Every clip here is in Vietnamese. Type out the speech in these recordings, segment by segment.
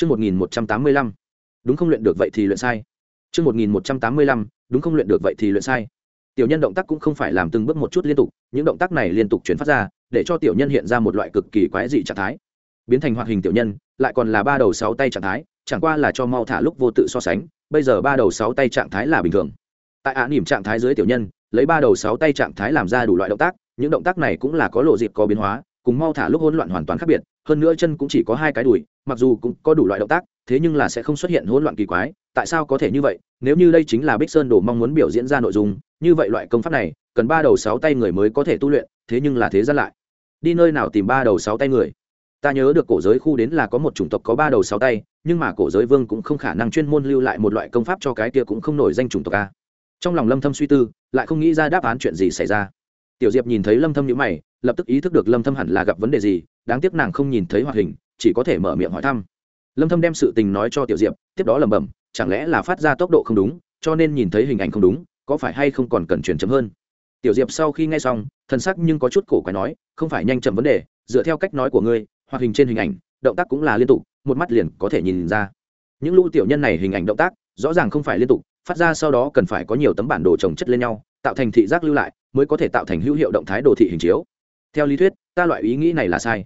Chương 1185. Đúng không luyện được vậy thì luyện sai. Chương 1185. Đúng không luyện được vậy thì luyện sai. Tiểu nhân động tác cũng không phải làm từng bước một chút liên tục, những động tác này liên tục chuyển phát ra, để cho tiểu nhân hiện ra một loại cực kỳ quái dị trạng thái. Biến thành hoạt hình tiểu nhân, lại còn là ba đầu sáu tay trạng thái, chẳng qua là cho mau thả lúc vô tự so sánh, bây giờ ba đầu sáu tay trạng thái là bình thường. Tại án niệm trạng thái dưới tiểu nhân, lấy ba đầu sáu tay trạng thái làm ra đủ loại động tác, những động tác này cũng là có lộ dịp có biến hóa, cùng mau thả lúc hỗn loạn hoàn toàn khác biệt, hơn nữa chân cũng chỉ có hai cái đùi mặc dù cũng có đủ loại động tác, thế nhưng là sẽ không xuất hiện hỗn loạn kỳ quái, tại sao có thể như vậy? Nếu như đây chính là bích sơn đồ mong muốn biểu diễn ra nội dung, như vậy loại công pháp này, cần ba đầu sáu tay người mới có thể tu luyện, thế nhưng là thế gian lại. Đi nơi nào tìm ba đầu sáu tay người? Ta nhớ được cổ giới khu đến là có một chủng tộc có ba đầu sáu tay, nhưng mà cổ giới vương cũng không khả năng chuyên môn lưu lại một loại công pháp cho cái kia cũng không nổi danh chủng tộc a. Trong lòng lâm thâm suy tư, lại không nghĩ ra đáp án chuyện gì xảy ra. Tiểu diệp nhìn thấy lâm thâm nhíu mày, lập tức ý thức được lâm thâm hẳn là gặp vấn đề gì, đáng tiếc nàng không nhìn thấy hoạt hình chỉ có thể mở miệng hỏi thăm. Lâm thâm đem sự tình nói cho tiểu diệp, tiếp đó lẩm bẩm, chẳng lẽ là phát ra tốc độ không đúng, cho nên nhìn thấy hình ảnh không đúng, có phải hay không còn cần chuyển chấm hơn? Tiểu diệp sau khi nghe xong thần sắc nhưng có chút cổ quái nói, không phải nhanh chậm vấn đề, dựa theo cách nói của ngươi, hoạt hình trên hình ảnh, động tác cũng là liên tục, một mắt liền có thể nhìn ra. Những lũ tiểu nhân này hình ảnh động tác, rõ ràng không phải liên tục, phát ra sau đó cần phải có nhiều tấm bản đồ chồng chất lên nhau, tạo thành thị giác lưu lại, mới có thể tạo thành hữu hiệu động thái đồ thị hình chiếu. Theo lý thuyết, ta loại ý nghĩ này là sai.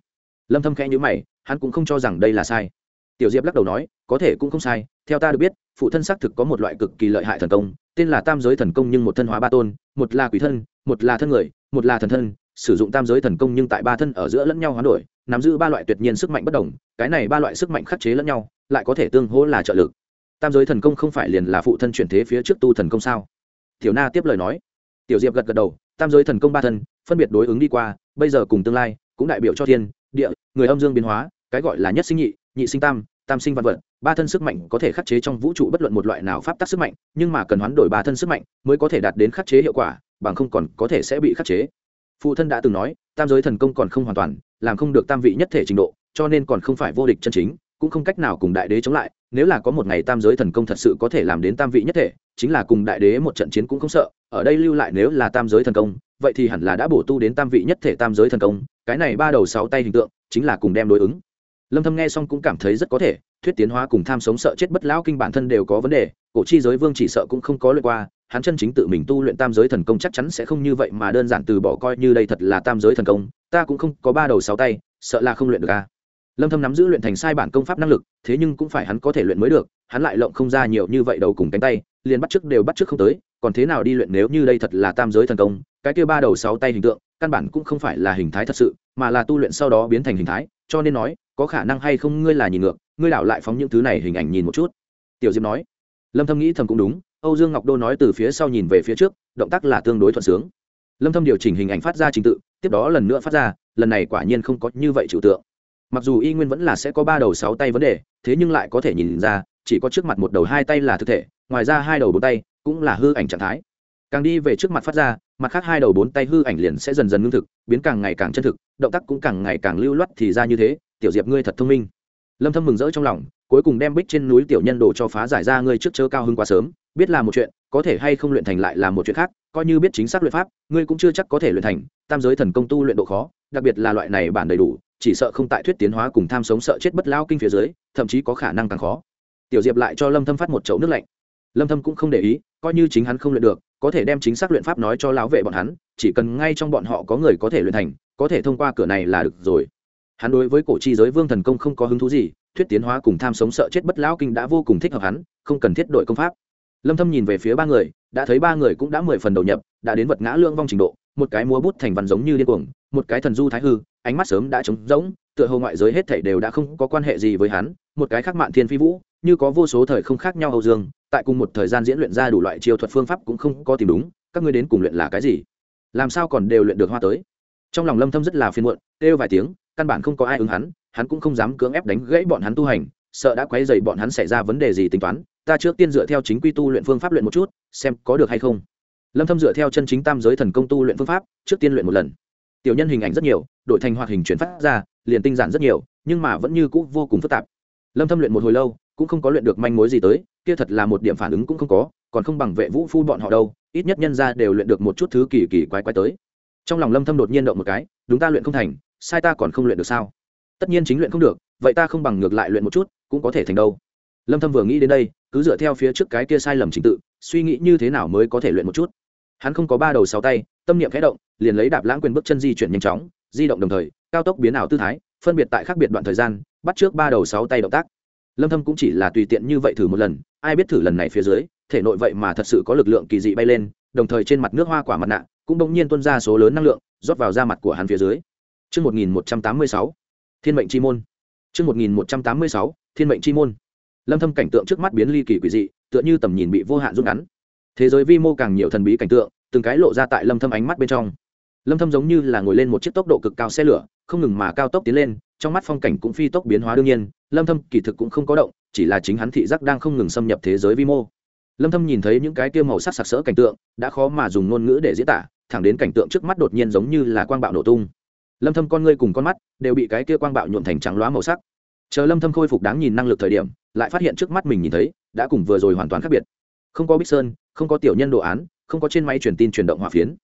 Lâm thâm khẽ nhíu mày hắn cũng không cho rằng đây là sai. Tiểu diệp lắc đầu nói, có thể cũng không sai, theo ta được biết, phụ thân xác thực có một loại cực kỳ lợi hại thần công, tên là tam giới thần công nhưng một thân hóa ba tôn, một là quỷ thân, một là thân người, một là thần thân, sử dụng tam giới thần công nhưng tại ba thân ở giữa lẫn nhau hoán đổi, nắm giữ ba loại tuyệt nhiên sức mạnh bất đồng, cái này ba loại sức mạnh khắc chế lẫn nhau, lại có thể tương hỗ là trợ lực. Tam giới thần công không phải liền là phụ thân chuyển thế phía trước tu thần công sao? Tiểu na tiếp lời nói. Tiểu diệp gật gật đầu, tam giới thần công ba thân, phân biệt đối ứng đi qua, bây giờ cùng tương lai, cũng đại biểu cho thiên địa, người âm dương biến hóa, cái gọi là nhất sinh nhị nhị sinh tam tam sinh văn vật, ba thân sức mạnh có thể khắc chế trong vũ trụ bất luận một loại nào pháp tắc sức mạnh, nhưng mà cần hoán đổi ba thân sức mạnh mới có thể đạt đến khắc chế hiệu quả, bằng không còn có thể sẽ bị khắc chế. Phụ thân đã từng nói, tam giới thần công còn không hoàn toàn, làm không được tam vị nhất thể trình độ, cho nên còn không phải vô địch chân chính, cũng không cách nào cùng đại đế chống lại, nếu là có một ngày tam giới thần công thật sự có thể làm đến tam vị nhất thể, chính là cùng đại đế một trận chiến cũng không sợ, ở đây lưu lại nếu là tam giới thần công vậy thì hẳn là đã bổ tu đến tam vị nhất thể tam giới thần công, cái này ba đầu sáu tay hình tượng chính là cùng đem đối ứng. Lâm thâm nghe xong cũng cảm thấy rất có thể, thuyết tiến hóa cùng tham sống sợ chết bất lão kinh bản thân đều có vấn đề, cổ chi giới vương chỉ sợ cũng không có luyện qua, hắn chân chính tự mình tu luyện tam giới thần công chắc chắn sẽ không như vậy mà đơn giản từ bỏ coi như đây thật là tam giới thần công, ta cũng không có ba đầu sáu tay, sợ là không luyện được a. Lâm thâm nắm giữ luyện thành sai bản công pháp năng lực, thế nhưng cũng phải hắn có thể luyện mới được, hắn lại lộng không ra nhiều như vậy đầu cùng cánh tay, liền bắt trước đều bắt trước không tới, còn thế nào đi luyện nếu như đây thật là tam giới thần công cái kia ba đầu sáu tay hình tượng, căn bản cũng không phải là hình thái thật sự, mà là tu luyện sau đó biến thành hình thái, cho nên nói, có khả năng hay không ngươi là nhìn ngược, ngươi đảo lại phóng những thứ này hình ảnh nhìn một chút. Tiểu diệp nói. Lâm thâm nghĩ thầm cũng đúng, âu dương ngọc đô nói từ phía sau nhìn về phía trước, động tác là tương đối thuận sướng. Lâm thâm điều chỉnh hình ảnh phát ra trình tự, tiếp đó lần nữa phát ra, lần này quả nhiên không có như vậy trừu tượng. Mặc dù y nguyên vẫn là sẽ có ba đầu sáu tay vấn đề, thế nhưng lại có thể nhìn ra, chỉ có trước mặt một đầu hai tay là thực thể, ngoài ra hai đầu bốn tay cũng là hư ảnh trạng thái. Càng đi về trước mặt phát ra mặt khác hai đầu bốn tay hư ảnh liền sẽ dần dần ngưng thực, biến càng ngày càng chân thực, động tác cũng càng ngày càng lưu loát thì ra như thế, tiểu diệp ngươi thật thông minh. Lâm thâm mừng rỡ trong lòng, cuối cùng đem bích trên núi tiểu nhân đồ cho phá giải ra ngươi trước chớ cao hơn quá sớm, biết là một chuyện, có thể hay không luyện thành lại là một chuyện khác, coi như biết chính xác luyện pháp, ngươi cũng chưa chắc có thể luyện thành, tam giới thần công tu luyện độ khó, đặc biệt là loại này bản đầy đủ, chỉ sợ không tại thuyết tiến hóa cùng tham sống sợ chết bất lao kinh phía dưới, thậm chí có khả năng càng khó. Tiểu diệp lại cho lâm thâm phát một chậu nước lạnh. Lâm thâm cũng không để ý, coi như chính hắn không luyện được có thể đem chính xác luyện pháp nói cho lão vệ bọn hắn, chỉ cần ngay trong bọn họ có người có thể luyện thành, có thể thông qua cửa này là được rồi. Hắn đối với cổ chi giới vương thần công không có hứng thú gì, thuyết tiến hóa cùng tham sống sợ chết bất lão kinh đã vô cùng thích hợp hắn, không cần thiết đổi công pháp. Lâm thâm nhìn về phía ba người, đã thấy ba người cũng đã mười phần đầu nhập, đã đến vật ngã lương vong trình độ, một cái múa bút thành văn giống như điên cuồng, một cái thần du thái hư, ánh mắt sớm đã trống rỗng, tựa hồ ngoại giới hết thảy đều đã không có quan hệ gì với hắn, một cái khác mạn thiên phi vũ, như có vô số thời không khác nhau hầu dương tại cùng một thời gian diễn luyện ra đủ loại chiêu thuật phương pháp cũng không có tìm đúng, các ngươi đến cùng luyện là cái gì? Làm sao còn đều luyện được hoa tới? Trong lòng lâm thâm rất là phiền muộn, kêu vài tiếng, căn bản không có ai ứng hắn hắn cũng không dám cưỡng ép đánh gãy bọn hắn tu hành, sợ đã quấy rầy bọn hắn xảy ra vấn đề gì tính toán, ta trước tiên dựa theo chính quy tu luyện phương pháp luyện một chút, xem có được hay không. Lâm thâm dựa theo chân chính tam giới thần công tu luyện phương pháp, trước tiên luyện một lần. Tiểu nhân hình ảnh rất nhiều đổi thành hoạt hình chuyển phát ra, liền tinh giản rất nhiều, nhưng mà vẫn như cũ vô cùng phức tạp. Lâm thâm luyện một hồi lâu cũng không có luyện được manh mối gì tới, kia thật là một điểm phản ứng cũng không có, còn không bằng vệ vũ phu bọn họ đâu, ít nhất nhân ra đều luyện được một chút thứ kỳ kỳ quái quái tới. Trong lòng lâm thâm đột nhiên động một cái, đúng ta luyện không thành, sai ta còn không luyện được sao? Tất nhiên chính luyện không được, vậy ta không bằng ngược lại luyện một chút, cũng có thể thành đâu. Lâm thâm vừa nghĩ đến đây, cứ dựa theo phía trước cái kia sai lầm chính tự, suy nghĩ như thế nào mới có thể luyện một chút. Hắn không có ba đầu sáu tay, tâm niệm khẽ động, liền lấy đạp lãng quyền bước chân di chuyển nhanh chóng, di động đồng thời, cao tốc biến ảo tư thái, phân biệt tại khác biệt đoạn thời gian, bắt trước ba đầu sáu tay động tác lâm thâm cũng chỉ là tùy tiện như vậy thử một lần ai biết thử lần này phía dưới thể nội vậy mà thật sự có lực lượng kỳ dị bay lên đồng thời trên mặt nước hoa quả mặt nạ cũng đột nhiên tuôn ra số lớn năng lượng rót vào da mặt của hắn phía dưới Trước 1186, Thiên mệnh chi môn. Trước 1186, Thiên mệnh chi môn. Lâm Thâm cảnh tượng trước mắt biến ly kỳ quỷ dị, tựa như tầm nhìn bị vô hạn rút ngắn. Thế giới vi mô càng nhiều thần bí cảnh tượng, từng cái lộ ra tại Lâm Thâm ánh mắt bên trong. Lâm Thâm giống như là ngồi lên một chiếc tốc độ cực cao xe lửa, không ngừng mà cao tốc tiến lên, trong mắt phong cảnh cũng phi tốc biến hóa đương nhiên, Lâm Thâm kỳ thực cũng không có động, chỉ là chính hắn thị giác đang không ngừng xâm nhập thế giới vi mô. Lâm Thâm nhìn thấy những cái kia màu sắc sặc sỡ cảnh tượng, đã khó mà dùng ngôn ngữ để diễn tả, thẳng đến cảnh tượng trước mắt đột nhiên giống như là quang bạo nổ tung. Lâm thâm con ngươi cùng con mắt đều bị cái kia quang bạo nhuộm thành trắng loá màu sắc. Chờ lâm thâm khôi phục đáng nhìn năng lực thời điểm lại phát hiện trước mắt mình nhìn thấy đã cùng vừa rồi hoàn toàn khác biệt. Không có bích sơn không có tiểu nhân đồ án không có trên máy truyền tin truyền động hỏa phiến.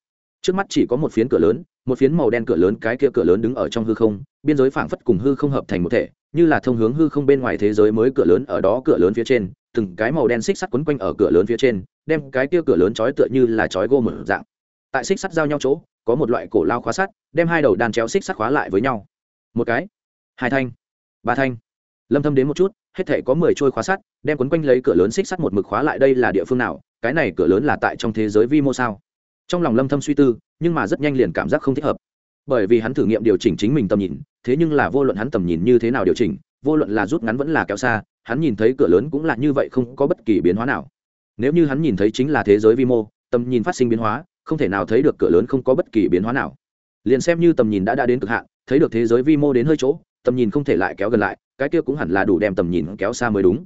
Trước mắt chỉ có một phiến cửa lớn một phiến màu đen cửa lớn cái kia cửa lớn đứng ở trong hư không biên giới phảng phất cùng hư không hợp thành một thể, như là thông hướng hư không bên ngoài thế giới mới cửa lớn ở đó cửa lớn phía trên, từng cái màu đen xích sắt quấn quanh ở cửa lớn phía trên, đem cái kia cửa lớn trói tựa như là trói gô mở dạng. Tại xích sắt giao nhau chỗ, có một loại cổ lao khóa sắt, đem hai đầu đàn chéo xích sắt khóa lại với nhau. Một cái, hai thanh, ba thanh. Lâm thâm đến một chút, hết thể có 10 trôi khóa sắt, đem quấn quanh lấy cửa lớn xích sắt một mực khóa lại đây là địa phương nào, cái này cửa lớn là tại trong thế giới vi mô sao? Trong lòng lâm thâm suy tư, nhưng mà rất nhanh liền cảm giác không thích hợp bởi vì hắn thử nghiệm điều chỉnh chính mình tầm nhìn, thế nhưng là vô luận hắn tầm nhìn như thế nào điều chỉnh, vô luận là rút ngắn vẫn là kéo xa, hắn nhìn thấy cửa lớn cũng là như vậy không có bất kỳ biến hóa nào. Nếu như hắn nhìn thấy chính là thế giới vi mô, tầm nhìn phát sinh biến hóa, không thể nào thấy được cửa lớn không có bất kỳ biến hóa nào. Liền xem như tầm nhìn đã đã đến cực hạn, thấy được thế giới vi mô đến hơi chỗ, tầm nhìn không thể lại kéo gần lại, cái kia cũng hẳn là đủ đem tầm nhìn kéo xa mới đúng.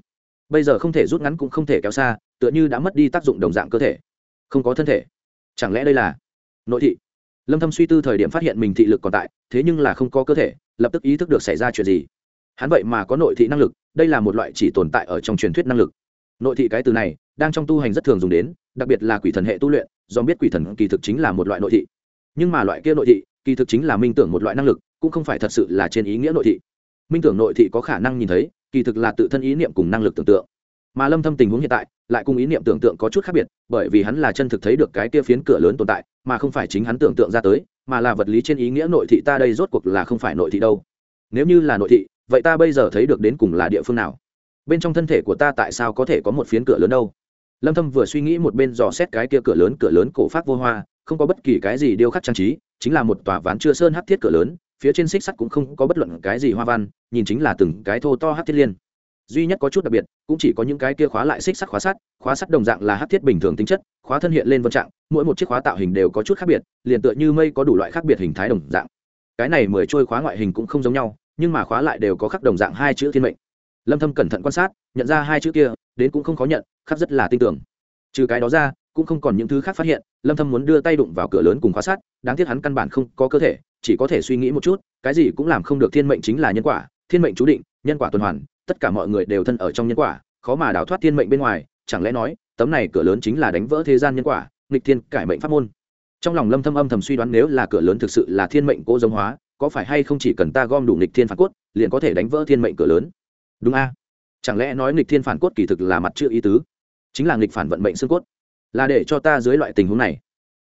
Bây giờ không thể rút ngắn cũng không thể kéo xa, tựa như đã mất đi tác dụng đồng dạng cơ thể, không có thân thể. Chẳng lẽ đây là nội thị? Lâm thâm suy tư thời điểm phát hiện mình thị lực còn tại, thế nhưng là không có cơ thể, lập tức ý thức được xảy ra chuyện gì. Hắn vậy mà có nội thị năng lực, đây là một loại chỉ tồn tại ở trong truyền thuyết năng lực. Nội thị cái từ này, đang trong tu hành rất thường dùng đến, đặc biệt là quỷ thần hệ tu luyện, do biết quỷ thần kỳ thực chính là một loại nội thị. Nhưng mà loại kia nội thị, kỳ thực chính là minh tưởng một loại năng lực, cũng không phải thật sự là trên ý nghĩa nội thị. Minh tưởng nội thị có khả năng nhìn thấy, kỳ thực là tự thân ý niệm cùng năng lực tưởng tượng. Mà lâm thâm tình huống hiện tại, lại cùng ý niệm tưởng tượng có chút khác biệt, bởi vì hắn là chân thực thấy được cái kia phiến cửa lớn tồn tại mà không phải chính hắn tưởng tượng ra tới, mà là vật lý trên ý nghĩa nội thị ta đây rốt cuộc là không phải nội thị đâu. Nếu như là nội thị, vậy ta bây giờ thấy được đến cùng là địa phương nào? Bên trong thân thể của ta tại sao có thể có một phiến cửa lớn đâu? Lâm thâm vừa suy nghĩ một bên dò xét cái kia cửa lớn cửa lớn cổ phát vô hoa, không có bất kỳ cái gì điêu khắc trang trí, chính là một tòa ván chưa sơn hắc thiết cửa lớn, phía trên xích sắt cũng không có bất luận cái gì hoa văn, nhìn chính là từng cái thô to hắc thiết liên duy nhất có chút đặc biệt, cũng chỉ có những cái kia khóa lại xích sắt khóa sắt khóa sắt đồng dạng là hắc thiết bình thường tính chất, khóa thân hiện lên vân trạng, mỗi một chiếc khóa tạo hình đều có chút khác biệt, liền tựa như mây có đủ loại khác biệt hình thái đồng dạng. Cái này mười trôi khóa ngoại hình cũng không giống nhau, nhưng mà khóa lại đều có khắc đồng dạng hai chữ thiên mệnh. Lâm thâm cẩn thận quan sát, nhận ra hai chữ kia, đến cũng không khó nhận, khắc rất là tin tưởng trừ cái đó ra, cũng không còn những thứ khác phát hiện, lâm thâm muốn đưa tay đụng vào cửa lớn cùng khóa sắt, đáng tiếc hắn căn bản không có cơ thể, chỉ có thể suy nghĩ một chút, cái gì cũng làm không được thiên mệnh chính là nhân quả, thiên mệnh chú định, nhân quả tuần hoàn tất cả mọi người đều thân ở trong nhân quả, khó mà đào thoát thiên mệnh bên ngoài, chẳng lẽ nói, tấm này cửa lớn chính là đánh vỡ thế gian nhân quả, nghịch thiên cải mệnh pháp môn? Trong lòng lâm thâm âm thầm suy đoán nếu là cửa lớn thực sự là thiên mệnh cố giống hóa, có phải hay không chỉ cần ta gom đủ nghịch thiên phản cốt, liền có thể đánh vỡ thiên mệnh cửa lớn? Đúng a. Chẳng lẽ nói nghịch thiên phản cốt kỳ thực là mặt chưa ý tứ? Chính là nghịch phản vận mệnh xương cốt. Là để cho ta dưới loại tình huống này,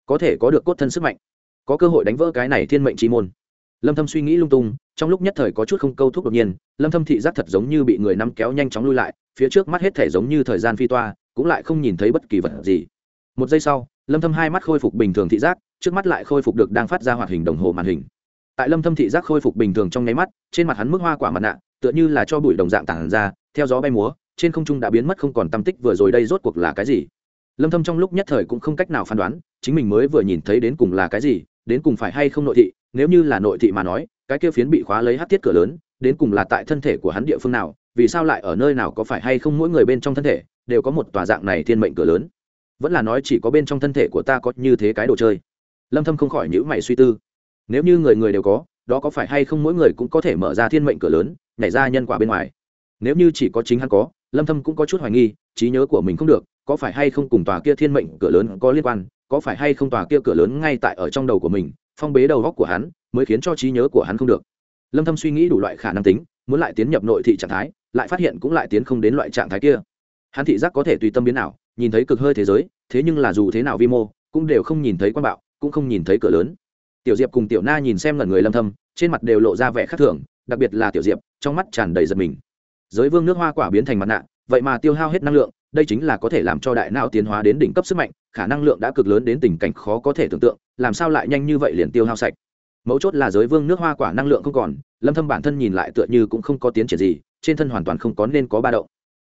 có thể có được cốt thân sức mạnh, có cơ hội đánh vỡ cái này thiên mệnh chi môn lâm thâm suy nghĩ lung tung, trong lúc nhất thời có chút không câu thúc đột nhiên, lâm thâm thị giác thật giống như bị người nắm kéo nhanh chóng lui lại, phía trước mắt hết thể giống như thời gian phi toa, cũng lại không nhìn thấy bất kỳ vật gì. Một giây sau, lâm thâm hai mắt khôi phục bình thường thị giác, trước mắt lại khôi phục được đang phát ra hoạt hình đồng hồ màn hình. Tại lâm thâm thị giác khôi phục bình thường trong nháy mắt, trên mặt hắn mức hoa quả mặt nạ, tựa như là cho bụi đồng dạng tản ra, theo gió bay múa, trên không trung đã biến mất không còn tâm tích vừa rồi đây rốt cuộc là cái gì? Lâm thâm trong lúc nhất thời cũng không cách nào phán đoán, chính mình mới vừa nhìn thấy đến cùng là cái gì, đến cùng phải hay không nội thị nếu như là nội thị mà nói, cái kia phiến bị khóa lấy hắt thiết cửa lớn, đến cùng là tại thân thể của hắn địa phương nào, vì sao lại ở nơi nào có phải hay không mỗi người bên trong thân thể, đều có một tòa dạng này thiên mệnh cửa lớn. Vẫn là nói chỉ có bên trong thân thể của ta có như thế cái đồ chơi. Lâm thâm không khỏi nhữ mày suy tư. Nếu như người người đều có, đó có phải hay không mỗi người cũng có thể mở ra thiên mệnh cửa lớn, nhảy ra nhân quả bên ngoài? Nếu như chỉ có chính hắn có, lâm thâm cũng có chút hoài nghi, trí nhớ của mình không được, có phải hay không cùng tòa kia thiên mệnh cửa lớn có liên quan, có phải hay không tòa kia cửa lớn ngay tại ở trong đầu của mình phong bế đầu góc của hắn, mới khiến cho trí nhớ của hắn không được. Lâm thâm suy nghĩ đủ loại khả năng tính, muốn lại tiến nhập nội thị trạng thái, lại phát hiện cũng lại tiến không đến loại trạng thái kia. Hắn thị giác có thể tùy tâm biến nào nhìn thấy cực hơi thế giới, thế nhưng là dù thế nào vi mô, cũng đều không nhìn thấy quan bạo, cũng không nhìn thấy cửa lớn. Tiểu diệp cùng tiểu na nhìn xem ngẩn người lâm thâm, trên mặt đều lộ ra vẻ khác thường, đặc biệt là tiểu diệp, trong mắt tràn đầy giật mình. Giới vương nước hoa quả biến thành mặt nạ, vậy mà tiêu hao hết năng lượng đây chính là có thể làm cho đại não tiến hóa đến đỉnh cấp sức mạnh, khả năng lượng đã cực lớn đến tình cảnh khó có thể tưởng tượng, làm sao lại nhanh như vậy liền tiêu hao sạch. Mấu chốt là giới vương nước hoa quả năng lượng không còn, lâm thâm bản thân nhìn lại tựa như cũng không có tiến triển gì, trên thân hoàn toàn không có nên có ba động.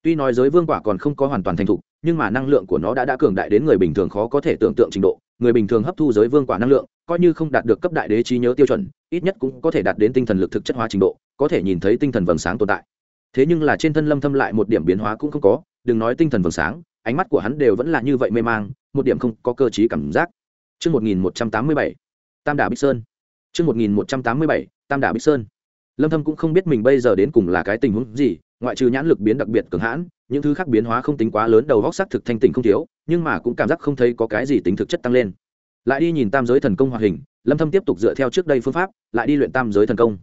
Tuy nói giới vương quả còn không có hoàn toàn thành thục, nhưng mà năng lượng của nó đã đã cường đại đến người bình thường khó có thể tưởng tượng trình độ, người bình thường hấp thu giới vương quả năng lượng, coi như không đạt được cấp đại đế trí nhớ tiêu chuẩn, ít nhất cũng có thể đạt đến tinh thần lực thực chất hóa trình độ, có thể nhìn thấy tinh thần vầng sáng tồn tại. Thế nhưng là trên thân lâm thâm lại một điểm biến hóa cũng không có đừng nói tinh thần vầng sáng ánh mắt của hắn đều vẫn là như vậy mê mang một điểm không có cơ trí cảm giác Trước 1187, Tam Đà Bích Sơn. Trước 1187, Tam Đà Bích Sơn. Lâm Thâm cũng không biết mình bây giờ đến cùng là cái tình huống gì, ngoại trừ nhãn lực biến đặc biệt cường hãn, những thứ khác biến hóa không tính quá lớn đầu óc sắc thực thanh tỉnh không thiếu, nhưng mà cũng cảm giác không thấy có cái gì tính thực chất tăng lên. Lại đi nhìn tam giới thần công hoạt hình, Lâm Thâm tiếp tục dựa theo trước đây phương pháp, lại đi luyện tam giới thần công.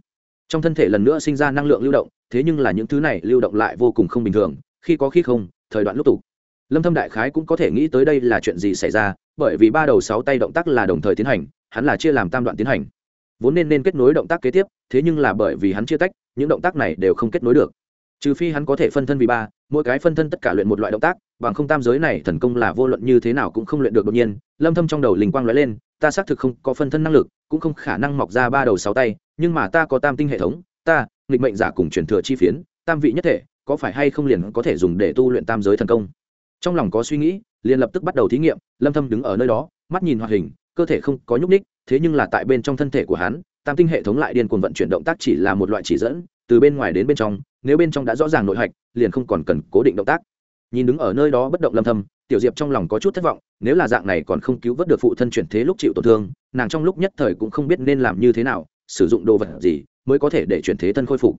Trong thân thể lần nữa sinh ra năng lượng lưu động, thế nhưng là những thứ này lưu động lại vô cùng không bình thường, khi có khi không, thời đoạn lúc tục lâm thâm đại khái cũng có thể nghĩ tới đây là chuyện gì xảy ra bởi vì ba đầu sáu tay động tác là đồng thời tiến hành hắn là chia làm tam đoạn tiến hành. Vốn nên nên kết nối động tác kế tiếp thế nhưng là bởi vì hắn chia tách những động tác này đều không kết nối được. Trừ phi hắn có thể phân thân vì ba mỗi cái phân thân tất cả luyện một loại động tác bằng không tam giới này thần công là vô luận như thế nào cũng không luyện được đột nhiên. Lâm thâm trong đầu linh quang lóe lên ta xác thực không có phân thân năng lực cũng không khả năng mọc ra ba đầu sáu tay nhưng mà ta có tam tinh hệ thống ta nghịch mệnh giả cùng truyền thừa chi phiến tam vị nhất thể có phải hay không liền có thể dùng để tu luyện tam giới thần công? Trong lòng có suy nghĩ, liền lập tức bắt đầu thí nghiệm, lâm thâm đứng ở nơi đó, mắt nhìn hoạt hình, cơ thể không có nhúc ních thế nhưng là tại bên trong thân thể của hắn, tam tinh hệ thống lại điên cuồng vận chuyển động tác chỉ là một loại chỉ dẫn, từ bên ngoài đến bên trong, nếu bên trong đã rõ ràng nội hạch, liền không còn cần cố định động tác. Nhìn đứng ở nơi đó bất động lâm thâm, tiểu diệp trong lòng có chút thất vọng, nếu là dạng này còn không cứu vớt được phụ thân chuyển thế lúc chịu tổn thương, nàng trong lúc nhất thời cũng không biết nên làm như thế nào, sử dụng đồ vật gì mới có thể để chuyển thế thân khôi phục.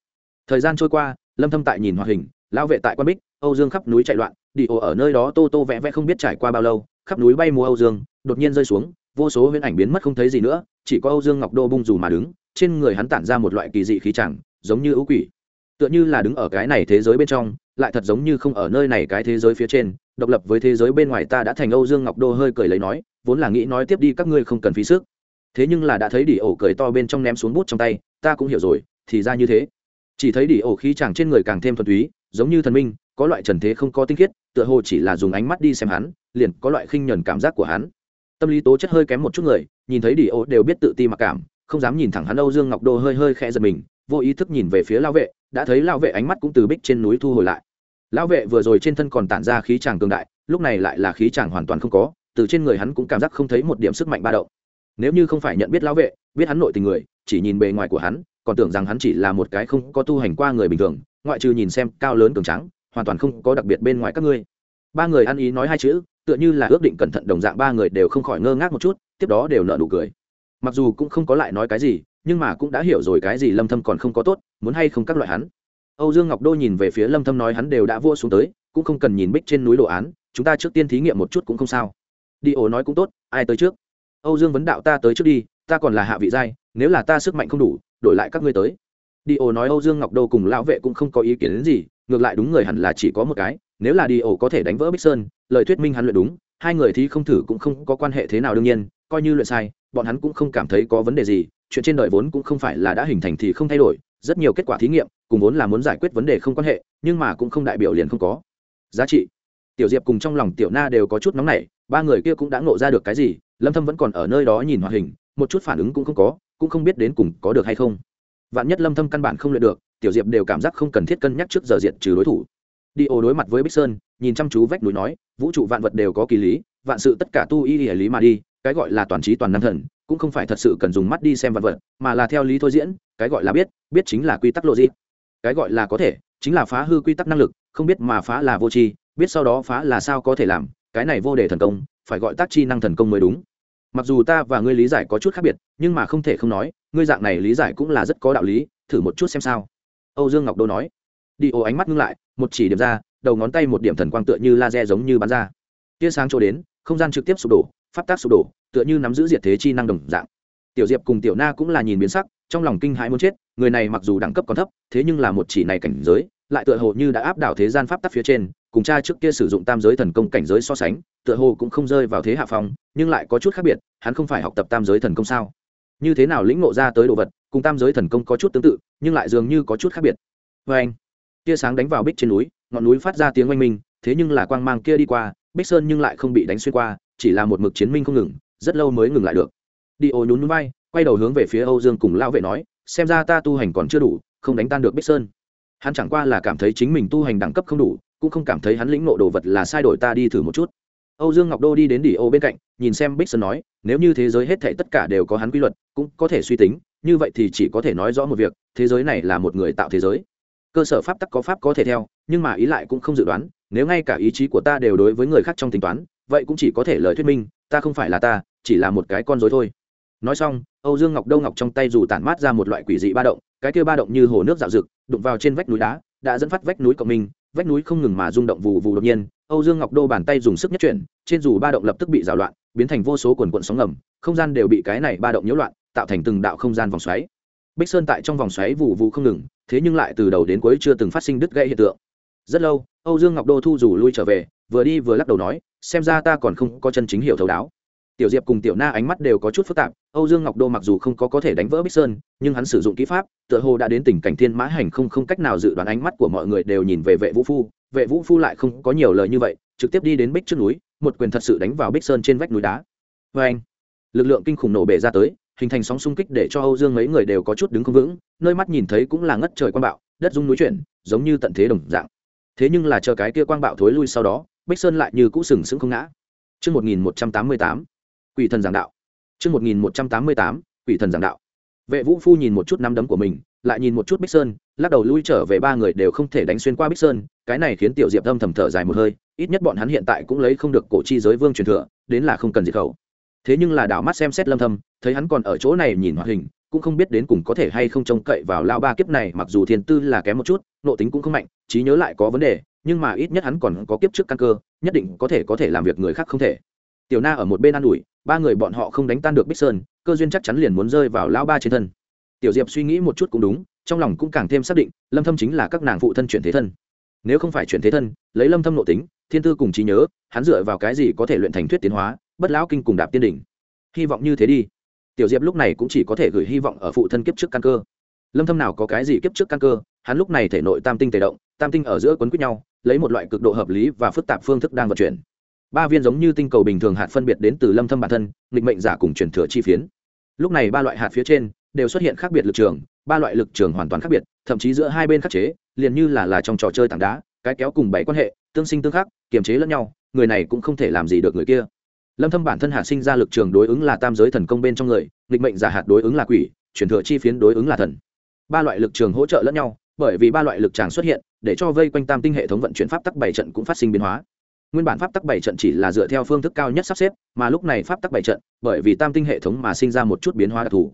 Thời gian trôi qua lâm thâm tại nhìn hoạt hình, lão vệ tại quan bích, âu dương khắp núi chạy loạn, đi ồ ở nơi đó tô tô vẽ vẽ không biết trải qua bao lâu, khắp núi bay mùa âu dương, đột nhiên rơi xuống, vô số huyễn ảnh biến mất không thấy gì nữa, chỉ có âu dương ngọc đô bung dù mà đứng, trên người hắn tản ra một loại kỳ dị khí chẳng, giống như ưu quỷ. Tựa như là đứng ở cái này thế giới bên trong, lại thật giống như không ở nơi này cái thế giới phía trên, độc lập với thế giới bên ngoài ta đã thành âu dương ngọc đô hơi cười lấy nói, vốn là nghĩ nói tiếp đi, các ngươi không cần phí sức. Thế nhưng là đã thấy đỉ ổ cười to bên trong ném xuống bút trong tay, ta cũng hiểu rồi, thì ra như thế chỉ thấy đi ổ khí chàng trên người càng thêm thuần túy, giống như thần minh, có loại trần thế không có tinh khiết, tựa hồ chỉ là dùng ánh mắt đi xem hắn, liền có loại khinh nhuần cảm giác của hắn. Tâm lý tố chất hơi kém một chút người, nhìn thấy đi ổ đều biết tự ti mặc cảm, không dám nhìn thẳng hắn âu dương ngọc đô hơi hơi khẽ giật mình, vô ý thức nhìn về phía lao vệ, đã thấy lao vệ ánh mắt cũng từ bích trên núi thu hồi lại. Lão vệ vừa rồi trên thân còn tản ra khí tràng cường đại, lúc này lại là khí tràng hoàn toàn không có, từ trên người hắn cũng cảm giác không thấy một điểm sức mạnh ba động. Nếu như không phải nhận biết lão vệ, biết hắn nội tình người, chỉ nhìn bề ngoài của hắn còn tưởng rằng hắn chỉ là một cái không có tu hành qua người bình thường, ngoại trừ nhìn xem cao lớn cường trắng hoàn toàn không có đặc biệt bên ngoài các ngươi. Ba người ăn ý nói hai chữ, tựa như là ước định cẩn thận đồng dạng ba người đều không khỏi ngơ ngác một chút, tiếp đó đều nợ nụ cười. Mặc dù cũng không có lại nói cái gì, nhưng mà cũng đã hiểu rồi cái gì lâm thâm còn không có tốt, muốn hay không các loại hắn. Âu dương ngọc đô nhìn về phía lâm thâm nói hắn đều đã vua xuống tới, cũng không cần nhìn bích trên núi đồ án, chúng ta trước tiên thí nghiệm một chút cũng không sao. Đi ổ nói cũng tốt, ai tới trước? Âu dương vấn đạo ta tới trước đi, ta còn là hạ vị giai, nếu là ta sức mạnh không đủ đổi lại các ngươi tới. Đi ổ nói âu dương ngọc đô cùng lão vệ cũng không có ý kiến đến gì, ngược lại đúng người hẳn là chỉ có một cái, nếu là đi ổ có thể đánh vỡ bích sơn, lời thuyết minh hắn luyện đúng, hai người thì không thử cũng không có quan hệ thế nào đương nhiên, coi như luyện sai, bọn hắn cũng không cảm thấy có vấn đề gì, chuyện trên đời vốn cũng không phải là đã hình thành thì không thay đổi, rất nhiều kết quả thí nghiệm, cùng vốn là muốn giải quyết vấn đề không quan hệ, nhưng mà cũng không đại biểu liền không có. Giá trị. Tiểu diệp cùng trong lòng tiểu na đều có chút nóng nảy, ba người kia cũng đã ngộ ra được cái gì, lâm thâm vẫn còn ở nơi đó nhìn hoạt hình, một chút phản ứng cũng không có cũng không biết đến cùng có được hay không. Vạn nhất lâm thâm căn bản không luyện được, tiểu diệp đều cảm giác không cần thiết cân nhắc trước giờ diện trừ đối thủ. Đi ô đối mặt với bích sơn, nhìn chăm chú vách núi nói, vũ trụ vạn vật đều có kỳ lý, vạn sự tất cả tu y hệ lý mà đi, cái gọi là toàn trí toàn năng thần, cũng không phải thật sự cần dùng mắt đi xem vạn vật, mà là theo lý thôi diễn, cái gọi là biết biết chính là quy tắc logic. Cái gọi là có thể, chính là phá hư quy tắc năng lực, không biết mà phá là vô tri, biết sau đó phá là sao có thể làm, cái này vô đề thần công, phải gọi tác chi năng thần công mới đúng mặc dù ta và ngươi lý giải có chút khác biệt, nhưng mà không thể không nói, ngươi dạng này lý giải cũng là rất có đạo lý, thử một chút xem sao. Âu dương ngọc đô nói. Đi ô ánh mắt ngưng lại, một chỉ điểm ra, đầu ngón tay một điểm thần quang tựa như laser giống như bắn ra. Tia sáng chỗ đến, không gian trực tiếp sụp đổ, pháp tác sụp đổ, tựa như nắm giữ diệt thế chi năng đồng dạng. Tiểu diệp cùng tiểu na cũng là nhìn biến sắc, trong lòng kinh hãi muốn chết, người này mặc dù đẳng cấp còn thấp, thế nhưng là một chỉ này cảnh giới lại tựa hồ như đã áp đảo thế gian pháp tắc phía trên, cùng cha trước kia sử dụng tam giới thần công cảnh giới so sánh, tựa hồ cũng không rơi vào thế hạ phong, nhưng lại có chút khác biệt, hắn không phải học tập tam giới thần công sao? Như thế nào lĩnh ngộ ra tới đồ vật, cùng tam giới thần công có chút tương tự, nhưng lại dường như có chút khác biệt. Vê anh, tia sáng đánh vào bích trên núi, ngọn núi phát ra tiếng oanh minh, thế nhưng là quang mang kia đi qua, bích sơn nhưng lại không bị đánh xuyên qua, chỉ là một mực chiến minh không ngừng, rất lâu mới ngừng lại được. Đi ô nhún núi bay, quay đầu hướng về phía âu dương cùng lao vệ nói, xem ra ta tu hành còn chưa đủ, không đánh tan được bích sơn hắn chẳng qua là cảm thấy chính mình tu hành đẳng cấp không đủ, cũng không cảm thấy hắn lĩnh nộ đồ vật là sai đổi ta đi thử một chút. Âu dương ngọc đô đi đến đỉ ô bên cạnh, nhìn xem bích sơn nói, nếu như thế giới hết thể tất cả đều có hắn quy luật, cũng có thể suy tính, như vậy thì chỉ có thể nói rõ một việc, thế giới này là một người tạo thế giới. Cơ sở pháp tắc có pháp có thể theo, nhưng mà ý lại cũng không dự đoán, nếu ngay cả ý chí của ta đều đối với người khác trong tính toán, vậy cũng chỉ có thể lời thuyết minh, ta không phải là ta, chỉ là một cái con dối thôi. Nói xong, âu dương ngọc đâu ngọc trong tay dù tản mát ra một loại quỷ dị ba động cái kia ba động như hồ nước dạo rực, đụng vào trên vách núi đá, đã dẫn phát vách núi cộng minh, vách núi không ngừng mà rung động vù vù đột nhiên, âu dương ngọc đô bàn tay dùng sức nhất chuyển, trên dù ba động lập tức bị rào loạn, biến thành vô số quần quận sóng ngầm, không gian đều bị cái này ba động nhiễu loạn, tạo thành từng đạo không gian vòng xoáy. Bích sơn tại trong vòng xoáy vù vù không ngừng, thế nhưng lại từ đầu đến cuối chưa từng phát sinh đứt gãy hiện tượng. Rất lâu, âu dương ngọc đô thu dù lui trở về, vừa đi vừa lắc đầu nói, xem ra ta còn không có chân chính hiểu thấu đáo tiểu diệp cùng tiểu na ánh mắt đều có chút phức tạp âu dương ngọc đô mặc dù không có có thể đánh vỡ bích sơn nhưng hắn sử dụng kỹ pháp tựa hồ đã đến tình cảnh thiên mã hành không không cách nào dự đoán ánh mắt của mọi người đều nhìn về vệ vũ phu. Vệ vũ phu lại không có nhiều lời như vậy trực tiếp đi đến bích trước núi một quyền thật sự đánh vào bích sơn trên vách núi đá. Vê anh lực lượng kinh khủng nổ bể ra tới hình thành sóng xung kích để cho âu dương mấy người đều có chút đứng không vững nơi mắt nhìn thấy cũng là ngất trời quang bạo đất rung núi chuyển giống như tận thế đồng dạng. Thế nhưng là chờ cái kia quang bạo thối lui sau đó bích sơn lại như cũ sừng sững không ngã. Trước 1188, quỷ thần giảng đạo Trước 1188, quỷ thần giảng đạo. Vệ Vũ Phu nhìn một chút năm đấm của mình, lại nhìn một chút Bích Sơn, lắc đầu lui trở về ba người đều không thể đánh xuyên qua Bích Sơn, cái này khiến Tiểu Diệp âm thầm thở dài một hơi, ít nhất bọn hắn hiện tại cũng lấy không được cổ chi giới vương truyền thừa, đến là không cần diệt khẩu. Thế nhưng là đảo mắt xem xét Lâm Thâm, thấy hắn còn ở chỗ này nhìn hoạt hình, cũng không biết đến cùng có thể hay không trông cậy vào lao ba kiếp này, mặc dù thiên tư là kém một chút, nộ tính cũng không mạnh, trí nhớ lại có vấn đề, nhưng mà ít nhất hắn còn có kiếp trước căn cơ, nhất định có thể có thể làm việc người khác không thể. Tiểu Na ở một bên an ủi, ba người bọn họ không đánh tan được bích sơn cơ duyên chắc chắn liền muốn rơi vào lão ba trên thân. Tiểu diệp suy nghĩ một chút cũng đúng trong lòng cũng càng thêm xác định lâm thâm chính là các nàng phụ thân chuyển thế thân. Nếu không phải chuyển thế thân lấy lâm thâm nội tính thiên tư cùng trí nhớ hắn dựa vào cái gì có thể luyện thành thuyết tiến hóa bất lão kinh cùng đạp tiên đỉnh. Hy vọng như thế đi. Tiểu diệp lúc này cũng chỉ có thể gửi hy vọng ở phụ thân kiếp trước căn cơ. Lâm thâm nào có cái gì kiếp trước căn cơ hắn lúc này thể nội tam tinh tề động tam tinh ở giữa quấn quýt nhau lấy một loại cực độ hợp lý và phức tạp phương thức đang vận chuyển ba viên giống như tinh cầu bình thường hạt phân biệt đến từ lâm thâm bản thân, nghịch mệnh giả cùng truyền thừa chi phiến. Lúc này ba loại hạt phía trên đều xuất hiện khác biệt lực trường, ba loại lực trường hoàn toàn khác biệt, thậm chí giữa hai bên khắc chế, liền như là là trong trò chơi tảng đá, cái kéo cùng bảy quan hệ, tương sinh tương khắc, kiềm chế lẫn nhau, người này cũng không thể làm gì được người kia. Lâm thâm bản thân hạt sinh ra lực trường đối ứng là tam giới thần công bên trong người, nghịch mệnh giả hạt đối ứng là quỷ, truyền thừa chi phiến đối ứng là thần. Ba loại lực trường hỗ trợ lẫn nhau, bởi vì ba loại lực tràng xuất hiện, để cho vây quanh tam tinh hệ thống vận chuyển pháp tắc bảy trận cũng phát sinh biến hóa nguyên bản pháp tắc bảy trận chỉ là dựa theo phương thức cao nhất sắp xếp, mà lúc này pháp tắc bảy trận, bởi vì tam tinh hệ thống mà sinh ra một chút biến hóa đặc thù.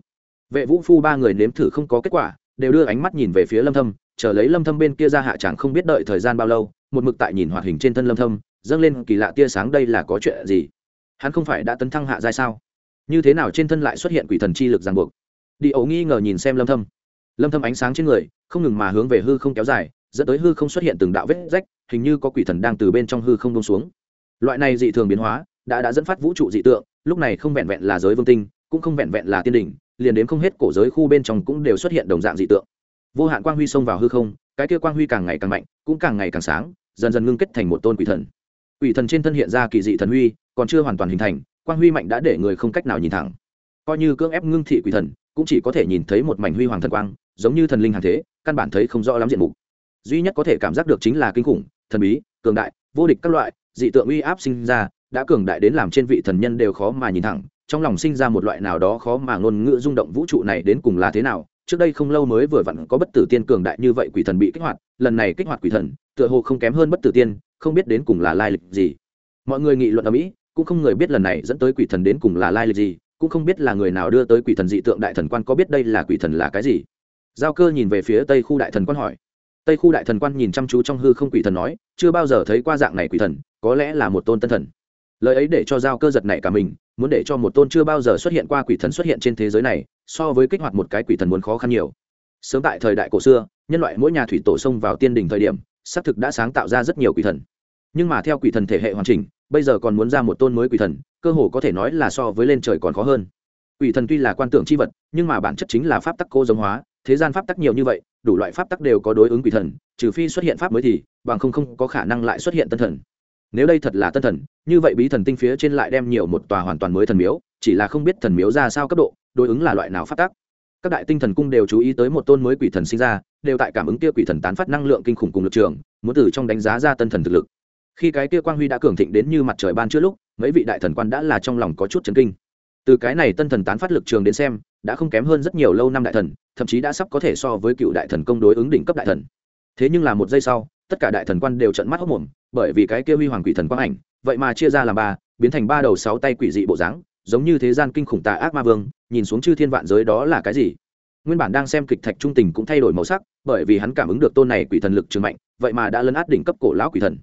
Vệ vũ phu ba người nếm thử không có kết quả, đều đưa ánh mắt nhìn về phía lâm thâm, chờ lấy lâm thâm bên kia ra hạ chẳng không biết đợi thời gian bao lâu, một mực tại nhìn hoạt hình trên thân lâm thâm, dâng lên kỳ lạ tia sáng đây là có chuyện gì? Hắn không phải đã tấn thăng hạ giai sao? Như thế nào trên thân lại xuất hiện quỷ thần chi lực ràng buộc? Đi ấu nghi ngờ nhìn xem lâm thâm. Lâm thâm ánh sáng trên người, không ngừng mà hướng về hư không kéo dài, dẫn tới hư không xuất hiện từng đạo vết rách hình như có quỷ thần đang từ bên trong hư không đông xuống. Loại này dị thường biến hóa đã đã dẫn phát vũ trụ dị tượng, lúc này không vẹn vẹn là giới vương tinh, cũng không vẹn vẹn là tiên đỉnh, liền đến không hết cổ giới khu bên trong cũng đều xuất hiện đồng dạng dị tượng. Vô hạn quang huy xông vào hư không, cái kia quang huy càng ngày càng mạnh, cũng càng ngày càng sáng, dần dần ngưng kết thành một tôn quỷ thần. Quỷ thần trên thân hiện ra kỳ dị thần huy, còn chưa hoàn toàn hình thành, quang huy mạnh đã để người không cách nào nhìn thẳng. Coi như cưỡng ép ngưng thị quỷ thần, cũng chỉ có thể nhìn thấy một mảnh huy hoàng thần quang, giống như thần linh hàng thế, căn bản thấy không rõ lắm diện mục. Duy nhất có thể cảm giác được chính là kinh khủng thần bí, cường đại, vô địch các loại, dị tượng uy áp sinh ra, đã cường đại đến làm trên vị thần nhân đều khó mà nhìn thẳng, trong lòng sinh ra một loại nào đó khó mà ngôn ngữ rung động vũ trụ này đến cùng là thế nào. Trước đây không lâu mới vừa vặn có bất tử tiên cường đại như vậy quỷ thần bị kích hoạt, lần này kích hoạt quỷ thần, tựa hồ không kém hơn bất tử tiên, không biết đến cùng là lai lịch gì. Mọi người nghị luận ở mỹ, cũng không người biết lần này dẫn tới quỷ thần đến cùng là lai lịch gì, cũng không biết là người nào đưa tới quỷ thần dị tượng đại thần quan có biết đây là quỷ thần là cái gì. Giao cơ nhìn về phía tây khu đại thần quan hỏi tây khu đại thần quan nhìn chăm chú trong hư không quỷ thần nói, chưa bao giờ thấy qua dạng này quỷ thần, có lẽ là một tôn tân thần. Lời ấy để cho giao cơ giật này cả mình, muốn để cho một tôn chưa bao giờ xuất hiện qua quỷ thần xuất hiện trên thế giới này, so với kích hoạt một cái quỷ thần muốn khó khăn nhiều. Sớm tại thời đại cổ xưa, nhân loại mỗi nhà thủy tổ xông vào tiên đình thời điểm, xác thực đã sáng tạo ra rất nhiều quỷ thần. Nhưng mà theo quỷ thần thể hệ hoàn chỉnh, bây giờ còn muốn ra một tôn mới quỷ thần, cơ hồ có thể nói là so với lên trời còn khó hơn. Quỷ thần tuy là quan tưởng c h i vật, nhưng mà bản chất chính là pháp tắc cô giống hóa thế gian pháp tắc nhiều như vậy, đủ loại pháp tắc đều có đối ứng quỷ thần, trừ phi xuất hiện pháp mới thì, bằng không không có khả năng lại xuất hiện tân thần. Nếu đây thật là tân thần, như vậy bí thần tinh phía trên lại đem nhiều một tòa hoàn toàn mới thần miếu, chỉ là không biết thần miếu ra sao cấp độ, đối ứng là loại nào pháp tắc. Các đại tinh thần cung đều chú ý tới một tôn mới quỷ thần sinh ra, đều tại cảm ứng kia quỷ thần tán phát năng lượng kinh khủng cùng lực trường, muốn từ trong đánh giá ra tân thần thực lực. Khi cái kia quang huy đã cường thịnh đến như mặt trời ban trước lúc, mấy vị đại thần quan đã là trong lòng có chút chấn kinh từ cái này tân thần tán phát lực trường đến xem, đã không kém hơn rất nhiều lâu năm đại thần, thậm chí đã sắp có thể so với cựu đại thần công đối ứng đỉnh cấp đại thần. Thế nhưng là một giây sau, tất cả đại thần quan đều trận mắt hốc mồm, bởi vì cái kia huy hoàng quỷ thần quang ảnh, vậy mà chia ra làm ba, biến thành ba đầu sáu tay quỷ dị bộ dáng, giống như thế gian kinh khủng tà ác ma vương, nhìn xuống chư thiên vạn giới đó là cái gì? Nguyên bản đang xem kịch thạch trung tình cũng thay đổi màu sắc, bởi vì hắn cảm ứng được tôn này quỷ thần lực trường mạnh, vậy mà đã lấn át đỉnh cấp cổ lão quỷ thần.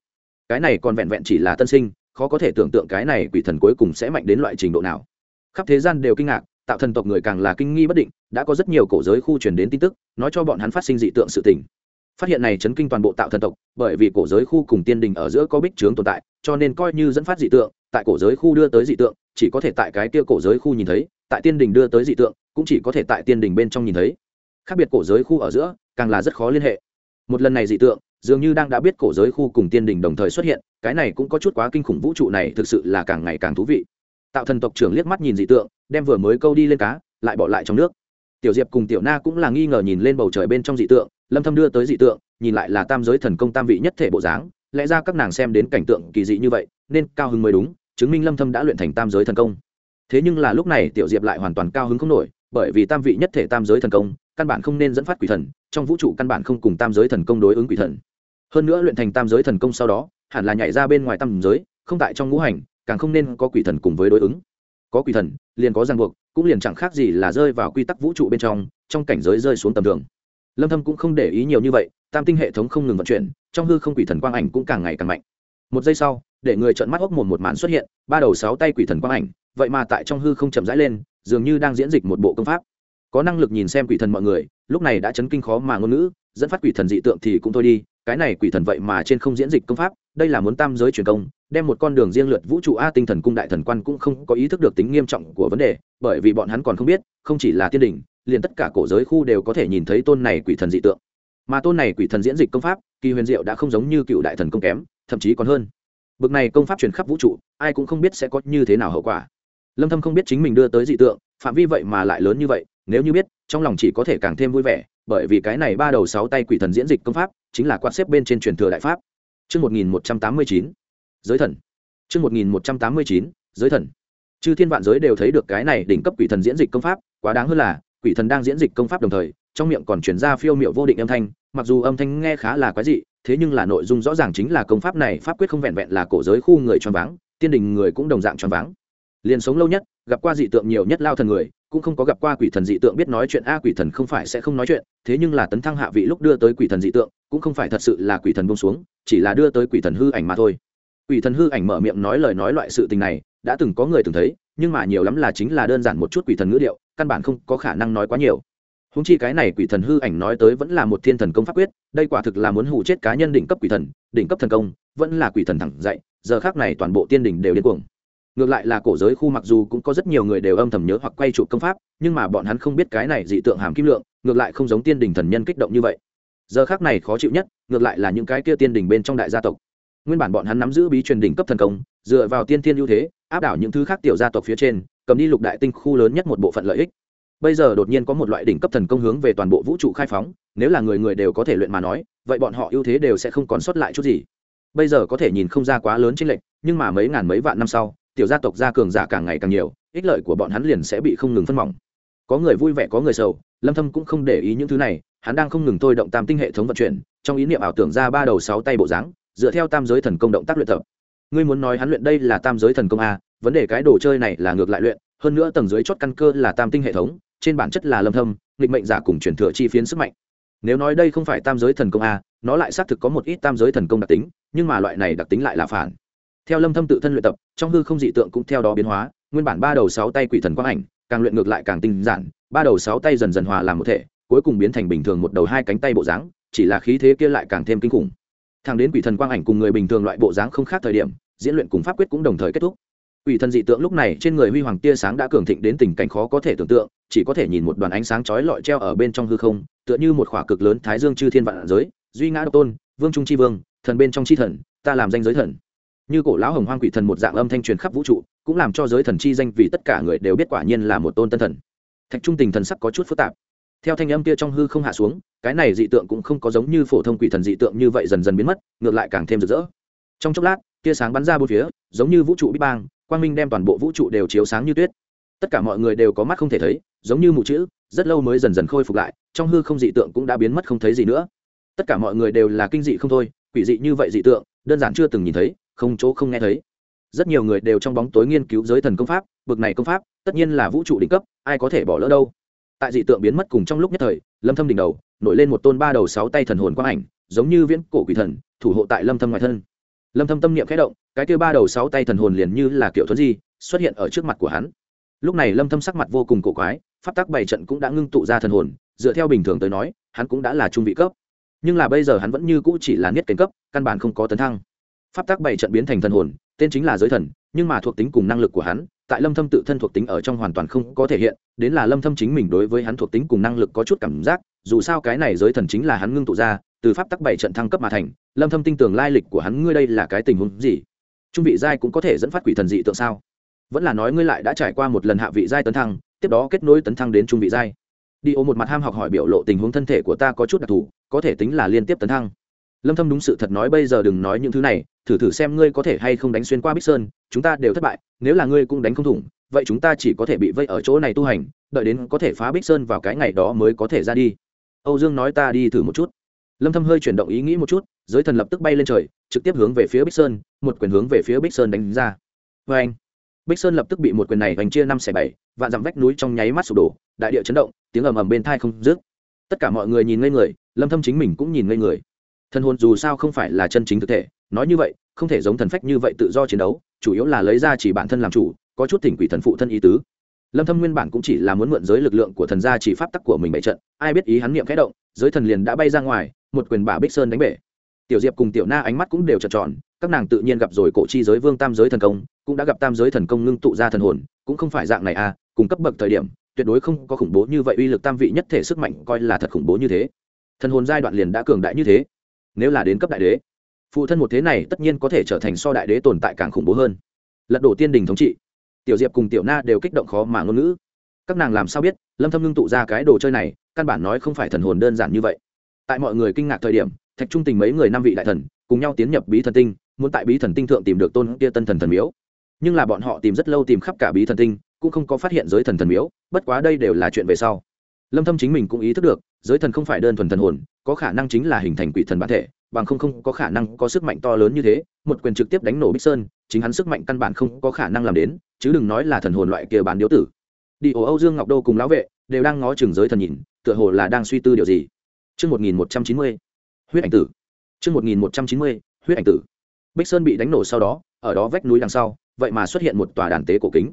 Cái này còn vẹn vẹn chỉ là tân sinh, khó có thể tưởng tượng cái này quỷ thần cuối cùng sẽ mạnh đến loại trình độ nào khắp thế gian đều kinh ngạc, tạo thần tộc người càng là kinh nghi bất định, đã có rất nhiều cổ giới khu truyền đến tin tức, nói cho bọn hắn phát sinh dị tượng sự tình. Phát hiện này chấn kinh toàn bộ tạo thần tộc, bởi vì cổ giới khu cùng tiên đình ở giữa có bích trướng tồn tại, cho nên coi như dẫn phát dị tượng, tại cổ giới khu đưa tới dị tượng, chỉ có thể tại cái kia cổ giới khu nhìn thấy, tại tiên đình đưa tới dị tượng, cũng chỉ có thể tại tiên đình bên trong nhìn thấy. Khác biệt cổ giới khu ở giữa, càng là rất khó liên hệ. Một lần này dị tượng, dường như đang đã biết cổ giới khu cùng tiên đình đồng thời xuất hiện, cái này cũng có chút quá kinh khủng vũ trụ này thực sự là càng ngày càng thú vị tạo thần tộc trưởng liếc mắt nhìn dị tượng, đem vừa mới câu đi lên cá, lại bỏ lại trong nước. Tiểu diệp cùng tiểu na cũng là nghi ngờ nhìn lên bầu trời bên trong dị tượng, lâm thâm đưa tới dị tượng, nhìn lại là tam giới thần công tam vị nhất thể bộ dáng, lẽ ra các nàng xem đến cảnh tượng kỳ dị như vậy, nên cao hứng mới đúng, chứng minh lâm thâm đã luyện thành tam giới thần công. Thế nhưng là lúc này tiểu diệp lại hoàn toàn cao hứng không nổi, bởi vì tam vị nhất thể tam giới thần công, căn bản không nên dẫn phát quỷ thần, trong vũ trụ căn bản không cùng tam giới thần công đối ứng quỷ thần. Hơn nữa luyện thành tam giới thần công sau đó, hẳn là nhảy ra bên ngoài tam giới, không tại trong ngũ hành càng không nên có quỷ thần cùng với đối ứng. Có quỷ thần, liền có ràng buộc, cũng liền chẳng khác gì là rơi vào quy tắc vũ trụ bên trong trong cảnh giới rơi xuống tầm thường. Lâm thâm cũng không để ý nhiều như vậy, tam tinh hệ thống không ngừng vận chuyển, trong hư không quỷ thần quang ảnh cũng càng ngày càng mạnh. Một giây sau, để người trợn mắt ốc mồm một màn xuất hiện, ba đầu sáu tay quỷ thần quang ảnh, vậy mà tại trong hư không chậm rãi lên, dường như đang diễn dịch một bộ công pháp. Có năng lực nhìn xem quỷ thần mọi người, lúc này đã chấn kinh khó mà ngôn ngữ, dẫn phát quỷ thần dị tượng thì cũng thôi đi, cái này quỷ thần vậy mà trên không diễn dịch công pháp, đây là muốn tam giới truyền công đem một con đường riêng lượt vũ trụ a tinh thần cung đại thần quan cũng không có ý thức được tính nghiêm trọng của vấn đề bởi vì bọn hắn còn không biết không chỉ là tiên đình liền tất cả cổ giới khu đều có thể nhìn thấy tôn này quỷ thần dị tượng. Mà tôn này quỷ thần diễn dịch công pháp kỳ huyền diệu đã không giống như cựu đại thần công kém thậm chí còn hơn. Bực này công pháp truyền khắp vũ trụ ai cũng không biết sẽ có như thế nào hậu quả. Lâm thâm không biết chính mình đưa tới dị tượng phạm vi vậy mà lại lớn như vậy nếu như biết trong lòng chỉ có thể càng thêm vui vẻ bởi vì cái này ba đầu sáu tay quỷ thần diễn dịch công pháp chính là quan xếp bên trên truyền thừa đại pháp. Chương 1189, giới thần. Trước 1189, giới thần. Chư thiên vạn giới đều thấy được cái này đỉnh cấp quỷ thần diễn dịch công pháp, quá đáng hơn là, quỷ thần đang diễn dịch công pháp đồng thời, trong miệng còn truyền ra phiêu miệu vô định âm thanh, mặc dù âm thanh nghe khá là quái dị, thế nhưng là nội dung rõ ràng chính là công pháp này pháp quyết không vẹn vẹn là cổ giới khu người choáng váng, tiên đình người cũng đồng dạng choáng váng. Liền sống lâu nhất, gặp qua dị tượng nhiều nhất lao thần người, cũng không có gặp qua quỷ thần dị tượng biết nói chuyện a quỷ thần không phải sẽ không nói chuyện thế nhưng là tấn thăng hạ vị lúc đưa tới quỷ thần dị tượng cũng không phải thật sự là quỷ thần bông xuống chỉ là đưa tới quỷ thần hư ảnh mà thôi quỷ thần hư ảnh mở miệng nói lời nói loại sự tình này, đã từng có người từng thấy, nhưng mà nhiều lắm là chính là đơn giản một chút quỷ thần ngữ điệu, căn bản không có khả năng nói quá nhiều. Húng chi cái này quỷ thần hư ảnh nói tới vẫn là một thiên thần công pháp quyết, đây quả thực là muốn hù chết cá nhân đỉnh cấp quỷ thần, đỉnh cấp thần công, vẫn là quỷ thần thẳng dạy giờ khác này toàn bộ tiên đỉnh đều điên cuồng. Ngược lại là cổ giới khu mặc dù cũng có rất nhiều người đều âm thầm nhớ hoặc quay chụp công pháp, nhưng mà bọn hắn không biết cái này dị tượng hàm kim lượng, ngược lại không giống tiên đình thần nhân kích động như vậy. Giờ khác này khó chịu nhất, ngược lại là những cái kia tiên đình bên trong đại gia tộc nguyên bản bọn hắn nắm giữ bí truyền đỉnh cấp thần công, dựa vào tiên thiên ưu thế, áp đảo những thứ khác tiểu gia tộc phía trên, cầm đi lục đại tinh khu lớn nhất một bộ phận lợi ích. Bây giờ đột nhiên có một loại đỉnh cấp thần công hướng về toàn bộ vũ trụ khai phóng, nếu là người người đều có thể luyện mà nói, vậy bọn họ ưu thế đều sẽ không còn sót lại chút gì. Bây giờ có thể nhìn không ra quá lớn trên lệnh nhưng mà mấy ngàn mấy vạn năm sau, tiểu gia tộc gia cường giả càng ngày càng nhiều, ích lợi của bọn hắn liền sẽ bị không ngừng phân mỏng. Có người vui vẻ, có người sầu, lâm thâm cũng không để ý những thứ này, hắn đang không ngừng thôi động tam tinh hệ thống vận chuyển, trong ý niệm ảo tưởng ra ba đầu sáu tay bộ dáng dựa theo tam giới thần công động tác luyện tập. Ngươi muốn nói hắn luyện đây là tam giới thần công a vấn đề cái đồ chơi này là ngược lại luyện, hơn nữa tầng dưới chót căn cơ là tam tinh hệ thống, trên bản chất là lâm thâm, nghịch mệnh giả cùng truyền thừa chi phiến sức mạnh. Nếu nói đây không phải tam giới thần công a nó lại xác thực có một ít tam giới thần công đặc tính, nhưng mà loại này đặc tính lại là phản. Theo lâm thâm tự thân luyện tập, trong hư không dị tượng cũng theo đó biến hóa, nguyên bản ba đầu sáu tay quỷ thần quang ảnh, càng luyện ngược lại càng tinh giản, ba đầu sáu tay dần dần hòa làm một thể, cuối cùng biến thành bình thường một đầu hai cánh tay bộ dáng, chỉ là khí thế kia lại càng thêm kinh khủng thang đến quỷ thần quang ảnh cùng người bình thường loại bộ dáng không khác thời điểm, diễn luyện cùng pháp quyết cũng đồng thời kết thúc. Quỷ thần dị tượng lúc này trên người huy hoàng tia sáng đã cường thịnh đến tình cảnh khó có thể tưởng tượng, chỉ có thể nhìn một đoàn ánh sáng chói lọi treo ở bên trong hư không, tựa như một khỏa cực lớn thái dương chư thiên vạn giới, duy ngã độc tôn, vương trung c h i vương, thần bên trong c h i thần, ta làm danh giới thần. Như cổ lão hồng hoang quỷ thần một dạng âm thanh truyền khắp vũ trụ, cũng làm cho giới thần chi danh vì tất cả người đều biết quả nhiên là một tôn tân thần. Thạch trung tình thần sắc có chút phức tạp theo thanh âm kia trong hư không hạ xuống, cái này dị tượng cũng không có giống như phổ thông quỷ thần dị tượng như vậy dần dần biến mất, ngược lại càng thêm rực rỡ. Trong chốc lát, tia sáng bắn ra bốn phía, giống như vũ trụ bít bang, quang minh đem toàn bộ vũ trụ đều chiếu sáng như tuyết. Tất cả mọi người đều có mắt không thể thấy, giống như mù chữ, rất lâu mới dần dần khôi phục lại, trong hư không dị tượng cũng đã biến mất không thấy gì nữa. Tất cả mọi người đều là kinh dị không thôi, quỷ dị như vậy dị tượng, đơn giản chưa từng nhìn thấy, không chỗ không nghe thấy. Rất nhiều người đều trong bóng tối nghiên cứu giới thần công pháp, bực này công pháp, tất nhiên là vũ trụ đỉnh cấp, ai có thể bỏ lỡ đâu? Tại dị tượng biến mất cùng trong lúc nhất thời, lâm thâm đỉnh đầu, nổi lên một tôn ba đầu sáu tay thần hồn quang ảnh, giống như viễn cổ quỷ thần, thủ hộ tại lâm thâm ngoài thân. Lâm thâm tâm niệm khẽ động, cái kia ba đầu sáu tay thần hồn liền như là kiểu thuấn di, xuất hiện ở trước mặt của hắn. Lúc này lâm thâm sắc mặt vô cùng cổ quái, pháp tắc bảy trận cũng đã ngưng tụ ra thần hồn, dựa theo bình thường tới nói, hắn cũng đã là trung vị cấp. Nhưng là bây giờ hắn vẫn như cũ chỉ là niết cảnh cấp, căn bản không có tấn thăng. Pháp tắc bảy trận biến thành thần hồn, tên chính là giới thần, nhưng mà thuộc tính cùng năng lực của hắn tại lâm thâm tự thân thuộc tính ở trong hoàn toàn không có thể hiện, đến là lâm thâm chính mình đối với hắn thuộc tính cùng năng lực có chút cảm giác, dù sao cái này giới thần chính là hắn ngưng tụ ra, từ pháp tắc bảy trận thăng cấp mà thành, lâm thâm tin tưởng lai lịch của hắn ngươi đây là cái tình huống gì? Trung vị giai cũng có thể dẫn phát quỷ thần dị tượng sao? Vẫn là nói ngươi lại đã trải qua một lần hạ vị giai tấn thăng, tiếp đó kết nối tấn thăng đến trung vị giai. Đi ô một mặt ham học hỏi biểu lộ tình huống thân thể của ta có chút đặc thù, có thể tính là liên tiếp tấn thăng lâm thâm đúng sự thật nói bây giờ đừng nói những thứ này, thử thử xem ngươi có thể hay không đánh xuyên qua bích sơn, chúng ta đều thất bại, nếu là ngươi cũng đánh không thủng, vậy chúng ta chỉ có thể bị vây ở chỗ này tu hành, đợi đến có thể phá bích sơn vào cái ngày đó mới có thể ra đi. Âu dương nói ta đi thử một chút. Lâm thâm hơi chuyển động ý nghĩ một chút, giới thần lập tức bay lên trời, trực tiếp hướng về phía bích sơn, một quyền hướng về phía bích sơn đánh ra. Với anh, bích sơn lập tức bị một quyền này vành chia năm xẻ bảy, vạn dặm vách núi trong nháy mắt sụp đổ, đại địa chấn động, tiếng ầm ầm bên tai không dứt. Tất cả mọi người nhìn ngây người, lâm thâm chính mình cũng nhìn ngây người thân hồn dù sao không phải là chân chính thực thể, nói như vậy, không thể giống thần phách như vậy tự do chiến đấu, chủ yếu là lấy ra chỉ bản thân làm chủ, có chút thỉnh quỷ thần phụ thân ý tứ. Lâm thâm nguyên bản cũng chỉ là muốn mượn giới lực lượng của thần gia chỉ pháp tắc của mình bày trận, ai biết ý hắn niệm khẽ động, giới thần liền đã bay ra ngoài, một quyền bả bích sơn đánh bể. Tiểu diệp cùng tiểu na ánh mắt cũng đều trợn tròn, các nàng tự nhiên gặp rồi cổ chi giới vương tam giới thần công, cũng đã gặp tam giới thần công ngưng tụ ra thần hồn, cũng không phải dạng này à cùng cấp bậc thời điểm, tuyệt đối không có khủng bố như vậy uy lực tam vị nhất thể sức mạnh coi là thật khủng bố như thế. Thần hồn giai đoạn liền đã cường đại như thế nếu là đến cấp đại đế, phụ thân một thế này tất nhiên có thể trở thành so đại đế tồn tại càng khủng bố hơn. Lật đổ tiên đình thống trị, tiểu diệp cùng tiểu na đều kích động khó mà ngôn ngữ. Các nàng làm sao biết, lâm thâm ngưng tụ ra cái đồ chơi này, căn bản nói không phải thần hồn đơn giản như vậy. Tại mọi người kinh ngạc thời điểm, thạch trung tình mấy người năm vị đại thần, cùng nhau tiến nhập bí thần tinh, muốn tại bí thần tinh thượng tìm được tôn kia tân thần thần miếu. Nhưng là bọn họ tìm rất lâu tìm khắp cả bí thần tinh, cũng không có phát hiện giới thần thần miếu, bất quá đây đều là chuyện về sau lâm thâm chính mình cũng ý thức được giới thần không phải đơn thuần thần hồn có khả năng chính là hình thành quỷ thần bản thể bằng không không có khả năng có sức mạnh to lớn như thế một quyền trực tiếp đánh nổ bích sơn chính hắn sức mạnh căn bản không có khả năng làm đến chứ đừng nói là thần hồn loại kia bán điếu tử đi ổ âu dương ngọc đô cùng lão vệ đều đang ngó chừng giới thần nhìn tựa hồ là đang suy tư điều gì Chương 1190. Huyết ảnh tử. Chương 1190. Huyết ảnh tử. Bích Sơn bị đánh nổ sau đó, ở đó vách núi đằng sau, vậy mà xuất hiện một tòa đàn tế cổ kính.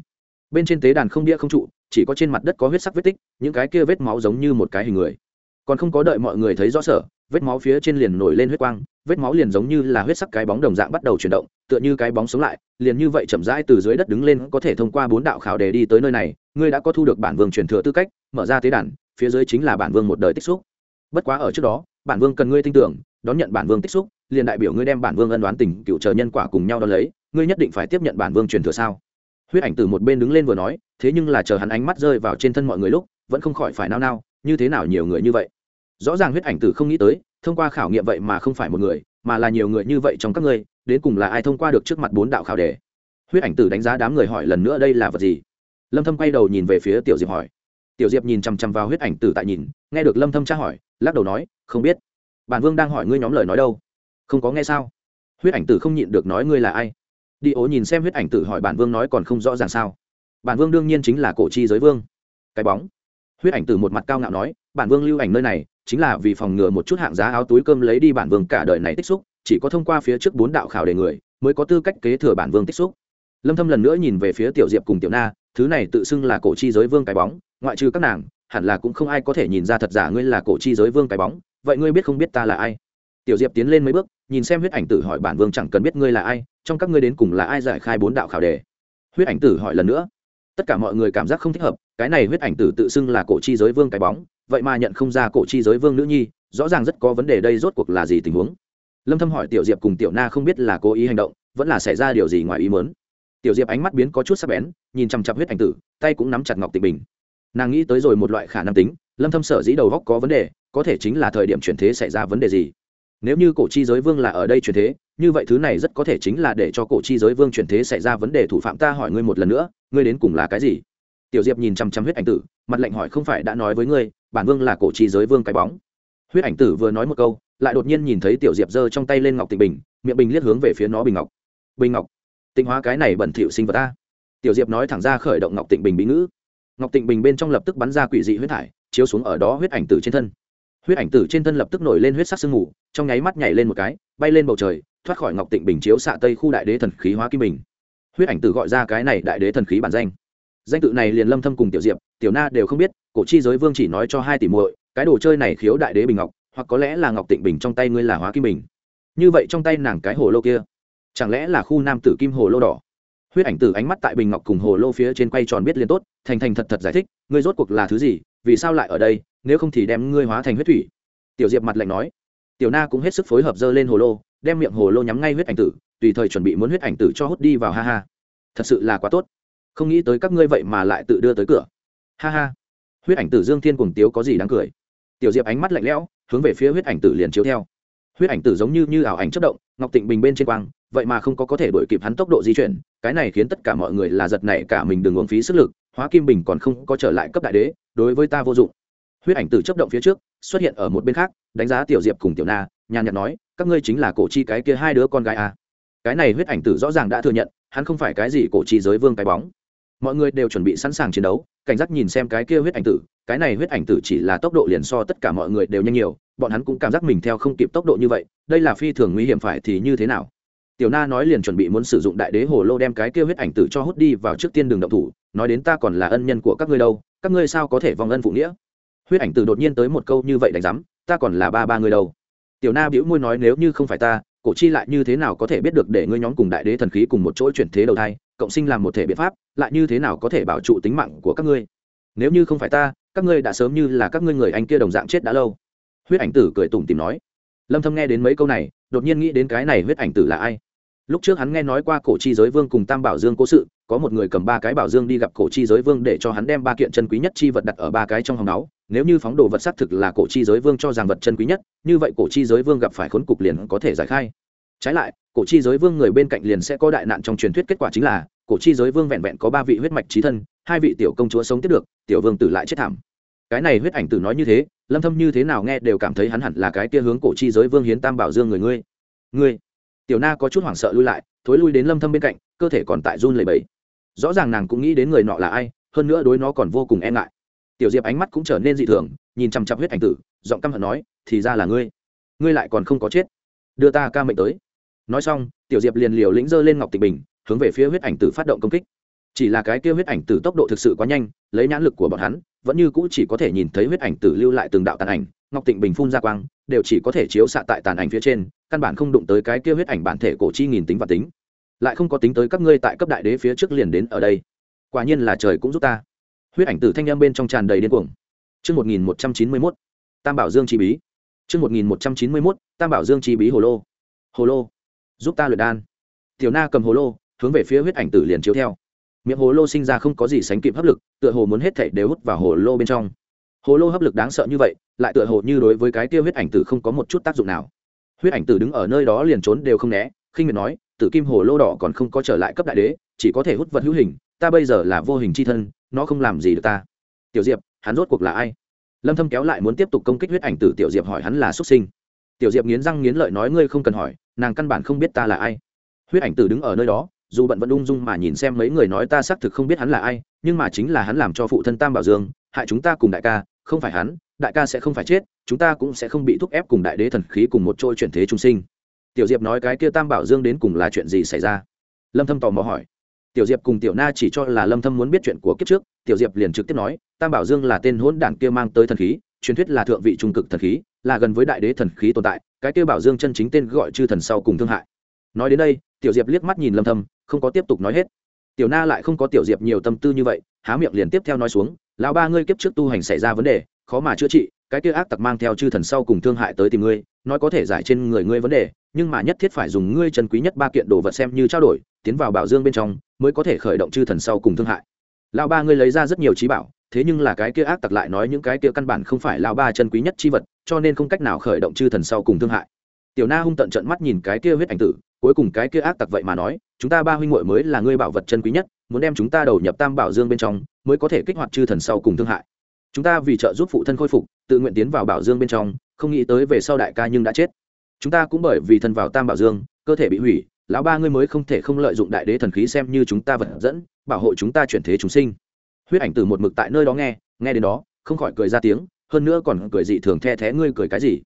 Bên trên tế đàn không bia không trụ, chỉ có trên mặt đất có huyết sắc vết tích, những cái kia vết máu giống như một cái hình người. Còn không có đợi mọi người thấy rõ sở, vết máu phía trên liền nổi lên huyết quang, vết máu liền giống như là huyết sắc cái bóng đồng dạng bắt đầu chuyển động, tựa như cái bóng sống lại, liền như vậy chậm rãi từ dưới đất đứng lên, có thể thông qua bốn đạo khảo đề đi tới nơi này, ngươi đã có thu được bản vương truyền thừa tư cách, mở ra tế đàn, phía dưới chính là bản vương một đời tích xúc bất quá ở trước đó bản vương cần ngươi tin tưởng đón nhận bản vương tích xúc liền đại biểu ngươi đem bản vương ân đoán tình cựu chờ nhân quả cùng nhau đón lấy ngươi nhất định phải tiếp nhận bản vương truyền thừa sao huyết ảnh từ một bên đứng lên vừa nói, thế nhưng là chờ hắn ánh mắt rơi vào trên thân mọi người lúc, vẫn không khỏi phải nao nao, như thế nào nhiều người như vậy. Rõ ràng huyết ảnh tử không nghĩ tới, thông qua khảo nghiệm vậy mà không phải một người, mà là nhiều người như vậy trong các ngươi, đến cùng là ai thông qua được trước mặt bốn đạo khảo đề? Huyết ảnh tử đánh giá đám người hỏi lần nữa đây là vật gì? Lâm thâm quay đầu nhìn về phía tiểu diệp hỏi. Tiểu diệp nhìn chằm chằm vào huyết ảnh tử tại nhìn, nghe được lâm thâm tra hỏi, lắc đầu nói, không biết. Bản vương đang hỏi ngươi nhóm lời nói đâu? Không có nghe sao? Huyết ảnh tử không nhịn được nói, ngươi là ai? Đi ố nhìn xem huyết ảnh tử hỏi bản vương nói còn không rõ ràng sao. Bản vương đương nhiên chính là cổ chi giới vương. Cái bóng. Huyết ảnh tử một mặt cao ngạo nói, bản vương lưu ảnh nơi này, chính là vì phòng ngừa một chút hạng giá áo túi cơm lấy đi bản vương cả đời này tích xúc, chỉ có thông qua phía trước bốn đạo khảo đề người, mới có tư cách kế thừa bản vương tích xúc. Lâm thâm lần nữa nhìn về phía tiểu diệp cùng tiểu na, thứ này tự xưng là cổ chi giới vương cái bóng, ngoại trừ các nàng, hẳn là cũng không ai có thể nhìn ra thật giả ngươi là cổ chi giới vương cái bóng, vậy ngươi biết không biết ta là ai? Tiểu diệp tiến lên mấy bước, nhìn xem huyết ảnh tử hỏi bản vương chẳng cần biết ngươi là ai, trong các ngươi đến cùng là ai giải khai bốn đạo khảo đề. Huyết ảnh tử hỏi lần nữa. Tất cả mọi người cảm giác không thích hợp, cái này huyết ảnh tử tự xưng là cổ chi giới vương cái bóng, vậy mà nhận không ra cổ chi giới vương nữ nhi, rõ ràng rất có vấn đề đây rốt cuộc là gì tình huống. Lâm thâm hỏi tiểu diệp cùng tiểu na không biết là cố ý hành động, vẫn là xảy ra điều gì ngoài ý muốn. Tiểu diệp ánh mắt biến có chút sắc bén, nhìn chăm chăm huyết ảnh tử, tay cũng nắm chặt ngọc tịnh bình. Nàng nghĩ tới rồi một loại khả năng tính, lâm thâm sở dĩ đầu góc có vấn đề, có thể chính là thời điểm chuyển thế xảy ra vấn đề gì nếu như cổ chi giới vương là ở đây chuyển thế, như vậy thứ này rất có thể chính là để cho cổ chi giới vương chuyển thế xảy ra vấn đề thủ phạm ta hỏi ngươi một lần nữa, ngươi đến cùng là cái gì? Tiểu diệp nhìn chăm chăm huyết ảnh tử, mặt lạnh hỏi không phải đã nói với ngươi, bản vương là cổ chi giới vương cái bóng. Huyết ảnh tử vừa nói một câu, lại đột nhiên nhìn thấy tiểu diệp giơ trong tay lên ngọc tịnh bình, miệng bình liếc hướng về phía nó bình ngọc. Bình ngọc tinh hóa cái này bẩn thỉu sinh vật ta tiểu diệp nói thẳng ra khởi động ngọc tịnh bình bí ngữ. Ngọc tịnh bình bên trong lập tức bắn ra quỷ dị huyết thải, chiếu xuống ở đó huyết ảnh tử trên thân huyết ảnh tử trên thân lập tức nổi lên huyết sắc sương mù, trong nháy mắt nhảy lên một cái, bay lên bầu trời, thoát khỏi ngọc tịnh bình chiếu xạ tây khu đại đế thần khí hóa kim bình. Huyết ảnh tử gọi ra cái này đại đế thần khí bản danh. Danh tự này liền lâm thâm cùng tiểu diệp, tiểu na đều không biết, cổ chi giới vương chỉ nói cho hai tỷ muội, cái đồ chơi này khiếu đại đế bình ngọc, hoặc có lẽ là ngọc tịnh bình trong tay ngươi là hóa kim bình. Như vậy trong tay nàng cái hồ lô kia, chẳng lẽ là khu nam tử kim hồ lô đỏ? Huyết ảnh tử ánh mắt tại bình ngọc cùng hồ lô phía trên quay tròn biết liên tốt, thành thành thật thật giải thích, ngươi rốt cuộc là thứ gì vì sao lại ở đây, nếu không thì đem ngươi hóa thành huyết thủy? Tiểu diệp mặt lạnh nói. Tiểu na cũng hết sức phối hợp dơ lên hồ lô, đem miệng hồ lô nhắm ngay huyết ảnh tử, tùy thời chuẩn bị muốn huyết ảnh tử cho hút đi vào, ha ha. Thật sự là quá tốt. Không nghĩ tới các ngươi vậy mà lại tự đưa tới cửa. Ha ha. Huyết ảnh tử dương thiên cùng tiếu có gì đáng cười? Tiểu diệp ánh mắt lạnh lẽo, hướng về phía huyết ảnh tử liền chiếu theo. Huyết ảnh tử giống như như ảo ảnh chất động, ngọc tịnh bình bên trên quang, vậy mà không có có thể đổi kịp hắn tốc độ di chuyển, cái này khiến tất cả mọi người là giật nảy cả mình đừng uống phí sức lực hóa kim bình còn không có trở lại cấp đại đế, đối với ta vô dụng. Huyết ảnh tử chấp động phía trước, xuất hiện ở một bên khác, đánh giá tiểu diệp cùng tiểu na, nhàn nhạt nói, các ngươi chính là cổ chi cái kia hai đứa con gái à. cái này huyết ảnh tử rõ ràng đã thừa nhận, hắn không phải cái gì cổ chi giới vương cái bóng. Mọi người đều chuẩn bị sẵn sàng chiến đấu, cảnh giác nhìn xem cái kia huyết ảnh tử, cái này huyết ảnh tử chỉ là tốc độ liền so tất cả mọi người đều nhanh nhiều, bọn hắn cũng cảm giác mình theo không kịp tốc độ như vậy, đây là phi thường nguy hiểm phải thì như thế nào? Tiểu na nói liền chuẩn bị muốn sử dụng đại đế hồ lô đem cái kia huyết ảnh tử cho hút đi vào trước tiên đường động thủ, nói đến ta còn là ân nhân của các ngươi đâu, các ngươi sao có thể vong ân phụ nghĩa? Huyết ảnh tử đột nhiên tới một câu như vậy đánh giám, ta còn là ba ba người đâu. Tiểu na bĩu môi nói nếu như không phải ta, cổ chi lại như thế nào có thể biết được để ngươi nhóm cùng đại đế thần khí cùng một chỗ chuyển thế đầu thai, cộng sinh làm một thể biện pháp, lại như thế nào có thể bảo trụ tính mạng của các ngươi? Nếu như không phải ta, các ngươi đã sớm như là các ngươi người anh kia đồng dạng chết đã lâu. Huyết ảnh tử cười tủm tìm nói. Lâm thâm nghe đến mấy câu này, đột nhiên nghĩ đến cái này huyết ảnh tử là ai? Lúc trước hắn nghe nói qua cổ chi giới vương cùng tam bảo dương cố sự, có một người cầm ba cái bảo dương đi gặp cổ chi giới vương để cho hắn đem ba kiện chân quý nhất chi vật đặt ở ba cái trong hòng áo. nếu như phóng đồ vật xác thực là cổ chi giới vương cho rằng vật chân quý nhất, như vậy cổ chi giới vương gặp phải khốn cục liền có thể giải khai. Trái lại, cổ chi giới vương người bên cạnh liền sẽ có đại nạn trong truyền thuyết kết quả chính là, cổ chi giới vương vẹn vẹn có ba vị huyết mạch trí thân, hai vị tiểu công chúa sống tiếp được, tiểu vương tử lại chết thảm. Cái này huyết ảnh tử nói như thế, lâm thâm như thế nào nghe đều cảm thấy hắn hẳn là cái kia hướng cổ chi giới vương hiến tam bảo dương người ngươi. Ngươi tiểu na có chút hoảng sợ lui lại, thối lui đến lâm thâm bên cạnh, cơ thể còn tại run lẩy bẩy. Rõ ràng nàng cũng nghĩ đến người nọ là ai, hơn nữa đối nó còn vô cùng e ngại. Tiểu diệp ánh mắt cũng trở nên dị thường, nhìn chăm chăm huyết ảnh tử, giọng căm hận nói, thì ra là ngươi. Ngươi lại còn không có chết. Đưa ta ca mệnh tới. Nói xong, tiểu diệp liền liều lĩnh dơ lên ngọc tịch bình, hướng về phía huyết ảnh tử phát động công kích. Chỉ là cái kia huyết ảnh tử tốc độ thực sự quá nhanh, lấy nhãn lực của bọn hắn, vẫn như cũ chỉ có thể nhìn thấy huyết ảnh tử lưu lại từng đạo tàn ảnh, ngọc tịnh bình phun ra quang, đều chỉ có thể chiếu xạ tại tàn ảnh phía trên căn bản không đụng tới cái kia huyết ảnh bản thể cổ chi nghìn tính và tính. Lại không có tính tới các ngươi tại cấp đại đế phía trước liền đến ở đây. Quả nhiên là trời cũng giúp ta. Huyết ảnh tử thanh em bên trong tràn đầy điên cuồng. Chương một nghìn một trăm chín mươi mốt, tam bảo dương chi bí. Chương một nghìn một trăm chín mươi mốt, tam bảo dương chi bí hồ lô. Hồ lô. Giúp ta luyện đan. Tiểu na cầm hồ lô, hướng về phía huyết ảnh tử liền chiếu theo. Miệng hồ lô sinh ra không có gì sánh kịp hấp lực, tựa hồ muốn hết thảy đều hút vào hồ lô bên trong. Hồ lô hấp lực đáng sợ như vậy, lại tựa hồ như đối với cái kia huyết ảnh tử không có một chút tác dụng nào huyết ảnh tử đứng ở nơi đó liền trốn đều không né, khinh miệt nói, tử kim hồ lô đỏ còn không có trở lại cấp đại đế, chỉ có thể hút vật hữu hình, ta bây giờ là vô hình c h i thân, nó không làm gì được ta. Tiểu diệp, hắn rốt cuộc là ai? Lâm thâm kéo lại muốn tiếp tục công kích huyết ảnh tử, tiểu diệp hỏi hắn là xuất sinh. Tiểu diệp nghiến răng nghiến lợi nói, ngươi không cần hỏi, nàng căn bản không biết ta là ai. Huyết ảnh tử đứng ở nơi đó, dù bận vẫn ung dung mà nhìn xem mấy người nói, ta xác thực không biết hắn là ai, nhưng mà chính là hắn làm cho phụ thân tam bảo dương, hại chúng ta cùng đại ca, không phải hắn đại ca sẽ không phải chết, chúng ta cũng sẽ không bị thúc ép cùng đại đế thần khí cùng một trôi chuyển thế trung sinh. Tiểu diệp nói cái kia tam bảo dương đến cùng là chuyện gì xảy ra? Lâm thâm tò mò hỏi. Tiểu diệp cùng tiểu na chỉ cho là lâm thâm muốn biết chuyện của kiếp trước, tiểu diệp liền trực tiếp nói, tam bảo dương là tên hỗn đản kia mang tới thần khí, truyền thuyết là thượng vị trung cực thần khí, là gần với đại đế thần khí tồn tại, cái kia bảo dương chân chính tên gọi chư thần sau cùng thương hại. Nói đến đây, tiểu diệp liếc mắt nhìn lâm thâm, không có tiếp tục nói hết. Tiểu na lại không có tiểu diệp nhiều tâm tư như vậy, há miệng liền tiếp theo nói xuống, lão ba ngươi kiếp trước tu hành xảy ra vấn đề khó mà chữa trị, cái kia ác tặc mang theo chư thần sau cùng thương hại tới tìm ngươi, nói có thể giải trên người ngươi vấn đề, nhưng mà nhất thiết phải dùng ngươi chân quý nhất ba kiện đồ vật xem như trao đổi, tiến vào bảo dương bên trong, mới có thể khởi động chư thần sau cùng thương hại. Lão ba ngươi lấy ra rất nhiều trí bảo, thế nhưng là cái kia ác tặc lại nói những cái kia căn bản không phải lão ba chân quý nhất chi vật, cho nên không cách nào khởi động chư thần sau cùng thương hại. Tiểu na hung tận trận mắt nhìn cái kia huyết ảnh tử, cuối cùng cái kia ác tặc vậy mà nói, chúng ta ba huynh muội mới là ngươi bảo vật chân quý nhất, muốn đem chúng ta đầu nhập tam bảo dương bên trong, mới có thể kích hoạt chư thần sau cùng thương hại chúng ta vì trợ giúp phụ thân khôi phục, tự nguyện tiến vào bảo dương bên trong, không nghĩ tới về sau đại ca nhưng đã chết. Chúng ta cũng bởi vì thân vào tam bảo dương, cơ thể bị hủy, lão ba ngươi mới không thể không lợi dụng đại đế thần khí xem như chúng ta vật dẫn, bảo hộ chúng ta chuyển thế chúng sinh. Huyết ảnh từ một mực tại nơi đó nghe nghe đến đó, không khỏi cười ra tiếng, hơn nữa còn cười dị thường the thé ngươi cười cái gì?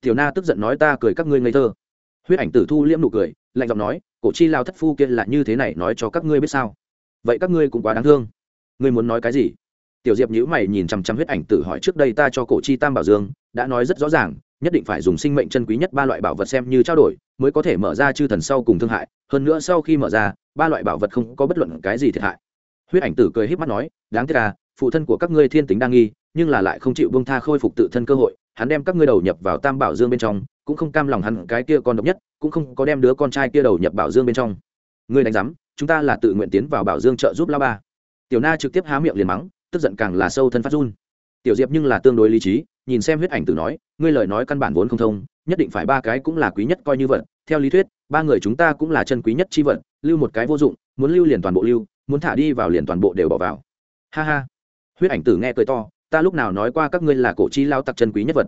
Tiểu na tức giận nói ta cười các ngươi ngây thơ. Huyết ảnh tử thu liễm nụ cười, lạnh giọng nói, cổ chi lao thất phu kia là như thế này nói cho các ngươi biết sao? Vậy các ngươi cũng quá đáng thương. Ngươi muốn nói cái gì? Tiểu diệp nhữ mày nhìn chằm chằm huyết ảnh tử hỏi trước đây ta cho cổ chi tam bảo dương, đã nói rất rõ ràng, nhất định phải dùng sinh mệnh chân quý nhất ba loại bảo vật xem như trao đổi, mới có thể mở ra chư thần sau cùng thương hại. Hơn nữa sau khi mở ra, ba loại bảo vật không có bất luận cái gì thiệt hại. Huyết ảnh tử cười h í p mắt nói, đáng tiếc là phụ thân của các ngươi thiên tính đang nghi, nhưng là lại không chịu bông tha khôi phục tự thân cơ hội. Hắn đem các ngươi đầu nhập vào tam bảo dương bên trong, cũng không cam lòng hắn cái kia con độc nhất, cũng không có đem đứa con trai kia đầu nhập bảo dương bên trong. Ngươi đánh giám, chúng ta là tự nguyện tiến vào bảo dương trợ giúp lao ba. Tiểu na trực tiếp há miệng liền mắng tức giận càng là sâu thân phát run. Tiểu diệp nhưng là tương đối lý trí, nhìn xem huyết ảnh tử nói, ngươi lời nói căn bản vốn không thông, nhất định phải ba cái cũng là quý nhất coi như vật theo lý thuyết, ba người chúng ta cũng là chân quý nhất chi vật lưu một cái vô dụng, muốn lưu liền toàn bộ lưu, muốn thả đi vào liền toàn bộ đều bỏ vào. Ha ha. Huyết ảnh tử nghe cười to, ta lúc nào nói qua các ngươi là cổ chi lao tặc chân quý nhất vật?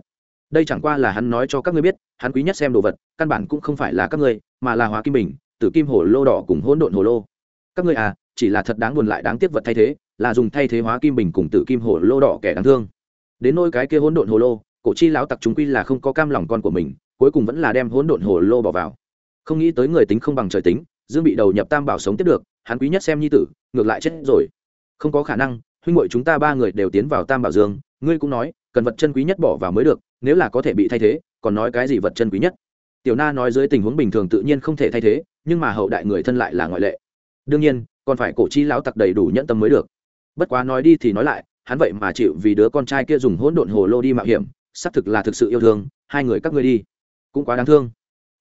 Đây chẳng qua là hắn nói cho các ngươi biết, hắn quý nhất xem đồ vật, căn bản cũng không phải là các ngươi, mà là hóa kim bình, tử kim hồ lô đỏ cùng hỗn độn hồ lô. Các ngươi à chỉ là thật đáng buồn lại đáng tiếc vật thay thế là dùng thay thế hóa kim bình cùng tử kim hồ lô đỏ kẻ đáng thương. Đến nôi cái kia hỗn độn hồ lô, cổ chi lão tặc chúng quy là không có cam lòng con của mình, cuối cùng vẫn là đem hỗn độn hồ lô bỏ vào. Không nghĩ tới người tính không bằng trời tính, dương bị đầu nhập tam bảo sống tiếp được, hắn quý nhất xem nhi tử, ngược lại chết rồi. Không có khả năng, huynh muội chúng ta ba người đều tiến vào tam bảo dương, ngươi cũng nói, cần vật chân quý nhất bỏ vào mới được, nếu là có thể bị thay thế, còn nói cái gì vật chân quý nhất? Tiểu na nói dưới tình huống bình thường tự nhiên không thể thay thế, nhưng mà hậu đại người thân lại là ngoại lệ. Đương nhiên, còn phải cổ chi lão tặc đầy đủ nhẫn tâm mới được bất quá nói đi thì nói lại, hắn vậy mà chịu vì đứa con trai kia dùng hỗn độn hồ lô đi mạo hiểm, xác thực là thực sự yêu thương, hai người các ngươi đi. Cũng quá đáng thương.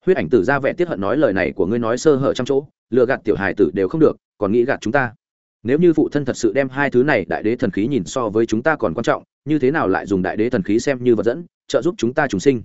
Huyết ảnh tử ra vẻ tiết hận nói lời này của ngươi nói sơ hở trong chỗ, lừa gạt tiểu hài tử đều không được, còn nghĩ gạt chúng ta. Nếu như phụ thân thật sự đem hai thứ này đại đế thần khí nhìn so với chúng ta còn quan trọng, như thế nào lại dùng đại đế thần khí xem như vật dẫn, trợ giúp chúng ta trùng sinh?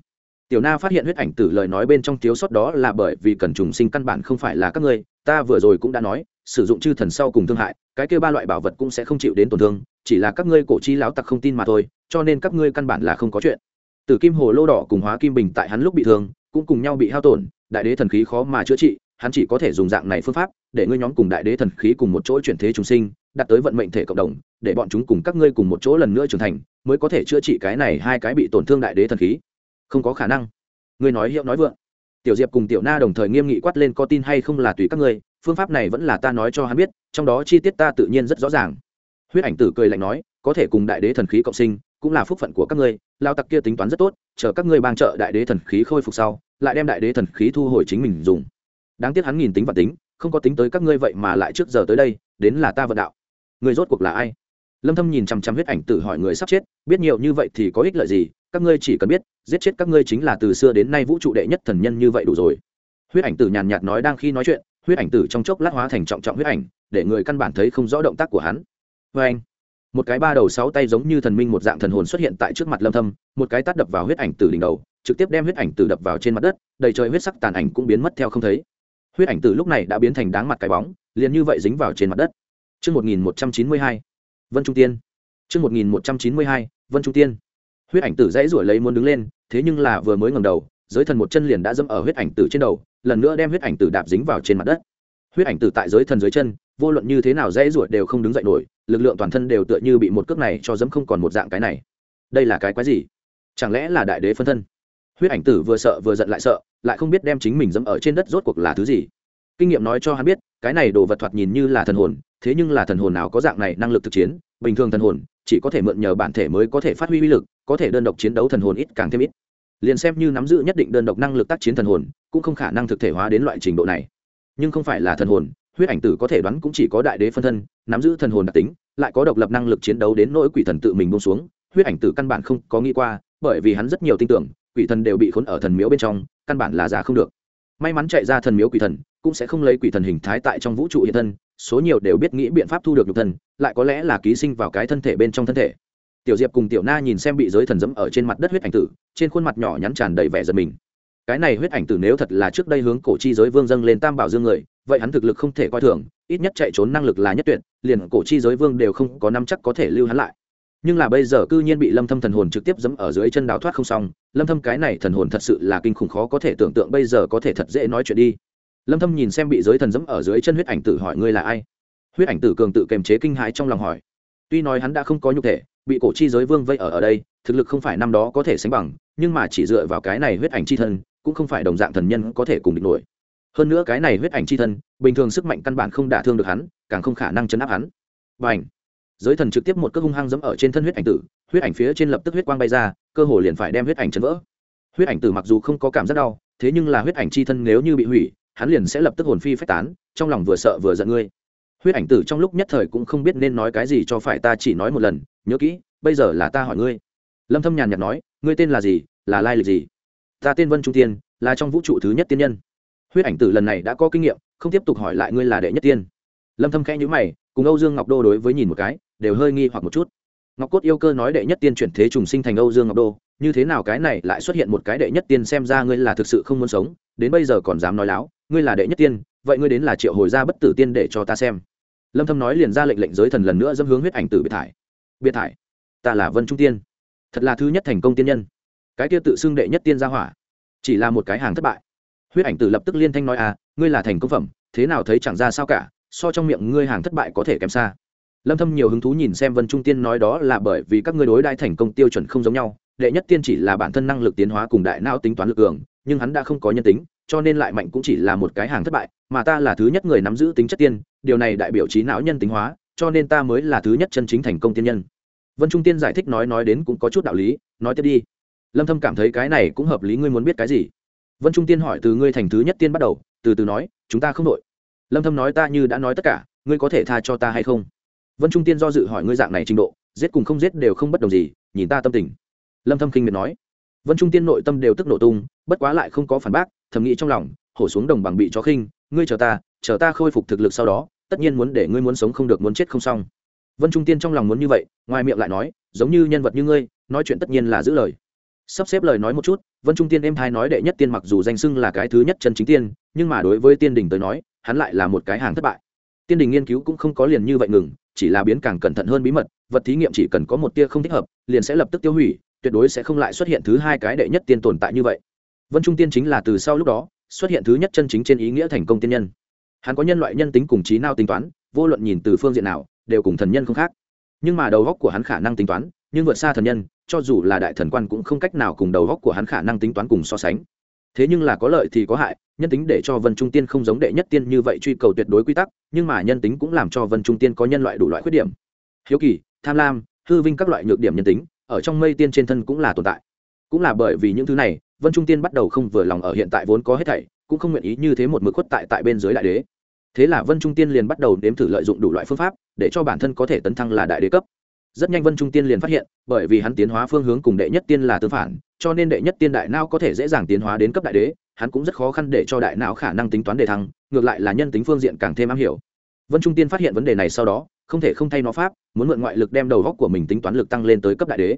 Tiểu na phát hiện huyết ảnh tử lời nói bên trong thiếu sót đó là bởi vì cần trùng sinh căn bản không phải là các ngươi, ta vừa rồi cũng đã nói sử dụng chư thần sau cùng thương hại, cái kêu ba loại bảo vật cũng sẽ không chịu đến tổn thương, chỉ là các ngươi cổ chi láo tặc không tin mà thôi, cho nên các ngươi căn bản là không có chuyện. Từ kim hồ lô đỏ cùng hóa kim bình tại hắn lúc bị thương, cũng cùng nhau bị hao tổn, đại đế thần khí khó mà chữa trị, hắn chỉ có thể dùng dạng này phương pháp, để ngươi nhóm cùng đại đế thần khí cùng một chỗ chuyển thế chúng sinh, đặt tới vận mệnh thể cộng đồng, để bọn chúng cùng các ngươi cùng một chỗ lần nữa trưởng thành, mới có thể chữa trị cái này hai cái bị tổn thương đại đế thần khí. Không có khả năng. Ngươi nói hiệu nói vượng. Tiểu diệp cùng tiểu na đồng thời nghiêm nghị quát lên có tin hay không là tùy các ngươi phương pháp này vẫn là ta nói cho hắn biết, trong đó chi tiết ta tự nhiên rất rõ ràng. Huyết ảnh tử cười lạnh nói, có thể cùng đại đế thần khí cộng sinh, cũng là phúc phận của các ngươi, lao tặc kia tính toán rất tốt, chờ các ngươi bang trợ đại đế thần khí khôi phục sau, lại đem đại đế thần khí thu hồi chính mình dùng. Đáng tiếc hắn nghìn tính và tính, không có tính tới các ngươi vậy mà lại trước giờ tới đây, đến là ta vận đạo. Người rốt cuộc là ai? Lâm thâm nhìn chăm chăm huyết ảnh tử hỏi người sắp chết, biết nhiều như vậy thì có ích lợi gì? Các ngươi chỉ cần biết, giết chết các ngươi chính là từ xưa đến nay vũ trụ đệ nhất thần nhân như vậy đủ rồi. Huyết ảnh tử nhàn nhạt nói đang khi nói chuyện huyết ảnh tử trong chốc lát hóa thành trọng trọng huyết ảnh để người căn bản thấy không rõ động tác của hắn vê anh một cái ba đầu sáu tay giống như thần minh một dạng thần hồn xuất hiện tại trước mặt lâm thâm một cái tát đập vào huyết ảnh tử đỉnh đầu trực tiếp đem huyết ảnh tử đập vào trên mặt đất đầy trời huyết sắc tàn ảnh cũng biến mất theo không thấy huyết ảnh tử lúc này đã biến thành đáng mặt cái bóng liền như vậy dính vào trên mặt đất Trước 1192, Vân Trung Tiên. Trước 1192, Vân Trung Tiên. Huyết ảnh tử dãy rủi lấy muốn đứng lên, thế nhưng là vừa mới ngẩng đầu, giới thần một chân liền đã dẫm ở huyết ảnh tử trên đầu, lần nữa đem huyết ảnh tử đạp dính vào trên mặt đất. Huyết ảnh tử tại giới thần dưới chân, vô luận như thế nào dễ ruột đều không đứng dậy nổi, lực lượng toàn thân đều tựa như bị một cước này cho dẫm không còn một dạng cái này. Đây là cái quái gì? Chẳng lẽ là đại đế phân thân? Huyết ảnh tử vừa sợ vừa giận lại sợ, lại không biết đem chính mình dẫm ở trên đất rốt cuộc là thứ gì. Kinh nghiệm nói cho hắn biết, cái này đồ vật thoạt nhìn như là thần hồn, thế nhưng là thần hồn nào có dạng này năng lực thực chiến bình thường thần hồn chỉ có thể mượn nhờ bản thể mới có thể phát huy uy lực có thể đơn độc chiến đấu thần hồn ít càng thêm ít liền xem như nắm giữ nhất định đơn độc năng lực tác chiến thần hồn, cũng không khả năng thực thể hóa đến loại trình độ này. Nhưng không phải là thần hồn, huyết ảnh tử có thể đoán cũng chỉ có đại đế phân thân, nắm giữ thần hồn đặc tính, lại có độc lập năng lực chiến đấu đến nỗi quỷ thần tự mình bông xuống, huyết ảnh tử căn bản không có nghĩ qua, bởi vì hắn rất nhiều tin tưởng, quỷ thần đều bị khốn ở thần miếu bên trong, căn bản là giả không được. May mắn chạy ra thần miếu quỷ thần, cũng sẽ không lấy quỷ thần hình thái tại trong vũ trụ hiện thân, số nhiều đều biết nghĩ biện pháp thu được nhục thần lại có lẽ là ký sinh vào cái thân thể bên trong thân thể tiểu diệp cùng tiểu na nhìn xem bị giới thần dẫm ở trên mặt đất huyết ảnh tử, trên khuôn mặt nhỏ nhắn tràn đầy vẻ giật mình. Cái này huyết ảnh tử nếu thật là trước đây hướng cổ chi giới vương dâng lên tam bảo dương người, vậy hắn thực lực không thể coi thường, ít nhất chạy trốn năng lực là nhất tuyệt, liền cổ chi giới vương đều không có năm chắc có thể lưu hắn lại. Nhưng là bây giờ cư nhiên bị lâm thâm thần hồn trực tiếp dẫm ở dưới chân đào thoát không xong, lâm thâm cái này thần hồn thật sự là kinh khủng khó có thể tưởng tượng bây giờ có thể thật dễ nói chuyện đi. Lâm thâm nhìn xem bị giới thần dẫm ở dưới chân huyết ảnh tử hỏi ngươi là ai? Huyết ảnh tử cường tự kềm chế kinh hãi trong lòng hỏi. Tuy nói hắn đã không có nhục thể bị cổ chi giới vương vây ở ở đây, thực lực không phải năm đó có thể sánh bằng, nhưng mà chỉ dựa vào cái này huyết ảnh chi thân, cũng không phải đồng dạng thần nhân có thể cùng địch nổi. Hơn nữa cái này huyết ảnh chi thân, bình thường sức mạnh căn bản không đả thương được hắn, càng không khả năng chấn áp hắn. Và ảnh giới thần trực tiếp một cước hung hăng dẫm ở trên thân huyết ảnh tử, huyết ảnh phía trên lập tức huyết quang bay ra, cơ hồ liền phải đem huyết ảnh chấn vỡ. Huyết ảnh tử mặc dù không có cảm giác đau, thế nhưng là huyết ảnh chi thân nếu như bị hủy, hắn liền sẽ lập tức hồn phi phách tán, trong lòng vừa sợ vừa giận ngươi. Huyết ảnh tử trong lúc nhất thời cũng không biết nên nói cái gì cho phải, ta chỉ nói một lần nhớ kỹ, bây giờ là ta hỏi ngươi. Lâm thâm nhàn nhạt nói, ngươi tên là gì? Là lai lịch gì? Ta tên vân trung tiên, là trong vũ trụ thứ nhất tiên nhân. Huyết ảnh tử lần này đã có kinh nghiệm, không tiếp tục hỏi lại ngươi là đệ nhất tiên. Lâm thâm khẽ nhíu mày, cùng âu dương ngọc đô đối với nhìn một cái, đều hơi nghi hoặc một chút. Ngọc cốt yêu cơ nói đệ nhất tiên chuyển thế trùng sinh thành âu dương ngọc đô, như thế nào cái này lại xuất hiện một cái đệ nhất tiên xem ra ngươi là thực sự không muốn sống, đến bây giờ còn dám nói láo, ngươi là đệ nhất tiên, vậy ngươi đến là triệu hồi ra bất tử tiên để cho ta xem. Lâm thâm nói liền ra lệnh lệnh giới thần lần nữa dâm hướng huyết ảnh tử bị thải biệt thải. Ta là vân trung tiên. Thật là thứ nhất thành công tiên nhân. Cái kia tự xưng đệ nhất tiên gia hỏa, chỉ là một cái hàng thất bại. Huyết ảnh tử lập tức liên thanh nói à ngươi là thành công phẩm, thế nào thấy chẳng ra sao cả, so trong miệng ngươi hàng thất bại có thể kém xa. Lâm thâm nhiều hứng thú nhìn xem vân trung tiên nói đó là bởi vì các ngươi đối đai thành công tiêu chuẩn không giống nhau, đệ nhất tiên chỉ là bản thân năng lực tiến hóa cùng đại não tính toán lực cường, nhưng hắn đã không có nhân tính, cho nên lại mạnh cũng chỉ là một cái hàng thất bại, mà ta là thứ nhất người nắm giữ tính chất tiên, điều này đại biểu trí não nhân tính hóa cho nên ta mới là thứ nhất chân chính thành công tiên nhân. Vân trung tiên giải thích nói nói đến cũng có chút đạo lý, nói tiếp đi. Lâm thâm cảm thấy cái này cũng hợp lý, ngươi muốn biết cái gì? Vân trung tiên hỏi từ ngươi thành thứ nhất tiên bắt đầu, từ từ nói, chúng ta không đội lâm thâm nói ta như đã nói tất cả, ngươi có thể tha cho ta hay không? Vân trung tiên do dự hỏi ngươi dạng này trình độ, giết cùng không giết đều không bất đồng gì, nhìn ta tâm tình. Lâm thâm kinh miệt nói. Vân trung tiên nội tâm đều tức nổ tung, bất quá lại không có phản bác, thầm nghĩ trong lòng, hổ xuống đồng bằng bị chó khinh, ngươi chờ ta chờ ta khôi phục thực lực sau đó tất nhiên muốn để ngươi muốn sống không được muốn chết không xong. Vân trung tiên trong lòng muốn như vậy, ngoài miệng lại nói, giống như nhân vật như ngươi, nói chuyện tất nhiên là giữ lời. Sắp xếp lời nói một chút, vân trung tiên em hai nói đệ nhất tiên mặc dù danh sưng là cái thứ nhất chân chính tiên, nhưng mà đối với tiên đình tới nói, hắn lại là một cái hàng thất bại. Tiên đình nghiên cứu cũng không có liền như vậy ngừng, chỉ là biến càng cẩn thận hơn bí mật, vật thí nghiệm chỉ cần có một tia không thích hợp, liền sẽ lập tức tiêu hủy, tuyệt đối sẽ không lại xuất hiện thứ hai cái đệ nhất tiên tồn tại như vậy. Vân trung tiên chính là từ sau lúc đó, xuất hiện thứ nhất chân chính trên ý nghĩa thành công tiên nhân hắn có nhân loại nhân tính cùng trí nào tính toán, vô luận nhìn từ phương diện nào, đều cùng thần nhân không khác. Nhưng mà đầu góc của hắn khả năng tính toán, nhưng vượt xa thần nhân, cho dù là đại thần quan cũng không cách nào cùng đầu góc của hắn khả năng tính toán cùng so sánh. Thế nhưng là có lợi thì có hại, nhân tính để cho vân trung tiên không giống đệ nhất tiên như vậy truy cầu tuyệt đối quy tắc, nhưng mà nhân tính cũng làm cho vân trung tiên có nhân loại đủ loại khuyết điểm. Hiếu kỳ, tham lam, hư vinh các loại nhược điểm nhân tính, ở trong mây tiên trên thân cũng là tồn tại. Cũng là bởi vì những thứ này, vân trung tiên bắt đầu không vừa lòng ở hiện tại vốn có hết thảy cũng không nguyện ý như thế một mực khuất tại tại bên dưới đại đế. Thế là vân trung tiên liền bắt đầu đếm thử lợi dụng đủ loại phương pháp để cho bản thân có thể tấn thăng là đại đế cấp. Rất nhanh vân trung tiên liền phát hiện, bởi vì hắn tiến hóa phương hướng cùng đệ nhất tiên là tương phản, cho nên đệ nhất tiên đại não có thể dễ dàng tiến hóa đến cấp đại đế, hắn cũng rất khó khăn để cho đại não khả năng tính toán đề thăng, ngược lại là nhân tính phương diện càng thêm am hiểu. Vân trung tiên phát hiện vấn đề này sau đó, không thể không thay nó pháp, muốn mượn ngoại lực đem đầu góc của mình tính toán lực tăng lên tới cấp đại đế.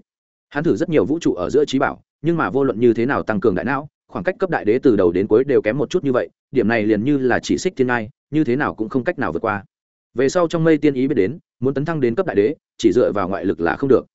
Hắn thử rất nhiều vũ trụ ở giữa trí bảo, nhưng mà vô luận như thế nào tăng cường đại não khoảng cách cấp đại đế từ đầu đến cuối đều kém một chút như vậy, điểm này liền như là chỉ xích thiên ngai, như thế nào cũng không cách nào vượt qua. Về sau trong mây tiên ý biết đến, muốn tấn thăng đến cấp đại đế, chỉ dựa vào ngoại lực là không được.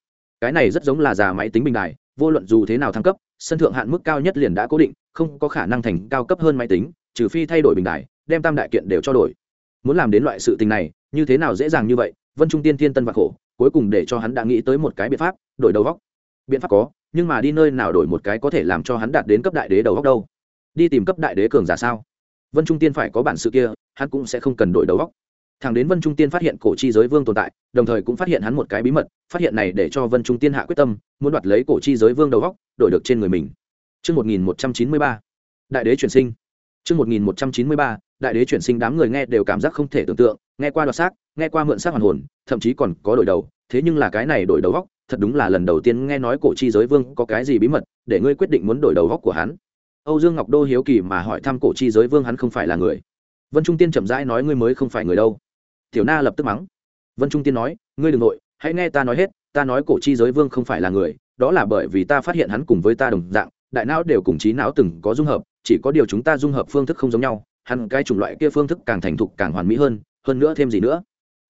Cái này rất giống là già máy tính bình đài, vô luận dù thế nào thăng cấp, sân thượng hạn mức cao nhất liền đã cố định, không có khả năng thành cao cấp hơn máy tính, trừ phi thay đổi bình đài, đem tam đại kiện đều cho đổi. Muốn làm đến loại sự tình này, như thế nào dễ dàng như vậy, vân trung tiên thiên tân và khổ, cuối cùng để cho hắn đã nghĩ tới một cái biện pháp, đổi đầu góc. Biện pháp có nhưng mà đi nơi nào đổi một cái có thể làm cho hắn đạt đến cấp đại đế đầu góc đâu? Đi tìm cấp đại đế cường giả sao? Vân trung tiên phải có bản sự kia hắn cũng sẽ không cần đổi đầu góc. Thằng đến vân trung tiên phát hiện cổ chi giới vương tồn tại đồng thời cũng phát hiện hắn một cái bí mật phát hiện này để cho vân trung tiên hạ quyết tâm muốn đoạt lấy cổ chi giới vương đầu góc đổi được trên người mình. Trước 1193, đại đế chuyển sinh. Trước 1193, đại đế chuyển sinh đám người nghe đều cảm giác không thể tưởng tượng, nghe qua đoạt xác, nghe qua mượn xác hoàn hồn, thậm chí còn có đổi đầu, thế nhưng là cái này đổi đầu góc, thật đúng là lần đầu tiên nghe nói cổ chi giới vương có cái gì bí mật, để ngươi quyết định muốn đổi đầu góc của hắn. Âu Dương Ngọc Đô hiếu kỳ mà hỏi thăm cổ chi giới vương hắn không phải là người. Vân Trung Tiên chậm rãi nói ngươi mới không phải người đâu. Tiểu Na lập tức mắng. Vân Trung Tiên nói, ngươi đừng nội, hãy nghe ta nói hết, ta nói cổ chi giới vương không phải là người, đó là bởi vì ta phát hiện hắn cùng với ta đồng dạng, đại não đều cùng trí não từng có dung hợp, chỉ có điều chúng ta dung hợp phương thức không giống nhau, hắn cái chủng loại kia phương thức càng thành thục càng hoàn mỹ hơn, hơn nữa thêm gì nữa.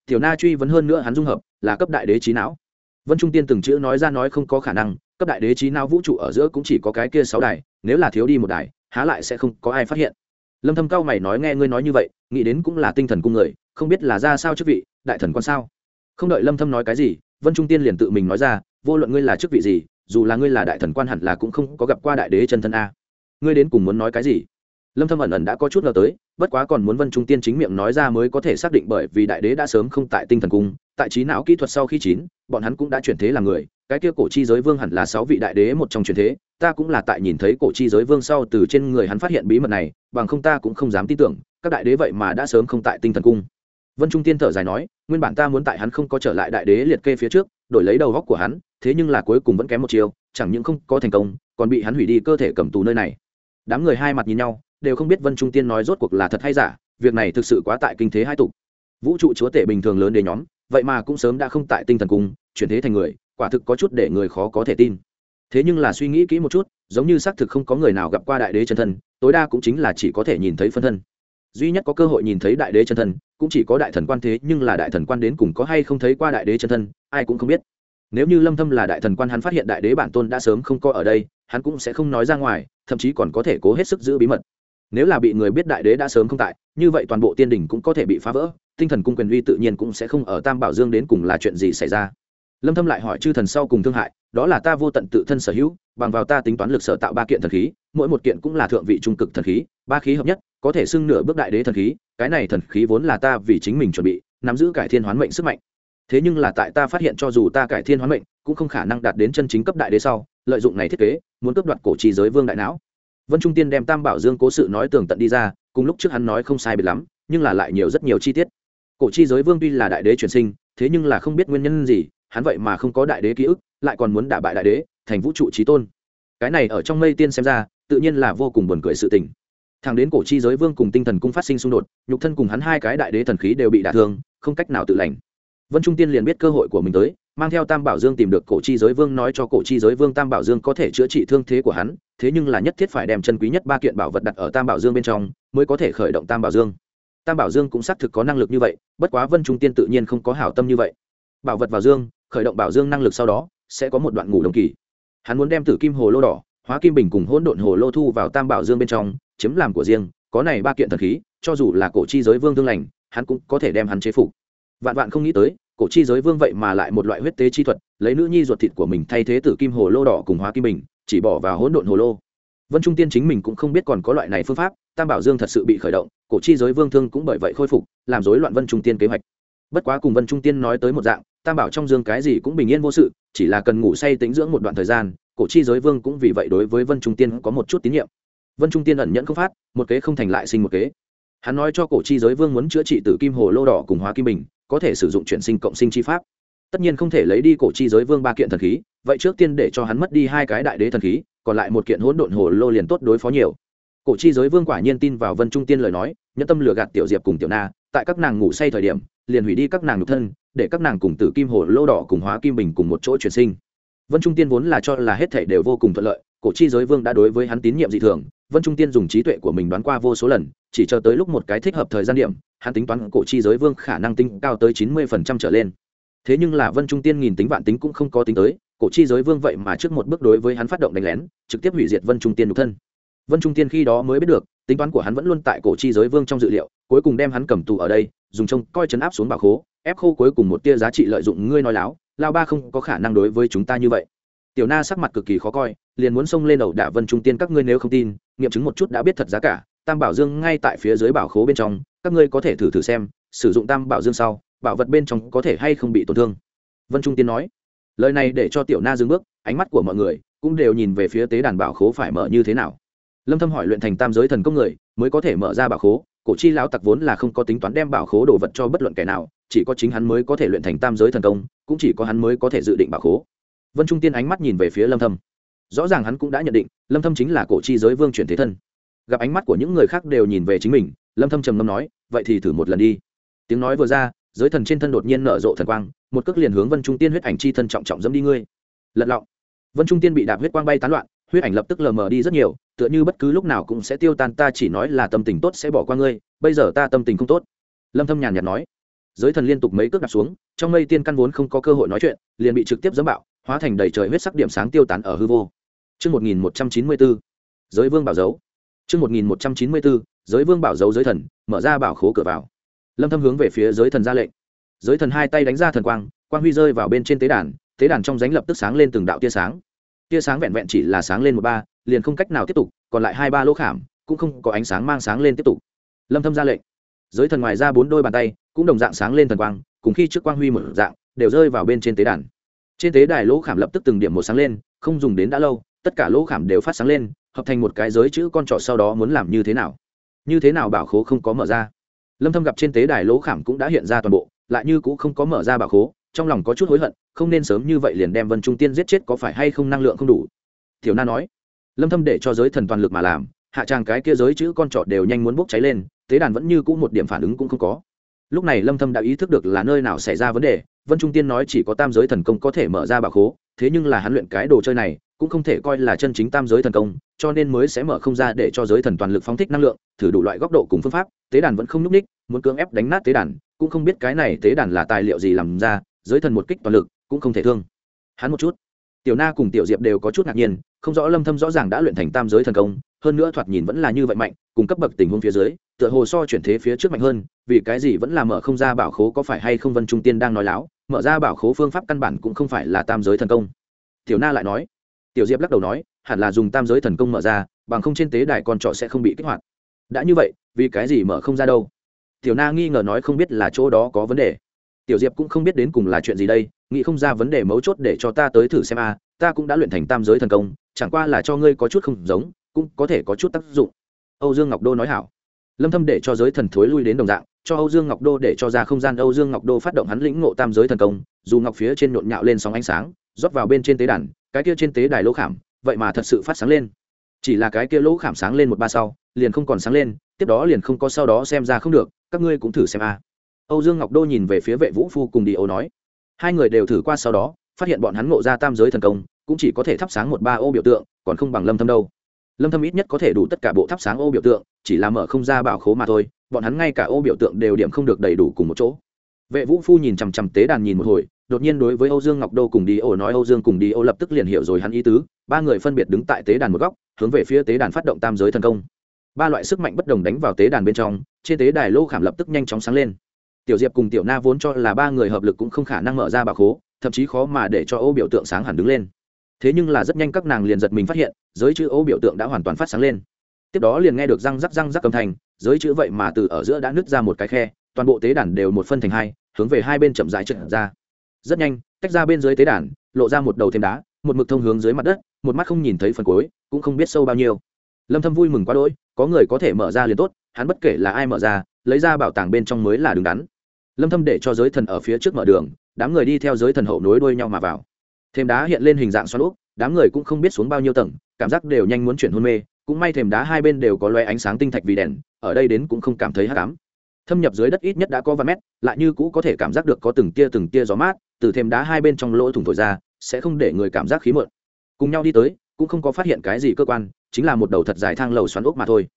Tiểu Na truy vấn hơn nữa hắn dung hợp là cấp đại đế trí não. Vân Trung Tiên từng chữ nói ra nói không có khả năng, cấp đại đế trí não vũ trụ ở giữa cũng chỉ có cái kia sáu đài, nếu là thiếu đi một đài, há lại sẽ không có ai phát hiện. Lâm Thâm cao mày nói nghe ngươi nói như vậy, nghĩ đến cũng là tinh thần cung người, không biết là ra sao chức vị, đại thần quan sao? Không đợi Lâm Thâm nói cái gì, Vân Trung Tiên liền tự mình nói ra, vô luận ngươi là chức vị gì, dù là ngươi là đại thần quan hẳn là cũng không có gặp qua đại đế chân thân a ngươi đến cùng muốn nói cái gì lâm thâm ẩn ẩn đã có chút ngờ tới bất quá còn muốn vân trung tiên chính miệng nói ra mới có thể xác định bởi vì đại đế đã sớm không tại tinh thần cung tại trí não kỹ thuật sau khi chín, bọn hắn cũng đã chuyển thế làm người, cái kia cổ chi giới vương hẳn là sáu vị đại đế một trong chuyển thế, ta cũng là tại nhìn thấy cổ chi giới vương sau từ trên người hắn phát hiện bí mật này, bằng không ta cũng không dám tin tưởng, các đại đế vậy mà đã sớm không tại tinh thần cung. Vân trung tiên thở dài nói, nguyên bản ta muốn tại hắn không có trở lại đại đế liệt kê phía trước, đổi lấy đầu góc của hắn, thế nhưng là cuối cùng vẫn kém một chiều chẳng những không có thành công, còn bị hắn hủy đi cơ thể cầm tù nơi này. Đám người hai mặt nhìn nhau, đều không biết vân trung tiên nói rốt cuộc là thật hay giả, việc này thực sự quá tại kinh thế hai tục. Vũ trụ chúa tể bình thường lớn đến nhóm vậy mà cũng sớm đã không tại tinh thần cung, chuyển thế thành người, quả thực có chút để người khó có thể tin. Thế nhưng là suy nghĩ kỹ một chút, giống như xác thực không có người nào gặp qua đại đế chân thân, tối đa cũng chính là chỉ có thể nhìn thấy phân thân. Duy nhất có cơ hội nhìn thấy đại đế chân thân, cũng chỉ có đại thần quan thế, nhưng là đại thần quan đến cùng có hay không thấy qua đại đế chân thân, ai cũng không biết. Nếu như lâm thâm là đại thần quan hắn phát hiện đại đế bản tôn đã sớm không có ở đây, hắn cũng sẽ không nói ra ngoài, thậm chí còn có thể cố hết sức giữ bí mật. Nếu là bị người biết đại đế đã sớm không tại, như vậy toàn bộ tiên đình cũng có thể bị phá vỡ tinh thần cung quyền uy tự nhiên cũng sẽ không ở tam bảo dương đến cùng là chuyện gì xảy ra. Lâm thâm lại hỏi chư thần sau cùng thương hại, đó là ta vô tận tự thân sở hữu, bằng vào ta tính toán lực sở tạo ba kiện thần khí, mỗi một kiện cũng là thượng vị trung cực thần khí, ba khí hợp nhất, có thể xưng nửa bước đại đế thần khí, cái này thần khí vốn là ta vì chính mình chuẩn bị, nắm giữ cải thiên hoán mệnh sức mạnh. Thế nhưng là tại ta phát hiện cho dù ta cải thiên hoán mệnh, cũng không khả năng đạt đến chân chính cấp đại đế sau, lợi dụng này thiết kế, muốn cướp đoạt cổ trì giới vương đại não. Vân trung tiên đem tam bảo dương cố sự nói tường tận đi ra, cùng lúc trước hắn nói không sai biệt lắm, nhưng là lại nhiều rất nhiều chi tiết cổ chi giới vương tuy là đại đế chuyển sinh, thế nhưng là không biết nguyên nhân gì, hắn vậy mà không có đại đế ký ức, lại còn muốn đả bại đại đế, thành vũ trụ trí tôn. Cái này ở trong mây tiên xem ra, tự nhiên là vô cùng buồn cười sự tình. Thằng đến cổ chi giới vương cùng tinh thần cung phát sinh xung đột, nhục thân cùng hắn hai cái đại đế thần khí đều bị đả thương, không cách nào tự lành. Vân trung tiên liền biết cơ hội của mình tới, mang theo tam bảo dương tìm được cổ chi giới vương nói cho cổ chi giới vương tam bảo dương có thể chữa trị thương thế của hắn, thế nhưng là nhất thiết phải đem chân quý nhất ba kiện bảo vật đặt ở tam bảo dương bên trong, mới có thể khởi động tam bảo dương tam bảo dương cũng xác thực có năng lực như vậy, bất quá vân trung tiên tự nhiên không có hảo tâm như vậy. bảo vật vào dương, khởi động bảo dương năng lực sau đó, sẽ có một đoạn ngủ đồng kỳ. hắn muốn đem tử kim hồ lô đỏ, hóa kim bình cùng hỗn độn hồ lô thu vào tam bảo dương bên trong, chiếm làm của riêng, có này ba kiện thần khí, cho dù là cổ chi giới vương thương lành, hắn cũng có thể đem hắn chế phục. vạn vạn không nghĩ tới, cổ chi giới vương vậy mà lại một loại huyết tế chi thuật, lấy nữ nhi ruột thịt của mình thay thế tử kim hồ lô đỏ cùng hóa kim bình, chỉ bỏ vào hỗn độn hồ lô vân trung tiên chính mình cũng không biết còn có loại này phương pháp, tam bảo dương thật sự bị khởi động, cổ chi giới vương thương cũng bởi vậy khôi phục, làm rối loạn vân trung tiên kế hoạch. Bất quá cùng vân trung tiên nói tới một dạng, tam bảo trong dương cái gì cũng bình yên vô sự, chỉ là cần ngủ say tính dưỡng một đoạn thời gian, cổ chi giới vương cũng vì vậy đối với vân trung tiên có một chút tín nhiệm. Vân trung tiên ẩn nhẫn không phát, một kế không thành lại sinh một kế. Hắn nói cho cổ chi giới vương muốn chữa trị tử kim hồ lô đỏ cùng hóa kim bình, có thể sử dụng chuyển sinh cộng sinh chi pháp tất nhiên không thể lấy đi cổ chi giới vương ba kiện thần khí, vậy trước tiên để cho hắn mất đi hai cái đại đế thần khí, còn lại một kiện hỗn độn hồ lô liền tốt đối phó nhiều. Cổ chi giới vương quả nhiên tin vào vân trung tiên lời nói, nhẫn tâm lừa gạt tiểu diệp cùng tiểu na, tại các nàng ngủ say thời điểm, liền hủy đi các nàng nhục thân, để các nàng cùng tử kim hồ lô đỏ cùng hóa kim bình cùng một chỗ chuyển sinh. Vân trung tiên vốn là cho là hết thể đều vô cùng thuận lợi, cổ chi giới vương đã đối với hắn tín nhiệm dị thường, vân trung tiên dùng trí tuệ của mình đoán qua vô số lần, chỉ chờ tới lúc một cái thích hợp thời gian điểm, hắn tính toán cổ chi giới vương khả năng tính cao tới chín mươi phần trăm trở lên thế nhưng là vân trung tiên nghìn tính vạn tính cũng không có tính tới, cổ chi giới vương vậy mà trước một bước đối với hắn phát động đánh lén, trực tiếp hủy diệt vân trung tiên nhục thân. Vân trung tiên khi đó mới biết được, tính toán của hắn vẫn luôn tại cổ chi giới vương trong dự liệu, cuối cùng đem hắn cầm tù ở đây, dùng trông coi chấn áp xuống bảo khố, ép khô cuối cùng một tia giá trị lợi dụng ngươi nói láo, lao ba không có khả năng đối với chúng ta như vậy. Tiểu na sắc mặt cực kỳ khó coi, liền muốn xông lên đầu đả vân trung tiên các ngươi nếu không tin, nghiệm chứng một chút đã biết thật giá cả, tam bảo dương ngay tại phía dưới bảo khố bên trong, các ngươi có thể thử thử xem, sử dụng tam bảo dương sau bảo vật bên trong có thể hay không bị tổn thương. Vân trung tiên nói, lời này để cho tiểu na dừng bước, ánh mắt của mọi người cũng đều nhìn về phía tế đàn bảo khố phải mở như thế nào. Lâm thâm hỏi luyện thành tam giới thần công người mới có thể mở ra bảo khố, cổ chi lão tặc vốn là không có tính toán đem bảo khố đồ vật cho bất luận kẻ nào, chỉ có chính hắn mới có thể luyện thành tam giới thần công, cũng chỉ có hắn mới có thể dự định bảo khố. Vân trung tiên ánh mắt nhìn về phía lâm thâm. Rõ ràng hắn cũng đã nhận định, lâm thâm chính là cổ chi giới vương chuyển thế thân. Gặp ánh mắt của những người khác đều nhìn về chính mình, lâm thâm trầm ngâm nói, vậy thì thử một lần đi. Tiếng nói vừa ra giới thần trên thân đột nhiên nở rộ thần quang một cước liền hướng vân trung tiên huyết ảnh chi thân trọng trọng dẫm đi ngươi. Lật lọng. Vân trung tiên bị đạp huyết quang bay tán loạn huyết ảnh lập tức lờ mờ đi rất nhiều tựa như bất cứ lúc nào cũng sẽ tiêu tan ta chỉ nói là tâm tình tốt sẽ bỏ qua ngươi bây giờ ta tâm tình không tốt. Lâm thâm nhàn nhạt nói. Giới thần liên tục mấy cước đạp xuống trong mây tiên căn vốn không có cơ hội nói chuyện liền bị trực tiếp dẫm bạo hóa thành đầy trời huyết sắc điểm sáng tiêu tán ở hư vô. Trước 1194, giới vương bảo dấu. Trước 1194, giới vương bảo dấu giới thần, mở ra bảo khố cửa vào. Lâm Thâm hướng về phía giới thần ra lệnh. Giới thần hai tay đánh ra thần quang, quang huy rơi vào bên trên tế đàn, tế đàn trong rãnh lập tức sáng lên từng đạo tia sáng. Tia sáng vẹn vẹn chỉ là sáng lên một ba, liền không cách nào tiếp tục, còn lại hai ba lỗ khảm, cũng không có ánh sáng mang sáng lên tiếp tục. Lâm Thâm ra lệnh. Giới thần ngoài ra bốn đôi bàn tay, cũng đồng dạng sáng lên thần quang, cùng khi trước quang huy một dạng, đều rơi vào bên trên tế đàn. Trên tế đài lỗ khảm lập tức từng điểm một sáng lên, không dùng đến đã lâu, tất cả lỗ khảm đều phát sáng lên hợp thành một cái giới chữ con trọ sau đó muốn làm như thế nào như thế nào bảo khố không có mở ra lâm thâm gặp trên tế đài lỗ khảm cũng đã hiện ra toàn bộ, lại như cũng không có mở ra bảo khố, trong lòng có chút hối hận, không nên sớm như vậy liền đem vân trung tiên giết chết có phải hay không năng lượng không đủ. Tiểu na nói, lâm thâm để cho giới thần toàn lực mà làm, hạ tràng cái kia giới chữ con trọt đều nhanh muốn bốc cháy lên, tế đàn vẫn như cũ một điểm phản ứng cũng không có. Lúc này lâm thâm đã ý thức được là nơi nào xảy ra vấn đề, vân trung tiên nói chỉ có tam giới thần công có thể mở ra bảo khố, thế nhưng là hắn luyện cái đồ chơi này, cũng không thể coi là chân chính tam giới thần công cho nên mới sẽ mở không ra để cho giới thần toàn lực phóng thích năng lượng, thử đủ loại góc độ cùng phương pháp, tế đàn vẫn không n ú c ních muốn cưỡng ép đánh nát tế đàn, cũng không biết cái này tế đàn là tài liệu gì làm ra, giới thần một kích toàn lực, cũng không thể thương. Hắn một chút. Tiểu na cùng tiểu diệp đều có chút ngạc nhiên, không rõ lâm thâm rõ ràng đã luyện thành tam giới thần công, hơn nữa thoạt nhìn vẫn là như vậy mạnh, cùng cấp bậc tình huống phía dưới, tựa hồ so chuyển thế phía trước mạnh hơn, vì cái gì vẫn là mở không ra bảo khố có phải hay không vân trung tiên đang nói láo, mở ra bảo khố phương pháp căn bản cũng không phải là tam giới thần công. Tiểu na lại nói. Tiểu diệp lắc đầu nói hẳn là dùng tam giới thần công mở ra, bằng không trên tế đài con trọ sẽ không bị kích hoạt. Đã như vậy, vì cái gì mở không ra đâu? Tiểu na nghi ngờ nói không biết là chỗ đó có vấn đề. Tiểu diệp cũng không biết đến cùng là chuyện gì đây, nghĩ không ra vấn đề mấu chốt để cho ta tới thử xem a, ta cũng đã luyện thành tam giới thần công, chẳng qua là cho ngươi có chút không giống, cũng có thể có chút tác dụng. Âu dương ngọc đô nói hảo. Lâm thâm để cho giới thần thối lui đến đồng dạng, cho âu dương ngọc đô để cho ra không gian âu dương ngọc đô phát động hắn lĩnh ngộ tam giới thần công, dù ngọc phía trên nhộn nhạo lên sóng ánh sáng, rót vào bên trên tế đàn, cái kia trên tế đài lỗ khảm vậy mà thật sự phát sáng lên. Chỉ là cái kia lỗ khảm sáng lên một ba sau, liền không còn sáng lên, tiếp đó liền không có sau đó xem ra không được, các ngươi cũng thử xem a. Âu dương ngọc đô nhìn về phía vệ vũ phu cùng đi ô nói. Hai người đều thử qua sau đó, phát hiện bọn hắn ngộ ra tam giới thần công, cũng chỉ có thể thắp sáng một ba ô biểu tượng, còn không bằng lâm thâm đâu. Lâm thâm ít nhất có thể đủ tất cả bộ thắp sáng ô biểu tượng, chỉ là mở không ra bảo khố mà thôi, bọn hắn ngay cả ô biểu tượng đều điểm không được đầy đủ cùng một chỗ. Vệ vũ phu nhìn chằm chằm tế đàn nhìn một hồi đột nhiên đối với âu dương ngọc đô cùng đi ổ nói âu dương cùng đi ổ lập tức liền hiểu rồi hắn ý tứ, ba người phân biệt đứng tại tế đàn một góc, hướng về phía tế đàn phát động tam giới thần công. Ba loại sức mạnh bất đồng đánh vào tế đàn bên trong, trên tế đài lô khảm lập tức nhanh chóng sáng lên. Tiểu diệp cùng tiểu na vốn cho là ba người hợp lực cũng không khả năng mở ra bà khố, thậm chí khó mà để cho ô biểu tượng sáng hẳn đứng lên. Thế nhưng là rất nhanh các nàng liền giật mình phát hiện, giới chữ ô biểu tượng đã hoàn toàn phát sáng lên. Tiếp đó liền nghe được răng rắc răng rắc âm thanh, giới chữ vậy mà từ ở giữa đã nứt ra một cái khe, toàn bộ tế đàn đều một phân thành hai, hướng về hai bên chậm rãi trượt ra rất nhanh, tách ra bên dưới tế đàn, lộ ra một đầu thêm đá, một mực thông hướng dưới mặt đất, một mắt không nhìn thấy phần cuối, cũng không biết sâu bao nhiêu. Lâm thâm vui mừng quá đỗi, có người có thể mở ra liền tốt, hắn bất kể là ai mở ra, lấy ra bảo tàng bên trong mới là đứng đắn. Lâm thâm để cho giới thần ở phía trước mở đường, đám người đi theo giới thần hậu nối đuôi nhau mà vào. Thêm đá hiện lên hình dạng xoắn úp, đám người cũng không biết xuống bao nhiêu tầng, cảm giác đều nhanh muốn chuyển hôn mê, cũng may thềm đá hai bên đều có loe ánh sáng tinh thạch vì đèn, ở đây đến cũng không cảm thấy hắc ám. Thâm nhập dưới đất ít nhất đã có vài mét, lại như cũ có thể cảm giác được có từng tia từng tia gió mát từ thêm đá hai bên trong lỗ thủng thổi ra, sẽ không để người cảm giác khí mượn. Cùng nhau đi tới, cũng không có phát hiện cái gì cơ quan, chính là một đầu thật dài thang lầu xoắn ốc mà thôi.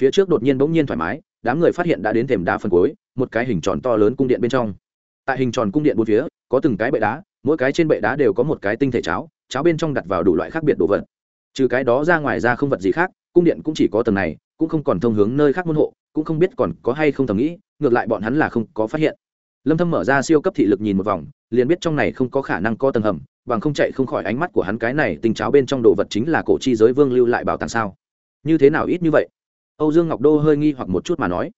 Phía trước đột nhiên bỗng nhiên thoải mái, đám người phát hiện đã đến thềm đá phần cuối, một cái hình tròn to lớn cung điện bên trong. Tại hình tròn cung điện bốn phía, có từng cái bệ đá, mỗi cái trên bệ đá đều có một cái tinh thể cháo cháo bên trong đặt vào đủ loại khác biệt đồ vật. Trừ cái đó ra ngoài ra không vật gì khác, cung điện cũng chỉ có tầng này, cũng không còn thông hướng nơi khác môn hộ, cũng không biết còn có hay không thầm nghĩ, ngược lại bọn hắn là không có phát hiện lâm thâm mở ra siêu cấp thị lực nhìn một vòng, liền biết trong này không có khả năng có tầng hầm, bằng không chạy không khỏi ánh mắt của hắn cái này tình cháo bên trong đồ vật chính là cổ chi giới vương lưu lại bảo tàng sao. Như thế nào ít như vậy? Âu dương ngọc đô hơi nghi hoặc một chút mà nói.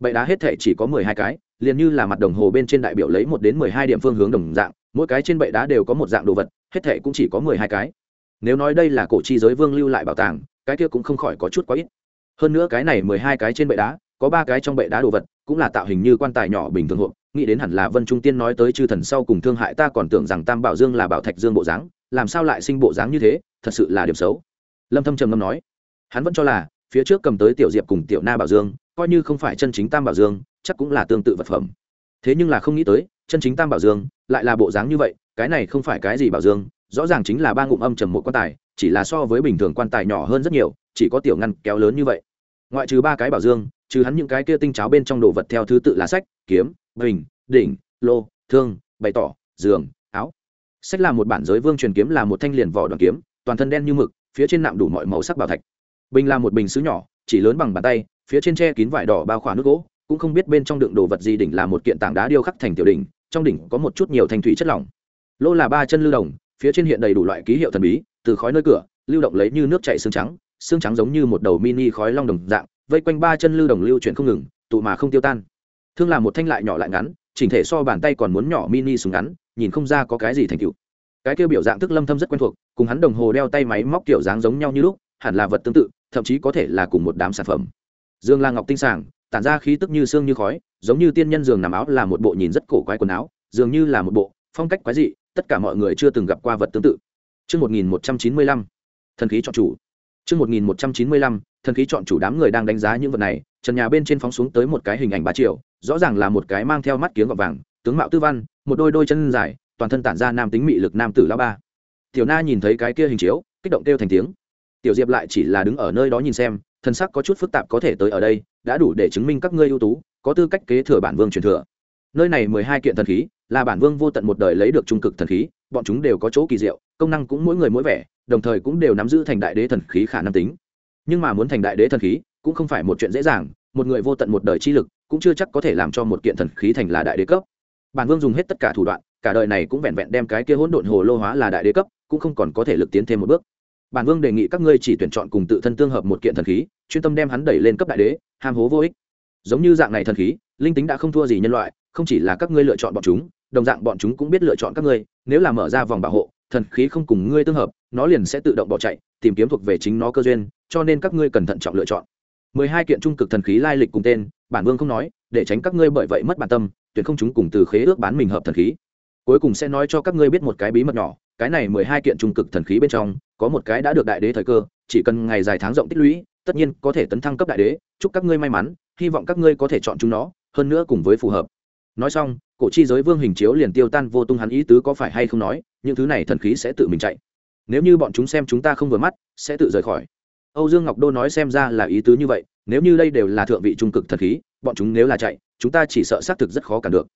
Bệ đá hết thệ chỉ có mười hai cái, liền như là mặt đồng hồ bên trên đại biểu lấy một đến mười hai điểm phương hướng đồng dạng, mỗi cái trên bệ đá đều có một dạng đồ vật, hết thệ cũng chỉ có mười hai cái. Nếu nói đây là cổ chi giới vương lưu lại bảo tàng, cái kia cũng không khỏi có chút quá ít. Hơn nữa cái này mười hai cái trên bệ đá, có ba cái trong bệ đá đồ vật, cũng là tạo hình như quan tài nhỏ bình thường hộp nghĩ đến hẳn là vân trung tiên nói tới chư thần sau cùng thương hại ta còn tưởng rằng tam bảo dương là bảo thạch dương bộ dáng, làm sao lại sinh bộ dáng như thế, thật sự là điểm xấu. Lâm thâm trầm ngâm nói, hắn vẫn cho là, phía trước cầm tới tiểu diệp cùng tiểu na bảo dương, coi như không phải chân chính tam bảo dương, chắc cũng là tương tự vật phẩm. Thế nhưng là không nghĩ tới, chân chính tam bảo dương, lại là bộ dáng như vậy, cái này không phải cái gì bảo dương, rõ ràng chính là ba ngụm âm trầm một quan tài, chỉ là so với bình thường quan tài nhỏ hơn rất nhiều, chỉ có tiểu ngăn kéo lớn như vậy. Ngoại trừ ba cái bảo dương trừ hắn những cái kia tinh cháo bên trong đồ vật theo thứ tự là sách, kiếm, bình, đỉnh, lô, thương, bày tỏ, giường, áo. Sách là một bản giới vương truyền kiếm, là một thanh liền vỏ đoàn kiếm, toàn thân đen như mực, phía trên nạm đủ mọi màu sắc bảo thạch. Bình là một bình xứ nhỏ, chỉ lớn bằng bàn tay, phía trên tre kín vải đỏ bao khỏa nước gỗ, cũng không biết bên trong đựng đồ vật gì đỉnh là một kiện tảng đá điêu khắc thành tiểu đỉnh, trong đỉnh có một chút nhiều thanh thủy chất lỏng. Lô là ba chân lưu đồng, phía trên hiện đầy đủ loại ký hiệu thần bí, từ khói nơi cửa, lưu động lấy như nước chảy xương trắng xương trắng giống như một đầu mini khói long đồng dạng vây quanh ba chân lưu đồng lưu chuyển không ngừng tụ mà không tiêu tan. Thương là một thanh lại nhỏ lại ngắn chỉnh thể so bàn tay còn muốn nhỏ mini súng ngắn nhìn không ra có cái gì thành tựu. Cái kêu biểu dạng thức lâm thâm rất quen thuộc cùng hắn đồng hồ đeo tay máy móc kiểu dáng giống nhau như lúc hẳn là vật tương tự thậm chí có thể là cùng một đám sản phẩm. Dương la ngọc tinh sàng tản ra khí tức như xương như khói giống như tiên nhân giường nằm áo là một bộ nhìn rất cổ quái quần áo dường như là một bộ phong cách quái dị tất cả mọi người chưa từng gặp qua vật tương tự. Trước 1195, thần khí cho chủ. Trước 1195, thần khí chọn chủ đám người đang đánh giá những vật này, trần nhà bên trên phóng xuống tới một cái hình ảnh ba triệu, rõ ràng là một cái mang theo mắt kiếng gọt vàng, tướng mạo tư văn, một đôi đôi chân dài, toàn thân tản ra nam tính mị lực nam tử lão ba. Tiểu Na nhìn thấy cái kia hình chiếu, kích động kêu thành tiếng. Tiểu Diệp lại chỉ là đứng ở nơi đó nhìn xem, thân sắc có chút phức tạp có thể tới ở đây, đã đủ để chứng minh các ngươi ưu tú, có tư cách kế thừa bản vương truyền thừa. Nơi này mười hai kiện thần khí, là bản vương vô tận một đời lấy được trung cực thần khí, bọn chúng đều có chỗ kỳ diệu, công năng cũng mỗi người mỗi vẻ, đồng thời cũng đều nắm giữ thành đại đế thần khí khả năng tính nhưng mà muốn thành đại đế thần khí, cũng không phải một chuyện dễ dàng, một người vô tận một đời chi lực, cũng chưa chắc có thể làm cho một kiện thần khí thành là đại đế cấp. Bản vương dùng hết tất cả thủ đoạn, cả đời này cũng vẹn vẹn đem cái kia hỗn độn hồ lô hóa là đại đế cấp, cũng không còn có thể lực tiến thêm một bước. Bản vương đề nghị các ngươi chỉ tuyển chọn cùng tự thân tương hợp một kiện thần khí, chuyên tâm đem hắn đẩy lên cấp đại đế, ham hố vô ích. Giống như dạng này thần khí, linh tính đã không thua gì nhân loại, không chỉ là các ngươi lựa chọn bọn chúng, đồng dạng bọn chúng cũng biết lựa chọn các ngươi, nếu là mở ra vòng bảo hộ, thần khí không cùng ngươi tương hợp nó liền sẽ tự động bỏ chạy, tìm kiếm thuộc về chính nó cơ duyên, cho nên các ngươi cần thận trọng lựa chọn. Mười hai kiện trung cực thần khí lai lịch cùng tên, bản vương không nói, để tránh các ngươi bởi vậy mất bản tâm tuyển không chúng cùng từ khế ước bán mình hợp thần khí. Cuối cùng sẽ nói cho các ngươi biết một cái bí mật nhỏ, cái này mười hai kiện trung cực thần khí bên trong, có một cái đã được đại đế thời cơ, chỉ cần ngày dài tháng rộng tích lũy, tất nhiên có thể tấn thăng cấp đại đế, chúc các ngươi may mắn, hy vọng các ngươi có thể chọn chúng nó, hơn nữa cùng với phù hợp. Nói xong, cổ chi giới vương hình chiếu liền tiêu tan vô tung hắn ý tứ có phải hay không nói, những thứ này thần khí sẽ tự mình chạy nếu như bọn chúng xem chúng ta không vừa mắt, sẽ tự rời khỏi. Âu dương ngọc đô nói xem ra là ý tứ như vậy, nếu như đây đều là thượng vị trung cực thần khí, bọn chúng nếu là chạy, chúng ta chỉ sợ xác thực rất khó cản được.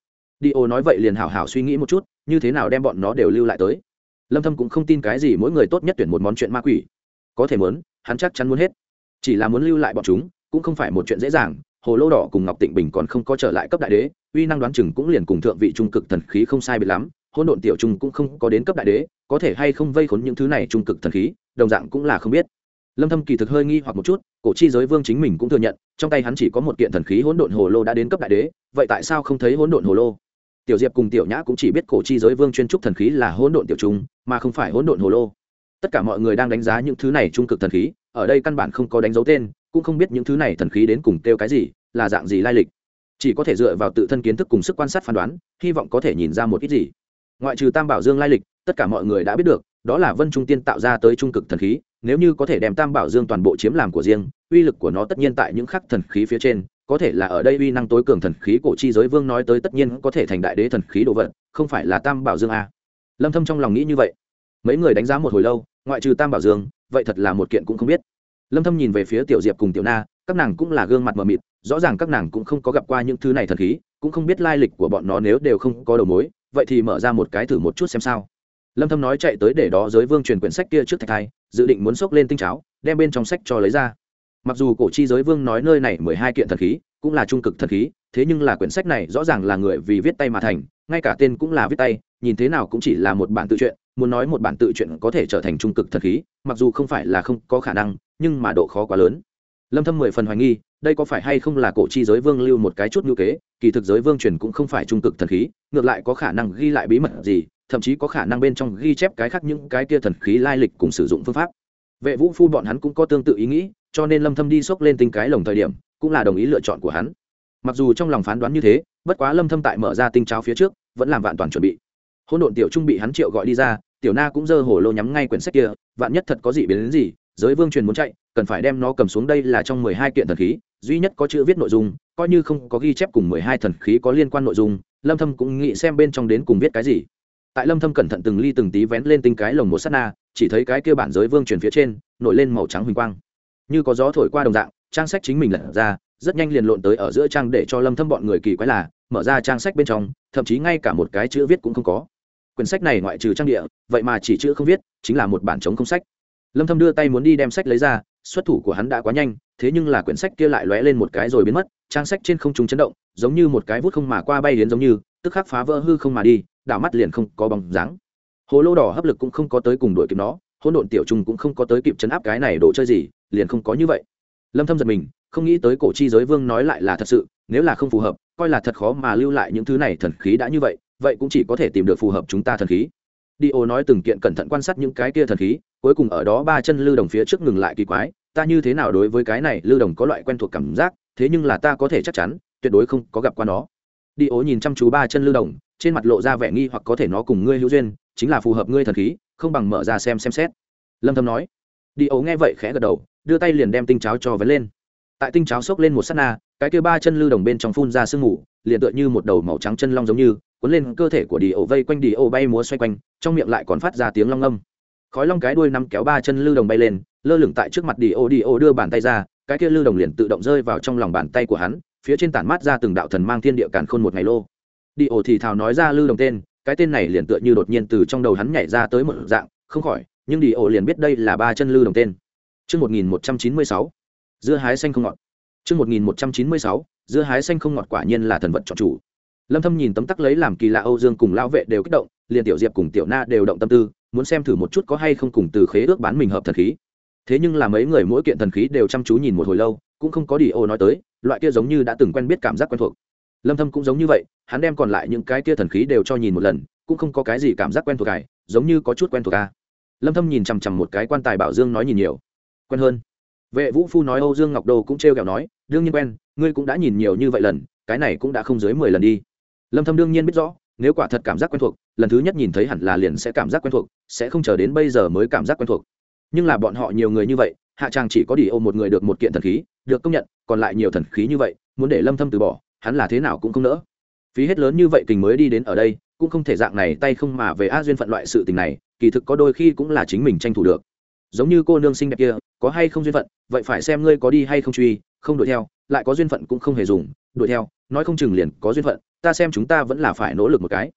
Đi ô nói vậy liền hảo hảo suy nghĩ một chút, như thế nào đem bọn nó đều lưu lại tới. Lâm thâm cũng không tin cái gì mỗi người tốt nhất tuyển một món chuyện ma quỷ. Có thể muốn, hắn chắc chắn muốn hết. Chỉ là muốn lưu lại bọn chúng, cũng không phải một chuyện dễ dàng, hồ lô đỏ cùng ngọc tịnh bình còn không có trở lại cấp đại đế, uy năng đoán chừng cũng liền cùng thượng vị trung cực thần khí không sai biệt lắm hỗn độn tiểu trung cũng không có đến cấp đại đế, có thể hay không vây khốn những thứ này trung cực thần khí, đồng dạng cũng là không biết. Lâm thâm kỳ thực hơi nghi hoặc một chút, cổ chi giới vương chính mình cũng thừa nhận, trong tay hắn chỉ có một kiện thần khí hỗn độn hồ lô đã đến cấp đại đế, vậy tại sao không thấy hỗn độn hồ lô? Tiểu diệp cùng tiểu nhã cũng chỉ biết cổ chi giới vương chuyên trúc thần khí là hỗn độn tiểu trung, mà không phải hỗn độn hồ lô. Tất cả mọi người đang đánh giá những thứ này trung cực thần khí, ở đây căn bản không có đánh dấu tên, cũng không biết những thứ này thần khí đến cùng tiêu cái gì, là dạng gì lai lịch. Chỉ có thể dựa vào tự thân kiến thức cùng sức quan sát phán đoán, hy vọng có thể nhìn ra một ít gì ngoại trừ tam bảo dương lai lịch, tất cả mọi người đã biết được, đó là vân trung tiên tạo ra tới trung cực thần khí, nếu như có thể đem tam bảo dương toàn bộ chiếm làm của riêng, uy lực của nó tất nhiên tại những khắc thần khí phía trên, có thể là ở đây uy năng tối cường thần khí cổ chi giới vương nói tới tất nhiên có thể thành đại đế thần khí đồ vật, không phải là tam bảo dương a. Lâm thâm trong lòng nghĩ như vậy. Mấy người đánh giá một hồi lâu, ngoại trừ tam bảo dương, vậy thật là một kiện cũng không biết. Lâm thâm nhìn về phía tiểu diệp cùng tiểu na, các nàng cũng là gương mặt mờ mịt, rõ ràng các nàng cũng không có gặp qua những thứ này thần khí, cũng không biết lai lịch của bọn nó nếu đều không có đầu mối vậy thì mở ra một cái thử một chút xem sao. Lâm thâm nói chạy tới để đó giới vương truyền quyển sách kia trước thạch thai dự định muốn xốc lên tinh cháo, đem bên trong sách cho lấy ra. Mặc dù cổ chi giới vương nói nơi này mười hai kiện thần khí, cũng là trung cực thần khí, thế nhưng là quyển sách này rõ ràng là người vì viết tay mà thành, ngay cả tên cũng là viết tay, nhìn thế nào cũng chỉ là một bản tự truyện, muốn nói một bản tự truyện có thể trở thành trung cực thần khí, mặc dù không phải là không có khả năng, nhưng mà độ khó quá lớn. Lâm thâm mười phần hoài nghi đây có phải hay không là cổ chi giới vương lưu một cái chút ngữ kế, kỳ thực giới vương truyền cũng không phải trung cực thần khí, ngược lại có khả năng ghi lại bí mật gì, thậm chí có khả năng bên trong ghi chép cái khác những cái kia thần khí lai lịch cùng sử dụng phương pháp. Vệ vũ phu bọn hắn cũng có tương tự ý nghĩ, cho nên lâm thâm đi xốc lên tinh cái lồng thời điểm, cũng là đồng ý lựa chọn của hắn. Mặc dù trong lòng phán đoán như thế, bất quá lâm thâm tại mở ra tinh cháo phía trước, vẫn làm vạn toàn chuẩn bị. Hỗn độn tiểu trung bị hắn triệu gọi đi ra, tiểu na cũng giơ hổ lô nhắm ngay quyển sách kia, vạn nhất thật có gì biến đến gì, giới vương truyền muốn chạy, cần phải đem nó cầm xuống đây là trong 12 kiện thần khí duy nhất có chữ viết nội dung, coi như không có ghi chép cùng 12 thần khí có liên quan nội dung, lâm thâm cũng nghĩ xem bên trong đến cùng viết cái gì. Tại lâm thâm cẩn thận từng ly từng tí vén lên tinh cái lồng một sát na, chỉ thấy cái kia bản giới vương truyền phía trên, nổi lên màu trắng huỳnh quang. Như có gió thổi qua đồng dạng, trang sách chính mình lật ra, rất nhanh liền lộn tới ở giữa trang để cho lâm thâm bọn người kỳ quái là, mở ra trang sách bên trong, thậm chí ngay cả một cái chữ viết cũng không có. Quyển sách này ngoại trừ trang địa, vậy mà chỉ chữ không viết, chính là một bản chống không sách lâm thâm đưa tay muốn đi đem sách lấy ra, xuất thủ của hắn đã quá nhanh, thế nhưng là quyển sách kia lại lóe lên một cái rồi biến mất, trang sách trên không trung chấn động, giống như một cái vút không mà qua bay đến giống như, tức khắc phá vỡ hư không mà đi, đảo mắt liền không có bóng dáng. Hồ lô đỏ hấp lực cũng không có tới cùng đuổi kịp nó, hỗn độn tiểu trùng cũng không có tới kịp chấn áp cái này đồ chơi gì, liền không có như vậy. Lâm thâm giật mình, không nghĩ tới cổ chi giới vương nói lại là thật sự, nếu là không phù hợp, coi là thật khó mà lưu lại những thứ này thần khí đã như vậy vậy cũng chỉ có thể tìm được phù hợp chúng ta thần khí đi ô nói từng kiện cẩn thận quan sát những cái kia thần khí, cuối cùng ở đó ba chân lưu đồng phía trước ngừng lại kỳ quái, ta như thế nào đối với cái này lưu đồng có loại quen thuộc cảm giác, thế nhưng là ta có thể chắc chắn, tuyệt đối không có gặp qua nó. Đi ố nhìn chăm chú ba chân lưu đồng, trên mặt lộ ra vẻ nghi hoặc có thể nó cùng ngươi hữu duyên, chính là phù hợp ngươi thần khí, không bằng mở ra xem xem xét. Lâm thâm nói. Đi ố nghe vậy khẽ gật đầu, đưa tay liền đem tinh cháo cho vấn lên. Tại tinh cháo xốc lên một sát na, cái kia ba chân lưu đồng bên trong phun ra sương mù, liền tựa như một đầu màu trắng chân long giống như cuốn lên cơ thể của đi ổ vây quanh đi ổ bay múa xoay quanh trong miệng lại còn phát ra tiếng long âm khói long cái đuôi nắm kéo ba chân lưu đồng bay lên lơ lửng tại trước mặt đi ổ đi ổ đưa bàn tay ra cái kia lưu đồng liền tự động rơi vào trong lòng bàn tay của hắn phía trên tản mát ra từng đạo thần mang thiên địa càn khôn một ngày lô đi ổ thì thào nói ra lưu đồng tên cái tên này liền tựa như đột nhiên từ trong đầu hắn nhảy ra tới một dạng không khỏi nhưng đi ổ liền biết đây là ba chân lưu đồng tên Trước 1196, dưa hái xanh không ngọt. Trước 1196, dưa hái xanh không ngọt quả nhiên là thần vật chọn chủ. Lâm Thâm nhìn tấm tắc lấy làm kỳ lạ Âu Dương cùng lão vệ đều kích động, liền tiểu Diệp cùng tiểu Na đều động tâm tư, muốn xem thử một chút có hay không cùng từ khế ước bán mình hợp thần khí. Thế nhưng là mấy người mỗi kiện thần khí đều chăm chú nhìn một hồi lâu, cũng không có đi ô nói tới, loại kia giống như đã từng quen biết cảm giác quen thuộc. Lâm Thâm cũng giống như vậy, hắn đem còn lại những cái kia thần khí đều cho nhìn một lần, cũng không có cái gì cảm giác quen thuộc cải, giống như có chút quen thuộc a. Lâm Thâm nhìn chằm chằm một cái quan tài bảo Dương nói nhìn nhiều, quen hơn vệ vũ phu nói âu dương ngọc đô cũng treo kẹo nói đương nhiên quen ngươi cũng đã nhìn nhiều như vậy lần cái này cũng đã không dưới mười lần đi lâm thâm đương nhiên biết rõ, nếu quả thật cảm giác quen thuộc, lần thứ nhất nhìn thấy hẳn là liền sẽ cảm giác quen thuộc, sẽ không chờ đến bây giờ mới cảm giác quen thuộc. Nhưng là bọn họ nhiều người như vậy, hạ trang chỉ có đi ôm một người được một kiện thần khí, được công nhận, còn lại nhiều thần khí như vậy, muốn để lâm thâm từ bỏ, hắn là thế nào cũng không nỡ. Phí hết lớn như vậy tình mới đi đến ở đây, cũng không thể dạng này tay không mà về a duyên phận loại sự tình này, kỳ thực có đôi khi cũng là chính mình tranh thủ được. Giống như cô nương xinh đẹp kia, có hay không duyên phận, vậy phải xem ngươi có đi hay không truy, không đuổi theo, lại có duyên phận cũng không hề dùng, đuổi theo, nói không chừng liền có duyên phận ta xem chúng ta vẫn là phải nỗ lực một cái.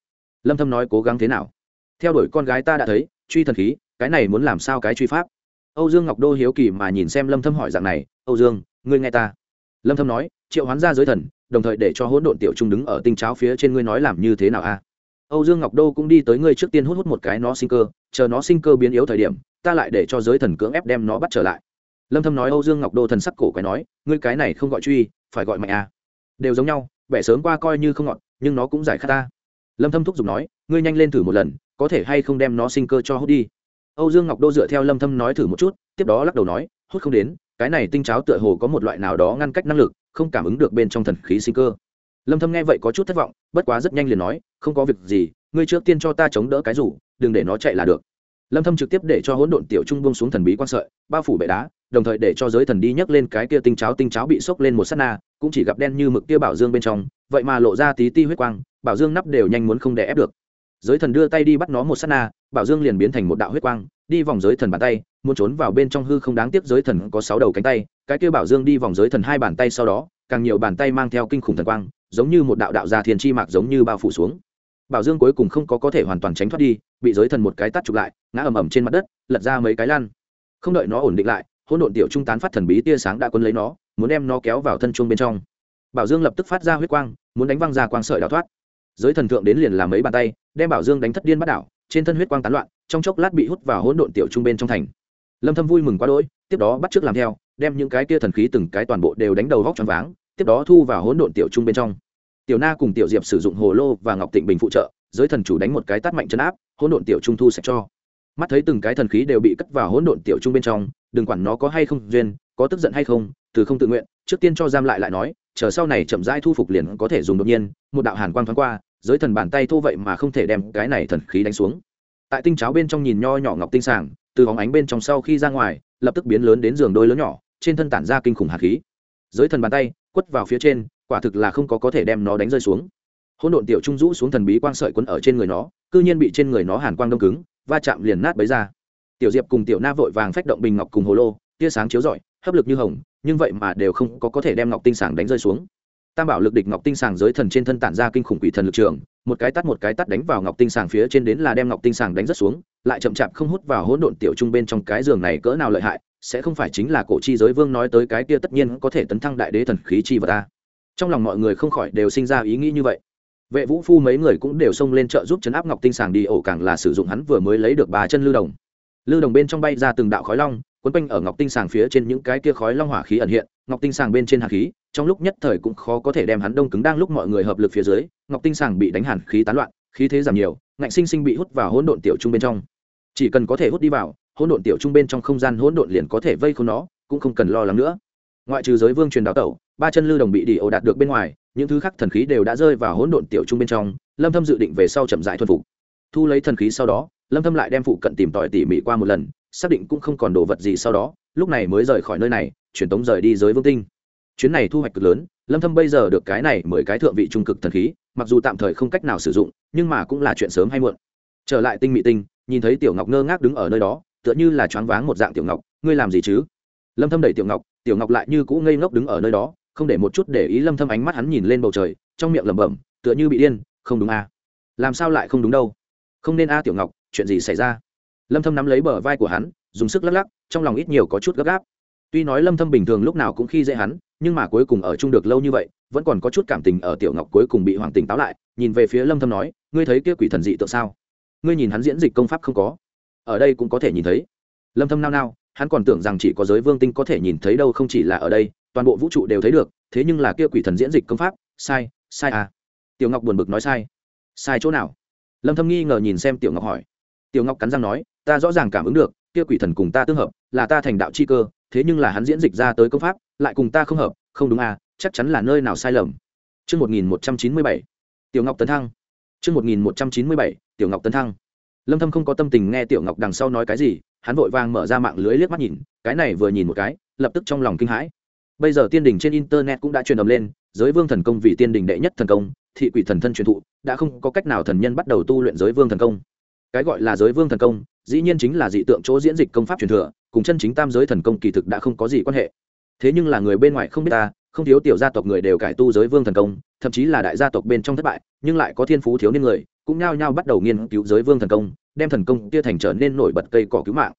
Lâm thâm nói cố gắng thế nào? Theo đuổi con gái ta đã thấy, truy thần khí, cái này muốn làm sao cái truy pháp? Âu dương ngọc đô hiếu kỳ mà nhìn xem lâm thâm hỏi dạng này, âu dương, ngươi nghe ta. Lâm thâm nói, triệu hoán ra giới thần, đồng thời để cho hỗn độn tiểu trung đứng ở tinh cháo phía trên ngươi nói làm như thế nào a? Âu dương ngọc đô cũng đi tới ngươi trước tiên hút hút một cái nó sinh cơ, chờ nó sinh cơ biến yếu thời điểm, ta lại để cho giới thần cưỡng ép đem nó bắt trở lại. Lâm thâm nói âu dương ngọc đô thần sắc cổ quái nói, ngươi cái này không gọi truy, phải gọi mạnh à đều giống nhau bẻ sớm qua coi như không ngọt, nhưng nó cũng giải khát ta. Lâm thâm thúc giục nói, ngươi nhanh lên thử một lần, có thể hay không đem nó sinh cơ cho hút đi. Âu dương ngọc đô dựa theo lâm thâm nói thử một chút, tiếp đó lắc đầu nói, hút không đến, cái này tinh cháo tựa hồ có một loại nào đó ngăn cách năng lực, không cảm ứng được bên trong thần khí sinh cơ. Lâm thâm nghe vậy có chút thất vọng, bất quá rất nhanh liền nói, không có việc gì, ngươi trước tiên cho ta chống đỡ cái rủ, đừng để nó chạy là được. Lâm thâm trực tiếp để cho hỗn độn tiểu trung buông xuống thần bí quan sợi, bao phủ bệ đá đồng thời để cho giới thần đi nhấc lên cái kia tinh cháo tinh cháo bị sốc lên một sát na, cũng chỉ gặp đen như mực kia bảo dương bên trong, vậy mà lộ ra tí ti huyết quang, bảo dương nắp đều nhanh muốn không đè ép được. Giới thần đưa tay đi bắt nó một sát na, bảo dương liền biến thành một đạo huyết quang, đi vòng giới thần bàn tay, muốn trốn vào bên trong hư không đáng tiếc giới thần có sáu đầu cánh tay, cái kia bảo dương đi vòng giới thần hai bàn tay sau đó, càng nhiều bàn tay mang theo kinh khủng thần quang, giống như một đạo đạo gia thiên chi mạc giống như bao phủ xuống. Bảo dương cuối cùng không có có thể hoàn toàn tránh thoát đi, bị giới thần một cái tắt chụp lại, ngã ầm ầm trên mặt đất, lật ra mấy cái lan không đợi nó ổn định lại hỗn độn tiểu trung tán phát thần bí tia sáng đã quân lấy nó, muốn đem nó kéo vào thân chuông bên trong. Bảo dương lập tức phát ra huyết quang, muốn đánh văng ra quang sợi đào thoát. Giới thần thượng đến liền làm mấy bàn tay, đem bảo dương đánh thất điên bắt đảo, trên thân huyết quang tán loạn, trong chốc lát bị hút vào hỗn độn tiểu trung bên trong thành. Lâm thâm vui mừng quá đỗi, tiếp đó bắt trước làm theo, đem những cái kia thần khí từng cái toàn bộ đều đánh đầu vóc choáng váng, tiếp đó thu vào hỗn độn tiểu trung bên trong. Tiểu na cùng tiểu diệp sử dụng hồ lô và ngọc tịnh bình phụ trợ, giới thần chủ đánh một cái tát mạnh chân áp, hỗn độn tiểu trung thu sạch cho mắt thấy từng cái thần khí đều bị cất vào hỗn độn tiểu trung bên trong, đừng quản nó có hay không duyên, có tức giận hay không, từ không tự nguyện, trước tiên cho giam lại lại nói, chờ sau này chậm rãi thu phục liền có thể dùng đột nhiên, một đạo hàn quang thoáng qua, giới thần bàn tay thô vậy mà không thể đem cái này thần khí đánh xuống. Tại tinh cháo bên trong nhìn nho nhỏ ngọc tinh sàng, từ bóng ánh bên trong sau khi ra ngoài, lập tức biến lớn đến giường đôi lớn nhỏ, trên thân tản ra kinh khủng hạt khí. Giới thần bàn tay, quất vào phía trên, quả thực là không có có thể đem nó đánh rơi xuống. Hỗn độn tiểu trung rũ xuống thần bí quang sợi quấn ở trên người nó, cư nhiên bị trên người nó hàn quang đông cứng va chạm liền nát bấy ra. Tiểu diệp cùng tiểu na vội vàng phách động bình ngọc cùng hồ lô, tia sáng chiếu rọi, hấp lực như hồng, nhưng vậy mà đều không có có thể đem ngọc tinh sàng đánh rơi xuống. Tam bảo lực địch ngọc tinh sàng giới thần trên thân tản ra kinh khủng quỷ thần lực trường, một cái tắt một cái tắt đánh vào ngọc tinh sàng phía trên đến là đem ngọc tinh sàng đánh rất xuống, lại chậm chạp không hút vào hỗn độn tiểu trung bên trong cái giường này cỡ nào lợi hại, sẽ không phải chính là cổ chi giới vương nói tới cái kia tất nhiên có thể tấn thăng đại đế thần khí chi vật ta. Trong lòng mọi người không khỏi đều sinh ra ý nghĩ như vậy vệ vũ phu mấy người cũng đều xông lên trợ giúp chấn áp ngọc tinh sàng đi, ổ càng là sử dụng hắn vừa mới lấy được bà chân lưu đồng. Lưu đồng bên trong bay ra từng đạo khói long, quấn quanh ở ngọc tinh sàng phía trên những cái kia khói long hỏa khí ẩn hiện. Ngọc tinh sàng bên trên hạt khí, trong lúc nhất thời cũng khó có thể đem hắn đông cứng đang lúc mọi người hợp lực phía dưới, ngọc tinh sàng bị đánh hàn khí tán loạn, khí thế giảm nhiều, ngạnh sinh sinh bị hút vào hỗn độn tiểu trung bên trong. Chỉ cần có thể hút đi vào, hỗn độn tiểu trung bên trong không gian hỗn độn liền có thể vây khốn nó, cũng không cần lo lắng nữa. Ngoại trừ giới vương truyền đào tẩu ba chân lưu đồng bị đi ổ đạt được bên ngoài, những thứ khác thần khí đều đã rơi vào hỗn độn tiểu trung bên trong, lâm thâm dự định về sau chậm rãi thuần phục. Thu lấy thần khí sau đó, lâm thâm lại đem phụ cận tìm tòi tỉ mỉ qua một lần, xác định cũng không còn đồ vật gì sau đó, lúc này mới rời khỏi nơi này, chuyển tống rời đi giới vương tinh. Chuyến này thu hoạch cực lớn, lâm thâm bây giờ được cái này mười cái thượng vị trung cực thần khí, mặc dù tạm thời không cách nào sử dụng, nhưng mà cũng là chuyện sớm hay muộn. Trở lại tinh mị tinh, nhìn thấy tiểu ngọc ngơ ngác đứng ở nơi đó, tựa như là choáng váng một dạng tiểu ngọc, ngươi làm gì chứ? Lâm thâm đẩy tiểu ngọc tiểu ngọc lại như cũ ngây ngốc đứng ở nơi đó không để một chút để ý lâm thâm ánh mắt hắn nhìn lên bầu trời, trong miệng lẩm bẩm, tựa như bị điên, không đúng a à? làm sao lại không đúng đâu? Không nên a tiểu ngọc, chuyện gì xảy ra? Lâm thâm nắm lấy bờ vai của hắn, dùng sức lắc lắc, trong lòng ít nhiều có chút gấp gáp. Tuy nói lâm thâm bình thường lúc nào cũng khi dễ hắn, nhưng mà cuối cùng ở chung được lâu như vậy, vẫn còn có chút cảm tình ở tiểu ngọc cuối cùng bị hoàng tình táo lại, nhìn về phía lâm thâm nói, ngươi thấy kia quỷ thần dị tượng sao? Ngươi nhìn hắn diễn dịch công pháp không có? Ở đây cũng có thể nhìn thấy. Lâm thâm nao nao, hắn còn tưởng rằng chỉ có giới vương tinh có thể nhìn thấy đâu, không chỉ là ở đây toàn bộ vũ trụ đều thấy được thế nhưng là kia quỷ thần diễn dịch công pháp sai sai à tiểu ngọc buồn bực nói sai sai chỗ nào lâm thâm nghi ngờ nhìn xem tiểu ngọc hỏi tiểu ngọc cắn răng nói ta rõ ràng cảm ứng được kia quỷ thần cùng ta tương hợp là ta thành đạo chi cơ thế nhưng là hắn diễn dịch ra tới công pháp lại cùng ta không hợp không đúng à chắc chắn là nơi nào sai lầm chương 1197, Tiểu Ngọc tấn thăng. chương 1197, Tiểu Ngọc tấn thăng. Lâm Thâm không có tâm tình nghe Tiểu Ngọc đằng sau nói cái gì, hắn vội vàng mở ra mạng lưới liếc mắt nhìn, cái này vừa nhìn một cái, lập tức trong lòng kinh hãi. Bây giờ tiên đình trên internet cũng đã truyền ầm lên, giới vương thần công vì tiên đình đệ nhất thần công, thị quỷ thần thân truyền thụ, đã không có cách nào thần nhân bắt đầu tu luyện giới vương thần công. Cái gọi là giới vương thần công, dĩ nhiên chính là dị tượng chỗ diễn dịch công pháp truyền thừa, cùng chân chính tam giới thần công kỳ thực đã không có gì quan hệ. Thế nhưng là người bên ngoài không biết ta không thiếu tiểu gia tộc người đều cải tu giới vương thần công thậm chí là đại gia tộc bên trong thất bại nhưng lại có thiên phú thiếu niên người cũng nhao nhao bắt đầu nghiên cứu giới vương thần công đem thần công kia thành trở nên nổi bật cây cỏ cứu mạng.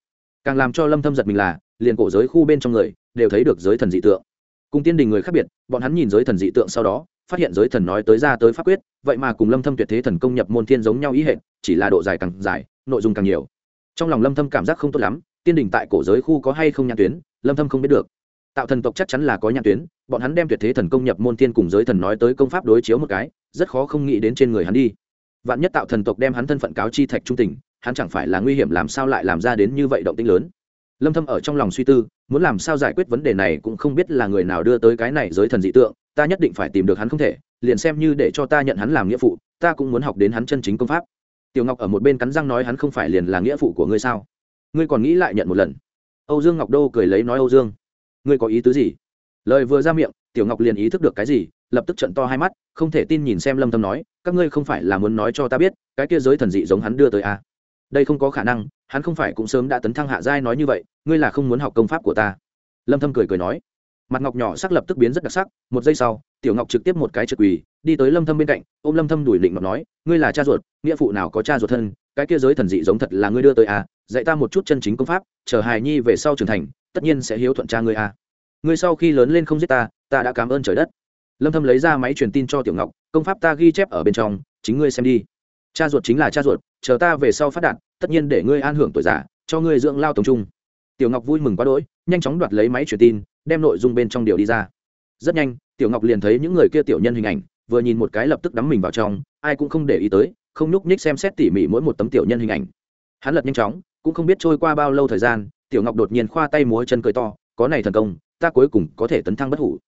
Càng làm cho lâm thâm giật mình là liền cổ giới khu bên trong người đều thấy được giới thần dị tượng cùng tiên đình người khác biệt, bọn hắn nhìn giới thần dị tượng sau đó, phát hiện giới thần nói tới ra tới pháp quyết, vậy mà cùng lâm thâm tuyệt thế thần công nhập môn thiên giống nhau ý hệ chỉ là độ dài càng dài, nội dung càng nhiều. Trong lòng lâm thâm cảm giác không tốt lắm, tiên đình tại cổ giới khu có hay không nhãn tuyến, lâm thâm không biết được. Tạo thần tộc chắc chắn là có nhãn tuyến, bọn hắn đem tuyệt thế thần công nhập môn thiên cùng giới thần nói tới công pháp đối chiếu một cái, rất khó không nghĩ đến trên người hắn đi. Vạn nhất tạo thần tộc đem hắn thân phận cáo chi thạch trung tình, hắn chẳng phải là nguy hiểm làm sao lại làm ra đến như vậy động tĩnh lớn lâm thâm ở trong lòng suy tư, muốn làm sao giải quyết vấn đề này cũng không biết là người nào đưa tới cái này giới thần dị tượng, ta nhất định phải tìm được hắn không thể, liền xem như để cho ta nhận hắn làm nghĩa phụ, ta cũng muốn học đến hắn chân chính công pháp. Tiểu ngọc ở một bên cắn răng nói hắn không phải liền là nghĩa phụ của ngươi sao? Ngươi còn nghĩ lại nhận một lần. Âu dương ngọc đô cười lấy nói âu dương, ngươi có ý tứ gì? Lời vừa ra miệng, tiểu ngọc liền ý thức được cái gì, lập tức trận to hai mắt, không thể tin nhìn xem lâm thâm nói, các ngươi không phải là muốn nói cho ta biết, cái kia giới thần dị giống hắn đưa tới à. đây không có khả năng hắn không phải cũng sớm đã tấn thăng hạ giai nói như vậy, ngươi là không muốn học công pháp của ta. Lâm thâm cười cười nói. Mặt ngọc nhỏ sắc lập tức biến rất đặc sắc, một giây sau, tiểu ngọc trực tiếp một cái trực quỳ, đi tới lâm thâm bên cạnh, ôm lâm thâm đuổi định ngọc nói, ngươi là cha ruột, nghĩa phụ nào có cha ruột thân, cái kia giới thần dị giống thật là ngươi đưa tới à dạy ta một chút chân chính công pháp, chờ hài nhi về sau trưởng thành, tất nhiên sẽ hiếu thuận cha ngươi à. Ngươi sau khi lớn lên không giết ta ta đã cảm ơn trời đất. Lâm thâm lấy ra máy truyền tin cho tiểu ngọc, công pháp ta ghi chép ở bên trong, chính ngươi xem đi cha ruột chính là cha ruột, chờ ta về sau phát đạt, tất nhiên để ngươi an hưởng tuổi già, cho ngươi dưỡng lao tổng trung. Tiểu ngọc vui mừng quá đỗi, nhanh chóng đoạt lấy máy truyền tin, đem nội dung bên trong điều đi ra. Rất nhanh, tiểu ngọc liền thấy những người kia tiểu nhân hình ảnh, vừa nhìn một cái lập tức đắm mình vào trong, ai cũng không để ý tới, không nhúc nhích xem xét tỉ mỉ mỗi một tấm tiểu nhân hình ảnh. Hắn lật nhanh chóng, cũng không biết trôi qua bao lâu thời gian, tiểu ngọc đột nhiên khoa tay múa chân cười to, có này thần công, ta cuối cùng có thể tấn thăng bất hủ.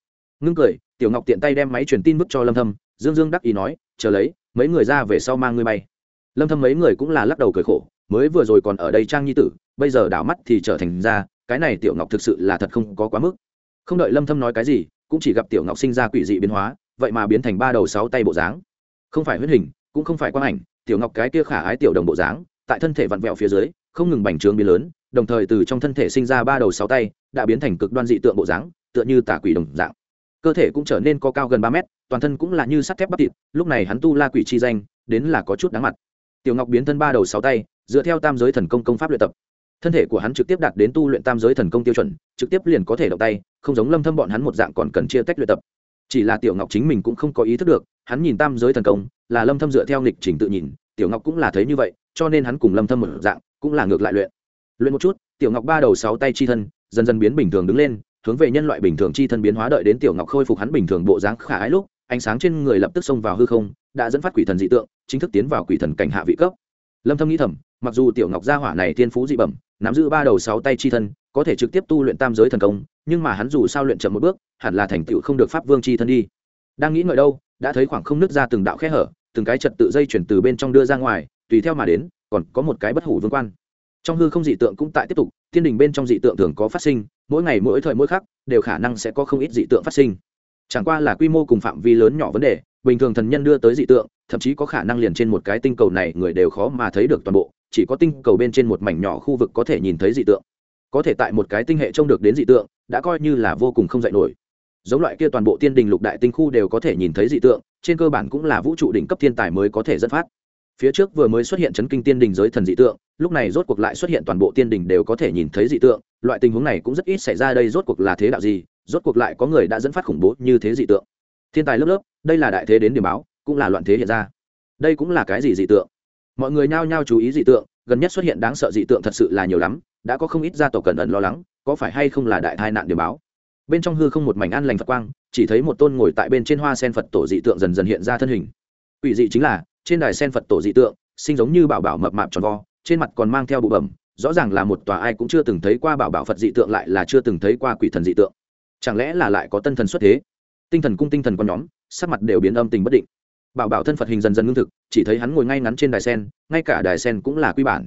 Ngưng cười, tiểu ngọc tiện tay đem máy truyền tin bức cho lâm thâm, dương dương đắc ý nói, chờ lấy mấy người ra về sau mang ngươi bay. Lâm thâm mấy người cũng là lắc đầu cười khổ, mới vừa rồi còn ở đây trang nhi tử, bây giờ đảo mắt thì trở thành ra, cái này tiểu ngọc thực sự là thật không có quá mức. Không đợi lâm thâm nói cái gì, cũng chỉ gặp tiểu ngọc sinh ra quỷ dị biến hóa, vậy mà biến thành ba đầu sáu tay bộ dáng. Không phải huyết hình, cũng không phải quang ảnh, tiểu ngọc cái kia khả ái tiểu đồng bộ dáng, tại thân thể vặn vẹo phía dưới, không ngừng bành trướng biến lớn, đồng thời từ trong thân thể sinh ra ba đầu sáu tay, đã biến thành cực đoan dị tượng bộ dáng, tựa như tà quỷ đồng dạng cơ thể cũng trở nên có cao gần ba mét, toàn thân cũng là như sắt thép bắp thịt, lúc này hắn tu la quỷ chi danh, đến là có chút đáng mặt. Tiểu ngọc biến thân ba đầu sáu tay, dựa theo tam giới thần công công pháp luyện tập. Thân thể của hắn trực tiếp đạt đến tu luyện tam giới thần công tiêu chuẩn, trực tiếp liền có thể động tay, không giống lâm thâm bọn hắn một dạng còn cần chia tách luyện tập. Chỉ là tiểu ngọc chính mình cũng không có ý thức được, hắn nhìn tam giới thần công, là lâm thâm dựa theo lịch trình tự nhìn, tiểu ngọc cũng là thấy như vậy, cho nên hắn cùng lâm thâm một dạng, cũng là ngược lại luyện. Luyện một chút, tiểu ngọc ba đầu sáu tay chi thân, dần dần biến bình thường đứng lên hướng về nhân loại bình thường chi thân biến hóa đợi đến tiểu ngọc khôi phục hắn bình thường bộ dáng khả ái lúc, ánh sáng trên người lập tức xông vào hư không, đã dẫn phát quỷ thần dị tượng, chính thức tiến vào quỷ thần cảnh hạ vị cấp. Lâm thâm nghĩ thầm, mặc dù tiểu ngọc gia hỏa này thiên phú dị bẩm, nắm giữ ba đầu sáu tay chi thân, có thể trực tiếp tu luyện tam giới thần công, nhưng mà hắn dù sao luyện chậm một bước, hẳn là thành tựu không được pháp vương chi thân đi. Đang nghĩ ngợi đâu, đã thấy khoảng không nứt ra từng đạo khe hở, từng cái trật tự dây chuyển từ bên trong đưa ra ngoài, tùy theo mà đến, còn có một cái bất hủ vương quan. Trong hư không dị tượng cũng tại tiếp tục, thiên đình bên trong dị tượng thường có phát sinh mỗi ngày mỗi thời mỗi khắc đều khả năng sẽ có không ít dị tượng phát sinh. Chẳng qua là quy mô cùng phạm vi lớn nhỏ vấn đề, bình thường thần nhân đưa tới dị tượng, thậm chí có khả năng liền trên một cái tinh cầu này người đều khó mà thấy được toàn bộ, chỉ có tinh cầu bên trên một mảnh nhỏ khu vực có thể nhìn thấy dị tượng. Có thể tại một cái tinh hệ trông được đến dị tượng, đã coi như là vô cùng không dạy nổi. Giống loại kia toàn bộ tiên đình lục đại tinh khu đều có thể nhìn thấy dị tượng, trên cơ bản cũng là vũ trụ đỉnh cấp thiên tài mới có thể dẫn phát phía trước vừa mới xuất hiện chấn kinh tiên đình giới thần dị tượng, lúc này rốt cuộc lại xuất hiện toàn bộ tiên đình đều có thể nhìn thấy dị tượng. Loại tình huống này cũng rất ít xảy ra đây, rốt cuộc là thế đạo gì? Rốt cuộc lại có người đã dẫn phát khủng bố như thế dị tượng. Thiên tài lớp lớp, đây là đại thế đến điểm báo, cũng là loạn thế hiện ra. Đây cũng là cái gì dị tượng? Mọi người nhao nhao chú ý dị tượng, gần nhất xuất hiện đáng sợ dị tượng thật sự là nhiều lắm, đã có không ít gia tộc cẩn ẩn lo lắng, có phải hay không là đại tai nạn điểm báo? Bên trong hư không một mảnh an lành phật quang, chỉ thấy một tôn ngồi tại bên trên hoa sen phật tổ dị tượng dần dần hiện ra thân hình. Quỷ dị chính là trên đài sen phật tổ dị tượng, sinh giống như bảo bảo mập mạp tròn vo, trên mặt còn mang theo bụ bẩm, rõ ràng là một tòa ai cũng chưa từng thấy qua bảo bảo phật dị tượng lại là chưa từng thấy qua quỷ thần dị tượng. Chẳng lẽ là lại có tân thần xuất thế? Tinh thần cung tinh thần con nhóm, sắc mặt đều biến âm tình bất định. Bảo bảo thân phật hình dần dần ngưng thực, chỉ thấy hắn ngồi ngay ngắn trên đài sen, ngay cả đài sen cũng là quy bản.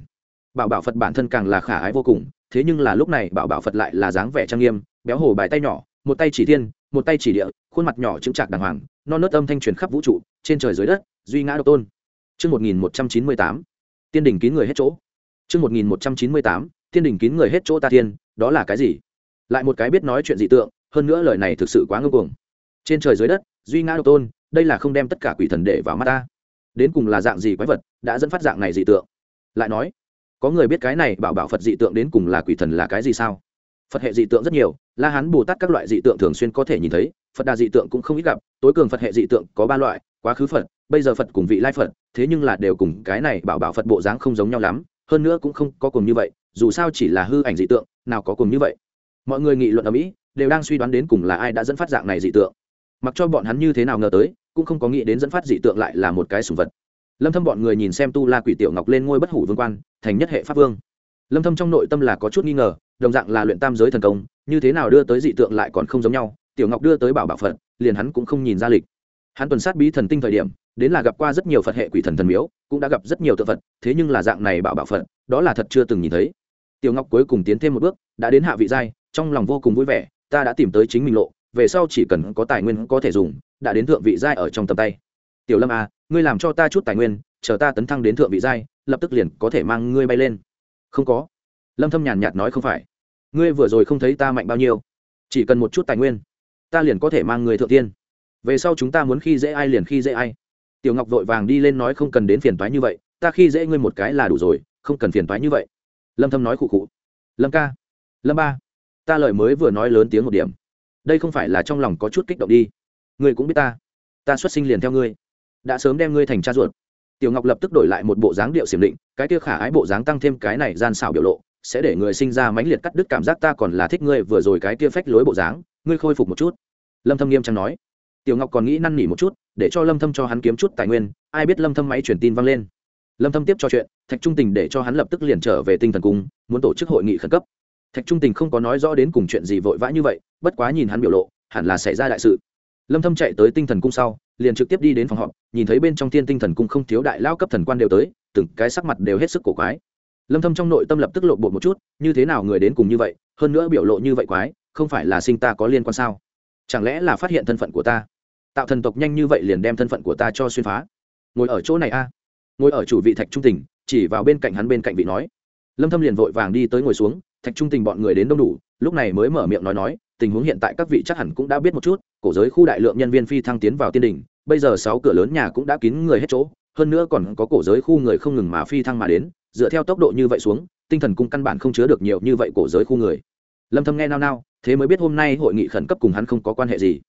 Bảo bảo phật bản thân càng là khả ái vô cùng, thế nhưng là lúc này bảo bảo phật lại là dáng vẻ trang nghiêm, béo hồ bài tay nhỏ, một tay chỉ thiên, một tay chỉ địa, khuôn mặt nhỏ chững chạc đàng hoàng, non nớt âm thanh truyền khắp vũ trụ trên trời dưới đất duy ngã độc tôn Chương 1198. Tiên đỉnh kín người hết chỗ. Chương 1198. Tiên đỉnh kín người hết chỗ ta thiên, đó là cái gì? Lại một cái biết nói chuyện dị tượng, hơn nữa lời này thực sự quá ngông cuồng. Trên trời dưới đất, duy ngã độc tôn, đây là không đem tất cả quỷ thần để vào mắt ta. Đến cùng là dạng gì quái vật, đã dẫn phát dạng này dị tượng. Lại nói, có người biết cái này bảo bảo Phật dị tượng đến cùng là quỷ thần là cái gì sao? Phật hệ dị tượng rất nhiều, La Hán Bồ Tát các loại dị tượng thường xuyên có thể nhìn thấy, Phật đà dị tượng cũng không ít gặp, tối cường Phật hệ dị tượng có ba loại, quá khứ Phật, bây giờ Phật cùng vị lai Phật, thế nhưng là đều cùng cái này bảo bảo Phật bộ dáng không giống nhau lắm, hơn nữa cũng không có cùng như vậy, dù sao chỉ là hư ảnh dị tượng, nào có cùng như vậy. Mọi người nghị luận ở Mỹ, đều đang suy đoán đến cùng là ai đã dẫn phát dạng này dị tượng. Mặc cho bọn hắn như thế nào ngờ tới, cũng không có nghĩ đến dẫn phát dị tượng lại là một cái sùng vật. Lâm Thâm bọn người nhìn xem Tu La Quỷ Tiểu Ngọc lên ngôi bất hủ vương quan, thành nhất hệ pháp vương. Lâm Thâm trong nội tâm là có chút nghi ngờ, đồng dạng là luyện tam giới thần công, như thế nào đưa tới dị tượng lại còn không giống nhau, Tiểu Ngọc đưa tới bảo bảo Phật, liền hắn cũng không nhìn ra lịch. Hắn tuần sát bí thần tinh thời điểm, đến là gặp qua rất nhiều phật hệ quỷ thần thần miếu cũng đã gặp rất nhiều tượng phật thế nhưng là dạng này bảo bảo phật đó là thật chưa từng nhìn thấy. Tiểu ngọc cuối cùng tiến thêm một bước đã đến hạ vị giai trong lòng vô cùng vui vẻ ta đã tìm tới chính mình lộ về sau chỉ cần có tài nguyên có thể dùng đã đến thượng vị giai ở trong tầm tay. Tiểu lâm à ngươi làm cho ta chút tài nguyên chờ ta tấn thăng đến thượng vị giai lập tức liền có thể mang ngươi bay lên. Không có. Lâm thâm nhàn nhạt nói không phải. Ngươi vừa rồi không thấy ta mạnh bao nhiêu chỉ cần một chút tài nguyên ta liền có thể mang người thượng tiên về sau chúng ta muốn khi dễ ai liền khi dễ ai. Tiểu ngọc vội vàng đi lên nói không cần đến phiền toái như vậy, ta khi dễ ngươi một cái là đủ rồi, không cần phiền toái như vậy. Lâm thâm nói khụ khụ. Lâm ca. Lâm ba. Ta lời mới vừa nói lớn tiếng một điểm. Đây không phải là trong lòng có chút kích động đi. Ngươi cũng biết ta. Ta xuất sinh liền theo ngươi. Đã sớm đem ngươi thành cha ruột. Tiểu ngọc lập tức đổi lại một bộ dáng điệu xiểm định, cái kia khả ái bộ dáng tăng thêm cái này gian xảo biểu lộ, sẽ để người sinh ra mãnh liệt cắt đứt cảm giác ta còn là thích ngươi, vừa rồi cái kia phách lối bộ dáng, ngươi khôi phục một chút. Lâm thâm nghiêm trang nói tiểu ngọc còn nghĩ năn nỉ một chút, để cho lâm thâm cho hắn kiếm chút tài nguyên, ai biết lâm thâm máy truyền tin vang lên. Lâm thâm tiếp cho chuyện, thạch trung tình để cho hắn lập tức liền trở về tinh thần cung, muốn tổ chức hội nghị khẩn cấp. Thạch trung tình không có nói rõ đến cùng chuyện gì vội vã như vậy, bất quá nhìn hắn biểu lộ, hẳn là xảy ra đại sự. Lâm thâm chạy tới tinh thần cung sau, liền trực tiếp đi đến phòng họp, nhìn thấy bên trong thiên tinh thần cung không thiếu đại lao cấp thần quan đều tới, từng cái sắc mặt đều hết sức cổ quái. Lâm thâm trong nội tâm lập tức lộ bộ một chút, như thế nào người đến cùng như vậy, hơn nữa biểu lộ như vậy quái, không phải là sinh ta có liên quan sao? Chẳng lẽ là phát hiện thân phận của ta? Tạo thần tộc nhanh như vậy liền đem thân phận của ta cho xuyên phá. Ngồi ở chỗ này a. Ngồi ở chủ vị thạch trung tình, chỉ vào bên cạnh hắn bên cạnh vị nói. Lâm thâm liền vội vàng đi tới ngồi xuống, thạch trung tình bọn người đến đông đủ, lúc này mới mở miệng nói nói, tình huống hiện tại các vị chắc hẳn cũng đã biết một chút, cổ giới khu đại lượng nhân viên phi thăng tiến vào tiên đỉnh, bây giờ sáu cửa lớn nhà cũng đã kín người hết chỗ, hơn nữa còn có cổ giới khu người không ngừng mà phi thăng mà đến, dựa theo tốc độ như vậy xuống, tinh thần cung căn bản không chứa được nhiều như vậy cổ giới khu người. Lâm thâm nghe nao nao, thế mới biết hôm nay hội nghị khẩn cấp cùng hắn không có quan hệ gì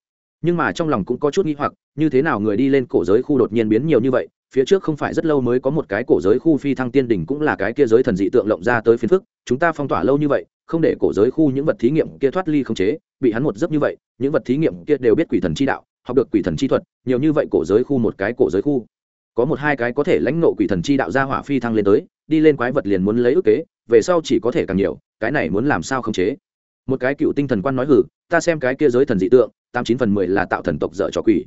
nhưng mà trong lòng cũng có chút nghi hoặc, như thế nào người đi lên cổ giới khu đột nhiên biến nhiều như vậy, phía trước không phải rất lâu mới có một cái cổ giới khu phi thăng tiên đỉnh cũng là cái kia giới thần dị tượng lộng ra tới phiến phức, chúng ta phong tỏa lâu như vậy, không để cổ giới khu những vật thí nghiệm kia thoát ly không chế, bị hắn một giấc như vậy, những vật thí nghiệm kia đều biết quỷ thần chi đạo, học được quỷ thần chi thuật, nhiều như vậy cổ giới khu một cái cổ giới khu. Có một hai cái có thể lãnh nộ quỷ thần chi đạo ra hỏa phi thăng lên tới, đi lên quái vật liền muốn lấy ức kế, về sau chỉ có thể càng nhiều, cái này muốn làm sao không chế? Một cái cựu tinh thần quan nói hử, ta xem cái kia giới thần dị tượng tám chín phần mười là tạo thần tộc dở trò quỷ.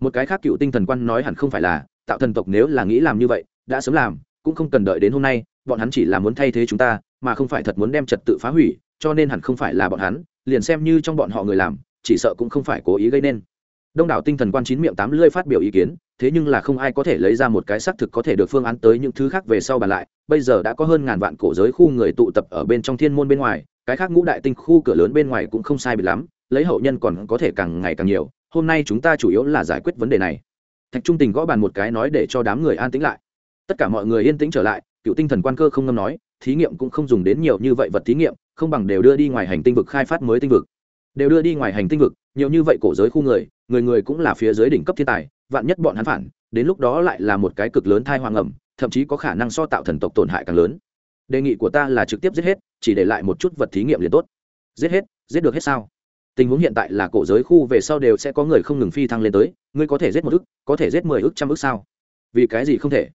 Một cái khác cựu tinh thần quan nói hẳn không phải là, tạo thần tộc nếu là nghĩ làm như vậy, đã sớm làm, cũng không cần đợi đến hôm nay, bọn hắn chỉ là muốn thay thế chúng ta, mà không phải thật muốn đem trật tự phá hủy, cho nên hẳn không phải là bọn hắn, liền xem như trong bọn họ người làm, chỉ sợ cũng không phải cố ý gây nên. Đông đảo tinh thần quan chín miệng tám lưỡi phát biểu ý kiến, thế nhưng là không ai có thể lấy ra một cái xác thực có thể được phương án tới những thứ khác về sau bàn lại. Bây giờ đã có hơn ngàn vạn cổ giới khu người tụ tập ở bên trong thiên môn bên ngoài, cái khác ngũ đại tinh khu cửa lớn bên ngoài cũng không sai biệt lắm lấy hậu nhân còn có thể càng ngày càng nhiều, hôm nay chúng ta chủ yếu là giải quyết vấn đề này. Thạch trung tình gõ bàn một cái nói để cho đám người an tĩnh lại. Tất cả mọi người yên tĩnh trở lại, cựu tinh thần quan cơ không ngâm nói, thí nghiệm cũng không dùng đến nhiều như vậy vật thí nghiệm, không bằng đều đưa đi ngoài hành tinh vực khai phát mới tinh vực. Đều đưa đi ngoài hành tinh vực, nhiều như vậy cổ giới khu người người người cũng là phía dưới đỉnh cấp thiên tài, vạn nhất bọn hắn phản, đến lúc đó lại là một cái cực lớn thai hoàng ẩm, thậm chí có khả năng so tạo thần tộc tổn hại càng lớn. Đề nghị của ta là trực tiếp giết hết, chỉ để lại một chút vật thí nghiệm liền tốt. Giết hết, giết được hết sao? Tình huống hiện tại là cổ giới khu về sau đều sẽ có người không ngừng phi thăng lên tới, ngươi có thể giết một ức, có thể giết mười ức, trăm ức sao? Vì cái gì không thể?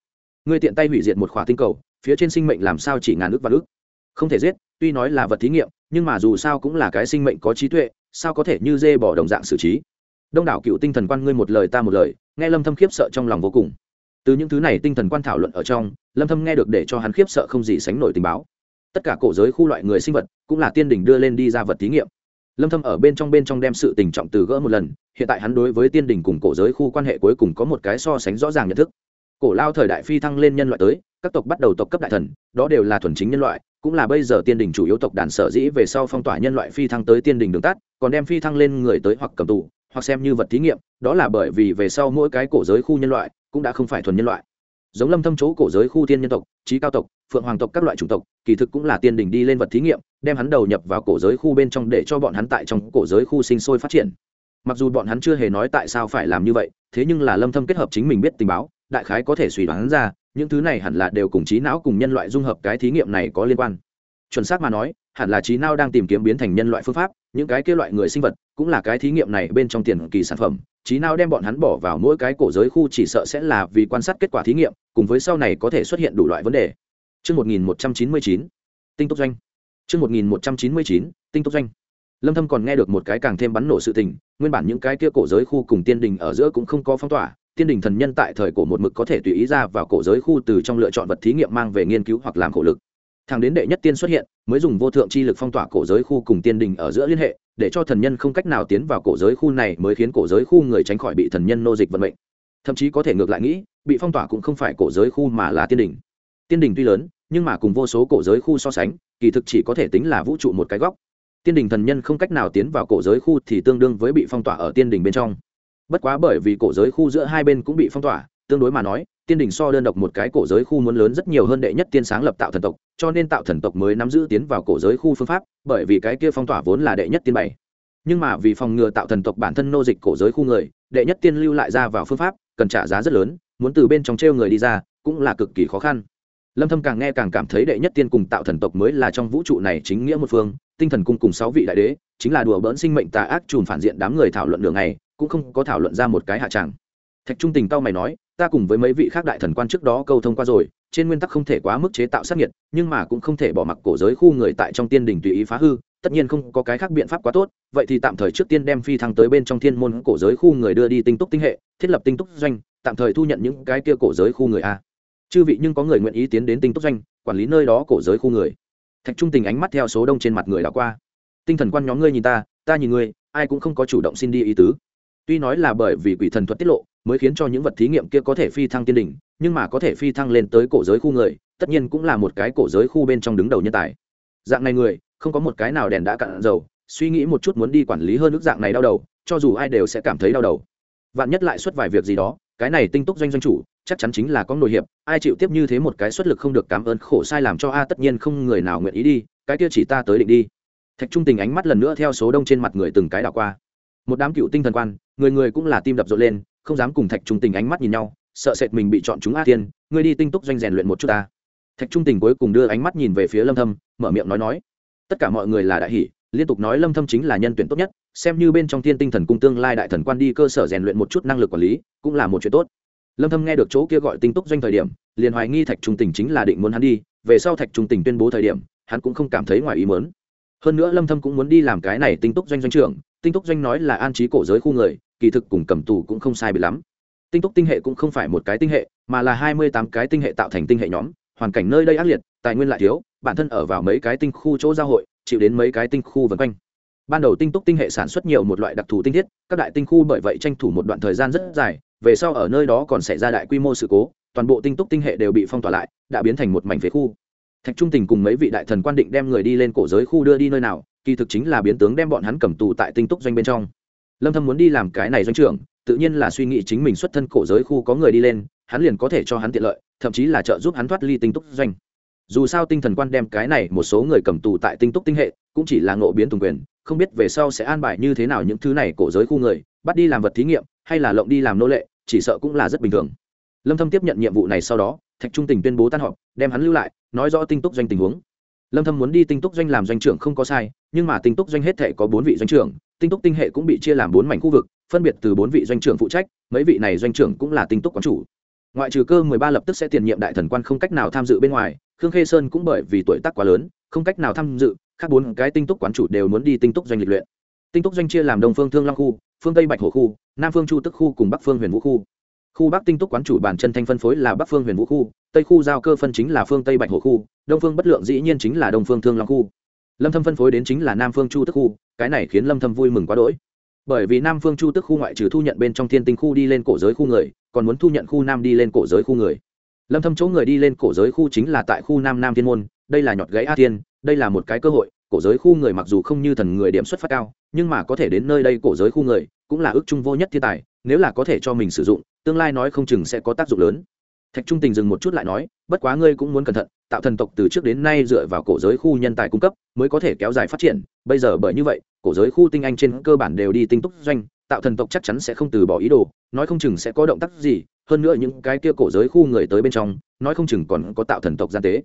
Ngươi tiện tay hủy diệt một khỏa tinh cầu, phía trên sinh mệnh làm sao chỉ ngàn ức và ức? Không thể giết, tuy nói là vật thí nghiệm, nhưng mà dù sao cũng là cái sinh mệnh có trí tuệ, sao có thể như dê bỏ đồng dạng xử trí? Đông đảo cựu tinh thần quan ngươi một lời ta một lời, nghe lâm thâm khiếp sợ trong lòng vô cùng. Từ những thứ này tinh thần quan thảo luận ở trong, lâm thâm nghe được để cho hắn khiếp sợ không gì sánh nổi tình báo. Tất cả cổ giới khu loại người sinh vật cũng là tiên đỉnh đưa lên đi ra vật thí nghiệm lâm thâm ở bên trong bên trong đem sự tình trọng từ gỡ một lần, hiện tại hắn đối với tiên Đình cùng cổ giới khu quan hệ cuối cùng có một cái so sánh rõ ràng nhận thức. Cổ lao thời đại phi thăng lên nhân loại tới, các tộc bắt đầu tộc cấp đại thần, đó đều là thuần chính nhân loại, cũng là bây giờ tiên Đình chủ yếu tộc đàn sở dĩ về sau phong tỏa nhân loại phi thăng tới tiên Đình đường tắt, còn đem phi thăng lên người tới hoặc cầm tù, hoặc xem như vật thí nghiệm, đó là bởi vì về sau mỗi cái cổ giới khu nhân loại cũng đã không phải thuần nhân loại giống lâm thâm chỗ cổ giới khu tiên nhân tộc, trí cao tộc, phượng hoàng tộc các loại chủng tộc, kỳ thực cũng là tiên đỉnh đi lên vật thí nghiệm, đem hắn đầu nhập vào cổ giới khu bên trong để cho bọn hắn tại trong cổ giới khu sinh sôi phát triển. Mặc dù bọn hắn chưa hề nói tại sao phải làm như vậy, thế nhưng là lâm thâm kết hợp chính mình biết tình báo, đại khái có thể suy đoán ra, những thứ này hẳn là đều cùng trí não cùng nhân loại dung hợp cái thí nghiệm này có liên quan. Chuẩn xác mà nói, hẳn là trí não đang tìm kiếm biến thành nhân loại phương pháp, những cái kia loại người sinh vật cũng là cái thí nghiệm này bên trong tiền kỳ sản phẩm trí nào đem bọn hắn bỏ vào mỗi cái cổ giới khu chỉ sợ sẽ là vì quan sát kết quả thí nghiệm cùng với sau này có thể xuất hiện đủ loại vấn đề Trước 1199, tinh tốc doanh. Trước 1199, tinh tốc doanh. Lâm Thâm còn nghe được một cái càng thêm bắn nổ sự tình, nguyên bản những cái kia cổ giới khu cùng tiên đình ở giữa cũng không có phong tỏa, tiên đình thần nhân tại thời cổ một mực có thể tùy ý ra vào cổ giới khu từ trong lựa chọn vật thí nghiệm mang về nghiên cứu hoặc làm khổ lực thằng đến đệ nhất tiên xuất hiện, mới dùng vô thượng chi lực phong tỏa cổ giới khu cùng tiên đình ở giữa liên hệ, để cho thần nhân không cách nào tiến vào cổ giới khu này mới khiến cổ giới khu người tránh khỏi bị thần nhân nô dịch vận mệnh. Thậm chí có thể ngược lại nghĩ, bị phong tỏa cũng không phải cổ giới khu mà là tiên đình. Tiên đình tuy lớn, nhưng mà cùng vô số cổ giới khu so sánh, kỳ thực chỉ có thể tính là vũ trụ một cái góc. Tiên đình thần nhân không cách nào tiến vào cổ giới khu thì tương đương với bị phong tỏa ở tiên đình bên trong. Bất quá bởi vì cổ giới khu giữa hai bên cũng bị phong tỏa, tương đối mà nói tiên đình so đơn độc một cái cổ giới khu muốn lớn rất nhiều hơn đệ nhất tiên sáng lập tạo thần tộc, cho nên tạo thần tộc mới nắm giữ tiến vào cổ giới khu phương pháp, bởi vì cái kia phong tỏa vốn là đệ nhất tiên bảy. Nhưng mà vì phòng ngừa tạo thần tộc bản thân nô dịch cổ giới khu người, đệ nhất tiên lưu lại ra vào phương pháp, cần trả giá rất lớn, muốn từ bên trong t người đi ra, cũng là cực kỳ khó khăn. Lâm thâm càng nghe càng cảm thấy đệ nhất tiên cùng tạo thần tộc mới là trong vũ trụ này chính nghĩa một phương, tinh thần cung cùng sáu vị đại đế, chính là đùa bỡn sinh mệnh tà ác trùn phản diện đám người thảo luận đường này cũng không có thảo luận ra một cái hạ tràng. Thạch trung tình cao mày nói ta cùng với mấy vị khác đại thần quan trước đó câu thông qua rồi, trên nguyên tắc không thể quá mức chế tạo sát nhiệt nhưng mà cũng không thể bỏ mặc cổ giới khu người tại trong tiên đỉnh tùy ý phá hư, tất nhiên không có cái khác biện pháp quá tốt, vậy thì tạm thời trước tiên đem phi thăng tới bên trong thiên môn cổ giới khu người đưa đi tinh túc tinh hệ, thiết lập tinh túc doanh, tạm thời thu nhận những cái kia cổ giới khu người a. Chư vị nhưng có người nguyện ý tiến đến tinh túc doanh, quản lý nơi đó cổ giới khu người. Thạch trung tình ánh mắt theo số đông trên mặt người đảo qua. Tinh thần quan nhóm ngươi nhìn ta ta nhìn ngươi, ai cũng không có chủ động xin đi ý tứ. Tuy nói là bởi vì quỷ thần thuật tiết lộ mới khiến cho những vật thí nghiệm kia có thể phi thăng tiên đỉnh, nhưng mà có thể phi thăng lên tới cổ giới khu người, tất nhiên cũng là một cái cổ giới khu bên trong đứng đầu nhân tài. Dạng này người, không có một cái nào đèn đã cạn dầu, suy nghĩ một chút muốn đi quản lý hơn nước dạng này đau đầu, cho dù ai đều sẽ cảm thấy đau đầu. Vạn nhất lại xuất vài việc gì đó, cái này tinh túc doanh doanh chủ, chắc chắn chính là có nội hiệp, ai chịu tiếp như thế một cái xuất lực không được cảm ơn khổ sai làm cho a, tất nhiên không người nào nguyện ý đi, cái kia chỉ ta tới định đi. Thạch trung tình ánh mắt lần nữa theo số đông trên mặt người từng cái đảo qua. Một đám cựu tinh thần quan, người người cũng là tim đập rộn lên không dám cùng thạch trung tình ánh mắt nhìn nhau sợ sệt mình bị chọn chúng a tiên ngươi đi tinh túc doanh rèn luyện một chút ta. Thạch trung tình cuối cùng đưa ánh mắt nhìn về phía lâm thâm mở miệng nói nói tất cả mọi người là đại hỉ, liên tục nói lâm thâm chính là nhân tuyển tốt nhất xem như bên trong thiên tinh thần cung tương lai đại thần quan đi cơ sở rèn luyện một chút năng lực quản lý cũng là một chuyện tốt. Lâm thâm nghe được chỗ kia gọi tinh túc doanh thời điểm liền hoài nghi thạch trung tình chính là định muốn hắn đi về sau thạch trung tình tuyên bố thời điểm hắn cũng không cảm thấy ngoài ý muốn. Hơn nữa lâm thâm cũng muốn đi làm cái này tinh túc doanh doanh trưởng tinh túc doanh nói là an trí cổ giới khu người, kỳ thực cùng cầm tù cũng không sai bị lắm. Tinh túc tinh hệ cũng không phải một cái tinh hệ, mà là 28 cái tinh hệ tạo thành tinh hệ nhóm, hoàn cảnh nơi đây ác liệt, tài nguyên lại thiếu, bản thân ở vào mấy cái tinh khu chỗ giao hội, chịu đến mấy cái tinh khu vân quanh. Ban đầu tinh túc tinh hệ sản xuất nhiều một loại đặc thù tinh thiết, các đại tinh khu bởi vậy tranh thủ một đoạn thời gian rất dài, về sau ở nơi đó còn xảy ra đại quy mô sự cố, toàn bộ tinh túc tinh hệ đều bị phong tỏa lại, đã biến thành một mảnh phế khu. Thạch trung tình cùng mấy vị đại thần quan định đem người đi lên cổ giới khu đưa đi nơi nào kỳ thực chính là biến tướng đem bọn hắn cầm tù tại tinh túc doanh bên trong. Lâm thâm muốn đi làm cái này doanh trưởng, tự nhiên là suy nghĩ chính mình xuất thân cổ giới khu có người đi lên, hắn liền có thể cho hắn tiện lợi, thậm chí là trợ giúp hắn thoát ly tinh túc doanh. Dù sao tinh thần quan đem cái này một số người cầm tù tại tinh túc tinh hệ, cũng chỉ là ngộ biến tùng quyền, không biết về sau sẽ an bài như thế nào những thứ này cổ giới khu người, bắt đi làm vật thí nghiệm, hay là lộng đi làm nô lệ, chỉ sợ cũng là rất bình thường. Lâm thâm tiếp nhận nhiệm vụ này sau đó, thạch trung tình tuyên bố tan họp, đem hắn lưu lại, nói rõ tinh túc doanh tình huống lâm thâm muốn đi tinh túc doanh làm doanh trưởng không có sai, nhưng mà tinh túc doanh hết thể có bốn vị doanh trưởng, tinh túc tinh hệ cũng bị chia làm bốn mảnh khu vực, phân biệt từ bốn vị doanh trưởng phụ trách, mấy vị này doanh trưởng cũng là tinh túc quán chủ. Ngoại trừ cơ 13 lập tức sẽ tiền nhiệm đại thần quan không cách nào tham dự bên ngoài, khương khê sơn cũng bởi vì tuổi tác quá lớn, không cách nào tham dự các bốn cái tinh túc quán chủ đều muốn đi tinh túc doanh lịch luyện. Tinh túc doanh chia làm đông phương thương long khu, phương tây bạch hổ khu, nam phương chu tức khu cùng bắc phương huyền vũ khu khu bắc tinh túc quán chủ bản chân thanh phân phối là bắc phương huyền vũ khu, tây khu giao cơ phân chính là phương tây bạch hổ khu, đông phương bất lượng dĩ nhiên chính là đông phương thương long khu. Lâm thâm phân phối đến chính là nam phương chu tức khu, cái này khiến lâm thâm vui mừng quá đỗi. Bởi vì nam phương chu tức khu ngoại trừ thu nhận bên trong thiên tinh khu đi lên cổ giới khu người, còn muốn thu nhận khu nam đi lên cổ giới khu người. Lâm thâm chỗ người đi lên cổ giới khu chính là tại khu nam nam thiên môn, đây là nhọt gãy a thiên, đây là một cái cơ hội, cổ giới khu người mặc dù không như thần người điểm xuất phát cao, nhưng mà có thể đến nơi đây cổ giới khu người, cũng là ước trung vô nhất thiên tài nếu là có thể cho mình sử dụng, tương lai nói không chừng sẽ có tác dụng lớn. Thạch trung tình dừng một chút lại nói, bất quá ngươi cũng muốn cẩn thận, tạo thần tộc từ trước đến nay dựa vào cổ giới khu nhân tài cung cấp mới có thể kéo dài phát triển. Bây giờ bởi như vậy, cổ giới khu tinh anh trên cơ bản đều đi tinh túc doanh, tạo thần tộc chắc chắn sẽ không từ bỏ ý đồ, nói không chừng sẽ có động tác gì, hơn nữa những cái kia cổ giới khu người tới bên trong, nói không chừng còn có tạo thần tộc gian tế.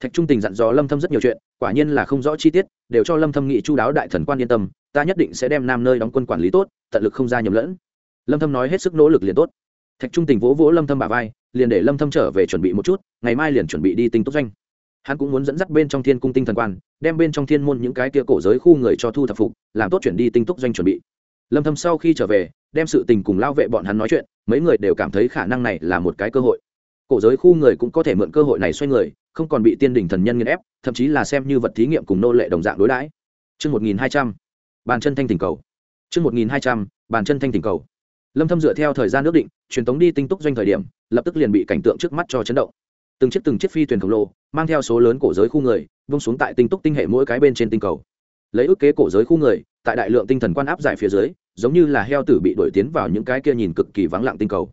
Thạch trung tình dặn dò lâm thâm rất nhiều chuyện, quả nhiên là không rõ chi tiết, đều cho lâm thâm nghị chu đáo đại thần quan yên tâm, ta nhất định sẽ đem nam nơi đóng quân quản lý tốt, tận lực không ra nhầm lẫn lâm thâm nói hết sức nỗ lực liền tốt. Thạch trung tình vỗ vỗ lâm thâm bả vai, liền để lâm thâm trở về chuẩn bị một chút, ngày mai liền chuẩn bị đi tinh túc doanh. Hắn cũng muốn dẫn dắt bên trong thiên cung tinh thần quan, đem bên trong thiên môn những cái kia cổ giới khu người cho thu thập phục, làm tốt chuyển đi tinh túc doanh chuẩn bị. Lâm thâm sau khi trở về, đem sự tình cùng lao vệ bọn hắn nói chuyện, mấy người đều cảm thấy khả năng này là một cái cơ hội. Cổ giới khu người cũng có thể mượn cơ hội này xoay người, không còn bị tiên đỉnh thần nhân nghiền ép, thậm chí là xem như vật thí nghiệm cùng nô lệ đồng dạng đối đãi. Chương 1200 bàn chân thanh tỉnh cầu. Chương 1200 bàn chân thanh tỉnh cầu lâm thâm dựa theo thời gian nước định, truyền tống đi tinh túc doanh thời điểm, lập tức liền bị cảnh tượng trước mắt cho chấn động. Từng chiếc từng chiếc phi thuyền khổng lồ, mang theo số lớn cổ giới khu người, vung xuống tại tinh túc tinh hệ mỗi cái bên trên tinh cầu. Lấy ước kế cổ giới khu người, tại đại lượng tinh thần quan áp giải phía dưới, giống như là heo tử bị đuổi tiến vào những cái kia nhìn cực kỳ vắng lặng tinh cầu.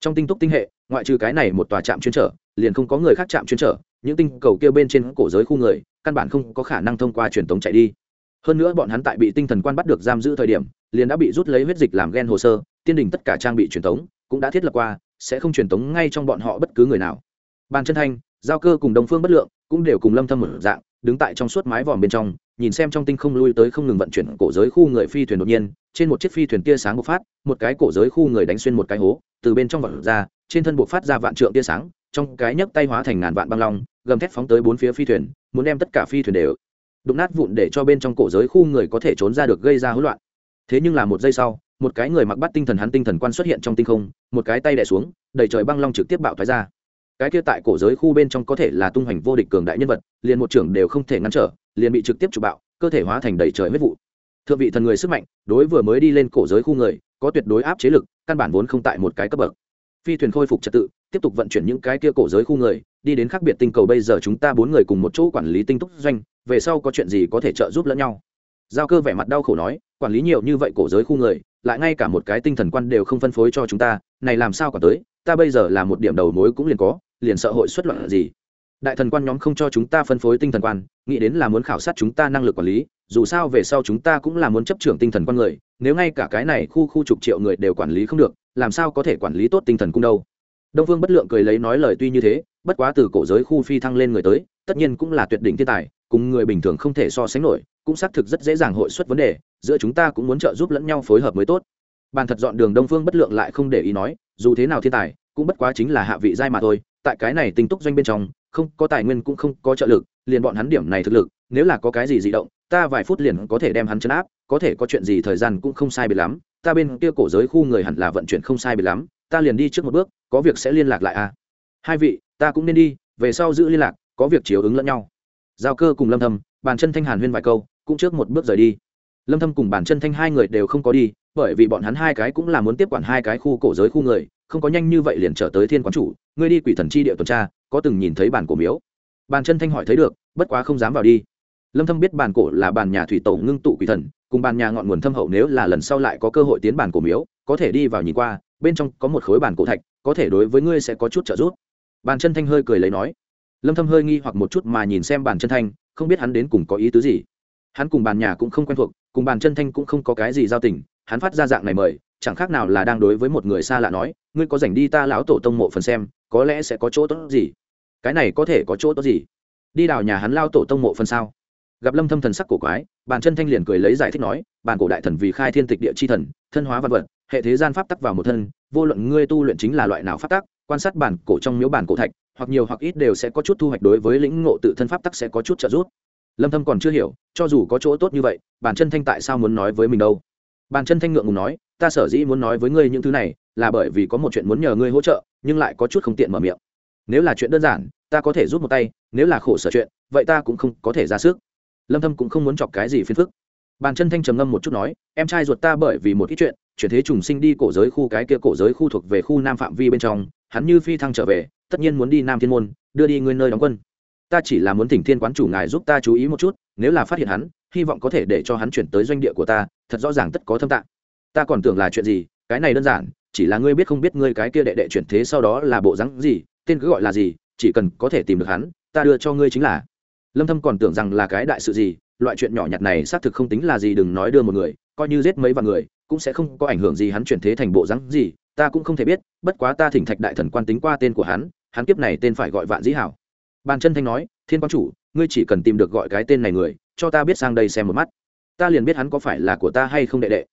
Trong tinh túc tinh hệ, ngoại trừ cái này một tòa trạm chuyên trở, liền không có người khác chạm chuyên trở, những tinh cầu kia bên trên cổ giới khu người, căn bản không có khả năng thông qua truyền tống chạy đi. Hơn nữa bọn hắn tại bị tinh thần quan bắt được giam giữ thời điểm, liền đã bị rút lấy huyết dịch làm ghen hồ sơ tiên đình tất cả trang bị truyền thống cũng đã thiết lập qua, sẽ không truyền thống ngay trong bọn họ bất cứ người nào. Bàn chân thanh, giao cơ cùng đồng phương bất lượng cũng đều cùng lâm thâm một dạng, đứng tại trong suốt mái vòm bên trong, nhìn xem trong tinh không lui tới không ngừng vận chuyển cổ giới khu người phi thuyền đột nhiên, trên một chiếc phi thuyền tia sáng bộc phát, một cái cổ giới khu người đánh xuyên một cái hố, từ bên trong vọt ra, trên thân bộc phát ra vạn trượng tia sáng, trong cái nhấc tay hóa thành ngàn vạn băng long, gầm thét phóng tới bốn phía phi thuyền, muốn đem tất cả phi thuyền đều đụng nát vụn để cho bên trong cổ giới khu người có thể trốn ra được gây ra hỗn loạn. Thế nhưng là một giây sau một cái người mặc bắt tinh thần hắn tinh thần quan xuất hiện trong tinh không, một cái tay đẻ xuống, đầy trời băng long trực tiếp bạo thoái ra. Cái kia tại cổ giới khu bên trong có thể là tung hoành vô địch cường đại nhân vật, liền một trưởng đều không thể ngăn trở, liền bị trực tiếp chụp bạo, cơ thể hóa thành đầy trời huyết vụ. Thượng vị thần người sức mạnh, đối vừa mới đi lên cổ giới khu người, có tuyệt đối áp chế lực, căn bản vốn không tại một cái cấp bậc. Phi thuyền khôi phục trật tự, tiếp tục vận chuyển những cái kia cổ giới khu người, đi đến khác biệt tinh cầu bây giờ chúng ta bốn người cùng một chỗ quản lý tinh túc doanh, về sau có chuyện gì có thể trợ giúp lẫn nhau. Giao cơ vẻ mặt đau khổ nói, quản lý nhiều như vậy cổ giới khu người lại ngay cả một cái tinh thần quan đều không phân phối cho chúng ta, này làm sao còn tới, ta bây giờ là một điểm đầu mối cũng liền có, liền sợ hội xuất loạn gì. Đại thần quan nhóm không cho chúng ta phân phối tinh thần quan, nghĩ đến là muốn khảo sát chúng ta năng lực quản lý, dù sao về sau chúng ta cũng là muốn chấp trưởng tinh thần quan người, nếu ngay cả cái này khu khu chục triệu người đều quản lý không được, làm sao có thể quản lý tốt tinh thần cung đâu đông phương bất lượng cười lấy nói lời tuy như thế, bất quá từ cổ giới khu phi thăng lên người tới, tất nhiên cũng là tuyệt đỉnh thiên tài, cùng người bình thường không thể so sánh nổi, cũng xác thực rất dễ dàng hội xuất vấn đề, giữa chúng ta cũng muốn trợ giúp lẫn nhau phối hợp mới tốt. Bàn thật dọn đường đông phương bất lượng lại không để ý nói, dù thế nào thiên tài, cũng bất quá chính là hạ vị giai mà thôi, tại cái này tinh túc doanh bên trong, không có tài nguyên cũng không có trợ lực, liền bọn hắn điểm này thực lực, nếu là có cái gì dị động, ta vài phút liền có thể đem hắn chấn áp, có thể có chuyện gì thời gian cũng không sai biệt lắm, ta bên kia cổ giới khu người hẳn là vận chuyển không sai biệt lắm ta liền đi trước một bước, có việc sẽ liên lạc lại à. Hai vị, ta cũng nên đi, về sau giữ liên lạc, có việc chiếu ứng lẫn nhau. Giao cơ cùng lâm thâm, bàn chân thanh hàn huyên vài câu, cũng trước một bước rời đi. Lâm thâm cùng bàn chân thanh hai người đều không có đi, bởi vì bọn hắn hai cái cũng là muốn tiếp quản hai cái khu cổ giới khu người, không có nhanh như vậy liền trở tới thiên quán chủ, ngươi đi quỷ thần chi địa tuần tra, có từng nhìn thấy bản cổ miếu? Bàn chân thanh hỏi thấy được, bất quá không dám vào đi. Lâm thâm biết bản cổ là bản nhà thủy tổ ngưng tụ quỷ thần, cùng bản nhà ngọn nguồn thâm hậu nếu là lần sau lại có cơ hội tiến bản cổ miếu, có thể đi vào nhìn qua bên trong có một khối bản cổ thạch, có thể đối với ngươi sẽ có chút trợ giúp. Bàn chân thanh hơi cười lấy nói. Lâm thâm hơi nghi hoặc một chút mà nhìn xem bàn chân thanh, không biết hắn đến cùng có ý tứ gì. Hắn cùng bàn nhà cũng không quen thuộc, cùng bàn chân thanh cũng không có cái gì giao tình, hắn phát ra dạng này mời, chẳng khác nào là đang đối với một người xa lạ nói, ngươi có rảnh đi ta lão tổ tông mộ phần xem, có lẽ sẽ có chỗ tốt gì? Cái này có thể có chỗ tốt gì? Đi đào nhà hắn lao tổ tông mộ phần sao? Gặp lâm thâm thần sắc cổ quái, bàn chân thanh liền cười lấy giải thích nói, bàn cổ đại thần vì khai thiên tịch địa chi thần, thân hóa văn vật hệ thế gian pháp tắc vào một thân, vô luận ngươi tu luyện chính là loại nào pháp tắc, quan sát bản cổ trong miếu bản cổ thạch, hoặc nhiều hoặc ít đều sẽ có chút thu hoạch đối với lĩnh ngộ tự thân pháp tắc sẽ có chút trợ giúp. Lâm thâm còn chưa hiểu, cho dù có chỗ tốt như vậy, bản chân thanh tại sao muốn nói với mình đâu? Bản chân thanh ngượng ngùng nói, ta sở dĩ muốn nói với ngươi những thứ này, là bởi vì có một chuyện muốn nhờ ngươi hỗ trợ, nhưng lại có chút không tiện mở miệng. Nếu là chuyện đơn giản, ta có thể giúp một tay, nếu là khổ sở chuyện, vậy ta cũng không có thể ra sức. Lâm thâm cũng không muốn chọc cái gì phiền phức. Bàn chân thanh trầm ngâm một chút nói, em trai ruột ta bởi vì một ít chuyện chuyển thế trùng sinh đi cổ giới khu, cái kia cổ giới khu thuộc về khu nam phạm vi bên trong, hắn như phi thăng trở về, tất nhiên muốn đi nam thiên môn, đưa đi ngươi nơi đóng quân. Ta chỉ là muốn thỉnh thiên quán chủ ngài giúp ta chú ý một chút, nếu là phát hiện hắn, hy vọng có thể để cho hắn chuyển tới doanh địa của ta, thật rõ ràng tất có thâm tạng. Ta còn tưởng là chuyện gì, cái này đơn giản, chỉ là ngươi biết không biết ngươi cái kia đệ đệ chuyển thế sau đó là bộ rắn gì, tên cứ gọi là gì, chỉ cần có thể tìm được hắn, ta đưa cho ngươi chính là. Lâm thâm còn tưởng rằng là cái đại sự gì, loại chuyện nhỏ nhặt này xác thực không tính là gì, đừng nói đưa một người, coi như giết mấy vạn người cũng sẽ không có ảnh hưởng gì hắn chuyển thế thành bộ rắn gì, ta cũng không thể biết, bất quá ta thỉnh thạch đại thần quan tính qua tên của hắn hắn kiếp này tên phải gọi vạn dĩ hảo. Bàn chân thanh nói, thiên quang chủ, ngươi chỉ cần tìm được gọi cái tên này người, cho ta biết sang đây xem một mắt. Ta liền biết hắn có phải là của ta hay không đệ đệ.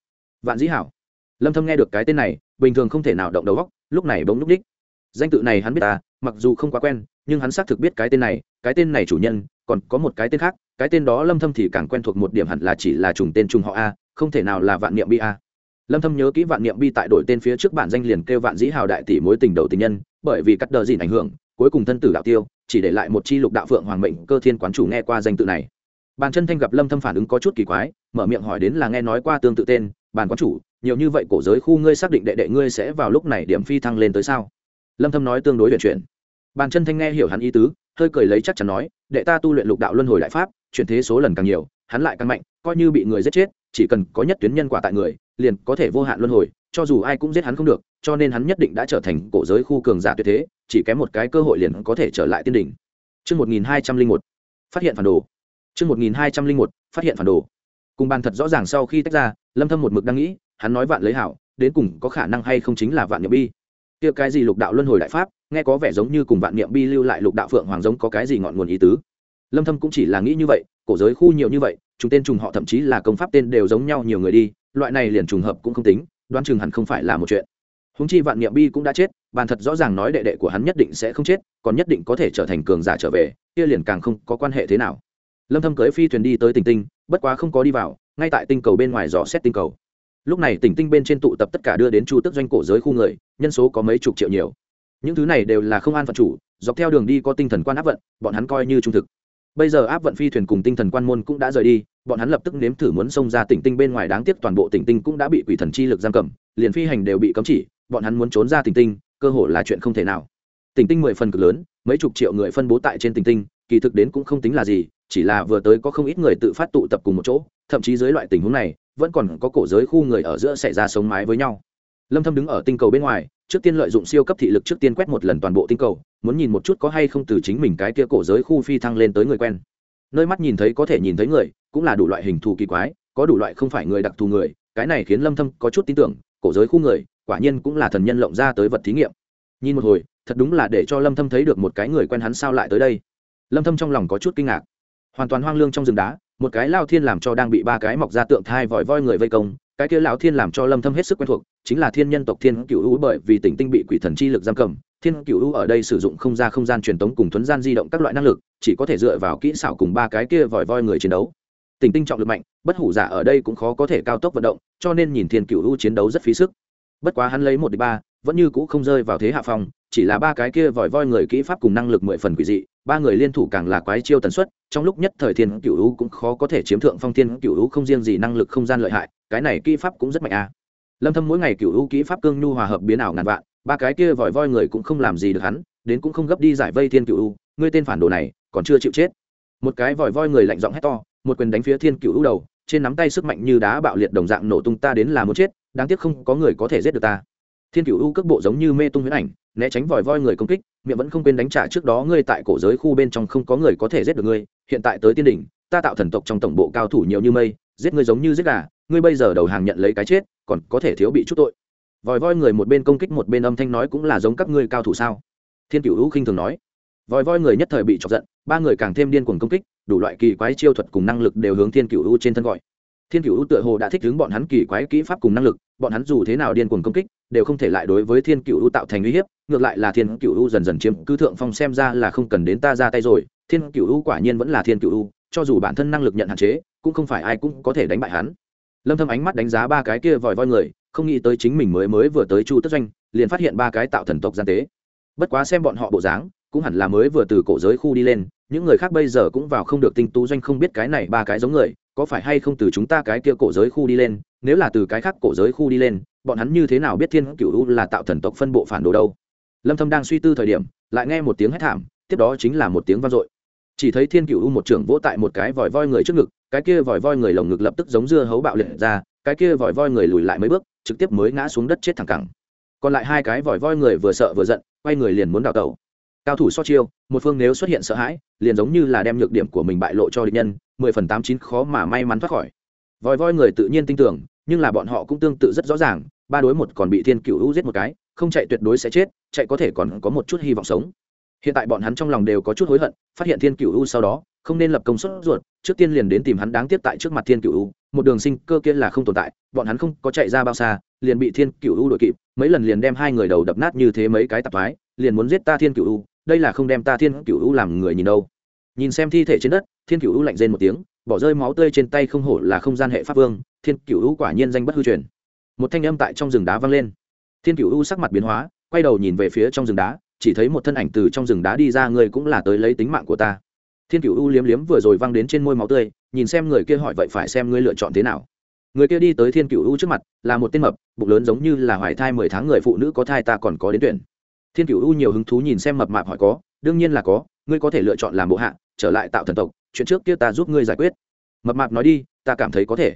Vạn dĩ hảo. Lâm thâm nghe được cái tên này, bình thường không thể nào động đầu óc, lúc này bỗng lúc đích. Danh tự này hắn biết ta, mặc dù không quá quen, nhưng hắn xác thực biết cái tên này, cái tên này chủ nhân, còn có một cái tên khác, cái tên đó lâm thâm thì càng quen thuộc một điểm hẳn là chỉ là trùng tên trùng họ a, không thể nào là vạn niệm bi a lâm thâm nhớ kỹ vạn niệm bi tại đổi tên phía trước bản danh liền kêu vạn dĩ hào đại tỷ mối tình đầu tình nhân, bởi vì cắt đờ dìn ảnh hưởng, cuối cùng thân tử đạo tiêu, chỉ để lại một chi lục đạo phượng hoàng mệnh cơ thiên quán chủ nghe qua danh tự này. Bàn chân thanh gặp lâm thâm phản ứng có chút kỳ quái, mở miệng hỏi đến là nghe nói qua tương tự tên, bàn quán chủ, nhiều như vậy cổ giới khu ngươi xác định đệ đệ ngươi sẽ vào lúc này điểm phi thăng lên tới sao? Lâm thâm nói tương đối huyền chuyển. Bàn chân thanh nghe hiểu hắn ý tứ, hơi cười lấy chắc chắn nói, đệ ta tu luyện lục đạo luân hồi đại pháp, chuyển thế số lần càng nhiều, hắn lại càng mạnh, coi như bị người giết chết chỉ cần có nhất tuyến nhân quả tại người liền có thể vô hạn luân hồi cho dù ai cũng giết hắn không được cho nên hắn nhất định đã trở thành cổ giới khu cường giả tuyệt thế chỉ kém một cái cơ hội liền có thể trở lại tiên đỉnh Chương 1201, phát hiện phản đồ. Chương 1201, phát hiện phản đồ. Cùng bàn thật rõ ràng sau khi tách ra, Lâm Thâm một mực đang nghĩ, hắn nói vạn lấy hảo, đến cùng có khả năng hay không chính là vạn niệm bi. kia cái gì lục đạo luân hồi đại pháp nghe có vẻ giống như cùng vạn niệm bi lưu lại lục đạo phượng hoàng giống có cái gì ngọn nguồn ý tứ lâm thâm cũng chỉ là nghĩ như vậy cổ giới khu nhiều như vậy chúng tên trùng họ thậm chí là công pháp tên đều giống nhau nhiều người đi, loại này liền trùng hợp cũng không tính, đoán chừng hẳn không phải là một chuyện. Húng chi vạn niệm bi cũng đã chết, bàn thật rõ ràng nói đệ đệ của hắn nhất định sẽ không chết, còn nhất định có thể trở thành cường giả trở về, kia liền càng không có quan hệ thế nào. Lâm thâm cưỡi phi thuyền đi tới tỉnh tinh, bất quá không có đi vào, ngay tại tinh cầu bên ngoài dò xét tinh cầu. Lúc này tỉnh tinh bên trên tụ tập tất cả đưa đến chu tức doanh cổ giới khu người, nhân số có mấy chục triệu nhiều. Những thứ này đều là không an phận chủ, dọc theo đường đi có tinh thần quan áp vận, bọn hắn coi như trung thực bây giờ áp vận phi thuyền cùng tinh thần quan môn cũng đã rời đi, bọn hắn lập tức nếm thử muốn xông ra tỉnh tinh bên ngoài đáng tiếc toàn bộ tỉnh tinh cũng đã bị quỷ thần chi lực giam cầm, liền phi hành đều bị cấm chỉ, bọn hắn muốn trốn ra tỉnh tinh, cơ hội là chuyện không thể nào. Tỉnh tinh mười phần cực lớn, mấy chục triệu người phân bố tại trên tỉnh tinh, kỳ thực đến cũng không tính là gì, chỉ là vừa tới có không ít người tự phát tụ tập cùng một chỗ, thậm chí dưới loại tình huống này, vẫn còn có cổ giới khu người ở giữa xảy ra sống mái với nhau. Lâm thâm đứng ở tinh cầu bên ngoài, trước tiên lợi dụng siêu cấp thị lực trước tiên quét một lần toàn bộ tinh cầu muốn nhìn một chút có hay không từ chính mình cái kia cổ giới khu phi thăng lên tới người quen. Nơi mắt nhìn thấy có thể nhìn thấy người, cũng là đủ loại hình thù kỳ quái, có đủ loại không phải người đặc thù người, cái này khiến lâm thâm có chút tin tưởng, cổ giới khu người, quả nhiên cũng là thần nhân lộng ra tới vật thí nghiệm. Nhìn một hồi, thật đúng là để cho lâm thâm thấy được một cái người quen hắn sao lại tới đây. Lâm thâm trong lòng có chút kinh ngạc. Hoàn toàn hoang lương trong rừng đá, một cái lao thiên làm cho đang bị ba cái mọc ra tượng thai vòi voi người vây công, cái kia lão thiên làm cho lâm thâm hết sức quen thuộc, chính là thiên nhân tộc thiên cửu u bởi vì tỉnh tinh bị quỷ thần chi lực giam cầm thiên cửu u ở đây sử dụng không gian không gian truyền tống cùng thuấn gian di động các loại năng lực, chỉ có thể dựa vào kỹ xảo cùng ba cái kia vòi voi người chiến đấu. Tình tinh trọng lực mạnh, bất hủ giả ở đây cũng khó có thể cao tốc vận động, cho nên nhìn thiên cửu u chiến đấu rất phí sức. Bất quá hắn lấy một địch ba, vẫn như cũ không rơi vào thế hạ phong, chỉ là ba cái kia vòi voi người kỹ pháp cùng năng lực mười phần quỷ dị, ba người liên thủ càng là quái chiêu tần suất, trong lúc nhất thời thiên cựu u cũng khó có thể chiếm thượng phong. Thiên cựu u không riêng gì năng lực không gian lợi hại, cái này kỹ pháp cũng rất mạnh à. lâm thâm mỗi ngày cựu u kỹ pháp cương nhu hòa hợp biến ảo ngàn vạn ba cái kia vòi voi người cũng không làm gì được hắn, đến cũng không gấp đi giải vây thiên cựu u, ngươi tên phản đồ này, còn chưa chịu chết. Một cái vòi voi người lạnh giọng hét to, một quyền đánh phía thiên cựu u đầu, trên nắm tay sức mạnh như đá bạo liệt đồng dạng nổ tung ta đến là muốn chết, đáng tiếc không có người có thể giết được ta. Thiên cựu u cước bộ giống như mê tung huyễn ảnh, né tránh vòi voi người công kích, miệng vẫn không quên đánh trả trước đó ngươi tại cổ giới khu bên trong không có người có thể giết được ngươi, hiện tại tới tiên đỉnh, ta tạo thần tộc trong tổng bộ cao thủ nhiều như mây, giết ngươi giống như giết gà, ngươi bây giờ đầu hàng nhận lấy cái chết, còn có thể thiếu bị chút tội vòi voi người một bên công kích một bên âm thanh nói cũng là giống các ngươi cao thủ sao? Thiên cựu hữu khinh thường nói. Vòi voi người nhất thời bị chọc giận, ba người càng thêm điên cuồng công kích, đủ loại kỳ quái chiêu thuật cùng năng lực đều hướng thiên cựu hữu trên thân gọi. Thiên cựu tựa hồ đã thích ứng bọn hắn kỳ quái kỹ pháp cùng năng lực, bọn hắn dù thế nào điên cuồng công kích, đều không thể lại đối với thiên cựu tạo thành uy hiếp, ngược lại là thiên cựu dần dần chiếm cứ thượng phong xem ra là không cần đến ta ra tay rồi, thiên cựu quả nhiên vẫn là thiên cựu cho dù bản thân năng lực nhận hạn chế, cũng không phải ai cũng có thể đánh bại hắn. Lâm thâm ánh mắt đánh giá ba cái kia vòi voi người không nghĩ tới chính mình mới mới vừa tới chu tất doanh, liền phát hiện ba cái tạo thần tộc gian tế. Bất quá xem bọn họ bộ dáng, cũng hẳn là mới vừa từ cổ giới khu đi lên, những người khác bây giờ cũng vào không được tinh tú doanh không biết cái này ba cái giống người, có phải hay không từ chúng ta cái kia cổ giới khu đi lên, nếu là từ cái khác cổ giới khu đi lên, bọn hắn như thế nào biết thiên cựu u là tạo thần tộc phân bộ phản đồ đâu? Lâm thâm đang suy tư thời điểm, lại nghe một tiếng hét thảm, tiếp đó chính là một tiếng vang dội. Chỉ thấy thiên cựu u một trưởng vỗ tại một cái vòi voi người trước ngực, cái kia vòi voi người lồng ngực lập tức giống dưa hấu bạo liệt ra cái kia vòi voi người lùi lại mấy bước, trực tiếp mới ngã xuống đất chết thẳng cẳng. Còn lại hai cái vòi voi người vừa sợ vừa giận, quay người liền muốn đào tẩu. Cao thủ so chiêu, một phương nếu xuất hiện sợ hãi, liền giống như là đem nhược điểm của mình bại lộ cho địch nhân, mười phần tám chín khó mà may mắn thoát khỏi. Vòi voi người tự nhiên tin tưởng, nhưng là bọn họ cũng tương tự rất rõ ràng, ba đối một còn bị thiên cựu hữu giết một cái, không chạy tuyệt đối sẽ chết, chạy có thể còn có một chút hy vọng sống. Hiện tại bọn hắn trong lòng đều có chút hối hận, phát hiện thiên cựu u sau đó không nên lập công suất ruột, trước tiên liền đến tìm hắn đáng tiếc tại trước mặt thiên cựu u, một đường sinh cơ kia là không tồn tại, bọn hắn không có chạy ra bao xa, liền bị thiên cựu u đội kịp, mấy lần liền đem hai người đầu đập nát như thế mấy cái tạp thoái, liền muốn giết ta thiên cựu u, đây là không đem ta thiên cựu u làm người nhìn đâu. Nhìn xem thi thể trên đất, thiên cựu u lạnh rên một tiếng, bỏ rơi máu tươi trên tay không hổ là không gian hệ pháp vương, thiên cựu u quả nhiên danh bất hư truyền. Một thanh âm tại trong rừng đá vang lên. Thiên cựu u sắc mặt biến hóa, quay đầu nhìn về phía trong rừng đá, chỉ thấy một thân ảnh từ trong rừng đá đi ra, người cũng là tới lấy tính mạng của ta thiên cựu u liếm liếm vừa rồi văng đến trên môi máu tươi, nhìn xem người kia hỏi vậy phải xem ngươi lựa chọn thế nào. Người kia đi tới thiên cựu u trước mặt, là một tên mập, bụng lớn giống như là hoài thai mười tháng người phụ nữ có thai ta còn có đến tuyển. Thiên cựu u nhiều hứng thú nhìn xem mập mạp hỏi có, đương nhiên là có, ngươi có thể lựa chọn làm bộ hạ, trở lại tạo thần tộc, chuyện trước kia ta giúp ngươi giải quyết. Mập mạp nói đi, ta cảm thấy có thể.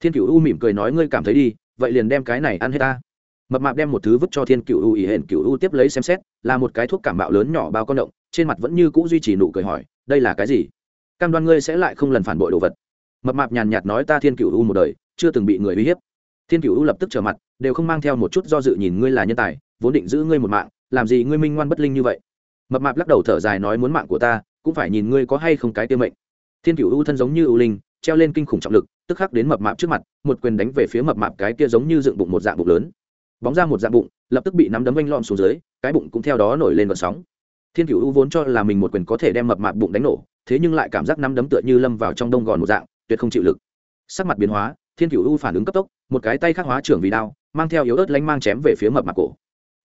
Thiên cựu u mỉm cười nói ngươi cảm thấy đi, vậy liền đem cái này ăn hết ta. Mập mạp đem một thứ vứt cho thiên cựu u ỉ hển cựu u tiếp lấy xem xét, là một cái thuốc cảm bạo lớn nhỏ bao con động trên mặt vẫn như c ũ duy trì nụ cười hỏi, đây là cái gì? Cam đoan ngươi sẽ lại không lần phản bội đồ vật. Mập mạp nhàn nhạt nói, ta thiên cựu u một đời, chưa từng bị người uy hiếp. Thiên cựu u lập tức trở mặt, đều không mang theo một chút do dự nhìn ngươi là nhân tài, vốn định giữ ngươi một mạng, làm gì ngươi minh ngoan bất linh như vậy? Mập mạp lắc đầu thở dài nói, muốn mạng của ta, cũng phải nhìn ngươi có hay không cái tiêu mệnh. Thiên cựu u thân giống như u linh, treo lên kinh khủng trọng lực, tức khắc đến mập mạp trước mặt, một quyền đánh về phía mập mạp cái kia giống như dựng bụng một dạng bụng lớn. Bóng ra một dạng bụng, lập tức bị nắm đấm vanh lom xuống dưới, cái bụng cũng theo đó nổi lên vận sóng thiên cựu u vốn cho là mình một quyền có thể đem mập mạp bụng đánh nổ, thế nhưng lại cảm giác nắm đấm tựa như lâm vào trong đông gòn một dạng, tuyệt không chịu lực. Sắc mặt biến hóa, thiên cựu u phản ứng cấp tốc, một cái tay khắc hóa trưởng vì đao, mang theo yếu ớt lanh mang chém về phía mập mạp cổ.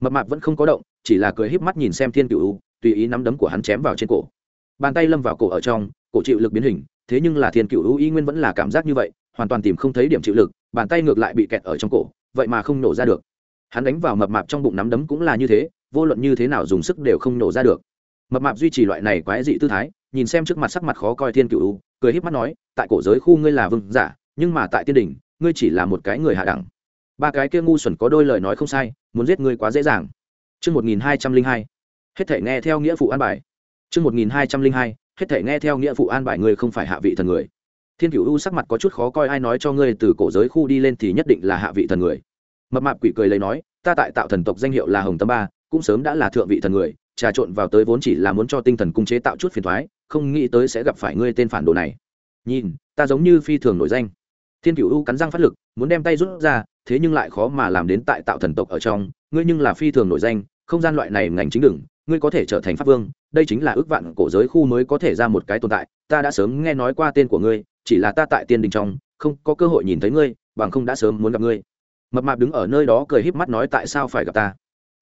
Mập mạp vẫn không có động, chỉ là cười híp mắt nhìn xem thiên cựu u, tùy ý nắm đấm của hắn chém vào trên cổ. Bàn tay lâm vào cổ ở trong, cổ chịu lực biến hình, thế nhưng là thiên cựu u y nguyên vẫn là cảm giác như vậy, hoàn toàn tìm không thấy điểm chịu lực, bàn tay ngược lại bị kẹt ở trong cổ, vậy mà không nổ ra được. Hắn đánh vào mập mạp trong bụng nắm đấm cũng là như thế vô luận như thế nào dùng sức đều không nổ ra được mập mạp duy trì loại này quái dị tư thái nhìn xem trước mặt sắc mặt khó coi thiên cựu u cười híp mắt nói tại cổ giới khu ngươi là vương giả nhưng mà tại tiên đình ngươi chỉ là một cái người hạ đẳng ba cái kia ngu xuẩn có đôi lời nói không sai muốn giết ngươi quá dễ dàng Trước 1202, hết thể nghe theo nghĩa phụ an bài. Trước 1202, hết thể nghe theo nghĩa phụ an bài ngươi không phải hạ vị thần người. Thiên Cửu U sắc mặt có chút khó coi ai nói cho ngươi từ cổ giới khu đi lên thì nhất định là hạ vị thần người. Mập mạp quỷ cười lấy nói, ta tại tạo thần tộc danh hiệu là Hồng Tâm Ba, cũng sớm đã là thượng vị thần người, trà trộn vào tới vốn chỉ là muốn cho tinh thần cung chế tạo chút phiền toái, không nghĩ tới sẽ gặp phải ngươi tên phản đồ này. Nhìn, ta giống như phi thường nổi danh. Thiên cựu U cắn răng phát lực, muốn đem tay rút ra, thế nhưng lại khó mà làm đến tại tạo thần tộc ở trong, ngươi nhưng là phi thường nổi danh, không gian loại này ngành chính đừng, ngươi có thể trở thành pháp vương, đây chính là ước vạn cổ giới khu mới có thể ra một cái tồn tại, ta đã sớm nghe nói qua tên của ngươi, chỉ là ta tại tiên đình trong, không có cơ hội nhìn thấy ngươi, bằng không đã sớm muốn gặp ngươi. Mập mạp đứng ở nơi đó cười híp mắt nói tại sao phải gặp ta.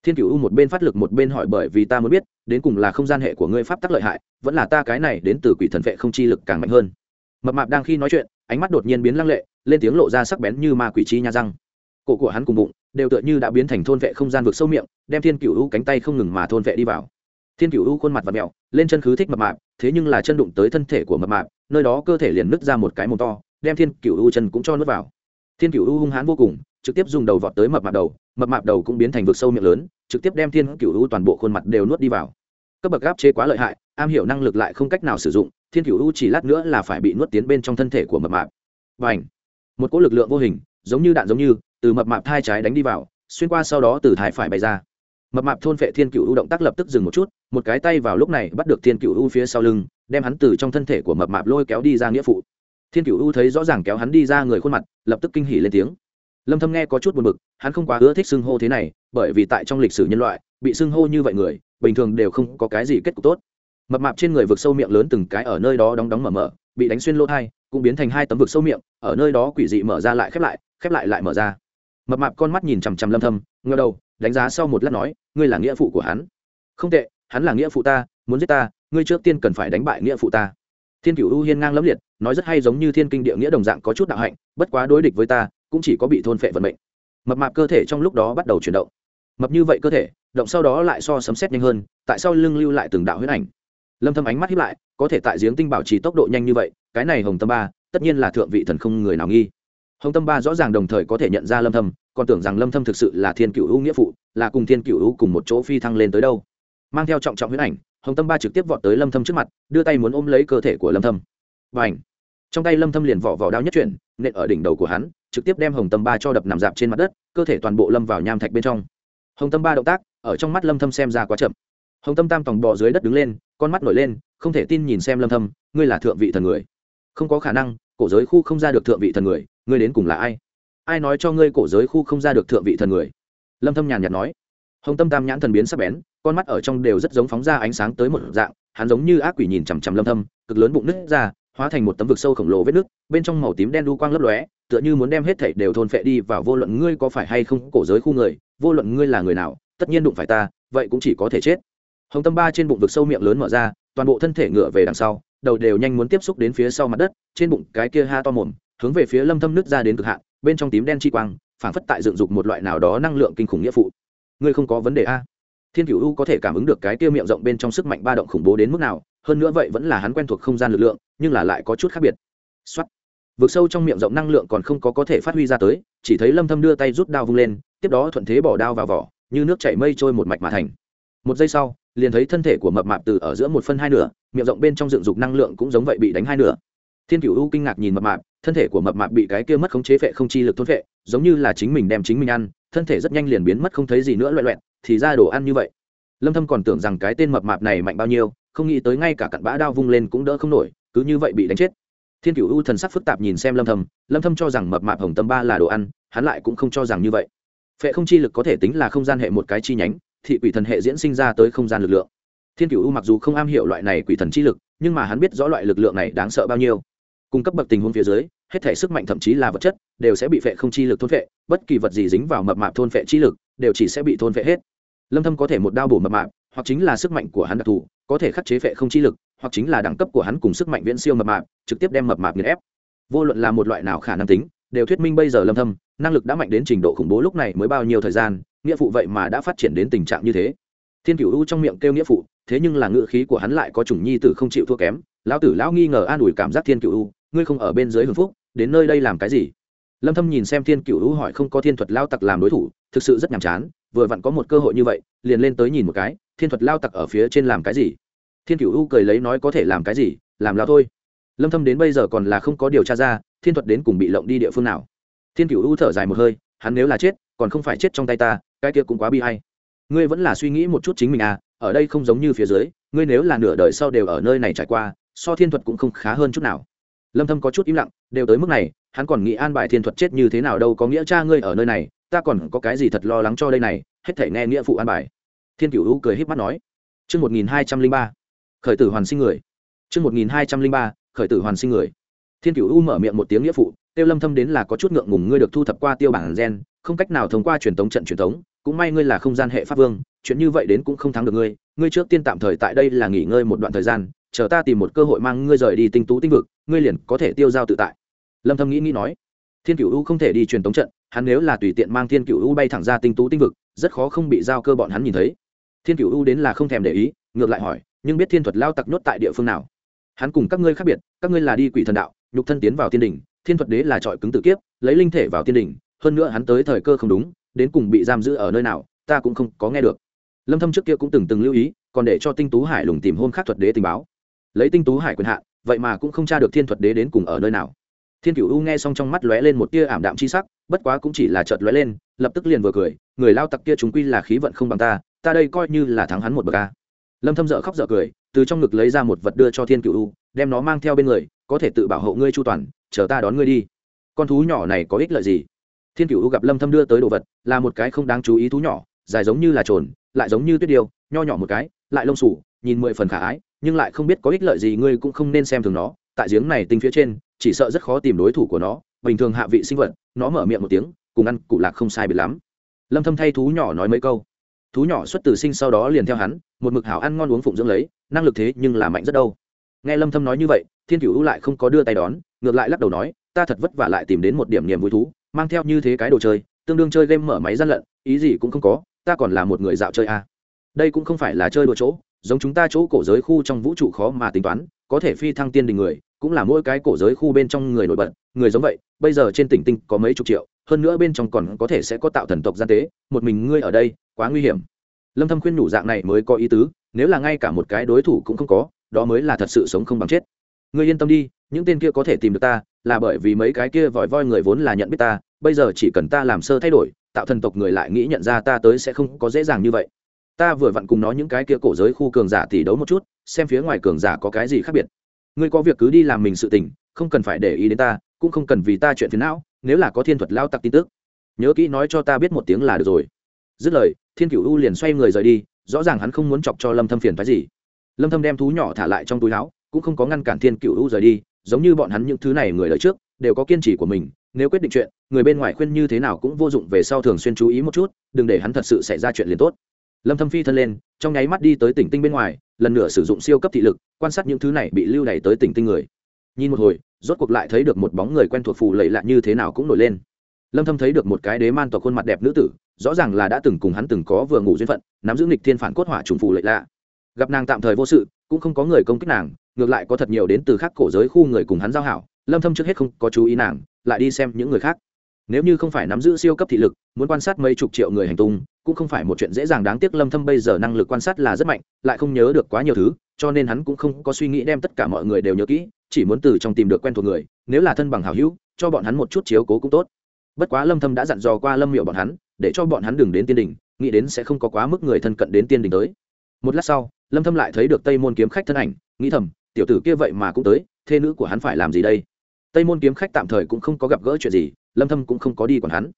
Thiên Cửu U một bên phát lực một bên hỏi bởi vì ta muốn biết, đến cùng là không gian hệ của ngươi pháp tắc lợi hại, vẫn là ta cái này đến từ quỷ thần vệ không chi lực càng mạnh hơn. Mập mạp đang khi nói chuyện, ánh mắt đột nhiên biến lăng lệ, lên tiếng lộ ra sắc bén như ma quỷ chi nha răng. Cổ của hắn cùng bụng đều tựa như đã biến thành thôn vệ không gian vực sâu miệng đem thiên cựu u cánh tay không ngừng mà thôn vệ đi vào. Thiên cựu u khuôn mặt và mẹo lên chân khứ thích mập mạp thế nhưng là chân đụng tới thân thể của mập mạp nơi đó cơ thể liền nứt ra một cái mồm to đem thiên cựu u chân cũng cho nuốt vào. Thiên cựu u hung hãn vô cùng trực tiếp dùng đầu vọt tới mập mạp đầu mập mạp đầu cũng biến thành vực sâu miệng lớn, trực tiếp đem thiên cựu u toàn bộ khuôn mặt đều nuốt đi vào. Cấp bậc gáp chế quá lợi hại, am hiểu năng lực lại không cách nào sử dụng, thiên cựu u chỉ lát nữa là phải bị nuốt tiến bên trong thân thể của mập mạp. Và ảnh một cỗ lực lượng vô hình, giống như đạn giống như, từ mập mạp thai trái đánh đi vào, xuyên qua sau đó từ thai phải bày ra. Mập mạp thôn vệ thiên cựu u động tác lập tức dừng một chút, một cái tay vào lúc này bắt được thiên cựu u phía sau lưng, đem hắn từ trong thân thể của mập mạp lôi kéo đi ra nghĩa phụ. Thiên cựu u thấy rõ ràng kéo hắn đi ra người khuôn mặt, lập tức kinh hỉ lên tiếng lâm thâm nghe có chút buồn bực, hắn không quá ưa thích xưng hô thế này, bởi vì tại trong lịch sử nhân loại, bị xưng hô như vậy người, bình thường đều không có cái gì kết cục tốt. Mập mạp trên người vực sâu miệng lớn từng cái ở nơi đó đóng đóng mở mở, bị đánh xuyên lỗ thai, cũng biến thành hai tấm vực sâu miệng, ở nơi đó quỷ dị mở ra lại khép lại khép lại lại mở ra. Mập mạp con mắt nhìn chằm chằm lâm thâm ngơ đầu, đánh giá sau một lát nói, ngươi là nghĩa phụ của hắn? Không tệ, hắn là nghĩa phụ ta, muốn giết ta, ngươi trước tiên cần phải đánh bại nghĩa phụ ta. Thiên cửu u hiên ngang lẫm liệt, nói rất hay giống như thiên kinh địa nghĩa đồng dạng có chút đạo hạnh, bất quá đối địch với ta cũng chỉ có bị thôn phệ vận mệnh. Mập mạp cơ thể trong lúc đó bắt đầu chuyển động. Mập như vậy cơ thể, động sau đó lại so sấm xét nhanh hơn, tại sao lưng lưu lại từng đạo huyết ảnh? Lâm thâm ánh mắt hiếp lại, có thể tại giếng tinh bảo trì tốc độ nhanh như vậy, cái này hồng tâm ba, tất nhiên là thượng vị thần không người nào nghi. Hồng tâm ba rõ ràng đồng thời có thể nhận ra lâm thâm, còn tưởng rằng lâm thâm thực sự là thiên cửu u nghĩa phụ, là cùng thiên cửu u cùng một chỗ phi thăng lên tới đâu. Mang theo trọng trọng huyết ảnh, hồng tâm ba trực tiếp vọt tới lâm thâm trước mặt, đưa tay muốn ôm lấy cơ thể của lâm thâm. Và ảnh trong tay lâm thâm liền vỏ vỏ đao nhất chuyển, nện ở đỉnh đầu của hắn trực tiếp đem hồng tâm ba cho đập nằm dạp trên mặt đất, cơ thể toàn bộ lâm vào nham thạch bên trong. Hồng tâm ba động tác, ở trong mắt lâm thâm xem ra quá chậm. Hồng tâm tam tòng bò dưới đất đứng lên, con mắt nổi lên, không thể tin nhìn xem lâm thâm, ngươi là thượng vị thần người. Không có khả năng, cổ giới khu không ra được thượng vị thần người, ngươi đến cùng là ai? Ai nói cho ngươi cổ giới khu không ra được thượng vị thần người? Lâm thâm nhàn nhạt nói. Hồng tâm tam nhãn thần biến sắc bén, con mắt ở trong đều rất giống phóng ra ánh sáng tới một dạng, hắn giống như ác quỷ nhìn chằm chằm lâm thâm, cực lớn bụng nứt ra hóa thành một tấm vực sâu khổng lồ vết nước, bên trong màu tím đen đu quang lấp lóe, tựa như muốn đem hết thảy đều thôn phệ đi vào vô luận ngươi có phải hay không cổ giới khu người, vô luận ngươi là người nào, tất nhiên đụng phải ta, vậy cũng chỉ có thể chết. Hồng tâm ba trên bụng vực sâu miệng lớn mở ra, toàn bộ thân thể ngựa về đằng sau, đầu đều nhanh muốn tiếp xúc đến phía sau mặt đất, trên bụng cái kia ha to mồm, hướng về phía lâm thâm nứt ra đến cực hạn, bên trong tím đen chi quang, phảng phất tại dựng dục một loại nào đó năng lượng kinh khủng nghĩa phụ. Ngươi không có vấn đề a? Thiên cửu u có thể cảm ứng được cái kia miệng rộng bên trong sức mạnh ba động khủng bố đến mức nào hơn nữa vậy vẫn là hắn quen thuộc không gian lực lượng, nhưng là lại có chút khác biệt. Xuất vượt sâu trong miệng rộng năng lượng còn không có có thể phát huy ra tới, chỉ thấy lâm thâm đưa tay rút đao vung lên, tiếp đó thuận thế bỏ đao vào vỏ, như nước chảy mây trôi một mạch mà thành. Một giây sau, liền thấy thân thể của mập mạp từ ở giữa một phân hai nửa, miệng rộng bên trong dựng dục năng lượng cũng giống vậy bị đánh hai nửa. Thiên cửu u kinh ngạc nhìn mập mạp, thân thể của mập mạp bị cái kia mất khống chế phệ không chi lực thôn phệ, giống như là chính mình đem chính mình ăn, thân thể rất nhanh liền biến mất không thấy gì nữa loẹ loẹt, thì ra đồ ăn như vậy. Lâm thâm còn tưởng rằng cái tên mập mạp này mạnh bao nhiêu không nghĩ tới ngay cả cặn bã đao vung lên cũng đỡ không nổi, cứ như vậy bị đánh chết. Thiên cửu u thần sắc phức tạp nhìn xem lâm thâm lâm thâm cho rằng mập mạp hồng tâm ba là đồ ăn, hắn lại cũng không cho rằng như vậy. Phệ không chi lực có thể tính là không gian hệ một cái chi nhánh, thị quỷ thần hệ diễn sinh ra tới không gian lực lượng. Thiên cửu u mặc dù không am hiểu loại này quỷ thần chi lực, nhưng mà hắn biết rõ loại lực lượng này đáng sợ bao nhiêu. Cung cấp bậc tình huống phía dưới, hết thể sức mạnh thậm chí là vật chất, đều sẽ bị phệ không chi lực thôn phệ, bất kỳ vật gì dính vào mập mạp thôn phệ chi lực, đều chỉ sẽ bị thôn phệ hết. Lâm thâm có thể một đao bổ mập mạp hoặc chính là sức mạnh của hắn đặc thù, có thể khắc chế phệ không chi lực, hoặc chính là đẳng cấp của hắn cùng sức mạnh viễn siêu mập mạp, trực tiếp đem mập mạp nghiền ép. Vô luận là một loại nào khả năng tính, đều thuyết minh bây giờ lâm thâm, năng lực đã mạnh đến trình độ khủng bố lúc này mới bao nhiêu thời gian, nghĩa phụ vậy mà đã phát triển đến tình trạng như thế. Thiên cửu u trong miệng kêu nghĩa phụ, thế nhưng là ngựa khí của hắn lại có chủng nhi tử không chịu thua kém. Lão tử lão nghi ngờ an ủi cảm giác thiên cửu u, ngươi không ở bên dưới hưởng phúc, đến nơi đây làm cái gì? Lâm thâm nhìn xem thiên cửu u hỏi không có thiên thuật lao tặc làm đối thủ, thực sự rất nhàm chán, vừa vặn có một cơ hội như vậy, liền lên tới nhìn một cái thiên thuật lao tặc ở phía trên làm cái gì? Thiên cửu u cười lấy nói có thể làm cái gì, làm lao thôi. Lâm thâm đến bây giờ còn là không có điều tra ra, thiên thuật đến cùng bị lộng đi địa phương nào. Thiên cửu u thở dài một hơi, hắn nếu là chết, còn không phải chết trong tay ta, cái kia cũng quá bi hay. Ngươi vẫn là suy nghĩ một chút chính mình à ở đây không giống như phía dưới, ngươi nếu là nửa đời sau đều ở nơi này trải qua, so thiên thuật cũng không khá hơn chút nào. Lâm thâm có chút im lặng, đều tới mức này, hắn còn nghĩ an bài thiên thuật chết như thế nào đâu, có nghĩa cha ngươi ở nơi này, ta còn có cái gì thật lo lắng cho đây này, hết thể nghe nghĩa phụ an bài thiên cửu u cười híp mắt nói, chương 1203 khởi tử hoàn sinh người. Chương 1203 khởi tử hoàn sinh người. Thiên cửu u mở miệng một tiếng nghĩa phụ, tiêu lâm thâm đến là có chút ngượng ngùng ngươi được thu thập qua tiêu bản gen, không cách nào thông qua truyền tống trận truyền tống, cũng may ngươi là không gian hệ pháp vương, chuyện như vậy đến cũng không thắng được ngươi. Ngươi trước tiên tạm thời tại đây là nghỉ ngơi một đoạn thời gian, chờ ta tìm một cơ hội mang ngươi rời đi tinh tú tinh vực, ngươi liền có thể tiêu giao tự tại. Lâm thâm nghĩ nghĩ nói, thiên cửu u không thể đi truyền tống trận, hắn nếu là tùy tiện mang thiên cửu u bay thẳng ra tinh tú tinh vực, rất khó không bị giao cơ bọn hắn nhìn thấy thiên cửu u đến là không thèm để ý ngược lại hỏi nhưng biết thiên thuật lao tặc nhốt tại địa phương nào? Hắn cùng các ngươi khác biệt các ngươi là đi quỷ thần đạo nhục thân tiến vào tiên đình, thiên thuật đế là trọi cứng tự kiếp lấy linh thể vào tiên đình, hơn nữa hắn tới thời cơ không đúng đến cùng bị giam giữ ở nơi nào ta cũng không có nghe được. Lâm thâm trước kia cũng từng từng lưu ý còn để cho tinh tú hải lùng tìm hôn khác thuật đế tình báo. Lấy tinh tú hải quyền hạn vậy mà cũng không tra được thiên thuật đế đến cùng ở nơi nào. Thiên cửu u nghe xong trong mắt lóe lên một tia ảm đạm chi sắc bất quá cũng chỉ là chợt lóe lên lập tức liền vừa cười người lao tặc kia chúng quy là khí vận không bằng ta ta đây coi như là thắng hắn một bậc ca lâm thâm dở khóc dở cười, từ trong ngực lấy ra một vật đưa cho thiên cửu u, đem nó mang theo bên người, có thể tự bảo hộ ngươi chu toàn, chờ ta đón ngươi đi. Con thú nhỏ này có ích lợi gì? Thiên cửu u gặp lâm thâm đưa tới đồ vật, là một cái không đáng chú ý thú nhỏ, dài giống như là trồn, lại giống như tuyết điêu, nho nhỏ một cái, lại lông sủ nhìn mười phần khả ái, nhưng lại không biết có ích lợi gì ngươi cũng không nên xem thường nó, tại giếng này tinh phía trên, chỉ sợ rất khó tìm đối thủ của nó, bình thường hạ vị sinh vật, nó mở miệng một tiếng, cùng ăn cụ lạc không sai biệt lắm. Lâm thâm thay thú nhỏ nói mấy câu thú nhỏ xuất từ sinh sau đó liền theo hắn, một mực hảo ăn ngon uống phụng dưỡng lấy, năng lực thế nhưng là mạnh rất đâu nghe lâm thâm nói như vậy, thiên cửu lại không có đưa tay đón, ngược lại lắc đầu nói, ta thật vất vả lại tìm đến một điểm niềm vui thú, mang theo như thế cái đồ chơi, tương đương chơi game mở máy gian lận, ý gì cũng không có, ta còn là một người dạo chơi à. đây cũng không phải là chơi đùa chỗ, giống chúng ta chỗ cổ giới khu trong vũ trụ khó mà tính toán, có thể phi thăng tiên đình người, cũng là mỗi cái cổ giới khu bên trong người nổi bật, người giống vậy, bây giờ trên tỉnh tinh có mấy chục triệu hơn nữa bên trong còn có thể sẽ có tạo thần tộc gian tế, một mình ngươi ở đây, quá nguy hiểm. Lâm thâm khuyên nhủ dạng này mới có ý tứ, nếu là ngay cả một cái đối thủ cũng không có, đó mới là thật sự sống không bằng chết. Ngươi yên tâm đi, những tên kia có thể tìm được ta, là bởi vì mấy cái kia vòi voi người vốn là nhận biết ta, bây giờ chỉ cần ta làm sơ thay đổi, tạo thần tộc người lại nghĩ nhận ra ta tới sẽ không có dễ dàng như vậy. Ta vừa vặn cùng nó những cái kia cổ giới khu cường giả tỷ đấu một chút, xem phía ngoài cường giả có cái gì khác biệt. Ngươi có việc cứ đi làm mình sự tình, không cần phải để ý đến ta, cũng không cần vì ta chuyện phiền não nếu là có thiên thuật lao tặc tin tức, nhớ kỹ nói cho ta biết một tiếng là được rồi. Dứt lời, thiên cựu u liền xoay người rời đi, rõ ràng hắn không muốn chọc cho lâm thâm phiền phái gì. Lâm thâm đem thú nhỏ thả lại trong túi áo, cũng không có ngăn cản thiên cựu u rời đi, giống như bọn hắn những thứ này người đời trước, đều có kiên trì của mình, nếu quyết định chuyện, người bên ngoài khuyên như thế nào cũng vô dụng về sau thường xuyên chú ý một chút, đừng để hắn thật sự xảy ra chuyện liền tốt. Lâm thâm phi thân lên, trong nháy mắt đi tới tỉnh tinh bên ngoài, lần nữa sử dụng siêu cấp thị lực, quan sát những thứ này bị lưu đày tới tỉnh tinh người nhìn một hồi, rốt cuộc lại thấy được một bóng người quen thuộc phù lầy lạ như thế nào cũng nổi lên. Lâm thâm thấy được một cái đế man tộc khuôn mặt đẹp nữ tử, rõ ràng là đã từng cùng hắn từng có vừa ngủ duyên phận, nắm giữ nghịch thiên phản cốt hỏa trùng phù lầy lạ. Gặp nàng tạm thời vô sự, cũng không có người công kích nàng, ngược lại có thật nhiều đến từ khác cổ giới khu người cùng hắn giao hảo, lâm thâm trước hết không có chú ý nàng, lại đi xem những người khác. Nếu như không phải nắm giữ siêu cấp thị lực, muốn quan sát mấy chục triệu người hành tung, cũng không phải một chuyện dễ dàng đáng tiếc. Lâm thâm bây giờ năng lực quan sát là rất mạnh, lại không nhớ được quá nhiều thứ cho nên hắn cũng không có suy nghĩ đem tất cả mọi người đều nhớ kỹ, chỉ muốn từ trong tìm được quen thuộc người, nếu là thân bằng hảo hữu, cho bọn hắn một chút chiếu cố cũng tốt. Bất quá lâm thâm đã dặn dò qua lâm miệu bọn hắn, để cho bọn hắn đừng đến tiên đình, nghĩ đến sẽ không có quá mức người thân cận đến tiên đình tới. Một lát sau, lâm thâm lại thấy được tây môn kiếm khách thân ảnh, nghĩ thầm, tiểu tử kia vậy mà cũng tới thê nữ của hắn phải làm gì đây? Tây môn kiếm khách tạm thời cũng không có gặp gỡ chuyện gì, lâm thâm cũng không có đi còn hắn.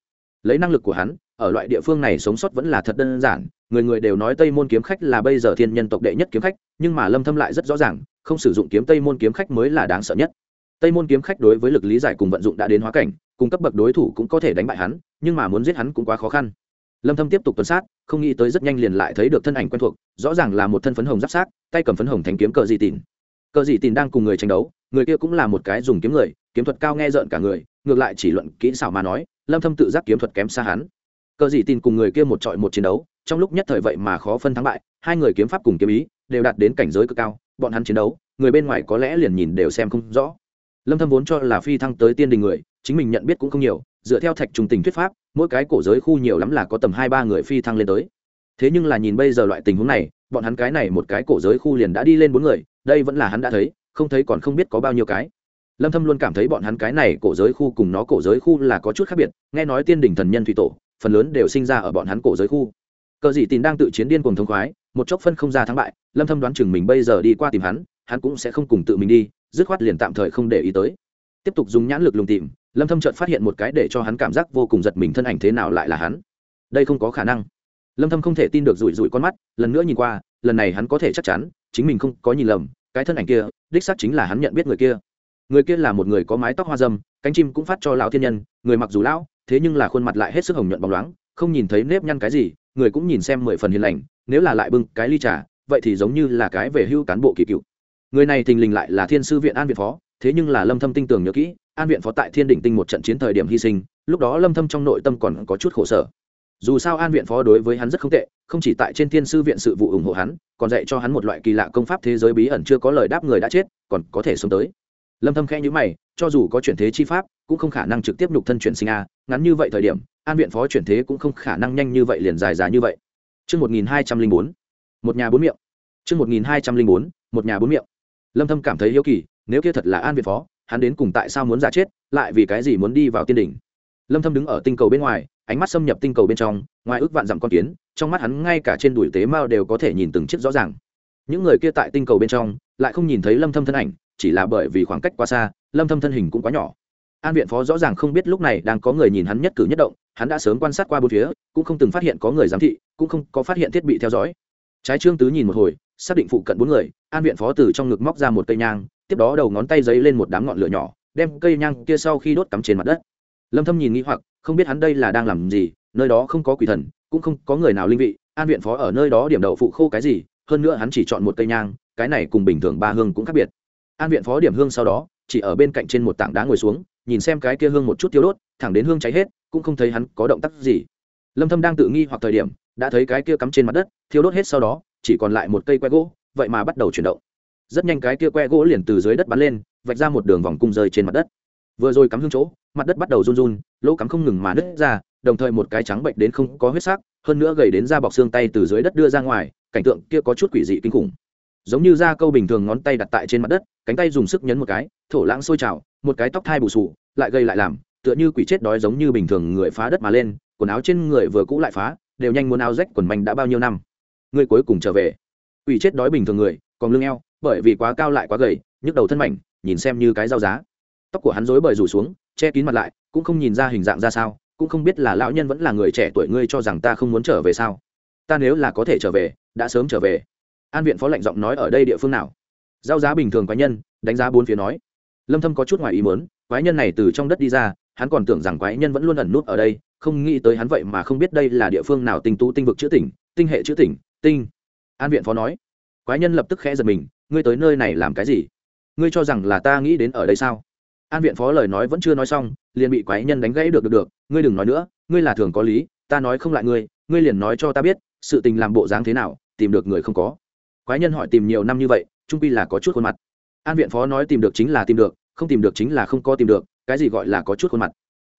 Lấy năng lực của hắn ở loại địa phương này sống sót vẫn là thật đơn giản, người người đều nói tây môn kiếm khách là bây giờ thiên nhân tộc đệ nhất kiếm khách, nhưng mà lâm thâm lại rất rõ ràng, không sử dụng kiếm tây môn kiếm khách mới là đáng sợ nhất. Tây môn kiếm khách đối với lực lý giải cùng vận dụng đã đến hóa cảnh, cùng cấp bậc đối thủ cũng có thể đánh bại hắn, nhưng mà muốn giết hắn cũng quá khó khăn. Lâm thâm tiếp tục tuần sát, không nghĩ tới rất nhanh liền lại thấy được thân ảnh quen thuộc, rõ ràng là một thân phấn hồng giáp sát, tay cầm phấn hồng thành kiếm cờ dị tìn. Cờ dị tìn đang cùng người tranh đấu, người kia cũng là một cái dùng kiếm người, kiếm thuật cao nghe rợn cả người, ngược lại chỉ luận kỹ xảo mà nói, lâm thâm tự giác kiếm thuật kém xa hắn cờ dị tin cùng người kia một trọi một chiến đấu, trong lúc nhất thời vậy mà khó phân thắng bại, hai người kiếm pháp cùng kiếm ý đều đạt đến cảnh giới cực cao, bọn hắn chiến đấu, người bên ngoài có lẽ liền nhìn đều xem không rõ. Lâm thâm vốn cho là phi thăng tới tiên đình người, chính mình nhận biết cũng không nhiều, dựa theo thạch trùng tình thuyết pháp, mỗi cái cổ giới khu nhiều lắm là có tầm hai ba người phi thăng lên tới. Thế nhưng là nhìn bây giờ loại tình huống này, bọn hắn cái này một cái cổ giới khu liền đã đi lên bốn người, đây vẫn là hắn đã thấy, không thấy còn không biết có bao nhiêu cái. Lâm thâm luôn cảm thấy bọn hắn cái này cổ giới khu cùng nó cổ giới khu là có chút khác biệt, nghe nói tiên đỉnh thần nhân thủy tổ phần lớn đều sinh ra ở bọn hắn cổ giới khu. Cờ dị tin đang tự chiến điên cùng thông khoái, một chốc phân không ra thắng bại, lâm thâm đoán chừng mình bây giờ đi qua tìm hắn hắn cũng sẽ không cùng tự mình đi, dứt khoát liền tạm thời không để ý tới. Tiếp tục dùng nhãn lực lùng tìm, lâm thâm chợt phát hiện một cái để cho hắn cảm giác vô cùng giật mình thân ảnh thế nào lại là hắn. Đây không có khả năng. Lâm thâm không thể tin được rủi rủi con mắt, lần nữa nhìn qua, lần này hắn có thể chắc chắn, chính mình không có nhìn lầm, cái thân ảnh kia, đích xác chính là hắn nhận biết người kia. Người kia là một người có mái tóc hoa râm cánh chim cũng phát cho lão thiên nhân, người mặc dù lão thế nhưng là khuôn mặt lại hết sức hồng nhuận bóng loáng, không nhìn thấy nếp nhăn cái gì, người cũng nhìn xem mười phần hiền lành, nếu là lại bưng cái ly trà, vậy thì giống như là cái về hưu cán bộ kỳ cựu. Người này thình lình lại là thiên sư viện an viện phó, thế nhưng là lâm thâm tinh tường nhớ kỹ, an viện phó tại thiên đỉnh tinh một trận chiến thời điểm hy sinh, lúc đó lâm thâm trong nội tâm còn có chút khổ sở. Dù sao an viện phó đối với hắn rất không tệ, không chỉ tại trên thiên sư viện sự vụ ủng hộ hắn, còn dạy cho hắn một loại kỳ lạ công pháp thế giới bí ẩn chưa có lời đáp người đã chết, còn có thể sống tới lâm thâm khẽ nhíu mày cho dù có chuyển thế chi pháp cũng không khả năng trực tiếp nhục thân chuyển sinh a ngắn như vậy thời điểm an viện phó chuyển thế cũng không khả năng nhanh như vậy liền dài giá như vậy chương 1204, một nhà bốn miệng. chương 1204, một nhà bốn miệng. Lâm Thâm cảm thấy hiếu kỳ, nếu kia thật là An Viện Phó, hắn đến cùng tại sao muốn giả chết, lại vì cái gì muốn đi vào tiên đỉnh. Lâm Thâm đứng ở tinh cầu bên ngoài, ánh mắt xâm nhập tinh cầu bên trong, ngoài ước vạn dặm con kiến, trong mắt hắn ngay cả trên đùi tế mao đều có thể nhìn từng chiếc rõ ràng. Những người kia tại tinh cầu bên trong, lại không nhìn thấy Lâm Thâm thân ảnh, chỉ là bởi vì khoảng cách quá xa, Lâm Thâm thân hình cũng quá nhỏ. An Viện Phó rõ ràng không biết lúc này đang có người nhìn hắn nhất cử nhất động, hắn đã sớm quan sát qua bốn phía cũng không từng phát hiện có người giám thị cũng không có phát hiện thiết bị theo dõi. Trái trương tứ nhìn một hồi xác định phụ cận bốn người an viện phó từ trong ngực móc ra một cây nhang tiếp đó đầu ngón tay giấy lên một đám ngọn lửa nhỏ đem cây nhang kia sau khi đốt cắm trên mặt đất. Lâm thâm nhìn nghĩ hoặc không biết hắn đây là đang làm gì nơi đó không có quỷ thần cũng không có người nào linh vị an viện phó ở nơi đó điểm đậu phụ khô cái gì hơn nữa hắn chỉ chọn một cây nhang cái này cùng bình thường ba hương cũng khác biệt an viện phó điểm hương sau đó, chỉ ở bên cạnh trên một tảng đá ngồi xuống, nhìn xem cái kia hương một chút tiêu đốt, thẳng đến hương cháy hết, cũng không thấy hắn có động tác gì. Lâm thâm đang tự nghi hoặc thời điểm, đã thấy cái kia cắm trên mặt đất, thiêu đốt hết sau đó, chỉ còn lại một cây que gỗ, vậy mà bắt đầu chuyển động. Rất nhanh cái kia que gỗ liền từ dưới đất bắn lên, vạch ra một đường vòng cung rơi trên mặt đất. Vừa rồi cắm hương chỗ, mặt đất bắt đầu run run, lỗ cắm không ngừng mà nứt ra, đồng thời một cái trắng bệnh đến không có huyết sắc, hơn nữa gầy đến da bọc xương tay từ dưới đất đưa ra ngoài, cảnh tượng kia có chút quỷ dị kinh khủng giống như da câu bình thường ngón tay đặt tại trên mặt đất, cánh tay dùng sức nhấn một cái, thổ lãng sôi trào, một cái tóc thai bù sù lại gây lại làm, tựa như quỷ chết đói giống như bình thường người phá đất mà lên, quần áo trên người vừa cũ lại phá, đều nhanh muốn áo rách quần manh đã bao nhiêu năm. Người cuối cùng trở về. Quỷ chết đói bình thường người, còn lưng eo, bởi vì quá cao lại quá gầy, nhức đầu thân mảnh, nhìn xem như cái dao giá. Tóc của hắn rối bời rủ xuống, che kín mặt lại, cũng không nhìn ra hình dạng ra sao, cũng không biết là lão nhân vẫn là người trẻ tuổi ngươi cho rằng ta không muốn trở về sao. Ta nếu là có thể trở về, đã sớm trở về an viện phó lệnh giọng nói ở đây địa phương nào? Giao giá bình thường quái nhân, đánh giá bốn phía nói. Lâm thâm có chút ngoài ý muốn, quái nhân này từ trong đất đi ra, hắn còn tưởng rằng quái nhân vẫn luôn ẩn nút ở đây, không nghĩ tới hắn vậy mà không biết đây là địa phương nào tinh tú tinh vực chữa tỉnh, tinh hệ chữa tỉnh, tinh. An viện phó nói. Quái nhân lập tức khẽ giật mình, ngươi tới nơi này làm cái gì? Ngươi cho rằng là ta nghĩ đến ở đây sao? An viện phó lời nói vẫn chưa nói xong, liền bị quái nhân đánh gãy được được được. Ngươi đừng nói nữa, ngươi là thường có lý, ta nói không lại ngươi ngươi liền nói cho ta biết, sự tình làm bộ dáng thế nào, tìm được người không có quái nhân hỏi tìm nhiều năm như vậy, trung pi là có chút khuôn mặt. An viện phó nói tìm được chính là tìm được, không tìm được chính là không có tìm được, cái gì gọi là có chút khuôn mặt?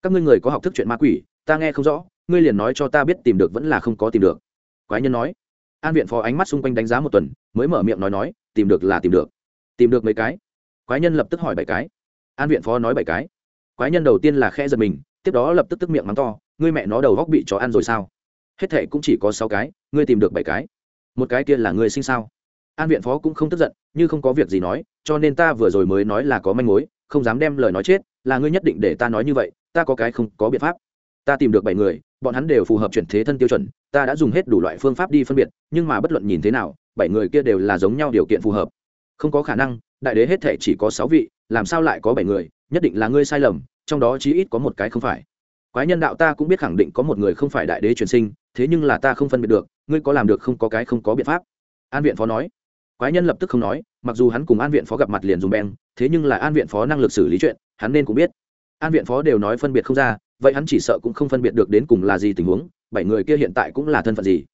Các ngươi người có học thức chuyện ma quỷ, ta nghe không rõ, ngươi liền nói cho ta biết tìm được vẫn là không có tìm được. Quái nhân nói. An viện phó ánh mắt xung quanh đánh giá một tuần, mới mở miệng nói nói, tìm được là tìm được. Tìm được mấy cái? Quái nhân lập tức hỏi bảy cái. An viện phó nói bảy cái. Quái nhân đầu tiên là khe giật mình, tiếp đó lập tức tức miệng mắng to, ngươi mẹ nó đầu góc bị chó ăn rồi sao? Hết thệ cũng chỉ có sáu cái, ngươi tìm được bảy cái. Một cái kia là ngươi sinh sao? An viện phó cũng không tức giận, như không có việc gì nói, cho nên ta vừa rồi mới nói là có manh mối, không dám đem lời nói chết, là ngươi nhất định để ta nói như vậy, ta có cái không có biện pháp. Ta tìm được bảy người, bọn hắn đều phù hợp chuyển thế thân tiêu chuẩn, ta đã dùng hết đủ loại phương pháp đi phân biệt, nhưng mà bất luận nhìn thế nào, bảy người kia đều là giống nhau điều kiện phù hợp. Không có khả năng, đại đế hết thể chỉ có sáu vị, làm sao lại có bảy người, nhất định là ngươi sai lầm, trong đó chí ít có một cái không phải. Quái nhân đạo ta cũng biết khẳng định có một người không phải đại đế truyền sinh, thế nhưng là ta không phân biệt được, ngươi có làm được không có cái không có biện pháp. An viện phó nói quái nhân lập tức không nói, mặc dù hắn cùng an viện phó gặp mặt liền dùng beng, thế nhưng là an viện phó năng lực xử lý chuyện, hắn nên cũng biết. An viện phó đều nói phân biệt không ra, vậy hắn chỉ sợ cũng không phân biệt được đến cùng là gì tình huống, bảy người kia hiện tại cũng là thân phận gì?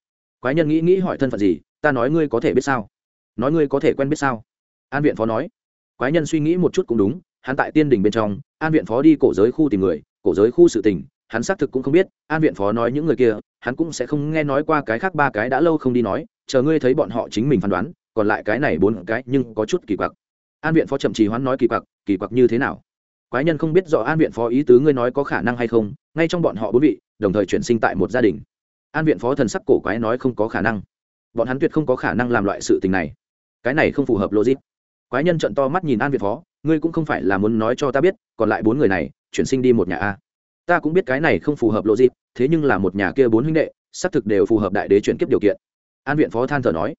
Quái nhân nghĩ nghĩ hỏi thân phận gì, ta nói ngươi có thể biết sao? Nói ngươi có thể quen biết sao? An viện phó nói. Quái nhân suy nghĩ một chút cũng đúng, hắn tại tiên đình bên trong, an viện phó đi cổ giới khu tìm người, cổ giới khu sự tình, hắn xác thực cũng không biết, an viện phó nói những người kia, hắn cũng sẽ không nghe nói qua cái khác ba cái đã lâu không đi nói, chờ ngươi thấy bọn họ chính mình phán đoán còn lại cái này bốn cái nhưng có chút kỳ quặc. An viện phó chậm trì hoán nói kỳ quặc kỳ quặc như thế nào? Quái nhân không biết rõ an viện phó ý tứ ngươi nói có khả năng hay không, ngay trong bọn họ bốn vị, đồng thời chuyển sinh tại một gia đình. An viện phó thần sắc cổ quái nói không có khả năng. Bọn hắn tuyệt không có khả năng làm loại sự tình này. Cái này không phù hợp logic. Quái nhân trận to mắt nhìn an viện phó, ngươi cũng không phải là muốn nói cho ta biết, còn lại bốn người này, chuyển sinh đi một nhà a. Ta cũng biết cái này không phù hợp logic, thế nhưng là một nhà kia bốn huynh đệ, xác thực đều phù hợp đại đế chuyển kiếp điều kiện. An viện phó than thở nói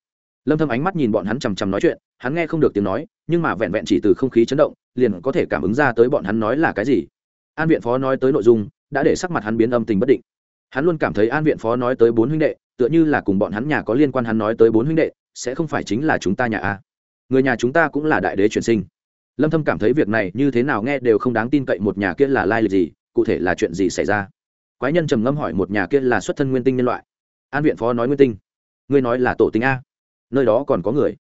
lâm thâm ánh mắt nhìn bọn hắn chằm chằm nói chuyện, hắn nghe không được tiếng nói, nhưng mà vẹn vẹn chỉ từ không khí chấn động, liền có thể cảm ứng ra tới bọn hắn nói là cái gì. An viện phó nói tới nội dung, đã để sắc mặt hắn biến âm tình bất định. Hắn luôn cảm thấy an viện phó nói tới bốn huynh đệ, tựa như là cùng bọn hắn nhà có liên quan hắn nói tới bốn huynh đệ, sẽ không phải chính là chúng ta nhà a. Người nhà chúng ta cũng là đại đế chuyển sinh. Lâm thâm cảm thấy việc này như thế nào nghe đều không đáng tin cậy một nhà kia là lai lịch gì, cụ thể là chuyện gì xảy ra. Quái nhân trầm ngâm hỏi một nhà kia là xuất thân nguyên tinh nhân loại. An viện phó nói nguyên tinh. Ngươi nói là tổ tinh a nơi đó còn có người.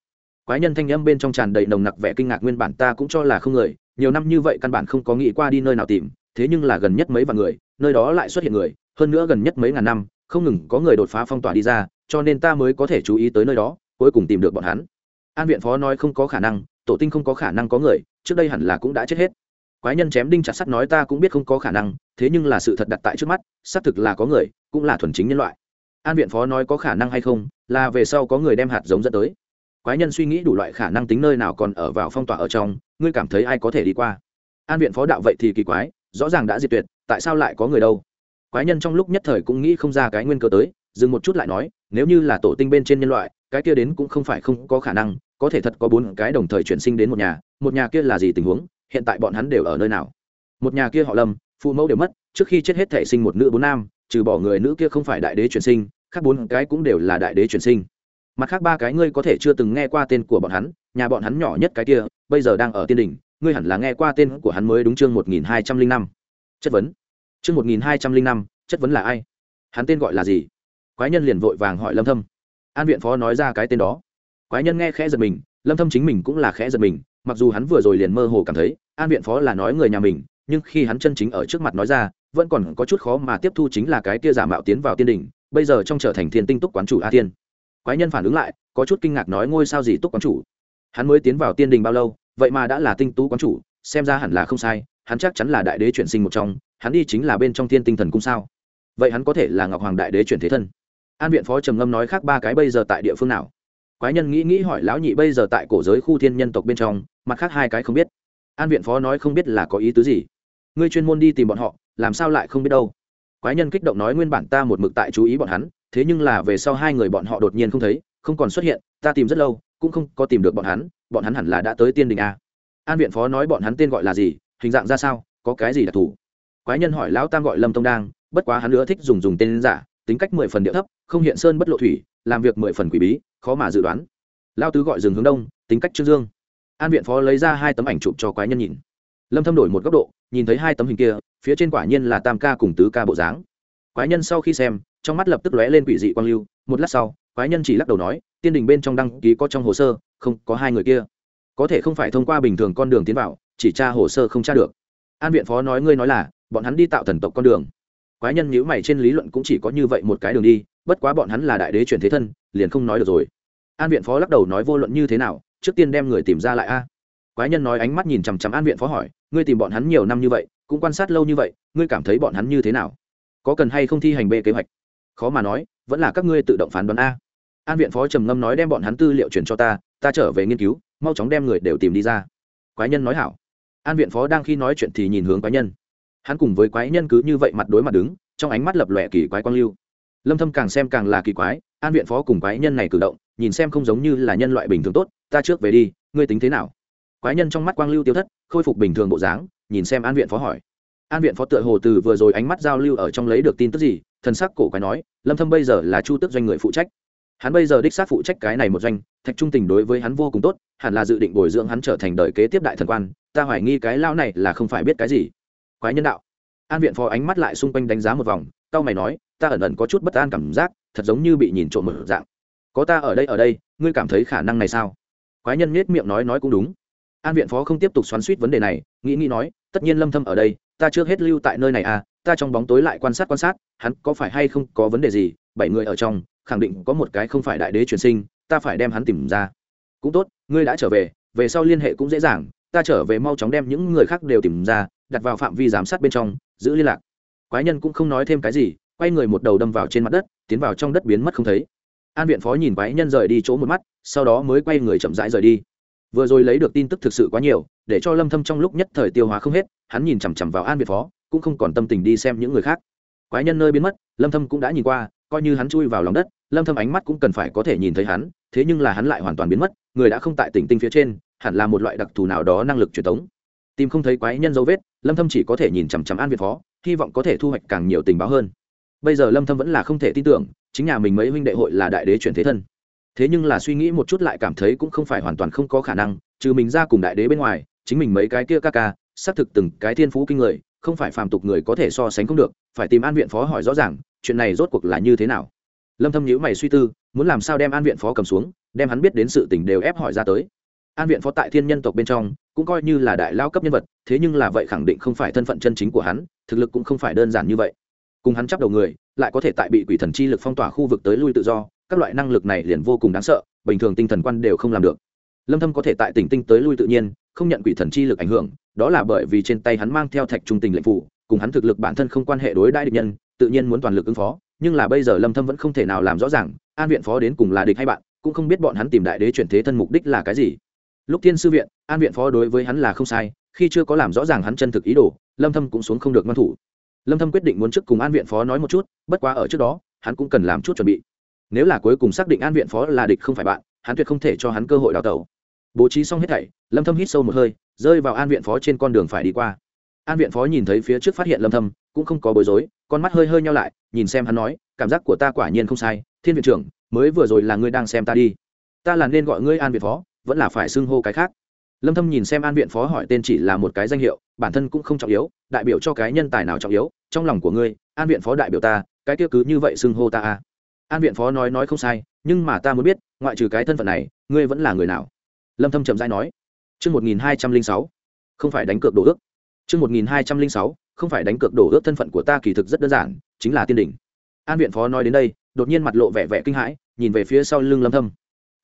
Quái nhân thanh âm bên trong tràn đầy nồng nặc vẻ kinh ngạc nguyên bản ta cũng cho là không người, nhiều năm như vậy căn bản không có nghĩ qua đi nơi nào tìm, thế nhưng là gần nhất mấy vạn người, nơi đó lại xuất hiện người, hơn nữa gần nhất mấy ngàn năm, không ngừng có người đột phá phong tỏa đi ra, cho nên ta mới có thể chú ý tới nơi đó, cuối cùng tìm được bọn hắn. An viện phó nói không có khả năng, tổ tinh không có khả năng có người, trước đây hẳn là cũng đã chết hết. Quái nhân chém đinh chặt sắt nói ta cũng biết không có khả năng, thế nhưng là sự thật đặt tại trước mắt, xác thực là có người, cũng là thuần chính nhân loại an viện phó nói có khả năng hay không, là về sau có người đem hạt giống dẫn tới. Quái nhân suy nghĩ đủ loại khả năng tính nơi nào còn ở vào phong tỏa ở trong, ngươi cảm thấy ai có thể đi qua? An viện phó đạo vậy thì kỳ quái, rõ ràng đã diệt tuyệt, tại sao lại có người đâu? Quái nhân trong lúc nhất thời cũng nghĩ không ra cái nguyên cơ tới, dừng một chút lại nói, nếu như là tổ tinh bên trên nhân loại, cái kia đến cũng không phải không có khả năng, có thể thật có bốn cái đồng thời chuyển sinh đến một nhà một nhà kia là gì tình huống, hiện tại bọn hắn đều ở nơi nào? Một nhà kia họ lâm, phụ mẫu đều mất, trước khi chết hết thể sinh một nữ bốn nam trừ bỏ người nữ kia không phải đại đế chuyển sinh, khác bốn cái cũng đều là đại đế chuyển sinh. Mặt khác ba cái ngươi có thể chưa từng nghe qua tên của bọn hắn, nhà bọn hắn nhỏ nhất cái kia, bây giờ đang ở tiên đình ngươi hẳn là nghe qua tên của hắn mới đúng chương một nghìn hai trăm linh năm. Chất vấn. Chương một nghìn hai trăm linh năm, chất vấn là ai? Hắn tên gọi là gì? Quái nhân liền vội vàng hỏi lâm thâm. An viện phó nói ra cái tên đó. Quái nhân nghe khẽ giật mình, lâm thâm chính mình cũng là khẽ giật mình, mặc dù hắn vừa rồi liền mơ hồ cảm thấy, an viện phó là nói người nhà mình, nhưng khi hắn chân chính ở trước mặt nói ra vẫn còn có chút khó mà tiếp thu chính là cái kia giả mạo tiến vào tiên đỉnh bây giờ trong trở thành thiên tinh túc quán chủ a thiên. Quái nhân phản ứng lại, có chút kinh ngạc nói ngôi sao gì túc quán chủ? Hắn mới tiến vào tiên đình bao lâu, vậy mà đã là tinh tú quán chủ, xem ra hẳn là không sai, hắn chắc chắn là đại đế chuyển sinh một trong, hắn đi chính là bên trong thiên tinh thần cung sao? Vậy hắn có thể là ngọc hoàng đại đế chuyển thế thân? An viện phó trầm ngâm nói khác ba cái bây giờ tại địa phương nào? Quái nhân nghĩ nghĩ hỏi lão nhị bây giờ tại cổ giới khu thiên nhân tộc bên trong, mặt khác hai cái không biết. An viện phó nói không biết là có ý tứ gì ngươi chuyên môn đi tìm bọn họ, làm sao lại không biết đâu? Quái nhân kích động nói nguyên bản ta một mực tại chú ý bọn hắn, thế nhưng là về sau hai người bọn họ đột nhiên không thấy, không còn xuất hiện, ta tìm rất lâu, cũng không có tìm được bọn hắn bọn hắn hẳn là đã tới tiên đình a. An viện phó nói bọn hắn tên gọi là gì, hình dạng ra sao, có cái gì đặc thù? Quái nhân hỏi lão tam gọi lâm tông đang, bất quá hắn nữa thích dùng dùng tên giả, tính cách mười phần địa thấp, không hiện sơn bất lộ thủy, làm việc mười phần quỷ bí, khó mà dự đoán. Lao tứ gọi rừng hướng đông, tính cách trương dương. An viện phó lấy ra hai tấm ảnh chụp cho quái nhân nhìn. Lâm thâm đổi một góc độ nhìn thấy hai tấm hình kia, phía trên quả nhiên là tam ca cùng tứ ca bộ dáng. Quái nhân sau khi xem, trong mắt lập tức lóe lên quỷ dị quang lưu. Một lát sau, quái nhân chỉ lắc đầu nói, tiên đình bên trong đăng ký có trong hồ sơ, không, có hai người kia. Có thể không phải thông qua bình thường con đường tiến vào, chỉ tra hồ sơ không tra được. An viện phó nói, ngươi nói là, bọn hắn đi tạo thần tộc con đường. Quái nhân nhữ mày trên lý luận cũng chỉ có như vậy một cái đường đi, bất quá bọn hắn là đại đế chuyển thế thân, liền không nói được rồi. An viện phó lắc đầu nói, vô luận như thế nào, trước tiên đem người tìm ra lại a quái nhân nói ánh mắt nhìn chằm chằm an viện phó hỏi, ngươi tìm bọn hắn nhiều năm như vậy, cũng quan sát lâu như vậy, ngươi cảm thấy bọn hắn như thế nào? Có cần hay không thi hành b kế hoạch? Khó mà nói, vẫn là các ngươi tự động phán đoán a. An viện phó trầm ngâm nói đem bọn hắn tư liệu chuyển cho ta ta trở về nghiên cứu, mau chóng đem người đều tìm đi ra. Quái nhân nói hảo. An viện phó đang khi nói chuyện thì nhìn hướng quái nhân. Hắn cùng với quái nhân cứ như vậy mặt đối mặt đứng, trong ánh mắt lập lòe kỳ quái quang lưu. Lâm thâm càng xem càng là kỳ quái, an viện phó cùng quái nhân này cử động, nhìn xem không giống như là nhân loại bình thường tốt, ta trước về đi, ngươi tính thế nào? Quái nhân trong mắt quang lưu tiêu thất, khôi phục bình thường bộ dáng, nhìn xem an viện phó hỏi. An viện phó tựa hồ từ vừa rồi ánh mắt giao lưu ở trong lấy được tin tức gì, thần sắc cổ quái nói, lâm thâm bây giờ là chu tước doanh người phụ trách. Hắn bây giờ đích xác phụ trách cái này một doanh, thạch trung tình đối với hắn vô cùng tốt, hẳn là dự định bồi dưỡng hắn trở thành đời kế tiếp đại thần quan, ta hoài nghi cái lao này là không phải biết cái gì. Quái nhân đạo. An viện phó ánh mắt lại xung quanh đánh giá một vòng tao mày nói, ta ẩn ẩn có chút bất an cảm giác, thật giống như bị nhìn trộm một dạng. Có ta ở đây ở đây, ngươi cảm thấy khả năng này sao? Quái nhân nhếch miệng nói nói cũng đúng an viện phó không tiếp tục xoắn suýt vấn đề này, nghĩ nghĩ nói, tất nhiên lâm thâm ở đây, ta chưa hết lưu tại nơi này à ta trong bóng tối lại quan sát quan sát, hắn có phải hay không có vấn đề gì, bảy người ở trong, khẳng định có một cái không phải đại đế truyền sinh, ta phải đem hắn tìm ra. Cũng tốt, ngươi đã trở về về sau liên hệ cũng dễ dàng, ta trở về mau chóng đem những người khác đều tìm ra, đặt vào phạm vi giám sát bên trong, giữ liên lạc. Quái nhân cũng không nói thêm cái gì, quay người một đầu đâm vào trên mặt đất, tiến vào trong đất biến mất không thấy. An viện phó nhìn quái nhân rời đi chỗ một mắt, sau đó mới quay người chậm rãi rời đi vừa rồi lấy được tin tức thực sự quá nhiều, để cho lâm thâm trong lúc nhất thời tiêu hóa không hết, hắn nhìn chằm chằm vào an viện phó, cũng không còn tâm tình đi xem những người khác. Quái nhân nơi biến mất, lâm thâm cũng đã nhìn qua, coi như hắn chui vào lòng đất, lâm thâm ánh mắt cũng cần phải có thể nhìn thấy hắn, thế nhưng là hắn lại hoàn toàn biến mất, người đã không tại tỉnh tinh phía trên, hẳn là một loại đặc thù nào đó năng lực truyền tống. Tìm không thấy quái nhân dấu vết, lâm thâm chỉ có thể nhìn chằm chằm an việt phó, hy vọng có thể thu hoạch càng nhiều tình báo hơn. Bây giờ lâm thâm vẫn là không thể tin tưởng, chính nhà mình mấy huynh đệ hội là đại đế chuyển thế thân thế nhưng là suy nghĩ một chút lại cảm thấy cũng không phải hoàn toàn không có khả năng, trừ mình ra cùng đại đế bên ngoài, chính mình mấy cái kia ca ca, xác thực từng cái thiên phú kinh người, không phải phàm tục người có thể so sánh không được, phải tìm an viện phó hỏi rõ ràng, chuyện này rốt cuộc là như thế nào. Lâm thâm nhíu mày suy tư, muốn làm sao đem an viện phó cầm xuống, đem hắn biết đến sự tình đều ép hỏi ra tới. An viện phó tại thiên nhân tộc bên trong, cũng coi như là đại lao cấp nhân vật, thế nhưng là vậy khẳng định không phải thân phận chân chính của hắn, thực lực cũng không phải đơn giản như vậy. Cùng hắn chấp đầu người, lại có thể tại bị quỷ thần chi lực phong tỏa khu vực tới lui tự do các loại năng lực này liền vô cùng đáng sợ, bình thường tinh thần quan đều không làm được. Lâm thâm có thể tại tỉnh tinh tới lui tự nhiên, không nhận quỷ thần chi lực ảnh hưởng, đó là bởi vì trên tay hắn mang theo thạch trung tình lệnh phụ cùng hắn thực lực bản thân không quan hệ đối đãi địch nhân, tự nhiên muốn toàn lực ứng phó, nhưng là bây giờ lâm thâm vẫn không thể nào làm rõ ràng, an viện phó đến cùng là địch hay bạn, cũng không biết bọn hắn tìm đại đế chuyển thế thân mục đích là cái gì. Lúc tiên sư viện, an viện phó đối với hắn là không sai, khi chưa có làm rõ ràng hắn chân thực ý đồ, lâm thâm cũng xuống không được ngoan thủ. Lâm thâm quyết định muốn trước cùng an viện phó nói một chút, bất quá ở trước đó, hắn cũng cần làm chút chuẩn bị nếu là cuối cùng xác định an viện phó là địch không phải bạn, hắn tuyệt không thể cho hắn cơ hội đào tẩu. Bố trí xong hết thảy, lâm thâm hít sâu một hơi, rơi vào an viện phó trên con đường phải đi qua. An viện phó nhìn thấy phía trước phát hiện lâm thâm, cũng không có bối rối, con mắt hơi hơi nhau lại, nhìn xem hắn nói, cảm giác của ta quả nhiên không sai, thiên viện trưởng, mới vừa rồi là ngươi đang xem ta đi. Ta là nên gọi ngươi an viện phó, vẫn là phải xưng hô cái khác. Lâm thâm nhìn xem an viện phó hỏi tên chỉ là một cái danh hiệu, bản thân cũng không trọng yếu, đại biểu cho cái nhân tài nào trọng yếu, trong lòng của ngươi, an viện phó đại biểu ta, cái kia cứ như vậy xưng hô ta à an viện phó nói nói không sai, nhưng mà ta muốn biết, ngoại trừ cái thân phận này, ngươi vẫn là người nào? Lâm thâm chậm rãi nói. Chương 1206 không phải đánh cược đổ ước. Chương 1206 không phải đánh cược đổ ước thân phận của ta kỳ thực rất đơn giản, chính là tiên đỉnh. An viện phó nói đến đây, đột nhiên mặt lộ vẻ vẻ kinh hãi, nhìn về phía sau lưng lâm thâm.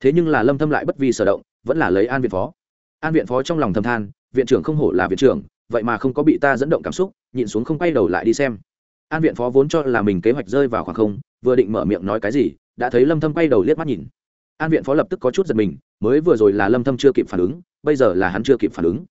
Thế nhưng là lâm thâm lại bất vi sở động, vẫn là lấy an viện phó. An viện phó trong lòng thầm than, viện trưởng không hổ là viện trưởng, vậy mà không có bị ta dẫn động cảm xúc, nhịn xuống không quay đầu lại đi xem. An viện phó vốn cho là mình kế hoạch rơi vào khoảng không vừa định mở miệng nói cái gì, đã thấy lâm thâm quay đầu liếc mắt nhìn. An viện phó lập tức có chút giật mình, mới vừa rồi là lâm thâm chưa kịp phản ứng, bây giờ là hắn chưa kịp phản ứng.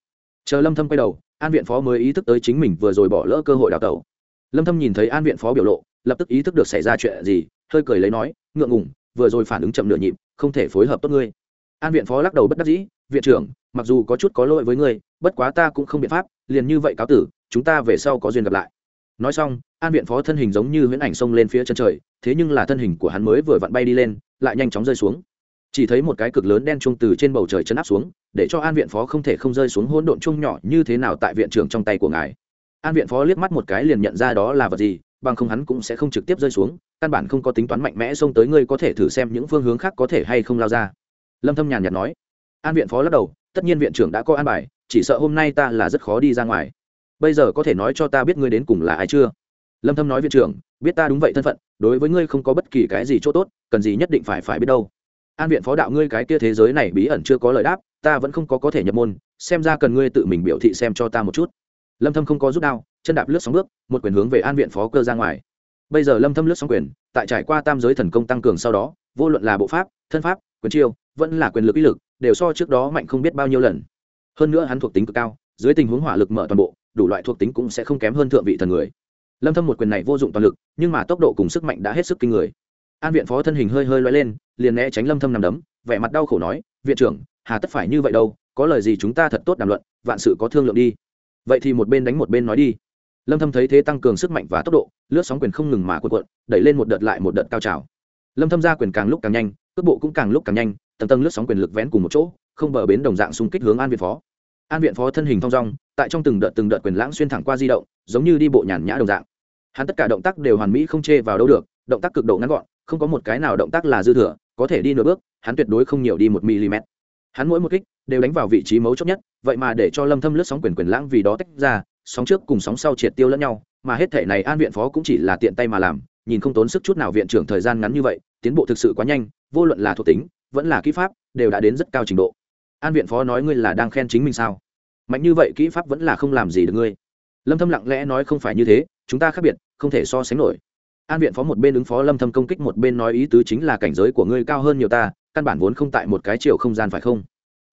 Chờ lâm thâm quay đầu, an viện phó mới ý thức tới chính mình vừa rồi bỏ lỡ cơ hội đào tẩu. Lâm thâm nhìn thấy an viện phó biểu lộ, lập tức ý thức được xảy ra chuyện gì, hơi cười lấy nói, ngượng ngùng, vừa rồi phản ứng chậm nửa nhịp, không thể phối hợp tốt ngươi. An viện phó lắc đầu bất đắc dĩ, viện trưởng, mặc dù có chút có lỗi với ngươi, bất quá ta cũng không biện pháp, liền như vậy cáo tử, chúng ta về sau có duyên gặp lại nói xong, an viện phó thân hình giống như huyễn ảnh xông lên phía chân trời, thế nhưng là thân hình của hắn mới vừa vặn bay đi lên, lại nhanh chóng rơi xuống. Chỉ thấy một cái cực lớn đen trung từ trên bầu trời chấn áp xuống, để cho an viện phó không thể không rơi xuống hỗn độn chung nhỏ như thế nào tại viện trưởng trong tay của ngài. An viện phó liếc mắt một cái liền nhận ra đó là vật gì, bằng không hắn cũng sẽ không trực tiếp rơi xuống, căn bản không có tính toán mạnh mẽ xông tới ngươi có thể thử xem những phương hướng khác có thể hay không lao ra. Lâm thâm nhàn nhạt nói. An viện phó lắc đầu, tất nhiên viện trưởng đã có an bài, chỉ sợ hôm nay ta là rất khó đi ra ngoài bây giờ có thể nói cho ta biết ngươi đến cùng là ai chưa? Lâm thâm nói viện trưởng, biết ta đúng vậy thân phận, đối với ngươi không có bất kỳ cái gì chỗ tốt, cần gì nhất định phải phải biết đâu. An viện phó đạo ngươi cái kia thế giới này bí ẩn chưa có lời đáp, ta vẫn không có có thể nhập môn, xem ra cần ngươi tự mình biểu thị xem cho ta một chút. Lâm thâm không có rút đao, chân đạp lướt sóng bước, một quyền hướng về an viện phó cơ ra ngoài. Bây giờ lâm thâm lướt sóng quyền, tại trải qua tam giới thần công tăng cường sau đó, vô luận là bộ pháp, thân pháp, quyền chiêu, vẫn là quyền lực ý lực, đều so trước đó mạnh không biết bao nhiêu lần. Hơn nữa hắn thuộc tính cực cao, dưới tình huống hỏa lực mở toàn bộ đủ loại thuộc tính cũng sẽ không kém hơn thượng vị thần người. Lâm thâm một quyền này vô dụng toàn lực, nhưng mà tốc độ cùng sức mạnh đã hết sức kinh người. An viện phó thân hình hơi hơi loay lên, liền né tránh lâm thâm nằm đấm, vẻ mặt đau khổ nói, viện trưởng, hà tất phải như vậy đâu, có lời gì chúng ta thật tốt đàm luận, vạn sự có thương lượng đi. Vậy thì một bên đánh một bên nói đi. Lâm thâm thấy thế tăng cường sức mạnh và tốc độ, lướt sóng quyền không ngừng mà cuộn cuộn, đẩy lên một đợt lại một đợt cao trào. Lâm thâm ra quyền càng lúc càng nhanh, cước bộ cũng càng lúc càng nhanh, tầng tầng lướt sóng quyền lực vén cùng một chỗ, không bờ bến đồng dạng xung kích hướng an viện phó an viện phó thân hình thong dong, tại trong từng đợt từng đợt quyền lãng xuyên thẳng qua di động, giống như đi bộ nhàn nhã đồng dạng. Hắn tất cả động tác đều hoàn mỹ không chê vào đâu được, động tác cực độ ngắn gọn, không có một cái nào động tác là dư thừa, có thể đi nửa bước, hắn tuyệt đối không nhiều đi một mm hắn mỗi một kích đều đánh vào vị trí mấu chốt nhất, vậy mà để cho lâm thâm lướt sóng quyền quyền lãng vì đó tách ra, sóng trước cùng sóng sau triệt tiêu lẫn nhau, mà hết thể này an viện phó cũng chỉ là tiện tay mà làm, nhìn không tốn sức chút nào viện trưởng thời gian ngắn như vậy, tiến bộ thực sự quá nhanh, vô luận là thuộc tính, vẫn là kỹ pháp, đều đã đến rất cao trình độ an viện phó nói ngươi là đang khen chính mình sao? Mạnh như vậy, kỹ pháp vẫn là không làm gì được ngươi. Lâm thâm lặng lẽ nói không phải như thế, chúng ta khác biệt, không thể so sánh nổi. An viện phó một bên ứng phó lâm thâm công kích, một bên nói ý tứ chính là cảnh giới của ngươi cao hơn nhiều ta, căn bản vốn không tại một cái chiều không gian phải không?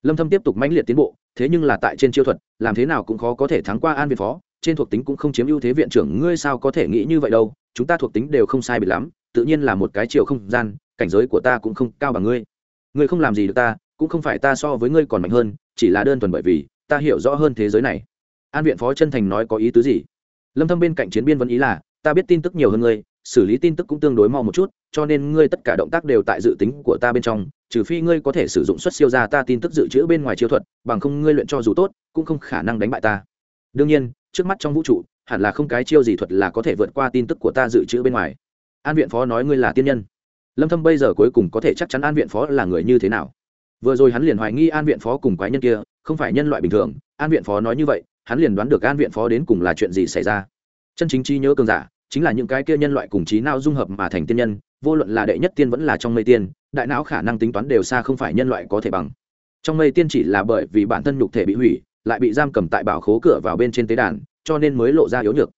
Lâm thâm tiếp tục mãnh liệt tiến bộ, thế nhưng là tại trên chiêu thuật, làm thế nào cũng khó có thể thắng qua an viện phó, trên thuộc tính cũng không chiếm ưu thế viện trưởng, ngươi sao có thể nghĩ như vậy đâu? Chúng ta thuộc tính đều không sai biệt lắm, tự nhiên là một cái chiều không gian, cảnh giới của ta cũng không cao bằng ngươi. Ngươi không làm gì được ta cũng không phải ta so với ngươi còn mạnh hơn, chỉ là đơn thuần bởi vì ta hiểu rõ hơn thế giới này. An viện phó chân thành nói có ý tứ gì? Lâm thâm bên cạnh chiến biên vẫn ý là, ta biết tin tức nhiều hơn ngươi, xử lý tin tức cũng tương đối mau một chút, cho nên ngươi tất cả động tác đều tại dự tính của ta bên trong, trừ phi ngươi có thể sử dụng xuất siêu ra ta tin tức dự trữ bên ngoài chiêu thuật, bằng không ngươi luyện cho dù tốt, cũng không khả năng đánh bại ta. Đương nhiên, trước mắt trong vũ trụ, hẳn là không cái chiêu gì thuật là có thể vượt qua tin tức của ta dự trữ bên ngoài. An viện phó nói ngươi là tiên nhân. Lâm thâm bây giờ cuối cùng có thể chắc chắn an viện phó là người như thế nào vừa rồi hắn liền hoài nghi an viện phó cùng quái nhân kia, không phải nhân loại bình thường. An viện phó nói như vậy, hắn liền đoán được an viện phó đến cùng là chuyện gì xảy ra. Chân chính chi nhớ cường giả, chính là những cái kia nhân loại cùng trí não dung hợp mà thành tiên nhân, vô luận là đệ nhất tiên vẫn là trong mây tiên, đại não khả năng tính toán đều xa không phải nhân loại có thể bằng. Trong mây tiên chỉ là bởi vì bản thân nhục thể bị hủy, lại bị giam cầm tại bảo khố cửa vào bên trên tế đàn, cho nên mới lộ ra yếu nhược.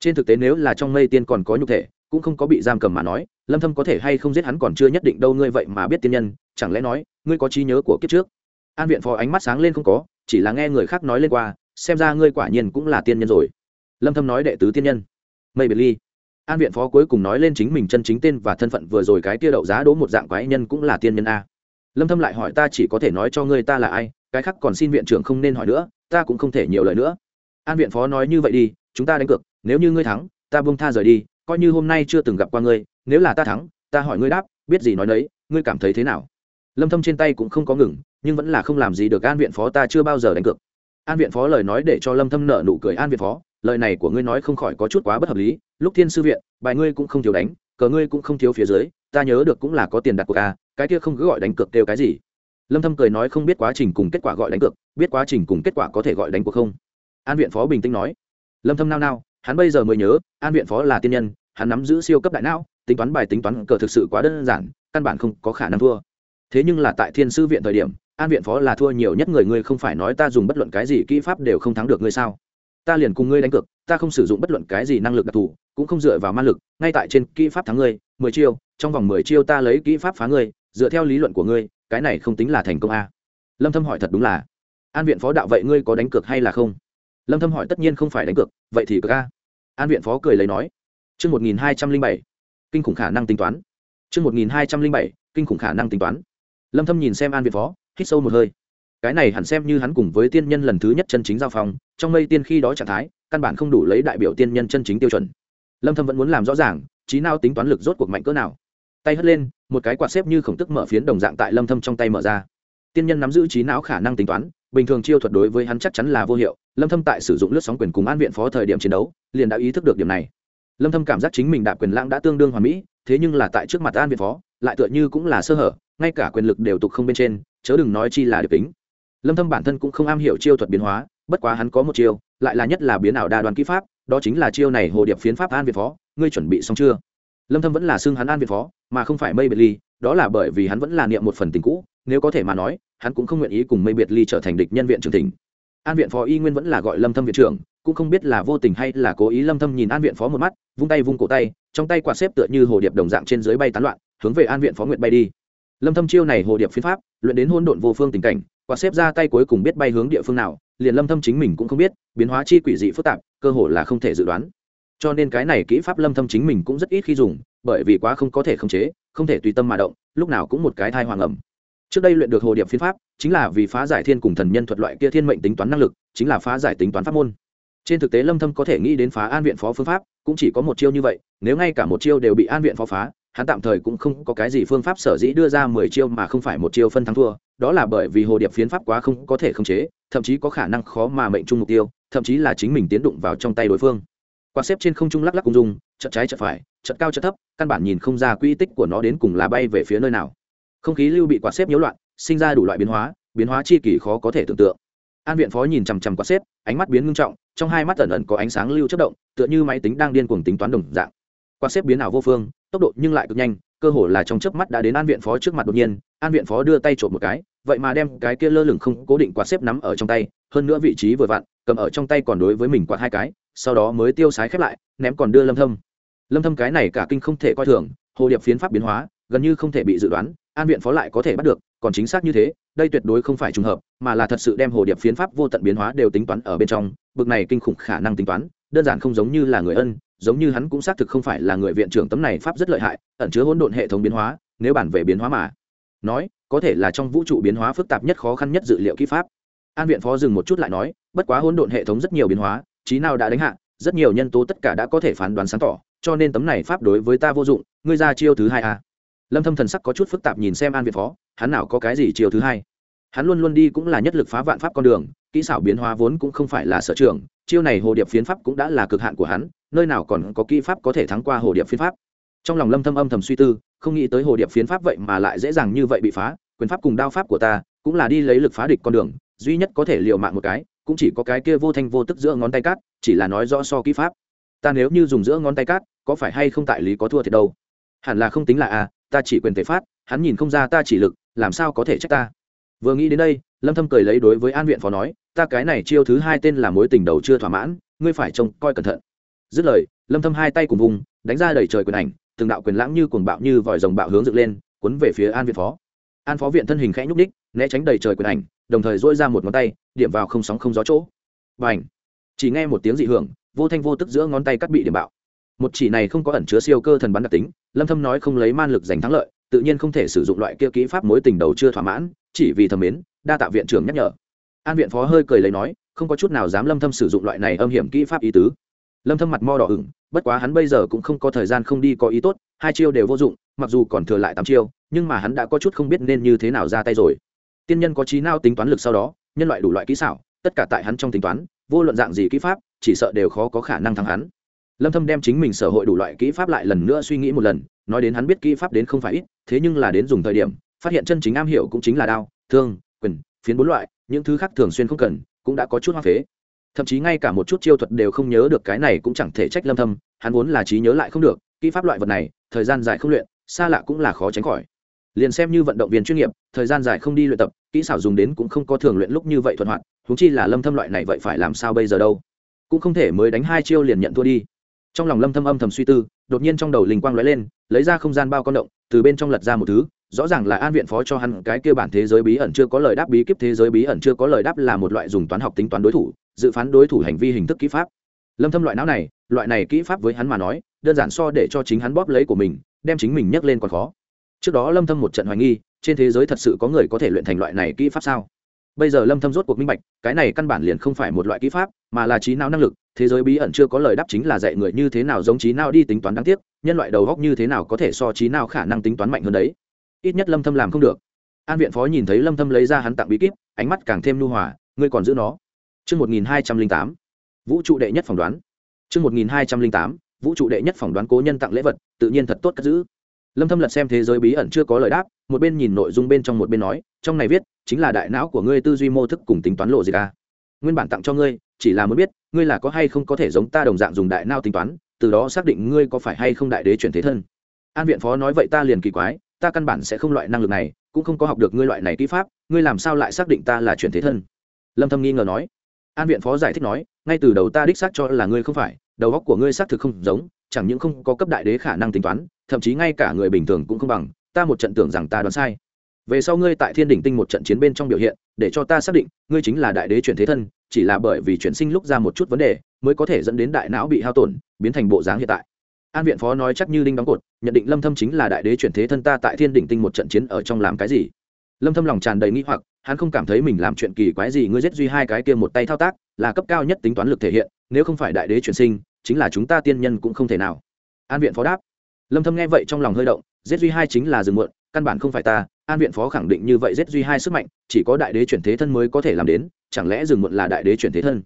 Trên thực tế nếu là trong mây tiên còn có nhục thể, cũng không có bị giam cầm mà nói lâm thâm có thể hay không giết hắn còn chưa nhất định đâu, ngươi vậy mà biết tiên nhân, chẳng lẽ nói, ngươi có trí nhớ của kiếp trước? An viện phó ánh mắt sáng lên không có, chỉ là nghe người khác nói lên qua, xem ra ngươi quả nhiên cũng là tiên nhân rồi. Lâm thâm nói đệ tứ tiên nhân. Mây biệt ly. An viện phó cuối cùng nói lên chính mình chân chính tên và thân phận vừa rồi cái kia đậu giá đố một dạng quái nhân cũng là tiên nhân a. Lâm thâm lại hỏi ta chỉ có thể nói cho ngươi ta là ai, cái khác còn xin viện trưởng không nên hỏi nữa, ta cũng không thể nhiều lời nữa. An viện phó nói như vậy đi, chúng ta đánh cược, nếu như ngươi thắng, ta buông tha rời đi, coi như hôm nay chưa từng gặp qua ngươi nếu là ta thắng, ta hỏi ngươi đáp, biết gì nói đấy ngươi cảm thấy thế nào? Lâm thâm trên tay cũng không có ngừng, nhưng vẫn là không làm gì được an viện phó ta chưa bao giờ đánh cược. An viện phó lời nói để cho lâm thâm nở nụ cười, an viện phó, lời này của ngươi nói không khỏi có chút quá bất hợp lý. Lúc thiên sư viện, bài ngươi cũng không thiếu đánh, cờ ngươi cũng không thiếu phía dưới, ta nhớ được cũng là có tiền đặt cược à? cái kia không cứ gọi đánh cược kêu cái gì. Lâm thâm cười nói không biết quá trình cùng kết quả gọi đánh cược, biết quá trình cùng kết quả có thể gọi đánh cuộc không? An viện phó bình tĩnh nói. Lâm thâm nao nao, hắn bây giờ mới nhớ, an viện phó là tiên nhân, hắn nắm giữ siêu cấp đại não tính toán bài tính toán cờ thực sự quá đơn giản, căn bản không có khả năng thua. Thế nhưng là tại thiên sư viện thời điểm, an viện phó là thua nhiều nhất người, ngươi không phải nói ta dùng bất luận cái gì kỹ pháp đều không thắng được ngươi sao? Ta liền cùng ngươi đánh cược, ta không sử dụng bất luận cái gì năng lực đặc thù, cũng không dựa vào ma lực, ngay tại trên kỹ pháp thắng ngươi, mười chiêu, trong vòng mười chiêu ta lấy kỹ pháp phá ngươi, dựa theo lý luận của ngươi, cái này không tính là thành công a. Lâm thâm hỏi thật đúng là. An viện phó đạo vậy ngươi có đánh cược hay là không? Lâm thâm hỏi tất nhiên không phải đánh cược, vậy thì cược a. An viện phó cười lấy nói. Chương 1207 kinh khủng khả năng tính toán. Chương 1207 kinh khủng khả năng tính toán. Lâm thâm nhìn xem an Việt phó, hít sâu một hơi. Cái này hẳn xem như hắn cùng với tiên nhân lần thứ nhất chân chính giao phong, trong mây tiên khi đó trạng thái, căn bản không đủ lấy đại biểu tiên nhân chân chính tiêu chuẩn. Lâm thâm vẫn muốn làm rõ ràng, trí nào tính toán lực rốt cuộc mạnh cỡ nào. Tay hất lên, một cái quạt xếp như khổng tức mở phiến đồng dạng tại lâm thâm trong tay mở ra. Tiên nhân nắm giữ trí não khả năng tính toán, bình thường chiêu thuật đối với hắn chắc chắn là vô hiệu. Lâm thâm tại sử dụng lướt sóng quyền cùng an viện phó thời điểm chiến đấu, liền đã ý thức được điểm này lâm thâm cảm giác chính mình đạp quyền lãng đã tương đương hoàn mỹ, thế nhưng là tại trước mặt an việt phó, lại tựa như cũng là sơ hở, ngay cả quyền lực đều tục không bên trên, chớ đừng nói chi là được tính lâm thâm bản thân cũng không am hiểu chiêu thuật biến hóa, bất quá hắn có một chiêu, lại là nhất là biến ảo đa đoàn kỹ pháp, đó chính là chiêu này hồ điệp phiến pháp an việt phó, ngươi chuẩn bị xong chưa lâm thâm vẫn là xương hắn an việt phó, mà không phải mây biệt ly, đó là bởi vì hắn vẫn là niệm một phần tình cũ, nếu có thể mà nói, hắn cũng không nguyện ý cùng mây biệt ly trở thành địch nhân viện trưởng thỉnh an viện phó y nguyên vẫn là gọi lâm thâm viện trưởng, cũng không biết là vô tình hay là cố ý lâm thâm nhìn an viện phó một mắt, vung tay vung cổ tay, trong tay quạt xếp tựa như hồ điệp đồng dạng trên dưới bay tán loạn, hướng về an viện phó nguyệt bay đi. Lâm thâm chiêu này hồ điệp phiến pháp, luyện đến hôn độn vô phương tình cảnh, quạt xếp ra tay cuối cùng biết bay hướng địa phương nào, liền lâm thâm chính mình cũng không biết, biến hóa chi quỷ dị phức tạp, cơ hồ là không thể dự đoán. Cho nên cái này kỹ pháp lâm thâm chính mình cũng rất ít khi dùng, bởi vì quá không có thể khống chế, không thể tùy tâm mà động, lúc nào cũng một cái thai hoàng ẩm trước đây luyện được hồ điệp phiên pháp, chính là vì phá giải thiên cùng thần nhân thuật loại kia thiên mệnh tính toán năng lực, chính là phá giải tính toán pháp môn. Trên thực tế lâm thâm có thể nghĩ đến phá an viện phó phương pháp, cũng chỉ có một chiêu như vậy, nếu ngay cả một chiêu đều bị an viện phó phá, hắn tạm thời cũng không có cái gì phương pháp sở dĩ đưa ra 10 chiêu mà không phải một chiêu phân thắng thua, đó là bởi vì hồ điệp phiến pháp quá không có thể khống chế, thậm chí có khả năng khó mà mệnh trung mục tiêu, thậm chí là chính mình tiến đụng vào trong tay đối phương. Quạt xếp trên không trung lắc lắc cung dung chợt trái chợt phải, chợt cao chợt thấp, căn bản nhìn không ra quy tích của nó đến cùng là bay về phía nơi nào không khí lưu bị quạt xếp nhiễu loạn, sinh ra đủ loại biến hóa biến hóa chi kỳ khó có thể tưởng tượng. An viện phó nhìn chằm chằm quạt xếp, ánh mắt biến ngưng trọng, trong hai mắt ẩn ẩn có ánh sáng lưu chất động, tựa như máy tính đang điên cuồng tính toán đồng dạng. Quạt xếp biến ảo vô phương, tốc độ nhưng lại cực nhanh, cơ hồ là trong chớp mắt đã đến an viện phó trước mặt đột nhiên, an viện phó đưa tay trộm một cái, vậy mà đem cái kia lơ lửng không cố định quạt xếp nắm ở trong tay, hơn nữa vị trí vừa vặn, cầm ở trong tay còn đối với mình quạt hai cái, sau đó mới tiêu sái khép lại, ném còn đưa lâm thâm. Lâm thâm cái này cả kinh không thể coi thường, hồ điệp phiến pháp biến hóa, gần như không thể bị dự đoán an viện phó lại có thể bắt được, còn chính xác như thế, đây tuyệt đối không phải trùng hợp, mà là thật sự đem hồ điệp phiến pháp vô tận biến hóa đều tính toán ở bên trong, bực này kinh khủng khả năng tính toán, đơn giản không giống như là người ân, giống như hắn cũng xác thực không phải là người viện trưởng tấm này pháp rất lợi hại, ẩn chứa hỗn độn hệ thống biến hóa, nếu bản về biến hóa mà nói, có thể là trong vũ trụ biến hóa phức tạp nhất khó khăn nhất dự liệu kỹ pháp an viện phó dừng một chút lại nói, bất quá hỗn độn hệ thống rất nhiều biến hóa trí nào đã đánh hạ, rất nhiều nhân tố tất cả đã có thể phán đoán sáng tỏ, cho nên tấm này pháp đối với ta vô dụng, ngươi ra chiêu thứ hai a lâm thâm thần sắc có chút phức tạp nhìn xem an việt phó, hắn nào có cái gì chiêu thứ hai? Hắn luôn luôn đi cũng là nhất lực phá vạn pháp con đường, kỹ xảo biến hóa vốn cũng không phải là sở trường, chiêu này hồ điệp phiến pháp cũng đã là cực hạn của hắn, nơi nào còn có kỹ pháp có thể thắng qua hồ điệp phiến pháp. Trong lòng lâm thâm âm thầm suy tư, không nghĩ tới hồ điệp phiến pháp vậy mà lại dễ dàng như vậy bị phá, quyền pháp cùng đao pháp của ta cũng là đi lấy lực phá địch con đường, duy nhất có thể liều mạng một cái, cũng chỉ có cái kia vô thanh vô tức giữa ngón tay cát, chỉ là nói rõ so kỹ pháp. Ta nếu như dùng giữa ngón tay cát, có phải hay không tại lý có thua thiệt đâu? Hẳn là không tính là à ta chỉ quyền thể phát, hắn nhìn không ra ta chỉ lực, làm sao có thể trách ta? Vừa nghĩ đến đây, lâm thâm cười lấy đối với an viện phó nói, ta cái này chiêu thứ hai tên là mối tình đầu chưa thỏa mãn, ngươi phải trông coi cẩn thận. Dứt lời, lâm thâm hai tay cùng vùng, đánh ra đầy trời quyền ảnh, từng đạo quyền lãng như cuồng bạo như vòi rồng bạo hướng dựng lên, cuốn về phía an viện phó. An phó viện thân hình khẽ nhúc đích né tránh đầy trời quyền ảnh, đồng thời duỗi ra một ngón tay, điểm vào không sóng không gió chỗ. Bảnh. chỉ nghe một tiếng dị hưởng, vô thanh vô tức giữa ngón tay cắt bị điểm bạo một chỉ này không có ẩn chứa siêu cơ thần bắn đặc tính, lâm thâm nói không lấy man lực giành thắng lợi, tự nhiên không thể sử dụng loại kia kỹ pháp mối tình đầu chưa thỏa mãn, chỉ vì thầm mến, đa tạ viện trưởng nhắc nhở. An viện phó hơi cười lấy nói, không có chút nào dám lâm thâm sử dụng loại này âm hiểm kỹ pháp ý tứ. Lâm thâm mặt mo đỏ ửng, bất quá hắn bây giờ cũng không có thời gian không đi có ý tốt, hai chiêu đều vô dụng, mặc dù còn thừa lại tám chiêu, nhưng mà hắn đã có chút không biết nên như thế nào ra tay rồi. Tiên nhân có trí nào tính toán lực sau đó, nhân loại đủ loại kỹ xảo, tất cả tại hắn trong tính toán, vô luận dạng gì kỹ pháp, chỉ sợ đều khó có khả năng thắng hắn lâm thâm đem chính mình sở hội đủ loại kỹ pháp lại lần nữa suy nghĩ một lần, nói đến hắn biết kỹ pháp đến không phải ít, thế nhưng là đến dùng thời điểm, phát hiện chân chính am hiểu cũng chính là đao, thương, quyền, phiến bốn loại, những thứ khác thường xuyên không cần, cũng đã có chút hoa phế. Thậm chí ngay cả một chút chiêu thuật đều không nhớ được cái này cũng chẳng thể trách lâm thâm, hắn vốn là trí nhớ lại không được, kỹ pháp loại vật này, thời gian dài không luyện, xa lạ cũng là khó tránh khỏi. Liền xem như vận động viên chuyên nghiệp, thời gian dài không đi luyện tập, kỹ xảo dùng đến cũng không có thường luyện lúc như vậy thuận hoạt, huống chi là lâm thâm loại này vậy phải làm sao bây giờ đâu? Cũng không thể mới đánh hai chiêu liền nhận thua đi trong lòng lâm thâm âm thầm suy tư, đột nhiên trong đầu linh quang lóe lên, lấy ra không gian bao con động, từ bên trong lật ra một thứ, rõ ràng là an viện phó cho hắn cái kia bản thế giới bí ẩn chưa có lời đáp bí kíp, thế giới bí ẩn chưa có lời đáp là một loại dùng toán học tính toán đối thủ, dự phán đối thủ hành vi hình thức kỹ pháp. Lâm thâm loại não này, loại này kỹ pháp với hắn mà nói, đơn giản so để cho chính hắn bóp lấy của mình, đem chính mình nhấc lên còn khó. Trước đó lâm thâm một trận hoài nghi, trên thế giới thật sự có người có thể luyện thành loại này kỹ pháp sao? Bây giờ lâm thâm rốt cuộc minh bạch, cái này căn bản liền không phải một loại kỹ pháp mà là trí não năng lực, thế giới bí ẩn chưa có lời đáp chính là dạy người như thế nào giống trí não đi tính toán đáng tiếc, nhân loại đầu góc như thế nào có thể so trí não khả năng tính toán mạnh hơn đấy. Ít nhất lâm thâm làm không được. An viện phó nhìn thấy lâm thâm lấy ra hắn tặng bí kíp, ánh mắt càng thêm nu hòa, ngươi còn giữ nó. Chương 1208 vũ trụ đệ nhất phỏng đoán. Chương 1208 vũ trụ đệ nhất phỏng đoán cố nhân tặng lễ vật, tự nhiên thật tốt cất giữ. Lâm thâm lật xem thế giới bí ẩn chưa có lời đáp, một bên nhìn nội dung bên trong một bên nói, trong này viết, chính là đại não của ngươi tư duy mô thức cùng tính toán lộ gì cả nguyên bản tặng cho ngươi, chỉ là muốn biết, ngươi là có hay không có thể giống ta đồng dạng dùng đại não tính toán, từ đó xác định ngươi có phải hay không đại đế chuyển thế thân. An viện phó nói vậy ta liền kỳ quái, ta căn bản sẽ không loại năng lực này, cũng không có học được ngươi loại này kỹ pháp, ngươi làm sao lại xác định ta là chuyển thế thân? Lâm thâm nghi ngờ nói. An viện phó giải thích nói, ngay từ đầu ta đích xác cho là ngươi không phải, đầu óc của ngươi xác thực không giống, chẳng những không có cấp đại đế khả năng tính toán, thậm chí ngay cả người bình thường cũng không bằng, ta một trận tưởng rằng ta đoán sai về sau ngươi tại thiên đỉnh tinh một trận chiến bên trong biểu hiện, để cho ta xác định, ngươi chính là đại đế chuyển thế thân, chỉ là bởi vì chuyển sinh lúc ra một chút vấn đề, mới có thể dẫn đến đại não bị hao tổn, biến thành bộ dáng hiện tại. An viện phó nói chắc như đinh đóng cột, nhận định lâm thâm chính là đại đế chuyển thế thân ta tại thiên đỉnh tinh một trận chiến ở trong làm cái gì? Lâm thâm lòng tràn đầy nghi hoặc, hắn không cảm thấy mình làm chuyện kỳ quái gì ngươi giết duy hai cái kia một tay thao tác, là cấp cao nhất tính toán lực thể hiện, nếu không phải đại đế chuyển sinh, chính là chúng ta tiên nhân cũng không thể nào. An viện phó đáp. Lâm thâm nghe vậy trong lòng hơi động, giết duy hai chính là dừng muộn, căn bản không phải ta an viện phó khẳng định như vậy giết duy hai sức mạnh, chỉ có đại đế chuyển thế thân mới có thể làm đến, chẳng lẽ dừng muộn là đại đế chuyển thế thân?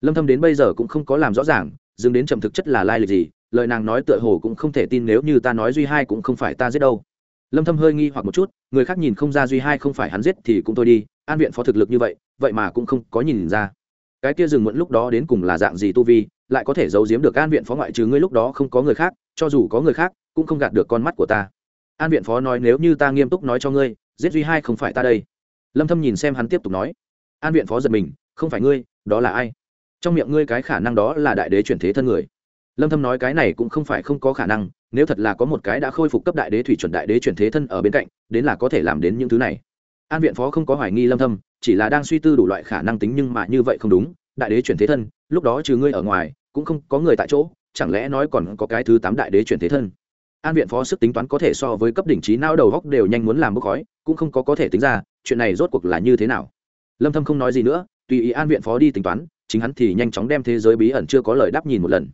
Lâm thâm đến bây giờ cũng không có làm rõ ràng dừng đến trầm thực chất là lai lịch gì, lời nàng nói tựa hồ cũng không thể tin nếu như ta nói duy hai cũng không phải ta giết đâu. Lâm thâm hơi nghi hoặc một chút, người khác nhìn không ra duy hai không phải hắn giết thì cũng thôi đi, an viện phó thực lực như vậy vậy mà cũng không có nhìn ra. Cái kia dừng muộn lúc đó đến cùng là dạng gì tu vi, lại có thể giấu giếm được an viện phó ngoại trừ ngươi lúc đó không có người khác, cho dù có người khác, cũng không gạt được con mắt của ta an viện phó nói nếu như ta nghiêm túc nói cho ngươi, giết duy hai không phải ta đây. Lâm thâm nhìn xem hắn tiếp tục nói. An viện phó giật mình, không phải ngươi, đó là ai? Trong miệng ngươi cái khả năng đó là đại đế chuyển thế thân người. Lâm thâm nói cái này cũng không phải không có khả năng, nếu thật là có một cái đã khôi phục cấp đại đế thủy chuẩn đại đế chuyển thế thân ở bên cạnh, đến là có thể làm đến những thứ này. An viện phó không có hoài nghi lâm thâm, chỉ là đang suy tư đủ loại khả năng tính nhưng mà như vậy không đúng, đại đế chuyển thế thân, lúc đó trừ ngươi ở ngoài, cũng không có người tại chỗ, chẳng lẽ nói còn có cái thứ tám đại đế chuyển thế thân? An viện phó sức tính toán có thể so với cấp đỉnh trí não đầu góc đều nhanh muốn làm bốc khói, cũng không có có thể tính ra, chuyện này rốt cuộc là như thế nào. Lâm thâm không nói gì nữa, tùy ý an viện phó đi tính toán, chính hắn thì nhanh chóng đem thế giới bí ẩn chưa có lời đáp nhìn một lần.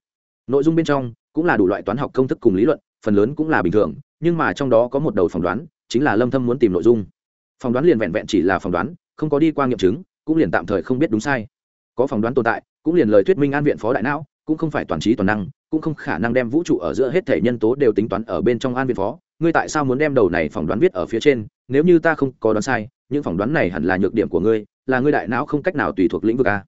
Nội dung bên trong cũng là đủ loại toán học công thức cùng lý luận, phần lớn cũng là bình thường, nhưng mà trong đó có một đầu phỏng đoán, chính là lâm thâm muốn tìm nội dung. Phỏng đoán liền vẹn vẹn chỉ là phỏng đoán, không có đi qua nghiệm chứng, cũng liền tạm thời không biết đúng sai. Có phỏng đoán tồn tại, cũng liền lời thuyết minh an viện phó đại não, cũng không phải toàn trí toàn năng cũng không khả năng đem vũ trụ ở giữa hết thể nhân tố đều tính toán ở bên trong an viên phó. Ngươi tại sao muốn đem đầu này phỏng đoán viết ở phía trên? Nếu như ta không có đoán sai, những phỏng đoán này hẳn là nhược điểm của ngươi, là ngươi đại não không cách nào tùy thuộc lĩnh vực a.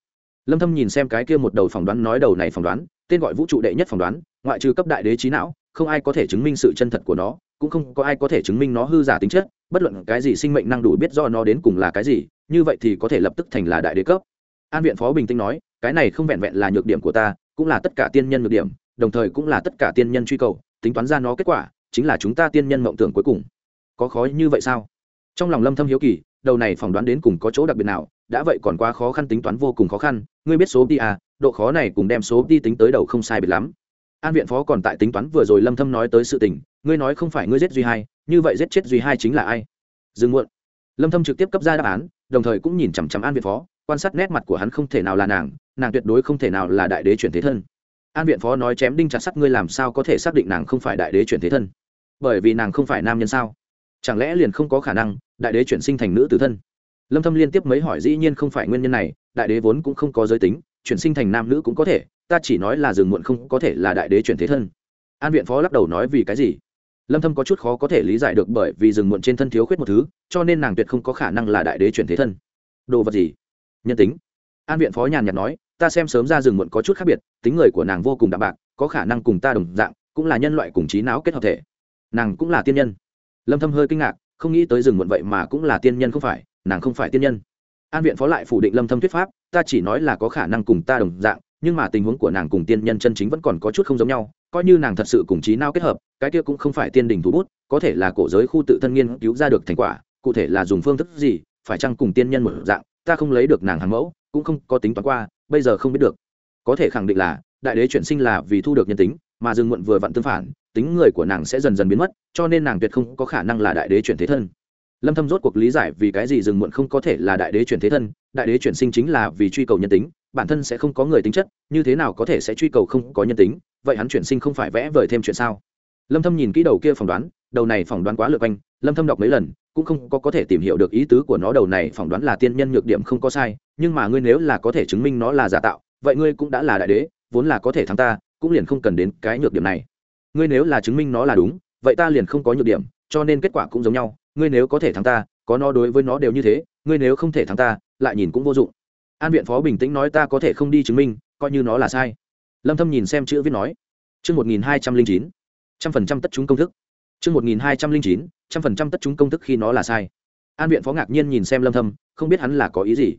Lâm thâm nhìn xem cái kia một đầu phỏng đoán nói đầu này phỏng đoán, tên gọi vũ trụ đệ nhất phỏng đoán, ngoại trừ cấp đại đế trí não, không ai có thể chứng minh sự chân thật của nó, cũng không có ai có thể chứng minh nó hư giả tính chất, bất luận cái gì sinh mệnh năng đủ biết do nó đến cùng là cái gì, như vậy thì có thể lập tức thành là đại đế cấp. An viện phó bình tĩnh nói, cái này không vẹn vẹn là nhược điểm của ta, cũng là tất cả tiên nhân nhược điểm đồng thời cũng là tất cả tiên nhân truy cầu, tính toán ra nó kết quả, chính là chúng ta tiên nhân mộng tưởng cuối cùng. Có khó như vậy sao? Trong lòng lâm thâm hiếu kỳ, đầu này phỏng đoán đến cùng có chỗ đặc biệt nào, đã vậy còn quá khó khăn tính toán vô cùng khó khăn, ngươi biết số đi à độ khó này cùng đem số đi tính tới đầu không sai biệt lắm. An viện phó còn tại tính toán vừa rồi lâm thâm nói tới sự tình, ngươi nói không phải ngươi giết duy hai, như vậy giết chết duy hai chính là ai? Dừng muộn. Lâm thâm trực tiếp cấp ra đáp án, đồng thời cũng nhìn chằm chằm an viện phó, quan sát nét mặt của hắn không thể nào là nàng nàng tuyệt đối không thể nào là đại đế chuyển thế thân an viện phó nói chém đinh chặt sắt, ngươi làm sao có thể xác định nàng không phải đại đế chuyển thế thân? Bởi vì nàng không phải nam nhân sao? Chẳng lẽ liền không có khả năng, đại đế chuyển sinh thành nữ tử thân? Lâm thâm liên tiếp mấy hỏi, dĩ nhiên không phải nguyên nhân này, đại đế vốn cũng không có giới tính, chuyển sinh thành nam nữ cũng có thể, ta chỉ nói là dừng muộn không có thể là đại đế chuyển thế thân. An viện phó lắc đầu nói vì cái gì? Lâm thâm có chút khó có thể lý giải được bởi vì dừng muộn trên thân thiếu khuyết một thứ, cho nên nàng tuyệt không có khả năng là đại đế chuyển thế thân. Đồ vật gì? Nhân tính. An viện phó nhàn nhạt nói ta xem sớm ra rừng muộn có chút khác biệt, tính người của nàng vô cùng đạm bạc, có khả năng cùng ta đồng dạng, cũng là nhân loại cùng trí não kết hợp thể. Nàng cũng là tiên nhân. Lâm thâm hơi kinh ngạc, không nghĩ tới rừng muộn vậy mà cũng là tiên nhân không phải, nàng không phải tiên nhân. An viện phó lại phủ định lâm thâm thuyết pháp, ta chỉ nói là có khả năng cùng ta đồng dạng, nhưng mà tình huống của nàng cùng tiên nhân chân chính vẫn còn có chút không giống nhau, coi như nàng thật sự cùng trí não kết hợp, cái kia cũng không phải tiên đình thủ bút, có thể là cổ giới khu tự thân nghiên cứu ra được thành quả, cụ thể là dùng phương thức gì, phải chăng cùng tiên nhân một dạng, ta không lấy được nàng hàng mẫu cũng không có tính toán qua, bây giờ không biết được. Có thể khẳng định là, đại đế chuyển sinh là vì thu được nhân tính, mà Dương muộn vừa vặn tương phản, tính người của nàng sẽ dần dần biến mất, cho nên nàng tuyệt không có khả năng là đại đế chuyển thế thân. Lâm thâm rốt cuộc lý giải vì cái gì dừng muộn không có thể là đại đế chuyển thế thân, đại đế chuyển sinh chính là vì truy cầu nhân tính, bản thân sẽ không có người tính chất, như thế nào có thể sẽ truy cầu không có nhân tính, vậy hắn chuyển sinh không phải vẽ vời thêm chuyện sao? Lâm thâm nhìn kỹ đầu kia phỏng đoán, đầu này phỏng đoán quá lượt anh lâm thâm đọc mấy lần, cũng không có có thể tìm hiểu được ý tứ của nó đầu này, phỏng đoán là tiên nhân nhược điểm không có sai, nhưng mà ngươi nếu là có thể chứng minh nó là giả tạo, vậy ngươi cũng đã là đại đế, vốn là có thể thắng ta, cũng liền không cần đến cái nhược điểm này. Ngươi nếu là chứng minh nó là đúng, vậy ta liền không có nhược điểm, cho nên kết quả cũng giống nhau, ngươi nếu có thể thắng ta, có nó đối với nó đều như thế, ngươi nếu không thể thắng ta, lại nhìn cũng vô dụng. An viện phó bình tĩnh nói ta có thể không đi chứng minh, coi như nó là sai. Lâm thâm nhìn xem chữ viết nói, chương một nghìn hai trăm linh chín, trăm phần trăm tất chúng công thức. Chương 1209, trăm phần trăm tất chúng công thức khi nó là sai. An viện phó ngạc nhiên nhìn xem Lâm Thâm, không biết hắn là có ý gì.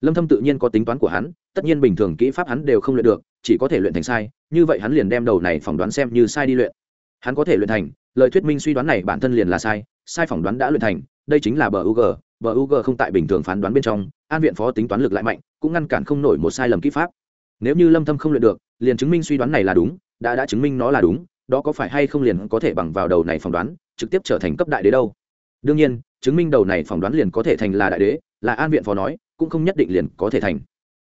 Lâm Thâm tự nhiên có tính toán của hắn, tất nhiên bình thường kỹ pháp hắn đều không luyện được, chỉ có thể luyện thành sai, như vậy hắn liền đem đầu này phỏng đoán xem như sai đi luyện. Hắn có thể luyện thành, lời thuyết minh suy đoán này bản thân liền là sai, sai phỏng đoán đã luyện thành, đây chính là bờ UG, bờ UG không tại bình thường phán đoán bên trong, An viện phó tính toán lực lại mạnh, cũng ngăn cản không nổi một sai lầm kỹ pháp. Nếu như Lâm Thâm không luyện được, liền chứng minh suy đoán này là đúng, đã đã chứng minh nó là đúng, đó có phải hay không liền có thể bằng vào đầu này phỏng đoán, trực tiếp trở thành cấp đại đế đâu? Đương nhiên chứng minh đầu này phỏng đoán liền có thể thành là đại đế là an viện phó nói cũng không nhất định liền có thể thành.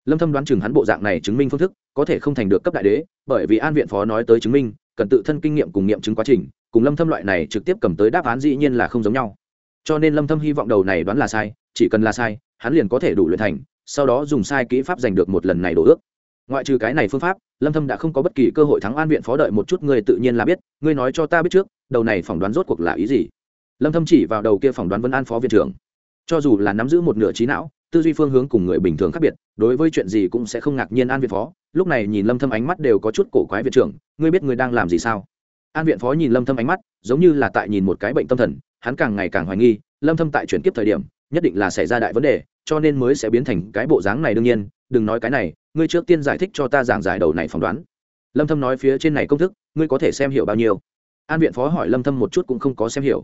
Lâm thâm đoán chừng hắn bộ dạng này chứng minh phương thức có thể không thành được cấp đại đế bởi vì an viện phó nói tới chứng minh cần tự thân kinh nghiệm cùng nghiệm chứng quá trình cùng lâm thâm loại này trực tiếp cầm tới đáp án dĩ nhiên là không giống nhau. Cho nên lâm thâm hy vọng đầu này đoán là sai chỉ cần là sai hắn liền có thể đủ luyện thành sau đó dùng sai kỹ pháp giành được một lần này đổ ước ngoại trừ cái này phương pháp, lâm thâm đã không có bất kỳ cơ hội thắng an viện phó đợi một chút người tự nhiên là biết, ngươi nói cho ta biết trước, đầu này phỏng đoán rốt cuộc là ý gì? Lâm thâm chỉ vào đầu kia phỏng đoán vân an phó viện trưởng. Cho dù là nắm giữ một nửa trí não, tư duy phương hướng cùng người bình thường khác biệt, đối với chuyện gì cũng sẽ không ngạc nhiên an viện phó. Lúc này nhìn lâm thâm ánh mắt đều có chút cổ quái viện trưởng, ngươi biết ngươi đang làm gì sao? An viện phó nhìn lâm thâm ánh mắt, giống như là tại nhìn một cái bệnh tâm thần, hắn càng ngày càng hoài nghi, lâm thâm tại chuyển kiếp thời điểm, nhất định là xảy ra đại vấn đề, cho nên mới sẽ biến thành cái bộ dáng này đương nhiên đừng nói cái này, ngươi trước tiên giải thích cho ta giảng giải đầu này phỏng đoán. Lâm thâm nói phía trên này công thức, ngươi có thể xem hiểu bao nhiêu? An viện phó hỏi lâm thâm một chút cũng không có xem hiểu.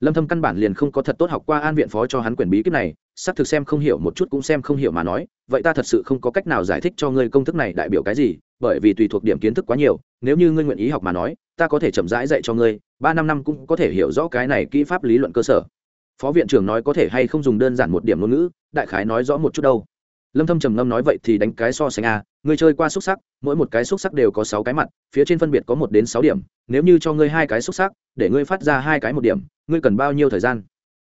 Lâm thâm căn bản liền không có thật tốt học qua an viện phó cho hắn quyển bí kíp này, xác thực xem không hiểu một chút cũng xem không hiểu mà nói, vậy ta thật sự không có cách nào giải thích cho ngươi công thức này đại biểu cái gì, bởi vì tùy thuộc điểm kiến thức quá nhiều, nếu như ngươi nguyện ý học mà nói, ta có thể chậm rãi dạy cho ngươi, ba năm năm cũng có thể hiểu rõ cái này kỹ pháp lý luận cơ sở. Phó viện trưởng nói có thể hay không dùng đơn giản một điểm ngôn ngữ, đại khái nói rõ một chút đâu lâm thâm trầm ngâm nói, vậy thì đánh cái so sánh a, ngươi chơi qua xúc sắc, mỗi một cái xúc sắc đều có sáu cái mặt, phía trên phân biệt có một đến sáu điểm. Nếu như cho ngươi hai cái xúc sắc, để ngươi phát ra hai cái một điểm, ngươi cần bao nhiêu thời gian?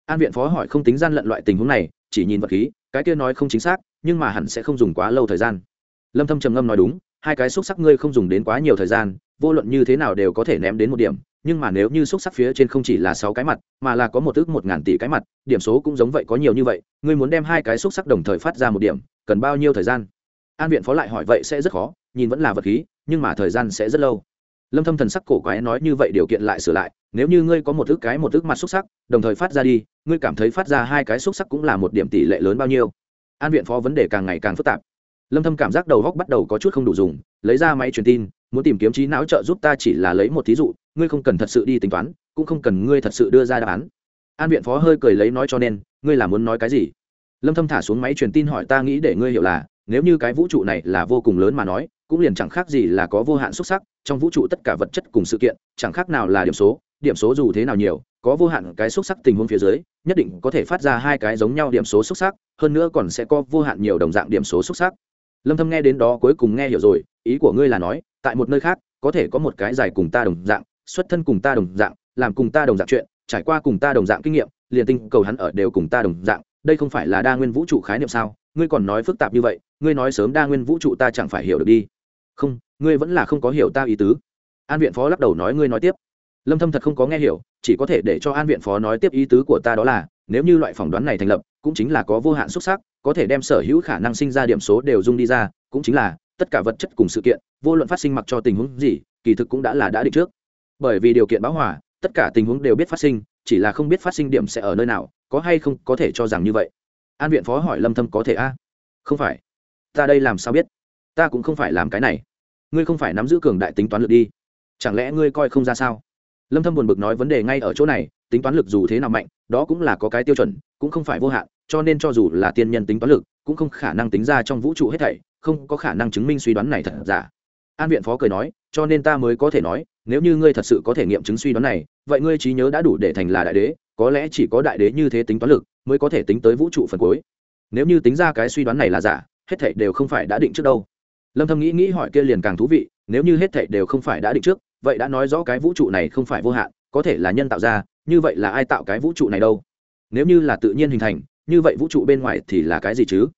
An viện phó hỏi, không tính gian lận loại tình huống này, chỉ nhìn vật khí, cái kia nói không chính xác, nhưng mà hẳn sẽ không dùng quá lâu thời gian. Lâm thâm trầm ngâm nói, đúng, hai cái xúc sắc ngươi không dùng đến quá nhiều thời gian, vô luận như thế nào đều có thể ném đến một điểm, nhưng mà nếu như xúc sắc phía trên không chỉ là sáu cái mặt, mà là có một ước một ngàn tỷ cái mặt, điểm số cũng giống vậy có nhiều như vậy, ngươi muốn đem hai cái xúc sắc đồng thời phát ra một điểm cần bao nhiêu thời gian? An viện phó lại hỏi vậy sẽ rất khó, nhìn vẫn là vật khí, nhưng mà thời gian sẽ rất lâu. Lâm thâm thần sắc cổ quái nói như vậy điều kiện lại sửa lại, nếu như ngươi có một ước cái một ước mặt xúc sắc, đồng thời phát ra đi, ngươi cảm thấy phát ra hai cái xúc sắc cũng là một điểm tỷ lệ lớn bao nhiêu? An viện phó vấn đề càng ngày càng phức tạp. Lâm thâm cảm giác đầu góc bắt đầu có chút không đủ dùng, lấy ra máy truyền tin, muốn tìm kiếm trí não trợ giúp ta chỉ là lấy một thí dụ, ngươi không cần thật sự đi tính toán, cũng không cần ngươi thật sự đưa ra đáp án. An viện phó hơi cười lấy nói cho nên, ngươi là muốn nói cái gì? Lâm thâm thả xuống máy truyền tin hỏi ta nghĩ để ngươi hiểu là, nếu như cái vũ trụ này là vô cùng lớn mà nói, cũng liền chẳng khác gì là có vô hạn xuất sắc, trong vũ trụ tất cả vật chất cùng sự kiện, chẳng khác nào là điểm số điểm số dù thế nào nhiều, có vô hạn cái xuất sắc tình huống phía dưới, nhất định có thể phát ra hai cái giống nhau điểm số xuất sắc, hơn nữa còn sẽ có vô hạn nhiều đồng dạng điểm số xuất sắc. Lâm thâm nghe đến đó cuối cùng nghe hiểu rồi, ý của ngươi là nói, tại một nơi khác, có thể có một cái giải cùng ta đồng dạng, xuất thân cùng ta đồng dạng, làm cùng ta đồng dạng chuyện, trải qua cùng ta đồng dạng kinh nghiệm, liền tinh cầu hắn ở đều cùng ta đồng dạng đây không phải là đa nguyên vũ trụ khái niệm sao? Ngươi còn nói phức tạp như vậy, ngươi nói sớm đa nguyên vũ trụ ta chẳng phải hiểu được đi. Không, ngươi vẫn là không có hiểu ta ý tứ. An viện phó lắc đầu nói ngươi nói tiếp. Lâm thâm thật không có nghe hiểu, chỉ có thể để cho an viện phó nói tiếp ý tứ của ta đó là, nếu như loại phỏng đoán này thành lập, cũng chính là có vô hạn xuất sắc có thể đem sở hữu khả năng sinh ra điểm số đều dung đi ra, cũng chính là, tất cả vật chất cùng sự kiện, vô luận phát sinh mặc cho tình huống gì, kỳ thực cũng đã là đã định trước. Bởi vì điều kiện báo hòa, tất cả tình huống đều biết phát sinh, chỉ là không biết phát sinh điểm sẽ ở nơi nào có hay không có thể cho rằng như vậy? An viện phó hỏi lâm thâm có thể a? Không phải. Ta đây làm sao biết? Ta cũng không phải làm cái này. Ngươi không phải nắm giữ cường đại tính toán lực đi. Chẳng lẽ ngươi coi không ra sao? Lâm thâm buồn bực nói vấn đề ngay ở chỗ này, tính toán lực dù thế nào mạnh, đó cũng là có cái tiêu chuẩn, cũng không phải vô hạn, cho nên cho dù là tiên nhân tính toán lực, cũng không khả năng tính ra trong vũ trụ hết thảy, không có khả năng chứng minh suy đoán này thật giả. An viện phó cười nói, cho nên ta mới có thể nói, nếu như ngươi thật sự có thể nghiệm chứng suy đoán này, vậy ngươi trí nhớ đã đủ để thành là đại đế có lẽ chỉ có đại đế như thế tính toán lực mới có thể tính tới vũ trụ phần cuối. Nếu như tính ra cái suy đoán này là giả, hết thảy đều không phải đã định trước đâu. Lâm thâm nghĩ nghĩ hỏi kia liền càng thú vị, nếu như hết thảy đều không phải đã định trước, vậy đã nói rõ cái vũ trụ này không phải vô hạn, có thể là nhân tạo ra, như vậy là ai tạo cái vũ trụ này đâu? Nếu như là tự nhiên hình thành, như vậy vũ trụ bên ngoài thì là cái gì chứ?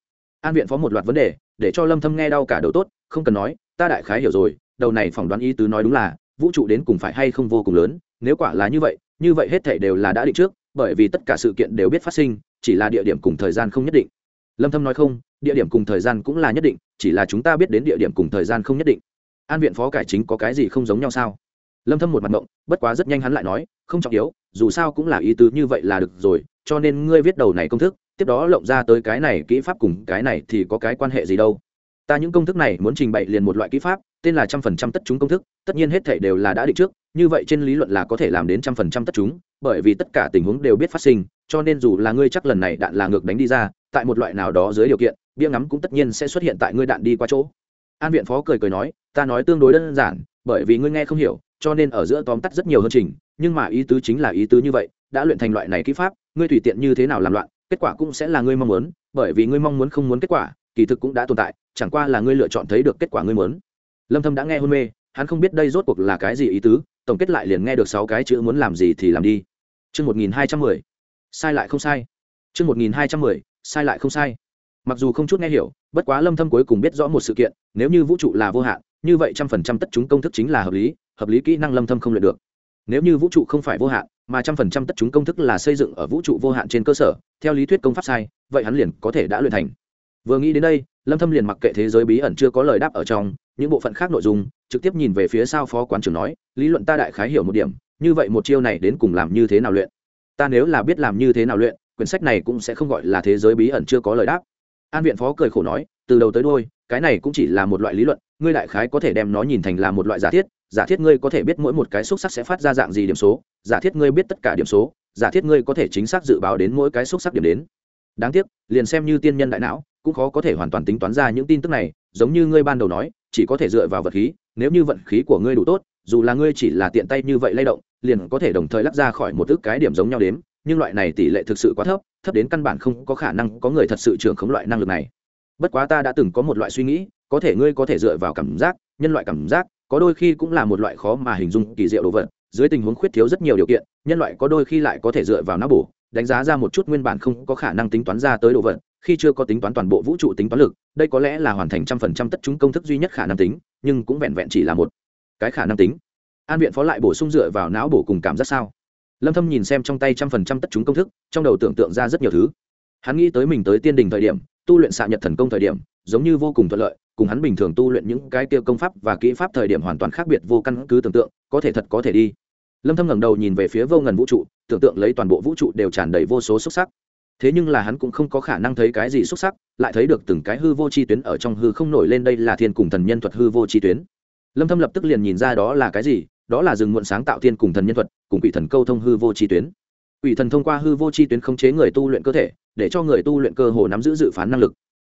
An viện phó một loạt vấn đề, để cho lâm thâm nghe đau cả đầu tốt, không cần nói, ta đại khái hiểu rồi, đầu này phỏng đoán ý tứ nói đúng là, vũ trụ đến cùng phải hay không vô cùng lớn, nếu quả là như vậy như vậy hết thảy đều là đã định trước, bởi vì tất cả sự kiện đều biết phát sinh, chỉ là địa điểm cùng thời gian không nhất định. Lâm thâm nói không, địa điểm cùng thời gian cũng là nhất định, chỉ là chúng ta biết đến địa điểm cùng thời gian không nhất định. An viện phó cải chính có cái gì không giống nhau sao? Lâm thâm một mặt ngộng bất quá rất nhanh hắn lại nói, không trọng yếu, dù sao cũng là ý tứ như vậy là được rồi, cho nên ngươi viết đầu này công thức, tiếp đó lộng ra tới cái này kỹ pháp cùng cái này thì có cái quan hệ gì đâu? Ta những công thức này muốn trình bày liền một loại kỹ pháp tên là trăm phần trăm tất chúng công thức, tất nhiên hết thể đều là đã định trước, như vậy trên lý luận là có thể làm đến trăm phần trăm tất chúng, bởi vì tất cả tình huống đều biết phát sinh, cho nên dù là ngươi chắc lần này đạn là ngược đánh đi ra, tại một loại nào đó dưới điều kiện, bia ngắm cũng tất nhiên sẽ xuất hiện tại ngươi đạn đi qua chỗ. An viện phó cười cười nói, ta nói tương đối đơn giản, bởi vì ngươi nghe không hiểu, cho nên ở giữa tóm tắt rất nhiều hơn trình, nhưng mà ý tứ chính là ý tứ như vậy, đã luyện thành loại này kỹ pháp, ngươi tùy tiện như thế nào làm loạn, kết quả cũng sẽ là ngươi mong muốn, bởi vì ngươi mong muốn không muốn kết quả, kỳ thực cũng đã tồn tại, chẳng qua là ngươi lựa chọn thấy được kết quả ngươi muốn lâm thâm đã nghe hôn mê, hắn không biết đây rốt cuộc là cái gì ý tứ, tổng kết lại liền nghe được sáu cái chữ muốn làm gì thì làm đi. Chương 1210 sai lại không sai. Chương 1210 sai lại không sai. Mặc dù không chút nghe hiểu, bất quá lâm thâm cuối cùng biết rõ một sự kiện, nếu như vũ trụ là vô hạn, như vậy trăm phần trăm tất chúng công thức chính là hợp lý hợp lý kỹ năng lâm thâm không luyện được. Nếu như vũ trụ không phải vô hạn, mà trăm phần trăm tất chúng công thức là xây dựng ở vũ trụ vô hạn trên cơ sở, theo lý thuyết công pháp sai, vậy hắn liền có thể đã luyện thành. Vừa nghĩ đến đây, lâm thâm liền mặc kệ thế giới bí ẩn chưa có lời đáp ở trong những bộ phận khác nội dung, trực tiếp nhìn về phía sau phó quán trưởng nói, lý luận ta đại khái hiểu một điểm, như vậy một chiêu này đến cùng làm như thế nào luyện? Ta nếu là biết làm như thế nào luyện, quyển sách này cũng sẽ không gọi là thế giới bí ẩn chưa có lời đáp. An viện phó cười khổ nói, từ đầu tới đôi cái này cũng chỉ là một loại lý luận, ngươi đại khái có thể đem nó nhìn thành là một loại giả thiết giả thiết ngươi có thể biết mỗi một cái xúc sắc sẽ phát ra dạng gì điểm số, giả thiết ngươi biết tất cả điểm số, giả thiết ngươi có thể chính xác dự báo đến mỗi cái xúc sắc điểm đến. Đáng tiếc, liền xem như tiên nhân đại não, cũng khó có thể hoàn toàn tính toán ra những tin tức này, giống như ngươi ban đầu nói chỉ có thể dựa vào vật khí, nếu như vận khí của ngươi đủ tốt, dù là ngươi chỉ là tiện tay như vậy lay động, liền có thể đồng thời lắc ra khỏi một ước cái điểm giống nhau đếm, nhưng loại này tỷ lệ thực sự quá thấp thấp đến căn bản không có khả năng có người thật sự trưởng khống loại năng lực này. Bất quá ta đã từng có một loại suy nghĩ, có thể ngươi có thể dựa vào cảm giác, nhân loại cảm giác, có đôi khi cũng là một loại khó mà hình dung kỳ diệu đồ vật, dưới tình huống khuyết thiếu rất nhiều điều kiện, nhân loại có đôi khi lại có thể dựa vào não bổ, đánh giá ra một chút nguyên bản không có khả năng tính toán ra tới đồ vật khi chưa có tính toán toàn bộ vũ trụ tính toán lực, đây có lẽ là hoàn thành trăm phần trăm tất chúng công thức duy nhất khả năng tính, nhưng cũng vẹn vẹn chỉ là một cái khả năng tính. An viện phó lại bổ sung dựa vào não bổ cùng cảm giác sao? Lâm thâm nhìn xem trong tay trăm phần trăm tất chúng công thức, trong đầu tưởng tượng ra rất nhiều thứ. Hắn nghĩ tới mình tới tiên đình thời điểm, tu luyện xạ nhật thần công thời điểm, giống như vô cùng thuận lợi, cùng hắn bình thường tu luyện những cái kia công pháp và kỹ pháp thời điểm hoàn toàn khác biệt vô căn cứ tưởng tượng, có thể thật có thể đi. Lâm thâm ngẩng đầu nhìn về phía vô ngần vũ trụ, tưởng tượng lấy toàn bộ vũ trụ đều tràn đầy vô số xuất sắc thế nhưng là hắn cũng không có khả năng thấy cái gì xuất sắc, lại thấy được từng cái hư vô chi tuyến ở trong hư không nổi lên đây là thiên cùng thần nhân thuật hư vô chi tuyến. Lâm thâm lập tức liền nhìn ra đó là cái gì, đó là rừng muộn sáng tạo thiên cùng thần nhân thuật, cùng quỷ thần câu thông hư vô chi tuyến. Quỷ thần thông qua hư vô chi tuyến khống chế người tu luyện cơ thể, để cho người tu luyện cơ hồ nắm giữ dự phán năng lực.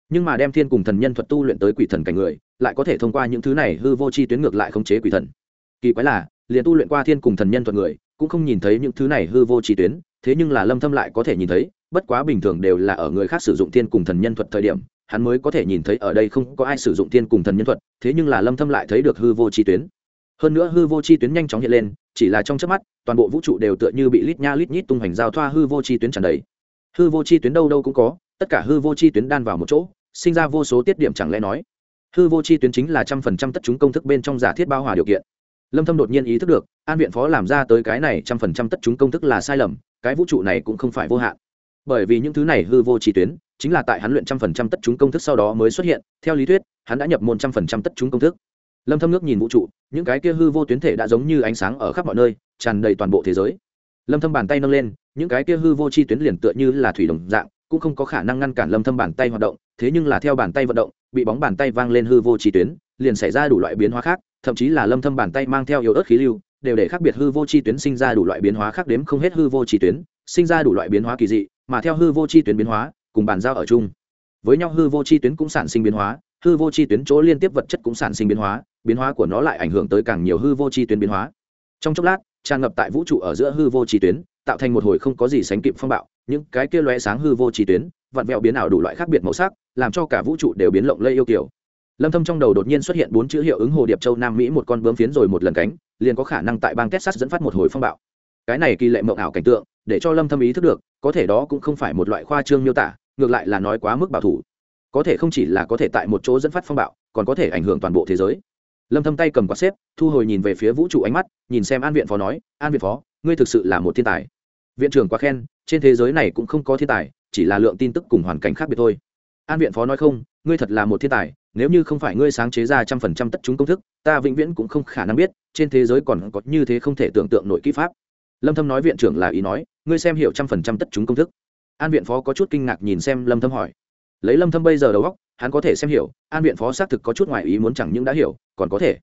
Nhưng mà đem thiên cùng thần nhân thuật tu luyện tới quỷ thần cảnh người, lại có thể thông qua những thứ này hư vô chi tuyến ngược lại khống chế quỷ thần. Kỳ quái là, liền tu luyện qua thiên cùng thần nhân thuật người, cũng không nhìn thấy những thứ này hư vô chi tuyến, thế nhưng là lâm thâm lại có thể nhìn thấy bất quá bình thường đều là ở người khác sử dụng thiên cùng thần nhân thuật thời điểm, hắn mới có thể nhìn thấy ở đây không có ai sử dụng thiên cùng thần nhân thuật, thế nhưng là lâm thâm lại thấy được hư vô chi tuyến. Hơn nữa hư vô chi tuyến nhanh chóng hiện lên, chỉ là trong chớp mắt, toàn bộ vũ trụ đều tựa như bị lít nha lít nhít tung hành giao thoa hư vô chi tuyến tràn đầy. Hư vô chi tuyến đâu đâu cũng có, tất cả hư vô chi tuyến đan vào một chỗ, sinh ra vô số tiết điểm chẳng lẽ nói. Hư vô chi tuyến chính là trăm phần trăm tất chúng công thức bên trong giả thiết bao hòa điều kiện. Lâm thâm đột nhiên ý thức được, an viện phó làm ra tới cái này trăm phần trăm tất chúng công thức là sai lầm, cái vũ trụ này cũng không phải vô hạn bởi vì những thứ này hư vô chi tuyến, chính là tại hắn luyện trăm phần trăm tất chúng công thức sau đó mới xuất hiện. Theo lý thuyết, hắn đã nhập môn trăm phần trăm tất chúng công thức. Lâm thâm nước nhìn vũ trụ, những cái kia hư vô tuyến thể đã giống như ánh sáng ở khắp mọi nơi, tràn đầy toàn bộ thế giới. Lâm thâm bàn tay nâng lên, những cái kia hư vô chi tuyến liền tựa như là thủy đồng dạng, cũng không có khả năng ngăn cản lâm thâm bàn tay hoạt động, thế nhưng là theo bàn tay vận động, bị bóng bàn tay vang lên hư vô chi tuyến, liền xảy ra đủ loại biến hóa khác, thậm chí là lâm thâm bàn tay mang theo yếu ớt khí lưu, đều để khác biệt hư vô chi tuyến sinh ra đủ loại biến hóa khác đếm không hết hư vô chi tuyến, sinh ra đủ loại biến hóa kỳ dị mà theo hư vô chi tuyến biến hóa, cùng bàn giao ở chung. Với nhau hư vô chi tuyến cũng sản sinh biến hóa, hư vô chi tuyến chỗ liên tiếp vật chất cũng sản sinh biến hóa biến hóa của nó lại ảnh hưởng tới càng nhiều hư vô chi tuyến biến hóa. Trong chốc lát, tràn ngập tại vũ trụ ở giữa hư vô chi tuyến, tạo thành một hồi không có gì sánh kịp phong bạo, những cái kia lóe sáng hư vô chi tuyến, vặn vẹo biến ảo đủ loại khác biệt màu sắc, làm cho cả vũ trụ đều biến lộng lây yêu kiểu lâm thâm trong đầu đột nhiên xuất hiện bốn chữ hiệu ứng hồ điệp châu nam mỹ một con bướm phiến rồi một lần cánh, liền có khả năng tại bang texas dẫn phát một hồi phong bạo. Cái này kỳ lệ mộng ảo cảnh tượng, để cho lâm thâm ý thức được có thể đó cũng không phải một loại khoa trương miêu tả, ngược lại là nói quá mức bảo thủ. Có thể không chỉ là có thể tại một chỗ dẫn phát phong bạo, còn có thể ảnh hưởng toàn bộ thế giới. Lâm thâm tay cầm quạt xếp, thu hồi nhìn về phía vũ trụ ánh mắt, nhìn xem an viện phó nói, an viện phó, ngươi thực sự là một thiên tài. Viện trưởng quá khen, trên thế giới này cũng không có thiên tài, chỉ là lượng tin tức cùng hoàn cảnh khác biệt thôi. An viện phó nói không, ngươi thật là một thiên tài, nếu như không phải ngươi sáng chế ra trăm phần trăm tất chúng công thức, ta vĩnh viễn cũng không khả năng biết, trên thế giới còn có như thế không thể tưởng tượng nổi kỹ pháp. Lâm thâm nói viện trưởng là ý nói ngươi xem hiểu trăm phần trăm tất chúng công thức. An viện phó có chút kinh ngạc nhìn xem lâm thâm hỏi. Lấy lâm thâm bây giờ đầu óc, hắn có thể xem hiểu, an viện phó xác thực có chút ngoài ý muốn chẳng những đã hiểu, còn có thể.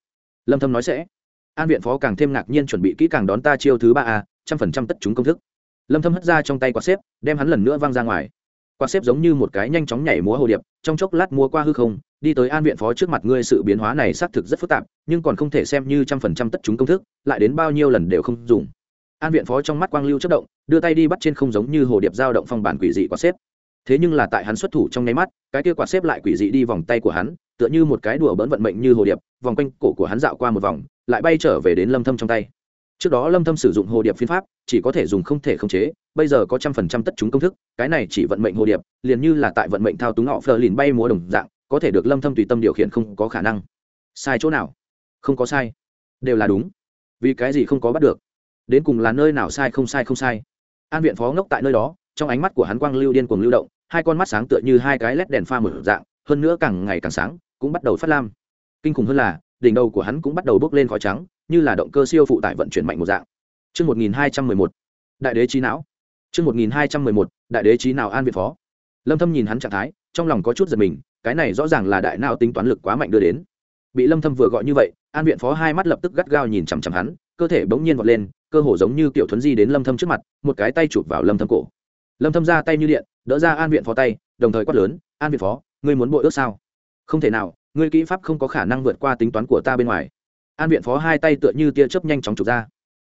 Lâm thâm nói sẽ. An viện phó càng thêm ngạc nhiên chuẩn bị kỹ càng đón ta chiêu thứ ba a, trăm phần trăm tất chúng công thức. Lâm thâm hất ra trong tay quạt xếp, đem hắn lần nữa văng ra ngoài. Quạt xếp giống như một cái nhanh chóng nhảy múa hồ điệp, trong chốc lát mua qua hư không, đi tới an viện phó trước mặt ngươi sự biến hóa này xác thực rất phức tạp, nhưng còn không thể xem như trăm phần trăm tất chúng công thức, lại đến bao nhiêu lần đều không dùng an viện phó trong mắt quang lưu chất động, đưa tay đi bắt trên không giống như hồ điệp dao động phong bản quỷ dị quạt xếp. Thế nhưng là tại hắn xuất thủ trong nháy mắt, cái kia quạt xếp lại quỷ dị đi vòng tay của hắn, tựa như một cái đùa bỡn vận mệnh như hồ điệp, vòng quanh cổ của hắn dạo qua một vòng, lại bay trở về đến lâm thâm trong tay. Trước đó lâm thâm sử dụng hồ điệp phiên pháp, chỉ có thể dùng không thể khống chế, bây giờ có trăm phần trăm tất chúng công thức, cái này chỉ vận mệnh hồ điệp, liền như là tại vận mệnh thao túng họ phờ lìn bay múa đồng dạng, có thể được lâm thâm tùy tâm điều khiển không có khả năng. Sai chỗ nào? Không có sai. Đều là đúng. Vì cái gì không có bắt được? Đến cùng là nơi nào sai không sai không sai an viện phó ngốc tại nơi đó trong ánh mắt của hắn quang lưu điên cuồng lưu động hai con mắt sáng tựa như hai cái led đèn pha mở dạng hơn nữa càng ngày càng sáng cũng bắt đầu phát lam kinh khủng hơn là đỉnh đầu của hắn cũng bắt đầu bốc lên khói trắng như là động cơ siêu phụ tải vận chuyển mạnh một dạng Trước 1211, đại đế trí não. Trước 1211, đại đế trí nào an viện phó. Lâm Thâm nhìn hắn trạng thái, trong lòng có chút giật mình, cái này rõ ràng là đại não tính toán lực quá mạnh đưa đến. Bị Lâm Thâm vừa gọi như vậy, an viện phó hai mắt lập tức gắt gao nhìn chằm chằm hắn, cơ thể bỗng nhiên vọt lên, cơ hồ giống như tiểu thuấn di đến Lâm Thâm trước mặt, một cái tay chụp vào Lâm Thâm cổ. Lâm Thâm ra tay như điện, đỡ ra an viện phó tay, đồng thời quát lớn, "An viện phó, ngươi muốn bội ước sao?" "Không thể nào, ngươi kỹ pháp không có khả năng vượt qua tính toán của ta bên ngoài." an viện phó hai tay tựa như tia chớp nhanh chóng chụp ra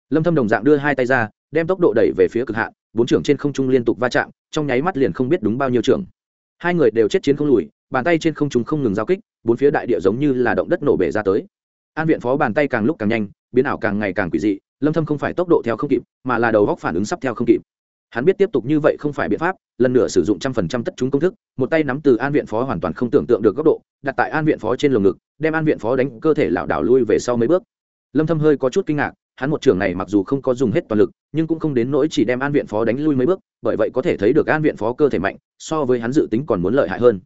lâm thâm đồng dạng đưa hai tay ra đem tốc độ đẩy về phía cực hạn bốn trưởng trên không trung liên tục va chạm trong nháy mắt liền không biết đúng bao nhiêu trưởng hai người đều chết chiến không lùi bàn tay trên không trung không ngừng giao kích bốn phía đại địa giống như là động đất nổ bể ra tới an viện phó bàn tay càng lúc càng nhanh biến ảo càng ngày càng quỷ dị lâm thâm không phải tốc độ theo không kịp, mà là đầu góc phản ứng sắp theo không kịp. Hắn biết tiếp tục như vậy không phải biện pháp, lần nữa sử dụng trăm phần trăm tất chúng công thức, một tay nắm từ an viện phó hoàn toàn không tưởng tượng được góc độ, đặt tại an viện phó trên lồng ngực, đem an viện phó đánh cơ thể lảo đảo lui về sau mấy bước. Lâm thâm hơi có chút kinh ngạc, hắn một trường này mặc dù không có dùng hết toàn lực, nhưng cũng không đến nỗi chỉ đem an viện phó đánh lui mấy bước, bởi vậy có thể thấy được an viện phó cơ thể mạnh, so với hắn dự tính còn muốn lợi hại hơn.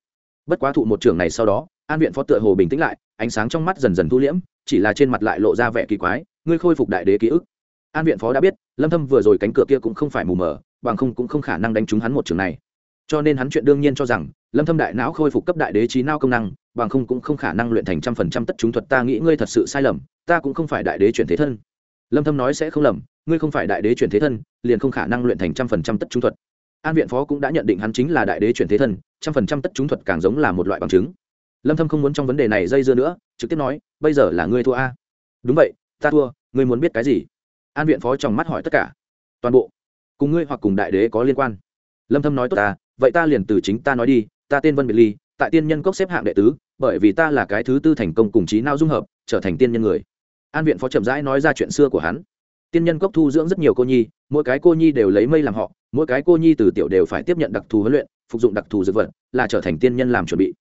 Bất quá thụ một trường này sau đó, an viện phó tựa hồ bình tĩnh lại, ánh sáng trong mắt dần dần thu liễm, chỉ là trên mặt lại lộ ra vẻ kỳ quái ngươi khôi phục đại đế ký ức. An viện phó đã biết, lâm thâm vừa rồi cánh cửa kia cũng không phải mù mờ, bằng không cũng không khả năng đánh trúng hắn một trường này. Cho nên hắn chuyện đương nhiên cho rằng, lâm thâm đại não khôi phục cấp đại đế trí não công năng, bằng không cũng không khả năng luyện thành trăm phần trăm tất chúng thuật, ta nghĩ ngươi thật sự sai lầm, ta cũng không phải đại đế chuyển thế thân. Lâm thâm nói sẽ không lầm, ngươi không phải đại đế chuyển thế thân, liền không khả năng luyện thành trăm phần trăm tất chúng thuật. An viện phó cũng đã nhận định hắn chính là đại đế chuyển thế thân, trăm phần trăm tất chúng thuật càng giống là một loại bằng chứng. Lâm thâm không muốn trong vấn đề này dây dưa nữa, trực tiếp nói, bây giờ là ngươi thua a. Đúng vậy ta thua, ngươi muốn biết cái gì? An viện phó trong mắt hỏi tất cả. Toàn bộ. Cùng ngươi hoặc cùng đại đế có liên quan. Lâm thâm nói tốt ta, vậy ta liền từ chính ta nói đi, ta tên vân biệt ly, tại tiên nhân cốc xếp hạng đệ tứ, bởi vì ta là cái thứ tư thành công cùng trí não dung hợp, trở thành tiên nhân người. An viện phó chậm rãi nói ra chuyện xưa của hắn. Tiên nhân cốc thu dưỡng rất nhiều cô nhi, mỗi cái cô nhi đều lấy mây làm họ, mỗi cái cô nhi từ tiểu đều phải tiếp nhận đặc thù huấn luyện, phục dụng đặc thù dược vật, là trở thành tiên nhân làm chuẩn bị.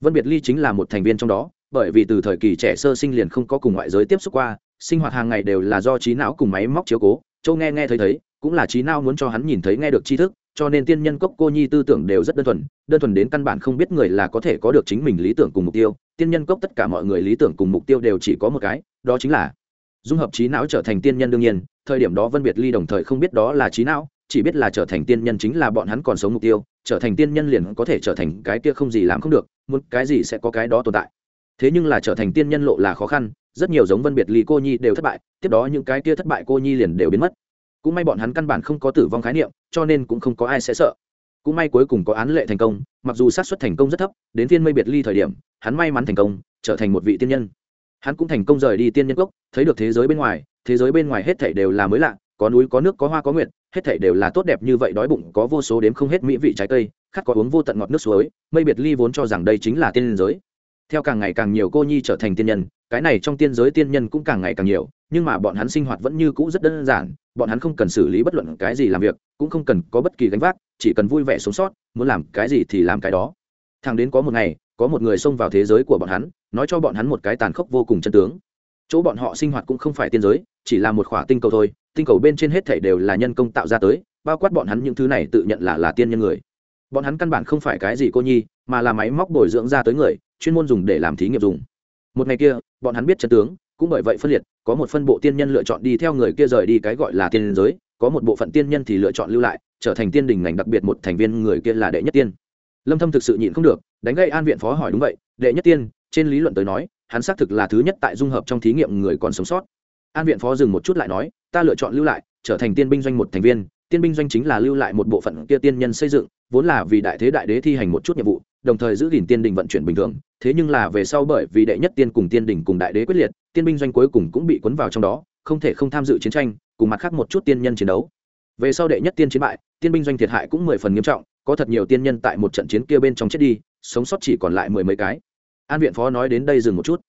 Vân biệt ly chính là một thành viên trong đó, bởi vì từ thời kỳ trẻ sơ sinh liền không có cùng ngoại giới tiếp xúc qua sinh hoạt hàng ngày đều là do trí não cùng máy móc chiếu cố, châu nghe nghe thấy thấy, cũng là trí não muốn cho hắn nhìn thấy nghe được tri thức, cho nên tiên nhân cốc cô nhi tư tưởng đều rất đơn thuần đơn thuần đến căn bản không biết người là có thể có được chính mình lý tưởng cùng mục tiêu. Tiên nhân cốc tất cả mọi người lý tưởng cùng mục tiêu đều chỉ có một cái, đó chính là dung hợp trí não trở thành tiên nhân đương nhiên, thời điểm đó vân biệt ly đồng thời không biết đó là trí não, chỉ biết là trở thành tiên nhân chính là bọn hắn còn sống mục tiêu, trở thành tiên nhân liền có thể trở thành cái kia không gì làm không được, muốn cái gì sẽ có cái đó tồn tại. Thế nhưng là trở thành tiên nhân lộ là khó khăn rất nhiều giống vân biệt ly cô nhi đều thất bại, tiếp đó những cái kia thất bại cô nhi liền đều biến mất. Cũng may bọn hắn căn bản không có tử vong khái niệm, cho nên cũng không có ai sẽ sợ. Cũng may cuối cùng có án lệ thành công, mặc dù xác suất thành công rất thấp, đến thiên mây biệt ly thời điểm, hắn may mắn thành công, trở thành một vị tiên nhân. Hắn cũng thành công rời đi tiên nhân gốc thấy được thế giới bên ngoài, thế giới bên ngoài hết thảy đều là mới lạ, có núi, có nước, có hoa, có nguyện hết thảy đều là tốt đẹp như vậy, đói bụng, có vô số đếm không hết mỹ vị trái cây, khát có uống vô tận ngọt nước suối, mây biệt ly vốn cho rằng đây chính là tiên giới theo càng ngày càng nhiều cô nhi trở thành tiên nhân, cái này trong tiên giới tiên nhân cũng càng ngày càng nhiều, nhưng mà bọn hắn sinh hoạt vẫn như cũ rất đơn giản, bọn hắn không cần xử lý bất luận cái gì làm việc, cũng không cần có bất kỳ gánh vác, chỉ cần vui vẻ sống sót, muốn làm cái gì thì làm cái đó. Thằng đến có một ngày, có một người xông vào thế giới của bọn hắn, nói cho bọn hắn một cái tàn khốc vô cùng chân tướng. Chỗ bọn họ sinh hoạt cũng không phải tiên giới, chỉ là một khỏa tinh cầu thôi, tinh cầu bên trên hết thể đều là nhân công tạo ra tới, bao quát bọn hắn những thứ này tự nhận là là tiên nhân người. Bọn hắn căn bản không phải cái gì cô nhi, mà là máy móc bồi dưỡng ra tới người chuyên môn dùng để làm thí nghiệm dùng. Một ngày kia, bọn hắn biết chân tướng, cũng bởi vậy phân liệt, có một phân bộ tiên nhân lựa chọn đi theo người kia rời đi cái gọi là tiên giới, có một bộ phận tiên nhân thì lựa chọn lưu lại, trở thành tiên đình ngành đặc biệt một thành viên người kia là đệ nhất tiên. Lâm thâm thực sự nhịn không được, đánh gây an viện phó hỏi đúng vậy, đệ nhất tiên, trên lý luận tới nói, hắn xác thực là thứ nhất tại dung hợp trong thí nghiệm người còn sống sót. An viện phó dừng một chút lại nói, ta lựa chọn lưu lại, trở thành tiên binh doanh một thành viên, tiên binh doanh chính là lưu lại một bộ phận kia tiên nhân xây dựng, vốn là vì đại thế đại đế thi hành một chút nhiệm vụ đồng thời giữ gìn tiên đình vận chuyển bình thường, thế nhưng là về sau bởi vì đệ nhất tiên cùng tiên đình cùng đại đế quyết liệt, tiên binh doanh cuối cùng cũng bị cuốn vào trong đó, không thể không tham dự chiến tranh, cùng mặt khác một chút tiên nhân chiến đấu. Về sau đệ nhất tiên chiến bại, tiên binh doanh thiệt hại cũng mười phần nghiêm trọng, có thật nhiều tiên nhân tại một trận chiến kia bên trong chết đi, sống sót chỉ còn lại mười mấy cái. An viện phó nói đến đây dừng một chút.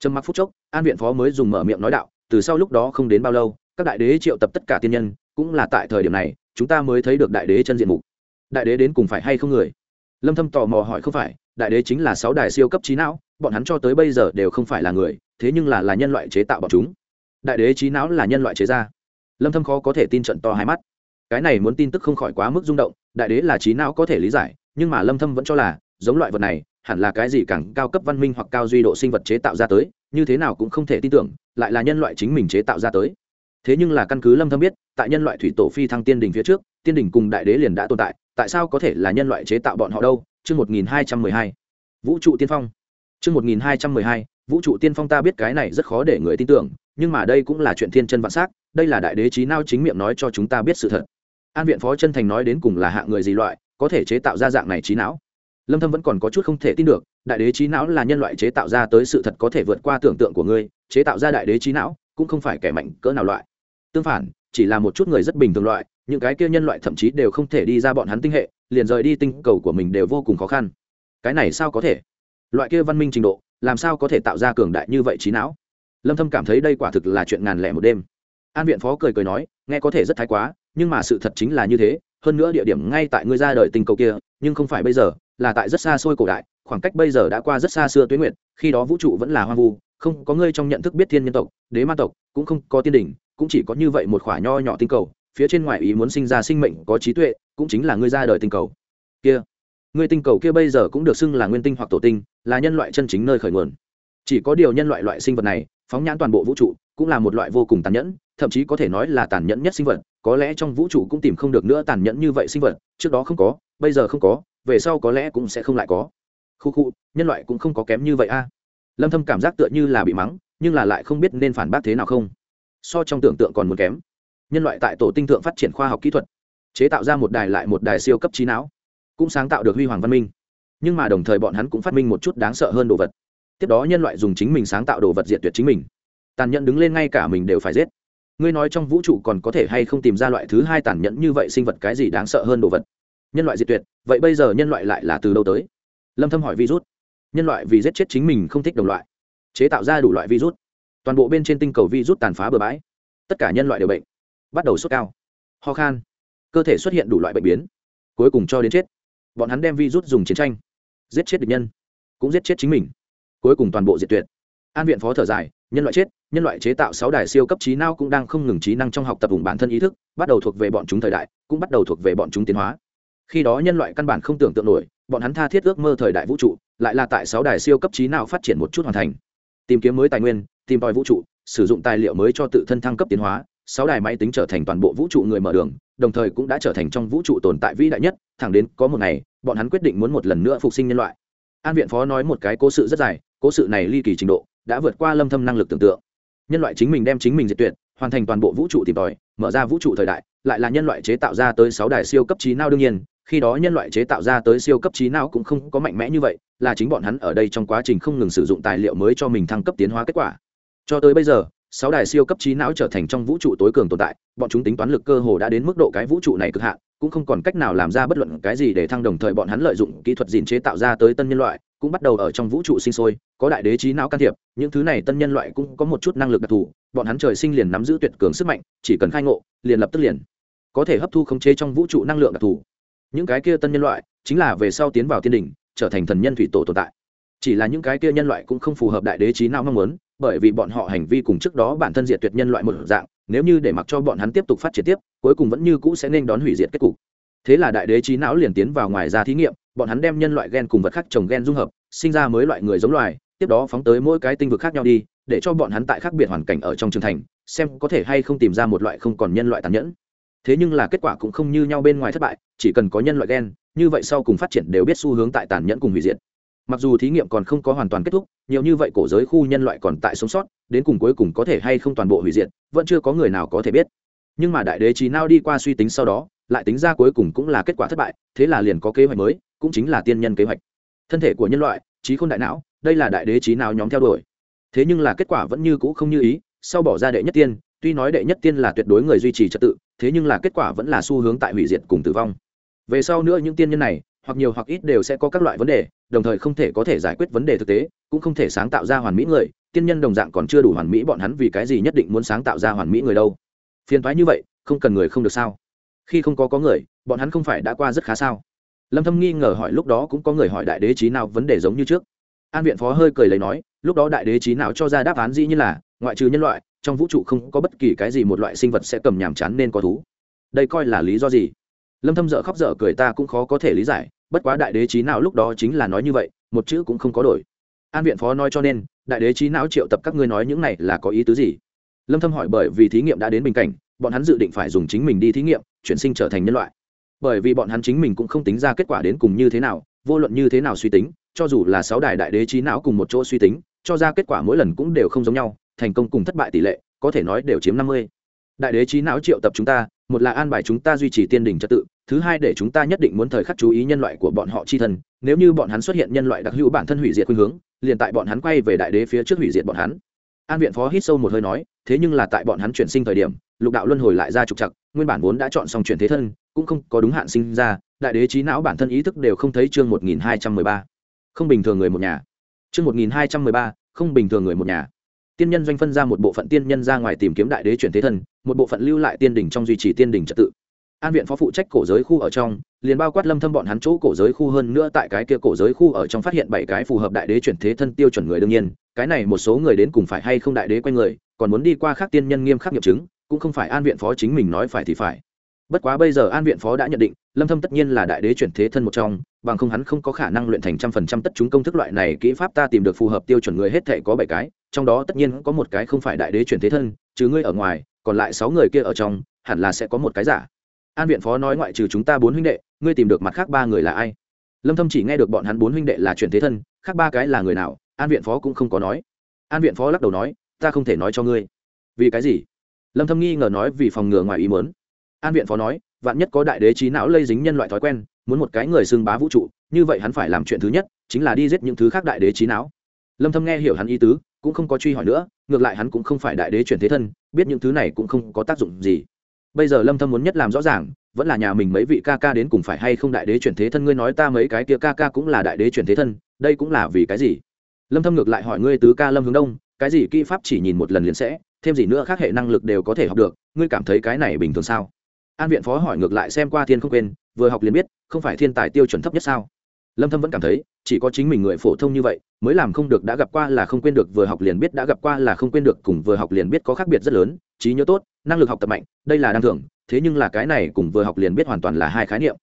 Trầm mặc phút chốc, an viện phó mới dùng mở miệng nói đạo, từ sau lúc đó không đến bao lâu, các đại đế triệu tập tất cả tiên nhân, cũng là tại thời điểm này, chúng ta mới thấy được đại đế chân diện mục. Đại đế đến cùng phải hay không người? Lâm thâm tò mò hỏi không phải, đại đế chính là sáu đài siêu cấp trí não, bọn hắn cho tới bây giờ đều không phải là người, thế nhưng là là nhân loại chế tạo bọn chúng. Đại đế trí não là nhân loại chế ra. Lâm thâm khó có thể tin trận to hai mắt. Cái này muốn tin tức không khỏi quá mức rung động, đại đế là trí não có thể lý giải, nhưng mà lâm thâm vẫn cho là, giống loại vật này, hẳn là cái gì càng cao cấp văn minh hoặc cao duy độ sinh vật chế tạo ra tới, như thế nào cũng không thể tin tưởng, lại là nhân loại chính mình chế tạo ra tới. Thế nhưng là căn cứ lâm thâm biết, tại nhân loại thủy tổ phi thăng tiên đỉnh phía trước, tiên đỉnh cùng đại đế liền đã tồn tại tại sao có thể là nhân loại chế tạo bọn họ đâu? Chương 1212 vũ trụ tiên phong. Chương 1212 vũ trụ tiên phong ta biết cái này rất khó để người tin tưởng, nhưng mà đây cũng là chuyện thiên chân vạn sắc đây là đại đế trí não chính miệng nói cho chúng ta biết sự thật. An viện phó chân thành nói đến cùng là hạng người gì loại, có thể chế tạo ra dạng này trí não? Lâm thâm vẫn còn có chút không thể tin được, đại đế trí não là nhân loại chế tạo ra tới sự thật có thể vượt qua tưởng tượng của ngươi, chế tạo ra đại đế trí não cũng không phải kẻ mạnh cỡ nào loại. Tương phản, chỉ là một chút người rất bình thường loại những cái kia nhân loại thậm chí đều không thể đi ra bọn hắn tinh hệ, liền rời đi tinh cầu của mình đều vô cùng khó khăn. Cái này sao có thể? Loại kia văn minh trình độ, làm sao có thể tạo ra cường đại như vậy trí não? Lâm thâm cảm thấy đây quả thực là chuyện ngàn lẻ một đêm. An viện phó cười cười nói, nghe có thể rất thái quá, nhưng mà sự thật chính là như thế, hơn nữa địa điểm ngay tại ngươi ra đời tinh cầu kia, nhưng không phải bây giờ, là tại rất xa xôi cổ đại, khoảng cách bây giờ đã qua rất xa xưa tuyến nguyện khi đó vũ trụ vẫn là hoang vu, không có ngươi trong nhận thức biết thiên nhân tộc, đế ma tộc, cũng không có tiên đỉnh, cũng chỉ có như vậy một khỏa nho nhỏ tinh cầu phía trên ngoại ý muốn sinh ra sinh mệnh có trí tuệ, cũng chính là ngươi ra đời tinh cầu. Kia, ngươi tinh cầu kia bây giờ cũng được xưng là nguyên tinh hoặc tổ tinh, là nhân loại chân chính nơi khởi nguồn. Chỉ có điều nhân loại loại sinh vật này, phóng nhãn toàn bộ vũ trụ, cũng là một loại vô cùng tàn nhẫn, thậm chí có thể nói là tàn nhẫn nhất sinh vật, có lẽ trong vũ trụ cũng tìm không được nữa tàn nhẫn như vậy sinh vật, trước đó không có, bây giờ không có, về sau có lẽ cũng sẽ không lại có. Khu khu, nhân loại cũng không có kém như vậy a. Lâm thâm cảm giác tựa như là bị mắng, nhưng là lại không biết nên phản bác thế nào không. So trong tưởng tượng còn muốn kém nhân loại tại tổ tinh thượng phát triển khoa học kỹ thuật, chế tạo ra một đài lại một đài siêu cấp trí não, cũng sáng tạo được huy hoàng văn minh. Nhưng mà đồng thời bọn hắn cũng phát minh một chút đáng sợ hơn đồ vật. Tiếp đó nhân loại dùng chính mình sáng tạo đồ vật diệt tuyệt chính mình. Tàn nhẫn đứng lên ngay cả mình đều phải giết. Ngươi nói trong vũ trụ còn có thể hay không tìm ra loại thứ hai tàn nhẫn như vậy sinh vật cái gì đáng sợ hơn đồ vật? Nhân loại diệt tuyệt, vậy bây giờ nhân loại lại là từ đâu tới? Lâm thâm hỏi virus. Nhân loại vì giết chết chính mình không thích đồng loại. Chế tạo ra đủ loại virus. Toàn bộ bên trên tinh cầu virus tàn phá bừa bãi. Tất cả nhân loại đều bệnh bắt đầu sốt cao. Ho khan. Cơ thể xuất hiện đủ loại bệnh biến. Cuối cùng cho đến chết. Bọn hắn đem virus dùng chiến tranh. Giết chết địch nhân. Cũng giết chết chính mình. Cuối cùng toàn bộ diệt tuyệt. An viện phó thở dài, nhân loại chết, nhân loại chế tạo sáu đài siêu cấp trí não cũng đang không ngừng trí năng trong học tập vùng bản thân ý thức, bắt đầu thuộc về bọn chúng thời đại, cũng bắt đầu thuộc về bọn chúng tiến hóa. Khi đó nhân loại căn bản không tưởng tượng nổi, bọn hắn tha thiết ước mơ thời đại vũ trụ, lại là tại sáu đài siêu cấp trí não phát triển một chút hoàn thành. Tìm kiếm mới tài nguyên, tìm tòi vũ trụ, sử dụng tài liệu mới cho tự thân thăng cấp tiến hóa sáu đài máy tính trở thành toàn bộ vũ trụ người mở đường, đồng thời cũng đã trở thành trong vũ trụ tồn tại vĩ đại nhất, thẳng đến có một ngày, bọn hắn quyết định muốn một lần nữa phục sinh nhân loại. An viện phó nói một cái cố sự rất dài, cố sự này ly kỳ trình độ, đã vượt qua lâm thâm năng lực tưởng tượng. Nhân loại chính mình đem chính mình diệt tuyệt, hoàn thành toàn bộ vũ trụ tìm tòi, mở ra vũ trụ thời đại, lại là nhân loại chế tạo ra tới sáu đài siêu cấp trí não đương nhiên, khi đó nhân loại chế tạo ra tới siêu cấp trí não cũng không có mạnh mẽ như vậy, là chính bọn hắn ở đây trong quá trình không ngừng sử dụng tài liệu mới cho mình thăng cấp tiến hóa kết quả. Cho tới bây giờ sáu đài siêu cấp trí não trở thành trong vũ trụ tối cường tồn tại, bọn chúng tính toán lực cơ hồ đã đến mức độ cái vũ trụ này cực hạn, cũng không còn cách nào làm ra bất luận cái gì để thăng đồng thời bọn hắn lợi dụng kỹ thuật gìn chế tạo ra tới tân nhân loại, cũng bắt đầu ở trong vũ trụ sinh sôi, có đại đế trí não can thiệp, những thứ này tân nhân loại cũng có một chút năng lực đặc thù, bọn hắn trời sinh liền nắm giữ tuyệt cường sức mạnh, chỉ cần khai ngộ, liền lập tức liền có thể hấp thu khống chế trong vũ trụ năng lượng đặc thù. Những cái kia tân nhân loại chính là về sau tiến vào thiên đình, trở thành thần nhân thủy tổ tồn tại. Chỉ là những cái kia nhân loại cũng không phù hợp đại đế trí não mong muốn bởi vì bọn họ hành vi cùng trước đó bản thân diệt tuyệt nhân loại một dạng, nếu như để mặc cho bọn hắn tiếp tục phát triển tiếp, cuối cùng vẫn như cũ sẽ nên đón hủy diệt kết cục. Thế là đại đế trí não liền tiến vào ngoài ra thí nghiệm, bọn hắn đem nhân loại gen cùng vật khác trồng gen dung hợp, sinh ra mới loại người giống loài, tiếp đó phóng tới mỗi cái tinh vực khác nhau đi, để cho bọn hắn tại khác biệt hoàn cảnh ở trong trường thành, xem có thể hay không tìm ra một loại không còn nhân loại tàn nhẫn. Thế nhưng là kết quả cũng không như nhau bên ngoài thất bại, chỉ cần có nhân loại gen, như vậy sau cùng phát triển đều biết xu hướng tại tàn nhẫn cùng hủy diệt mặc dù thí nghiệm còn không có hoàn toàn kết thúc, nhiều như vậy cổ giới khu nhân loại còn tại sống sót, đến cùng cuối cùng có thể hay không toàn bộ hủy diệt, vẫn chưa có người nào có thể biết. Nhưng mà đại đế trí nào đi qua suy tính sau đó, lại tính ra cuối cùng cũng là kết quả thất bại, thế là liền có kế hoạch mới, cũng chính là tiên nhân kế hoạch. Thân thể của nhân loại, trí khôn đại não, đây là đại đế trí nào nhóm theo đuổi. Thế nhưng là kết quả vẫn như cũ không như ý, sau bỏ ra đệ nhất tiên, tuy nói đệ nhất tiên là tuyệt đối người duy trì trật tự, thế nhưng là kết quả vẫn là xu hướng tại hủy diệt cùng tử vong. Về sau nữa những tiên nhân này hoặc nhiều hoặc ít đều sẽ có các loại vấn đề, đồng thời không thể có thể giải quyết vấn đề thực tế, cũng không thể sáng tạo ra hoàn mỹ người, tiên nhân đồng dạng còn chưa đủ hoàn mỹ bọn hắn vì cái gì nhất định muốn sáng tạo ra hoàn mỹ người đâu. Phiền thoái như vậy, không cần người không được sao? Khi không có có người, bọn hắn không phải đã qua rất khá sao? Lâm thâm nghi ngờ hỏi lúc đó cũng có người hỏi đại đế trí nào vấn đề giống như trước. An viện phó hơi cười lấy nói, lúc đó đại đế trí nào cho ra đáp án dĩ như là, ngoại trừ nhân loại, trong vũ trụ không có bất kỳ cái gì một loại sinh vật sẽ cầm nhàm chán nên có thú. Đây coi là lý do gì? Lâm thâm dở khóc dở cười ta cũng khó có thể lý giải bất quá đại đế trí não lúc đó chính là nói như vậy, một chữ cũng không có đổi. An viện phó nói cho nên, đại đế trí não triệu tập các ngươi nói những này là có ý tứ gì? Lâm thâm hỏi bởi vì thí nghiệm đã đến bình cảnh, bọn hắn dự định phải dùng chính mình đi thí nghiệm, chuyển sinh trở thành nhân loại. Bởi vì bọn hắn chính mình cũng không tính ra kết quả đến cùng như thế nào, vô luận như thế nào suy tính, cho dù là sáu đài đại đế trí não cùng một chỗ suy tính, cho ra kết quả mỗi lần cũng đều không giống nhau, thành công cùng thất bại tỷ lệ, có thể nói đều chiếm năm mươi. Đại đế trí não triệu tập chúng ta, một là an bài chúng ta duy trì tiên đỉnh trật tự thứ hai để chúng ta nhất định muốn thời khắc chú ý nhân loại của bọn họ chi thân, nếu như bọn hắn xuất hiện nhân loại đặc hữu bản thân hủy diệt khuynh hướng, liền tại bọn hắn quay về đại đế phía trước hủy diệt bọn hắn. An viện phó hít sâu một hơi nói, thế nhưng là tại bọn hắn chuyển sinh thời điểm, lục đạo luân hồi lại ra trục chặt nguyên bản vốn đã chọn xong chuyển thế thân, cũng không có đúng hạn sinh ra, đại đế trí não bản thân ý thức đều không thấy chương một nghìn hai trăm mười ba. Không bình thường người một nhà. Chương một nghìn hai trăm mười ba, không bình thường người một nhà. Tiên nhân doanh phân ra một bộ phận tiên nhân ra ngoài tìm kiếm đại đế chuyển thế thân, một bộ phận lưu lại tiên đỉnh trong duy trì tiên đỉnh trật tự an viện phó phụ trách cổ giới khu ở trong, liền bao quát lâm thâm bọn hắn chỗ cổ giới khu hơn nữa tại cái kia cổ giới khu ở trong phát hiện bảy cái phù hợp đại đế chuyển thế thân tiêu chuẩn người đương nhiên, cái này một số người đến cùng phải hay không đại đế quanh người, còn muốn đi qua khác tiên nhân nghiêm khắc nghiệm chứng, cũng không phải an viện phó chính mình nói phải thì phải. Bất quá bây giờ an viện phó đã nhận định, lâm thâm tất nhiên là đại đế chuyển thế thân một trong, bằng không hắn không có khả năng luyện thành trăm phần trăm tất chúng công thức loại này kỹ pháp ta tìm được phù hợp tiêu chuẩn người hết thể có bảy cái, trong đó tất nhiên có một cái không phải đại đế chuyển thế thân chứ ngươi ở ngoài, còn lại sáu người kia ở trong, hẳn là sẽ có một cái giả an viện phó nói ngoại trừ chúng ta bốn huynh đệ, ngươi tìm được mặt khác ba người là ai? Lâm thâm chỉ nghe được bọn hắn bốn huynh đệ là chuyển thế thân, khác ba cái là người nào, an viện phó cũng không có nói. An viện phó lắc đầu nói, ta không thể nói cho ngươi. Vì cái gì? Lâm thâm nghi ngờ nói, vì phòng ngừa ngoài ý muốn. An viện phó nói, vạn nhất có đại đế trí não lây dính nhân loại thói quen, muốn một cái người xưng bá vũ trụ, như vậy hắn phải làm chuyện thứ nhất, chính là đi giết những thứ khác đại đế trí não. Lâm thâm nghe hiểu hắn ý tứ, cũng không có truy hỏi nữa, ngược lại hắn cũng không phải đại đế chuyển thế thân, biết những thứ này cũng không có tác dụng gì bây giờ lâm thâm muốn nhất làm rõ ràng, vẫn là nhà mình mấy vị ca ca đến cùng phải hay không đại đế chuyển thế thân, ngươi nói ta mấy cái kia ca ca cũng là đại đế chuyển thế thân, đây cũng là vì cái gì? Lâm thâm ngược lại hỏi ngươi tứ ca lâm hướng đông, cái gì kỹ pháp chỉ nhìn một lần liền sẽ, thêm gì nữa khác hệ năng lực đều có thể học được, ngươi cảm thấy cái này bình thường sao? An viện phó hỏi ngược lại xem qua thiên không quên, vừa học liền biết, không phải thiên tài tiêu chuẩn thấp nhất sao? Lâm thâm vẫn cảm thấy, chỉ có chính mình người phổ thông như vậy, mới làm không được đã gặp qua là không quên được, vừa học liền biết đã gặp qua là không quên được, cùng vừa học liền biết có khác biệt rất lớn, trí nhớ tốt năng lực học tập mạnh, đây là đang thưởng, thế nhưng là cái này cùng vừa học liền biết hoàn toàn là hai khái niệm.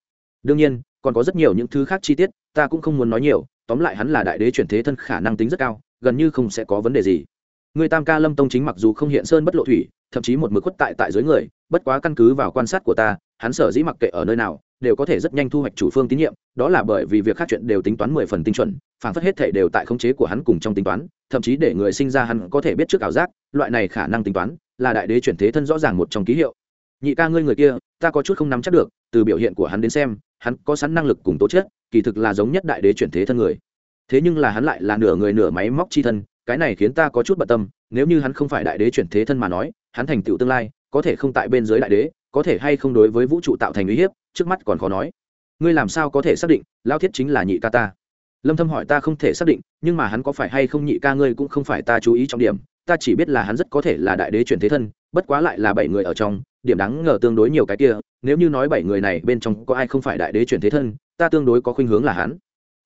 Đương nhiên, còn có rất nhiều những thứ khác chi tiết, ta cũng không muốn nói nhiều, tóm lại hắn là đại đế chuyển thế thân khả năng tính rất cao, gần như không sẽ có vấn đề gì. Người tam ca lâm tông chính mặc dù không hiện sơn bất lộ thủy, thậm chí một mực khuất tại tại dưới người, bất quá căn cứ vào quan sát của ta hắn sở dĩ mặc kệ ở nơi nào, đều có thể rất nhanh thu hoạch chủ phương tín nhiệm, đó là bởi vì việc khác chuyện đều tính toán mười phần tinh chuẩn phản phất hết thể đều tại khống chế của hắn cùng trong tính toán, thậm chí để người sinh ra hắn có thể biết trước ảo giác, loại này khả năng tính toán, là đại đế chuyển thế thân rõ ràng một trong ký hiệu. Nhị ca ngươi người kia, ta có chút không nắm chắc được, từ biểu hiện của hắn đến xem, hắn có sẵn năng lực cùng tố chất, kỳ thực là giống nhất đại đế chuyển thế thân người. Thế nhưng là hắn lại là nửa người nửa máy móc chi thân, cái này khiến ta có chút bận tâm, nếu như hắn không phải đại đế chuyển thế thân mà nói, hắn thành tựu tương lai, có thể không tại bên dưới đại đế có thể hay không đối với vũ trụ tạo thành uy hiếp, trước mắt còn khó nói. Ngươi làm sao có thể xác định, lao thiết chính là nhị ca ta? Lâm thâm hỏi ta không thể xác định, nhưng mà hắn có phải hay không nhị ca ngươi cũng không phải ta chú ý trọng điểm, ta chỉ biết là hắn rất có thể là đại đế chuyển thế thân, bất quá lại là bảy người ở trong, điểm đáng ngờ tương đối nhiều cái kia, nếu như nói bảy người này bên trong có ai không phải đại đế chuyển thế thân, ta tương đối có khuynh hướng là hắn.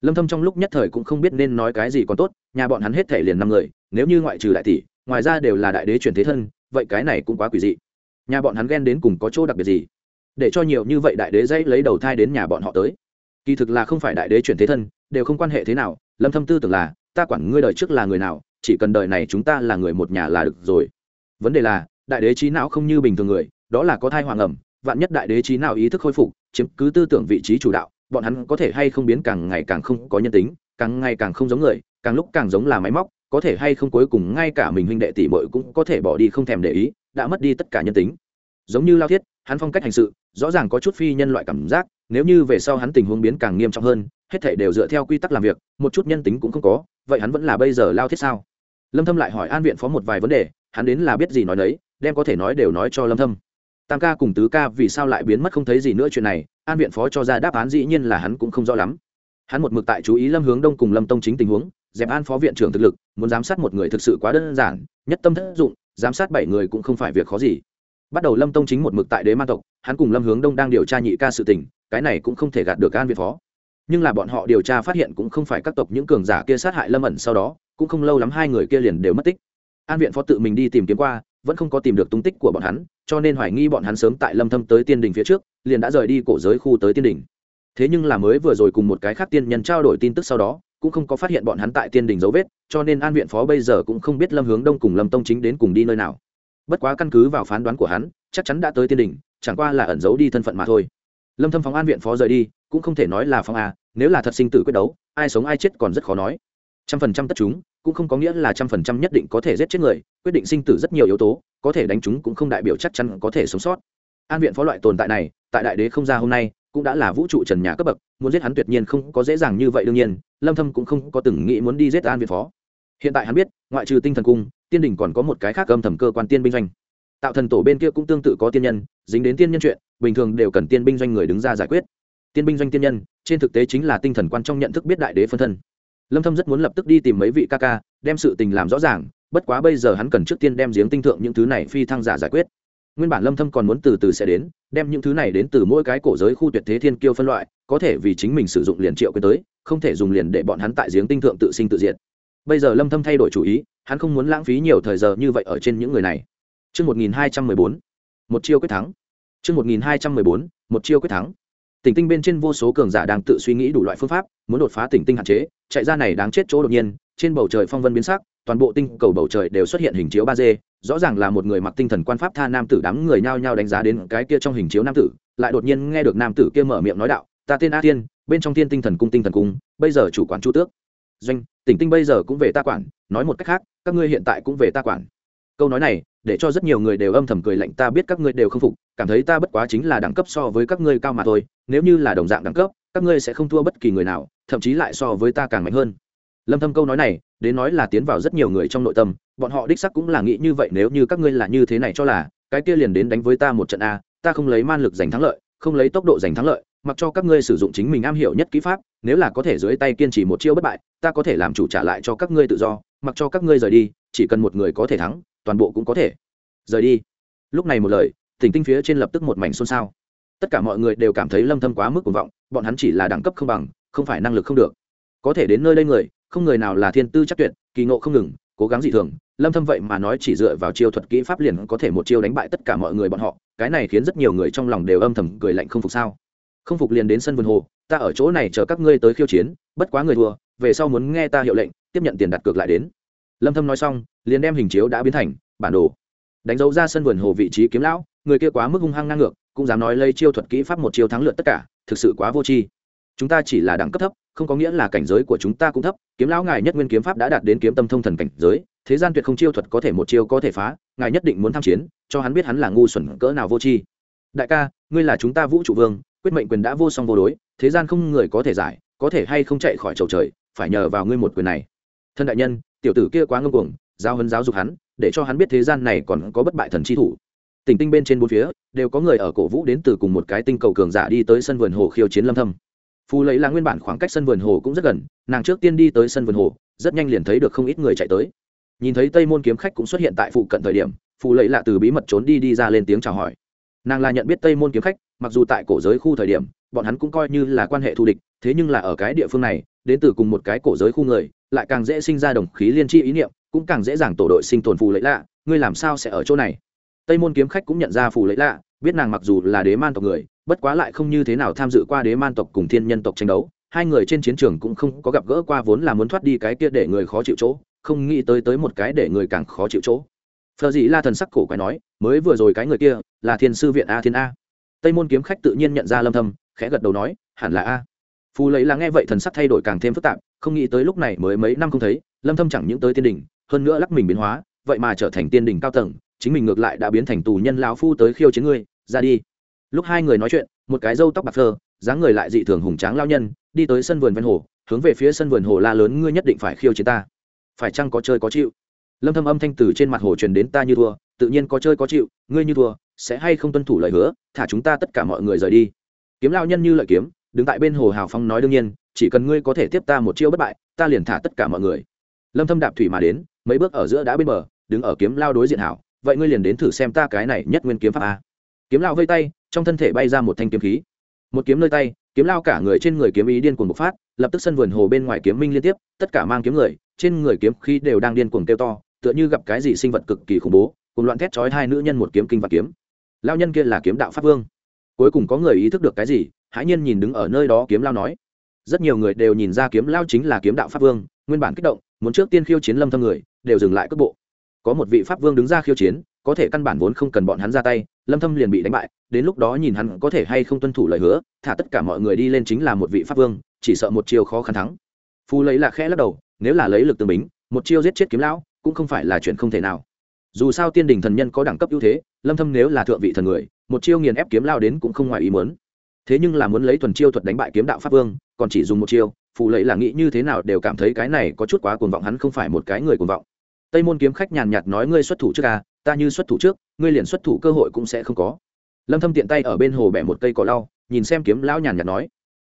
Lâm thâm trong lúc nhất thời cũng không biết nên nói cái gì còn tốt, nhà bọn hắn hết thể liền năm người, nếu như ngoại trừ đại tỷ, ngoài ra đều là đại đế chuyển thế thân, vậy cái này cũng quá quỷ dị nhà bọn hắn ghen đến cùng có chỗ đặc biệt gì? Để cho nhiều như vậy đại đế dãy lấy đầu thai đến nhà bọn họ tới. Kỳ thực là không phải đại đế chuyển thế thân, đều không quan hệ thế nào, lâm thâm tư tưởng là, ta quản ngươi đời trước là người nào, chỉ cần đời này chúng ta là người một nhà là được rồi. Vấn đề là, đại đế trí não không như bình thường người, đó là có thai hoàng ẩm, vạn nhất đại đế trí não ý thức khôi phục, chiếm cứ tư tưởng vị trí chủ đạo, bọn hắn có thể hay không biến càng ngày càng không có nhân tính, càng ngày càng không giống người, càng lúc càng giống là máy móc, có thể hay không cuối cùng ngay cả mình huynh đệ tỷ muội cũng có thể bỏ đi không thèm để ý đã mất đi tất cả nhân tính. Giống như lao thiết hắn phong cách hành sự rõ ràng có chút phi nhân loại cảm giác nếu như về sau hắn tình huống biến càng nghiêm trọng hơn hết thảy đều dựa theo quy tắc làm việc một chút nhân tính cũng không có vậy hắn vẫn là bây giờ lao thiết sao? Lâm thâm lại hỏi an viện phó một vài vấn đề hắn đến là biết gì nói đấy, đem có thể nói đều nói cho lâm thâm. Tam ca cùng tứ ca vì sao lại biến mất không thấy gì nữa chuyện này an viện phó cho ra đáp án dĩ nhiên là hắn cũng không rõ lắm. Hắn một mực tại chú ý lâm hướng đông cùng lâm tông chính tình huống dẹp an phó viện trưởng thực lực muốn giám sát một người thực sự quá đơn giản nhất tâm thất dụng giám sát bảy người cũng không phải việc khó gì. Bắt đầu lâm tông chính một mực tại đế ma tộc, hắn cùng lâm hướng đông đang điều tra nhị ca sự tình, cái này cũng không thể gạt được an viện phó. Nhưng là bọn họ điều tra phát hiện cũng không phải các tộc những cường giả kia sát hại lâm ẩn sau đó, cũng không lâu lắm hai người kia liền đều mất tích. An viện phó tự mình đi tìm kiếm qua, vẫn không có tìm được tung tích của bọn hắn, cho nên hoài nghi bọn hắn sớm tại lâm thâm tới tiên đình phía trước, liền đã rời đi cổ giới khu tới tiên đình. Thế nhưng là mới vừa rồi cùng một cái khác tiên nhân trao đổi tin tức sau đó cũng không có phát hiện bọn hắn tại tiên đình dấu vết, cho nên an viện phó bây giờ cũng không biết lâm hướng đông cùng lâm tông chính đến cùng đi nơi nào. Bất quá căn cứ vào phán đoán của hắn, chắc chắn đã tới tiên đình, chẳng qua là ẩn giấu đi thân phận mà thôi. Lâm thâm phóng an viện phó rời đi, cũng không thể nói là phóng a, nếu là thật sinh tử quyết đấu, ai sống ai chết còn rất khó nói. Trăm phần trăm tất chúng, cũng không có nghĩa là trăm phần trăm nhất định có thể giết chết người, quyết định sinh tử rất nhiều yếu tố, có thể đánh chúng cũng không đại biểu chắc chắn có thể sống sót. An viện phó loại tồn tại này, tại đại đế không ra hôm nay cũng đã là vũ trụ trần nhà cấp bậc, muốn giết hắn tuyệt nhiên không có dễ dàng như vậy, đương nhiên, lâm thâm cũng không có từng nghĩ muốn đi giết an viện phó. Hiện tại hắn biết, ngoại trừ tinh thần cung, tiên đình còn có một cái khác âm thầm cơ quan tiên binh doanh. Tạo thần tổ bên kia cũng tương tự có tiên nhân, dính đến tiên nhân chuyện, bình thường đều cần tiên binh doanh người đứng ra giải quyết. Tiên binh doanh tiên nhân, trên thực tế chính là tinh thần quan trong nhận thức biết đại đế phân thân. Lâm thâm rất muốn lập tức đi tìm mấy vị ca ca, đem sự tình làm rõ ràng, bất quá bây giờ hắn cần trước tiên đem giếng tinh thượng những thứ này phi thăng giả giải quyết. Nguyên bản lâm thâm còn muốn từ từ sẽ đến đem những thứ này đến từ mỗi cái cổ giới khu tuyệt thế thiên kiêu phân loại, có thể vì chính mình sử dụng liền triệu quyền tới, không thể dùng liền để bọn hắn tại giếng tinh thượng tự sinh tự diệt. Bây giờ lâm thâm thay đổi chủ ý, hắn không muốn lãng phí nhiều thời giờ như vậy ở trên những người này. Chương 1214 một chiêu quyết thắng. Chương 1214 một chiêu quyết thắng. Tỉnh tinh bên trên vô số cường giả đang tự suy nghĩ đủ loại phương pháp, muốn đột phá tỉnh tinh hạn chế, chạy ra này đáng chết chỗ đột nhiên trên bầu trời phong vân biến sắc, toàn bộ tinh cầu bầu trời đều xuất hiện hình chiếu ba d, rõ ràng là một người mặc tinh thần quan pháp tha nam tử đám người nhao nhao đánh giá đến cái kia trong hình chiếu nam tử, lại đột nhiên nghe được nam tử kia mở miệng nói đạo, ta tên a tiên bên trong tiên tinh thần cung tinh thần cung, bây giờ chủ quản chu tước. Doanh, tỉnh tinh bây giờ cũng về ta quản, nói một cách khác, các ngươi hiện tại cũng về ta quản. Câu nói này, để cho rất nhiều người đều âm thầm cười lạnh, ta biết các ngươi đều không phục, cảm thấy ta bất quá chính là đẳng cấp so với các ngươi cao mà thôi, nếu như là đồng dạng đẳng cấp, các ngươi sẽ không thua bất kỳ người nào, thậm chí lại so với ta càng mạnh hơn lâm thâm câu nói này, đến nói là tiến vào rất nhiều người trong nội tâm, bọn họ đích sắc cũng là nghĩ như vậy, nếu như các ngươi là như thế này cho là, cái kia liền đến đánh với ta một trận a, ta không lấy man lực giành thắng lợi, không lấy tốc độ giành thắng lợi, mặc cho các ngươi sử dụng chính mình am hiểu nhất kỹ pháp, nếu là có thể dưới tay kiên trì một chiêu bất bại, ta có thể làm chủ trả lại cho các ngươi tự do, mặc cho các ngươi rời đi, chỉ cần một người có thể thắng, toàn bộ cũng có thể. Rời đi. Lúc này một lời tỉnh tinh phía trên lập tức một mảnh xôn xao. Tất cả mọi người đều cảm thấy lâm thâm quá mức cuồng vọng, bọn hắn chỉ là đẳng cấp không bằng, không phải năng lực không được. Có thể đến nơi đây người không người nào là thiên tư chắc tuyệt, kỳ ngộ không ngừng, cố gắng dị thường. Lâm thâm vậy mà nói chỉ dựa vào chiêu thuật kỹ pháp liền có thể một chiêu đánh bại tất cả mọi người bọn họ, cái này khiến rất nhiều người trong lòng đều âm thầm cười lạnh không phục sao? Không phục liền đến sân vườn hồ, ta ở chỗ này chờ các ngươi tới khiêu chiến, bất quá người thua, về sau muốn nghe ta hiệu lệnh, tiếp nhận tiền đặt cược lại đến. Lâm thâm nói xong, liền đem hình chiếu đã biến thành bản đồ. Đánh dấu ra sân vườn hồ vị trí kiếm lão, người kia quá mức hung hăng ngang ngược, cũng dám nói lây chiêu thuật kỹ pháp một chiêu thắng lượt tất cả, thực sự quá vô tri chúng ta chỉ là đẳng cấp thấp, không có nghĩa là cảnh giới của chúng ta cũng thấp, kiếm lão ngài nhất nguyên kiếm pháp đã đạt đến kiếm tâm thông thần cảnh giới, thế gian tuyệt không chiêu thuật có thể một chiêu có thể phá, ngài nhất định muốn tham chiến, cho hắn biết hắn là ngu xuẩn cỡ nào vô tri. Đại ca, ngươi là chúng ta vũ trụ vương, quyết mệnh quyền đã vô song vô đối, thế gian không người có thể giải, có thể hay không chạy khỏi chầu trời, phải nhờ vào ngươi một quyền này. Thân đại nhân, tiểu tử kia quá ngông cuồng giao hấn giáo dục hắn, để cho hắn biết thế gian này còn có bất bại thần chi thủ. Tỉnh tinh bên trên bốn phía, đều có người ở cổ vũ đến từ cùng một cái tinh cầu cường giả đi tới sân vườn hồ khiêu chiến lâm thâm phù lấy là nguyên bản khoảng cách sân vườn hồ cũng rất gần, nàng trước tiên đi tới sân vườn hồ, rất nhanh liền thấy được không ít người chạy tới. Nhìn thấy tây môn kiếm khách cũng xuất hiện tại phụ cận thời điểm phù lấy lạ từ bí mật trốn đi đi ra lên tiếng chào hỏi. Nàng là nhận biết tây môn kiếm khách, mặc dù tại cổ giới khu thời điểm, bọn hắn cũng coi như là quan hệ thù địch, thế nhưng là ở cái địa phương này, đến từ cùng một cái cổ giới khu người, lại càng dễ sinh ra đồng khí liên tri ý niệm, cũng càng dễ dàng tổ đội sinh tồn phù lấy lạ, ngươi làm sao sẽ ở chỗ này? Tây môn kiếm khách cũng nhận ra phù lấy lạ biết nàng mặc dù là đế man tộc người, bất quá lại không như thế nào tham dự qua đế man tộc cùng thiên nhân tộc tranh đấu. Hai người trên chiến trường cũng không có gặp gỡ qua vốn là muốn thoát đi cái kia để người khó chịu chỗ, không nghĩ tới tới một cái để người càng khó chịu chỗ. Phờ dị la thần sắc cổ quái nói, mới vừa rồi cái người kia là thiên sư viện a thiên a. Tây môn kiếm khách tự nhiên nhận ra lâm thâm, khẽ gật đầu nói, hẳn là a. Phù lấy là nghe vậy thần sắc thay đổi càng thêm phức tạp, không nghĩ tới lúc này mới mấy năm không thấy, lâm thâm chẳng những tới tiên đỉnh, hơn nữa lắc mình biến hóa, vậy mà trở thành tiên đỉnh cao tầng chính mình ngược lại đã biến thành tù nhân lão phu tới khiêu chiến ngươi, ra đi. Lúc hai người nói chuyện, một cái râu tóc bạc phơ, dáng người lại dị thường hùng tráng lao nhân, đi tới sân vườn ven hồ, hướng về phía sân vườn hồ la lớn, ngươi nhất định phải khiêu chiến ta. Phải chăng có chơi có chịu? Lâm thâm âm thanh từ trên mặt hồ truyền đến ta như thua, tự nhiên có chơi có chịu, ngươi như thua, sẽ hay không tuân thủ lời hứa, thả chúng ta tất cả mọi người rời đi. Kiếm lao nhân như lợi kiếm, đứng tại bên hồ hào phong nói đương nhiên, chỉ cần ngươi có thể tiếp ta một chiêu bất bại, ta liền thả tất cả mọi người. Lâm thâm đạp thủy mà đến, mấy bước ở giữa đã bên bờ, đứng ở kiếm lao đối diện hảo vậy ngươi liền đến thử xem ta cái này nhất nguyên kiếm pháp a. Kiếm lao vây tay, trong thân thể bay ra một thanh kiếm khí. Một kiếm nơi tay, kiếm lao cả người trên người kiếm ý điên cuồng bộc phát, lập tức sân vườn hồ bên ngoài kiếm minh liên tiếp, tất cả mang kiếm người, trên người kiếm khí đều đang điên cuồng kêu to, tựa như gặp cái gì sinh vật cực kỳ khủng bố, cùng loạn thét chói hai nữ nhân một kiếm kinh và kiếm. Lao nhân kia là kiếm đạo pháp vương. Cuối cùng có người ý thức được cái gì, hãi nhiên nhìn đứng ở nơi đó kiếm lao nói. Rất nhiều người đều nhìn ra kiếm lao chính là kiếm đạo pháp vương, nguyên bản kích động, muốn trước tiên khiêu chiến lâm thâm người, đều dừng lại cước bộ có một vị pháp vương đứng ra khiêu chiến, có thể căn bản vốn không cần bọn hắn ra tay, lâm thâm liền bị đánh bại, đến lúc đó nhìn hắn có thể hay không tuân thủ lời hứa, thả tất cả mọi người đi lên chính là một vị pháp vương, chỉ sợ một chiêu khó khăn thắng. Phù lấy là khẽ lắc đầu, nếu là lấy lực tương bính, một chiêu giết chết kiếm lão, cũng không phải là chuyện không thể nào. Dù sao tiên đình thần nhân có đẳng cấp ưu thế, lâm thâm nếu là thượng vị thần người, một chiêu nghiền ép kiếm lao đến cũng không ngoài ý muốn. Thế nhưng là muốn lấy thuần chiêu thuật đánh bại kiếm đạo pháp vương, còn chỉ dùng một chiêu, phù lấy là nghĩ như thế nào đều cảm thấy cái này có chút quá cuồng vọng, hắn không phải một cái người cuồng vọng tây môn kiếm khách nhàn nhạt nói, ngươi xuất thủ trước à ta như xuất thủ trước, ngươi liền xuất thủ cơ hội cũng sẽ không có. Lâm thâm tiện tay ở bên hồ bẻ một cây cỏ lau, nhìn xem kiếm lão nhàn nhạt nói.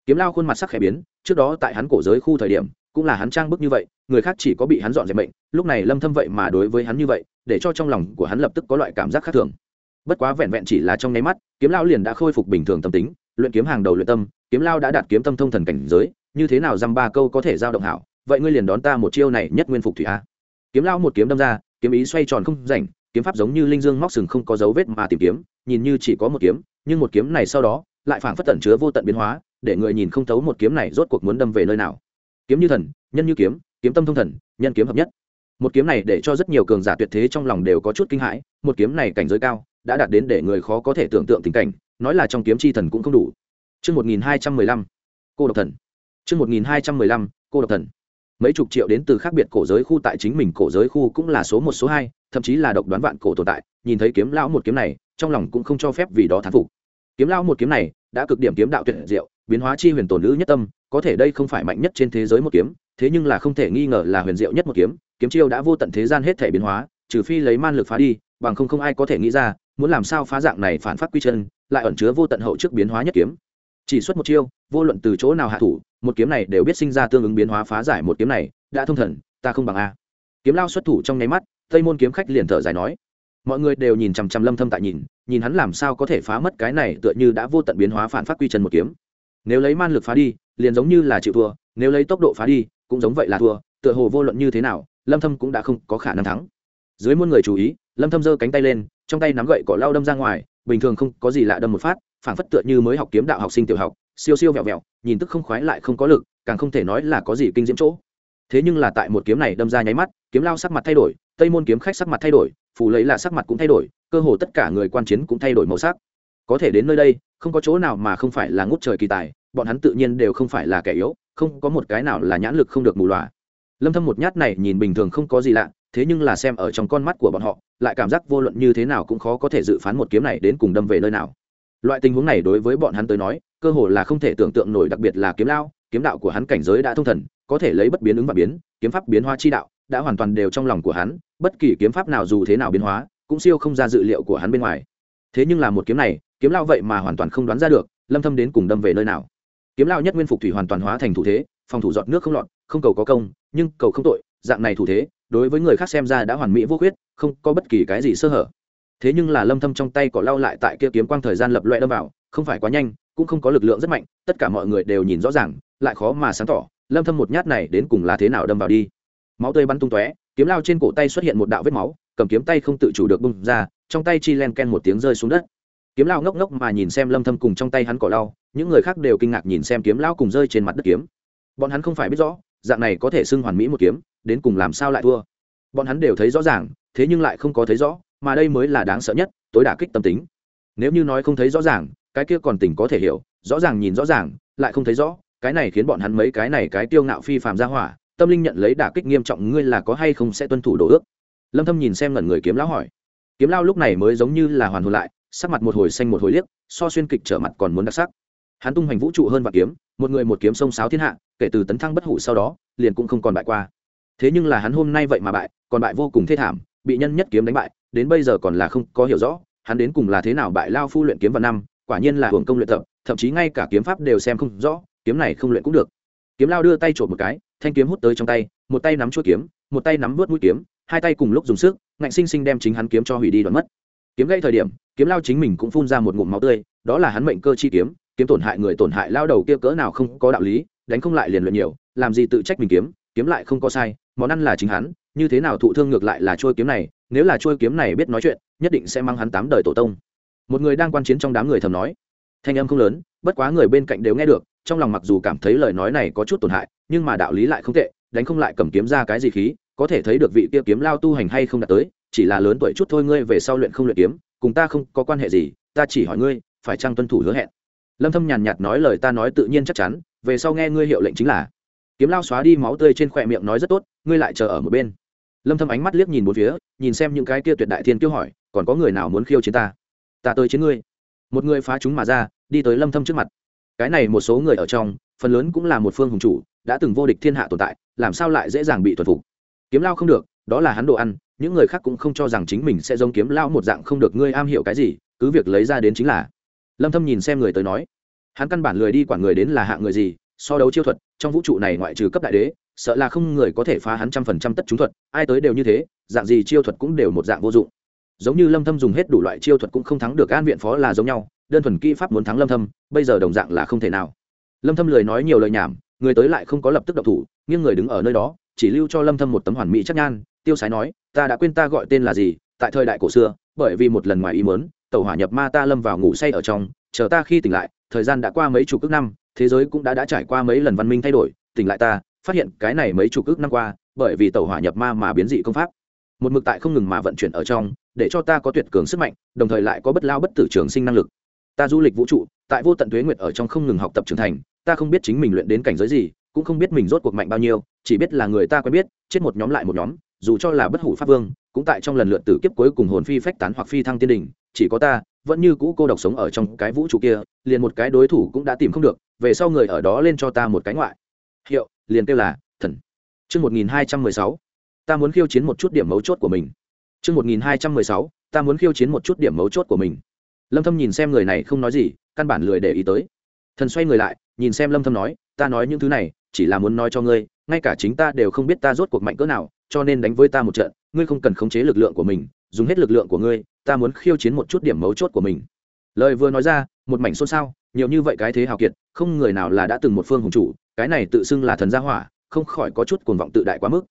Kiếm lao khuôn mặt sắc khẽ biến, trước đó tại hắn cổ giới khu thời điểm, cũng là hắn trang bức như vậy, người khác chỉ có bị hắn dọn dẹp mệnh, lúc này lâm thâm vậy mà đối với hắn như vậy, để cho trong lòng của hắn lập tức có loại cảm giác khác thường. Bất quá vẹn vẹn chỉ là trong nháy mắt, kiếm lao liền đã khôi phục bình thường tâm tính, luyện kiếm hàng đầu luyện tâm, kiếm lao đã đạt kiếm tâm thông thần cảnh giới, như thế nào dăm ba câu có thể giao động hảo, vậy ngươi liền đón ta một chiêu này nhất nguyên phục thủy a kiếm lao một kiếm đâm ra kiếm ý xoay tròn không rảnh kiếm pháp giống như linh dương móc sừng không có dấu vết mà tìm kiếm nhìn như chỉ có một kiếm nhưng một kiếm này sau đó lại phảng phất tận chứa vô tận biến hóa để người nhìn không thấu một kiếm này rốt cuộc muốn đâm về nơi nào kiếm như thần nhân như kiếm kiếm tâm thông thần nhân kiếm hợp nhất một kiếm này để cho rất nhiều cường giả tuyệt thế trong lòng đều có chút kinh hãi một kiếm này cảnh giới cao đã đạt đến để người khó có thể tưởng tượng tình cảnh nói là trong kiếm chi thần cũng không đủ Chương 1215, cô độc thần. Chương 1215, cô độc thần. Mấy chục triệu đến từ khác biệt cổ giới khu tại chính mình cổ giới khu cũng là số một số hai, thậm chí là độc đoán vạn cổ tồn tại, nhìn thấy kiếm lão một kiếm này, trong lòng cũng không cho phép vì đó thán phục. Kiếm lão một kiếm này, đã cực điểm kiếm đạo tuyệt diệu, biến hóa chi huyền tổn nữ nhất tâm, có thể đây không phải mạnh nhất trên thế giới một kiếm, thế nhưng là không thể nghi ngờ là huyền diệu nhất một kiếm, kiếm chiêu đã vô tận thế gian hết thể biến hóa, trừ phi lấy man lực phá đi, bằng không không ai có thể nghĩ ra, muốn làm sao phá dạng này phản phát quy chân, lại ẩn chứa vô tận hậu trước biến hóa nhất kiếm chỉ xuất một chiêu vô luận từ chỗ nào hạ thủ một kiếm này đều biết sinh ra tương ứng biến hóa phá giải một kiếm này, đã thông thần, ta không bằng a. Kiếm lao xuất thủ trong nháy mắt, tây môn kiếm khách liền thở dài nói. Mọi người đều nhìn chằm chằm lâm thâm tại nhìn nhìn hắn làm sao có thể phá mất cái này tựa như đã vô tận biến hóa phản phát quy chân một kiếm. Nếu lấy man lực phá đi, liền giống như là chịu thua, nếu lấy tốc độ phá đi, cũng giống vậy là thua, tựa hồ vô luận như thế nào, lâm thâm cũng đã không có khả năng thắng. Dưới muôn người chú ý, lâm thâm giơ cánh tay lên, trong tay nắm gậy cỏ lao đâm ra ngoài, bình thường không có gì lạ đâm một phát, phản phất tựa như mới học kiếm đạo học sinh tiểu học siêu siêu vẹo vẹo, nhìn tức không khoái lại không có lực, càng không thể nói là có gì kinh diễm chỗ. Thế nhưng là tại một kiếm này đâm ra nháy mắt, kiếm lao sắc mặt thay đổi, tây môn kiếm khách sắc mặt thay đổi, phù lấy là sắc mặt cũng thay đổi, cơ hồ tất cả người quan chiến cũng thay đổi màu sắc. Có thể đến nơi đây, không có chỗ nào mà không phải là ngút trời kỳ tài, bọn hắn tự nhiên đều không phải là kẻ yếu, không có một cái nào là nhãn lực không được mù loà. Lâm thâm một nhát này nhìn bình thường không có gì lạ, thế nhưng là xem ở trong con mắt của bọn họ, lại cảm giác vô luận như thế nào cũng khó có thể dự phán một kiếm này đến cùng đâm về nơi nào. Loại tình huống này đối với bọn hắn tới nói cơ hồ là không thể tưởng tượng nổi đặc biệt là kiếm lao, kiếm đạo của hắn cảnh giới đã thông thần, có thể lấy bất biến ứng và biến, kiếm pháp biến hóa chi đạo, đã hoàn toàn đều trong lòng của hắn, bất kỳ kiếm pháp nào dù thế nào biến hóa, cũng siêu không ra dự liệu của hắn bên ngoài. Thế nhưng là một kiếm này, kiếm lao vậy mà hoàn toàn không đoán ra được, lâm thâm đến cùng đâm về nơi nào. Kiếm lao nhất nguyên phục thủy hoàn toàn hóa thành thủ thế, phòng thủ giọt nước không lọt, không cầu có công, nhưng cầu không tội, dạng này thủ thế, đối với người khác xem ra đã hoàn mỹ vô khuyết, không có bất kỳ cái gì sơ hở. Thế nhưng là lâm thâm trong tay cỏ lao lại tại kia kiếm quang thời gian lập loại đâm vào, không phải quá nhanh cũng không có lực lượng rất mạnh, tất cả mọi người đều nhìn rõ ràng, lại khó mà sáng tỏ, lâm thâm một nhát này đến cùng là thế nào đâm vào đi. Máu tươi bắn tung tóe, kiếm lao trên cổ tay xuất hiện một đạo vết máu, cầm kiếm tay không tự chủ được bung ra, trong tay chi len ken một tiếng rơi xuống đất. Kiếm lao ngốc ngốc mà nhìn xem lâm thâm cùng trong tay hắn cỏ lau, những người khác đều kinh ngạc nhìn xem kiếm lao cùng rơi trên mặt đất kiếm. Bọn hắn không phải biết rõ, dạng này có thể xưng hoàn mỹ một kiếm, đến cùng làm sao lại thua. Bọn hắn đều thấy rõ ràng, thế nhưng lại không có thấy rõ, mà đây mới là đáng sợ nhất, tối đả kích tâm tính. Nếu như nói không thấy rõ ràng cái kia còn tình có thể hiểu, rõ ràng nhìn rõ ràng, lại không thấy rõ, cái này khiến bọn hắn mấy cái này cái tiêu ngạo phi phàm ra hỏa, tâm linh nhận lấy đả kích nghiêm trọng ngươi là có hay không sẽ tuân thủ đồ ước? Lâm thâm nhìn xem ngẩn người kiếm lão hỏi. Kiếm lao lúc này mới giống như là hoàn hồn lại, sắc mặt một hồi xanh một hồi liếc, so xuyên kịch trở mặt còn muốn đặc sắc. Hắn tung hoành vũ trụ hơn vạn kiếm, một người một kiếm sông sáo thiên hạ, kể từ tấn thăng bất hủ sau đó, liền cũng không còn bại qua. Thế nhưng là hắn hôm nay vậy mà bại, còn bại vô cùng thê thảm, bị nhân nhất kiếm đánh bại, đến bây giờ còn là không có hiểu rõ, hắn đến cùng là thế nào bại lao phu luyện kiếm vào năm quả nhiên là hưởng công luyện tập, thậm chí ngay cả kiếm pháp đều xem không rõ, kiếm này không luyện cũng được. Kiếm lao đưa tay trộm một cái, thanh kiếm hút tới trong tay, một tay nắm chuôi kiếm, một tay nắm vớt mũi kiếm, hai tay cùng lúc dùng sức, ngạnh sinh sinh đem chính hắn kiếm cho hủy đi đoạn mất. Kiếm gây thời điểm, kiếm lao chính mình cũng phun ra một ngụm máu tươi, đó là hắn mệnh cơ chi kiếm kiếm tổn hại người tổn hại lao đầu kia cỡ nào không có đạo lý, đánh không lại liền luyện nhiều, làm gì tự trách mình kiếm kiếm lại không có sai, món ăn là chính hắn, như thế nào thụ thương ngược lại là trôi kiếm này, nếu là trôi kiếm này biết nói chuyện, nhất định sẽ mang hắn tám đời tổ tông một người đang quan chiến trong đám người thầm nói. Thanh âm không lớn, bất quá người bên cạnh đều nghe được, trong lòng mặc dù cảm thấy lời nói này có chút tổn hại, nhưng mà đạo lý lại không tệ, đánh không lại cầm kiếm ra cái gì khí, có thể thấy được vị kia kiếm lao tu hành hay không đạt tới, chỉ là lớn tuổi chút thôi ngươi về sau luyện không luyện kiếm, cùng ta không có quan hệ gì, ta chỉ hỏi ngươi, phải chăng tuân thủ hứa hẹn? Lâm thâm nhàn nhạt nói lời ta nói tự nhiên chắc chắn, về sau nghe ngươi hiệu lệnh chính là. Kiếm lao xóa đi máu tươi trên khỏe miệng nói rất tốt, ngươi lại chờ ở một bên. Lâm thâm ánh mắt liếc nhìn bốn phía, nhìn xem những cái kia tuyệt đại thiên kiêu hỏi, còn có người nào muốn khiêu chiến ta? Ta tới chiến ngươi. Một người phá chúng mà ra, đi tới lâm thâm trước mặt. Cái này một số người ở trong, phần lớn cũng là một phương hùng chủ, đã từng vô địch thiên hạ tồn tại, làm sao lại dễ dàng bị thuần phục? Kiếm lao không được, đó là hắn đồ ăn, những người khác cũng không cho rằng chính mình sẽ giống kiếm lao một dạng không được ngươi am hiểu cái gì, cứ việc lấy ra đến chính là. Lâm thâm nhìn xem người tới nói, hắn căn bản lười đi quản người đến là hạng người gì, so đấu chiêu thuật, trong vũ trụ này ngoại trừ cấp đại đế, sợ là không người có thể phá hắn trăm phần trăm tất chúng thuật, ai tới đều như thế, dạng gì chiêu thuật cũng đều một dạng vô dụng giống như lâm thâm dùng hết đủ loại chiêu thuật cũng không thắng được an viện phó là giống nhau, đơn thuần kỹ pháp muốn thắng lâm thâm, bây giờ đồng dạng là không thể nào. Lâm thâm lười nói nhiều lời nhảm, người tới lại không có lập tức động thủ nhưng người đứng ở nơi đó, chỉ lưu cho lâm thâm một tấm hoàn mỹ chắc nhan, tiêu sái nói, ta đã quên ta gọi tên là gì, tại thời đại cổ xưa, bởi vì một lần ngoài ý muốn tàu hỏa nhập ma ta lâm vào ngủ say ở trong, chờ ta khi tỉnh lại, thời gian đã qua mấy chục ước năm, thế giới cũng đã đã trải qua mấy lần văn minh thay đổi, tỉnh lại ta, phát hiện cái này mấy chục ước năm qua, bởi vì tàu hỏa nhập ma mà biến dị công pháp một mực tại không ngừng mà vận chuyển ở trong để cho ta có tuyệt cường sức mạnh đồng thời lại có bất lao bất tử trường sinh năng lực. Ta du lịch vũ trụ tại vô tận thuế nguyệt ở trong không ngừng học tập trưởng thành ta không biết chính mình luyện đến cảnh giới gì cũng không biết mình rốt cuộc mạnh bao nhiêu chỉ biết là người ta quen biết chết một nhóm lại một nhóm dù cho là bất hủ pháp vương cũng tại trong lần lượt tử kiếp cuối cùng hồn phi phách tán hoặc phi thăng tiên đình chỉ có ta vẫn như cũ cô độc sống ở trong cái vũ trụ kia liền một cái đối thủ cũng đã tìm không được về sau người ở đó lên cho ta một cái ngoại. Hiệu liền kêu là thần. Trước 1216, ta muốn khiêu chiến một chút điểm mấu chốt của mình. Chương một nghìn hai trăm mười sáu, ta muốn khiêu chiến một chút điểm mấu chốt của mình. Lâm thâm nhìn xem người này không nói gì, căn bản lười để ý tới. Thần xoay người lại, nhìn xem lâm thâm nói, ta nói những thứ này, chỉ là muốn nói cho ngươi, ngay cả chính ta đều không biết ta rốt cuộc mạnh cỡ nào, cho nên đánh với ta một trận, ngươi không cần khống chế lực lượng của mình, dùng hết lực lượng của ngươi, ta muốn khiêu chiến một chút điểm mấu chốt của mình. Lời vừa nói ra, một mảnh xôn xao, nhiều như vậy cái thế hào kiệt, không người nào là đã từng một phương hùng chủ, cái này tự xưng là thần gia hỏa, không khỏi có chút cuồng vọng tự đại quá mức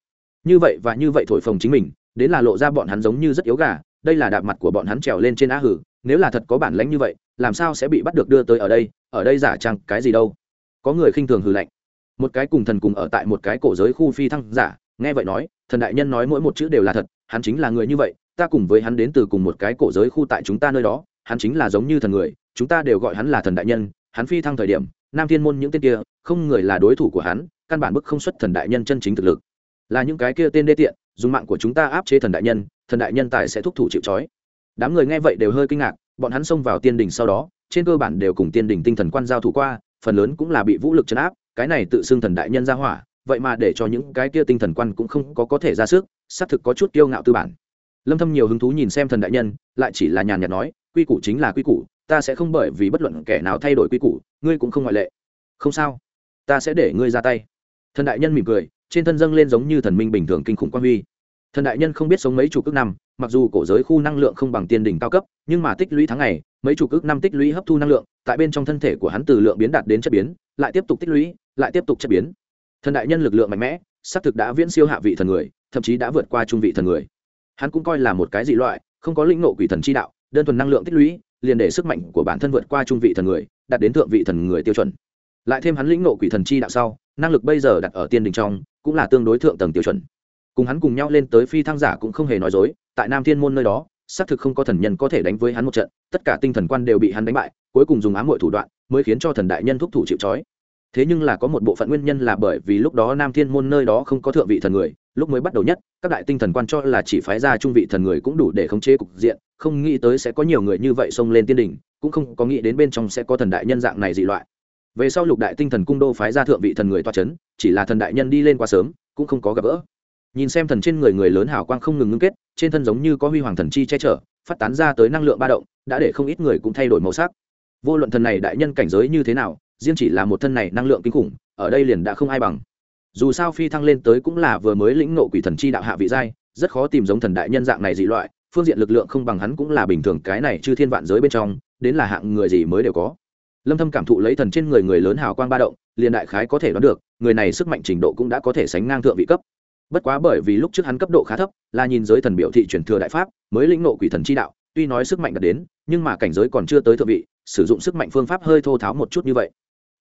như vậy và như vậy thổi phồng chính mình, đến là lộ ra bọn hắn giống như rất yếu gà, đây là đạp mặt của bọn hắn trèo lên trên á hử, nếu là thật có bản lãnh như vậy, làm sao sẽ bị bắt được đưa tới ở đây ở đây giả trang cái gì đâu. Có người khinh thường hừ lạnh. Một cái cùng thần cùng ở tại một cái cổ giới khu phi thăng giả, nghe vậy nói, thần đại nhân nói mỗi một chữ đều là thật, hắn chính là người như vậy, ta cùng với hắn đến từ cùng một cái cổ giới khu tại chúng ta nơi đó, hắn chính là giống như thần người, chúng ta đều gọi hắn là thần đại nhân, hắn phi thăng thời điểm, nam thiên môn những tên kia, không người là đối thủ của hắn, căn bản bức không xuất thần đại nhân chân chính thực lực là những cái kia tên đê tiện, dùng mạng của chúng ta áp chế thần đại nhân, thần đại nhân tài sẽ thúc thủ chịu trói. Đám người nghe vậy đều hơi kinh ngạc, bọn hắn xông vào tiên đình sau đó, trên cơ bản đều cùng tiên đình tinh thần quan giao thủ qua, phần lớn cũng là bị vũ lực chấn áp, cái này tự xưng thần đại nhân ra hỏa, vậy mà để cho những cái kia tinh thần quan cũng không có có thể ra sức, xác thực có chút kiêu ngạo tư bản. Lâm thâm nhiều hứng thú nhìn xem thần đại nhân, lại chỉ là nhàn nhạt nói, quy củ chính là quy củ, ta sẽ không bởi vì bất luận kẻ nào thay đổi quy củ, ngươi cũng không ngoại lệ. Không sao, ta sẽ để ngươi ra tay. Thần đại nhân mỉm cười trên thân dâng lên giống như thần minh bình thường kinh khủng quan huy. Thần đại nhân không biết sống mấy chục ước năm, mặc dù cổ giới khu năng lượng không bằng tiên đỉnh cao cấp, nhưng mà tích lũy tháng ngày, mấy chục ước năm tích lũy hấp thu năng lượng, tại bên trong thân thể của hắn từ lượng biến đạt đến chất biến, lại tiếp tục tích lũy, lại tiếp tục chất biến. Thần đại nhân lực lượng mạnh mẽ, xác thực đã viễn siêu hạ vị thần người, thậm chí đã vượt qua trung vị thần người. Hắn cũng coi là một cái dị loại, không có lĩnh nộ quỷ thần chi đạo, đơn thuần năng lượng tích lũy, liền để sức mạnh của bản thân vượt qua trung vị thần người, đạt đến thượng vị thần người tiêu chuẩn. Lại thêm hắn lĩnh nộ quỷ thần chi đạo sau năng lực bây giờ đặt ở tiên đình trong, cũng là tương đối thượng tầng tiêu chuẩn. Cùng hắn cùng nhau lên tới phi thăng giả cũng không hề nói dối, tại nam thiên môn nơi đó, xác thực không có thần nhân có thể đánh với hắn một trận, tất cả tinh thần quan đều bị hắn đánh bại, cuối cùng dùng ám hội thủ đoạn mới khiến cho thần đại nhân thúc thủ chịu trói. Thế nhưng là có một bộ phận nguyên nhân là bởi vì lúc đó nam thiên môn nơi đó không có thượng vị thần người, lúc mới bắt đầu nhất, các đại tinh thần quan cho là chỉ phái ra trung vị thần người cũng đủ để khống chế cục diện, không nghĩ tới sẽ có nhiều người như vậy xông lên tiên đình, cũng không có nghĩ đến bên trong sẽ có thần đại nhân dạng này dị loại về sau lục đại tinh thần cung đô phái ra thượng vị thần người toa c h ấ n chỉ là thần đại nhân đi lên quá sớm, cũng không có gặp gỡ. Nhìn xem thần trên người người lớn hào quang không ngừng ngưng kết, trên thân giống như có huy hoàng thần chi che chở, phát tán ra tới năng lượng ba động, đã để không ít người cũng thay đổi màu sắc. Vô luận thần này đại nhân cảnh giới như thế nào, riêng chỉ là một thân này năng lượng kinh khủng, ở đây liền đã không ai bằng. Dù sao phi thăng lên tới cũng là vừa mới lĩnh nộ quỷ thần chi đạo hạ vị giai, rất khó tìm giống thần đại nhân dạng này dị loại, phương diện lực lượng không bằng hắn cũng là bình thường cái này chư thiên vạn giới bên trong, đến là hạng người gì mới đều có lâm thâm cảm thụ lấy thần trên người người lớn hào quang ba động, liền đại khái có thể đoán được, người này sức mạnh trình độ cũng đã có thể sánh ngang thượng vị cấp. Bất quá bởi vì lúc trước hắn cấp độ khá thấp, là nhìn giới thần biểu thị truyền thừa đại pháp, mới lĩnh nộ quỷ thần chi đạo, tuy nói sức mạnh đạt đến, nhưng mà cảnh giới còn chưa tới thượng vị, sử dụng sức mạnh phương pháp hơi thô tháo một chút như vậy.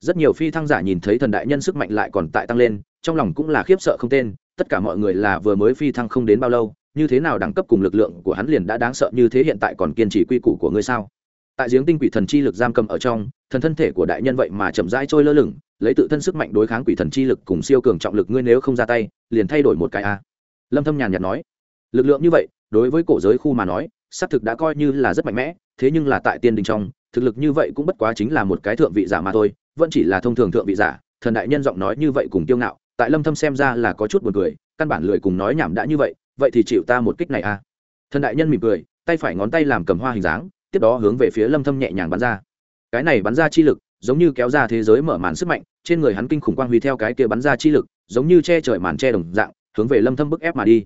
Rất nhiều phi thăng giả nhìn thấy thần đại nhân sức mạnh lại còn tại tăng lên, trong lòng cũng là khiếp sợ không tên, tất cả mọi người là vừa mới phi thăng không đến bao lâu, như thế nào đẳng cấp cùng lực lượng của hắn liền đã đáng sợ như thế hiện tại còn kiên trì quy củ của ngươi sao? Tại giếng tinh quỷ thần chi lực giam cầm ở trong, thần thân thể của đại nhân vậy mà chậm rãi trôi lơ lửng, lấy tự thân sức mạnh đối kháng quỷ thần chi lực cùng siêu cường trọng lực ngươi nếu không ra tay, liền thay đổi một cái a. Lâm thâm nhàn nhạt nói. Lực lượng như vậy, đối với cổ giới khu mà nói, xác thực đã coi như là rất mạnh mẽ, thế nhưng là tại tiên đình trong, thực lực như vậy cũng bất quá chính là một cái thượng vị giả mà thôi, vẫn chỉ là thông thường thượng vị giả, thần đại nhân giọng nói như vậy cùng tiêu ngạo, tại lâm thâm xem ra là có chút buồn cười, căn bản lười cùng nói nhảm đã như vậy vậy thì chịu ta một kích này a. Thần đại nhân mỉm cười, tay phải ngón tay làm cầm hoa hình dáng tiếp đó hướng về phía lâm thâm nhẹ nhàng bắn ra. Cái này bắn ra chi lực, giống như kéo ra thế giới mở màn sức mạnh, trên người hắn kinh khủng quang huy theo cái kia bắn ra chi lực, giống như che trời màn che đồng dạng, hướng về lâm thâm bức ép mà đi.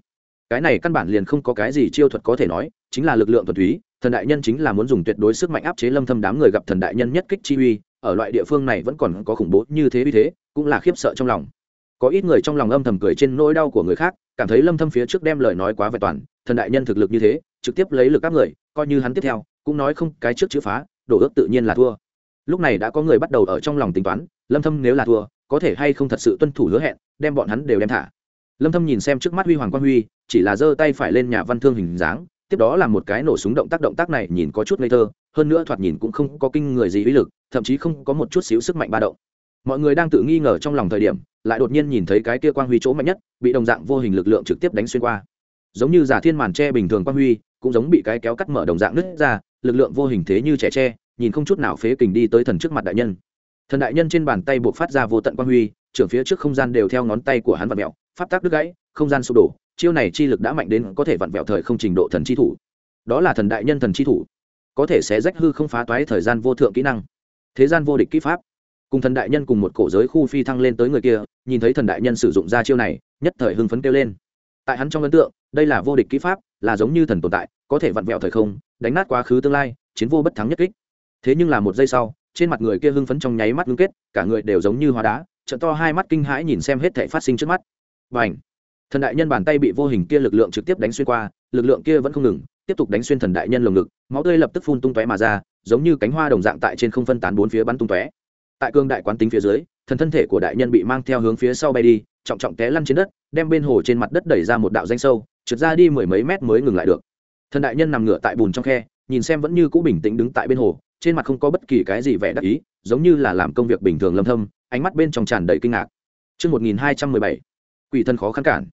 Cái này căn bản liền không có cái gì chiêu thuật có thể nói, chính là lực lượng thuật túy, thần đại nhân chính là muốn dùng tuyệt đối sức mạnh áp chế lâm thâm đám người gặp thần đại nhân nhất kích chi uy, ở loại địa phương này vẫn còn có khủng bố như thế uy thế, cũng là khiếp sợ trong lòng. Có ít người trong lòng âm thầm cười trên nỗi đau của người khác, cảm thấy lâm thâm phía trước đem lời nói quá vẹn toàn, thần đại nhân thực lực như thế, trực tiếp lấy lực áp người, coi như hắn tiếp theo cũng nói không, cái trước chữ phá, đổ ước tự nhiên là thua. Lúc này đã có người bắt đầu ở trong lòng tính toán, lâm thâm nếu là thua, có thể hay không thật sự tuân thủ hứa hẹn, đem bọn hắn đều đem thả. Lâm thâm nhìn xem trước mắt huy hoàng quang huy, chỉ là giơ tay phải lên nhà văn thương hình dáng, tiếp đó là một cái nổ súng động tác động tác này nhìn có chút ngây thơ, hơn nữa thoạt nhìn cũng không có kinh người gì uy lực, thậm chí không có một chút xíu sức mạnh ba động. Mọi người đang tự nghi ngờ trong lòng thời điểm, lại đột nhiên nhìn thấy cái kia quang huy chỗ mạnh nhất, bị đồng dạng vô hình lực lượng trực tiếp đánh xuyên qua. Giống như giả thiên màn tre bình thường quang huy cũng giống bị cái kéo cắt mở đồng dạng nứt ra, lực lượng vô hình thế như trẻ tre, nhìn không chút nào phế kình đi tới thần trước mặt đại nhân. Thần đại nhân trên bàn tay buộc phát ra vô tận quang huy, trưởng phía trước không gian đều theo ngón tay của hắn vặn vẹo, pháp tác đứt gãy, không gian sụp đổ, chiêu này chi lực đã mạnh đến có thể vặn vẹo thời không trình độ thần chi thủ. Đó là thần đại nhân thần chi thủ, có thể sẽ rách hư không phá toái thời gian vô thượng kỹ năng, thế gian vô địch kỹ pháp. Cùng thần đại nhân cùng một cổ giới khu phi thăng lên tới người kia, nhìn thấy thần đại nhân sử dụng ra chiêu này, nhất thời hưng phấn kêu lên. Tại hắn trong ấn tượng, đây là vô địch kỹ pháp là giống như thần tồn tại, có thể vặn vẹo thời không, đánh nát quá khứ tương lai, chiến vô bất thắng nhất kích. Thế nhưng là một giây sau, trên mặt người kia hưng phấn trong nháy mắt ngưng kết, cả người đều giống như hóa đá trận to hai mắt kinh hãi nhìn xem hết thể phát sinh trước mắt. Và ảnh thần đại nhân bàn tay bị vô hình kia lực lượng trực tiếp đánh xuyên qua, lực lượng kia vẫn không ngừng, tiếp tục đánh xuyên thần đại nhân lồng ngực, máu tươi lập tức phun tung tóe mà ra, giống như cánh hoa đồng dạng tại trên không phân tán bốn phía bắn tung tóe. Tại cương đại quán tính phía dưới, thần thân thể của đại nhân bị mang theo hướng phía sau bay đi, trọng trọng té lăn trên đất, đem bên hồ trên mặt đất đẩy ra một đạo danh sâu trượt ra đi mười mấy mét mới ngừng lại được thần đại nhân nằm ngửa tại bùn trong khe nhìn xem vẫn như cũ bình tĩnh đứng tại bên hồ trên mặt không có bất kỳ cái gì vẻ đắc ý giống như là làm công việc bình thường lâm thâm ánh mắt bên trong tràn đầy kinh ngạc Trước 1217, quỷ thần khó khăn cản.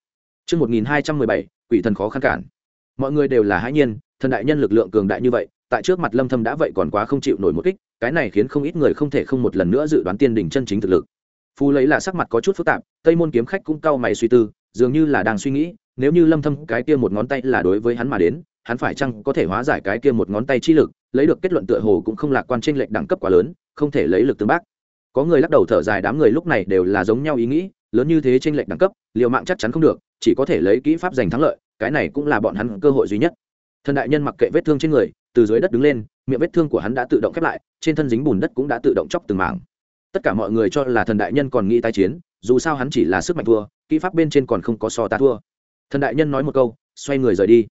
Trước 1217, quỷ thần khó khăn cản. Mọi người đều là hãi nhiên, thần đại nhân lực lượng cường đại như vậy, tại trước mặt lâm thâm đã vậy còn quá không chịu nổi một kích, cái này khiến không ít người không thể không một lần nữa dự đoán tiên đỉnh chân chính thực lực. Phu lấy là sắc mặt có chút phức tạp, Tây môn kiếm khách cũng cau mày suy tư, dường như là đang suy nghĩ, nếu như lâm thâm cái kia một ngón tay là đối với hắn mà đến, hắn phải chăng có thể hóa giải cái kia một ngón tay chi lực, lấy được kết luận tựa hồ cũng không lạc quan trên lệch đẳng cấp quá lớn, không thể lấy lực tương bác. Có người lắc đầu thở dài đám người lúc này đều là giống nhau ý nghĩ, lớn như thế trên lệch đẳng cấp, liều mạng chắc chắn không được, chỉ có thể lấy kỹ pháp giành thắng lợi, cái này cũng là bọn hắn cơ hội duy nhất. Thần đại nhân mặc kệ vết thương trên người, từ dưới đất đứng lên, miệng vết thương của hắn đã tự động khép lại, trên thân dính bùn đất cũng đã tự động chóc từng mảng. Tất cả mọi người cho là thần đại nhân còn nghĩ tái chiến, dù sao hắn chỉ là sức mạnh thua, kỹ pháp bên trên còn không có so ta thua. Thần đại nhân nói một câu, xoay người rời đi.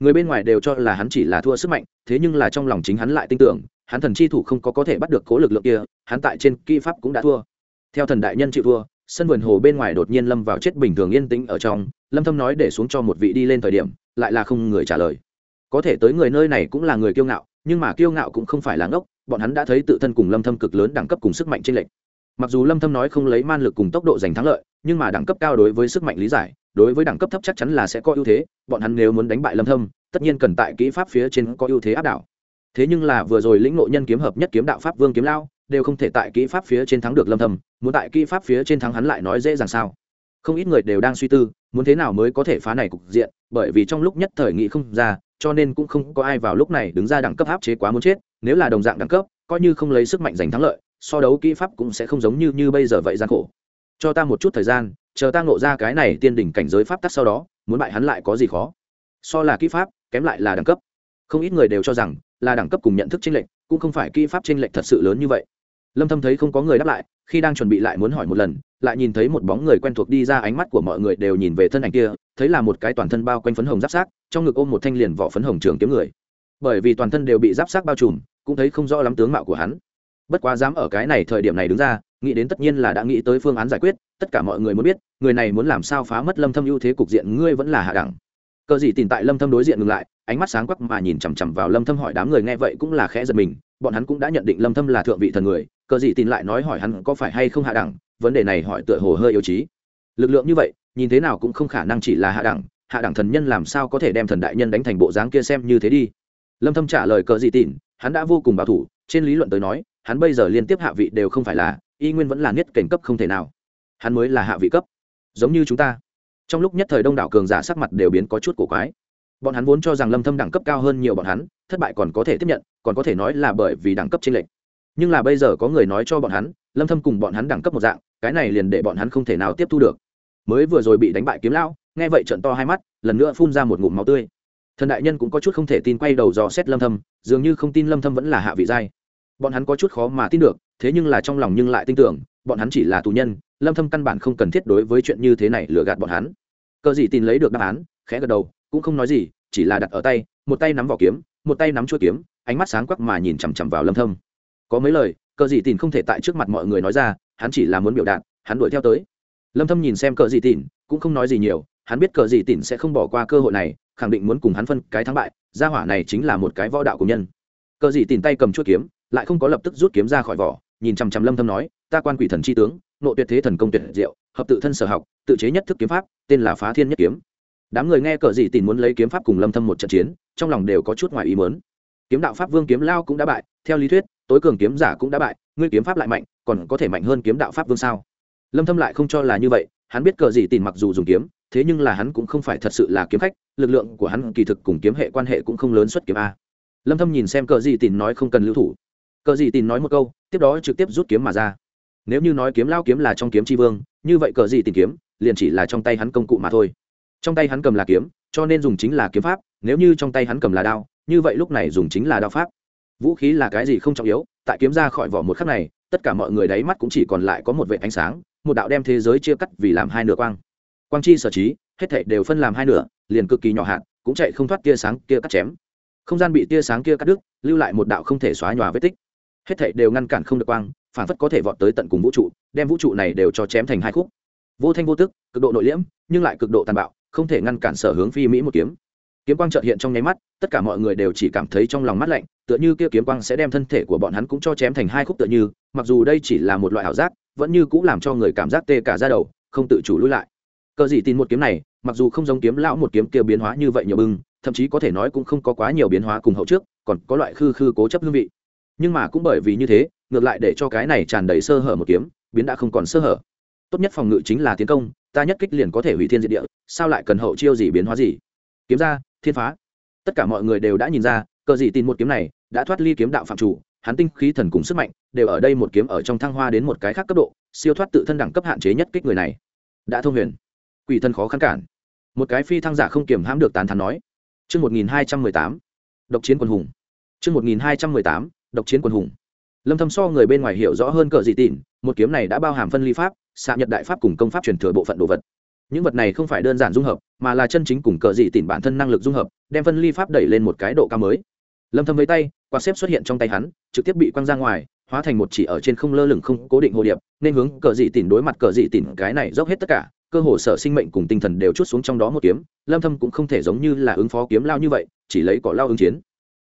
Người bên ngoài đều cho là hắn chỉ là thua sức mạnh thế nhưng là trong lòng chính hắn lại tin tưởng hắn thần chi thủ không có có thể bắt được cố lực lượng kia hắn tại trên kỹ pháp cũng đã thua. Theo thần đại nhân chịu thua sân vườn hồ bên ngoài đột nhiên lâm vào chết bình thường yên tĩnh ở trong lâm thâm nói để xuống cho một vị đi lên thời điểm lại là không người trả lời. Có thể tới người nơi này cũng là người kiêu ngạo nhưng mà kiêu ngạo cũng không phải là ngốc bọn hắn đã thấy tự thân cùng lâm thâm cực lớn đẳng cấp cùng sức mạnh trên lệnh mặc dù lâm thâm nói không lấy man lực cùng tốc độ giành thắng lợi nhưng mà đẳng cấp cao đối với sức mạnh lý giải đối với đẳng cấp thấp chắc chắn là sẽ có ưu thế, bọn hắn nếu muốn đánh bại lâm thâm, tất nhiên cần tại kỹ pháp phía trên có ưu thế áp đảo. Thế nhưng là vừa rồi lĩnh ngộ nhân kiếm hợp nhất kiếm đạo pháp vương kiếm lao, đều không thể tại kỹ pháp phía trên thắng được lâm thâm, muốn tại kỹ pháp phía trên thắng hắn lại nói dễ dàng sao? Không ít người đều đang suy tư, muốn thế nào mới có thể phá này cục diện, bởi vì trong lúc nhất thời nghị không ra, cho nên cũng không có ai vào lúc này đứng ra đẳng cấp áp chế quá muốn chết, nếu là đồng dạng đẳng cấp, coi như không lấy sức mạnh giành thắng lợi, so đấu kỹ pháp cũng sẽ không giống như như bây giờ vậy gian khổ. Cho ta một chút thời gian chờ ta ngộ ra cái này tiên đỉnh cảnh giới pháp tắc sau đó, muốn bại hắn lại có gì khó? So là kỹ pháp, kém lại là đẳng cấp. Không ít người đều cho rằng là đẳng cấp cùng nhận thức chênh lệch, cũng không phải kỹ pháp chênh lệch thật sự lớn như vậy. Lâm thâm thấy không có người đáp lại, khi đang chuẩn bị lại muốn hỏi một lần, lại nhìn thấy một bóng người quen thuộc đi ra ánh mắt của mọi người đều nhìn về thân ảnh kia, thấy là một cái toàn thân bao quanh phấn hồng giáp sát trong ngực ôm một thanh liền vỏ phấn hồng trường kiếm người. Bởi vì toàn thân đều bị giáp sát bao trùm, cũng thấy không rõ lắm tướng mạo của hắn bất quá dám ở cái này thời điểm này đứng ra, nghĩ đến tất nhiên là đã nghĩ tới phương án giải quyết, tất cả mọi người muốn biết, người này muốn làm sao phá mất lâm thâm ưu thế cục diện, ngươi vẫn là hạ đẳng. Cờ gì tìm tại lâm thâm đối diện ngừng lại, ánh mắt sáng quắc mà nhìn chằm chằm vào lâm thâm hỏi đám người nghe vậy cũng là khẽ giật mình, bọn hắn cũng đã nhận định lâm thâm là thượng vị thần người, cờ gì tìm lại nói hỏi hắn có phải hay không hạ đẳng, vấn đề này hỏi tựa hồ hơi yếu trí. Lực lượng như vậy, nhìn thế nào cũng không khả năng chỉ là hạ đẳng hạ đẳng thần nhân làm sao có thể đem thần đại nhân đánh thành bộ dáng kia xem như thế đi. Lâm thâm trả lời cờ gì tìm, hắn đã vô cùng bảo thủ, trên lý luận tới nói hắn bây giờ liên tiếp hạ vị đều không phải là, y nguyên vẫn là nhất cảnh cấp không thể nào. Hắn mới là hạ vị cấp. Giống như chúng ta. Trong lúc nhất thời đông đảo cường giả sắc mặt đều biến có chút cổ quái. Bọn hắn vốn cho rằng lâm thâm đẳng cấp cao hơn nhiều bọn hắn, thất bại còn có thể tiếp nhận, còn có thể nói là bởi vì đẳng cấp trên lệnh nhưng là bây giờ có người nói cho bọn hắn, lâm thâm cùng bọn hắn đẳng cấp một dạng, cái này liền để bọn hắn không thể nào tiếp thu được. Mới vừa rồi bị đánh bại kiếm lão, nghe vậy trợn to hai mắt, lần nữa phun ra một ngụm máu tươi. Thần đại nhân cũng có chút không thể tin quay đầu dò xét lâm thâm, dường như không tin lâm thâm vẫn là hạ vị giai bọn hắn có chút khó mà tin được, thế nhưng là trong lòng nhưng lại tin tưởng, bọn hắn chỉ là tù nhân, lâm thâm căn bản không cần thiết đối với chuyện như thế này lừa gạt bọn hắn. Cờ gì tin lấy được đáp án, khẽ gật đầu, cũng không nói gì, chỉ là đặt ở tay, một tay nắm vỏ kiếm, một tay nắm chuôi kiếm, ánh mắt sáng quắc mà nhìn chằm chằm vào lâm thâm. Có mấy lời, cờ gì tin không thể tại trước mặt mọi người nói ra, hắn chỉ là muốn biểu đạt, hắn đuổi theo tới. Lâm thâm nhìn xem cờ gì tin cũng không nói gì nhiều, hắn biết cờ gì tin sẽ không bỏ qua cơ hội này, khẳng định muốn cùng hắn phân cái thắng bại, gia hỏa này chính là một cái võ đạo của nhân. Cờ gì tin tay cầm chuôi kiếm lại không có lập tức rút kiếm ra khỏi vỏ, nhìn chằm chằm lâm thâm nói, ta quan quỷ thần chi tướng nội tuyệt thế thần công tuyệt diệu, hợp tự thân sở học, tự chế nhất thức kiếm pháp, tên là phá thiên nhất kiếm. Đám người nghe cờ gì tìm muốn lấy kiếm pháp cùng lâm thâm một trận chiến, trong lòng đều có chút ngoài ý muốn. Kiếm đạo pháp vương kiếm lao cũng đã bại, theo lý thuyết, tối cường kiếm giả cũng đã bại, ngươi kiếm pháp lại mạnh, còn có thể mạnh hơn kiếm đạo pháp vương sao? Lâm thâm lại không cho là như vậy, hắn biết cờ gì tìm mặc dù dùng kiếm, thế nhưng là hắn cũng không phải thật sự là kiếm khách, lực lượng của hắn kỳ thực cùng kiếm hệ quan hệ cũng không lớn xuất kiếm a. Lâm thâm nhìn xem cờ gì tìm nói không cần lưu thủ cờ gì tìm nói một câu, tiếp đó trực tiếp rút kiếm mà ra. Nếu như nói kiếm lao kiếm là trong kiếm tri vương, như vậy cờ gì tìm kiếm, liền chỉ là trong tay hắn công cụ mà thôi. Trong tay hắn cầm là kiếm, cho nên dùng chính là kiếm pháp, nếu như trong tay hắn cầm là đao, như vậy lúc này dùng chính là đao pháp. Vũ khí là cái gì không trọng yếu, tại kiếm ra khỏi vỏ một khắc này, tất cả mọi người đáy mắt cũng chỉ còn lại có một vệ ánh sáng, một đạo đem thế giới chia cắt vì làm hai nửa quang. Quang chi sở trí, hết thảy đều phân làm hai nửa, liền cực kỳ nhỏ hạn cũng chạy không thoát tia sáng kia cắt chém. Không gian bị tia sáng kia cắt đứt, lưu lại một đạo không thể xóa nhòa vết tích hết thảy đều ngăn cản không được quang, phản phất có thể vọt tới tận cùng vũ trụ, đem vũ trụ này đều cho chém thành hai khúc. Vô thanh vô tức, cực độ nội liễm, nhưng lại cực độ tàn bạo, không thể ngăn cản sở hướng phi mỹ một kiếm. Kiếm quang trợt hiện trong nháy mắt, tất cả mọi người đều chỉ cảm thấy trong lòng mắt lạnh, tựa như kia kiếm quang sẽ đem thân thể của bọn hắn cũng cho chém thành hai khúc tựa như, mặc dù đây chỉ là một loại ảo giác, vẫn như cũng làm cho người cảm giác tê cả ra đầu, không tự chủ lui lại. Cờ gì tin một kiếm này, mặc dù không giống kiếm lão một kiếm kia biến hóa như vậy nhiều bưng thậm chí có thể nói cũng không có quá nhiều biến hóa cùng hậu trước, còn có loại khư khư cố chấp hương vị nhưng mà cũng bởi vì như thế ngược lại để cho cái này tràn đầy sơ hở một kiếm biến đã không còn sơ hở. Tốt nhất phòng ngự chính là tiến công ta nhất kích liền có thể hủy thiên diệt địa sao lại cần hậu chiêu gì biến hóa gì? Kiếm ra thiên phá. Tất cả mọi người đều đã nhìn ra cờ gì tin một kiếm này đã thoát ly kiếm đạo phạm chủ hắn tinh khí thần cùng sức mạnh đều ở đây một kiếm ở trong thăng hoa đến một cái khác cấp độ siêu thoát tự thân đẳng cấp hạn chế nhất kích người này. Đã thông huyền. Quỷ thân khó khăn cản. Một cái phi thăng giả không kiềm hãm được tán thán nói. Trước 1218, độc chiến quân hùng. Trước 1218, độc chiến quân hùng. Lâm thâm so người bên ngoài hiểu rõ hơn cờ dị tỉn một kiếm này đã bao hàm phân ly pháp, xạ nhật đại pháp cùng công pháp truyền thừa bộ phận đồ vật. Những vật này không phải đơn giản dung hợp, mà là chân chính cùng cờ dị tìm bản thân năng lực dung hợp, đem phân ly pháp đẩy lên một cái độ cao mới. Lâm thâm với tay, quạt xếp xuất hiện trong tay hắn, trực tiếp bị quăng ra ngoài, hóa thành một chỉ ở trên không lơ lửng không cố định hồ điệp, nên hướng cờ dị tìm đối mặt cờ dị tìm cái này dốc hết tất cả, cơ hồ sở sinh mệnh cùng tinh thần đều chút xuống trong đó một kiếm. Lâm thâm cũng không thể giống như là ứng phó kiếm lao như vậy, chỉ lấy cỏ lao ứng chiến.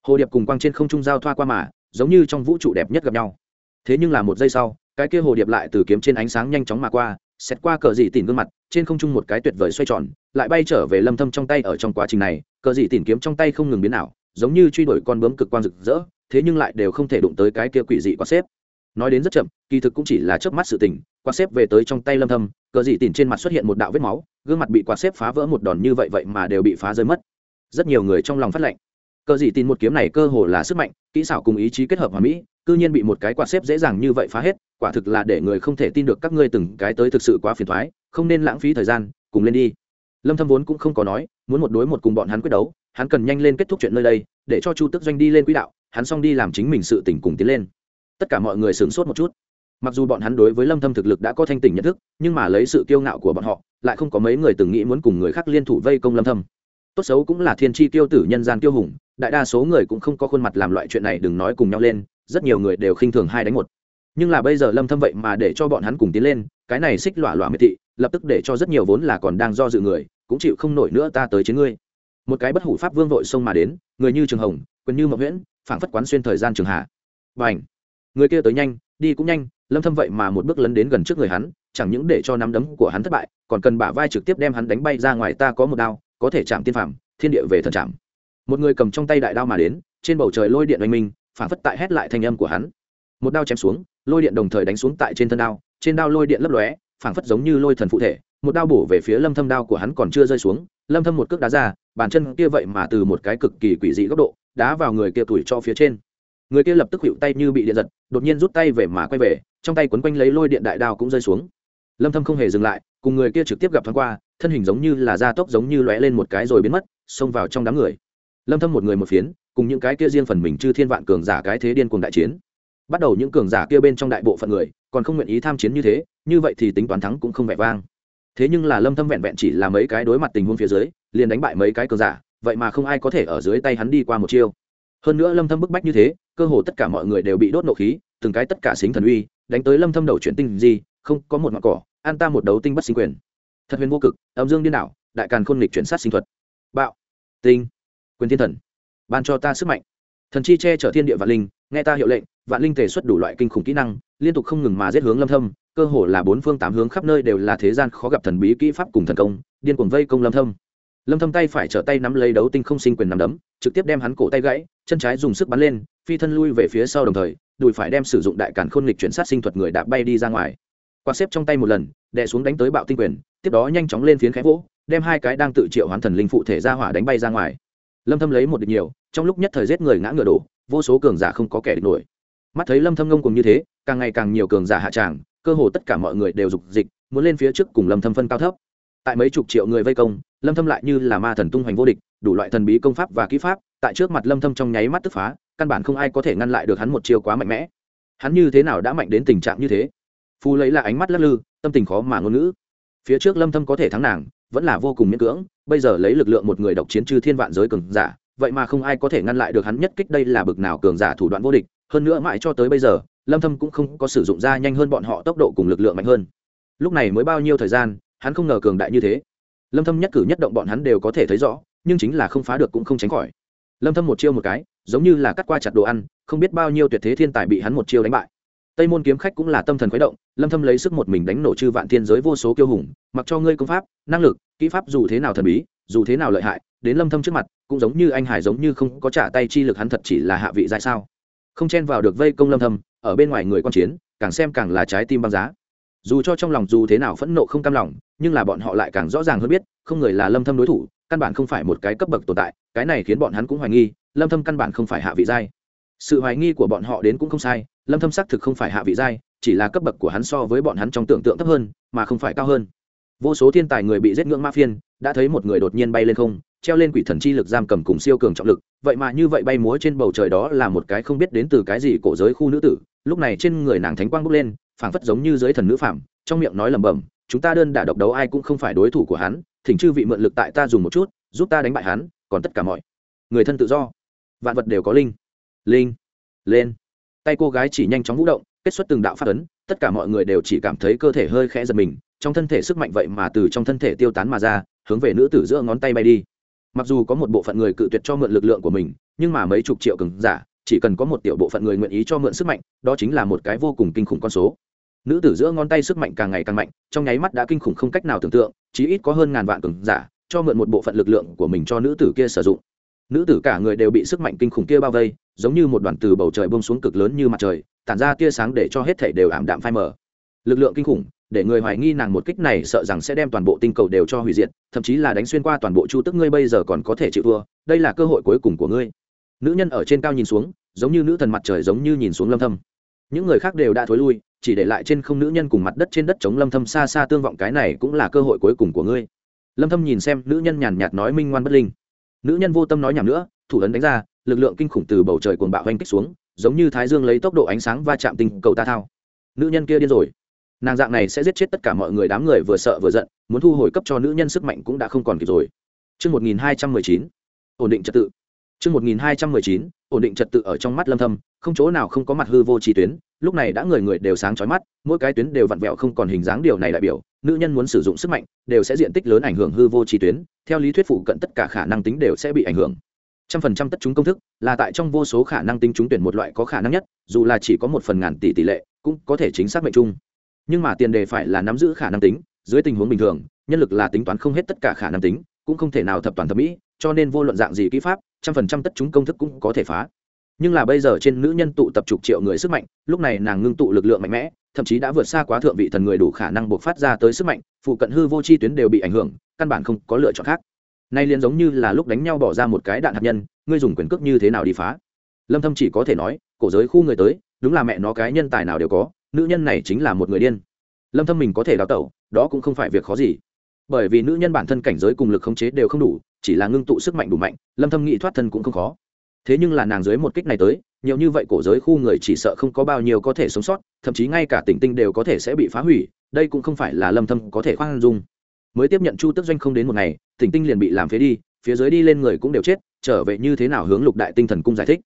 Hồ điệp cùng quang trên không trung giao thoa qua mà giống như trong vũ trụ đẹp nhất gặp nhau. Thế nhưng là một giây sau, cái kia hồ điệp lại từ kiếm trên ánh sáng nhanh chóng mà qua xét qua cờ dị tìm gương mặt, trên không trung một cái tuyệt vời xoay tròn, lại bay trở về lâm thâm trong tay ở trong quá trình này. Cờ dị tìm kiếm trong tay không ngừng biến ảo, giống như truy đuổi con bướm cực quang rực rỡ, thế nhưng lại đều không thể đụng tới cái kia quỷ dị quạt xếp. Nói đến rất chậm, kỳ thực cũng chỉ là chớp mắt sự tình, quạt xếp về tới trong tay lâm thâm, cờ dị tìm trên mặt xuất hiện một đạo vết máu, gương mặt bị quạt xếp phá vỡ một đòn như vậy vậy mà đều bị phá rơi mất. Rất nhiều người trong lòng phát lệnh cờ dị tin một kiếm này cơ hồ là sức mạnh, kỹ xảo cùng ý chí kết hợp hòa mỹ, cư nhiên bị một cái quạt xếp dễ dàng như vậy phá hết, quả thực là để người không thể tin được các ngươi từng cái tới thực sự quá phiền thoái không nên lãng phí thời gian, cùng lên đi. Lâm thâm vốn cũng không có nói, muốn một đối một cùng bọn hắn quyết đấu, hắn cần nhanh lên kết thúc chuyện nơi đây, để cho chu tức doanh đi lên quỹ đạo, hắn xong đi làm chính mình sự tỉnh cùng tiến lên. Tất cả mọi người sửng sốt một chút. Mặc dù bọn hắn đối với lâm thâm thực lực đã có thanh tỉnh nhận thức, nhưng mà lấy sự kiêu ngạo của bọn họ, lại không có mấy người từng nghĩ muốn cùng người khác liên thủ vây công lâm thâm tốt xấu cũng là thiên chi tiêu tử nhân gian tiêu hùng đại đa số người cũng không có khuôn mặt làm loại chuyện này đừng nói cùng nhau lên rất nhiều người đều khinh thường hai đánh một. Nhưng là bây giờ lâm thâm vậy mà để cho bọn hắn cùng tiến lên cái này xích lọa lọa miệt thị lập tức để cho rất nhiều vốn là còn đang do dự người cũng chịu không nổi nữa ta tới chiến ngươi. Một cái bất hủ pháp vương vội xông mà đến người như trường hồng quyền như Mộc nguyễn phảng phất quán xuyên thời gian trường hạ. Bảnh, người kia tới nhanh đi cũng nhanh lâm thâm vậy mà một bước lấn đến gần trước người hắn chẳng những để cho nắm đấm của hắn thất bại còn cần bả vai trực tiếp đem hắn đánh bay ra ngoài ta có một đao có thể chạm tiên phàm, thiên địa về thần chạm. Một người cầm trong tay đại đao mà đến, trên bầu trời lôi điện oanh minh phảng phất tại hét lại thanh âm của hắn. Một đao chém xuống, lôi điện đồng thời đánh xuống tại trên thân đao, trên đao lôi điện lấp lóe phảng phất giống như lôi thần phụ thể. Một đao bổ về phía lâm thâm đao của hắn còn chưa rơi xuống, lâm thâm một cước đá ra, bàn chân kia vậy mà từ một cái cực kỳ quỷ dị góc độ, đá vào người kia tuổi cho phía trên. Người kia lập tức hữu tay như bị điện giật, đột nhiên rút tay về mà quay về, trong tay quấn quanh lấy lôi điện đại đao cũng rơi xuống. Lâm thâm không hề dừng lại, cùng người kia trực tiếp gặp thoáng qua thân hình giống như là da tốc giống như lóe lên một cái rồi biến mất, xông vào trong đám người. Lâm thâm một người một phiến, cùng những cái kia riêng phần mình chư thiên vạn cường giả cái thế điên cuồng đại chiến. Bắt đầu những cường giả kia bên trong đại bộ phận người, còn không nguyện ý tham chiến như thế, như vậy thì tính toán thắng cũng không vẻ vang. Thế nhưng là lâm thâm vẹn vẹn chỉ là mấy cái đối mặt tình huống phía dưới, liền đánh bại mấy cái cường giả, vậy mà không ai có thể ở dưới tay hắn đi qua một chiêu. Hơn nữa lâm thâm bức bách như thế, cơ hồ tất cả mọi người đều bị đốt nộ khí, từng cái tất cả xính thần uy, đánh tới lâm thâm đầu chuyển tinh gì, không có một ngọn cỏ, an ta một đấu tinh bất sinh quyền thật huyền vô cực, âm dương điên đảo, đại càn khôn lịch chuyển sát sinh thuật. Bạo. Tinh. Quyền thiên thần. Ban cho ta sức mạnh. Thần chi che chở thiên địa vạn linh, nghe ta hiệu lệnh, vạn linh thể xuất đủ loại kinh khủng kỹ năng, liên tục không ngừng mà giết hướng lâm thâm, cơ hồ là bốn phương tám hướng khắp nơi đều là thế gian khó gặp thần bí kỹ pháp cùng thần công, điên cuồng vây công lâm thâm. Lâm thâm tay phải trở tay nắm lấy đấu tinh không sinh quyền nắm đấm, trực tiếp đem hắn cổ tay gãy, chân trái dùng sức bắn lên, phi thân lui về phía sau đồng thời, đùi phải đem sử dụng đại càn khôn lịch chuyển sát sinh thuật người đã bay đi ra ngoài. Quạt xếp trong tay một lần, đè xuống đánh tới bạo tinh quyền tiếp đó nhanh chóng lên phiến khẽ vỗ, đem hai cái đang tự triệu hoán thần linh phụ thể ra hỏa đánh bay ra ngoài. Lâm thâm lấy một địch nhiều, trong lúc nhất thời giết người ngã ngựa đổ, vô số cường giả không có kẻ địch nổi. Mắt thấy lâm thâm ngông cùng như thế, càng ngày càng nhiều cường giả hạ tràng, cơ hồ tất cả mọi người đều dục dịch, muốn lên phía trước cùng lâm thâm phân cao thấp. Tại mấy chục triệu người vây công, lâm thâm lại như là ma thần tung hoành vô địch, đủ loại thần bí công pháp và kỹ pháp, tại trước mặt lâm thâm trong nháy mắt tức phá, căn bản không ai có thể ngăn lại được hắn một chiêu quá mạnh mẽ. Hắn như thế nào đã mạnh đến tình trạng như thế? Phu lấy là ánh mắt lắc lư, tâm tình khó mà ngôn ngữ phía trước lâm thâm có thể thắng nàng, vẫn là vô cùng miễn cưỡng, bây giờ lấy lực lượng một người độc chiến chư thiên vạn giới cường giả, vậy mà không ai có thể ngăn lại được hắn nhất kích đây là bực nào cường giả thủ đoạn vô địch, hơn nữa mãi cho tới bây giờ, lâm thâm cũng không có sử dụng ra nhanh hơn bọn họ tốc độ cùng lực lượng mạnh hơn. Lúc này mới bao nhiêu thời gian, hắn không ngờ cường đại như thế. Lâm thâm nhất cử nhất động bọn hắn đều có thể thấy rõ, nhưng chính là không phá được cũng không tránh khỏi. Lâm thâm một chiêu một cái, giống như là cắt qua chặt đồ ăn, không biết bao nhiêu tuyệt thế thiên tài bị hắn một chiêu đánh bại tây môn kiếm khách cũng là tâm thần khuấy động, lâm thâm lấy sức một mình đánh nổ chư vạn thiên giới vô số kiêu hùng, mặc cho ngươi công pháp, năng lực, kỹ pháp dù thế nào thần bí, dù thế nào lợi hại, đến lâm thâm trước mặt, cũng giống như anh hải giống như không có trả tay chi lực hắn thật chỉ là hạ vị giai sao. Không chen vào được vây công lâm thâm, ở bên ngoài người quan chiến, càng xem càng là trái tim băng giá. Dù cho trong lòng dù thế nào phẫn nộ không cam lòng, nhưng là bọn họ lại càng rõ ràng hơn biết, không người là lâm thâm đối thủ, căn bản không phải một cái cấp bậc tồn tại, cái này khiến bọn hắn cũng hoài nghi, lâm thâm căn bản không phải hạ vị giai sự hoài nghi của bọn họ đến cũng không sai, lâm thâm xác thực không phải hạ vị giai, chỉ là cấp bậc của hắn so với bọn hắn trong tưởng tượng thấp hơn, mà không phải cao hơn. Vô số thiên tài người bị giết ngưỡng ma phiên, đã thấy một người đột nhiên bay lên không, treo lên quỷ thần chi lực giam cầm cùng siêu cường trọng lực, vậy mà như vậy bay múa trên bầu trời đó là một cái không biết đến từ cái gì cổ giới khu nữ tử, lúc này trên người nàng thánh quang bốc lên, phảng phất giống như giới thần nữ phạm trong miệng nói lẩm bẩm, chúng ta đơn đả độc đấu ai cũng không phải đối thủ của hắn, thỉnh chư vị mượn lực tại ta dùng một chút, giúp ta đánh bại hắn, còn tất cả mọi người thân tự do. Vạn vật đều có linh linh. Lên. Tay cô gái chỉ nhanh chóng vũ động, kết xuất từng đạo phát ấn, tất cả mọi người đều chỉ cảm thấy cơ thể hơi khẽ giật mình, trong thân thể sức mạnh vậy mà từ trong thân thể tiêu tán mà ra, hướng về nữ tử giữa ngón tay bay đi. Mặc dù có một bộ phận người cự tuyệt cho mượn lực lượng của mình, nhưng mà mấy chục triệu cường giả, chỉ cần có một tiểu bộ phận người nguyện ý cho mượn sức mạnh, đó chính là một cái vô cùng kinh khủng con số. Nữ tử giữa ngón tay sức mạnh càng ngày càng mạnh, trong nháy mắt đã kinh khủng không cách nào tưởng tượng, chí ít có hơn ngàn vạn cường giả, cho mượn một bộ phận lực lượng của mình cho nữ tử kia sử dụng nữ tử cả người đều bị sức mạnh kinh khủng kia bao vây, giống như một đoàn từ bầu trời bông xuống cực lớn như mặt trời, tản ra tia sáng để cho hết thể đều ảm đạm phai mờ. Lực lượng kinh khủng, để người hoài nghi nàng một kích này sợ rằng sẽ đem toàn bộ tinh cầu đều cho hủy diệt, thậm chí là đánh xuyên qua toàn bộ chu tức ngươi bây giờ còn có thể chịu thua, đây là cơ hội cuối cùng của ngươi. Nữ nhân ở trên cao nhìn xuống, giống như nữ thần mặt trời giống như nhìn xuống lâm thâm. Những người khác đều đã thối lui, chỉ để lại trên không nữ nhân cùng mặt đất trên đất chống lâm thâm xa xa tương vọng cái này cũng là cơ hội cuối cùng của ngươi. Lâm thâm nhìn xem nữ nhân nhàn nhạt nói minh ngoan bất linh nữ nhân vô tâm nói nhảm nữa thủ ấn đánh ra lực lượng kinh khủng từ bầu trời cuồng bạo hoành kích xuống giống như thái dương lấy tốc độ ánh sáng va chạm tinh cầu ta thao. Nữ nhân kia điên rồi. Nàng dạng này sẽ giết chết tất cả mọi người đám người vừa sợ vừa giận muốn thu hồi cấp cho nữ nhân sức mạnh cũng đã không còn kịp rồi. Trước 1219, ổn định trật tự. Trước 1219, ổn định trật tự ở trong mắt lâm thâm, không chỗ nào không có mặt hư vô chi tuyến, lúc này đã người người đều sáng chói mắt, mỗi cái tuyến đều vặn vẹo không còn hình dáng điều này đại biểu, nữ nhân muốn sử dụng sức mạnh, đều sẽ diện tích lớn ảnh hưởng hư vô chi tuyến, theo lý thuyết phụ cận tất cả khả năng tính đều sẽ bị ảnh hưởng. Trăm phần trăm tất chúng công thức, là tại trong vô số khả năng tính chúng tuyển một loại có khả năng nhất, dù là chỉ có một phần ngàn tỷ tỷ lệ, cũng có thể chính xác mệnh chung. Nhưng mà tiền đề phải là nắm giữ khả năng tính, dưới tình huống bình thường, nhân lực là tính toán không hết tất cả khả năng tính, cũng không thể nào thập toàn thập mỹ, cho nên vô luận dạng gì kỹ pháp, trăm phần trăm tất chúng công thức cũng có thể phá. Nhưng là bây giờ trên nữ nhân tụ tập chục triệu người sức mạnh, lúc này nàng ngưng tụ lực lượng mạnh mẽ, thậm chí đã vượt xa quá thượng vị thần người đủ khả năng buộc phát ra tới sức mạnh, phụ cận hư vô chi tuyến đều bị ảnh hưởng, căn bản không có lựa chọn khác. Nay liền giống như là lúc đánh nhau bỏ ra một cái đạn hạt nhân, ngươi dùng quyền cước như thế nào đi phá? Lâm thâm chỉ có thể nói, cổ giới khu người tới, đúng là mẹ nó cái nhân tài nào đều có, nữ nhân này chính là một người điên. Lâm thâm mình có thể đào tẩu, đó cũng không phải việc khó gì. Bởi vì nữ nhân bản thân cảnh giới cùng lực khống chế đều không đủ chỉ là ngưng tụ sức mạnh đủ mạnh, lâm thâm nghĩ thoát thân cũng không khó. Thế nhưng là nàng dưới một kích này tới, nhiều như vậy cổ giới khu người chỉ sợ không có bao nhiêu có thể sống sót, thậm chí ngay cả tỉnh tinh đều có thể sẽ bị phá hủy, đây cũng không phải là lâm thâm có thể khoan dung. Mới tiếp nhận chu tức doanh không đến một ngày, tỉnh tinh liền bị làm phế đi, phía dưới đi lên người cũng đều chết, trở về như thế nào hướng lục đại tinh thần cung giải thích.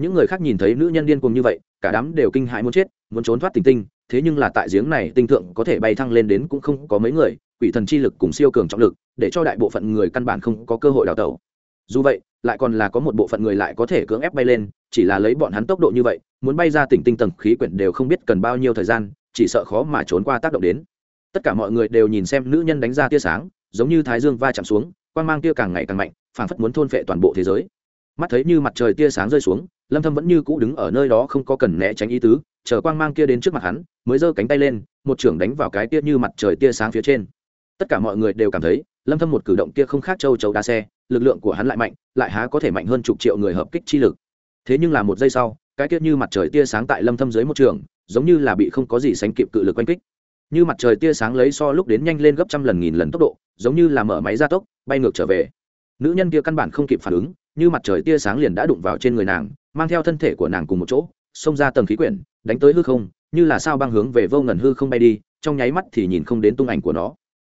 Những người khác nhìn thấy nữ nhân điên cuồng như vậy, cả đám đều kinh hãi muốn chết, muốn trốn thoát tỉnh tinh, thế nhưng là tại giếng này tinh thượng có thể bay thăng lên đến cũng không có mấy người quỷ thần chi lực cùng siêu cường trọng lực, để cho đại bộ phận người căn bản không có cơ hội đào tẩu. Dù vậy, lại còn là có một bộ phận người lại có thể cưỡng ép bay lên, chỉ là lấy bọn hắn tốc độ như vậy, muốn bay ra tỉnh tinh tầng khí quyển đều không biết cần bao nhiêu thời gian, chỉ sợ khó mà trốn qua tác động đến. Tất cả mọi người đều nhìn xem nữ nhân đánh ra tia sáng, giống như thái dương va chạm xuống quan mang tia càng ngày càng mạnh, phảng phất muốn thôn phệ toàn bộ thế giới. Mắt thấy như mặt trời tia sáng rơi xuống, lâm thâm vẫn như cũ đứng ở nơi đó không có cần né tránh ý tứ, chờ quang mang kia đến trước mặt hắn, mới giơ cánh tay lên, một trưởng đánh vào cái tia như mặt trời tia sáng phía trên tất cả mọi người đều cảm thấy, lâm thâm một cử động kia không khác châu chấu đa xe, lực lượng của hắn lại mạnh, lại há có thể mạnh hơn chục triệu người hợp kích chi lực. Thế nhưng là một giây sau, cái kia như mặt trời tia sáng tại lâm thâm dưới một trường, giống như là bị không có gì sánh kịp cự lực quanh kích. Như mặt trời tia sáng lấy so lúc đến nhanh lên gấp trăm lần nghìn lần tốc độ, giống như là mở máy gia tốc, bay ngược trở về. Nữ nhân kia căn bản không kịp phản ứng, như mặt trời tia sáng liền đã đụng vào trên người nàng, mang theo thân thể của nàng cùng một chỗ, xông ra tầng khí quyển, đánh tới hư không, như là sao băng hướng về vô ngần hư không bay đi, trong nháy mắt thì nhìn không đến tung ảnh của nó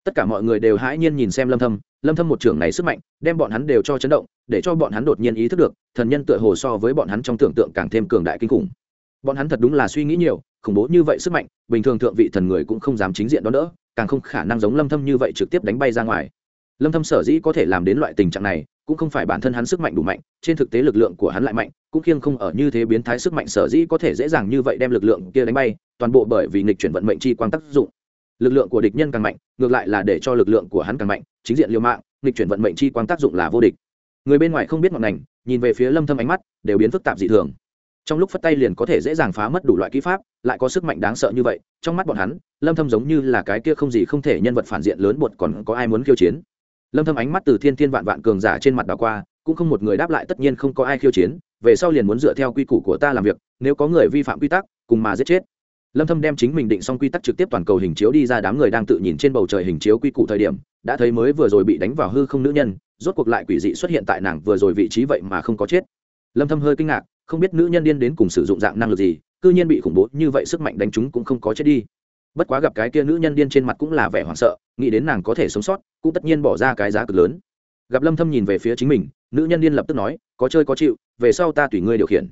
tất cả mọi người đều hãi nhiên nhìn xem lâm thâm lâm thâm một trưởng này sức mạnh, đem bọn hắn đều cho chấn động, để cho bọn hắn đột nhiên ý thức được, thần nhân tựa hồ so với bọn hắn trong tưởng tượng càng thêm cường đại kinh khủng. Bọn hắn thật đúng là suy nghĩ nhiều, khủng bố như vậy sức mạnh, bình thường thượng vị thần người cũng không dám chính diện đó đỡ, càng không khả năng giống lâm thâm như vậy trực tiếp đánh bay ra ngoài. Lâm thâm sở dĩ có thể làm đến loại tình trạng này, cũng không phải bản thân hắn sức mạnh đủ mạnh, trên thực tế lực lượng của hắn lại mạnh, cũng kiêng không ở như thế biến thái sức mạnh sở dĩ có thể dễ dàng như vậy đem lực lượng kia đánh bay, toàn bộ bởi vì nghịch chuyển vận mệnh chi quang tác dụng lực lượng của địch nhân càng mạnh, ngược lại là để cho lực lượng của hắn càng mạnh, chính diện liều mạng, nghịch chuyển vận mệnh chi quang tác dụng là vô địch. Người bên ngoài không biết ngọn ngành, nhìn về phía lâm thâm ánh mắt, đều biến phức tạp dị thường. Trong lúc phất tay liền có thể dễ dàng phá mất đủ loại kỹ pháp, lại có sức mạnh đáng sợ như vậy, trong mắt bọn hắn, lâm thâm giống như là cái kia không gì không thể nhân vật phản diện lớn bột còn có ai muốn khiêu chiến. Lâm thâm ánh mắt từ thiên thiên vạn vạn cường giả trên mặt đảo qua, cũng không một người đáp lại tất nhiên không có ai khiêu chiến, về sau liền muốn dựa theo quy củ của ta làm việc, nếu có người vi phạm quy tắc, cùng mà giết chết lâm thâm đem chính mình định xong quy tắc trực tiếp toàn cầu hình chiếu đi ra đám người đang tự nhìn trên bầu trời hình chiếu quy củ thời điểm, đã thấy mới vừa rồi bị đánh vào hư không nữ nhân, rốt cuộc lại quỷ dị xuất hiện tại nàng vừa rồi vị trí vậy mà không có chết. Lâm thâm hơi kinh ngạc, không biết nữ nhân điên đến cùng sử dụng dạng năng lực gì, cư nhiên bị khủng bố như vậy sức mạnh đánh chúng cũng không có chết đi. Bất quá gặp cái kia nữ nhân điên trên mặt cũng là vẻ hoảng sợ, nghĩ đến nàng có thể sống sót, cũng tất nhiên bỏ ra cái giá cực lớn. Gặp lâm thâm nhìn về phía chính mình, nữ nhân điên lập tức nói, có chơi có chịu, về sau ta tùy ngươi điều khiển.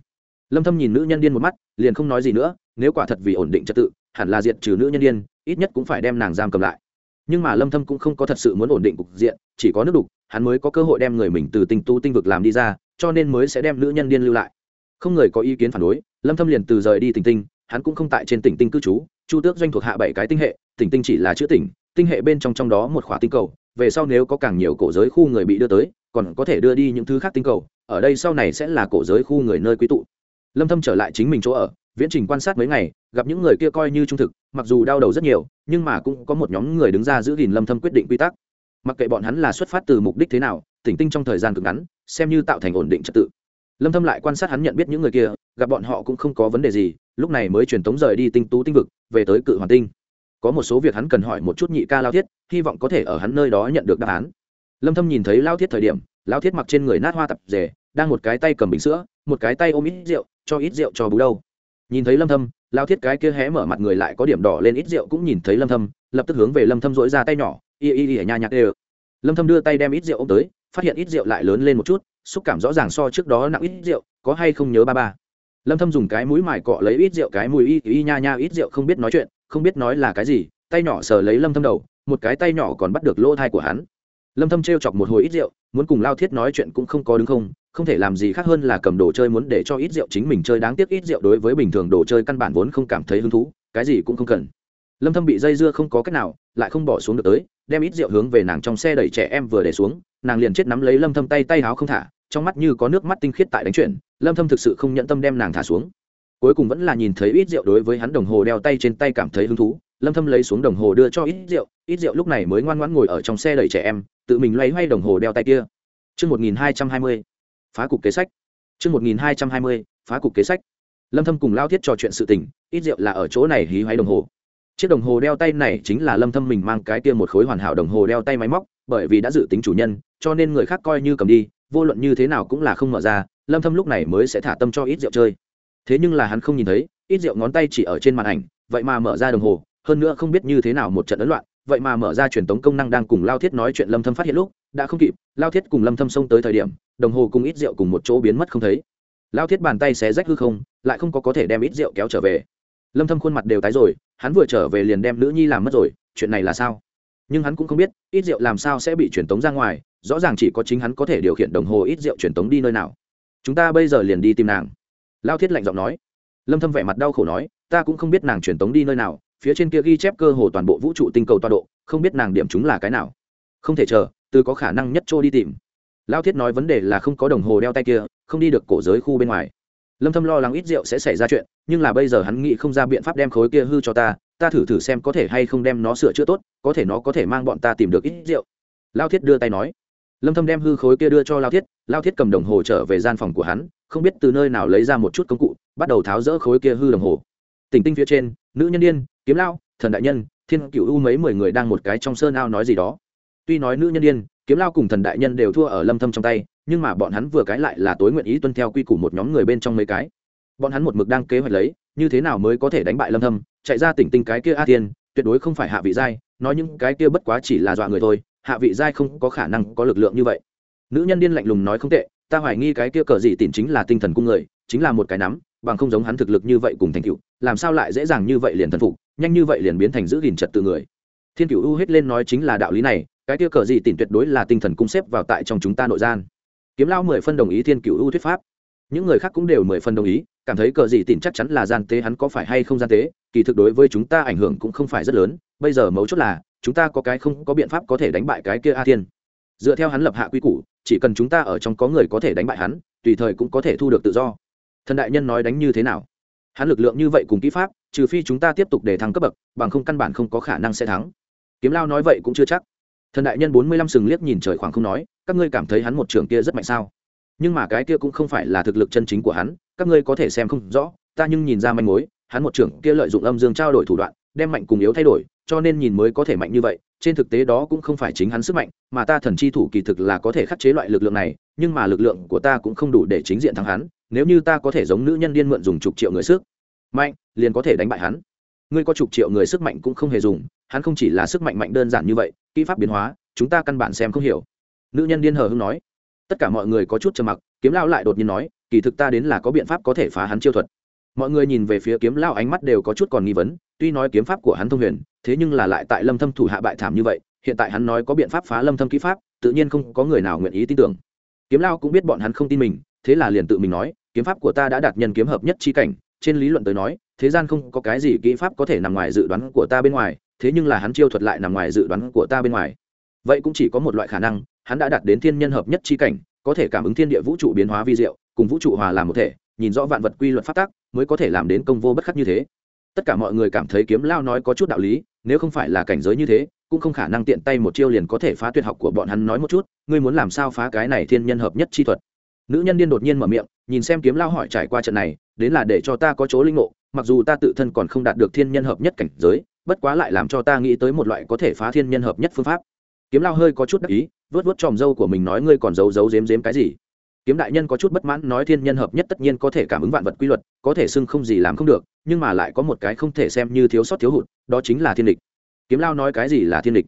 Lâm thâm nhìn nữ nhân điên một mắt, liền không nói gì nữa nếu quả thật vì ổn định trật tự, hẳn là diệt trừ nữ nhân điên, ít nhất cũng phải đem nàng giam cầm lại. Nhưng mà lâm thâm cũng không có thật sự muốn ổn định cục diện, chỉ có nước đục, hắn mới có cơ hội đem người mình từ tinh tu tinh vực làm đi ra, cho nên mới sẽ đem nữ nhân điên lưu lại. Không người có ý kiến phản đối, lâm thâm liền từ rời đi tỉnh tinh, hắn cũng không tại trên tỉnh tinh cư trú, chu tước doanh thuộc hạ bảy cái tinh hệ, tỉnh tinh chỉ là chữ tỉnh, tinh hệ bên trong trong đó một khỏa tinh cầu, về sau nếu có càng nhiều cổ giới khu người bị đưa tới, còn có thể đưa đi những thứ khác tinh cầu, ở đây sau này sẽ là cổ giới khu người nơi quý tụ. Lâm thâm trở lại chính mình chỗ ở viễn trình quan sát mấy ngày, gặp những người kia coi như trung thực, mặc dù đau đầu rất nhiều, nhưng mà cũng có một nhóm người đứng ra giữ gìn lâm thâm quyết định quy tắc. Mặc kệ bọn hắn là xuất phát từ mục đích thế nào, tỉnh tinh trong thời gian cực ngắn, xem như tạo thành ổn định trật tự. Lâm thâm lại quan sát hắn nhận biết những người kia, gặp bọn họ cũng không có vấn đề gì, lúc này mới truyền tống rời đi tinh tú tinh vực, về tới cự hoàn tinh. Có một số việc hắn cần hỏi một chút nhị ca lao thiết, hy vọng có thể ở hắn nơi đó nhận được đáp án. Lâm thâm nhìn thấy lao thiết thời điểm, lao thiết mặc trên người nát hoa tập rể, đang một cái tay cầm bình sữa, một cái tay ôm ít rượu, cho ít rượu cho bú đâu nhìn thấy lâm thâm, lao thiết cái kia hé mở mặt người lại có điểm đỏ lên ít rượu cũng nhìn thấy lâm thâm, lập tức hướng về lâm thâm dỗi ra tay nhỏ, y y y nha nhạc đều. Lâm thâm đưa tay đem ít rượu ôm tới, phát hiện ít rượu lại lớn lên một chút, xúc cảm rõ ràng so trước đó nặng ít rượu, có hay không nhớ ba ba. Lâm thâm dùng cái mũi mài cọ lấy ít rượu, cái mùi y y nha nha ít rượu không biết nói chuyện, không biết nói là cái gì, tay nhỏ sờ lấy lâm thâm đầu, một cái tay nhỏ còn bắt được lỗ thai của hắn. Lâm thâm treo chọc một hồi ít rượu, muốn cùng lao thiết nói chuyện cũng không có đứng không không thể làm gì khác hơn là cầm đồ chơi muốn để cho ít rượu chính mình chơi. Đáng tiếc ít rượu đối với bình thường đồ chơi căn bản vốn không cảm thấy hứng thú cái gì cũng không cần. Lâm thâm bị dây dưa không có cách nào lại không bỏ xuống được tới đem ít rượu hướng về nàng trong xe đẩy trẻ em vừa để xuống nàng liền chết nắm lấy lâm thâm tay tay háo không thả trong mắt như có nước mắt tinh khiết tại đánh chuyển lâm thâm thực sự không nhận tâm đem nàng thả xuống. Cuối cùng vẫn là nhìn thấy ít rượu đối với hắn đồng hồ đeo tay trên tay cảm thấy hứng thú lâm thâm lấy xuống đồng hồ đưa cho ít rượu ít rượu lúc này mới ngoan ngoãn ngồi ở trong xe đẩy trẻ em tự mình loay hoay đồng hồ đeo tay kia. Chương 1220, phá cục kế sách. Trước 1220, phá cục kế sách. Lâm Thâm cùng Lao Thiết trò chuyện sự tình, ít rượu là ở chỗ này hí hoáy đồng hồ. Chiếc đồng hồ đeo tay này chính là Lâm Thâm mình mang cái kia một khối hoàn hảo đồng hồ đeo tay máy móc, bởi vì đã dự tính chủ nhân, cho nên người khác coi như cầm đi, vô luận như thế nào cũng là không mở ra, Lâm Thâm lúc này mới sẽ thả tâm cho ít rượu chơi. Thế nhưng là hắn không nhìn thấy, ít rượu ngón tay chỉ ở trên màn ảnh, vậy mà mở ra đồng hồ, hơn nữa không biết như thế nào một trận ấn loạn vậy mà mở ra truyền tống công năng đang cùng lao thiết nói chuyện lâm thâm phát hiện lúc đã không kịp, lao thiết cùng lâm thâm xông tới thời điểm, đồng hồ cùng ít rượu cùng một chỗ biến mất không thấy. Lao thiết bàn tay xé rách hư không, lại không có có thể đem ít rượu kéo trở về. Lâm thâm khuôn mặt đều tái rồi, hắn vừa trở về liền đem nữ nhi làm mất rồi, chuyện này là sao? Nhưng hắn cũng không biết, ít rượu làm sao sẽ bị truyền tống ra ngoài, rõ ràng chỉ có chính hắn có thể điều khiển đồng hồ ít rượu truyền tống đi nơi nào. Chúng ta bây giờ liền đi tìm nàng. Lao thiết lạnh giọng nói. Lâm thâm vẻ mặt đau khổ nói, ta cũng không biết nàng truyền tống đi nơi nào, phía trên kia ghi chép cơ hồ toàn bộ vũ trụ tinh cầu toa độ, không biết nàng điểm chúng là cái nào. Không thể chờ từ có khả năng nhất trôi đi tìm. Lao thiết nói vấn đề là không có đồng hồ đeo tay kia, không đi được cổ giới khu bên ngoài. Lâm thâm lo lắng ít rượu sẽ xảy ra chuyện, nhưng là bây giờ hắn nghĩ không ra biện pháp đem khối kia hư cho ta ta thử thử xem có thể hay không đem nó sửa chữa tốt, có thể nó có thể mang bọn ta tìm được ít rượu. Lao thiết đưa tay nói. Lâm thâm đem hư khối kia đưa cho lao thiết lao thiết cầm đồng hồ trở về gian phòng của hắn, không biết từ nơi nào lấy ra một chút công cụ, bắt đầu tháo rỡ khối kia hư đồng hồ. Tỉnh tinh phía trên, nữ nhân điên, kiếm lao, thần đại nhân, thiên cửu u mấy mười người đang một cái trong sơn ao nói gì đó tuy nói nữ nhân điên, kiếm lao cùng thần đại nhân đều thua ở lâm thâm trong tay, nhưng mà bọn hắn vừa cái lại là tối nguyện ý tuân theo quy củ một nhóm người bên trong mấy cái. Bọn hắn một mực đang kế hoạch lấy, như thế nào mới có thể đánh bại lâm thâm, chạy ra tỉnh tinh cái kia a tiên tuyệt đối không phải hạ vị giai, nói những cái kia bất quá chỉ là dọa người thôi, hạ vị giai không có khả năng có lực lượng như vậy. Nữ nhân điên lạnh lùng nói không tệ, ta hoài nghi cái kia cờ gì tìm chính là tinh thần cung người, chính là một cái nắm, bằng không giống hắn thực lực như vậy cùng thành cựu làm sao lại dễ dàng như vậy liền thần phục, nhanh như vậy liền biến thành giữ gìn trật tự người. Thiên cửu u hết lên nói chính là đạo lý này cái kia cờ gì tỉnh tuyệt đối là tinh thần cung xếp vào tại trong chúng ta nội gian. Kiếm lao mười phân đồng ý thiên Cựu u thuyết pháp. Những người khác cũng đều mười phân đồng ý, cảm thấy cờ gì tỉnh chắc chắn là gian tế hắn có phải hay không gian tế, kỳ thực đối với chúng ta ảnh hưởng cũng không phải rất lớn, bây giờ mấu chốt là, chúng ta có cái không có biện pháp có thể đánh bại cái kia a thiên. Dựa theo hắn lập hạ quy củ, chỉ cần chúng ta ở trong có người có thể đánh bại hắn, tùy thời cũng có thể thu được tự do. Thần đại nhân nói đánh như thế nào? Hắn lực lượng như vậy cùng kỹ pháp, trừ phi chúng ta tiếp tục để thắng cấp bậc, bằng không căn bản không có khả năng sẽ thắng. Kiếm lao nói vậy cũng chưa chắc thần đại nhân bốn mươi lăm sừng liếc nhìn trời khoảng không nói, các ngươi cảm thấy hắn một trường kia rất mạnh sao? Nhưng mà cái kia cũng không phải là thực lực chân chính của hắn, các ngươi có thể xem không rõ, ta nhưng nhìn ra manh mối, hắn một trưởng kia lợi dụng âm dương trao đổi thủ đoạn, đem mạnh cùng yếu thay đổi, cho nên nhìn mới có thể mạnh như vậy, trên thực tế đó cũng không phải chính hắn sức mạnh, mà ta thần chi thủ kỳ thực là có thể khắc chế loại lực lượng này, nhưng mà lực lượng của ta cũng không đủ để chính diện thắng hắn, nếu như ta có thể giống nữ nhân điên mượn dùng chục triệu người sức, mạnh, liền có thể đánh bại hắn ngươi có chục triệu người sức mạnh cũng không hề dùng, hắn không chỉ là sức mạnh mạnh đơn giản như vậy, kỹ pháp biến hóa, chúng ta căn bản xem không hiểu. Nữ nhân điên hờ hưng nói. Tất cả mọi người có chút trầm mặc, kiếm lao lại đột nhiên nói, kỳ thực ta đến là có biện pháp có thể phá hắn chiêu thuật. Mọi người nhìn về phía kiếm lao ánh mắt đều có chút còn nghi vấn, tuy nói kiếm pháp của hắn thông huyền, thế nhưng là lại tại lâm thâm thủ hạ bại thảm như vậy, hiện tại hắn nói có biện pháp phá lâm thâm kỹ pháp, tự nhiên không có người nào nguyện ý tin tưởng. Kiếm lao cũng biết bọn hắn không tin mình, thế là liền tự mình nói, kiếm pháp của ta đã đạt nhân kiếm hợp nhất chi cảnh trên lý luận tới nói, thế gian không có cái gì kỹ pháp có thể nằm ngoài dự đoán của ta bên ngoài, thế nhưng là hắn chiêu thuật lại nằm ngoài dự đoán của ta bên ngoài. Vậy cũng chỉ có một loại khả năng, hắn đã đạt đến thiên nhân hợp nhất chi cảnh, có thể cảm ứng thiên địa vũ trụ biến hóa vi diệu, cùng vũ trụ hòa làm một thể, nhìn rõ vạn vật quy luật phát tác mới có thể làm đến công vô bất khắc như thế. Tất cả mọi người cảm thấy kiếm lao nói có chút đạo lý, nếu không phải là cảnh giới như thế, cũng không khả năng tiện tay một chiêu liền có thể phá tuyệt học của bọn hắn nói một chút, ngươi muốn làm sao phá cái này thiên nhân hợp nhất chi thuật? Nữ nhân điên đột nhiên mở miệng nhìn xem kiếm lao hỏi trải qua trận này, đến là để cho ta có chỗ linh ngộ, mặc dù ta tự thân còn không đạt được thiên nhân hợp nhất cảnh giới, bất quá lại làm cho ta nghĩ tới một loại có thể phá thiên nhân hợp nhất phương pháp. Kiếm lao hơi có chút đắc ý, vớt vớt tròm dâu của mình nói ngươi còn giấu giấu giếm giếm cái gì? Kiếm đại nhân có chút bất mãn, nói thiên nhân hợp nhất tất nhiên có thể cảm ứng vạn vật quy luật, có thể xưng không gì làm không được, nhưng mà lại có một cái không thể xem như thiếu sót thiếu hụt, đó chính là thiên địch. Kiếm lao nói cái gì là thiên địch?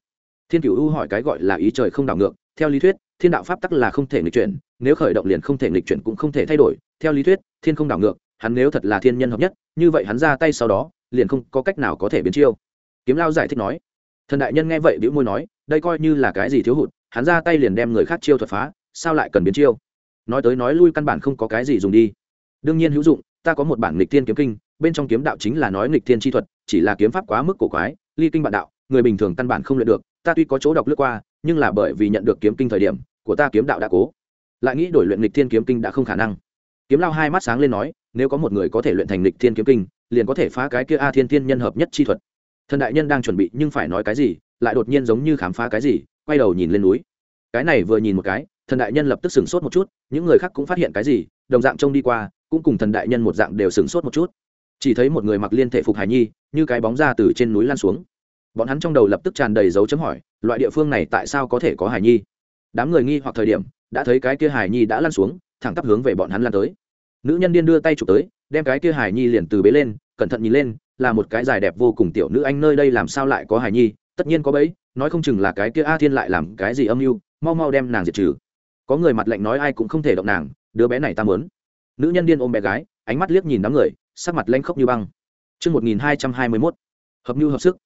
Thiên cửu u hỏi cái gọi là ý trời không đảo ngược, theo lý thuyết thiên đạo pháp tắc là không thể nghịch chuyển, nếu khởi động liền không thể nghịch chuyển cũng không thể thay đổi. Theo lý thuyết, thiên không đảo ngược, hắn nếu thật là thiên nhân hợp nhất, như vậy hắn ra tay sau đó, liền không có cách nào có thể biến chiêu. Kiếm lao giải thích nói, thần đại nhân nghe vậy bĩu môi nói, đây coi như là cái gì thiếu hụt, hắn ra tay liền đem người khác chiêu thuật phá, sao lại cần biến chiêu? Nói tới nói lui căn bản không có cái gì dùng đi. Đương nhiên hữu dụng, ta có một bản nghịch thiên kiếm kinh, bên trong kiếm đạo chính là nói nghịch thiên chi thuật, chỉ là kiếm pháp quá mức cổ quái, ly kinh bạn đạo, người bình thường căn bản không luyện được ta tuy có chỗ đọc lướt qua, nhưng là bởi vì nhận được kiếm kinh thời điểm, của ta kiếm đạo đã cố. Lại nghĩ đổi luyện lịch thiên kiếm kinh đã không khả năng. Kiếm lao hai mắt sáng lên nói, nếu có một người có thể luyện thành lịch thiên kiếm kinh, liền có thể phá cái kia a thiên thiên nhân hợp nhất chi thuật. Thần đại nhân đang chuẩn bị, nhưng phải nói cái gì, lại đột nhiên giống như khám phá cái gì, quay đầu nhìn lên núi. Cái này vừa nhìn một cái, thần đại nhân lập tức sửng sốt một chút, những người khác cũng phát hiện cái gì, đồng dạng trông đi qua, cũng cùng thần đại nhân một dạng đều sửng sốt một chút. Chỉ thấy một người mặc liên thể phục hải nhi, như cái bóng ra từ trên núi lan xuống bọn hắn trong đầu lập tức tràn đầy dấu chấm hỏi loại địa phương này tại sao có thể có hải nhi? Đám người nghi hoặc thời điểm đã thấy cái kia hải nhi đã lăn xuống thẳng tắp hướng về bọn hắn lan tới. Nữ nhân điên đưa tay chụp tới đem cái kia hải nhi liền từ bế lên cẩn thận nhìn lên là một cái dài đẹp vô cùng tiểu nữ anh nơi đây làm sao lại có hải nhi? Tất nhiên có bấy nói không chừng là cái kia a thiên lại làm cái gì âm mưu mau mau đem nàng diệt trừ. Có người mặt lạnh nói ai cũng không thể động nàng đứa bé này ta muốn. Nữ nhân điên ôm bé gái ánh mắt liếc nhìn đám người sắc mặt lanh khốc như băng. Trước 1221, hợp mưu hợp sức.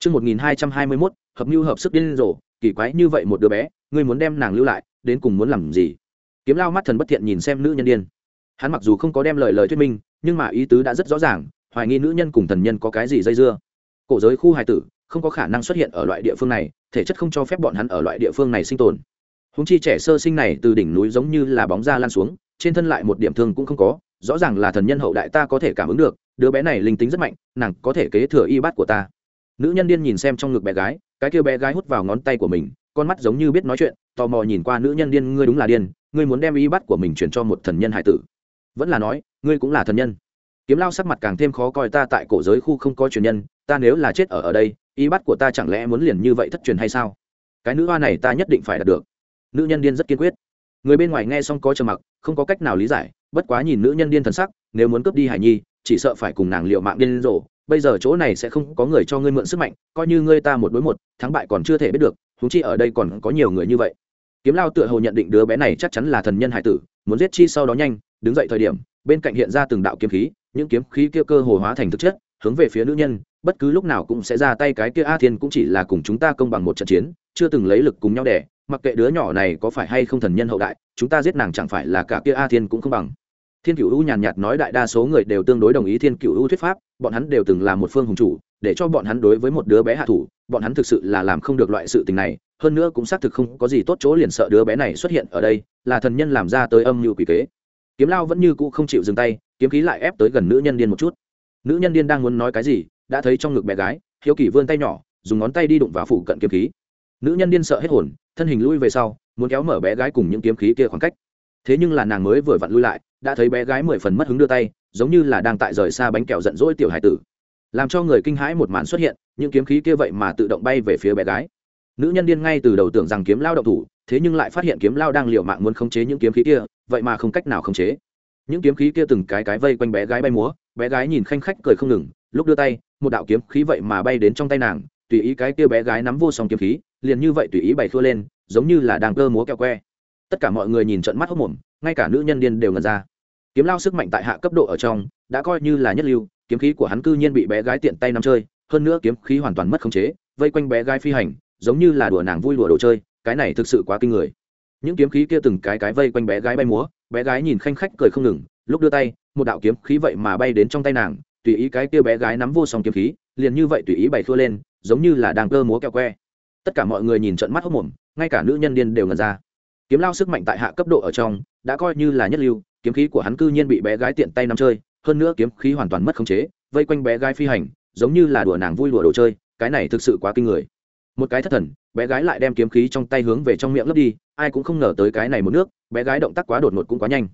Trước 1221, hợp mưu hợp sức điên rồ, kỳ quái như vậy một đứa bé, ngươi muốn đem nàng lưu lại, đến cùng muốn làm gì? Kiếm lao mắt thần bất thiện nhìn xem nữ nhân điên. Hắn mặc dù không có đem lời lời thuyết minh, nhưng mà ý tứ đã rất rõ ràng, hoài nghi nữ nhân cùng thần nhân có cái gì dây dưa. Cổ giới khu hài tử, không có khả năng xuất hiện ở loại địa phương này, thể chất không cho phép bọn hắn ở loại địa phương này sinh tồn Hùng chi trẻ sơ sinh này từ đỉnh núi giống như là bóng da lan xuống trên thân lại một điểm thương cũng không có rõ ràng là thần nhân hậu đại ta có thể cảm ứng được đứa bé này linh tính rất mạnh nàng có thể kế thừa y bát của ta nữ nhân điên nhìn xem trong ngực bé gái, cái kia bé gái hút vào ngón tay của mình, con mắt giống như biết nói chuyện, tò mò nhìn qua nữ nhân điên, ngươi đúng là điên, ngươi muốn đem y bát của mình chuyển cho một thần nhân hải tử. Vẫn là nói, ngươi cũng là thần nhân. Kiếm lao sắc mặt càng thêm khó coi, ta tại cổ giới khu không có truyền nhân, ta nếu là chết ở ở đây, y bát của ta chẳng lẽ muốn liền như vậy thất truyền hay sao? Cái nữ hoa này ta nhất định phải đạt được. Nữ nhân điên rất kiên quyết. Người bên ngoài nghe xong có trầm mặc, không có cách nào lý giải, bất quá nhìn nữ nhân điên thần sắc, nếu muốn cướp đi hải nhi, chỉ sợ phải cùng nàng liệu mạng điên rồ bây giờ chỗ này sẽ không có người cho ngươi mượn sức mạnh, coi như ngươi ta một đối một, thắng bại còn chưa thể biết được húng chi ở đây còn có nhiều người như vậy. Kiếm lao tựa hồ nhận định đứa bé này chắc chắn là thần nhân hải tử, muốn giết chi sau đó nhanh, đứng dậy thời điểm, bên cạnh hiện ra từng đạo kiếm khí, những kiếm khí kia cơ hồ hóa thành thực chất, hướng về phía nữ nhân, bất cứ lúc nào cũng sẽ ra tay, cái kia a thiên cũng chỉ là cùng chúng ta công bằng một trận chiến, chưa từng lấy lực cùng nhau đẻ mặc kệ đứa nhỏ này có phải hay không thần nhân hậu đại, chúng ta giết nàng chẳng phải là cả kia a thiên cũng không bằng thiên cựu u nhàn nhạt nói đại đa số người đều tương đối đồng ý thiên cựu u thuyết pháp, bọn hắn đều từng là một phương hùng chủ, để cho bọn hắn đối với một đứa bé hạ thủ, bọn hắn thực sự là làm không được loại sự tình này, hơn nữa cũng xác thực không có gì tốt chỗ liền sợ đứa bé này xuất hiện ở đây, là thần nhân làm ra tới âm như quỷ kế. Kiếm lao vẫn như cũ không chịu dừng tay, kiếm khí lại ép tới gần nữ nhân điên một chút. Nữ nhân điên đang muốn nói cái gì, đã thấy trong ngực bé gái, hiếu kỳ vươn tay nhỏ, dùng ngón tay đi đụng vào phủ cận kiếm khí. Nữ nhân điên sợ hết hồn, thân hình lui về sau, muốn kéo mở bé gái cùng những kiếm khí kia khoảng cách. Thế nhưng là nàng mới vừa vặn lui lại đã thấy bé gái mười phần mất hứng đưa tay, giống như là đang tại rời xa bánh kẹo giận dỗi tiểu hải tử. Làm cho người kinh hãi một màn xuất hiện, những kiếm khí kia vậy mà tự động bay về phía bé gái. Nữ nhân điên ngay từ đầu tưởng rằng kiếm lao động thủ, thế nhưng lại phát hiện kiếm lao đang liều mạng muốn khống chế những kiếm khí kia, vậy mà không cách nào khống chế. Những kiếm khí kia từng cái cái vây quanh bé gái bay múa, bé gái nhìn khanh khách cười không ngừng, lúc đưa tay, một đạo kiếm khí vậy mà bay đến trong tay nàng, tùy ý cái kia bé gái nắm vô song kiếm khí, liền như vậy tùy ý bày thua lên, giống như là đang cơ múa keo que. Tất cả mọi người nhìn trận mắt hốc mồm, ngay cả nữ nhân điên đều ngần ra kiếm lao sức mạnh tại hạ cấp độ ở trong, đã coi như là nhất lưu, kiếm khí của hắn cư nhiên bị bé gái tiện tay nắm chơi, hơn nữa kiếm khí hoàn toàn mất khống chế, vây quanh bé gái phi hành, giống như là đùa nàng vui đùa đồ chơi, cái này thực sự quá kinh người. Những kiếm khí kia từng cái cái vây quanh bé gái bay múa, bé gái nhìn khanh khách cười không ngừng, lúc đưa tay, một đạo kiếm khí vậy mà bay đến trong tay nàng, tùy ý cái kia bé gái nắm vô song kiếm khí, liền như vậy tùy ý bày thua lên, giống như là đang cơ múa keo que. Tất cả mọi người nhìn trận mắt hốc mồm ngay cả nữ nhân điên đều ngần ra. Kiếm lao sức mạnh tại hạ cấp độ ở trong, đã coi như là nhất lưu kiếm khí của hắn cư nhiên bị bé gái tiện tay nắm chơi, hơn nữa kiếm khí hoàn toàn mất khống chế, vây quanh bé gái phi hành, giống như là đùa nàng vui đùa đồ chơi, cái này thực sự quá kinh người. Một cái thất thần, bé gái lại đem kiếm khí trong tay hướng về trong miệng lấp đi, ai cũng không ngờ tới cái này một nước, bé gái động tác quá đột ngột cũng quá nhanh.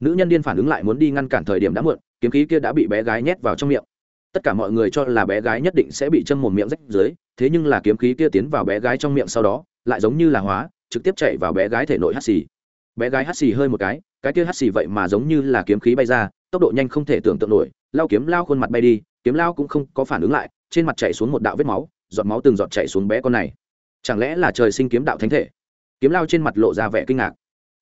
Nữ nhân điên phản ứng lại muốn đi ngăn cản thời điểm đã muộn, kiếm khí kia đã bị bé gái nhét vào trong miệng. Tất cả mọi người cho là bé gái nhất định sẽ bị châm một miệng rách dưới, thế nhưng là kiếm khí kia tiến vào bé gái trong miệng sau đó, lại giống như là hóa, trực tiếp chạy vào bé gái thể nội hắt xì. Bé gái hắt xì hơi một cái cái kia hắt xì vậy mà giống như là kiếm khí bay ra, tốc độ nhanh không thể tưởng tượng nổi, lao kiếm lao khuôn mặt bay đi, kiếm lao cũng không có phản ứng lại, trên mặt chạy xuống một đạo vết máu, giọt máu từng giọt chạy xuống bé con này. Chẳng lẽ là trời sinh kiếm đạo thánh thể? Kiếm lao trên mặt lộ ra vẻ kinh ngạc.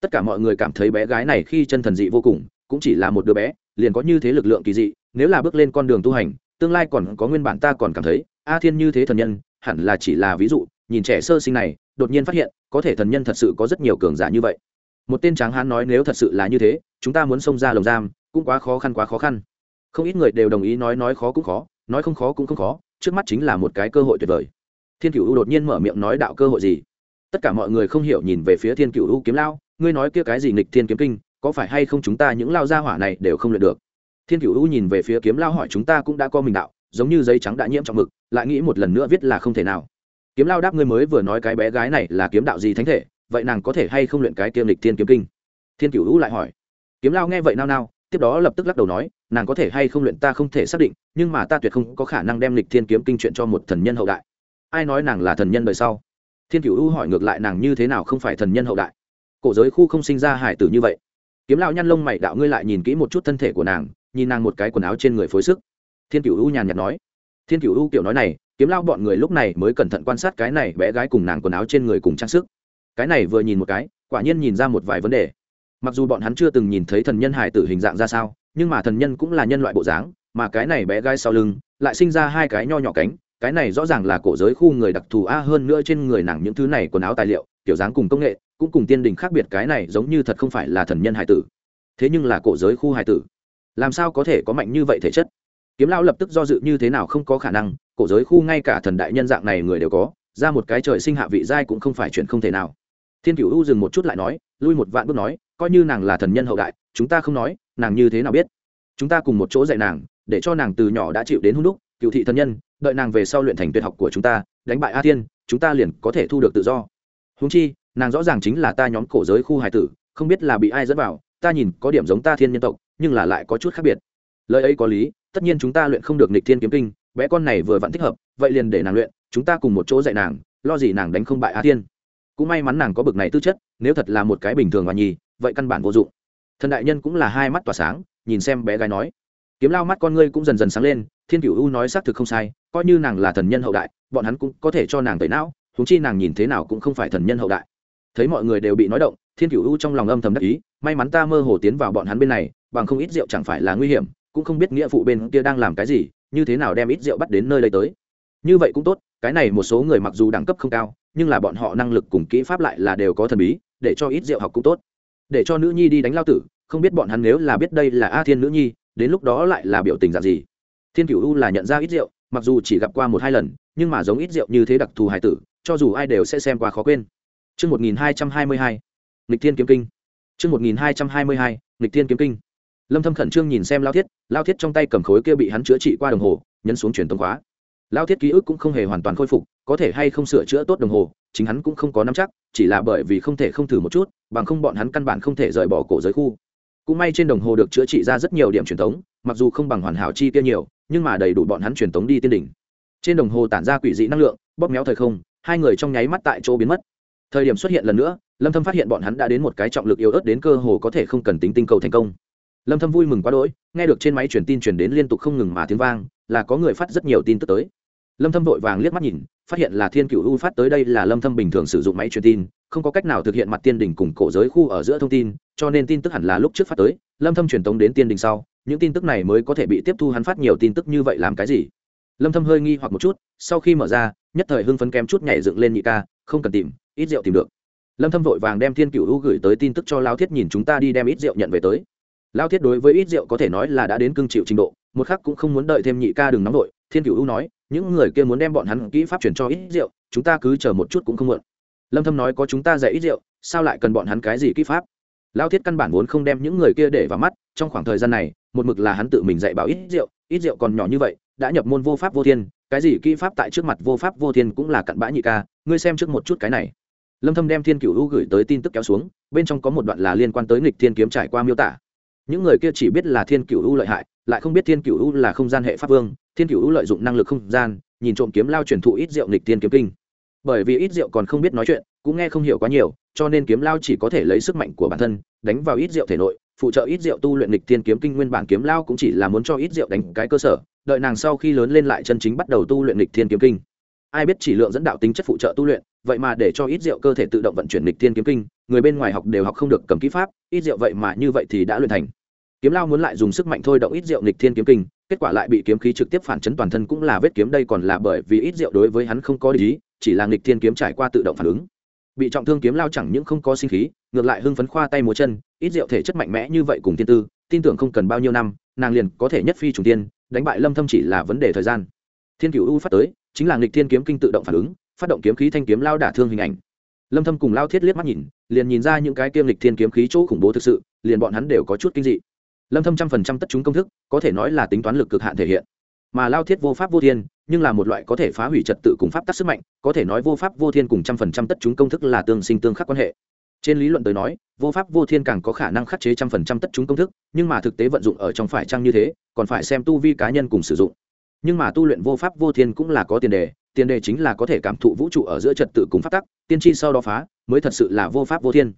Tất cả mọi người cảm thấy bé gái này khi chân thần dị vô cùng, cũng chỉ là một đứa bé, liền có như thế lực lượng kỳ dị, nếu là bước lên con đường tu hành, tương lai còn có nguyên bản ta còn cảm thấy, a thiên như thế thần nhân, hẳn là chỉ là ví dụ, nhìn trẻ sơ sinh này, đột nhiên phát hiện, có thể thần nhân thật sự có rất nhiều cường giả như vậy một tên tráng hán nói nếu thật sự là như thế, chúng ta muốn xông ra lồng giam, cũng quá khó khăn, quá khó khăn. Không ít người đều đồng ý, nói nói khó cũng khó, nói không khó cũng không khó, trước mắt chính là một cái cơ hội tuyệt vời. Thiên cựu u đột nhiên mở miệng nói đạo cơ hội gì? Tất cả mọi người không hiểu nhìn về phía thiên cựu u kiếm lao, ngươi nói kia cái gì nghịch thiên kiếm kinh, có phải hay không chúng ta những lao gia hỏa này đều không luyện được? Thiên cựu u nhìn về phía kiếm lao hỏi chúng ta cũng đã có mình đạo, giống như giấy trắng đã nhiễm trong mực, lại nghĩ một lần nữa viết là không thể nào. Kiếm lao đáp ngươi mới vừa nói cái bé gái này là kiếm đạo gì thánh thể vậy nàng có thể hay không luyện cái kiêm lịch thiên kiếm kinh? Thiên cửu hữu lại hỏi. Kiếm lao nghe vậy nao nao, tiếp đó lập tức lắc đầu nói, nàng có thể hay không luyện ta không thể xác định, nhưng mà ta tuyệt không có khả năng đem lịch thiên kiếm kinh chuyện cho một thần nhân hậu đại. Ai nói nàng là thần nhân đời sau? Thiên cửu hữu hỏi ngược lại nàng như thế nào không phải thần nhân hậu đại? Cổ giới khu không sinh ra hải tử như vậy. Kiếm lao nhăn lông mày đạo ngươi lại nhìn kỹ một chút thân thể của nàng, nhìn nàng một cái quần áo trên người phối sức. Thiên cửu u nhàn nhạt nói. Thiên cửu u kiểu nói này, kiếm lao bọn người lúc này mới cẩn thận quan sát cái này bé gái cùng nàng quần áo trên người cùng trang sức cái này vừa nhìn một cái, quả nhiên nhìn ra một vài vấn đề. Mặc dù bọn hắn chưa từng nhìn thấy thần nhân hải tử hình dạng ra sao, nhưng mà thần nhân cũng là nhân loại bộ dáng, mà cái này bé gai sau lưng lại sinh ra hai cái nho nhỏ cánh, cái này rõ ràng là cổ giới khu người đặc thù a hơn nữa trên người nàng những thứ này quần áo tài liệu, kiểu dáng cùng công nghệ, cũng cùng tiên đình khác biệt cái này giống như thật không phải là thần nhân hải tử. Thế nhưng là cổ giới khu hải tử. Làm sao có thể có mạnh như vậy thể chất? Kiếm lão lập tức do dự như thế nào không có khả năng, cổ giới khu ngay cả thần đại nhân dạng này người đều có, ra một cái trời sinh hạ vị giai cũng không phải chuyện không thể nào thiên cựu u dừng một chút lại nói, lui một vạn bước nói, coi như nàng là thần nhân hậu đại, chúng ta không nói, nàng như thế nào biết? Chúng ta cùng một chỗ dạy nàng, để cho nàng từ nhỏ đã chịu đến hung đúc, cựu thị thần nhân, đợi nàng về sau luyện thành tuyệt học của chúng ta, đánh bại a thiên, chúng ta liền có thể thu được tự do. Húng chi, nàng rõ ràng chính là ta nhóm cổ giới khu hải tử, không biết là bị ai dẫn vào, ta nhìn có điểm giống ta thiên nhân tộc, nhưng là lại có chút khác biệt. Lời ấy có lý, tất nhiên chúng ta luyện không được nịch thiên kiếm kinh, bé con này vừa vẫn thích hợp, vậy liền để nàng luyện, chúng ta cùng một chỗ dạy nàng, lo gì nàng đánh không bại a thiên cũng may mắn nàng có bực này tư chất, nếu thật là một cái bình thường và nhì vậy căn bản vô dụng. Thần đại nhân cũng là hai mắt tỏa sáng, nhìn xem bé gái nói. Kiếm lao mắt con ngươi cũng dần dần sáng lên, thiên cửu u nói xác thực không sai, coi như nàng là thần nhân hậu đại, bọn hắn cũng có thể cho nàng tẩy não húng chi nàng nhìn thế nào cũng không phải thần nhân hậu đại. Thấy mọi người đều bị nói động, thiên cửu u trong lòng âm thầm đắc ý, may mắn ta mơ hồ tiến vào bọn hắn bên này, bằng không ít rượu chẳng phải là nguy hiểm, cũng không biết nghĩa phụ bên kia đang làm cái gì, như thế nào đem ít rượu bắt đến nơi đây tới. Như vậy cũng tốt, cái này một số người mặc dù đẳng cấp không cao nhưng là bọn họ năng lực cùng kỹ pháp lại là đều có thần bí để cho ít rượu học cũng tốt để cho nữ nhi đi đánh lao tử không biết bọn hắn nếu là biết đây là a thiên nữ nhi đến lúc đó lại là biểu tình dạng gì thiên cửu u là nhận ra ít rượu mặc dù chỉ gặp qua một hai lần nhưng mà giống ít rượu như thế đặc thù hài tử cho dù ai đều sẽ xem qua khó quên Trước 1222, Nghịch Thiên Kiếm Kinh. Trước 1222, Nghịch Thiên Kiếm Kinh. Lâm Thâm khẩn trương nhìn xem Lao Thiết, Lao Thiết trong tay cầm khối kia bị hắn chữa trị qua đồng hồ, nhấn xuống truyền tống khóa lao thiết ký ức cũng không hề hoàn toàn khôi phục, có thể hay không sửa chữa tốt đồng hồ, chính hắn cũng không có nắm chắc, chỉ là bởi vì không thể không thử một chút, bằng không bọn hắn căn bản không thể rời bỏ cổ giới khu. Cũng may trên đồng hồ được chữa trị ra rất nhiều điểm truyền thống, mặc dù không bằng hoàn hảo chi tiêu nhiều, nhưng mà đầy đủ bọn hắn truyền thống đi tiên đỉnh. Trên đồng hồ tản ra quỷ dị năng lượng, bóp méo thời không, hai người trong nháy mắt tại chỗ biến mất. Thời điểm xuất hiện lần nữa, lâm thâm phát hiện bọn hắn đã đến một cái trọng lực yếu ớt đến cơ hồ có thể không cần tính tinh cầu thành công. Lâm thâm vui mừng quá đỗi, nghe được trên máy truyền tin truyền đến liên tục không ngừng mà tiếng vang, là có người phát rất nhiều tin tức tới lâm thâm vội vàng liếc mắt nhìn, phát hiện là thiên cửu u phát tới đây là lâm thâm bình thường sử dụng máy truyền tin, không có cách nào thực hiện mặt tiên Đỉnh cùng cổ giới khu ở giữa thông tin, cho nên tin tức hẳn là lúc trước phát tới. Lâm thâm truyền tống đến tiên Đỉnh sau, những tin tức này mới có thể bị tiếp thu hắn phát nhiều tin tức như vậy làm cái gì? Lâm thâm hơi nghi hoặc một chút, sau khi mở ra, nhất thời hưng phấn kém chút nhảy dựng lên nhị ca, không cần tìm, ít rượu tìm được. Lâm thâm vội vàng đem thiên cửu u gửi tới tin tức cho lao thiết nhìn chúng ta đi đem ít rượu nhận về tới. Lao thiết đối với ít rượu có thể nói là đã đến cương chịu trình độ, một khắc cũng không muốn đợi thêm nhị ca đừng nóng đội thiên cửu u nói những người kia muốn đem bọn hắn kỹ pháp chuyển cho ít rượu, chúng ta cứ chờ một chút cũng không muộn. Lâm thâm nói có chúng ta dạy ít rượu, sao lại cần bọn hắn cái gì kỹ pháp? Lao thiết căn bản vốn không đem những người kia để vào mắt, trong khoảng thời gian này, một mực là hắn tự mình dạy bảo ít rượu ít rượu còn nhỏ như vậy, đã nhập môn vô pháp vô thiên, cái gì kỹ pháp tại trước mặt vô pháp vô thiên cũng là cặn bã nhị ca, ngươi xem trước một chút cái này. Lâm thâm đem thiên cửu u gửi tới tin tức kéo xuống, bên trong có một đoạn là liên quan tới nghịch thiên kiếm trải qua miêu tả. Những người kia chỉ biết là thiên cửu u lợi hại, lại không biết thiên cửu u là không gian hệ pháp vương thiên cựu lợi dụng năng lực không gian, nhìn trộm kiếm lao truyền thụ ít rượu nghịch thiên kiếm kinh. Bởi vì ít rượu còn không biết nói chuyện, cũng nghe không hiểu quá nhiều, cho nên kiếm lao chỉ có thể lấy sức mạnh của bản thân, đánh vào ít rượu thể nội, phụ trợ ít rượu tu luyện lịch thiên kiếm kinh nguyên bản kiếm lao cũng chỉ là muốn cho ít rượu đánh cái cơ sở, đợi nàng sau khi lớn lên lại chân chính bắt đầu tu luyện lịch thiên kiếm kinh. Ai biết chỉ lượng dẫn đạo tính chất phụ trợ tu luyện, vậy mà để cho ít rượu cơ thể tự động vận chuyển lịch thiên kiếm kinh, người bên ngoài học đều học không được cầm kỹ pháp, ít rượu vậy mà như vậy thì đã luyện thành. Kiếm lao muốn lại dùng sức mạnh thôi động ít rượu lịch thiên kiếm kinh kết quả lại bị kiếm khí trực tiếp phản chấn toàn thân cũng là vết kiếm đây còn là bởi vì ít rượu đối với hắn không có lý chỉ là lịch thiên kiếm trải qua tự động phản ứng. Bị trọng thương kiếm lao chẳng những không có sinh khí, ngược lại hưng phấn khoa tay múa chân, ít rượu thể chất mạnh mẽ như vậy cùng tiên tư, tin tưởng không cần bao nhiêu năm, nàng liền có thể nhất phi trùng tiên, đánh bại lâm thâm chỉ là vấn đề thời gian. Thiên cửu u phát tới, chính là nghịch thiên kiếm kinh tự động phản ứng, phát động kiếm khí thanh kiếm lao đả thương hình ảnh. Lâm thâm cùng lao thiết liếc mắt nhìn, liền nhìn ra những cái kiêm lịch thiên kiếm khí chỗ khủng bố thực sự, liền bọn hắn đều có chút kinh dị lâm thâm trăm phần trăm tất chúng công thức, có thể nói là tính toán lực cực hạn thể hiện. Mà lao thiết vô pháp vô thiên, nhưng là một loại có thể phá hủy trật tự cùng pháp tắc sức mạnh, có thể nói vô pháp vô thiên cùng trăm phần trăm tất chúng công thức là tương sinh tương khắc quan hệ. Trên lý luận tới nói, vô pháp vô thiên càng có khả năng khắc chế trăm phần trăm tất chúng công thức, nhưng mà thực tế vận dụng ở trong phải chăng như thế, còn phải xem tu vi cá nhân cùng sử dụng. Nhưng mà tu luyện vô pháp vô thiên cũng là có tiền đề tiền đề chính là có thể cảm thụ vũ trụ ở giữa trật tự cùng pháp tắc, tiên tri sau đó phá, mới thật sự là vô pháp vô thiên.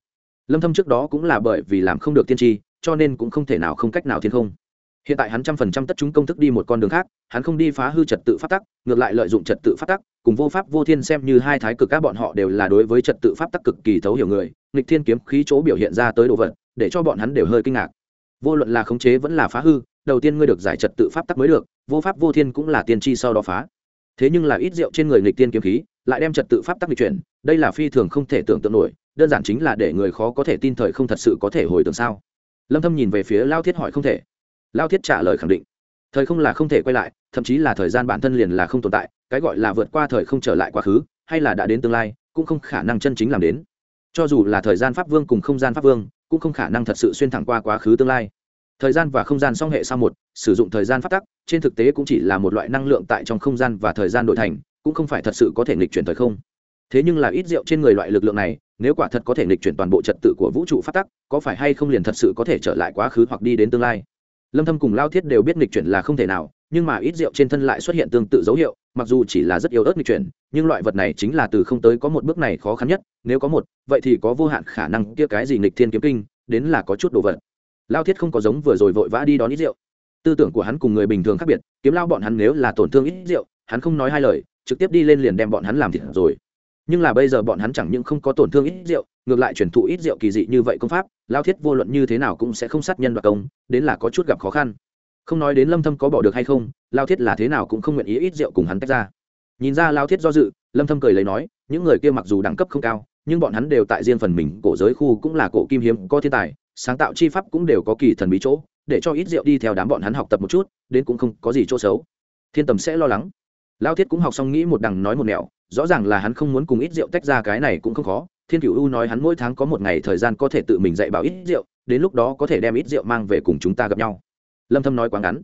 Lâm thâm trước đó cũng là bởi vì làm không được tiên tri cho nên cũng không thể nào không cách nào thiên không. Hiện tại hắn trăm phần trăm tất chúng công thức đi một con đường khác, hắn không đi phá hư trật tự pháp tắc, ngược lại lợi dụng trật tự pháp tắc, cùng vô pháp vô thiên xem như hai thái cực các bọn họ đều là đối với trật tự pháp tắc cực kỳ thấu hiểu người, nghịch thiên kiếm khí chỗ biểu hiện ra tới đồ vật, để cho bọn hắn đều hơi kinh ngạc. Vô luận là khống chế vẫn là phá hư, đầu tiên ngươi được giải trật tự pháp tắc mới được, vô pháp vô thiên cũng là tiên tri sau đó phá. Thế nhưng là ít rượu trên người nghịch tiên kiếm khí, lại đem trật tự pháp tắc bị chuyển, đây là phi thường không thể tưởng tượng nổi, đơn giản chính là để người khó có thể tin thời không thật sự có thể hồi tưởng sao lâm thâm nhìn về phía lao thiết hỏi không thể. Lao thiết trả lời khẳng định. Thời không là không thể quay lại, thậm chí là thời gian bản thân liền là không tồn tại, cái gọi là vượt qua thời không trở lại quá khứ, hay là đã đến tương lai, cũng không khả năng chân chính làm đến. Cho dù là thời gian pháp vương cùng không gian pháp vương, cũng không khả năng thật sự xuyên thẳng qua quá khứ tương lai. Thời gian và không gian song hệ sau một, sử dụng thời gian phát tắc, trên thực tế cũng chỉ là một loại năng lượng tại trong không gian và thời gian đổi thành, cũng không phải thật sự có thể nghịch chuyển thời không thế nhưng là ít rượu trên người loại lực lượng này, nếu quả thật có thể nghịch chuyển toàn bộ trật tự của vũ trụ phát tắc, có phải hay không liền thật sự có thể trở lại quá khứ hoặc đi đến tương lai? Lâm thâm cùng lao thiết đều biết nghịch chuyển là không thể nào, nhưng mà ít rượu trên thân lại xuất hiện tương tự dấu hiệu, mặc dù chỉ là rất yếu ớt nghịch chuyển, nhưng loại vật này chính là từ không tới có một bước này khó khăn nhất, nếu có một, vậy thì có vô hạn khả năng kia cái gì nghịch thiên kiếm kinh, đến là có chút đồ vật. Lao thiết không có giống vừa rồi vội vã đi đón ít rượu. Tư tưởng của hắn cùng người bình thường khác biệt, kiếm lao bọn hắn nếu là tổn thương ít rượu, hắn không nói hai lời, trực tiếp đi lên liền đem bọn hắn làm thịt rồi nhưng là bây giờ bọn hắn chẳng những không có tổn thương ít rượu, ngược lại truyền thụ ít rượu kỳ dị như vậy công pháp, lao thiết vô luận như thế nào cũng sẽ không sát nhân đoạt công, đến là có chút gặp khó khăn. Không nói đến lâm thâm có bỏ được hay không, lao thiết là thế nào cũng không nguyện ý ít rượu cùng hắn tách ra. Nhìn ra lao thiết do dự, lâm thâm cười lấy nói, những người kia mặc dù đẳng cấp không cao, nhưng bọn hắn đều tại riêng phần mình, cổ giới khu cũng là cổ kim hiếm, có thiên tài, sáng tạo chi pháp cũng đều có kỳ thần bí chỗ, để cho ít rượu đi theo đám bọn hắn học tập một chút, đến cũng không có gì chỗ xấu. Thiên tầm sẽ lo lắng. Lao thiết cũng học xong nghĩ một đằng nói một nẻo rõ ràng là hắn không muốn cùng ít rượu tách ra, cái này cũng không khó. Thiên cửu u nói hắn mỗi tháng có một ngày thời gian có thể tự mình dạy bảo ít rượu, đến lúc đó có thể đem ít rượu mang về cùng chúng ta gặp nhau. Lâm thâm nói quá ngắn.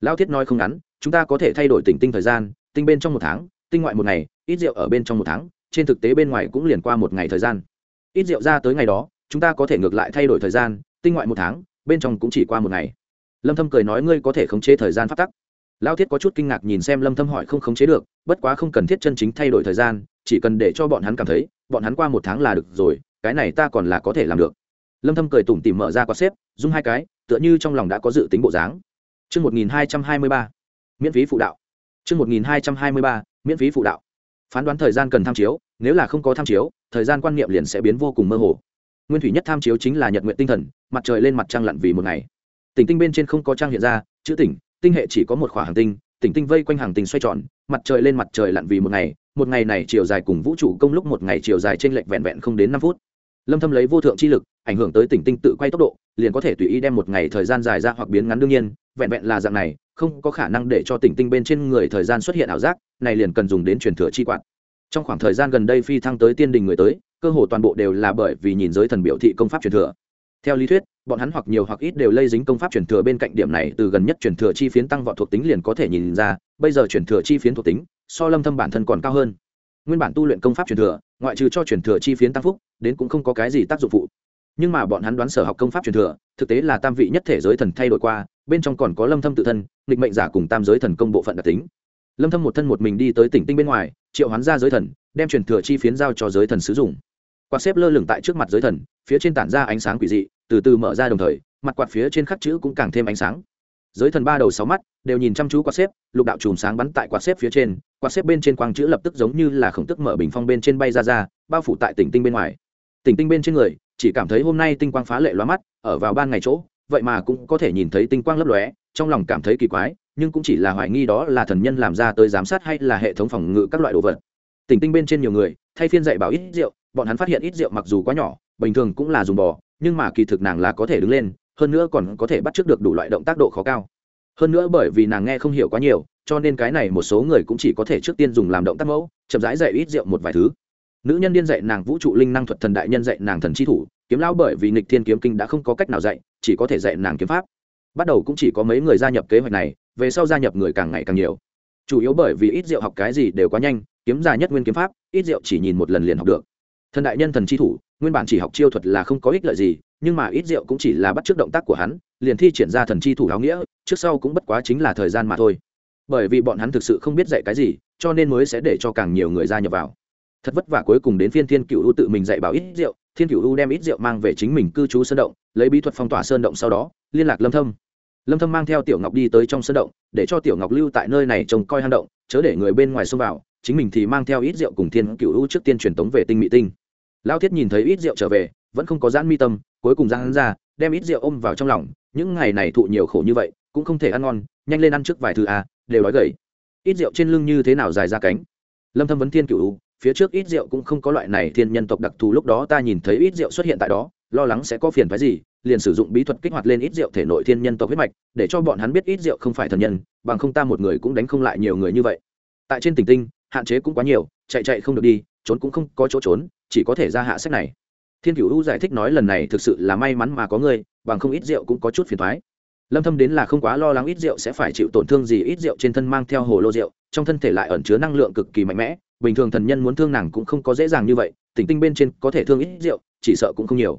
Lao thiết nói không ngắn, chúng ta có thể thay đổi tỉnh tinh thời gian, tinh bên trong một tháng, tinh ngoại một ngày, ít rượu ở bên trong một tháng, trên thực tế bên ngoài cũng liền qua một ngày thời gian. Ít rượu ra tới ngày đó, chúng ta có thể ngược lại thay đổi thời gian, tinh ngoại một tháng, bên trong cũng chỉ qua một ngày. Lâm thâm cười nói ngươi có thể khống chế thời gian phát tắc lao thiết có chút kinh ngạc nhìn xem lâm thâm hỏi không khống chế được bất quá không cần thiết chân chính thay đổi thời gian chỉ cần để cho bọn hắn cảm thấy bọn hắn qua một tháng là được rồi cái này ta còn là có thể làm được lâm thâm cười tủm tỉm mở ra quạt xếp dung hai cái tựa như trong lòng đã có dự tính bộ dáng chương 1223, miễn phí phụ đạo chương 1223, miễn phí phụ đạo. Phán đoán thời gian cần tham chiếu, nếu là không có tham chiếu, thời gian quan niệm liền sẽ biến vô cùng mơ hồ. Nguyên thủy nhất tham chiếu chính là nhật nguyện tinh thần, mặt trời lên mặt trăng lặn vì một ngày. Tỉnh tinh bên trên không có trăng hiện ra, chữ tỉnh, tinh hệ chỉ có một khỏa hành tinh, tỉnh tinh vây quanh hàng tinh xoay tròn, mặt trời lên mặt trời lặn vì một ngày, một ngày này chiều dài cùng vũ trụ công lúc một ngày chiều dài trên lệch vẹn vẹn không đến năm phút. Lâm Thâm lấy vô thượng chi lực, ảnh hưởng tới tỉnh tinh tự quay tốc độ, liền có thể tùy ý đem một ngày thời gian dài ra hoặc biến ngắn đương nhiên, vẹn vẹn là dạng này, không có khả năng để cho tỉnh tinh bên trên người thời gian xuất hiện ảo giác này liền cần dùng đến truyền thừa chi quạt trong khoảng thời gian gần đây phi thăng tới tiên đình người tới cơ hồ toàn bộ đều là bởi vì nhìn giới thần biểu thị công pháp truyền thừa theo lý thuyết bọn hắn hoặc nhiều hoặc ít đều lây dính công pháp truyền thừa bên cạnh điểm này, từ gần nhất truyền thừa chi phiến tăng vọt thuộc tính liền có thể nhìn ra, bây giờ truyền thừa chi phiến thuộc tính, so lâm thâm bản thân còn cao hơn. Nguyên bản tu luyện công pháp truyền thừa, ngoại trừ cho truyền thừa chi phiến tăng phúc, đến cũng không có cái gì tác dụng phụ. Nhưng mà bọn hắn đoán sở học công pháp truyền thừa, thực tế là tam vị nhất thể giới thần thay đổi qua, bên trong còn có lâm thâm tự thân, nghịch mệnh giả cùng tam giới thần công bộ phận đặc tính. Lâm thâm một thân một mình đi tới tỉnh tinh bên ngoài, triệu hoán ra giới thần, đem truyền thừa chi phiến giao cho giới thần sử dụng. Quạt xếp lơ lửng tại trước mặt giới thần, phía trên tản ra ánh sáng quỷ dị từ từ mở ra đồng thời, mặt quạt phía trên khắc chữ cũng càng thêm ánh sáng. Giới thần ba đầu sáu mắt đều nhìn chăm chú quạt xếp, lục đạo chùm sáng bắn tại quạt xếp phía trên, quạt xếp bên trên quang chữ lập tức giống như là khổng tức mở bình phong bên trên bay ra ra, bao phủ tại tỉnh tinh bên ngoài. Tỉnh tinh bên trên người, chỉ cảm thấy hôm nay tinh quang phá lệ loa mắt, ở vào ban ngày chỗ, vậy mà cũng có thể nhìn thấy tinh quang lấp lóe, trong lòng cảm thấy kỳ quái, nhưng cũng chỉ là hoài nghi đó là thần nhân làm ra tới giám sát hay là hệ thống phòng ngự các loại đồ vật. Tỉnh tinh bên trên nhiều người, thay phiên dạy bảo ít rượu, bọn hắn phát hiện ít rượu mặc dù quá nhỏ bình thường cũng là dùng bò, nhưng mà kỳ thực nàng là có thể đứng lên, hơn nữa còn có thể bắt trước được đủ loại động tác độ khó cao. Hơn nữa bởi vì nàng nghe không hiểu quá nhiều, cho nên cái này một số người cũng chỉ có thể trước tiên dùng làm động tác mẫu, chậm rãi dạy ít rượu một vài thứ. Nữ nhân điên dạy nàng vũ trụ linh năng thuật thần đại nhân dạy nàng thần chi thủ, kiếm lão bởi vì nghịch thiên kiếm kinh đã không có cách nào dạy, chỉ có thể dạy nàng kiếm pháp. Bắt đầu cũng chỉ có mấy người gia nhập kế hoạch này, về sau gia nhập người càng ngày càng nhiều. Chủ yếu bởi vì ít rượu học cái gì đều quá nhanh, kiếm già nhất nguyên kiếm pháp, ít rượu chỉ nhìn một lần liền học được. Thần đại nhân thần chi thủ nguyên bản chỉ học chiêu thuật là không có ích lợi gì, nhưng mà ít rượu cũng chỉ là bắt t động tác của hắn, liền thi triển ra thần chi thủ áo nghĩa, trước sau cũng bất quá chính là thời gian mà thôi. Bởi vì bọn hắn thực sự không biết dạy cái gì, cho nên mới sẽ để cho càng nhiều người gia nhập vào. Thật vất vả cuối cùng đến phiên thiên cựu u tự mình dạy bảo ít rượu, thiên cựu u đem ít rượu mang về chính mình cư trú sơn động, lấy bí thuật phong tỏa sơn động sau đó, liên lạc lâm thâm. Lâm thâm mang theo tiểu ngọc đi tới trong sơn động, để cho tiểu ngọc lưu tại nơi này trông coi hang động, chớ để người bên ngoài xông vào, chính mình thì mang theo ít rượu cùng thiên cựu u trước tiên truyền tống về tinh mỹ tinh lao thiết nhìn thấy ít rượu trở về vẫn không có giãn mi tâm cuối cùng giãn ra đem ít rượu ôm vào trong lòng. Những ngày này thụ nhiều khổ như vậy cũng không thể ăn ngon nhanh lên ăn trước vài thứ a à, đều đói gầy. Ít rượu trên lưng như thế nào dài ra cánh? Lâm thâm vấn thiên cựu phía trước ít rượu cũng không có loại này thiên nhân tộc đặc thù lúc đó ta nhìn thấy ít rượu xuất hiện tại đó lo lắng sẽ có phiền phái gì liền sử dụng bí thuật kích hoạt lên ít rượu thể nội thiên nhân tộc huyết mạch để cho bọn hắn biết ít rượu không phải thần nhân bằng không ta một người cũng đánh không lại nhiều người như vậy. Tại trên tỉnh tinh hạn chế cũng quá nhiều chạy chạy không được đi trốn cũng không có chỗ trốn, chỉ có thể ra hạ sách này. Thiên cửu u giải thích nói lần này thực sự là may mắn mà có người bằng không ít rượu cũng có chút phiền thoái lâm thâm đến là không quá lo lắng ít rượu sẽ phải chịu tổn thương gì, ít rượu trên thân mang theo hồ lô rượu, trong thân thể lại ẩn chứa năng lượng cực kỳ mạnh mẽ, bình thường thần nhân muốn thương nàng cũng không có dễ dàng như vậy, tỉnh tinh bên trên có thể thương ít rượu, chỉ sợ cũng không nhiều.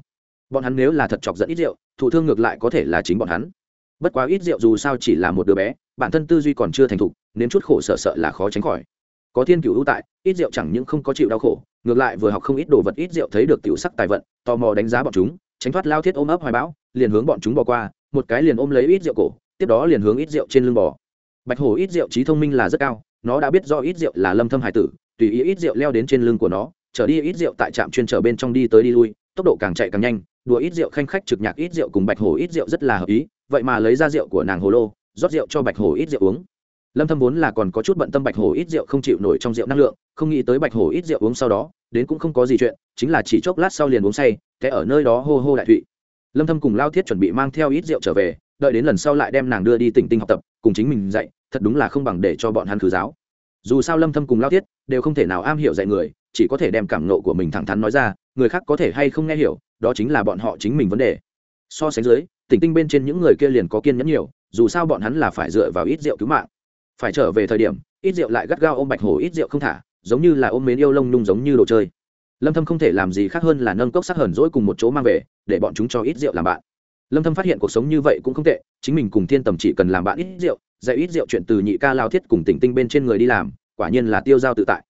Bọn hắn nếu là thật chọc giận ít rượu, thụ thương ngược lại có thể là chính bọn hắn. Bất quá ít rượu dù sao chỉ là một đứa bé, bản thân tư duy còn chưa thành thục nên chút khổ sợ sợ là khó tránh khỏi có thiên cựu ưu tại ít rượu chẳng những không có chịu đau khổ ngược lại vừa học không ít đồ vật ít rượu thấy được tiểu sắc tài vận tò mò đánh giá bọn chúng tránh thoát lao thiết ôm ấp hoài bão liền hướng bọn chúng bỏ qua một cái liền ôm lấy ít rượu cổ tiếp đó liền hướng ít rượu trên lưng bò bạch hổ ít rượu trí thông minh là rất cao nó đã biết do ít rượu là lâm thâm hải tử tùy ý ít rượu leo đến trên lưng của nó trở đi ít rượu tại trạm chuyên trở bên trong đi tới đi lui tốc độ càng chạy càng nhanh đùa ít rượu khanh khách trực nhạc ít rượu cùng bạch hổ ít rượu rất là hợp ý vậy mà lấy ra rượu của nàng hồ lô rót rượu cho bạch hổ ít rượu uống lâm thâm vốn là còn có chút bận tâm bạch hổ ít rượu không chịu nổi trong rượu năng lượng, không nghĩ tới bạch hổ ít rượu uống sau đó, đến cũng không có gì chuyện, chính là chỉ chốc lát sau liền uống say thế ở nơi đó hô hô đại thụy. Lâm thâm cùng lao thiết chuẩn bị mang theo ít rượu trở về, đợi đến lần sau lại đem nàng đưa đi tỉnh tinh học tập, cùng chính mình dạy, thật đúng là không bằng để cho bọn hắn khử giáo. Dù sao lâm thâm cùng lao thiết đều không thể nào am hiểu dạy người, chỉ có thể đem cảm nộ của mình thẳng thắn nói ra, người khác có thể hay không nghe hiểu, đó chính là bọn họ chính mình vấn đề. So sánh dưới, tỉnh tinh bên trên những người kia liền có kiên nhẫn nhiều, dù sao bọn hắn là phải dựa vào ít rượu cứu mạng phải trở về thời điểm, ít rượu lại gắt gao ôm bạch hổ ít rượu không thả, giống như là ôm mến yêu lông nung giống như đồ chơi. Lâm thâm không thể làm gì khác hơn là nâng cốc sắc hờn dỗi cùng một chỗ mang về, để bọn chúng cho ít rượu làm bạn. Lâm thâm phát hiện cuộc sống như vậy cũng không tệ, chính mình cùng thiên tầm chỉ cần làm bạn ít rượu, dạy ít rượu chuyện từ nhị ca lao thiết cùng tỉnh tinh bên trên người đi làm, quả nhiên là tiêu giao tự tại.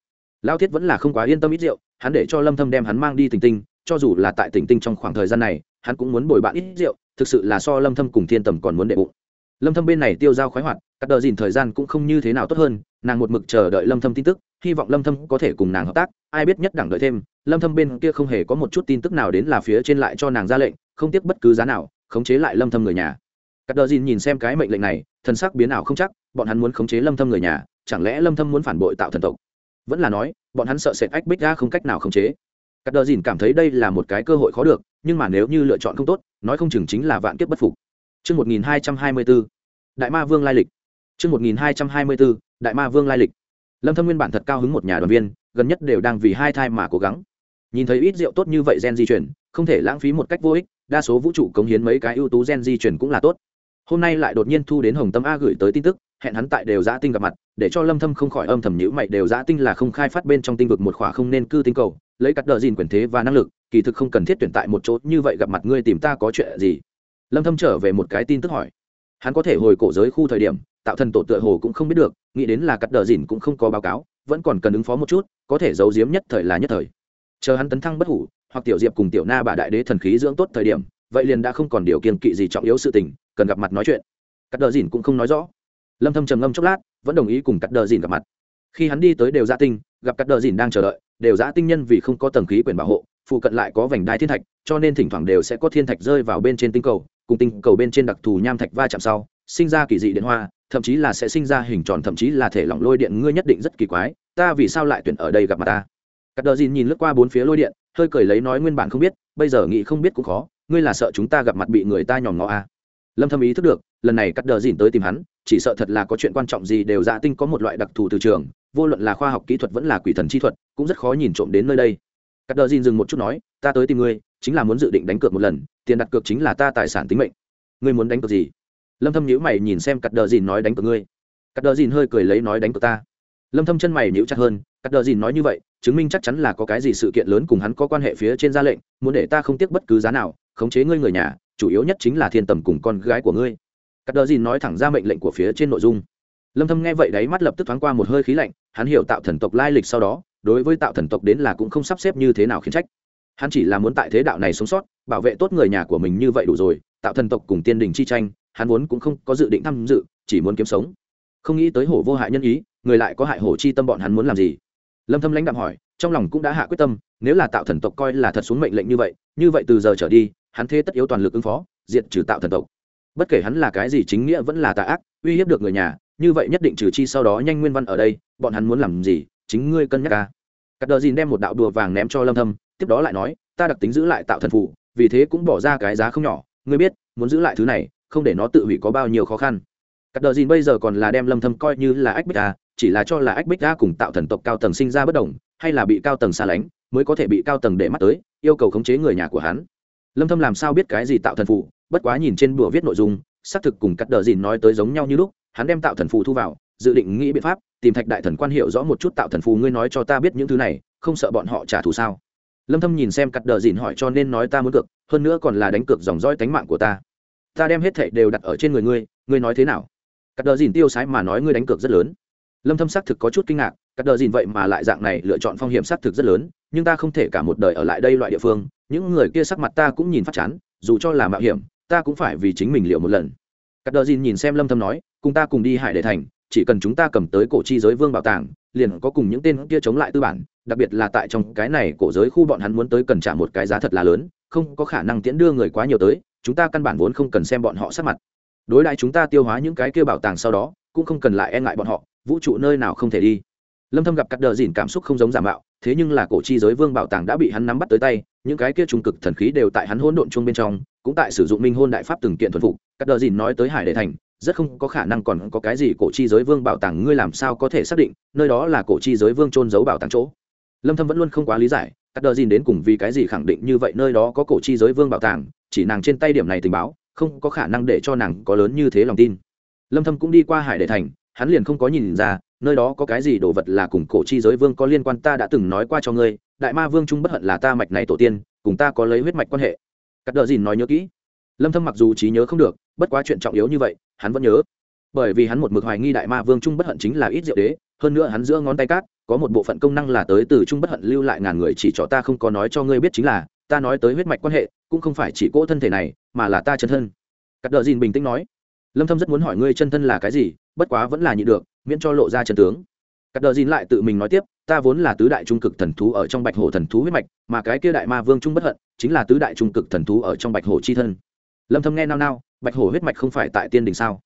Lao thiết vẫn là không quá yên tâm ít rượu, hắn để cho lâm thâm đem hắn mang đi tỉnh tinh, cho dù là tại tỉnh tinh trong khoảng thời gian này, hắn cũng muốn bồi bạn ít rượu, thực sự là so lâm thâm cùng thiên tầm còn muốn đệ bụng lâm thâm bên này tiêu giao khoái hoạt, cắt đờ dìn thời gian cũng không như thế nào tốt hơn, nàng một mực chờ đợi lâm thâm tin tức, hy vọng lâm thâm có thể cùng nàng hợp tác, ai biết nhất đẳng đợi thêm, lâm thâm bên kia không hề có một chút tin tức nào đến là phía trên lại cho nàng ra lệnh, không tiếc bất cứ giá nào, khống chế lại lâm thâm người nhà. Cắt đờ dìn nhìn xem cái mệnh lệnh này, thần sắc biến ảo không chắc, bọn hắn muốn khống chế lâm thâm người nhà, chẳng lẽ lâm thâm muốn phản bội tạo thần tộc? Vẫn là nói, bọn hắn sợ sệt ách bích ra không cách nào khống chế. Cắt đờ dìn cảm thấy đây là một cái cơ hội khó được, nhưng mà nếu như lựa chọn không tốt, nói không chừng chính là vạn kiếp bất phục. Chương 1224, Đại Ma Vương lai lịch. Chương 1224, Đại Ma Vương lai lịch. Lâm Thâm nguyên bản thật cao hứng một nhà đoàn viên, gần nhất đều đang vì hai thai mà cố gắng. Nhìn thấy ít rượu tốt như vậy gen di chuyển, không thể lãng phí một cách vô ích, đa số vũ trụ cống hiến mấy cái ưu tú gen di chuyển cũng là tốt. Hôm nay lại đột nhiên thu đến Hồng Tâm A gửi tới tin tức, hẹn hắn tại đều giã tinh gặp mặt, để cho Lâm Thâm không khỏi âm thầm nhíu mày đều giã tinh là không khai phát bên trong tinh vực một khỏa không nên cư tinh cầu, lấy cắt đờ gìn quyền thế và năng lực, kỳ thực không cần thiết tuyển tại một chỗ như vậy gặp mặt ngươi tìm ta có chuyện gì? Lâm Thâm trở về một cái tin tức hỏi. Hắn có thể hồi cổ giới khu thời điểm, tạo thần tổ tựa hồ cũng không biết được nghĩ đến là cắt đờ dìn cũng không có báo cáo vẫn còn cần ứng phó một chút có thể giấu giếm nhất thời là nhất thời. Chờ hắn tấn thăng bất hủ hoặc tiểu diệp cùng tiểu na bà đại đế thần khí dưỡng tốt thời điểm vậy liền đã không còn điều kiên kỵ gì trọng yếu sự tình cần gặp mặt nói chuyện. Cắt đờ dìn cũng không nói rõ. Lâm thâm trầm ngâm chốc lát vẫn đồng ý cùng cắt đờ dìn gặp mặt. Khi hắn đi tới đều gia tinh gặp cắt đờ dìn đang chờ đợi đều giã tinh nhân vì không có tầng khí quyển bảo hộ phụ cận lại có vành đai thiên thạch cho nên thỉnh thoảng đều sẽ có thiên thạch rơi vào bên trên tinh cầu cùng tinh cầu bên trên đặc thù nham thạch va chạm sau, sinh ra kỳ dị điện hoa, thậm chí là sẽ sinh ra hình tròn, thậm chí là thể lỏng lôi điện, ngươi nhất định rất kỳ quái, ta vì sao lại tuyển ở đây gặp mặt ta cắt đờ dìn nhìn lướt qua bốn phía lôi điện, hơi cười lấy nói nguyên bản không biết, bây giờ nghĩ không biết cũng khó, ngươi là sợ chúng ta gặp mặt bị người ta nhòm ngó à. lâm thâm ý thức được, lần này cắt đờ dìn tới tìm hắn, chỉ sợ thật là có chuyện quan trọng gì đều dạ tinh có một loại đặc thù từ trường, vô luận là khoa học kỹ thuật vẫn là quỷ thần chi thuật, cũng rất khó nhìn trộm đến nơi đây cắt đờ dìn dừng một chút nói, ta tới tìm ngươi, chính là muốn dự định đánh cược một lần, tiền đặt cược chính là ta tài sản tính mệnh. Ngươi muốn đánh cược gì? Lâm thâm nhíu mày nhìn xem cắt đờ dìn nói đánh cược ngươi. Cắt đờ dìn hơi cười lấy nói đánh cược ta. Lâm thâm chân mày nhíu chặt hơn, cắt đờ dìn nói như vậy, chứng minh chắc chắn là có cái gì sự kiện lớn cùng hắn có quan hệ phía trên ra lệnh, muốn để ta không tiếc bất cứ giá nào, khống chế ngươi người nhà, chủ yếu nhất chính là thiên tầm cùng con gái của ngươi. Cắt đờ dìn nói thẳng ra mệnh lệnh của phía trên nội dung. Lâm thâm nghe vậy đấy mắt lập tức thoáng qua một hơi khí lạnh, hắn hiểu tạo thần tộc lai lịch sau đó đối với tạo thần tộc đến là cũng không sắp xếp như thế nào khiến trách. Hắn chỉ là muốn tại thế đạo này sống sót, bảo vệ tốt người nhà của mình như vậy đủ rồi, tạo thần tộc cùng tiên đình chi tranh, hắn vốn cũng không có dự định tham dự, chỉ muốn kiếm sống. Không nghĩ tới hổ vô hại nhân ý, người lại có hại hổ chi tâm bọn hắn muốn làm gì? Lâm thâm lãnh đạm hỏi, trong lòng cũng đã hạ quyết tâm, nếu là tạo thần tộc coi là thật xuống mệnh lệnh như vậy như vậy từ giờ trở đi, hắn thế tất yếu toàn lực ứng phó, diệt trừ tạo thần tộc. Bất kể hắn là cái gì chính nghĩa vẫn là tà ác, uy hiếp được người nhà, như vậy nhất định trừ chi sau đó nhanh nguyên văn ở đây, bọn hắn muốn làm gì? Chính ngươi cân nhắc ca. Cắt đờ dìn đem một đạo đùa vàng ném cho lâm thâm, tiếp đó lại nói, ta đặc tính giữ lại tạo thần phụ vì thế cũng bỏ ra cái giá không nhỏ. Ngươi biết, muốn giữ lại thứ này, không để nó tự hủy có bao nhiêu khó khăn. Cắt đờ dìn bây giờ còn là đem lâm thâm coi như là ách bích a, chỉ là cho là ách bích a cùng tạo thần tộc cao tầng sinh ra bất đồng, hay là bị cao tầng xa lánh, mới có thể bị cao tầng để mắt tới, yêu cầu khống chế người nhà của hắn. Lâm thâm làm sao biết cái gì tạo thần phụ bất quá nhìn trên bùa viết nội dung, xác thực cùng cắt đờ dìn nói tới giống nhau như lúc, hắn đem tạo thần phụ thu vào, dự định nghĩ biện pháp tìm thạch đại thần quan hiệu rõ một chút tạo thần phù ngươi nói cho ta biết những thứ này, không sợ bọn họ trả thù sao? Lâm thâm nhìn xem cắt đờ dìn hỏi cho nên nói ta muốn cược, hơn nữa còn là đánh cược dòng dõi tánh mạng của ta. Ta đem hết thảy đều đặt ở trên người ngươi ngươi nói thế nào? Cắt đờ dìn tiêu sái mà nói ngươi đánh cược rất lớn. Lâm thâm xác thực có chút kinh ngạc, cắt đờ dìn vậy mà lại dạng này lựa chọn phong hiểm xác thực rất lớn, nhưng ta không thể cả một đời ở lại đây loại địa phương, những người kia sắc mặt ta cũng nhìn phát chán, dù cho là mạo hiểm, ta cũng phải vì chính mình liệu một lần. Cắt đờ dìn nhìn xem lâm thâm nói, cùng ta cùng đi hải đệ thành chỉ cần chúng ta cầm tới cổ chi giới vương bảo tàng, liền có cùng những tên kia chống lại tư bản, đặc biệt là tại trong cái này cổ giới khu bọn hắn muốn tới cần trả một cái giá thật là lớn, không có khả năng tiễn đưa người quá nhiều tới, chúng ta căn bản vốn không cần xem bọn họ sát mặt. Đối lại chúng ta tiêu hóa những cái kia bảo tàng sau đó, cũng không cần lại e ngại bọn họ, vũ trụ nơi nào không thể đi. Lâm thâm gặp cắt đờ dìn cảm xúc không giống giả mạo, thế nhưng là cổ chi giới vương bảo tàng đã bị hắn nắm bắt tới tay, những cái kia trung cực thần khí đều tại hắn hỗn độn chung bên trong, cũng tại sử dụng minh hôn đại pháp từng kiện thuần phục. Cắt đờ dìn nói tới hải đệ thành rất không có khả năng còn có cái gì cổ chi giới vương bảo tàng ngươi làm sao có thể xác định, nơi đó là cổ chi giới vương trôn giấu bảo tàng chỗ. Lâm thâm vẫn luôn không quá lý giải, cắt đờ dìn đến cùng vì cái gì khẳng định như vậy nơi đó có cổ chi giới vương bảo tàng, chỉ nàng trên tay điểm này tình báo, không có khả năng để cho nàng có lớn như thế lòng tin. Lâm thâm cũng đi qua hải đệ thành, hắn liền không có nhìn ra, nơi đó có cái gì đồ vật là cùng cổ chi giới vương có liên quan ta đã từng nói qua cho ngươi, đại ma vương trung bất hận là ta mạch này tổ tiên, cùng ta có lấy huyết mạch quan hệ. Cắt đờ dìn nói nhớ kỹ lâm thâm mặc dù trí nhớ không được, bất quá chuyện trọng yếu như vậy, hắn vẫn nhớ. Bởi vì hắn một mực hoài nghi đại ma vương trung bất hận chính là ít diệu đế, hơn nữa hắn giữa ngón tay cát, có một bộ phận công năng là tới từ trung bất hận lưu lại ngàn người chỉ cho ta không có nói cho ngươi biết chính là, ta nói tới huyết mạch quan hệ, cũng không phải chỉ cỗ thân thể này, mà là ta chân thân. Cắt đờ dìn bình tĩnh nói. Lâm thâm rất muốn hỏi ngươi chân thân là cái gì, bất quá vẫn là nhịn được, miễn cho lộ ra chân tướng. Cắt đờ dìn lại tự mình nói tiếp, ta vốn là tứ đại trung cực thần thú ở trong bạch hổ thần thú huyết mạch, mà cái kia đại ma vương trung bất hận, chính là tứ đại trung cực thần thú ở trong bạch hổ chi thân lâm thâm nghe nao nao, bạch hổ huyết mạch không phải tại tiên đình sao?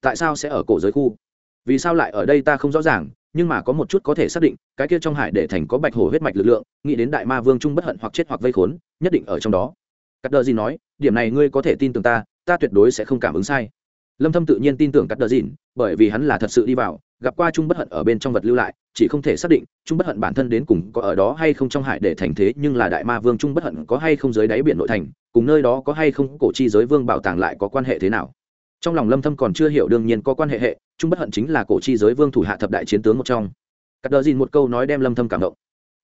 Tại sao sẽ ở cổ giới khu? Vì sao lại ở đây ta không rõ ràng, nhưng mà có một chút có thể xác định, cái kia trong hải để thành có bạch hổ huyết mạch lực lượng, nghĩ đến đại ma vương trung bất hận hoặc chết hoặc vây khốn, nhất định ở trong đó. Cắt đờ gì nói, điểm này ngươi có thể tin tưởng ta ta tuyệt đối sẽ không cảm ứng sai. Lâm thâm tự nhiên tin tưởng cắt đờ dìn bởi vì hắn là thật sự đi vào, gặp qua trung bất hận ở bên trong vật lưu lại, chỉ không thể xác định trung bất hận bản thân đến cùng có ở đó hay không trong hải để thành thế, nhưng là đại ma vương trung bất hận có hay không dưới đáy biển nội thành cùng nơi đó có hay không cổ chi giới vương bảo tàng lại có quan hệ thế nào trong lòng lâm thâm còn chưa hiểu đương nhiên có quan hệ hệ trung bất hận chính là cổ chi giới vương thủ hạ thập đại chiến tướng một trong cắt đờ dìn một câu nói đem lâm thâm cảm động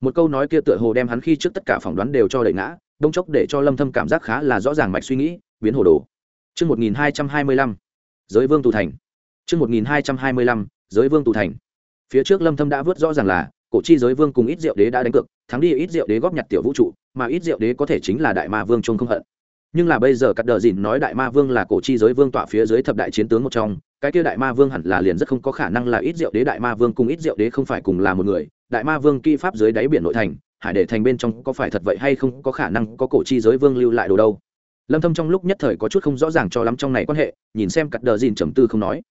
một câu nói kia tựa hồ đem hắn khi trước tất cả phỏng đoán đều cho đẩy ngã đông chốc để cho lâm thâm cảm giác khá là rõ ràng mạch suy nghĩ biến hồ đồ Trước 1225, giới vương tù thành. Trước 1225, giới vương tù thành. Phía trước lâm thâm đã vớt rõ ràng là cổ chi giới vương cùng ít diệu đế đã đánh cược thắng đi ít diệu đế góp nhặt tiểu vũ trụ mà ít diệu đế có thể chính là đại ma vương trung không hận. Nhưng là bây giờ cắt đờ dìn nói đại ma vương là cổ chi giới vương tọa phía dưới thập đại chiến tướng một trong, cái kia đại ma vương hẳn là liền rất không có khả năng là ít diệu đế đại ma vương cùng ít diệu đế không phải cùng là một người. Đại ma vương kỹ pháp dưới đáy biển nội thành, hải để thành bên trong có phải thật vậy hay không có khả năng có cổ chi giới vương lưu lại đồ đâu. Lâm thâm trong lúc nhất thời có chút không rõ ràng cho lắm trong này quan hệ, nhìn xem cắt đờ dìn trầm tư không nói.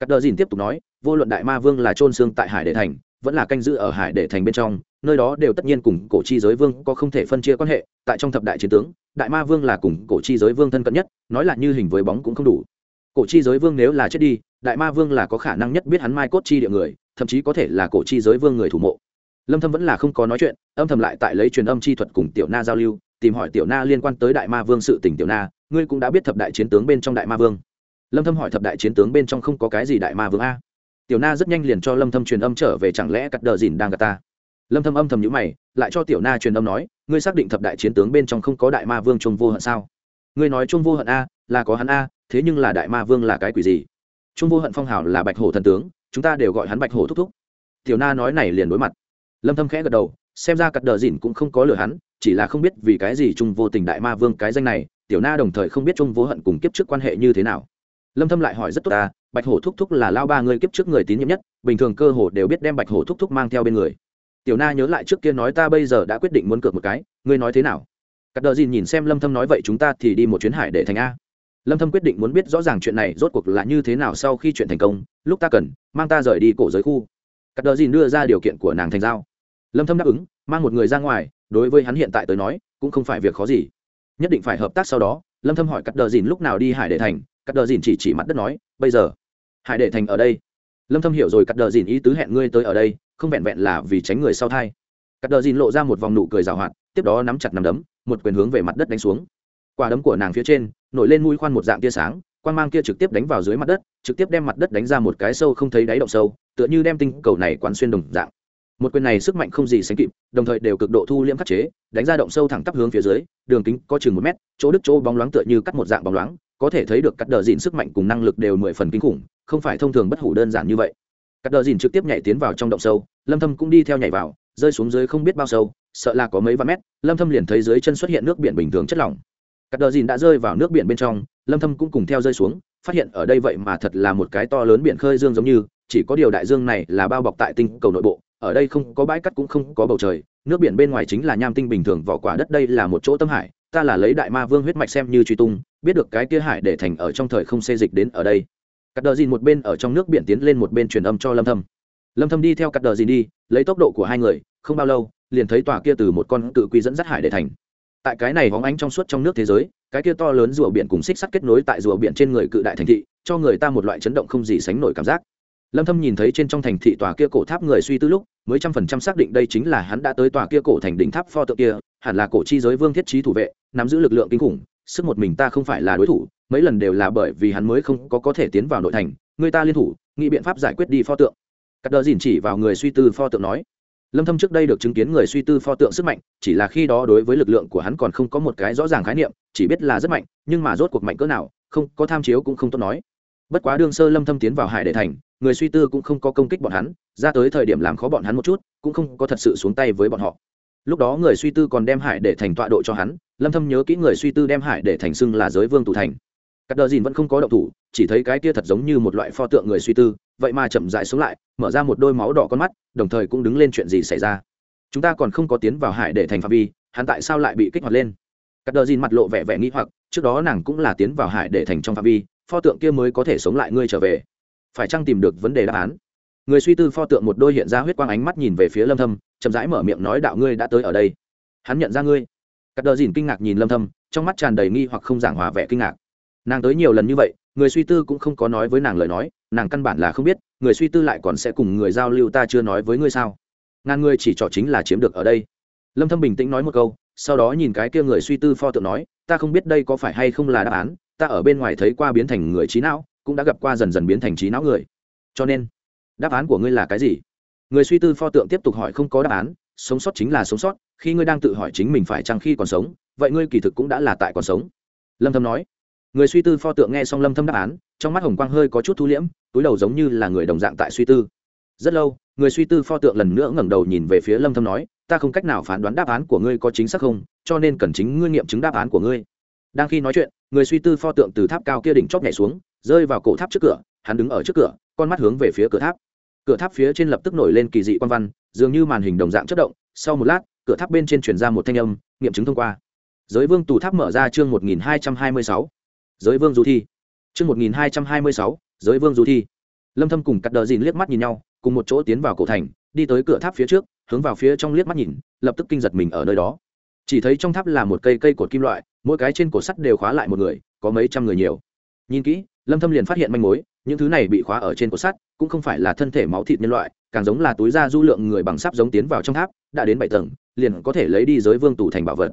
Cắt đờ dìn tiếp tục nói, vô luận đại ma vương là trôn xương tại hải để thành vẫn là canh giữ ở hải để thành bên trong, nơi đó đều tất nhiên cùng cổ chi giới vương có không thể phân chia quan hệ, tại trong thập đại chiến tướng, đại ma vương là cùng cổ chi giới vương thân cận nhất, nói là như hình với bóng cũng không đủ. Cổ chi giới vương nếu là chết đi, đại ma vương là có khả năng nhất biết hắn mai cốt chi địa người, thậm chí có thể là cổ chi giới vương người thủ mộ. Lâm thâm vẫn là không có nói chuyện, âm thầm lại tại lấy truyền âm chi thuật cùng tiểu na giao lưu, tìm hỏi tiểu na liên quan tới đại ma vương sự tình. Tiểu na, ngươi cũng đã biết thập đại chiến tướng bên trong đại ma vương. Lâm thâm hỏi thập đại chiến tướng bên trong không có cái gì đại ma vương a? Tiểu na rất nhanh liền cho lâm thâm truyền âm trở về chẳng lẽ cắt đờ dìn đang gặp ta? Lâm thâm âm thầm nhíu mày, lại cho tiểu na truyền âm nói, ngươi xác định thập đại chiến tướng bên trong không có đại ma vương trung vô hận sao? Ngươi nói trung vô hận a, là có hắn a, thế nhưng là đại ma vương là cái quỷ gì? Trung vô hận phong hào là bạch hổ thần tướng, chúng ta đều gọi hắn bạch hổ thúc thúc. Tiểu na nói này liền đối mặt. Lâm thâm khẽ gật đầu, xem ra cắt đờ dìn cũng không có lừa hắn, chỉ là không biết vì cái gì trung vô tình đại ma vương cái danh này, tiểu na đồng thời không biết trung vô hận cùng kiếp trước quan hệ như thế nào lâm thâm lại hỏi rất tốt ta, bạch hổ thúc thúc là lao ba người kiếp trước người tín nhiệm nhất, bình thường cơ hồ đều biết đem bạch hổ thúc thúc mang theo bên người. Tiểu na nhớ lại trước kia nói ta bây giờ đã quyết định muốn cược một cái, ngươi nói thế nào? Cắt đờ gì nhìn xem lâm thâm nói vậy chúng ta thì đi một chuyến hải để thành a. Lâm thâm quyết định muốn biết rõ ràng chuyện này rốt cuộc là như thế nào sau khi chuyện thành công, lúc ta cần, mang ta rời đi cổ giới khu. Cắt đờ gì đưa ra điều kiện của nàng thành giao. Lâm thâm đáp ứng, mang một người ra ngoài, đối với hắn hiện tại tới nói, cũng không phải việc khó gì. Nhất định phải hợp tác sau đó, lâm thâm hỏi cắt đờ dìn lúc nào đi hải để thành cắt đờ dìn chỉ chỉ mặt đất nói, bây giờ, hải để thành ở đây. Lâm thâm hiểu rồi cắt đờ dìn ý tứ hẹn ngươi tới ở đây, không vẹn vẹn là vì tránh người sau thai. Cắt đờ dìn lộ ra một vòng nụ cười rào hoạt, tiếp đó nắm chặt nắm đấm, một quyền hướng về mặt đất đánh xuống. Quả đấm của nàng phía trên, nổi lên mũi khoan một dạng tia sáng, quang mang kia trực tiếp đánh vào dưới mặt đất, trực tiếp đem mặt đất đánh ra một cái sâu không thấy đáy động sâu, tựa như đem tinh cầu này quán xuyên đồng dạng. Một quyền này sức mạnh không gì sánh kịp, đồng thời đều cực độ thu liễm khắc chế, đánh ra động sâu thẳng tắp hướng phía dưới, đường kính có chừng một mét, chỗ đứt chỗ bóng loáng tựa như cắt một dạng bóng loáng có thể thấy được cắt đờ dìn sức mạnh cùng năng lực đều mười phần kinh khủng, không phải thông thường bất hủ đơn giản như vậy. Cắt đờ dìn trực tiếp nhảy tiến vào trong động sâu, lâm thâm cũng đi theo nhảy vào, rơi xuống dưới không biết bao sâu, sợ là có mấy vạn mét, lâm thâm liền thấy dưới chân xuất hiện nước biển bình thường chất lỏng. Cắt đờ dìn đã rơi vào nước biển bên trong, lâm thâm cũng cùng theo rơi xuống, phát hiện ở đây vậy mà thật là một cái to lớn biển khơi dương giống như, chỉ có điều đại dương này là bao bọc tại tinh cầu nội bộ, ở đây không có bãi cát cũng không có bầu trời, nước biển bên ngoài chính là nham tinh bình thường, vỏ quả đất đây là một chỗ tâm hải ta là lấy đại ma vương huyết mạch xem như truy tung, biết được cái kia hải để thành ở trong thời không xê dịch đến ở đây. Cắt đờ dìn một bên ở trong nước biển tiến lên một bên truyền âm cho lâm thâm. Lâm thâm đi theo cắt đờ dìn đi, lấy tốc độ của hai người, không bao lâu, liền thấy tòa kia từ một con cự quy dẫn dắt hải để thành. Tại cái này hóng ánh trong suốt trong nước thế giới, cái kia to lớn rùa biển cùng xích sắt kết nối tại rùa biển trên người cự đại thành thị, cho người ta một loại chấn động không gì sánh nổi cảm giác. Lâm thâm nhìn thấy trên trong thành thị tòa kia cổ tháp người suy tư lúc, mới trăm phần trăm xác định đây chính là hắn đã tới tòa kia cổ thành đỉnh tháp pho tượng kia hẳn là cổ chi giới vương thiết trí thủ vệ, nắm giữ lực lượng kinh khủng, sức một mình ta không phải là đối thủ, mấy lần đều là bởi vì hắn mới không có có thể tiến vào nội thành, người ta liên thủ, nghĩ biện pháp giải quyết đi pho tượng. Cắt đờ dìn chỉ vào người suy tư pho tượng nói, lâm thâm trước đây được chứng kiến người suy tư pho tượng sức mạnh, chỉ là khi đó đối với lực lượng của hắn còn không có một cái rõ ràng khái niệm, chỉ biết là rất mạnh, nhưng mà rốt cuộc mạnh cỡ nào, không, có tham chiếu cũng không tốt nói. Bất quá đương sơ lâm thâm tiến vào hải đệ thành, người suy tư cũng không có công kích bọn hắn, ra tới thời điểm làm khó bọn hắn một chút, cũng không có thật sự xuống tay với bọn họ lúc đó người suy tư còn đem hải để thành tọa độ cho hắn, lâm thâm nhớ kỹ người suy tư đem hải để thành xưng là giới vương tù thành. Cắt đờ dìn vẫn không có động thủ, chỉ thấy cái kia thật giống như một loại pho tượng người suy tư, vậy mà chậm rãi xuống lại, mở ra một đôi máu đỏ con mắt, đồng thời cũng đứng lên chuyện gì xảy ra. Chúng ta còn không có tiến vào hải để thành phạm vi, hắn tại sao lại bị kích hoạt lên? Cắt đờ dìn mặt lộ vẻ vẻ nghi hoặc, trước đó nàng cũng là tiến vào hải để thành trong phạm vi, pho tượng kia mới có thể sống lại ngươi trở về. Phải chăng tìm được vấn đề đáp án? Người suy tư pho tượng một đôi hiện ra huyết quang ánh mắt nhìn về phía lâm thâm chậm rãi mở miệng nói đạo ngươi đã tới ở đây hắn nhận ra ngươi cắt đờ dìn kinh ngạc nhìn lâm thâm trong mắt tràn đầy nghi hoặc không giảng hòa vẻ kinh ngạc nàng tới nhiều lần như vậy người suy tư cũng không có nói với nàng lời nói nàng căn bản là không biết người suy tư lại còn sẽ cùng người giao lưu ta chưa nói với ngươi sao ngàn người chỉ trỏ chính là chiếm được ở đây lâm thâm bình tĩnh nói một câu sau đó nhìn cái kia người suy tư pho tượng nói ta không biết đây có phải hay không là đáp án ta ở bên ngoài thấy qua biến thành người trí não cũng đã gặp qua dần dần biến thành trí não người cho nên đáp án của ngươi là cái gì? Người suy tư pho tượng tiếp tục hỏi không có đáp án, sống sót chính là sống sót, khi ngươi đang tự hỏi chính mình phải chăng khi còn sống, vậy ngươi kỳ thực cũng đã là tại còn sống. Lâm thâm nói. Người suy tư pho tượng nghe xong lâm thâm đáp án, trong mắt hồng quang hơi có chút thu liễm, túi đầu giống như là người đồng dạng tại suy tư. Rất lâu, người suy tư pho tượng lần nữa ngẩng đầu nhìn về phía lâm thâm nói, ta không cách nào phán đoán đáp án của ngươi có chính xác không, cho nên cần chính ngươi nghiệm chứng đáp án của ngươi. Đang khi nói chuyện, người suy tư pho tượng từ tháp cao kia đỉnh chót nhảy xuống, rơi vào cổ tháp trước cửa, hắn đứng ở trước cửa con mắt hướng về phía cửa tháp. Cửa tháp phía trên lập tức nổi lên kỳ dị quan văn, dường như màn hình đồng dạng chất động. Sau một lát, cửa tháp bên trên truyền ra một thanh âm, nghiệm chứng thông qua. Giới vương tù tháp mở ra chương một nghìn hai trăm hai mươi sáu. Giới vương du thi. Chương một nghìn hai trăm hai mươi sáu, giới vương du thi. Lâm thâm cùng cắt đờ dìn liếc mắt nhìn nhau, cùng một chỗ tiến vào cổ thành, đi tới cửa tháp phía trước, hướng vào phía trong liếc mắt nhìn, lập tức kinh giật mình ở nơi đó. Chỉ thấy trong tháp là một cây cây cột kim loại, mỗi cái trên cột sắt đều khóa lại một người, có mấy trăm người nhiều. Nhìn kỹ, lâm thâm liền phát hiện manh mối những thứ này bị khóa ở trên cột sắt, cũng không phải là thân thể máu thịt nhân loại, càng giống là túi da du lượng người bằng sắp giống tiến vào trong tháp, đã đến bảy tầng, liền có thể lấy đi giới vương tù thành bảo vật.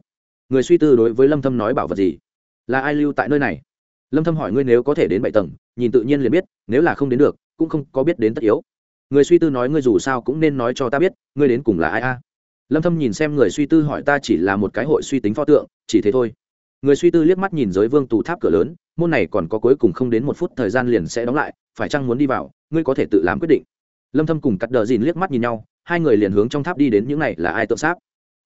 Người suy tư đối với lâm thâm nói bảo vật gì? Là ai lưu tại nơi này? Lâm thâm hỏi ngươi nếu có thể đến bảy tầng, nhìn tự nhiên liền biết, nếu là không đến được, cũng không có biết đến tất yếu. Người suy tư nói ngươi dù sao cũng nên nói cho ta biết, ngươi đến cùng là ai a? Lâm thâm nhìn xem người suy tư hỏi ta chỉ là một cái hội suy tính pho tượng, chỉ thế thôi. Người suy tư liếc mắt nhìn giới vương tù tháp cửa lớn môn này còn có cuối cùng không đến một phút thời gian liền sẽ đóng lại phải chăng muốn đi vào ngươi có thể tự làm quyết định. Lâm thâm cùng cắt đờ dìn liếc mắt nhìn nhau hai người liền hướng trong tháp đi đến những này là ai tự sát.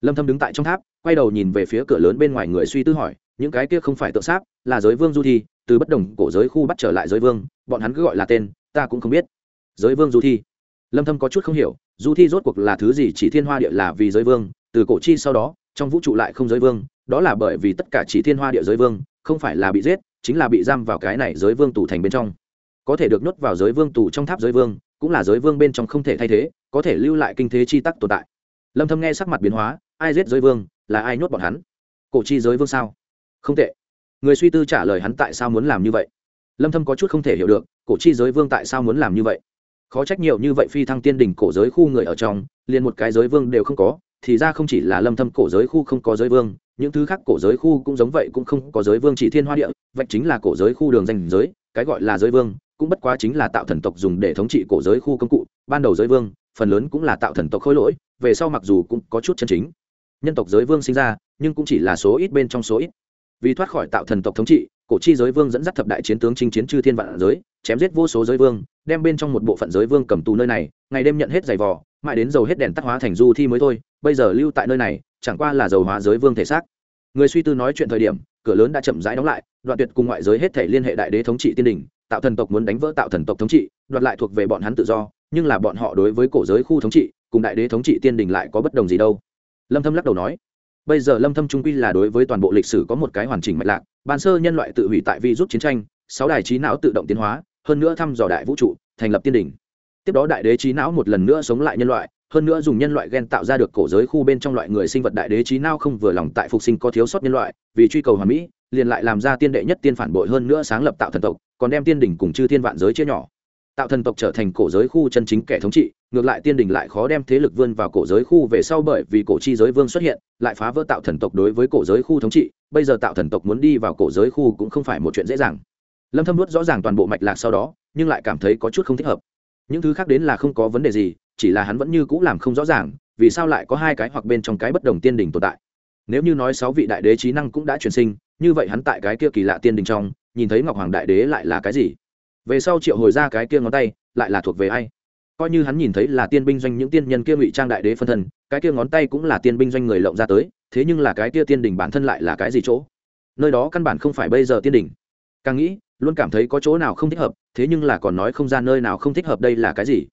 lâm thâm đứng tại trong tháp quay đầu nhìn về phía cửa lớn bên ngoài người suy tư hỏi những cái kia không phải tự sát, là giới vương du thi từ bất đồng cổ giới khu bắt trở lại giới vương bọn hắn cứ gọi là tên ta cũng không biết. Giới vương du thi. Lâm thâm có chút không hiểu du thi rốt cuộc là thứ gì chỉ thiên hoa địa là vì giới vương từ cổ chi sau đó trong vũ trụ lại không giới vương đó là bởi vì tất cả chỉ thiên hoa địa giới vương không phải là bị giết chính là bị giam vào cái này giới vương tù thành bên trong. Có thể được nhốt vào giới vương tù trong tháp giới vương, cũng là giới vương bên trong không thể thay thế, có thể lưu lại kinh thế chi tắc tồn tại. Lâm thâm nghe sắc mặt biến hóa, ai giết giới vương, là ai nhốt bọn hắn? Cổ chi giới vương sao? Không tệ. Người suy tư trả lời hắn tại sao muốn làm như vậy. Lâm thâm có chút không thể hiểu được, cổ chi giới vương tại sao muốn làm như vậy? Khó trách nhiều như vậy phi thăng tiên đỉnh cổ giới khu người ở trong, liền một cái giới vương đều không có thì ra không chỉ là lâm thâm cổ giới khu không có giới vương, những thứ khác cổ giới khu cũng giống vậy cũng không có giới vương chỉ thiên hoa địa, vậy chính là cổ giới khu đường danh giới, cái gọi là giới vương, cũng bất quá chính là tạo thần tộc dùng để thống trị cổ giới khu công cụ, ban đầu giới vương, phần lớn cũng là tạo thần tộc khối lỗi, về sau mặc dù cũng có chút chân chính. Nhân tộc giới vương sinh ra, nhưng cũng chỉ là số ít bên trong số ít. Vì thoát khỏi tạo thần tộc thống trị, cổ chi giới vương dẫn dắt thập đại chiến tướng chinh chiến chư thiên vạn giới, chém giết vô số giới vương, đem bên trong một bộ phận giới vương cầm tù nơi này, ngày đêm nhận hết giày vò, mãi đến dầu hết đèn tắt hóa thành du thi mới thôi bây giờ lưu tại nơi này, chẳng qua là dầu hóa giới vương thể xác. Người suy tư nói chuyện thời điểm, cửa lớn đã chậm rãi đóng lại, đoạn tuyệt cùng ngoại giới hết thể liên hệ đại đế thống trị tiên đình, tạo thần tộc muốn đánh vỡ tạo thần tộc thống trị, đoạt lại thuộc về bọn hắn tự do, nhưng là bọn họ đối với cổ giới khu thống trị, cùng đại đế thống trị tiên đình lại có bất đồng gì đâu. Lâm thâm lắc đầu nói, bây giờ lâm thâm trung quy là đối với toàn bộ lịch sử có một cái hoàn chỉnh mạch lạc, ban sơ nhân loại tự hủy tại vi rút chiến tranh, sáu đài trí não tự động tiến hóa, hơn nữa thăm dò đại vũ trụ, thành lập tiên đình. Tiếp đó đại đế trí não một lần nữa sống lại nhân loại hơn nữa dùng nhân loại gen tạo ra được cổ giới khu bên trong loại người sinh vật đại đế trí não không vừa lòng tại phục sinh có thiếu sót nhân loại, vì truy cầu hoàn mỹ, liền lại làm ra tiên đệ nhất tiên phản bội hơn nữa sáng lập tạo thần tộc, còn đem tiên đỉnh cùng chư thiên vạn giới chia nhỏ. Tạo thần tộc trở thành cổ giới khu chân chính kẻ thống trị, ngược lại tiên đỉnh lại khó đem thế lực vươn vào cổ giới khu về sau bởi vì cổ chi giới vương xuất hiện, lại phá vỡ tạo thần tộc đối với cổ giới khu thống trị, bây giờ tạo thần tộc muốn đi vào cổ giới khu cũng không phải một chuyện dễ dàng. Lâm thâm nuốt rõ ràng toàn bộ mạch lạc sau đó, nhưng lại cảm thấy có chút không thích hợp. Những thứ khác đến là không có vấn đề gì chỉ là hắn vẫn như cũ làm không rõ ràng, vì sao lại có hai cái hoặc bên trong cái bất đồng tiên đỉnh tồn tại. Nếu như nói sáu vị đại đế trí năng cũng đã truyền sinh, như vậy hắn tại cái kia kỳ lạ tiên đình trong, nhìn thấy ngọc hoàng đại đế lại là cái gì? Về sau triệu hồi ra cái kia ngón tay, lại là thuộc về ai? Coi như hắn nhìn thấy là tiên binh doanh những tiên nhân kia ngụy trang đại đế phân thân, cái kia ngón tay cũng là tiên binh doanh người lộng ra tới, thế nhưng là cái kia tiên đình bản thân lại là cái gì chỗ? Nơi đó căn bản không phải bây giờ tiên đình. Càng nghĩ, luôn cảm thấy có chỗ nào không thích hợp, thế nhưng là còn nói không ra nơi nào không thích hợp đây là cái gì?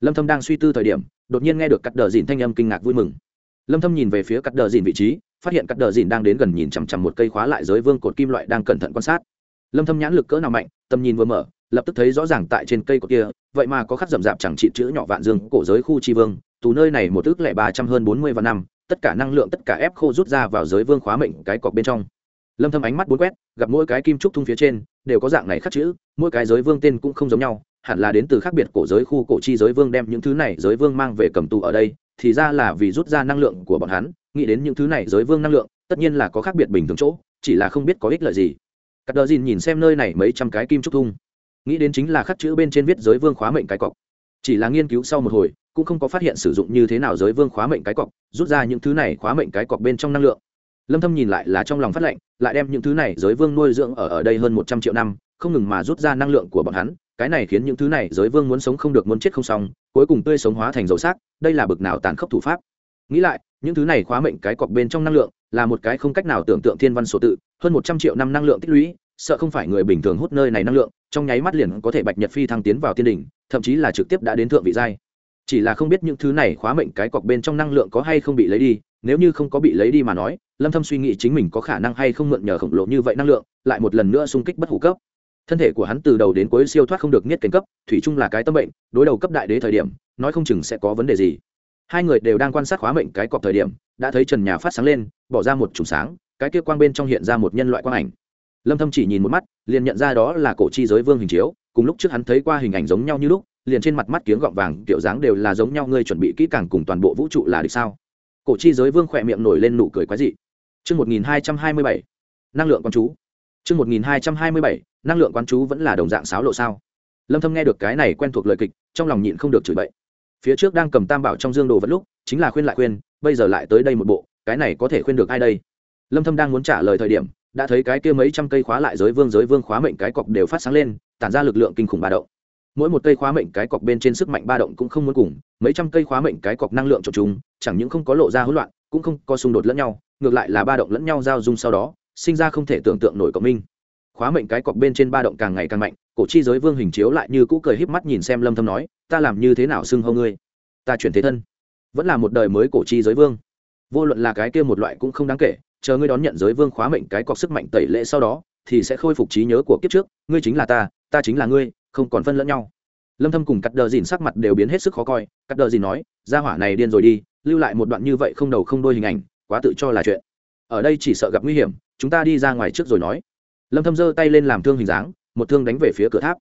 Lâm thâm đang suy tư thời điểm, đột nhiên nghe được cắt đờ dìn thanh âm kinh ngạc vui mừng. Lâm thâm nhìn về phía cắt đờ dìn vị trí, phát hiện cắt đờ dìn đang đến gần nhìn chằm chằm một cây khóa lại giới vương cột kim loại đang cẩn thận quan sát. Lâm thâm nhãn lực cỡ nào mạnh, tầm nhìn vừa mở, lập tức thấy rõ ràng tại trên cây cột kia, vậy mà có khắc rậm rạp chẳng trị chữ nhỏ vạn dương cổ giới khu chi vương, tù nơi này một ước lẻ ba trăm hơn bốn mươi vạn năm, tất cả năng lượng tất cả ép khô rút ra vào giới vương khóa mệnh cái cọc bên trong. Lâm thâm ánh mắt bốn quét, gặp mỗi cái kim trúc thung phía trên, đều có dạng này khắc chữ, mỗi cái giới vương tên cũng không giống nhau hẳn là đến từ khác biệt cổ giới khu cổ chi giới vương đem những thứ này giới vương mang về cầm tù ở đây, thì ra là vì rút ra năng lượng của bọn hắn, nghĩ đến những thứ này giới vương năng lượng, tất nhiên là có khác biệt bình thường chỗ, chỉ là không biết có ích lợi gì. Cắt đờ dìn nhìn xem nơi này mấy trăm cái kim trúc thung, nghĩ đến chính là khắc chữ bên trên viết giới vương khóa mệnh cái cọc. Chỉ là nghiên cứu sau một hồi, cũng không có phát hiện sử dụng như thế nào giới vương khóa mệnh cái cọc, rút ra những thứ này khóa mệnh cái cọc bên trong năng lượng. Lâm thâm nhìn lại là trong lòng phát lệnh, lại đem những thứ này giới vương nuôi dưỡng ở ở đây hơn 100 triệu năm, không ngừng mà rút ra năng lượng của bọn hắn cái này khiến những thứ này giới vương muốn sống không được muốn chết không xong, cuối cùng tươi sống hóa thành dầu xác đây là bực nào tàn khốc thủ pháp. Nghĩ lại, những thứ này khóa mệnh cái cọc bên trong năng lượng, là một cái không cách nào tưởng tượng thiên văn số tự, hơn 100 triệu năm năng lượng tích lũy, sợ không phải người bình thường hút nơi này năng lượng, trong nháy mắt liền có thể bạch nhật phi thăng tiến vào tiên đỉnh, thậm chí là trực tiếp đã đến thượng vị giai. Chỉ là không biết những thứ này khóa mệnh cái cọc bên trong năng lượng có hay không bị lấy đi, nếu như không có bị lấy đi mà nói, lâm thâm suy nghĩ chính mình có khả năng hay không mượn nhờ khổng lồ như vậy năng lượng, lại một lần nữa xung kích bất hủ cấp thân thể của hắn từ đầu đến cuối siêu thoát không được niết cảnh cấp, thủy chung là cái tâm bệnh, đối đầu cấp đại đế thời điểm, nói không chừng sẽ có vấn đề gì. Hai người đều đang quan sát khóa mệnh cái cọp thời điểm, đã thấy trần nhà phát sáng lên, bỏ ra một chùm sáng, cái kia quang bên trong hiện ra một nhân loại quang ảnh. Lâm thâm chỉ nhìn một mắt, liền nhận ra đó là cổ chi giới vương hình chiếu, cùng lúc trước hắn thấy qua hình ảnh giống nhau như lúc, liền trên mặt mắt kiếng gọng vàng, kiểu dáng đều là giống nhau, ngươi chuẩn bị kỹ càng cùng toàn bộ vũ trụ là được sao? Cổ chi giới vương khỏe miệng nổi lên nụ cười quái dị. Chương 1227 năng lượng quan chú chương 1227 năng lượng quán chú vẫn là đồng dạng sáo lộ sao? Lâm thâm nghe được cái này quen thuộc lời kịch trong lòng nhịn không được chửi bậy. Phía trước đang cầm tam bảo trong dương đồ vật lúc chính là khuyên lại khuyên bây giờ lại tới đây một bộ cái này có thể khuyên được ai đây? Lâm thâm đang muốn trả lời thời điểm đã thấy cái kia mấy trăm cây khóa lại giới vương giới vương khóa mệnh cái cọc đều phát sáng lên tản ra lực lượng kinh khủng ba động. Mỗi một cây khóa mệnh cái cọc bên trên sức mạnh ba động cũng không muốn cùng mấy trăm cây khóa mệnh cái cọc năng lượng trộn chúng, chẳng những không có lộ ra hỗn loạn cũng không có xung đột lẫn nhau ngược lại là ba động lẫn nhau giao dung sau đó sinh ra không thể tưởng tượng nổi cộng minh. Khóa mệnh cái cọc bên trên ba động càng ngày càng mạnh, cổ chi giới vương hình chiếu lại như cũ cười híp mắt nhìn xem lâm thâm nói, ta làm như thế nào xưng hô ngươi? Ta chuyển thế thân, vẫn là một đời mới cổ chi giới vương. Vô luận là cái kia một loại cũng không đáng kể, chờ ngươi đón nhận giới vương khóa mệnh cái cọc sức mạnh tẩy lễ sau đó, thì sẽ khôi phục trí nhớ của kiếp trước, ngươi chính là ta ta chính là ngươi, không còn phân lẫn nhau. Lâm thâm cùng cắt đờ dìn sắc mặt đều biến hết sức khó coi, cắt đờ dìn nói, gia hỏa này điên rồi đi, lưu lại một đoạn như vậy không đầu không đôi hình ảnh, quá tự cho là chuyện. Ở đây chỉ sợ gặp nguy hiểm chúng ta đi ra ngoài trước rồi nói. Lâm thâm giơ tay lên làm thương hình dáng, một thương đánh về phía cửa tháp.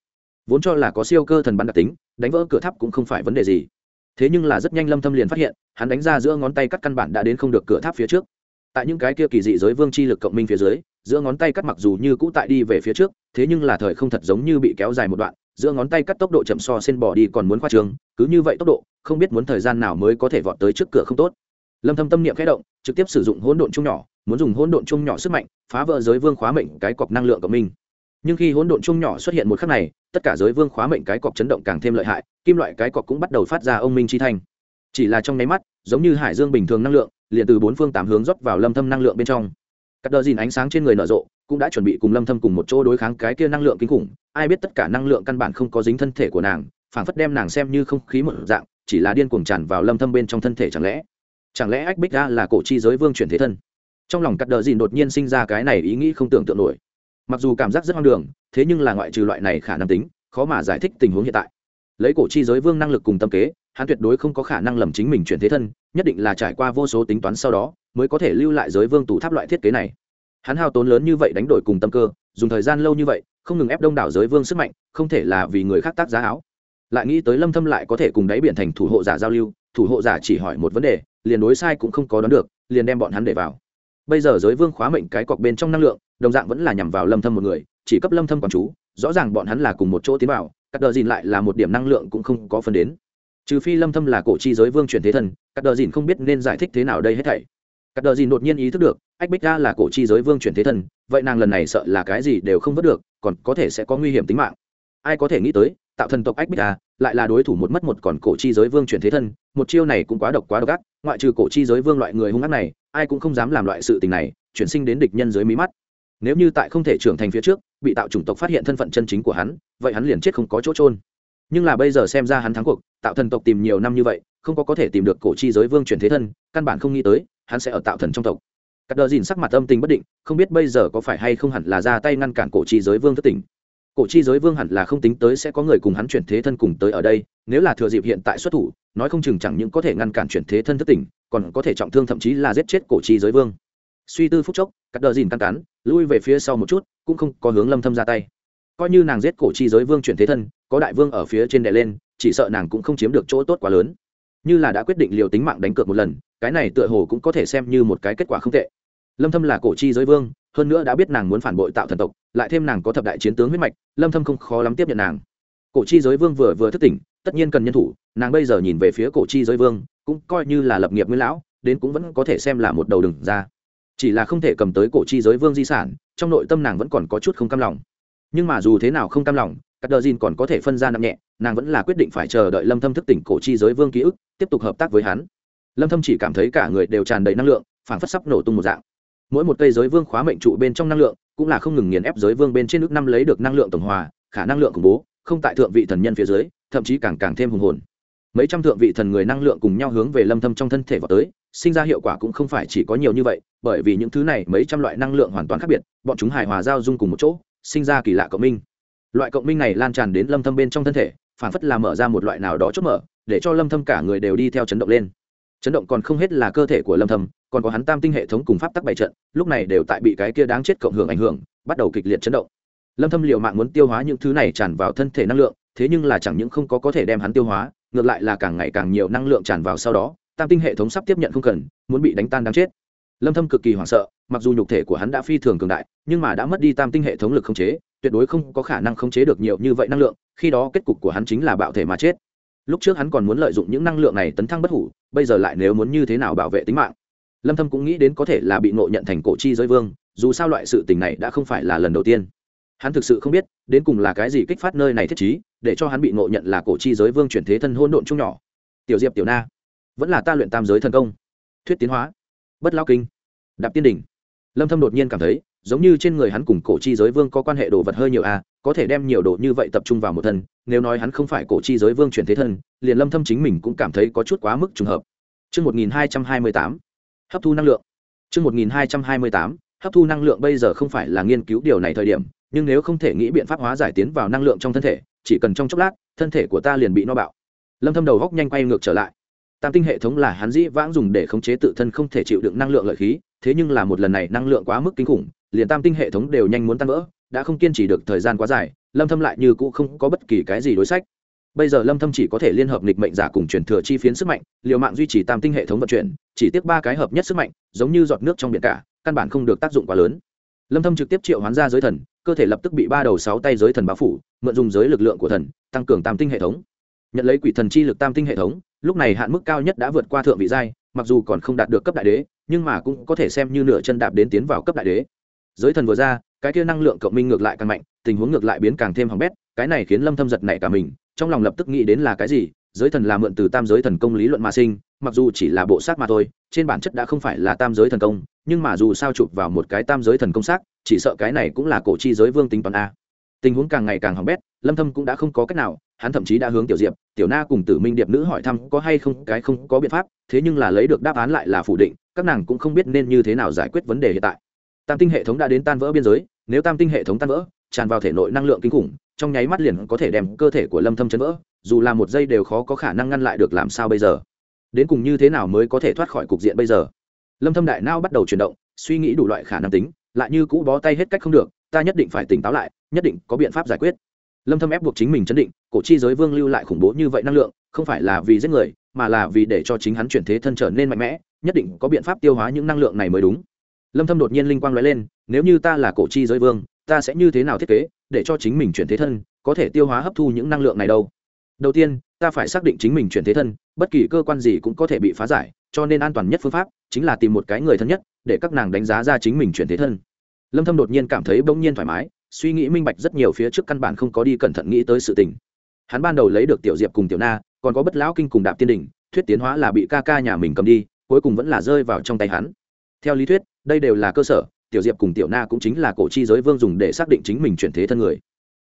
Vốn cho là có siêu cơ thần bắn đặc tính, đánh vỡ cửa tháp cũng không phải vấn đề gì. Thế nhưng là rất nhanh lâm thâm liền phát hiện, hắn đánh ra giữa ngón tay cắt căn bản đã đến không được cửa tháp phía trước. Tại những cái kia kỳ dị giới vương chi lực cộng minh phía dưới, giữa ngón tay cắt mặc dù như cũ tại đi về phía trước, thế nhưng là thời không thật giống như bị kéo dài một đoạn, giữa ngón tay cắt tốc độ chậm so sen bỏ đi còn muốn khoa trường cứ như vậy tốc độ, không biết muốn thời gian nào mới có thể vọt tới trước cửa không tốt lâm thâm tâm niệm khẽ động, trực tiếp sử dụng hỗn độn chung nhỏ, muốn dùng hỗn độn chung nhỏ sức mạnh, phá vỡ giới vương khóa mệnh cái cọc năng lượng của mình. nhưng khi hỗn độn chung nhỏ xuất hiện một khắc này, tất cả giới vương khóa mệnh cái cọc chấn động càng thêm lợi hại, kim loại cái cọc cũng bắt đầu phát ra ông minh chi thành. chỉ là trong nháy mắt, giống như hải dương bình thường năng lượng, liền từ bốn phương tám hướng rót vào lâm thâm năng lượng bên trong cắt đờ dìn ánh sáng trên người nở rộ, cũng đã chuẩn bị cùng lâm thâm cùng một chỗ đối kháng cái kia năng lượng kinh khủng ai biết tất cả năng lượng căn bản không có dính thân thể của nàng, phảng phất đem nàng xem như không khí một dạng, chỉ là điên cuồng tràn vào lâm thâm bên trong thân thể chẳng lẽ chẳng lẽ ách bích ra là cổ chi giới vương chuyển thế thân? Trong lòng cắt đờ dìn đột nhiên sinh ra cái này ý nghĩ không tưởng tượng nổi. Mặc dù cảm giác rất hoang đường, thế nhưng là ngoại trừ loại này khả năng tính, khó mà giải thích tình huống hiện tại. Lấy cổ chi giới vương năng lực cùng tâm kế, hắn tuyệt đối không có khả năng lầm chính mình chuyển thế thân, nhất định là trải qua vô số tính toán sau đó, mới có thể lưu lại giới vương tủ tháp loại thiết kế này. Hắn hao tốn lớn như vậy đánh đổi cùng tâm cơ, dùng thời gian lâu như vậy, không ngừng ép đông đảo giới vương sức mạnh, không thể là vì người khác tác giá áo. Lại nghĩ tới lâm thâm lại có thể cùng đáy biển thành thủ hộ giả giao lưu, thủ hộ giả chỉ hỏi một vấn đề liền đối sai cũng không có đoán được, liền đem bọn hắn để vào. Bây giờ giới vương khóa mệnh cái cọc bên trong năng lượng, đồng dạng vẫn là nhằm vào lâm thâm một người, chỉ cấp lâm thâm quản chú, rõ ràng bọn hắn là cùng một chỗ tiến vào, cắt đờ dìn lại là một điểm năng lượng cũng không có phân đến. Trừ phi lâm thâm là cổ chi giới vương chuyển thế thần, cắt đờ dìn không biết nên giải thích thế nào đây hết thảy. Cắt đờ dìn đột nhiên ý thức được, ách bích ra là cổ chi giới vương chuyển thế thần, vậy nàng lần này sợ là cái gì đều không vớt được, còn có thể sẽ có nguy hiểm tính mạng. Ai có thể nghĩ tới, tạo thần tộc ách bích ra lại là đối thủ một mất một còn cổ chi giới vương chuyển thế thân, một chiêu này cũng quá độc quá độc ác, ngoại trừ cổ chi giới vương loại người hung ác này, ai cũng không dám làm loại sự tình này, chuyển sinh đến địch nhân dưới mí mắt. Nếu như tại không thể trưởng thành phía trước, bị tạo chủng tộc phát hiện thân phận chân chính của hắn, vậy hắn liền chết không có chỗ trôn nhưng là bây giờ xem ra hắn thắng cuộc, tạo thần tộc tìm nhiều năm như vậy, không có có thể tìm được cổ chi giới vương chuyển thế thân, căn bản không nghĩ tới, hắn sẽ ở tạo thần trong tộc. Cắt đờ dìn sắc mặt âm tình bất định, không biết bây giờ có phải hay không hẳn là ra tay ngăn cản cổ chi giới vương thất tỉnh cổ chi giới vương hẳn là không tính tới sẽ có người cùng hắn chuyển thế thân cùng tới ở đây, nếu là thừa dịp hiện tại xuất thủ, nói không chừng chẳng những có thể ngăn cản chuyển thế thân thất tỉnh, còn có thể trọng thương thậm chí là giết chết cổ chi giới vương. Suy tư phúc chốc, cắt đờ dìn căn cắn, lui về phía sau một chút, cũng không có hướng lâm thâm ra tay. Coi như nàng giết cổ chi giới vương chuyển thế thân, có đại vương ở phía trên đè lên, chỉ sợ nàng cũng không chiếm được chỗ tốt quá lớn. Như là đã quyết định liều tính mạng đánh cược một lần, cái này tựa hồ cũng có thể xem như một cái kết quả không tệ. Lâm thâm là cổ chi giới vương hơn nữa đã biết nàng muốn phản bội tạo thần tộc, lại thêm nàng có thập đại chiến tướng huyết mạch, lâm thâm không khó lắm tiếp nhận nàng. Cổ chi giới vương vừa vừa thức tỉnh, tất nhiên cần nhân thủ, nàng bây giờ nhìn về phía cổ chi giới vương, cũng coi như là lập nghiệp nguyên lão, đến cũng vẫn có thể xem là một đầu đừng ra. Chỉ là không thể cầm tới cổ chi giới vương di sản, trong nội tâm nàng vẫn còn có chút không cam lòng. Nhưng mà dù thế nào không cam lòng các đờ dìn còn có thể phân ra nặng nhẹ, nàng vẫn là quyết định phải chờ đợi lâm thâm thức tỉnh cổ chi giới vương ký ức, tiếp tục hợp tác với hắn. Lâm thâm chỉ cảm thấy cả người đều tràn đầy năng lượng, phảng phất sắp nổ tung một dạng mỗi một cây giới vương khóa mệnh trụ bên trong năng lượng, cũng là không ngừng nghiền ép giới vương bên trên nước năm lấy được năng lượng tổng hòa, khả năng lượng khủng bố, không tại thượng vị thần nhân phía dưới, thậm chí càng càng thêm hùng hồn. Mấy trăm thượng vị thần người năng lượng cùng nhau hướng về lâm thâm trong thân thể vào tới, sinh ra hiệu quả cũng không phải chỉ có nhiều như vậy, bởi vì những thứ này mấy trăm loại năng lượng hoàn toàn khác biệt, bọn chúng hài hòa giao dung cùng một chỗ, sinh ra kỳ lạ cộng minh. Loại cộng minh này lan tràn đến lâm thâm bên trong thân thể, phản phất là mở ra một loại nào đó chốt mở, để cho lâm thâm cả người đều đi theo chấn động lên chấn động còn không hết là cơ thể của lâm Thầm, còn có hắn tam tinh hệ thống cùng pháp tắc bảy trận lúc này đều tại bị cái kia đáng chết cộng hưởng ảnh hưởng bắt đầu kịch liệt chấn động. Lâm thâm liều mạng muốn tiêu hóa những thứ này tràn vào thân thể năng lượng thế nhưng là chẳng những không có có thể đem hắn tiêu hóa ngược lại là càng ngày càng nhiều năng lượng tràn vào sau đó tam tinh hệ thống sắp tiếp nhận không cần muốn bị đánh tan đáng chết. Lâm thâm cực kỳ hoảng sợ mặc dù nhục thể của hắn đã phi thường cường đại nhưng mà đã mất đi tam tinh hệ thống lực không chế tuyệt đối không có khả năng khống chế được nhiều như vậy năng lượng khi đó kết cục của hắn chính là bạo thể mà chết lúc trước hắn còn muốn lợi dụng những năng lượng này tấn thăng bất hủ, bây giờ lại nếu muốn như thế nào bảo vệ tính mạng? Lâm thâm cũng nghĩ đến có thể là bị ngộ nhận thành cổ chi giới vương, dù sao loại sự tình này đã không phải là lần đầu tiên. Hắn thực sự không biết, đến cùng là cái gì kích phát nơi này thiết trí, để cho hắn bị ngộ nhận là cổ chi giới vương chuyển thế thân hôn độn chung nhỏ. Tiểu diệp, tiểu na, vẫn là ta luyện tam giới thần công. Thuyết tiến hóa. Bất lao kinh. Đạp tiên đỉnh. Lâm thâm đột nhiên cảm thấy giống như trên người hắn cùng cổ chi giới vương có quan hệ đồ vật hơi nhiều a à, có thể đem nhiều đồ như vậy tập trung vào một thân nếu nói hắn không phải cổ chi giới vương chuyển thế thân liền lâm thâm chính mình cũng cảm thấy có chút quá mức trùng hợp. Chương 1228 hấp thu năng lượng. Chương 1228 hấp thu năng lượng bây giờ không phải là nghiên cứu điều này thời điểm nhưng nếu không thể nghĩ biện pháp hóa giải tiến vào năng lượng trong thân thể chỉ cần trong chốc lát thân thể của ta liền bị no bạo. Lâm thâm đầu góc nhanh quay ngược trở lại tam tinh hệ thống là hắn dĩ vãng dùng để khống chế tự thân không thể chịu đựng năng lượng lợi khí, thế nhưng là một lần này năng lượng quá mức kinh khủng, liền tam tinh hệ thống đều nhanh muốn tan vỡ, đã không kiên trì được thời gian quá dài, lâm thâm lại như cũ không có bất kỳ cái gì đối sách. Bây giờ lâm thâm chỉ có thể liên hợp nghịch mệnh giả cùng truyền thừa chi phiến sức mạnh, liều mạng duy trì tam tinh hệ thống vận chuyển, chỉ tiếc ba cái hợp nhất sức mạnh, giống như giọt nước trong biển cả, căn bản không được tác dụng quá lớn. Lâm thâm trực tiếp triệu hoán ra giới thần, cơ thể lập tức bị ba đầu sáu tay giới thần bao phủ, mượn dùng giới lực lượng của thần, tăng cường tam tinh hệ thống nhận lấy quỷ thần chi lực tam tinh hệ thống, lúc này hạn mức cao nhất đã vượt qua thượng vị giai, mặc dù còn không đạt được cấp đại đế, nhưng mà cũng có thể xem như nửa chân đạp đến tiến vào cấp đại đế. Giới thần vừa ra, cái kia năng lượng cộng minh ngược lại càng mạnh, tình huống ngược lại biến càng thêm hỏng bét, cái này khiến lâm thâm giật nảy cả mình, trong lòng lập tức nghĩ đến là cái gì, giới thần là mượn từ tam giới thần công lý luận mà sinh, mặc dù chỉ là bộ xác mà thôi, trên bản chất đã không phải là tam giới thần công, nhưng mà dù sao chụp vào một cái tam giới thần công xác, chỉ sợ cái này cũng là cổ chi giới vương tính toán a. Tình huống càng ngày càng hỏng bét, lâm thâm cũng đã không có cách nào hắn thậm chí đã hướng tiểu diệp, tiểu na cùng tử minh điệp nữ hỏi thăm có hay không cái không có biện pháp, thế nhưng là lấy được đáp án lại là phủ định, các nàng cũng không biết nên như thế nào giải quyết vấn đề hiện tại. Tam tinh hệ thống đã đến tan vỡ biên giới, nếu tam tinh hệ thống tan vỡ, tràn vào thể nội năng lượng kinh khủng, trong nháy mắt liền có thể đem cơ thể của lâm thâm chấn vỡ, dù là một giây đều khó có khả năng ngăn lại được làm sao bây giờ. Đến cùng như thế nào mới có thể thoát khỏi cục diện bây giờ? Lâm thâm đại não bắt đầu chuyển động, suy nghĩ đủ loại khả năng tính, lại như cũ bó tay hết cách không được, ta nhất định phải tỉnh táo lại, nhất định có biện pháp giải quyết lâm thâm ép buộc chính mình chấn định, cổ chi giới vương lưu lại khủng bố như vậy năng lượng, không phải là vì giết người, mà là vì để cho chính hắn chuyển thế thân trở nên mạnh mẽ, nhất định có biện pháp tiêu hóa những năng lượng này mới đúng. Lâm thâm đột nhiên linh quang lóe lên, nếu như ta là cổ chi giới vương, ta sẽ như thế nào thiết kế để cho chính mình chuyển thế thân có thể tiêu hóa hấp thu những năng lượng này đâu? Đầu tiên, ta phải xác định chính mình chuyển thế thân, bất kỳ cơ quan gì cũng có thể bị phá giải, cho nên an toàn nhất phương pháp chính là tìm một cái người thân nhất để các nàng đánh giá ra chính mình chuyển thế thân. Lâm thâm đột nhiên cảm thấy bỗng nhiên thoải mái suy nghĩ minh bạch rất nhiều phía trước căn bản không có đi cẩn thận nghĩ tới sự tình. Hắn ban đầu lấy được tiểu diệp cùng tiểu na, còn có bất lão kinh cùng đạp tiên đỉnh, thuyết tiến hóa là bị ca ca nhà mình cầm đi, cuối cùng vẫn là rơi vào trong tay hắn. Theo lý thuyết, đây đều là cơ sở, tiểu diệp cùng tiểu na cũng chính là cổ chi giới vương dùng để xác định chính mình chuyển thế thân người.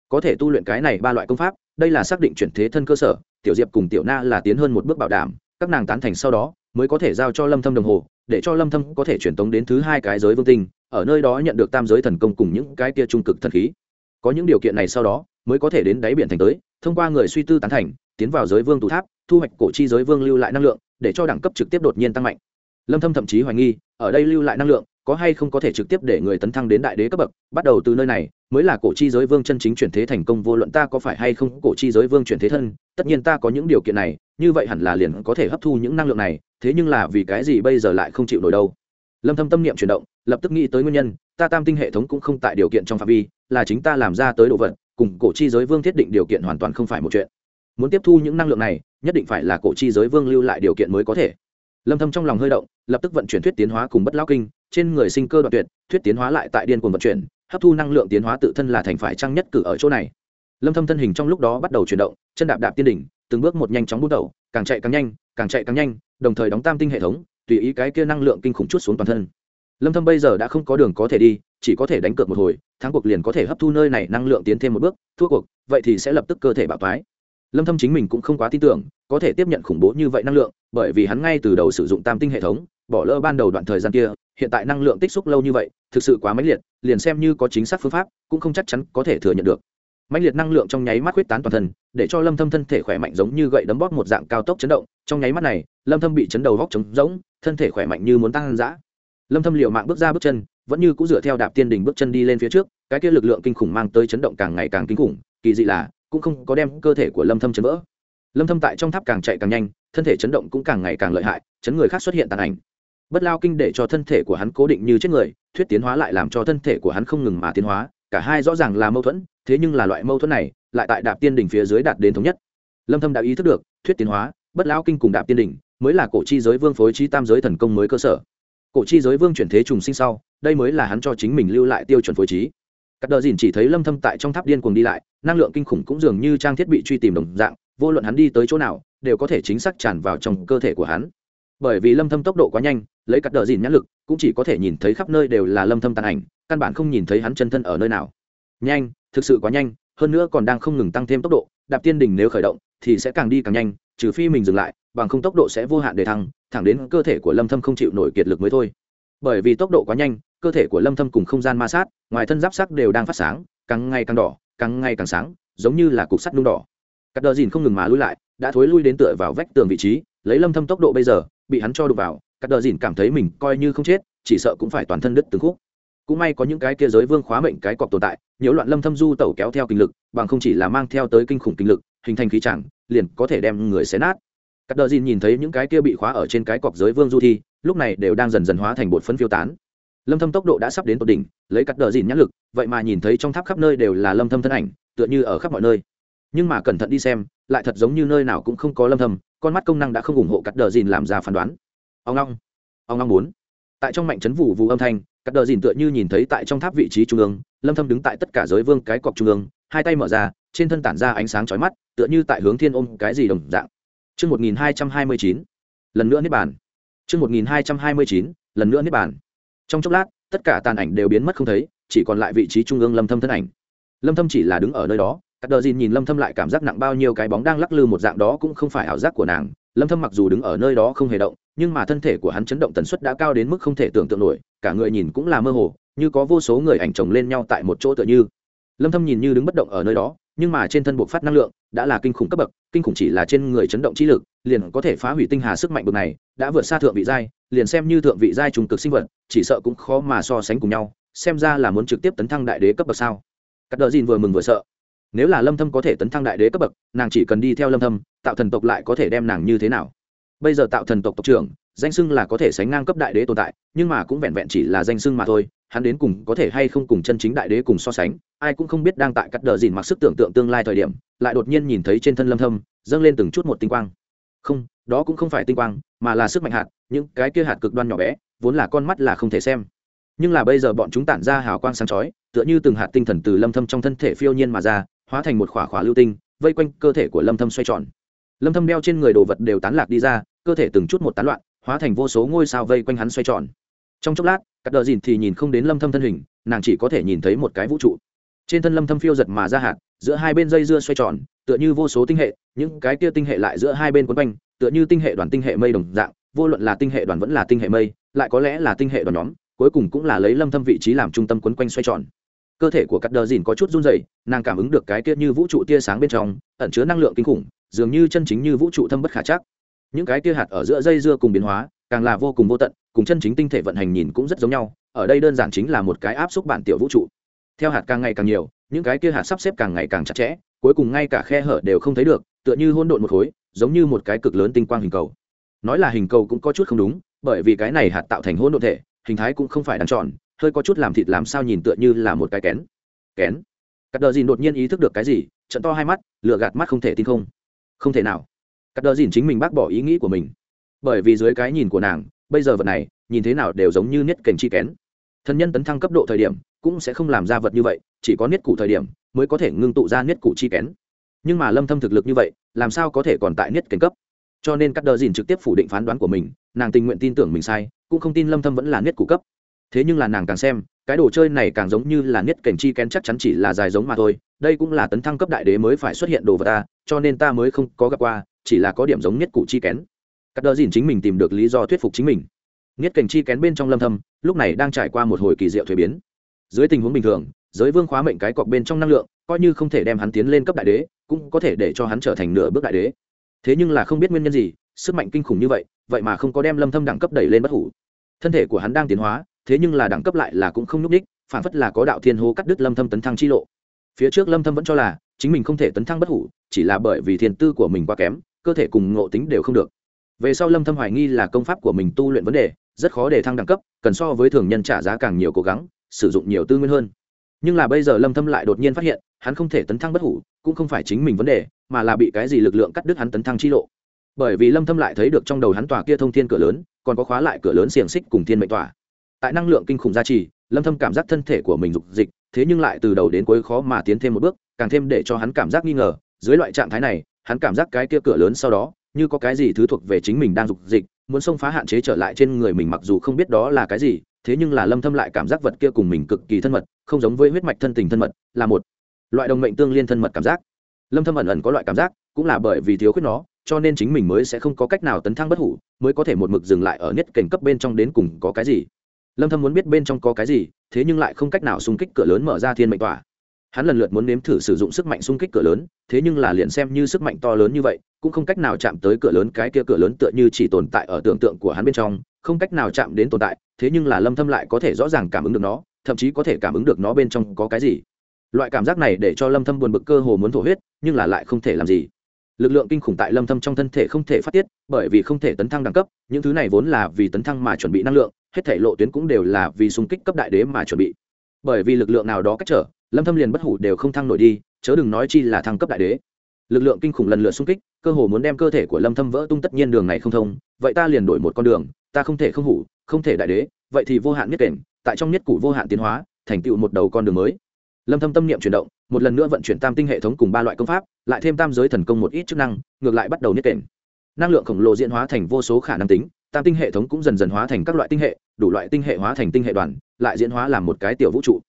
Có thể tu luyện cái này ba loại công pháp, đây là xác định chuyển thế thân cơ sở, tiểu diệp cùng tiểu na là tiến hơn một bước bảo đảm, các nàng tán thành sau đó, mới có thể giao cho lâm thâm đồng hồ để cho lâm thâm có thể chuyển tống đến thứ hai cái giới vương tinh, ở nơi đó nhận được tam giới thần công cùng những cái kia trung cực thần khí. Có những điều kiện này sau đó, mới có thể đến đáy biển thành tới, thông qua người suy tư tán thành, tiến vào giới vương tù tháp, thu hoạch cổ chi giới vương lưu lại năng lượng, để cho đẳng cấp trực tiếp đột nhiên tăng mạnh. Lâm thâm thậm chí hoài nghi, ở đây lưu lại năng lượng, có hay không có thể trực tiếp để người tấn thăng đến đại đế cấp bậc, bắt đầu từ nơi này, mới là cổ chi giới vương chân chính chuyển thế thành công, vô luận ta có phải hay không cổ chi giới vương chuyển thế thân, tất nhiên ta có những điều kiện này như vậy hẳn là liền có thể hấp thu những năng lượng này, thế nhưng là vì cái gì bây giờ lại không chịu nổi đâu? Lâm thâm tâm niệm chuyển động, lập tức nghĩ tới nguyên nhân, ta tam tinh hệ thống cũng không tại điều kiện trong phạm vi, là chính ta làm ra tới độ vật, cùng cổ chi giới vương thiết định điều kiện hoàn toàn không phải một chuyện. Muốn tiếp thu những năng lượng này, nhất định phải là cổ chi giới vương lưu lại điều kiện mới có thể. Lâm thâm trong lòng hơi động, lập tức vận chuyển thuyết tiến hóa cùng bất lão kinh, trên người sinh cơ đoạn tuyệt, thuyết tiến hóa lại tại điên cuồng vận chuyển, hấp thu năng lượng tiến hóa tự thân là thành phải trăng nhất cử ở chỗ này. Lâm thâm thân hình trong lúc đó bắt đầu chuyển động chân đạp đạp tiên đỉnh, từng bước một nhanh chóng bút đầu, càng chạy càng nhanh, càng chạy càng nhanh, đồng thời đóng tam tinh hệ thống, tùy ý cái kia năng lượng kinh khủng chút xuống toàn thân lâm thâm bây giờ đã không có đường có thể đi, chỉ có thể đánh cược một hồi, thắng cuộc liền có thể hấp thu nơi này năng lượng tiến thêm một bước, thua cuộc, vậy thì sẽ lập tức cơ thể bạo phái. lâm thâm chính mình cũng không quá tin tưởng, có thể tiếp nhận khủng bố như vậy năng lượng, bởi vì hắn ngay từ đầu sử dụng tam tinh hệ thống, bỏ lỡ ban đầu đoạn thời gian kia, hiện tại năng lượng tích xúc lâu như vậy, thực sự quá mãnh liệt, liền xem như có chính xác phương pháp, cũng không chắc chắn có thể thừa nhận được mạnh liệt năng lượng trong nháy mắt huyết tán toàn thân, để cho lâm thâm thân thể khỏe mạnh giống như gậy đấm bóp một dạng cao tốc chấn động. Trong nháy mắt này, lâm thâm bị chấn đầu vóc trống rỗng, thân thể khỏe mạnh như muốn tăng dã. Lâm thâm liều mạng bước ra bước chân, vẫn như cũ dựa theo đạp tiên đỉnh bước chân đi lên phía trước, cái kia lực lượng kinh khủng mang tới chấn động càng ngày càng kinh khủng, kỳ dị là, cũng không có đem cơ thể của lâm thâm chấn vỡ. Lâm thâm tại trong tháp càng chạy càng nhanh, thân thể chấn động cũng càng ngày càng lợi hại, chấn người khác xuất hiện tàn ảnh. Bất lao kinh để cho thân thể của hắn cố định như chết người, thuyết tiến hóa lại làm cho thân thể của hắn không ngừng mà tiến hóa, cả hai rõ ràng là mâu thuẫn thế nhưng là loại mâu thuẫn này lại tại đạp tiên đỉnh phía dưới đạt đến thống nhất. Lâm thâm đã ý thức được, thuyết tiến hóa, bất lão kinh cùng đạp tiên đỉnh mới là cổ chi giới vương phối chi tam giới thần công mới cơ sở. Cổ chi giới vương chuyển thế trùng sinh sau, đây mới là hắn cho chính mình lưu lại tiêu chuẩn phối trí. Các đờ dìn chỉ thấy lâm thâm tại trong tháp điên cuồng đi lại, năng lượng kinh khủng cũng dường như trang thiết bị truy tìm đồng dạng, vô luận hắn đi tới chỗ nào, đều có thể chính xác tràn vào trong cơ thể của hắn. Bởi vì lâm thâm tốc độ quá nhanh, lấy các đờ dìn nhãn lực, cũng chỉ có thể nhìn thấy khắp nơi đều là lâm thâm tàn ảnh, căn bản không nhìn thấy hắn chân thân ở nơi nào. Nhanh thực sự quá nhanh, hơn nữa còn đang không ngừng tăng thêm tốc độ, đạp tiên đỉnh nếu khởi động, thì sẽ càng đi càng nhanh, trừ phi mình dừng lại, bằng không tốc độ sẽ vô hạn để thăng, thẳng đến cơ thể của lâm thâm không chịu nổi kiệt lực mới thôi. Bởi vì tốc độ quá nhanh, cơ thể của lâm thâm cùng không gian ma sát, ngoài thân giáp sắc đều đang phát sáng, càng ngày càng đỏ, càng ngày càng sáng, giống như là cục sắt nung đỏ. Cắt đờ dìn không ngừng mà lui lại, đã thối lui đến tựa vào vách tường vị trí, lấy lâm thâm tốc độ bây giờ, bị hắn cho đụng vào, cắt đờ dìn cảm thấy mình coi như không chết, chỉ sợ cũng phải toàn thân đứt từng khúc cũng may có những cái kia giới vương khóa mệnh cái cọc tồn tại, nhiễu loạn lâm thâm du tẩu kéo theo kinh lực, bằng không chỉ là mang theo tới kinh khủng kinh lực, hình thành khí chẳng, liền có thể đem người xé nát. Cắt đờ dìn nhìn thấy những cái kia bị khóa ở trên cái cọc giới vương du thi, lúc này đều đang dần dần hóa thành bột phấn phiêu tán. Lâm thâm tốc độ đã sắp đến tột đỉnh, lấy cắt đờ dìn nhãn lực, vậy mà nhìn thấy trong tháp khắp nơi đều là lâm thâm thân ảnh, tựa như ở khắp mọi nơi. Nhưng mà cẩn thận đi xem, lại thật giống như nơi nào cũng không có lâm thâm, con mắt công năng đã không ủng hộ cắt đờ dìn làm ra phán đoán. Ông long ông long muốn. Tại trong mạnh chấn vụ vụ âm thanh cắt đờ dìn tựa như nhìn thấy tại trong tháp vị trí trung ương lâm thâm đứng tại tất cả giới vương cái cọc trung ương hai tay mở ra trên thân tản ra ánh sáng chói mắt tựa như tại hướng thiên ôm cái gì đồng dạng Chương 1229. Lần nữa niết bàn. Chương 1229. Lần nữa niết bàn. Trong chốc lát, tất cả tàn ảnh đều biến mất không thấy, chỉ còn lại vị trí trung ương Lâm Thâm thân ảnh. Lâm Thâm chỉ là đứng ở nơi đó, Cắt Đờ Dìn nhìn Lâm Thâm lại cảm giác nặng bao nhiêu cái bóng đang lắc lư một dạng đó cũng không phải ảo giác của nàng. Lâm Thâm mặc dù đứng ở nơi đó không hề động, nhưng mà thân thể của hắn chấn động tần suất đã cao đến mức không thể tưởng tượng nổi, cả người nhìn cũng là mơ hồ, như có vô số người ảnh chồng lên nhau tại một chỗ tựa như. Lâm Thâm nhìn như đứng bất động ở nơi đó, nhưng mà trên thân buộc phát năng lượng đã là kinh khủng cấp bậc kinh khủng chỉ là trên người chấn động trí lực liền có thể phá hủy tinh hà sức mạnh bậc này đã vượt xa thượng vị giai liền xem như thượng vị giai trùng cực sinh vật chỉ sợ cũng khó mà so sánh cùng nhau xem ra là muốn trực tiếp tấn thăng đại đế cấp bậc sao cắt đờ dìn vừa mừng vừa sợ nếu là lâm thâm có thể tấn thăng đại đế cấp bậc, nàng chỉ cần đi theo lâm thâm, tạo thần tộc lại có thể đem nàng như thế nào? Bây giờ tạo thần tộc tộc trưởng, danh xưng là có thể sánh ngang cấp đại đế tồn tại, nhưng mà cũng vẹn vẹn chỉ là danh xưng mà thôi, hắn đến cùng có thể hay không cùng chân chính đại đế cùng so sánh, ai cũng không biết đang tại cắt đờ dìn mặc sức tưởng tượng tương lai thời điểm, lại đột nhiên nhìn thấy trên thân lâm thâm, dâng lên từng chút một tinh quang. Không, đó cũng không phải tinh quang, mà là sức mạnh hạt, những cái kia hạt cực đoan nhỏ bé, vốn là con mắt là không thể xem. Nhưng là bây giờ bọn chúng tản ra hào quang sáng chói, tựa như từng hạt tinh thần từ lâm thâm trong thân thể phiêu nhiên mà ra hóa thành một khỏa khỏa lưu tinh, vây quanh cơ thể của lâm thâm xoay tròn. Lâm thâm đeo trên người đồ vật đều tán lạc đi ra, cơ thể từng chút một tán loạn, hóa thành vô số ngôi sao vây quanh hắn xoay tròn. Trong chốc lát, cắt đờ dìn thì nhìn không đến lâm thâm thân hình, nàng chỉ có thể nhìn thấy một cái vũ trụ. Trên thân lâm thâm phiêu giật mà ra hạt, giữa hai bên dây dưa xoay tròn, tựa như vô số tinh hệ, những cái kia tinh hệ lại giữa hai bên quấn quanh, tựa như tinh hệ đoàn tinh hệ mây đồng dạng, vô luận là tinh hệ đoàn vẫn là tinh hệ mây, lại có lẽ là tinh hệ đoàn nhóm, cuối cùng cũng là lấy lâm thâm vị trí làm trung tâm quấn quanh xoay tròn cơ thể của cắt đờ dìn có chút run rẩy, nàng cảm ứng được cái kia như vũ trụ tia sáng bên trong, ẩn chứa năng lượng kinh khủng, dường như chân chính như vũ trụ thâm bất khả chắc. Những cái tia hạt ở giữa dây dưa cùng biến hóa, càng là vô cùng vô tận, cùng chân chính tinh thể vận hành nhìn cũng rất giống nhau, ở đây đơn giản chính là một cái áp xúc bản tiểu vũ trụ. Theo hạt càng ngày càng nhiều, những cái kia hạt sắp xếp càng ngày càng chặt chẽ, cuối cùng ngay cả khe hở đều không thấy được, tựa như hôn độn một khối, giống như một cái cực lớn tinh quang hình cầu. Nói là hình cầu cũng có chút không đúng, bởi vì cái này hạt tạo thành hôn độn thể, hình thái cũng không phải đắn tròn hơi có chút làm thịt làm sao nhìn tựa như là một cái kén. Kén? Cắt đờ dìn đột nhiên ý thức được cái gì, trận to hai mắt lựa gạt mắt không thể tin không. Không thể nào. Cắt đờ dìn chính mình bác bỏ ý nghĩ của mình. Bởi vì dưới cái nhìn của nàng, bây giờ vật này, nhìn thế nào đều giống như niết kềnh chi kén. Thân nhân tấn thăng cấp độ thời điểm, cũng sẽ không làm ra vật như vậy, chỉ có niết cụ thời điểm, mới có thể ngưng tụ ra niết cụ chi kén. Nhưng mà lâm thâm thực lực như vậy, làm sao có thể còn tại niết kềnh cấp? Cho nên cắt đờ dìn trực tiếp phủ định phán đoán của mình, nàng tình nguyện tin tưởng mình sai, cũng không tin lâm thâm vẫn là niết cụ cấp thế nhưng là nàng càng xem, cái đồ chơi này càng giống như là niết cảnh chi kén chắc chắn chỉ là dài giống mà thôi, đây cũng là tấn thăng cấp đại đế mới phải xuất hiện đồ vật ta, cho nên ta mới không có gặp qua, chỉ là có điểm giống nhất cụ chi kén. Cắt đờ dìn chính mình tìm được lý do thuyết phục chính mình. Niết cảnh chi kén bên trong lâm thâm, lúc này đang trải qua một hồi kỳ diệu thuế biến. Dưới tình huống bình thường, giới vương khóa mệnh cái cọc bên trong năng lượng, coi như không thể đem hắn tiến lên cấp đại đế, cũng có thể để cho hắn trở thành nửa bước đại đế. Thế nhưng là không biết nguyên nhân gì, sức mạnh kinh khủng như vậy vậy mà không có đem lâm thâm đẳng cấp đẩy lên bất hủ. Thân thể của hắn đang tiến hóa thế nhưng là đẳng cấp lại là cũng không núp đích phản phất là có đạo thiên hô cắt đứt lâm thâm tấn thăng chi lộ. Phía trước lâm thâm vẫn cho là chính mình không thể tấn thăng bất hủ, chỉ là bởi vì thiên tư của mình quá kém, cơ thể cùng ngộ tính đều không được. Về sau lâm thâm hoài nghi là công pháp của mình tu luyện vấn đề, rất khó để thăng đẳng cấp, cần so với thường nhân trả giá càng nhiều cố gắng, sử dụng nhiều tư nguyên hơn. Nhưng là bây giờ lâm thâm lại đột nhiên phát hiện, hắn không thể tấn thăng bất hủ, cũng không phải chính mình vấn đề, mà là bị cái gì lực lượng cắt đứt hắn tấn thăng chi lộ. Bởi vì lâm thâm lại thấy được trong đầu hắn tòa kia thông thiên cửa lớn, còn có khóa lại cửa lớn xiềng xích cùng thiên mệnh tòa tại năng lượng kinh khủng gia trì, lâm thâm cảm giác thân thể của mình dục dịch, thế nhưng lại từ đầu đến cuối khó mà tiến thêm một bước, càng thêm để cho hắn cảm giác nghi ngờ, dưới loại trạng thái này, hắn cảm giác cái kia cửa lớn sau đó, như có cái gì thứ thuộc về chính mình đang dục dịch, muốn xông phá hạn chế trở lại trên người mình mặc dù không biết đó là cái gì, thế nhưng là lâm thâm lại cảm giác vật kia cùng mình cực kỳ thân mật, không giống với huyết mạch thân tình thân mật, là một loại đồng mệnh tương liên thân mật cảm giác. Lâm thâm ẩn ẩn có loại cảm giác, cũng là bởi vì thiếu khuyết nó, cho nên chính mình mới sẽ không có cách nào tấn thăng bất hủ, mới có thể một mực dừng lại ở nhất cảnh cấp bên trong đến cùng có cái gì lâm thâm muốn biết bên trong có cái gì, thế nhưng lại không cách nào xung kích cửa lớn mở ra thiên mệnh tỏa hắn lần lượt muốn nếm thử sử dụng sức mạnh xung kích cửa lớn, thế nhưng là liền xem như sức mạnh to lớn như vậy, cũng không cách nào chạm tới cửa lớn, cái kia cửa lớn tựa như chỉ tồn tại ở tưởng tượng của hắn bên trong, không cách nào chạm đến tồn tại, thế nhưng là lâm thâm lại có thể rõ ràng cảm ứng được nó, thậm chí có thể cảm ứng được nó bên trong có cái gì. Loại cảm giác này để cho lâm thâm buồn bực cơ hồ muốn thổ huyết, nhưng là lại không thể làm gì. Lực lượng kinh khủng tại lâm thâm trong thân thể không thể phát tiết, bởi vì không thể tấn thăng đẳng cấp, những thứ này vốn là vì tấn thăng mà chuẩn bị năng lượng hết thể lộ tuyến cũng đều là vì xung kích cấp đại đế mà chuẩn bị. Bởi vì lực lượng nào đó cách trở, lâm thâm liền bất hủ đều không thăng nổi đi, chớ đừng nói chi là thăng cấp đại đế. Lực lượng kinh khủng lần lượt xung kích, cơ hồ muốn đem cơ thể của lâm thâm vỡ tung tất nhiên đường này không thông, vậy ta liền đổi một con đường, ta không thể không hủ, không thể đại đế, vậy thì vô hạn nhất kển tại trong nhất củ vô hạn tiến hóa, thành tựu một đầu con đường mới. Lâm thâm tâm niệm chuyển động, một lần nữa vận chuyển tam tinh hệ thống cùng ba loại công pháp, lại thêm tam giới thần công một ít chức năng, ngược lại bắt đầu nhất kển năng lượng khổng lồ diễn hóa thành vô số khả năng tính, tam tinh hệ thống cũng dần dần hóa thành các loại tinh hệ đủ loại tinh hệ hóa thành tinh hệ đoàn lại diễn hóa làm một cái tiểu vũ trụ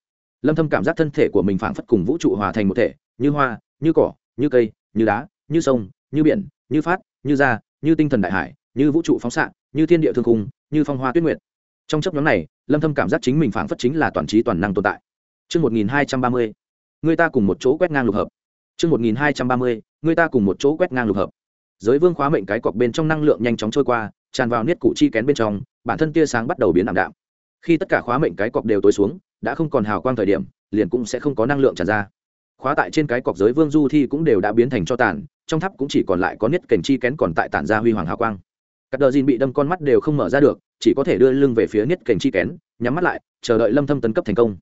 lâm thâm cảm giác thân thể của mình phảng phất cùng vũ trụ hòa thành một thể như hoa như cỏ như cây như đá như sông như biển như phát như da như tinh thần đại hải như vũ trụ phóng xạ như thiên địa thương cung như phong hoa tuyết nguyệt trong chấp nhóm này lâm thâm cảm giác chính mình phảng phất chính là toàn trí toàn năng tồn tại Trước 1230, người ta cùng một chỗ quét ngang lục hợp. Trước 1230, người ta cùng một chỗ quét ngang lục hợp. Giới vương khóa mệnh cái cọc bên trong năng lượng nhanh chóng trôi qua, tràn vào niết cụ chi kén bên trong bản thân tia sáng bắt đầu biến ảm đạm. Khi tất cả khóa mệnh cái cọc đều tối xuống, đã không còn hào quang thời điểm, liền cũng sẽ không có năng lượng tràn ra. Khóa tại trên cái cọc giới vương du thi cũng đều đã biến thành cho tàn, trong tháp cũng chỉ còn lại có niết cảnh chi kén còn tại tản ra huy hoàng hào quang. Các đờ dìn bị đâm con mắt đều không mở ra được, chỉ có thể đưa lưng về phía niết cảnh chi kén, nhắm mắt lại, chờ đợi lâm thâm tấn cấp thành công.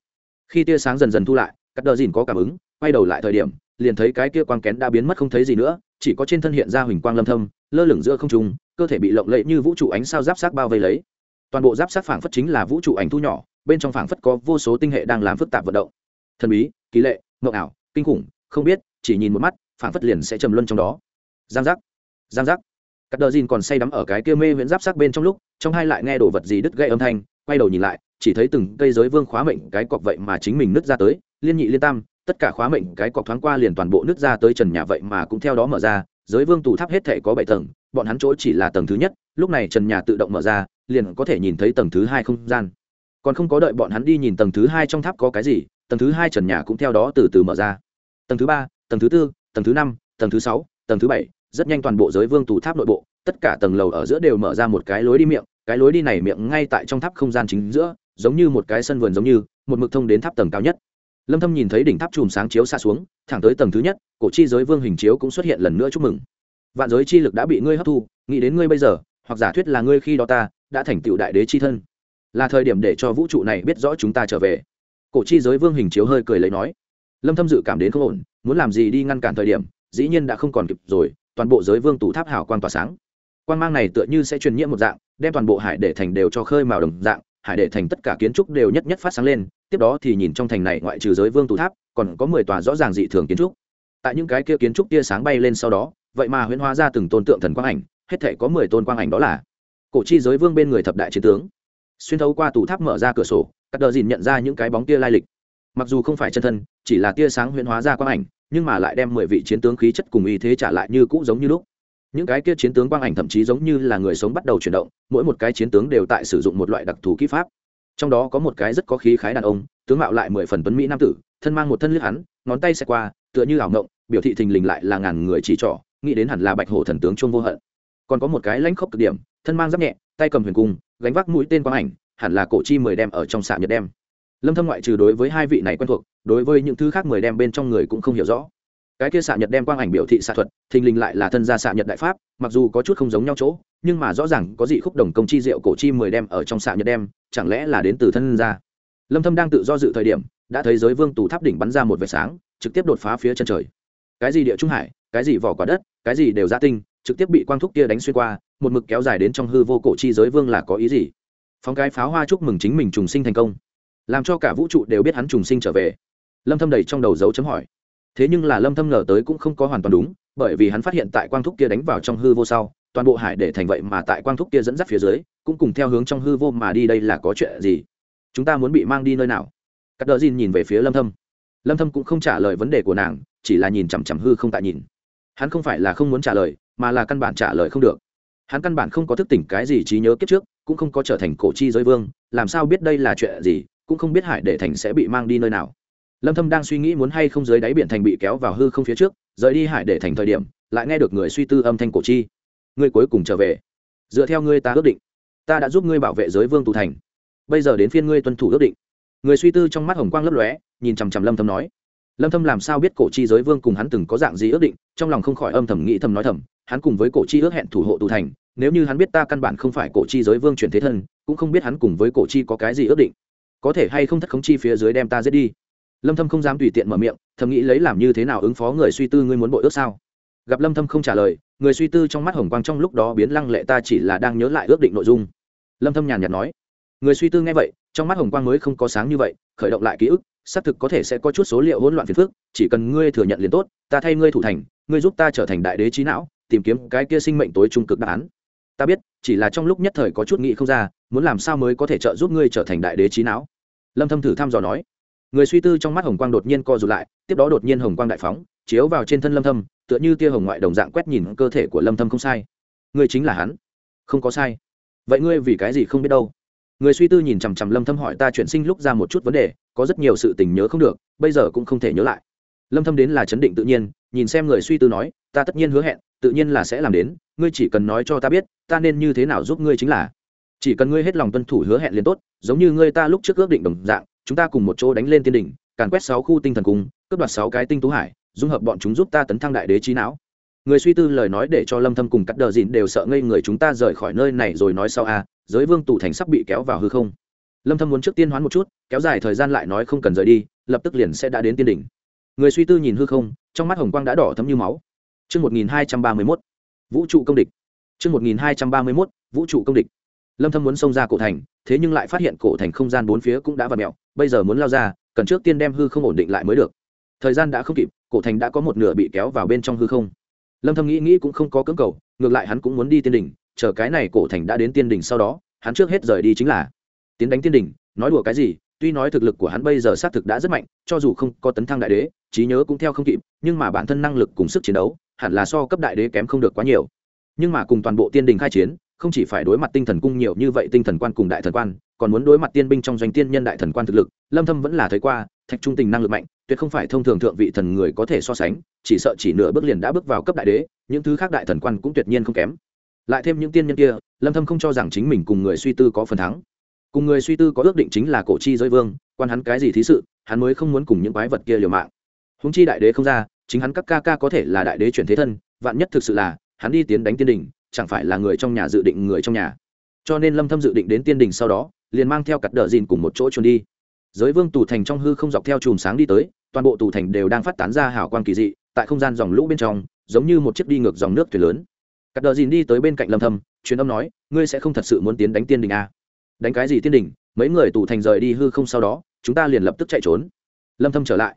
Khi tia sáng dần dần thu lại các đờ dìn có cảm ứng, quay đầu lại thời điểm, liền thấy cái kia quang kén đã biến mất không thấy gì nữa, chỉ có trên thân hiện ra huỳnh quang lâm thâm, lơ lửng giữa không trung, cơ thể bị lộng lẫy như vũ trụ ánh sao giáp sát bao vây lấy toàn bộ giáp sát phảng phất chính là vũ trụ ảnh thu nhỏ, bên trong phảng phất có vô số tinh hệ đang làm phức tạp vận động. Thần bí, kỳ lệ ngộng ảo, kinh khủng, không biết, chỉ nhìn một mắt, phảng phất liền sẽ trầm luân trong đó. Giang giác giang giác. Các đờ dìn còn say đắm ở cái kia mê viễn giáp sát bên trong lúc, trong hai lại nghe đổ vật gì đứt gây âm thanh, quay đầu nhìn lại, chỉ thấy từng cây giới vương khóa mệnh cái cọc vậy mà chính mình nứt ra tới, liên nhị liên tam, tất cả khóa mệnh cái cọc thoáng qua liền toàn bộ nứt ra tới trần nhà vậy mà cũng theo đó mở ra, giới vương tù tháp hết thể có bảy tầng, bọn hắn chỗ chỉ là tầng thứ nhất, lúc này trần nhà tự động mở ra liền có thể nhìn thấy tầng thứ hai không gian. Còn không có đợi bọn hắn đi nhìn tầng thứ hai trong tháp có cái gì, tầng thứ hai trần nhà cũng theo đó từ từ mở ra. Tầng thứ ba, tầng thứ tư, tầng thứ năm, tầng thứ sáu, tầng thứ bảy, rất nhanh toàn bộ giới vương tù tháp nội bộ, tất cả tầng lầu ở giữa đều mở ra một cái lối đi miệng, cái lối đi này miệng ngay tại trong tháp không gian chính giữa, giống như một cái sân vườn giống như, một mực thông đến tháp tầng cao nhất. Lâm thâm nhìn thấy đỉnh tháp chùm sáng chiếu xa xuống, thẳng tới tầng thứ nhất, cổ chi giới vương hình chiếu cũng xuất hiện lần nữa chúc mừng. Vạn giới chi lực đã bị ngươi hấp thu, nghĩ đến ngươi bây giờ, hoặc giả thuyết là ngươi khi đó ta đã thành tựu đại đế chi thân. Là thời điểm để cho vũ trụ này biết rõ chúng ta trở về. Cổ chi giới vương hình chiếu hơi cười lấy nói. Lâm thâm dự cảm đến không ổn, muốn làm gì đi ngăn cản thời điểm, dĩ nhiên đã không còn kịp rồi, toàn bộ giới vương tủ tháp hào quang tỏa sáng. Quang mang này tựa như sẽ truyền nhiễm một dạng, đem toàn bộ hải để thành đều cho khơi màu đồng dạng, hải để thành tất cả kiến trúc đều nhất nhất phát sáng lên, tiếp đó thì nhìn trong thành này ngoại trừ giới vương tủ tháp, còn có mười tòa rõ ràng dị thường kiến trúc. Tại những cái kia kiến trúc tia sáng bay lên sau đó, vậy mà huyễn hóa ra từng tôn tượng thần quang ảnh, hết thể có mười tôn quang ảnh đó là cổ chi giới vương bên người thập đại chiến tướng. Xuyên thấu qua tủ tháp mở ra cửa sổ các đờ dìn nhận ra những cái bóng tia lai lịch. Mặc dù không phải chân thân, chỉ là tia sáng huyễn hóa ra quang ảnh, nhưng mà lại đem mười vị chiến tướng khí chất cùng ý thế trả lại như cũ giống như lúc. Những cái kia chiến tướng quang ảnh thậm chí giống như là người sống bắt đầu chuyển động, mỗi một cái chiến tướng đều tại sử dụng một loại đặc thù kỹ pháp. Trong đó có một cái rất có khí khái đàn ông, tướng mạo lại mười phần tuấn mỹ nam tử, thân mang một thân lướt hắn, ngón tay xẹt qua, tựa như ảo ngộng biểu thị thình lình lại là ngàn người chỉ trỏ, nghĩ đến hẳn là bạch hổ thần tướng chuông vô hận. Còn có một cái lãnh khốc cực điểm thân mang giáp nhẹ, tay cầm huyền cung, gánh vác mũi tên quang ảnh, hẳn là cổ chi mười đem ở trong xạ nhật đem. Lâm thâm ngoại trừ đối với hai vị này quen thuộc, đối với những thứ khác mười đem bên trong người cũng không hiểu rõ. Cái kia xạ nhật đem quang ảnh biểu thị xạ thuật, thình lình lại là thân gia xạ nhật đại pháp, mặc dù có chút không giống nhau chỗ, nhưng mà rõ ràng có dị khúc đồng công chi diệu cổ chi mười đem ở trong xạ nhật đem, chẳng lẽ là đến từ thân gia? Lâm thâm đang tự do dự thời điểm, đã thấy giới vương tù tháp đỉnh bắn ra một vệt sáng, trực tiếp đột phá phía chân trời. Cái gì địa trung hải, cái gì vỏ quả đất, cái gì đều ra tinh trực tiếp bị quang thúc kia đánh xuyên qua, một mực kéo dài đến trong hư vô cổ chi giới vương là có ý gì? Phóng cái pháo hoa chúc mừng chính mình trùng sinh thành công. Làm cho cả vũ trụ đều biết hắn trùng sinh trở về. Lâm thâm đầy trong đầu dấu chấm hỏi. Thế nhưng là lâm thâm ngờ tới cũng không có hoàn toàn đúng, bởi vì hắn phát hiện tại quang thúc kia đánh vào trong hư vô sau, toàn bộ hải để thành vậy mà tại quang thúc kia dẫn dắt phía dưới, cũng cùng theo hướng trong hư vô mà đi đây là có chuyện gì? Chúng ta muốn bị mang đi nơi nào? Cắt đờ nhìn về phía lâm thâm. Lâm thâm cũng không trả lời vấn đề của nàng, chỉ là nhìn chằm chằm hư không tại nhìn. Hắn không phải là không muốn trả lời mà là căn bản trả lời không được. Hắn căn bản không có thức tỉnh cái gì trí nhớ kiếp trước, cũng không có trở thành cổ chi giới vương, làm sao biết đây là chuyện gì, cũng không biết hải để thành sẽ bị mang đi nơi nào. Lâm thâm đang suy nghĩ muốn hay không dưới đáy biển thành bị kéo vào hư không phía trước, rời đi hải để thành thời điểm, lại nghe được người suy tư âm thanh cổ chi. Ngươi cuối cùng trở về. Dựa theo ngươi ta ước định, ta đã giúp ngươi bảo vệ giới vương tù thành. Bây giờ đến phiên ngươi tuân thủ ước định. Người suy tư trong mắt hồng quang lấp lóe, nhìn chằm chằm lâm thâm nói. Lâm thâm làm sao biết cổ chi giới vương cùng hắn từng có dạng gì ước định, trong lòng không khỏi âm thầm nghĩ thầm nói thầm hắn cùng với cổ chi ước hẹn thủ hộ tù thành, nếu như hắn biết ta căn bản không phải cổ chi giới vương chuyển thế thân, cũng không biết hắn cùng với cổ chi có cái gì ước định. Có thể hay không thất khống chi phía dưới đem ta giết đi? Lâm thâm không dám tùy tiện mở miệng, thầm nghĩ lấy làm như thế nào ứng phó người suy tư ngươi muốn bội ước sao? Gặp lâm thâm không trả lời, người suy tư trong mắt hồng quang trong lúc đó biến lăng lệ ta chỉ là đang nhớ lại ước định nội dung. Lâm thâm nhàn nhạt nói, người suy tư nghe vậy, trong mắt hồng quang mới không có sáng như vậy, khởi động lại ký ức, xác thực có thể sẽ có chút số liệu hỗn loạn phiền phức, chỉ cần ngươi thừa nhận liền tốt, ta thay ngươi thủ thành, ngươi giúp ta trở thành đại đế trí não tìm kiếm cái kia sinh mệnh tối trung cực đáp án. Ta biết, chỉ là trong lúc nhất thời có chút nghĩ không ra, muốn làm sao mới có thể trợ giúp ngươi trở thành đại đế trí não. Lâm thâm thử thăm dò nói. Người suy tư trong mắt hồng quang đột nhiên co rụt lại, tiếp đó đột nhiên hồng quang đại phóng, chiếu vào trên thân lâm thâm, tựa như tia hồng ngoại đồng dạng quét nhìn cơ thể của lâm thâm không sai. Ngươi chính là hắn. Không có sai. Vậy ngươi vì cái gì không biết đâu? Người suy tư nhìn chằm chằm lâm thâm hỏi ta chuyển sinh lúc ra một chút vấn đề, có rất nhiều sự tình nhớ không được, bây giờ cũng không thể nhớ lại. Lâm thâm đến là chấn định tự nhiên, nhìn xem người suy tư nói, ta tất nhiên hứa hẹn tự nhiên là sẽ làm đến, ngươi chỉ cần nói cho ta biết, ta nên như thế nào giúp ngươi chính là. Chỉ cần ngươi hết lòng tuân thủ hứa hẹn liền tốt, giống như ngươi ta lúc trước ước định đồng dạng, chúng ta cùng một chỗ đánh lên tiên đỉnh, càn quét sáu khu tinh thần cung, cướp đoạt sáu cái tinh tú hải, dung hợp bọn chúng giúp ta tấn thăng đại đế trí não. Người suy tư lời nói để cho lâm thâm cùng cắt đờ dịn đều sợ ngây người chúng ta rời khỏi nơi này rồi nói sau a à, giới vương tù thành sắp bị kéo vào hư không. Lâm thâm muốn trước tiên hoán một chút, kéo dài thời gian lại nói không cần rời đi, lập tức liền sẽ đã đến tiên đỉnh. Người suy tư nhìn hư không, trong mắt hồng quang đã đỏ thấm như máu. Trước 1231, vũ trụ công địch. Trước 1231, vũ trụ công địch. Lâm Thâm muốn xông ra cổ thành, thế nhưng lại phát hiện cổ thành không gian bốn phía cũng đã vặn mèo, bây giờ muốn lao ra, cần trước tiên đem hư không ổn định lại mới được. Thời gian đã không kịp, cổ thành đã có một nửa bị kéo vào bên trong hư không. Lâm Thâm nghĩ nghĩ cũng không có cưỡng cầu, ngược lại hắn cũng muốn đi tiên đỉnh, chờ cái này cổ thành đã đến tiên đỉnh sau đó, hắn trước hết rời đi chính là tiến đánh tiên đỉnh, nói đùa cái gì tuy nói thực lực của hắn bây giờ xác thực đã rất mạnh cho dù không có tấn thăng đại đế trí nhớ cũng theo không kịp nhưng mà bản thân năng lực cùng sức chiến đấu hẳn là so cấp đại đế kém không được quá nhiều. Nhưng mà cùng toàn bộ tiên đình khai chiến, không chỉ phải đối mặt tinh thần cung nhiều như vậy tinh thần quan cùng đại thần quan, còn muốn đối mặt tiên binh trong doanh tiên nhân đại thần quan thực lực, lâm thâm vẫn là thấy qua, thạch trung tình năng lực mạnh, tuyệt không phải thông thường thượng vị thần người có thể so sánh, chỉ sợ chỉ nửa bước liền đã bước vào cấp đại đế, những thứ khác đại thần quan cũng tuyệt nhiên không kém. Lại thêm những tiên nhân kia, lâm thâm không cho rằng chính mình cùng người suy tư có phần thắng. Cùng người suy tư có ước định chính là cổ chi giới vương, quan hắn cái gì thí sự, hắn mới không muốn cùng những quái vật kia liều mạng. Húng chi đại đế không ra chính hắn các ca ca có thể là đại đế chuyển thế thân, vạn nhất thực sự là, hắn đi tiến đánh tiên đình, chẳng phải là người trong nhà dự định người trong nhà. Cho nên lâm thâm dự định đến tiên đình sau đó, liền mang theo cặt đờ dìn cùng một chỗ trốn đi. Giới vương tù thành trong hư không dọc theo chùm sáng đi tới, toàn bộ tù thành đều đang phát tán ra hào quang kỳ dị, tại không gian dòng lũ bên trong, giống như một chiếc đi ngược dòng nước thuyền lớn. Cặp đờ dìn đi tới bên cạnh lâm thâm, truyền âm nói, ngươi sẽ không thật sự muốn tiến đánh tiên đình à? đánh cái gì tiên đình? Mấy người tù thành rời đi hư không sau đó, chúng ta liền lập tức chạy trốn. Lâm thâm trở lại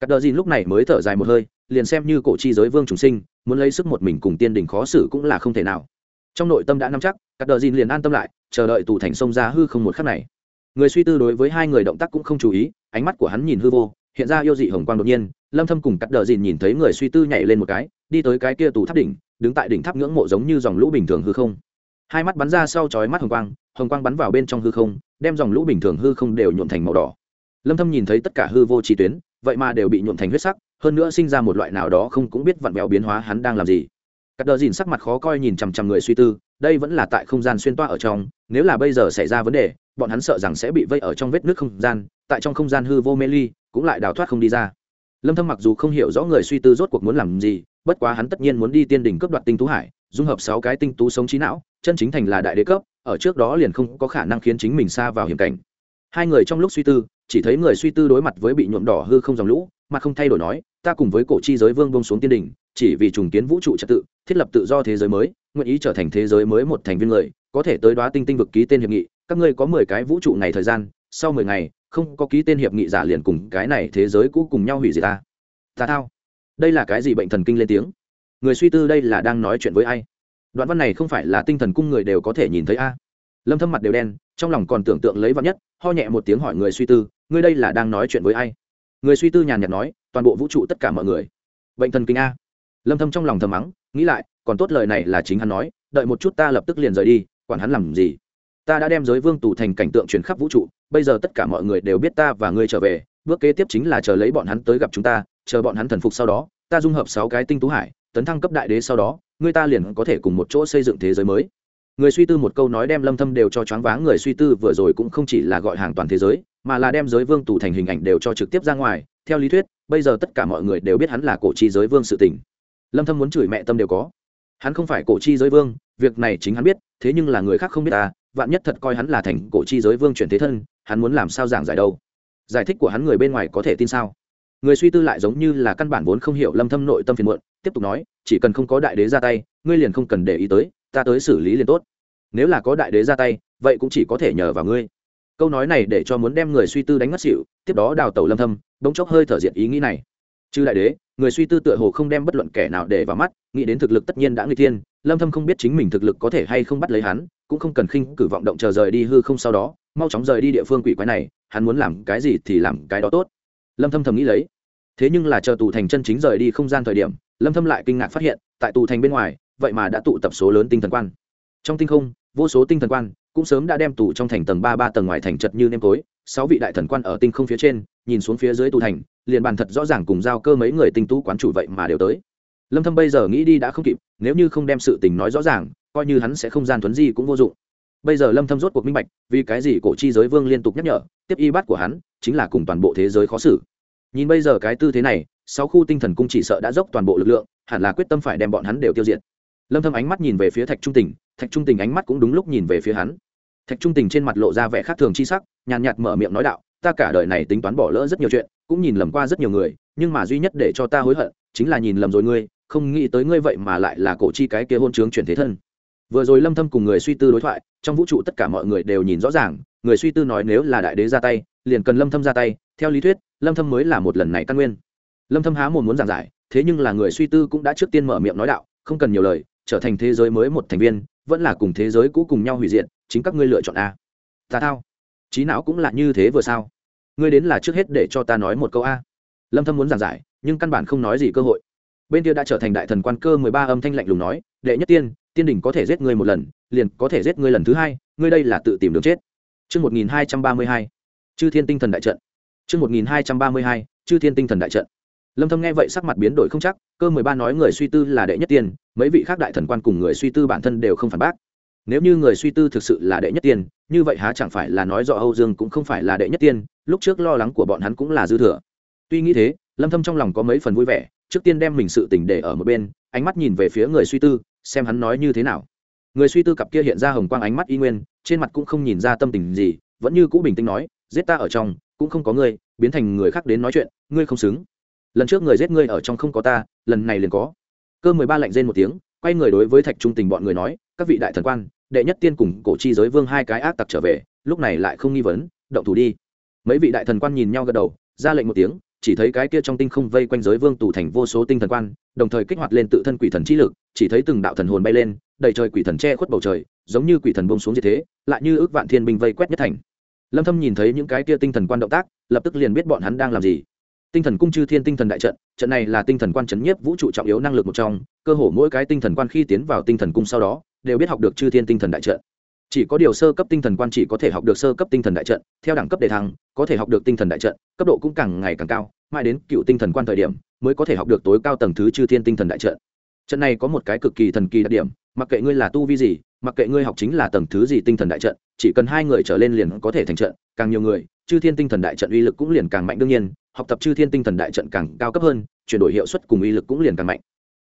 cắt đờ dìn lúc này mới thở dài một hơi, liền xem như cổ chi giới vương trùng sinh, muốn lấy sức một mình cùng tiên đình khó xử cũng là không thể nào. Trong nội tâm đã nắm chắc, cắt đờ dìn liền an tâm lại, chờ đợi tù thành sông ra hư không một khắc này. Người suy tư đối với hai người động tác cũng không chú ý, ánh mắt của hắn nhìn hư vô, hiện ra yêu dị hồng quang đột nhiên, lâm thâm cùng cắt đờ dìn nhìn thấy người suy tư nhảy lên một cái, đi tới cái kia tù tháp đỉnh, đứng tại đỉnh tháp ngưỡng mộ giống như dòng lũ bình thường hư không. Hai mắt bắn ra sau chói mắt hồng quang hồng quang bắn vào bên trong hư không, đem dòng lũ bình thường hư không đều nhuộm thành màu đỏ. Lâm thâm nhìn thấy tất cả hư vô chi tuyến vậy mà đều bị nhuộm thành huyết sắc, hơn nữa sinh ra một loại nào đó không cũng biết vặn vẹo biến hóa hắn đang làm gì. Cắt đờ dìn sắc mặt khó coi nhìn chằm chằm người suy tư, đây vẫn là tại không gian xuyên toa ở trong, nếu là bây giờ xảy ra vấn đề, bọn hắn sợ rằng sẽ bị vây ở trong vết nước không gian, tại trong không gian hư vô mê ly, cũng lại đào thoát không đi ra. Lâm thâm mặc dù không hiểu rõ người suy tư rốt cuộc muốn làm gì, bất quá hắn tất nhiên muốn đi tiên đỉnh cướp đoạt tinh tú hải, dung hợp sáu cái tinh tú sống trí não, chân chính thành là đại đế cấp, ở trước đó liền không có khả năng khiến chính mình xa vào hiểm cảnh. Hai người trong lúc suy tư chỉ thấy người suy tư đối mặt với bị nhuộm đỏ hư không dòng lũ, mà không thay đổi nói, ta cùng với cổ chi giới vương bông xuống tiên đỉnh, chỉ vì trùng kiến vũ trụ trật tự, thiết lập tự do thế giới mới, nguyện ý trở thành thế giới mới một thành viên người, có thể tới đoá tinh tinh vực ký tên hiệp nghị, các ngươi có mười cái vũ trụ ngày thời gian, sau mười ngày, không có ký tên hiệp nghị giả liền cùng cái này thế giới cũ cùng nhau hủy diệt ta. Ta thao. Đây là cái gì bệnh thần kinh lên tiếng? Người suy tư đây là đang nói chuyện với ai? Đoạn văn này không phải là tinh thần cung người đều có thể nhìn thấy a lâm thâm mặt đều đen, trong lòng còn tưởng tượng lấy vạn nhất, ho nhẹ một tiếng hỏi người suy tư, ngươi đây là đang nói chuyện với ai? Người suy tư nhàn nhạt nói, toàn bộ vũ trụ tất cả mọi người. Bệnh thần kinh a. Lâm thâm trong lòng thầm mắng, nghĩ lại, còn tốt lời này là chính hắn nói, đợi một chút ta lập tức liền rời đi, quản hắn làm gì? Ta đã đem giới vương tù thành cảnh tượng truyền khắp vũ trụ, bây giờ tất cả mọi người đều biết ta và ngươi trở về, bước kế tiếp chính là chờ lấy bọn hắn tới gặp chúng ta, chờ bọn hắn thần phục sau đó, ta dung hợp sáu cái tinh tú hải, tấn thăng cấp đại đế sau đó người ta liền có thể cùng một chỗ xây dựng thế giới mới người suy tư một câu nói đem lâm thâm đều cho choáng váng, người suy tư vừa rồi cũng không chỉ là gọi hàng toàn thế giới, mà là đem giới vương tù thành hình ảnh đều cho trực tiếp ra ngoài. Theo lý thuyết, bây giờ tất cả mọi người đều biết hắn là cổ chi giới vương sự tình. Lâm thâm muốn chửi mẹ tâm đều có. Hắn không phải cổ chi giới vương, việc này chính hắn biết, thế nhưng là người khác không biết ta vạn nhất thật coi hắn là thành cổ chi giới vương chuyển thế thân, hắn muốn làm sao giảng giải đâu? Giải thích của hắn người bên ngoài có thể tin sao? Người suy tư lại giống như là căn bản vốn không hiểu lâm thâm nội tâm phiền muộn, tiếp tục nói, chỉ cần không có đại đế ra tay, ngươi liền không cần để ý tới ta tới xử lý liền tốt. Nếu là có đại đế ra tay, vậy cũng chỉ có thể nhờ vào ngươi. Câu nói này để cho muốn đem người suy tư đánh mất xỉu, tiếp đó đào tẩu lâm thâm đống chốc hơi thở diện ý nghĩ này. Chứ đại đế, người suy tư tựa hồ không đem bất luận kẻ nào để vào mắt, nghĩ đến thực lực tất nhiên đã nguy thiên, lâm thâm không biết chính mình thực lực có thể hay không bắt lấy hắn, cũng không cần khinh cử vọng động chờ rời đi hư không sau đó, mau chóng rời đi địa phương quỷ quái này, hắn muốn làm cái gì thì làm cái đó tốt. Lâm thâm thầm nghĩ lấy. Thế nhưng là chờ tù thành chân chính rời đi không gian thời điểm, lâm thâm lại kinh ngạc phát hiện, tại tù thành bên ngoài vậy mà đã tụ tập số lớn tinh thần quan. Trong tinh không, vô số tinh thần quan cũng sớm đã đem tù trong thành tầng ba ba tầng ngoài thành chật như nêm tối, sáu vị đại thần quan ở tinh không phía trên, nhìn xuống phía dưới tù thành, liền bàn thật rõ ràng cùng giao cơ mấy người tinh tú quán chủ vậy mà đều tới. Lâm thâm bây giờ nghĩ đi đã không kịp, nếu như không đem sự tình nói rõ ràng, coi như hắn sẽ không gian thuấn gì cũng vô dụng. Bây giờ lâm thâm rốt cuộc minh bạch, vì cái gì cổ chi giới vương liên tục nhắc nhở, tiếp y bắt của hắn, chính là cùng toàn bộ thế giới khó xử. Nhìn bây giờ cái tư thế này, sáu khu tinh thần cung chỉ sợ đã dốc toàn bộ lực lượng, hẳn là quyết tâm phải đem bọn hắn đều tiêu diệt lâm thâm ánh mắt nhìn về phía thạch trung tình, thạch trung tình ánh mắt cũng đúng lúc nhìn về phía hắn. Thạch trung tình trên mặt lộ ra vẻ khác thường chi sắc, nhàn nhạt mở miệng nói đạo, ta cả đời này tính toán bỏ lỡ rất nhiều chuyện, cũng nhìn lầm qua rất nhiều người, nhưng mà duy nhất để cho ta hối hận, chính là nhìn lầm rồi ngươi, không nghĩ tới ngươi vậy mà lại là cổ chi cái kia hôn trướng chuyển thế thân. Vừa rồi lâm thâm cùng người suy tư đối thoại, trong vũ trụ tất cả mọi người đều nhìn rõ ràng, người suy tư nói nếu là đại đế ra tay, liền cần lâm thâm ra tay, theo lý thuyết, lâm thâm mới là một lần này căn nguyên. Lâm thâm há mồm muốn giảng giải, thế nhưng là người suy tư cũng đã trước tiên mở miệng nói đạo, không cần nhiều lời trở thành thế giới mới một thành viên, vẫn là cùng thế giới cũ cùng nhau hủy diệt, chính các ngươi lựa chọn a ta thao trí não cũng là như thế vừa sao ngươi đến là trước hết để cho ta nói một câu a lâm thâm muốn giảng giải, nhưng căn bản không nói gì cơ hội bên kia đã trở thành đại thần quan cơ 13 âm thanh lạnh lùng nói, đệ nhất tiên tiên đỉnh có thể giết ngươi một lần, liền có thể giết ngươi lần thứ hai, ngươi đây là tự tìm đường chết Chương 1232. Chư Thiên Tinh Thần Đại Trận. Chương 1232. Chư Thiên Tinh Thần Đại Trận. Lâm Thâm nghe vậy sắc mặt biến đổi không chắc, cơ 13 nói người suy tư là đệ nhất tiên, mấy vị khác đại thần quan cùng người suy tư bản thân đều không phản bác. Nếu như người suy tư thực sự là đệ nhất tiên, như vậy há chẳng phải là nói rõ Âu Dương cũng không phải là đệ nhất tiên, lúc trước lo lắng của bọn hắn cũng là dư thừa. Tuy nghĩ thế, Lâm Thâm trong lòng có mấy phần vui vẻ, trước tiên đem mình sự tình để ở một bên, ánh mắt nhìn về phía người suy tư, xem hắn nói như thế nào. Người suy tư cặp kia hiện ra hồng quang ánh mắt y nguyên, trên mặt cũng không nhìn ra tâm tình gì, vẫn như cũ bình tĩnh nói, giết ta ở trong, cũng không có ngươi, biến thành người khác đến nói chuyện, ngươi không xứng lần trước người giết ngươi ở trong không có ta, lần này liền có. Cơ mười ba lạnh rên một tiếng, quay người đối với thạch trung tình bọn người nói, các vị đại thần quan, đệ nhất tiên cùng cổ chi giới vương hai cái ác tặc trở về, lúc này lại không nghi vấn, động thủ đi. Mấy vị đại thần quan nhìn nhau gật đầu, ra lệnh một tiếng, chỉ thấy cái kia trong tinh không vây quanh giới vương tù thành vô số tinh thần quan, đồng thời kích hoạt lên tự thân quỷ thần chi lực, chỉ thấy từng đạo thần hồn bay lên, đầy trời quỷ thần che khuất bầu trời, giống như quỷ thần bông xuống như thế, lại như ước vạn thiên binh vây quét nhất thành. Lâm thâm nhìn thấy những cái kia tinh thần quan động tác, lập tức liền biết bọn hắn đang làm gì tinh thần cung chư thiên tinh thần đại trận trận này là tinh thần quan chấn nhiếp vũ trụ trọng yếu năng lực một trong cơ hồ mỗi cái tinh thần quan khi tiến vào tinh thần cung sau đó đều biết học được chư thiên tinh thần đại trận chỉ có điều sơ cấp tinh thần quan chỉ có thể học được sơ cấp tinh thần đại trận theo đẳng cấp đề thăng có thể học được tinh thần đại trận cấp độ cũng càng ngày càng cao mãi đến cựu tinh thần quan thời điểm mới có thể học được tối cao tầng thứ chư thiên tinh thần đại trận trận này có một cái cực kỳ thần kỳ đặc điểm mặc kệ ngươi là tu vi gì mặc kệ ngươi học chính là tầng thứ gì tinh thần đại trận, chỉ cần hai người trở lên liền có thể thành trận, càng nhiều người, chư thiên tinh thần đại trận uy lực cũng liền càng mạnh đương nhiên, học tập chư thiên tinh thần đại trận càng cao cấp hơn, chuyển đổi hiệu suất cùng uy lực cũng liền càng mạnh.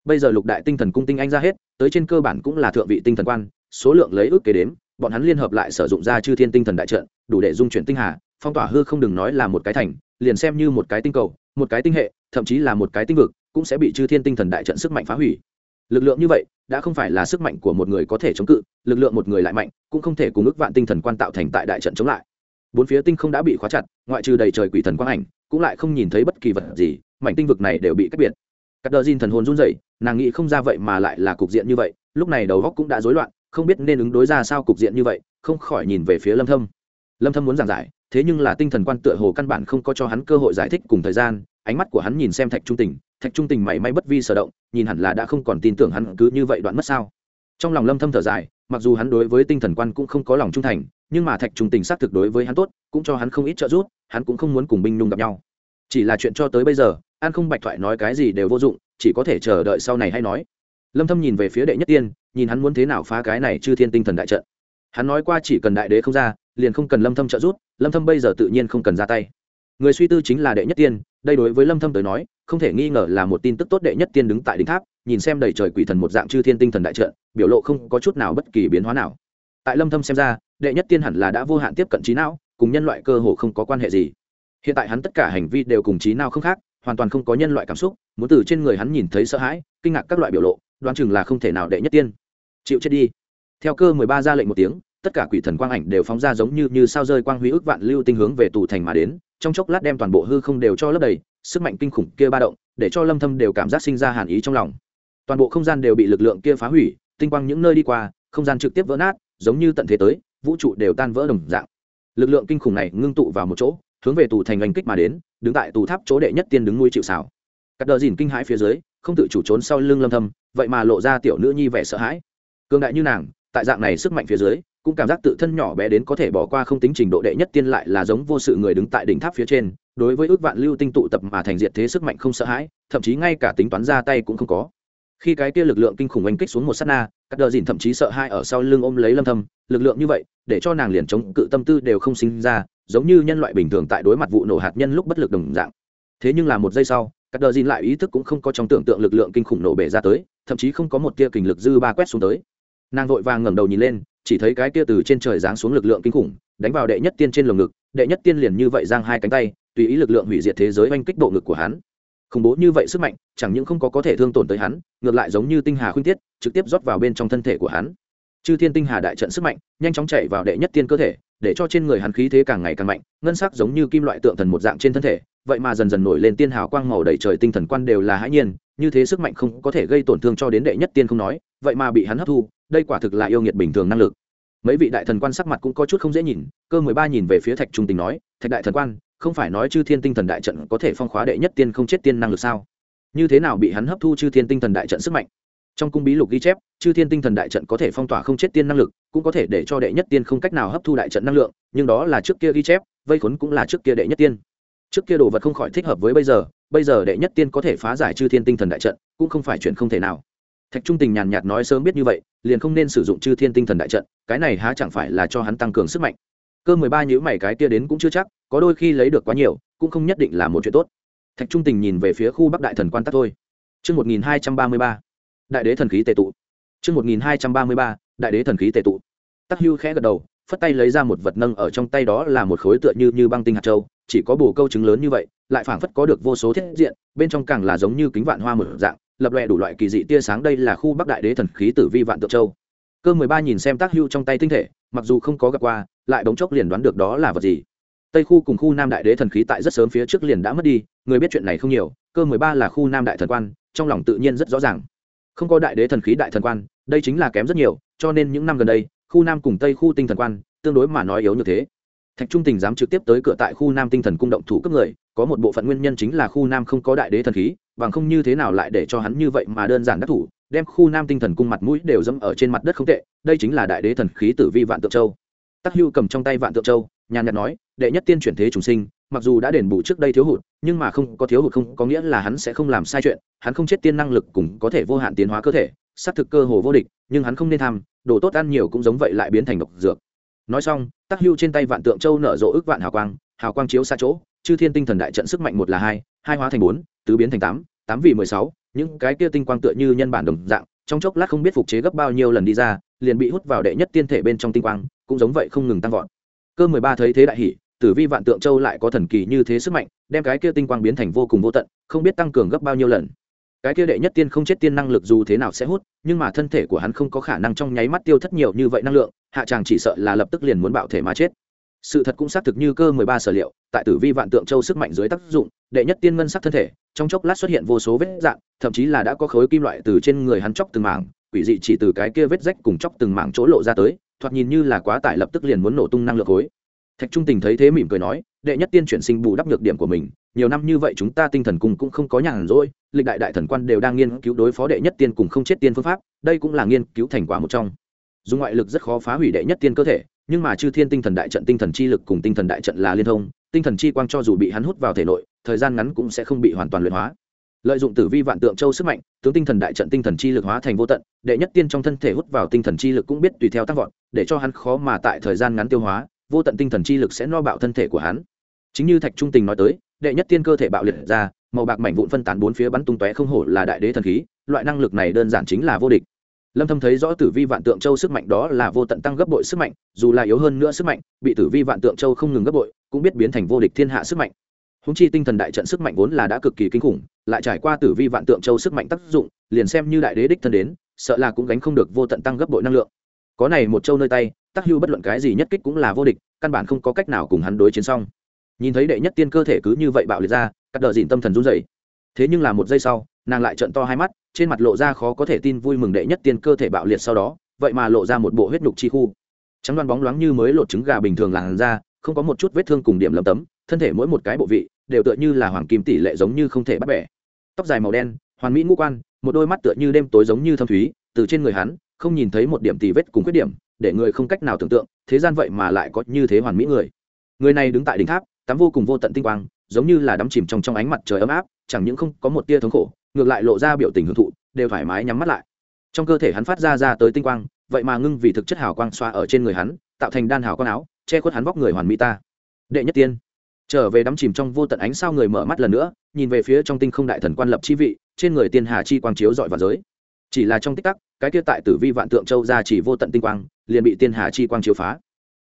Bây giờ lục đại tinh thần cung tinh anh ra hết, tới trên cơ bản cũng là thượng vị tinh thần quan, số lượng lấy ước kế đếm, bọn hắn liên hợp lại sử dụng ra chư thiên tinh thần đại trận, đủ để dung chuyển tinh hà, phong tỏa hư không đừng nói là một cái thành, liền xem như một cái tinh cầu, một cái tinh hệ, thậm chí là một cái tinh vực, cũng sẽ bị chư thiên tinh thần đại trận sức mạnh phá hủy. Lực lượng như vậy đã không phải là sức mạnh của một người có thể chống cự, lực lượng một người lại mạnh, cũng không thể cùng ước vạn tinh thần quan tạo thành tại đại trận chống lại. Bốn phía tinh không đã bị khóa chặt, ngoại trừ đầy trời quỷ thần quang ảnh, cũng lại không nhìn thấy bất kỳ vật gì, mảnh tinh vực này đều bị cách biệt. Cắt đờ diên thần hồn run rẩy, nàng nghĩ không ra vậy mà lại là cục diện như vậy, lúc này đầu góc cũng đã rối loạn, không biết nên ứng đối ra sao cục diện như vậy, không khỏi nhìn về phía lâm thâm. Lâm thâm muốn giảng giải, thế nhưng là tinh thần quan tựa hồ căn bản không có cho hắn cơ hội giải thích cùng thời gian, ánh mắt của hắn nhìn xem thạch trung tình thạch trung tình mảy may bất vi sở động, nhìn hẳn là đã không còn tin tưởng hắn cứ như vậy đoạn mất sao. Trong lòng lâm thâm thở dài, mặc dù hắn đối với tinh thần quan cũng không có lòng trung thành, nhưng mà thạch trung tình xác thực đối với hắn tốt, cũng cho hắn không ít trợ giúp, hắn cũng không muốn cùng binh nhung gặp nhau. Chỉ là chuyện cho tới bây giờ, an không bạch thoại nói cái gì đều vô dụng, chỉ có thể chờ đợi sau này hay nói. Lâm thâm nhìn về phía đệ nhất tiên, nhìn hắn muốn thế nào phá cái này chư thiên tinh thần đại trận. Hắn nói qua chỉ cần đại đế không ra, liền không cần lâm thâm trợ giúp, lâm thâm bây giờ tự nhiên không cần ra tay. Người suy tư chính là đệ nhất tiên đây đối với lâm thâm tới nói, không thể nghi ngờ là một tin tức tốt đệ nhất tiên đứng tại đỉnh tháp, nhìn xem đầy trời quỷ thần một dạng chư thiên tinh thần đại trận, biểu lộ không có chút nào bất kỳ biến hóa nào. Tại lâm thâm xem ra, đệ nhất tiên hẳn là đã vô hạn tiếp cận trí não, cùng nhân loại cơ hồ không có quan hệ gì. Hiện tại hắn tất cả hành vi đều cùng trí não không khác, hoàn toàn không có nhân loại cảm xúc, muốn từ trên người hắn nhìn thấy sợ hãi, kinh ngạc các loại biểu lộ, đoán chừng là không thể nào đệ nhất tiên. Chịu chết đi. Theo cơ 13 ra lệnh một tiếng, tất cả quỷ thần quang ảnh đều phóng ra giống như như sao rơi quang huy ức vạn lưu tinh hướng về tù thành mà đến trong chốc lát đem toàn bộ hư không đều cho lấp đầy, sức mạnh kinh khủng kia ba động, để cho lâm thâm đều cảm giác sinh ra hàn ý trong lòng. Toàn bộ không gian đều bị lực lượng kia phá hủy, tinh quang những nơi đi qua, không gian trực tiếp vỡ nát, giống như tận thế tới, vũ trụ đều tan vỡ đồng dạng. Lực lượng kinh khủng này ngưng tụ vào một chỗ, hướng về tù thành oanh kích mà đến, đứng tại tù tháp chỗ đệ nhất tiên đứng nuôi chịu xảo cắt đờ dìn kinh hãi phía dưới, không tự chủ trốn sau lưng lâm thâm, vậy mà lộ ra tiểu nữ nhi vẻ sợ hãi. Cường đại như nàng, tại dạng này sức mạnh phía dưới cũng cảm giác tự thân nhỏ bé đến có thể bỏ qua không tính trình độ đệ nhất tiên lại là giống vô sự người đứng tại đỉnh tháp phía trên, đối với ước vạn lưu tinh tụ tập mà thành diệt thế sức mạnh không sợ hãi, thậm chí ngay cả tính toán ra tay cũng không có. Khi cái kia lực lượng kinh khủng oanh kích xuống một sát na các đờ dìn thậm chí sợ hai ở sau lưng ôm lấy lâm thâm, lực lượng như vậy, để cho nàng liền chống cự tâm tư đều không sinh ra, giống như nhân loại bình thường tại đối mặt vụ nổ hạt nhân lúc bất lực đồng dạng. Thế nhưng là một giây sau các đờ dìn lại ý thức cũng không có trong tưởng tượng lực lượng kinh khủng nổ bể ra tới, thậm chí không có một tia kình lực dư ba quét xuống tới. Nàng vội vàng ngẩng đầu nhìn lên chỉ thấy cái kia từ trên trời giáng xuống lực lượng kinh khủng, đánh vào đệ nhất tiên trên lồng ngực, đệ nhất tiên liền như vậy giang hai cánh tay, tùy ý lực lượng hủy diệt thế giới oanh kích bộ ngực của hắn. Khủng bố như vậy sức mạnh, chẳng những không có có thể thương tổn tới hắn, ngược lại giống như tinh hà khuyên tiết, trực tiếp rót vào bên trong thân thể của hắn. Chư thiên tinh hà đại trận sức mạnh, nhanh chóng chạy vào đệ nhất tiên cơ thể, để cho trên người hắn khí thế càng ngày càng mạnh, ngân sắc giống như kim loại tượng thần một dạng trên thân thể, vậy mà dần dần nổi lên tiên hào quang màu đầy trời tinh thần quan đều là hãi nhiên, như thế sức mạnh không có thể gây tổn thương cho đến đệ nhất tiên không nói, vậy mà bị hắn hấp thu đây quả thực là yêu nghiệt bình thường năng lực. Mấy vị đại thần quan sắc mặt cũng có chút không dễ nhìn, cơ mười ba nhìn về phía thạch trung tình nói, thạch đại thần quan, không phải nói chư thiên tinh thần đại trận có thể phong khóa đệ nhất tiên không chết tiên năng lực sao? Như thế nào bị hắn hấp thu chư thiên tinh thần đại trận sức mạnh? Trong cung bí lục ghi chép, chư thiên tinh thần đại trận có thể phong tỏa không chết tiên năng lực, cũng có thể để cho đệ nhất tiên không cách nào hấp thu đại trận năng lượng, nhưng đó là trước kia ghi chép, vây khốn cũng là trước kia đệ nhất tiên. Trước kia đồ vật không khỏi thích hợp với bây giờ bây giờ đệ nhất tiên có thể phá giải chư thiên tinh thần đại trận, cũng không phải chuyện không thể nào thạch trung tình nhàn nhạt nói sớm biết như vậy liền không nên sử dụng chư thiên tinh thần đại trận cái này há chẳng phải là cho hắn tăng cường sức mạnh. Cơ mười ba nhữ mày cái kia đến cũng chưa chắc có đôi khi lấy được quá nhiều cũng không nhất định là một chuyện tốt. Thạch trung tình nhìn về phía khu bắc đại thần quan tắc thôi. Trước 1233, đại đế thần khí tề tụ. Trước 1233, đại đế thần khí tề tụ. Tắc hưu khẽ gật đầu, phất tay lấy ra một vật nâng ở trong tay đó là một khối tựa như như băng tinh hạt châu chỉ có bồ câu trứng lớn như vậy lại phảng phất có được vô số thiết diện bên trong càng là giống như kính vạn hoa mở dạng lập lòe đủ loại kỳ dị tia sáng, đây là khu bắc đại đế thần khí tử vi vạn tượng châu. Cơ mười ba nhìn xem tác hưu trong tay tinh thể, mặc dù không có gặp qua, lại đống chốc liền đoán được đó là vật gì. Tây khu cùng khu nam đại đế thần khí tại rất sớm phía trước liền đã mất đi, người biết chuyện này không nhiều, cơ mười ba là khu nam đại thần quan, trong lòng tự nhiên rất rõ ràng. Không có đại đế thần khí đại thần quan, đây chính là kém rất nhiều, cho nên những năm gần đây, khu nam cùng tây khu tinh thần quan, tương đối mà nói yếu như thế. Thạch trung tình dám trực tiếp tới cửa tại khu nam tinh thần cung động thủ cấp người có một bộ phận nguyên nhân chính là khu nam không có đại đế thần khí, bằng không như thế nào lại để cho hắn như vậy mà đơn giản đắc thủ, đem khu nam tinh thần cung mặt mũi đều dẫm ở trên mặt đất không tệ, đây chính là đại đế thần khí tử vi vạn tượng châu. Tắc hưu cầm trong tay vạn tượng châu, nhàn nhạt nói, đệ nhất tiên chuyển thế trùng sinh, mặc dù đã đền bù trước đây thiếu hụt, nhưng mà không có thiếu hụt không, có nghĩa là hắn sẽ không làm sai chuyện, hắn không chết tiên năng lực cũng có thể vô hạn tiến hóa cơ thể xác thực cơ hồ vô địch, nhưng hắn không nên tham, đồ tốt ăn nhiều cũng giống vậy lại biến thành độc dược. Nói xong, tắc hưu trên tay vạn tượng châu nở rộ ước vạn hào quang hào quang chiếu xa chỗ chư thiên tinh thần đại trận sức mạnh một là hai hai hóa thành bốn, tứ biến thành tám tám vì mười sáu, những cái kia tinh quang tựa như nhân bản đồng dạng, trong chốc lát không biết phục chế gấp bao nhiêu lần đi ra, liền bị hút vào đệ nhất tiên thể bên trong tinh quang, cũng giống vậy không ngừng tăng vọt. Cơ mười ba thấy thế đại hỷ tử vi vạn tượng châu lại có thần kỳ như thế sức mạnh, đem cái kia tinh quang biến thành vô cùng vô tận, không biết tăng cường gấp bao nhiêu lần. Cái kia đệ nhất tiên không chết tiên năng lực dù thế nào sẽ hút, nhưng mà thân thể của hắn không có khả năng trong nháy mắt tiêu thất nhiều như vậy năng lượng, hạ chàng chỉ sợ là lập tức liền muốn bạo thể mà chết sự thật cũng xác thực như cơ mười ba sở liệu, tại tử vi vạn tượng châu sức mạnh dưới tác dụng, đệ nhất tiên ngân sắc thân thể, trong chốc lát xuất hiện vô số vết dạng, thậm chí là đã có khối kim loại từ trên người hắn chóc từng mảng, quỷ dị chỉ từ cái kia vết rách cùng chóc từng mảng chỗ lộ ra tới, thoạt nhìn như là quá tải lập tức liền muốn nổ tung năng lượng khối. Thạch trung tình thấy thế mỉm cười nói, đệ nhất tiên chuyển sinh bù đắp nhược điểm của mình, nhiều năm như vậy chúng ta tinh thần cùng cũng không có nhàn rỗi, lịch đại đại thần quan đều đang nghiên cứu đối phó đệ nhất tiên cùng không chết tiên phương pháp, đây cũng là nghiên cứu thành quả một trong. Dùng ngoại lực rất khó phá hủy đệ nhất tiên cơ thể nhưng mà chư thiên tinh thần đại trận, tinh thần chi lực cùng tinh thần đại trận là liên thông, tinh thần chi quang cho dù bị hắn hút vào thể nội, thời gian ngắn cũng sẽ không bị hoàn toàn luyện hóa. Lợi dụng tử vi vạn tượng châu sức mạnh, tướng tinh thần đại trận, tinh thần chi lực hóa thành vô tận, đệ nhất tiên trong thân thể hút vào tinh thần chi lực cũng biết tùy theo tăng vọt, để cho hắn khó mà tại thời gian ngắn tiêu hóa, vô tận tinh thần chi lực sẽ no bạo thân thể của hắn. Chính như thạch trung tình nói tới, đệ nhất tiên cơ thể bạo liệt ra, màu bạc mảnh vụn phân tán bốn phía bắn tung tóe không hổ là đại đế thần khí, loại năng lực này đơn giản chính là vô địch lâm thâm thấy rõ tử vi vạn tượng châu sức mạnh đó là vô tận tăng gấp bội sức mạnh, dù là yếu hơn nữa sức mạnh, bị tử vi vạn tượng châu không ngừng gấp bội, cũng biết biến thành vô địch thiên hạ sức mạnh. Húng chi tinh thần đại trận sức mạnh vốn là đã cực kỳ kinh khủng, lại trải qua tử vi vạn tượng châu sức mạnh tác dụng, liền xem như đại đế đích thân đến, sợ là cũng gánh không được vô tận tăng gấp bội năng lượng. Có này một châu nơi tay tác hưu bất luận cái gì nhất kích cũng là vô địch, căn bản không có cách nào cùng hắn đối chiến xong. Nhìn thấy đệ nhất tiên cơ thể cứ như vậy bạo liệt ra, cắt đờ dịn tâm thần run rẩy. Thế nhưng là một giây sau, nàng lại trận to hai mắt trên mặt lộ ra khó có thể tin vui mừng đệ nhất tiên cơ thể bạo liệt sau đó, vậy mà lộ ra một bộ huyết nhục chi khu. Trắng đoan bóng loáng như mới lột trứng gà bình thường làn da, không có một chút vết thương cùng điểm lấm tấm, thân thể mỗi một cái bộ vị đều tựa như là hoàng kim tỷ lệ giống như không thể bắt bẻ. Tóc dài màu đen, hoàn mỹ ngũ quan, một đôi mắt tựa như đêm tối giống như thâm thúy, từ trên người hắn, không nhìn thấy một điểm tì vết cùng khuyết điểm, để người không cách nào tưởng tượng, thế gian vậy mà lại có như thế hoàn mỹ người. Người này đứng tại đỉnh tháp, tắm vô cùng vô tận tinh quang, giống như là đắm chìm trong trong ánh mặt trời ấm áp, chẳng những không có một tia thống khổ ngược lại lộ ra biểu tình hưởng thụ, đều thoải mái nhắm mắt lại. Trong cơ thể hắn phát ra ra tới tinh quang, vậy mà ngưng vì thực chất hào quang xoa ở trên người hắn, tạo thành đan hào quang áo, che khuất hắn vóc người hoàn mỹ ta. Đệ nhất tiên. Trở về đắm chìm trong vô tận ánh sao người mở mắt lần nữa, nhìn về phía trong tinh không đại thần quan lập chi vị, trên người tiên hà chi quang chiếu dọi vào giới. Chỉ là trong tích tắc, cái kia tại tử vi vạn tượng châu ra chỉ vô tận tinh quang, liền bị tiên hà chi quang chiếu phá.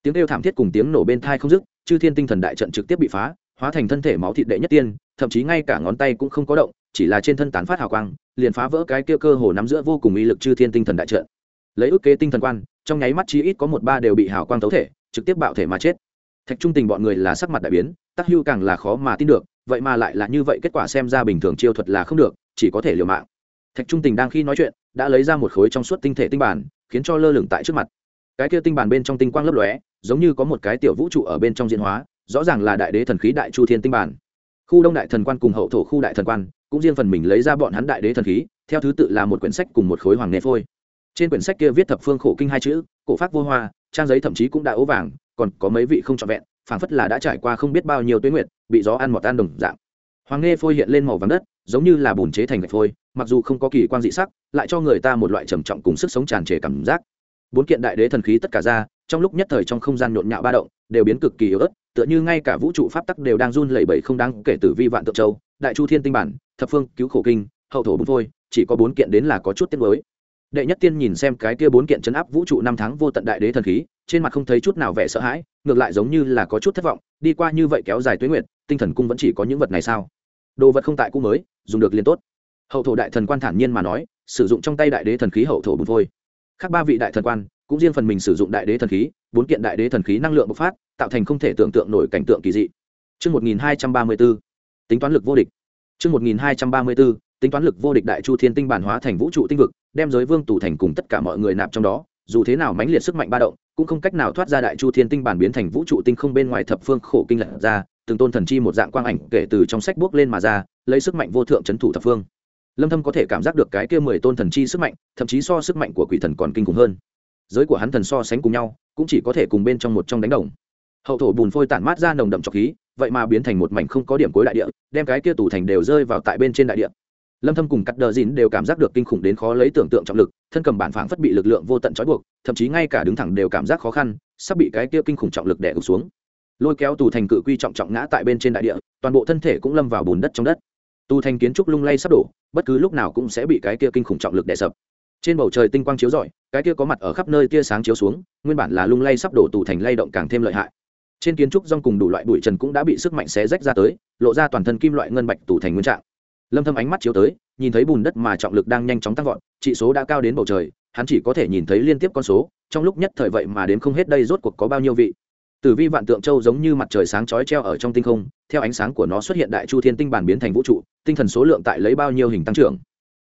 Tiếng kêu thảm thiết cùng tiếng nổ bên thai không dứt, chư thiên tinh thần đại trận trực tiếp bị phá, hóa thành thân thể máu thịt đệ nhất tiên, thậm chí ngay cả ngón tay cũng không có động chỉ là trên thân tán phát hào quang, liền phá vỡ cái kia cơ hồ nắm giữa vô cùng uy lực chư thiên tinh thần đại trận. Lấy ước kế tinh thần quan, trong nháy mắt chí ít có một ba đều bị hào quang tấu thể, trực tiếp bạo thể mà chết. Thạch trung tình bọn người là sắc mặt đại biến, tắc hưu càng là khó mà tin được, vậy mà lại là như vậy kết quả xem ra bình thường chiêu thuật là không được, chỉ có thể liều mạng. Thạch trung tình đang khi nói chuyện, đã lấy ra một khối trong suốt tinh thể tinh bản, khiến cho lơ lửng tại trước mặt. Cái kia tinh bản bên trong tinh quang lấp lóe, giống như có một cái tiểu vũ trụ ở bên trong diễn hóa, rõ ràng là đại đế thần khí đại chu thiên tinh bản. Khu đông đại thần quan cùng hậu thổ khu đại thần quan cũng riêng phần mình lấy ra bọn hắn đại đế thần khí, theo thứ tự là một quyển sách cùng một khối hoàng nê phôi. Trên quyển sách kia viết thập phương khổ kinh hai chữ, cổ pháp vô hoa, trang giấy thậm chí cũng đã ố vàng, còn có mấy vị không trọn vẹn, phảng phất là đã trải qua không biết bao nhiêu tuyến nguyệt, bị gió ăn mọt tan đồng dạng. Hoàng nghe phôi hiện lên màu vàng đất, giống như là bùn chế thành gạch phôi, mặc dù không có kỳ quan dị sắc, lại cho người ta một loại trầm trọng cùng sức sống tràn trề cảm giác. Bốn kiện đại đế thần khí tất cả ra, trong lúc nhất thời trong không gian nhộn nhạo ba động, đều biến cực kỳ yếu ớt, tựa như ngay cả vũ trụ pháp tắc đều đang run lẩy bẩy không đáng kể từ vi vạn tượng châu đại chu thiên tinh bản thập phương cứu khổ kinh hậu thổ bung phôi chỉ có bốn kiện đến là có chút tiết mới đệ nhất tiên nhìn xem cái kia bốn kiện chấn áp vũ trụ năm tháng vô tận đại đế thần khí trên mặt không thấy chút nào vẻ sợ hãi ngược lại giống như là có chút thất vọng đi qua như vậy kéo dài tuyến nguyện tinh thần cung vẫn chỉ có những vật này sao? Đồ vật không tại cung mới dùng được liền tốt. Hậu thổ đại thần quan thản nhiên mà nói sử dụng trong tay đại đế thần khí hậu thổ bùn phôi khác ba vị đại thần quan cũng riêng phần mình sử dụng đại đế thần khí bốn kiện đại đế thần khí năng lượng bộc phát tạo thành không thể tưởng tượng nổi cảnh tượng kỳ dị. Trước 1234, tính toán lực vô địch. Trước 1234, tính toán lực vô địch đại chu thiên tinh bản hóa thành vũ trụ tinh vực, đem giới vương tù thành cùng tất cả mọi người nạp trong đó, dù thế nào mãnh liệt sức mạnh ba động, cũng không cách nào thoát ra đại chu thiên tinh bản biến thành vũ trụ tinh không bên ngoài thập phương khổ kinh lật ra, từng tôn thần chi một dạng quang ảnh kể từ trong sách bước lên mà ra, lấy sức mạnh vô thượng chấn thủ thập phương. Lâm Thâm có thể cảm giác được cái kia mười tôn thần chi sức mạnh, thậm chí so sức mạnh của quỷ thần còn kinh khủng hơn. Giới của hắn thần so sánh cùng nhau, cũng chỉ có thể cùng bên trong một trong đánh đồng. Hậu thổ bùn phôi tản mát ra nồng đậm trọc khí, vậy mà biến thành một mảnh không có điểm cuối đại địa, đem cái kia tủ thành đều rơi vào tại bên trên đại địa. Lâm thâm cùng cắt đờ dìn đều cảm giác được kinh khủng đến khó lấy tưởng tượng trọng lực thân cầm bản phảng phất bị lực lượng vô tận trói buộc thậm chí ngay cả đứng thẳng đều cảm giác khó khăn sắp bị cái kia kinh khủng trọng lực đè gục xuống. Lôi kéo tù thành cự quy trọng trọng ngã tại bên trên đại địa toàn bộ thân thể cũng lâm vào bùn đất trong đất. Tù thành kiến trúc lung lay sắp đổ bất cứ lúc nào cũng sẽ bị cái kia kinh khủng trọng lực đè sập. Trên bầu trời tinh quang chiếu rọi cái kia có mặt ở khắp nơi tia sáng chiếu xuống nguyên bản là lung lay sắp đổ tù thành lay động càng thêm lợi hại trên kiến trúc rong cùng đủ loại bụi trần cũng đã bị sức mạnh xé rách ra tới, lộ ra toàn thân kim loại ngân bạch tủ thành nguyên trạng. Lâm thâm ánh mắt chiếu tới, nhìn thấy bùn đất mà trọng lực đang nhanh chóng tăng vọt trị số đã cao đến bầu trời, hắn chỉ có thể nhìn thấy liên tiếp con số, trong lúc nhất thời vậy mà đến không hết đây rốt cuộc có bao nhiêu vị. Tử vi vạn tượng châu giống như mặt trời sáng chói treo ở trong tinh không, theo ánh sáng của nó xuất hiện đại chu thiên tinh bản biến thành vũ trụ, tinh thần số lượng tại lấy bao nhiêu hình tăng trưởng.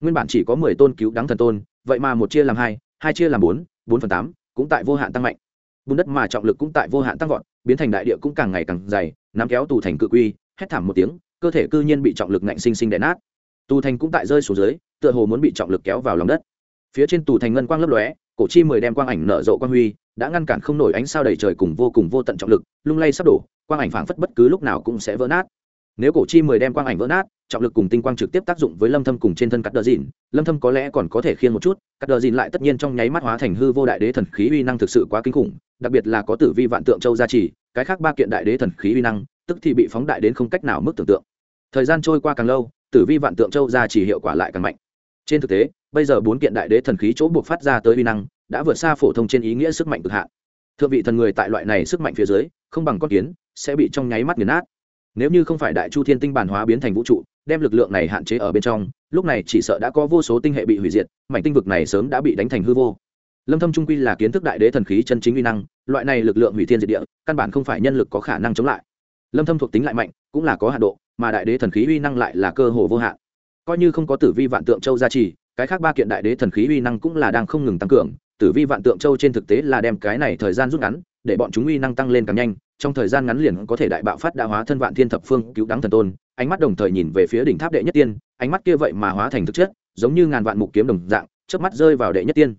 Nguyên bản chỉ có mười tôn cứu đáng thần tôn, vậy mà một chia làm hai hai chia làm bốn bốn phần tám, cũng tại vô hạn tăng mạnh. Bùn đất mà trọng lực cũng tại vô hạn tăng vọt biến thành đại địa cũng càng ngày càng dày, nắm kéo tù thành cự quy, hét thảm một tiếng, cơ thể cư nhiên bị trọng lực ngạnh sinh sinh đè nát. Tù thành cũng tại rơi xuống dưới, tựa hồ muốn bị trọng lực kéo vào lòng đất. Phía trên tù thành ngân quang lấp lóe, cổ chi mười đem quang ảnh nở rộ quang huy, đã ngăn cản không nổi ánh sao đầy trời cùng vô cùng vô tận trọng lực, lung lay sắp đổ, quang ảnh phảng phất bất cứ lúc nào cũng sẽ vỡ nát. Nếu cổ chi mười đem quang ảnh vỡ nát, trọng lực cùng tinh quang trực tiếp tác dụng với lâm thâm cùng trên thân cắt đờ dìn lâm thâm có lẽ còn có thể khiên một chút, cắt đờ dìn lại tất nhiên trong nháy mắt hóa thành hư vô đại đế thần khí uy năng thực sự quá kinh khủng đặc biệt là có tử vi vạn tượng châu gia trì, cái khác ba kiện đại đế thần khí uy năng, tức thì bị phóng đại đến không cách nào mức tưởng tượng. Thời gian trôi qua càng lâu, tử vi vạn tượng châu gia chỉ hiệu quả lại càng mạnh. Trên thực tế, bây giờ bốn kiện đại đế thần khí chỗ buộc phát ra tới uy năng, đã vượt xa phổ thông trên ý nghĩa sức mạnh cực hạn. Thượng vị thần người tại loại này sức mạnh phía dưới, không bằng con kiến, sẽ bị trong nháy mắt nghiền nát. Nếu như không phải đại chu thiên tinh bản hóa biến thành vũ trụ, đem lực lượng này hạn chế ở bên trong, lúc này chỉ sợ đã có vô số tinh hệ bị hủy diệt, mảnh tinh vực này sớm đã bị đánh thành hư vô lâm thâm trung quy là kiến thức đại đế thần khí chân chính uy năng, loại này lực lượng hủy thiên diệt địa, căn bản không phải nhân lực có khả năng chống lại. Lâm thâm thuộc tính lại mạnh, cũng là có hạn độ, mà đại đế thần khí uy năng lại là cơ hồ vô hạn. Coi như không có tử vi vạn tượng châu gia trì, cái khác ba kiện đại đế thần khí uy năng cũng là đang không ngừng tăng cường. Tử vi vạn tượng châu trên thực tế là đem cái này thời gian rút ngắn, để bọn chúng uy năng tăng lên càng nhanh, trong thời gian ngắn liền có thể đại bạo phát đã hóa thân vạn thiên thập phương cứu đáng thần tôn, ánh mắt đồng thời nhìn về phía đỉnh tháp đệ nhất tiên, ánh mắt kia vậy mà hóa thành thực chất, giống như ngàn vạn mục kiếm đồng dạng, chớp mắt rơi vào đệ nhất tiên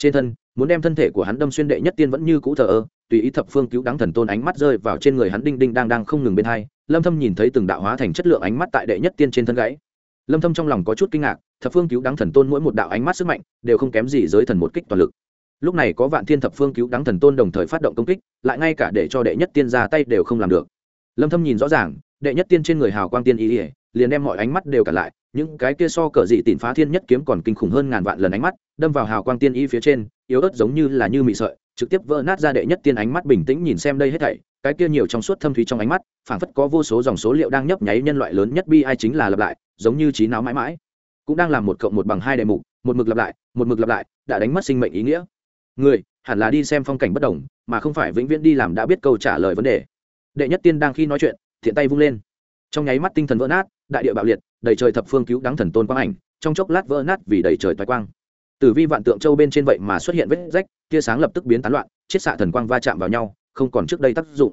trên thân, muốn đem thân thể của hắn đâm xuyên đệ nhất tiên vẫn như cũ thờ ơ, tùy ý thập phương cứu đắng thần tôn ánh mắt rơi vào trên người hắn đinh đinh đang đang không ngừng bên hai, lâm thâm nhìn thấy từng đạo hóa thành chất lượng ánh mắt tại đệ nhất tiên trên thân gãy. Lâm thâm trong lòng có chút kinh ngạc, thập phương cứu đắng thần tôn mỗi một đạo ánh mắt sức mạnh, đều không kém gì giới thần một kích toàn lực. Lúc này có vạn thiên thập phương cứu đắng thần tôn đồng thời phát động công kích, lại ngay cả để cho đệ nhất tiên ra tay đều không làm được. Lâm thâm nhìn rõ ràng, đệ nhất tiên trên người hào quang tiên ý ỉa liền đem mọi ánh mắt đều cả lại những cái kia so cờ dị tịn phá thiên nhất kiếm còn kinh khủng hơn ngàn vạn lần ánh mắt, đâm vào hào quang tiên y phía trên, yếu ớt giống như là như mị sợi, trực tiếp vỡ nát ra đệ nhất tiên ánh mắt bình tĩnh nhìn xem đây hết thảy, cái kia nhiều trong suốt thâm thúy trong ánh mắt, phảng phất có vô số dòng số liệu đang nhấp nháy nhân loại lớn nhất bi ai chính là lặp lại, giống như trí não mãi mãi. Cũng đang làm một cộng một bằng hai đề mục, một mực lặp lại, một mực lặp lại, đã đánh mất sinh mệnh ý nghĩa. Người, hẳn là đi xem phong cảnh bất đồng, mà không phải vĩnh viễn đi làm đã biết câu trả lời vấn đề. Đệ nhất tiên đang khi nói chuyện, thiện tay vung lên. Trong nháy mắt tinh thần vỡ nát, đại địa bạo liệt đầy trời thập phương cứu đắng thần tôn quang ảnh, trong chốc lát vỡ nát vì đầy trời toái quang. Tử vi vạn tượng châu bên trên vậy mà xuất hiện vết rách, tia sáng lập tức biến tán loạn, chiết xạ thần quang va chạm vào nhau, không còn trước đây tác dụng.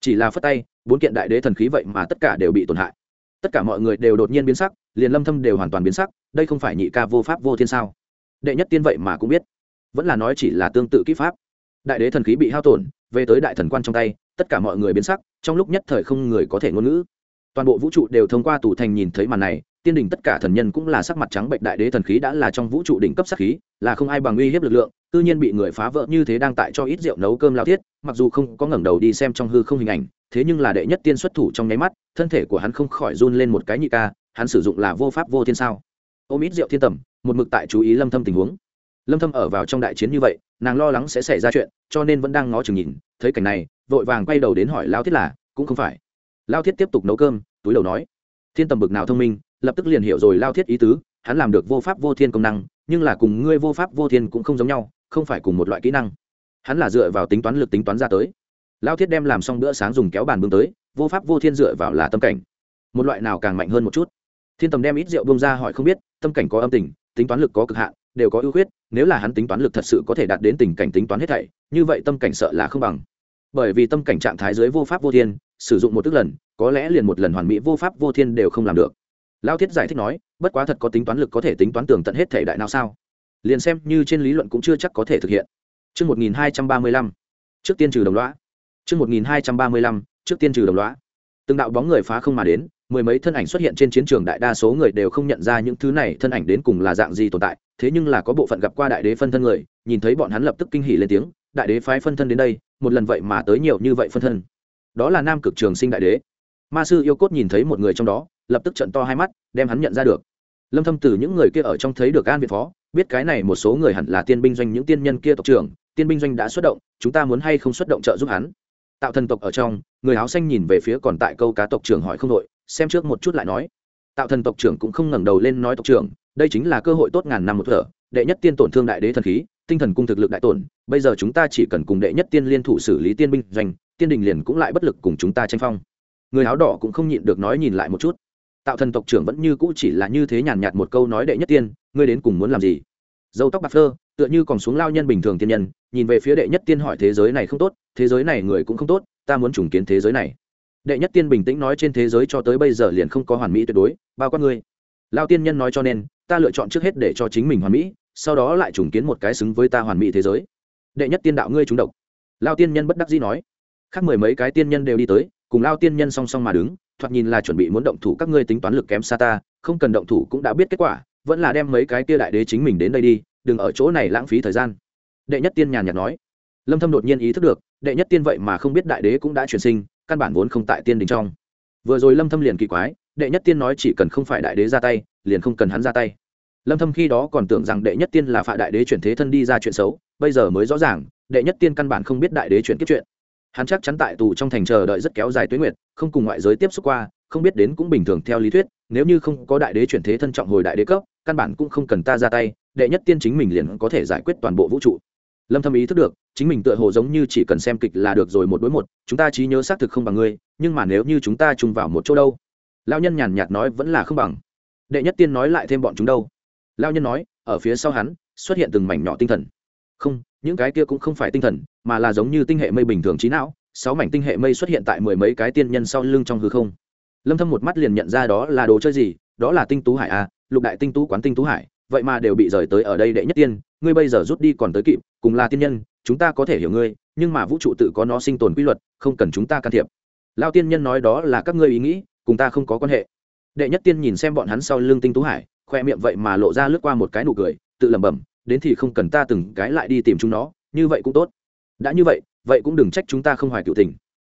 Chỉ là phất tay, bốn kiện đại đế thần khí vậy mà tất cả đều bị tổn hại. Tất cả mọi người đều đột nhiên biến sắc, liền lâm thâm đều hoàn toàn biến sắc, đây không phải nhị ca vô pháp vô thiên sao? Đệ nhất tiên vậy mà cũng biết. Vẫn là nói chỉ là tương tự kỹ pháp. Đại đế thần khí bị hao tổn, về tới đại thần quan trong tay, tất cả mọi người biến sắc, trong lúc nhất thời không người có thể ngôn ngữ toàn bộ vũ trụ đều thông qua tủ thành nhìn thấy màn này, tiên đình tất cả thần nhân cũng là sắc mặt trắng bệnh, đại đế thần khí đã là trong vũ trụ đỉnh cấp sắc khí, là không ai bằng uy hiếp lực lượng tư nhiên bị người phá vỡ như thế đang tại cho ít rượu nấu cơm lao thiết, mặc dù không có ngẩng đầu đi xem trong hư không hình ảnh, thế nhưng là đệ nhất tiên xuất thủ trong nháy mắt, thân thể của hắn không khỏi run lên một cái nhị ca, hắn sử dụng là vô pháp vô thiên sao. Ôm ít rượu thiên tầm, một mực tại chú ý lâm thâm tình huống. Lâm thâm ở vào trong đại chiến như vậy, nàng lo lắng sẽ xảy ra chuyện, cho nên vẫn đang ngó chừng nhìn, thấy cảnh này, vội vàng quay đầu đến hỏi lao thiết là, cũng không phải. Lao thiết tiếp tục nấu cơm túi đầu nói, thiên tầm bực nào thông minh, lập tức liền hiểu rồi lao thiết ý tứ, hắn làm được vô pháp vô thiên công năng, nhưng là cùng ngươi vô pháp vô thiên cũng không giống nhau, không phải cùng một loại kỹ năng. Hắn là dựa vào tính toán lực tính toán ra tới. Lao thiết đem làm xong bữa sáng dùng kéo bàn bưng tới, vô pháp vô thiên dựa vào là tâm cảnh. Một loại nào càng mạnh hơn một chút. Thiên tầm đem ít rượu bông ra hỏi không biết, tâm cảnh có âm tình, tính toán lực có cực hạn, đều có ưu khuyết, nếu là hắn tính toán lực thật sự có thể đạt đến tình cảnh tính toán hết thảy, như vậy tâm cảnh sợ là không bằng. Bởi vì tâm cảnh trạng thái dưới vô pháp vô thiên sử dụng một tức lần có lẽ liền một lần hoàn mỹ vô pháp vô thiên đều không làm được lao thiết giải thích nói bất quá thật có tính toán lực có thể tính toán tường tận hết thể đại nào sao liền xem như trên lý luận cũng chưa chắc có thể thực hiện Trước 1235, trước tiên trừ đồng lõa. Trước 1235, trước tiên trừ đồng lõa. Từng đạo bóng người phá không mà đến, mười mấy thân ảnh xuất hiện trên chiến trường đại đa số người đều không nhận ra những thứ này thân ảnh đến cùng là dạng gì tồn tại, thế nhưng là có bộ phận gặp qua đại đế phân thân người, nhìn thấy bọn hắn lập tức kinh hỉ lên tiếng, đại đế phái phân thân đến đây, một lần vậy mà tới nhiều như vậy phân thân. Đó là Nam Cực Trường Sinh đại đế. Ma sư yêu cốt nhìn thấy một người trong đó, lập tức trận to hai mắt đem hắn nhận ra được. Lâm thâm từ những người kia ở trong thấy được an viện phó biết cái này một số người hẳn là tiên binh doanh những tiên nhân kia tộc trưởng tiên binh doanh đã xuất động chúng ta muốn hay không xuất động trợ giúp hắn? Tạo thần tộc ở trong người áo xanh nhìn về phía còn tại câu cá tộc trưởng hỏi không đội xem trước một chút lại nói. Tạo thần tộc trưởng cũng không ngẩng đầu lên nói tộc trưởng đây chính là cơ hội tốt ngàn năm một thở đệ nhất tiên tổn thương đại đế thần khí tinh thần cung thực lực đại tổn, bây giờ chúng ta chỉ cần cùng đệ nhất tiên liên thủ xử lý tiên binh doanh, tiên đình liền cũng lại bất lực cùng chúng ta tranh phong. Người áo đỏ cũng không nhịn được nói nhìn lại một chút. Tạo thần tộc trưởng vẫn như cũ chỉ là như thế nhàn nhạt một câu nói đệ nhất tiên, ngươi đến cùng muốn làm gì? Dâu tóc bạc phơ, tựa như còn xuống lao nhân bình thường tiên nhân, nhìn về phía đệ nhất tiên hỏi thế giới này không tốt, thế giới này người cũng không tốt, ta muốn trùng kiến thế giới này. Đệ nhất tiên bình tĩnh nói trên thế giới cho tới bây giờ liền không có hoàn mỹ tuyệt đối, bao quát ngươi. Lao tiên nhân nói cho nên, ta lựa chọn trước hết để cho chính mình hoàn mỹ sau đó lại trùng kiến một cái xứng với ta hoàn mỹ thế giới. Đệ nhất tiên đạo ngươi trúng độc. Lao tiên nhân bất đắc dĩ nói. Khác mười mấy cái tiên nhân đều đi tới, cùng lao tiên nhân song song mà đứng, thoạt nhìn là chuẩn bị muốn động thủ các ngươi tính toán lực kém xa ta, không cần động thủ cũng đã biết kết quả, vẫn là đem mấy cái kia đại đế chính mình đến đây đi, đừng ở chỗ này lãng phí thời gian. Đệ nhất tiên nhàn nhạt nói. Lâm thâm đột nhiên ý thức được, đệ nhất tiên vậy mà không biết đại đế cũng đã chuyển sinh, căn bản vốn không tại tiên đình trong. Vừa rồi lâm thâm liền kỳ quái, đệ nhất tiên nói chỉ cần không phải đại đế ra tay, liền không cần hắn ra tay lâm thâm khi đó còn tưởng rằng đệ nhất tiên là phạ đại đế chuyển thế thân đi ra chuyện xấu, bây giờ mới rõ ràng, đệ nhất tiên căn bản không biết đại đế chuyển kiếp chuyện. Hắn chắc chắn tại tù trong thành chờ đợi rất kéo dài tuế nguyệt, không cùng ngoại giới tiếp xúc qua, không biết đến cũng bình thường theo lý thuyết, nếu như không có đại đế chuyển thế thân trọng hồi đại đế cấp, căn bản cũng không cần ta ra tay, đệ nhất tiên chính mình liền có thể giải quyết toàn bộ vũ trụ. Lâm thâm ý thức được, chính mình tựa hồ giống như chỉ cần xem kịch là được rồi một đối một, chúng ta trí nhớ xác thực không bằng ngươi, nhưng mà nếu như chúng ta chung vào một chỗ đâu? Lão nhân nhàn nhạt nói vẫn là không bằng. Đệ nhất tiên nói lại thêm bọn chúng đâu? Lao nhân nói, ở phía sau hắn, xuất hiện từng mảnh nhỏ tinh thần. Không, những cái kia cũng không phải tinh thần, mà là giống như tinh hệ mây bình thường trí não, sáu mảnh tinh hệ mây xuất hiện tại mười mấy cái tiên nhân sau lưng trong hư không. Lâm thâm một mắt liền nhận ra đó là đồ chơi gì, đó là tinh tú hải a lục đại tinh tú quán tinh tú hải, vậy mà đều bị rời tới ở đây đệ nhất tiên, ngươi bây giờ rút đi còn tới kịp, cùng là tiên nhân, chúng ta có thể hiểu ngươi, nhưng mà vũ trụ tự có nó sinh tồn quy luật, không cần chúng ta can thiệp. Lao tiên nhân nói đó là các ngươi ý nghĩ, cùng ta không có quan hệ. Đệ nhất tiên nhìn xem bọn hắn sau lưng tinh tú hải khoe miệng vậy mà lộ ra lướt qua một cái nụ cười, tự lẩm bẩm, đến thì không cần ta từng cái lại đi tìm chúng nó, như vậy cũng tốt. Đã như vậy vậy cũng đừng trách chúng ta không hoài cựu tình.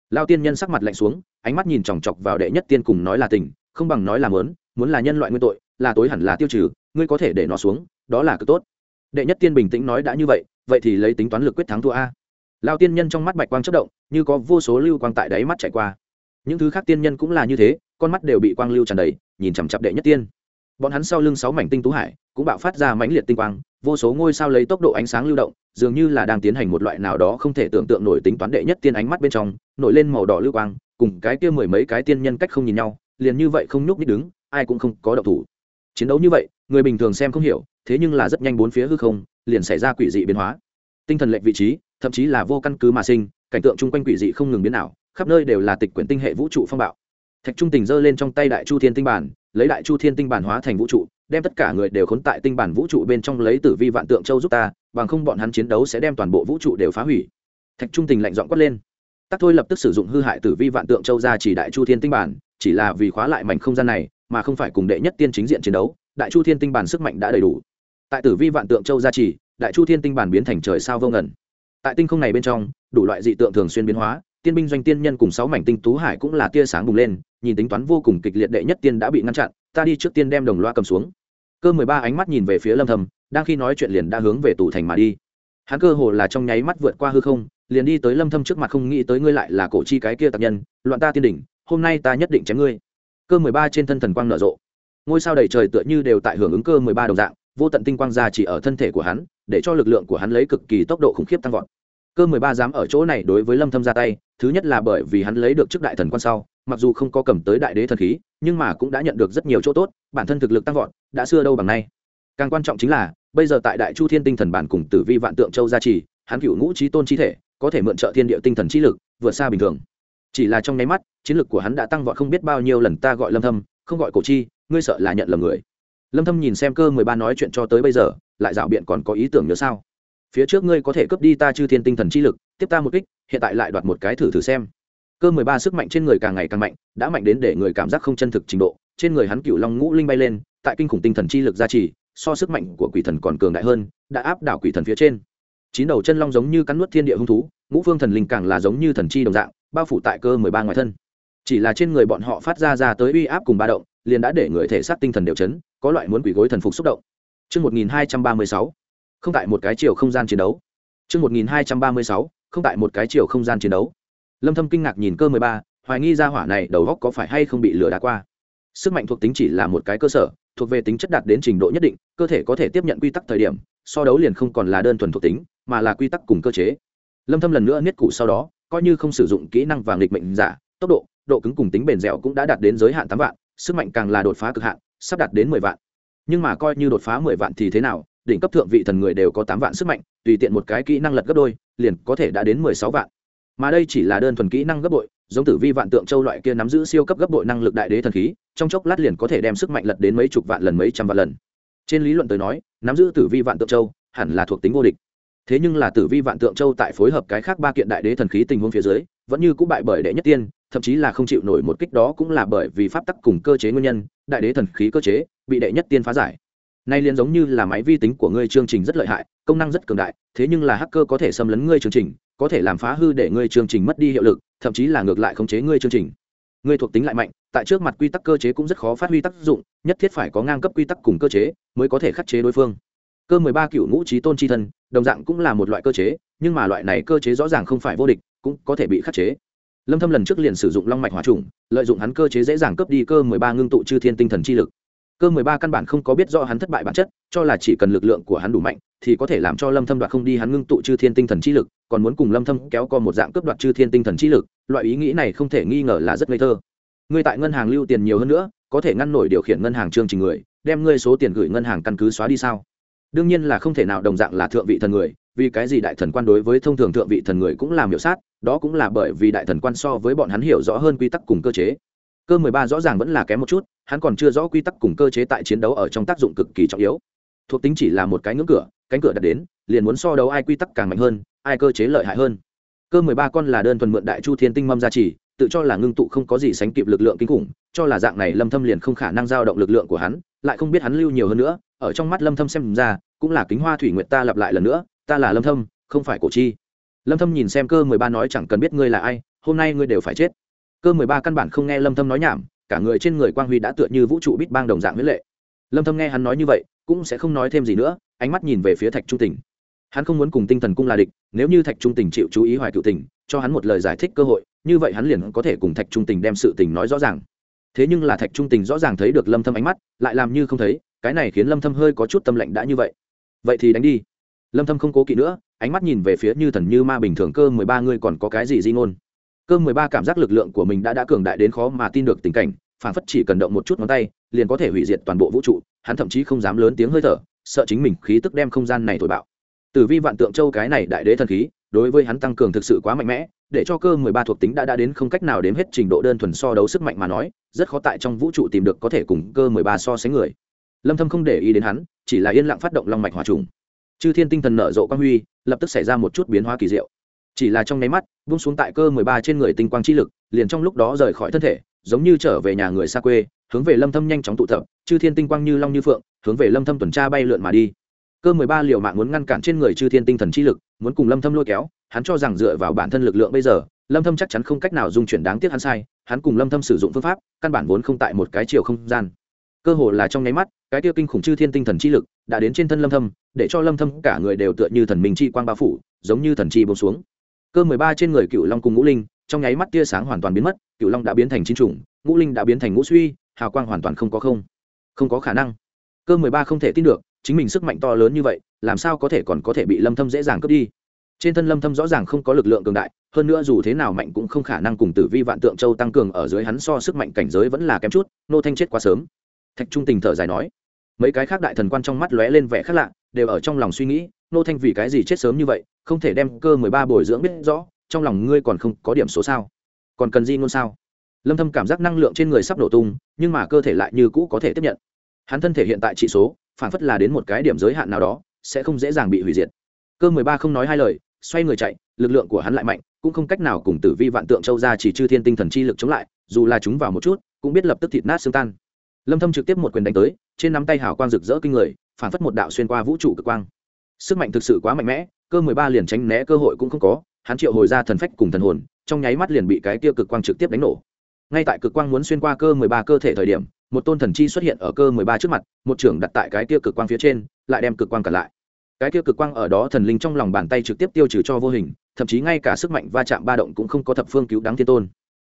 Lao tiên nhân sắc mặt lạnh xuống, ánh mắt nhìn chòng chọc vào đệ nhất tiên cùng nói là tình, không bằng nói là mớn, muốn là nhân loại nguyên tội, là tối hẳn là tiêu trừ, ngươi có thể để nó xuống, đó là cực tốt. Đệ nhất tiên bình tĩnh nói đã như vậy vậy thì lấy tính toán lực quyết thắng thua a. Lao tiên nhân trong mắt bạch quang chất động, như có vô số lưu quang tại đáy mắt chạy qua. Những thứ khác tiên nhân cũng là như thế, con mắt đều bị quang lưu tràn đầy, nhìn chằm chặp đệ nhất tiên bọn hắn sau lưng sáu mảnh tinh tú hải, cũng bạo phát ra mãnh liệt tinh quang, vô số ngôi sao lấy tốc độ ánh sáng lưu động, dường như là đang tiến hành một loại nào đó không thể tưởng tượng nổi tính toán đệ nhất tiên ánh mắt bên trong, nổi lên màu đỏ lưu quang, cùng cái kia mười mấy cái tiên nhân cách không nhìn nhau, liền như vậy không nhúc nhích đứng, ai cũng không có động thủ. Chiến đấu như vậy, người bình thường xem không hiểu, thế nhưng là rất nhanh bốn phía hư không, liền xảy ra quỷ dị biến hóa. Tinh thần lệch vị trí, thậm chí là vô căn cứ mà sinh, cảnh tượng chung quanh quỷ dị không ngừng biến ảo, khắp nơi đều là tịch quyển tinh hệ vũ trụ phong bạo thạch trung tình giơ lên trong tay đại chu thiên tinh bản, lấy đại chu thiên tinh bản hóa thành vũ trụ, đem tất cả người đều khốn tại tinh bản vũ trụ bên trong lấy tử vi vạn tượng châu giúp ta, bằng không bọn hắn chiến đấu sẽ đem toàn bộ vũ trụ đều phá hủy. Thạch trung tình lạnh dọn quát lên. Tắc thôi lập tức sử dụng hư hại tử vi vạn tượng châu ra chỉ đại chu thiên tinh bản, chỉ là vì khóa lại mảnh không gian này, mà không phải cùng đệ nhất tiên chính diện chiến đấu, đại chu thiên tinh bản sức mạnh đã đầy đủ. Tại tử vi vạn tượng châu gia trì đại chu thiên tinh bản biến thành trời sao vô ngẩn tại tinh không này bên trong, đủ loại dị tượng thường xuyên biến hóa tiên binh doanh tiên nhân cùng sáu mảnh tinh tú hải cũng là tia sáng bùng lên, nhìn tính toán vô cùng kịch liệt đệ nhất tiên đã bị ngăn chặn, ta đi trước tiên đem đồng loa cầm xuống. Cơ mười ba ánh mắt nhìn về phía lâm thầm, đang khi nói chuyện liền đã hướng về tủ thành mà đi. Hắn cơ hồ là trong nháy mắt vượt qua hư không, liền đi tới lâm thâm trước mặt không nghĩ tới ngươi lại là cổ chi cái kia tạp nhân, loạn ta tiên đỉnh, hôm nay ta nhất định chém ngươi. Cơ mười ba trên thân thần quang nở rộ. Ngôi sao đầy trời tựa như đều tại hưởng ứng cơ mười ba đồng dạng, vô tận tinh quang ra chỉ ở thân thể của hắn, để cho lực lượng của hắn lấy cực kỳ tốc độ khủng khiếp tăng vọt cơ mười ba dám ở chỗ này đối với lâm thâm ra tay, thứ nhất là bởi vì hắn lấy được chức đại thần quan sau, mặc dù không có cầm tới đại đế thần khí, nhưng mà cũng đã nhận được rất nhiều chỗ tốt, bản thân thực lực tăng vọt, đã xưa đâu bằng nay. Càng quan trọng chính là, bây giờ tại đại chu thiên tinh thần bản cùng tử vi vạn tượng châu gia trì, hắn cựu ngũ trí tôn chi thể, có thể mượn trợ thiên địa tinh thần trí lực, vượt xa bình thường. Chỉ là trong nháy mắt, chiến lực của hắn đã tăng vọt không biết bao nhiêu lần, ta gọi lâm thâm, không gọi cổ chi, ngươi sợ là nhận lầm người. Lâm thâm nhìn xem cơ mười ba nói chuyện cho tới bây giờ, lại dạo biện còn có ý tưởng nhớ sao? Phía trước ngươi có thể cướp đi ta chư thiên tinh thần chi lực, tiếp ta một kích, hiện tại lại đoạt một cái thử thử xem. Cơ mười ba sức mạnh trên người càng ngày càng mạnh, đã mạnh đến để người cảm giác không chân thực trình độ, trên người hắn cựu long ngũ linh bay lên, tại kinh khủng tinh thần chi lực gia trì, so sức mạnh của quỷ thần còn cường đại hơn, đã áp đảo quỷ thần phía trên. Chín đầu chân long giống như cắn nuốt thiên địa hung thú, ngũ phương thần linh càng là giống như thần chi đồng dạng, bao phủ tại cơ mười ba ngoài thân. Chỉ là trên người bọn họ phát ra ra tới uy áp cùng ba động, liền đã để người thể xác tinh thần đều chấn, có loại muốn quỷ gối thần phục xúc động. Chương 1236. Không tại một cái chiều không gian chiến đấu. Chương 1236. Không tại một cái chiều không gian chiến đấu. Lâm Thâm kinh ngạc nhìn cơ 13, hoài nghi ra hỏa này đầu óc có phải hay không bị lừa đá qua. Sức mạnh thuộc tính chỉ là một cái cơ sở, thuộc về tính chất đạt đến trình độ nhất định, cơ thể có thể tiếp nhận quy tắc thời điểm, so đấu liền không còn là đơn thuần thuộc tính, mà là quy tắc cùng cơ chế. Lâm Thâm lần nữa niết cụ sau đó, coi như không sử dụng kỹ năng vàng nghịch mệnh giả, tốc độ, độ cứng cùng tính bền dẻo cũng đã đạt đến giới hạn 8 vạn, sức mạnh càng là đột phá cực hạn, sắp đạt đến 10 vạn nhưng mà coi như đột phá mười vạn thì thế nào đỉnh cấp thượng vị thần người đều có tám vạn sức mạnh, tùy tiện một cái kỹ năng lật gấp đôi, liền có thể đã đến mười sáu vạn. Mà đây chỉ là đơn thuần kỹ năng gấp bội, giống tử vi vạn tượng châu loại kia nắm giữ siêu cấp gấp bội năng lực đại đế thần khí, trong chốc lát liền có thể đem sức mạnh lật đến mấy chục vạn lần, mấy trăm vạn lần. Trên lý luận tới nói, nắm giữ tử vi vạn tượng châu hẳn là thuộc tính vô địch. Thế nhưng là tử vi vạn tượng châu tại phối hợp cái khác ba kiện đại đế thần khí tình huống phía dưới, vẫn như cũng bại bởi đệ nhất tiên, thậm chí là không chịu nổi một kích đó cũng là bởi vì pháp tắc cùng cơ chế nguyên nhân, đại đế thần khí cơ chế bị đệ nhất tiên phá giải nay liền giống như là máy vi tính của ngươi chương trình rất lợi hại, công năng rất cường đại, thế nhưng là hacker có thể xâm lấn ngươi chương trình, có thể làm phá hư để ngươi chương trình mất đi hiệu lực, thậm chí là ngược lại khống chế ngươi chương trình. Ngươi thuộc tính lại mạnh, tại trước mặt quy tắc cơ chế cũng rất khó phát huy tác dụng, nhất thiết phải có ngang cấp quy tắc cùng cơ chế mới có thể khắc chế đối phương. Cơ mười ba cựu ngũ trí tôn chi thân, đồng dạng cũng là một loại cơ chế, nhưng mà loại này cơ chế rõ ràng không phải vô địch, cũng có thể bị khắc chế. Lâm thâm lần trước liền sử dụng long mạch hỏa trùng, lợi dụng hắn cơ chế dễ dàng cướp đi cơ 13 ngưng tụ chư thiên tinh thần chi lực cơ 13 căn bản không có biết rõ hắn thất bại bản chất, cho là chỉ cần lực lượng của hắn đủ mạnh, thì có thể làm cho lâm thâm đoạt không đi, hắn ngưng tụ chư thiên tinh thần chi lực, còn muốn cùng lâm thâm kéo co một dạng cướp đoạt chư thiên tinh thần chi lực, loại ý nghĩ này không thể nghi ngờ là rất ngây thơ. Ngươi tại ngân hàng lưu tiền nhiều hơn nữa, có thể ngăn nổi điều khiển ngân hàng chương trình người, đem ngươi số tiền gửi ngân hàng căn cứ xóa đi sao? Đương nhiên là không thể nào đồng dạng là thượng vị thần người, vì cái gì đại thần quan đối với thông thường thượng vị thần người cũng làm hiểu sát, đó cũng là bởi vì đại thần quan so với bọn hắn hiểu rõ hơn quy tắc cùng cơ chế cơ mười ba rõ ràng vẫn là kém một chút, hắn còn chưa rõ quy tắc cùng cơ chế tại chiến đấu ở trong tác dụng cực kỳ trọng yếu. Thuộc tính chỉ là một cái ngưỡng cửa, cánh cửa đặt đến, liền muốn so đấu ai quy tắc càng mạnh hơn, ai cơ chế lợi hại hơn. Cơ mười ba con là đơn thuần mượn đại chu thiên tinh mâm gia trì, tự cho là ngưng tụ không có gì sánh kịp lực lượng kinh khủng, cho là dạng này lâm thâm liền không khả năng giao động lực lượng của hắn, lại không biết hắn lưu nhiều hơn nữa, ở trong mắt lâm thâm xem ra, cũng là kính hoa thủy nguyệt ta lặp lại lần nữa, ta là lâm thâm, không phải cổ chi. Lâm thâm nhìn xem cơ 13 nói chẳng cần biết ngươi là ai, hôm nay ngươi đều phải chết cơ 13 căn bản không nghe lâm thâm nói nhảm, cả người trên người quang huy đã tựa như vũ trụ bít bang đồng dạng huyết lệ. Lâm thâm nghe hắn nói như vậy, cũng sẽ không nói thêm gì nữa, ánh mắt nhìn về phía thạch trung tỉnh hắn không muốn cùng tinh thần cung là địch, nếu như thạch trung tỉnh chịu chú ý hoài cựu tình, cho hắn một lời giải thích cơ hội, như vậy hắn liền có thể cùng thạch trung tình đem sự tình nói rõ ràng. Thế nhưng là thạch trung tình rõ ràng thấy được lâm thâm ánh mắt, lại làm như không thấy, cái này khiến lâm thâm hơi có chút tâm lệnh đã như vậy. Vậy thì đánh đi. Lâm thâm không cố kỵ nữa, ánh mắt nhìn về phía như thần như ma bình thường, cơ 13 người còn có cái gì di ngôn? Cơ 13 cảm giác lực lượng của mình đã đã cường đại đến khó mà tin được tình cảnh, phản phất chỉ cần động một chút ngón tay, liền có thể hủy diệt toàn bộ vũ trụ, hắn thậm chí không dám lớn tiếng hơi thở, sợ chính mình khí tức đem không gian này thổi bạo. Từ vi vạn tượng châu cái này đại đế thần khí, đối với hắn tăng cường thực sự quá mạnh mẽ, để cho cơ mười ba thuộc tính đã đã đến không cách nào đếm hết trình độ đơn thuần so đấu sức mạnh mà nói, rất khó tại trong vũ trụ tìm được có thể cùng cơ mười ba so sánh người. Lâm thâm không để ý đến hắn, chỉ là yên lặng phát động long mạch hỏa trùng. Chư thiên tinh thần nở rộ quang huy, lập tức xảy ra một chút biến hóa kỳ diệu chỉ là trong nháy mắt, buông xuống tại cơ mười ba trên người tinh quang chi lực, liền trong lúc đó rời khỏi thân thể, giống như trở về nhà người xa quê, hướng về lâm thâm nhanh chóng tụ tập, chư thiên tinh quang như long như phượng, hướng về lâm thâm tuần tra bay lượn mà đi. Cơ mười ba liều mạng muốn ngăn cản trên người chư thiên tinh thần chi lực, muốn cùng lâm thâm lôi kéo, hắn cho rằng dựa vào bản thân lực lượng bây giờ, lâm thâm chắc chắn không cách nào dung chuyển đáng tiếc hắn sai, hắn cùng lâm thâm sử dụng phương pháp, căn bản vốn không tại một cái chiều không gian. Cơ hồ là trong nháy mắt, cái tiêu kinh khủng chư thiên tinh thần chi lực đã đến trên thân lâm thâm, để cho lâm thâm cả người đều tựa như thần minh chi quang bao phủ, giống như thần chi buông xuống cơ 13 trên người cựu long cùng ngũ linh, trong nháy mắt tia sáng hoàn toàn biến mất, cựu long đã biến thành chín trùng, ngũ linh đã biến thành ngũ suy, hào quang hoàn toàn không có không không có khả năng. Cơ 13 không thể tin được, chính mình sức mạnh to lớn như vậy, làm sao có thể còn có thể bị lâm thâm dễ dàng cướp đi? Trên thân lâm thâm rõ ràng không có lực lượng cường đại, hơn nữa dù thế nào mạnh cũng không khả năng cùng tử vi vạn tượng châu tăng cường ở dưới hắn so sức mạnh cảnh giới vẫn là kém chút, nô thanh chết quá sớm. Thạch trung tình thở dài nói, mấy cái khác đại thần quan trong mắt lóe lên vẻ khác lạ đều ở trong lòng suy nghĩ, nô thanh vì cái gì chết sớm như vậy, không thể đem cơ mười ba bồi dưỡng biết rõ, trong lòng ngươi còn không có điểm số sao? Còn cần gì ngôn sao? Lâm thâm cảm giác năng lượng trên người sắp nổ tung, nhưng mà cơ thể lại như cũ có thể tiếp nhận. Hắn thân thể hiện tại trị số, phản phất là đến một cái điểm giới hạn nào đó, sẽ không dễ dàng bị hủy diệt. Cơ mười ba không nói hai lời, xoay người chạy, lực lượng của hắn lại mạnh, cũng không cách nào cùng tử vi vạn tượng châu ra chỉ chư thiên tinh thần chi lực chống lại, dù là chúng vào một chút, cũng biết lập tức thịt nát xương tan. Lâm thâm trực tiếp một quyền đánh tới, trên nắm tay hào quang rực rỡ kinh người phản phất một đạo xuyên qua vũ trụ cực quang. Sức mạnh thực sự quá mạnh mẽ, cơ 13 liền tránh né cơ hội cũng không có, hắn triệu hồi ra thần phách cùng thần hồn, trong nháy mắt liền bị cái kia cực quang trực tiếp đánh nổ. Ngay tại cực quang muốn xuyên qua cơ 13 cơ thể thời điểm, một tôn thần chi xuất hiện ở cơ 13 trước mặt, một trưởng đặt tại cái kia cực quang phía trên, lại đem cực quang cản lại. Cái kia cực quang ở đó thần linh trong lòng bàn tay trực tiếp tiêu trừ cho vô hình, thậm chí ngay cả sức mạnh va chạm ba động cũng không có thập phương cứu đáng thiên tôn.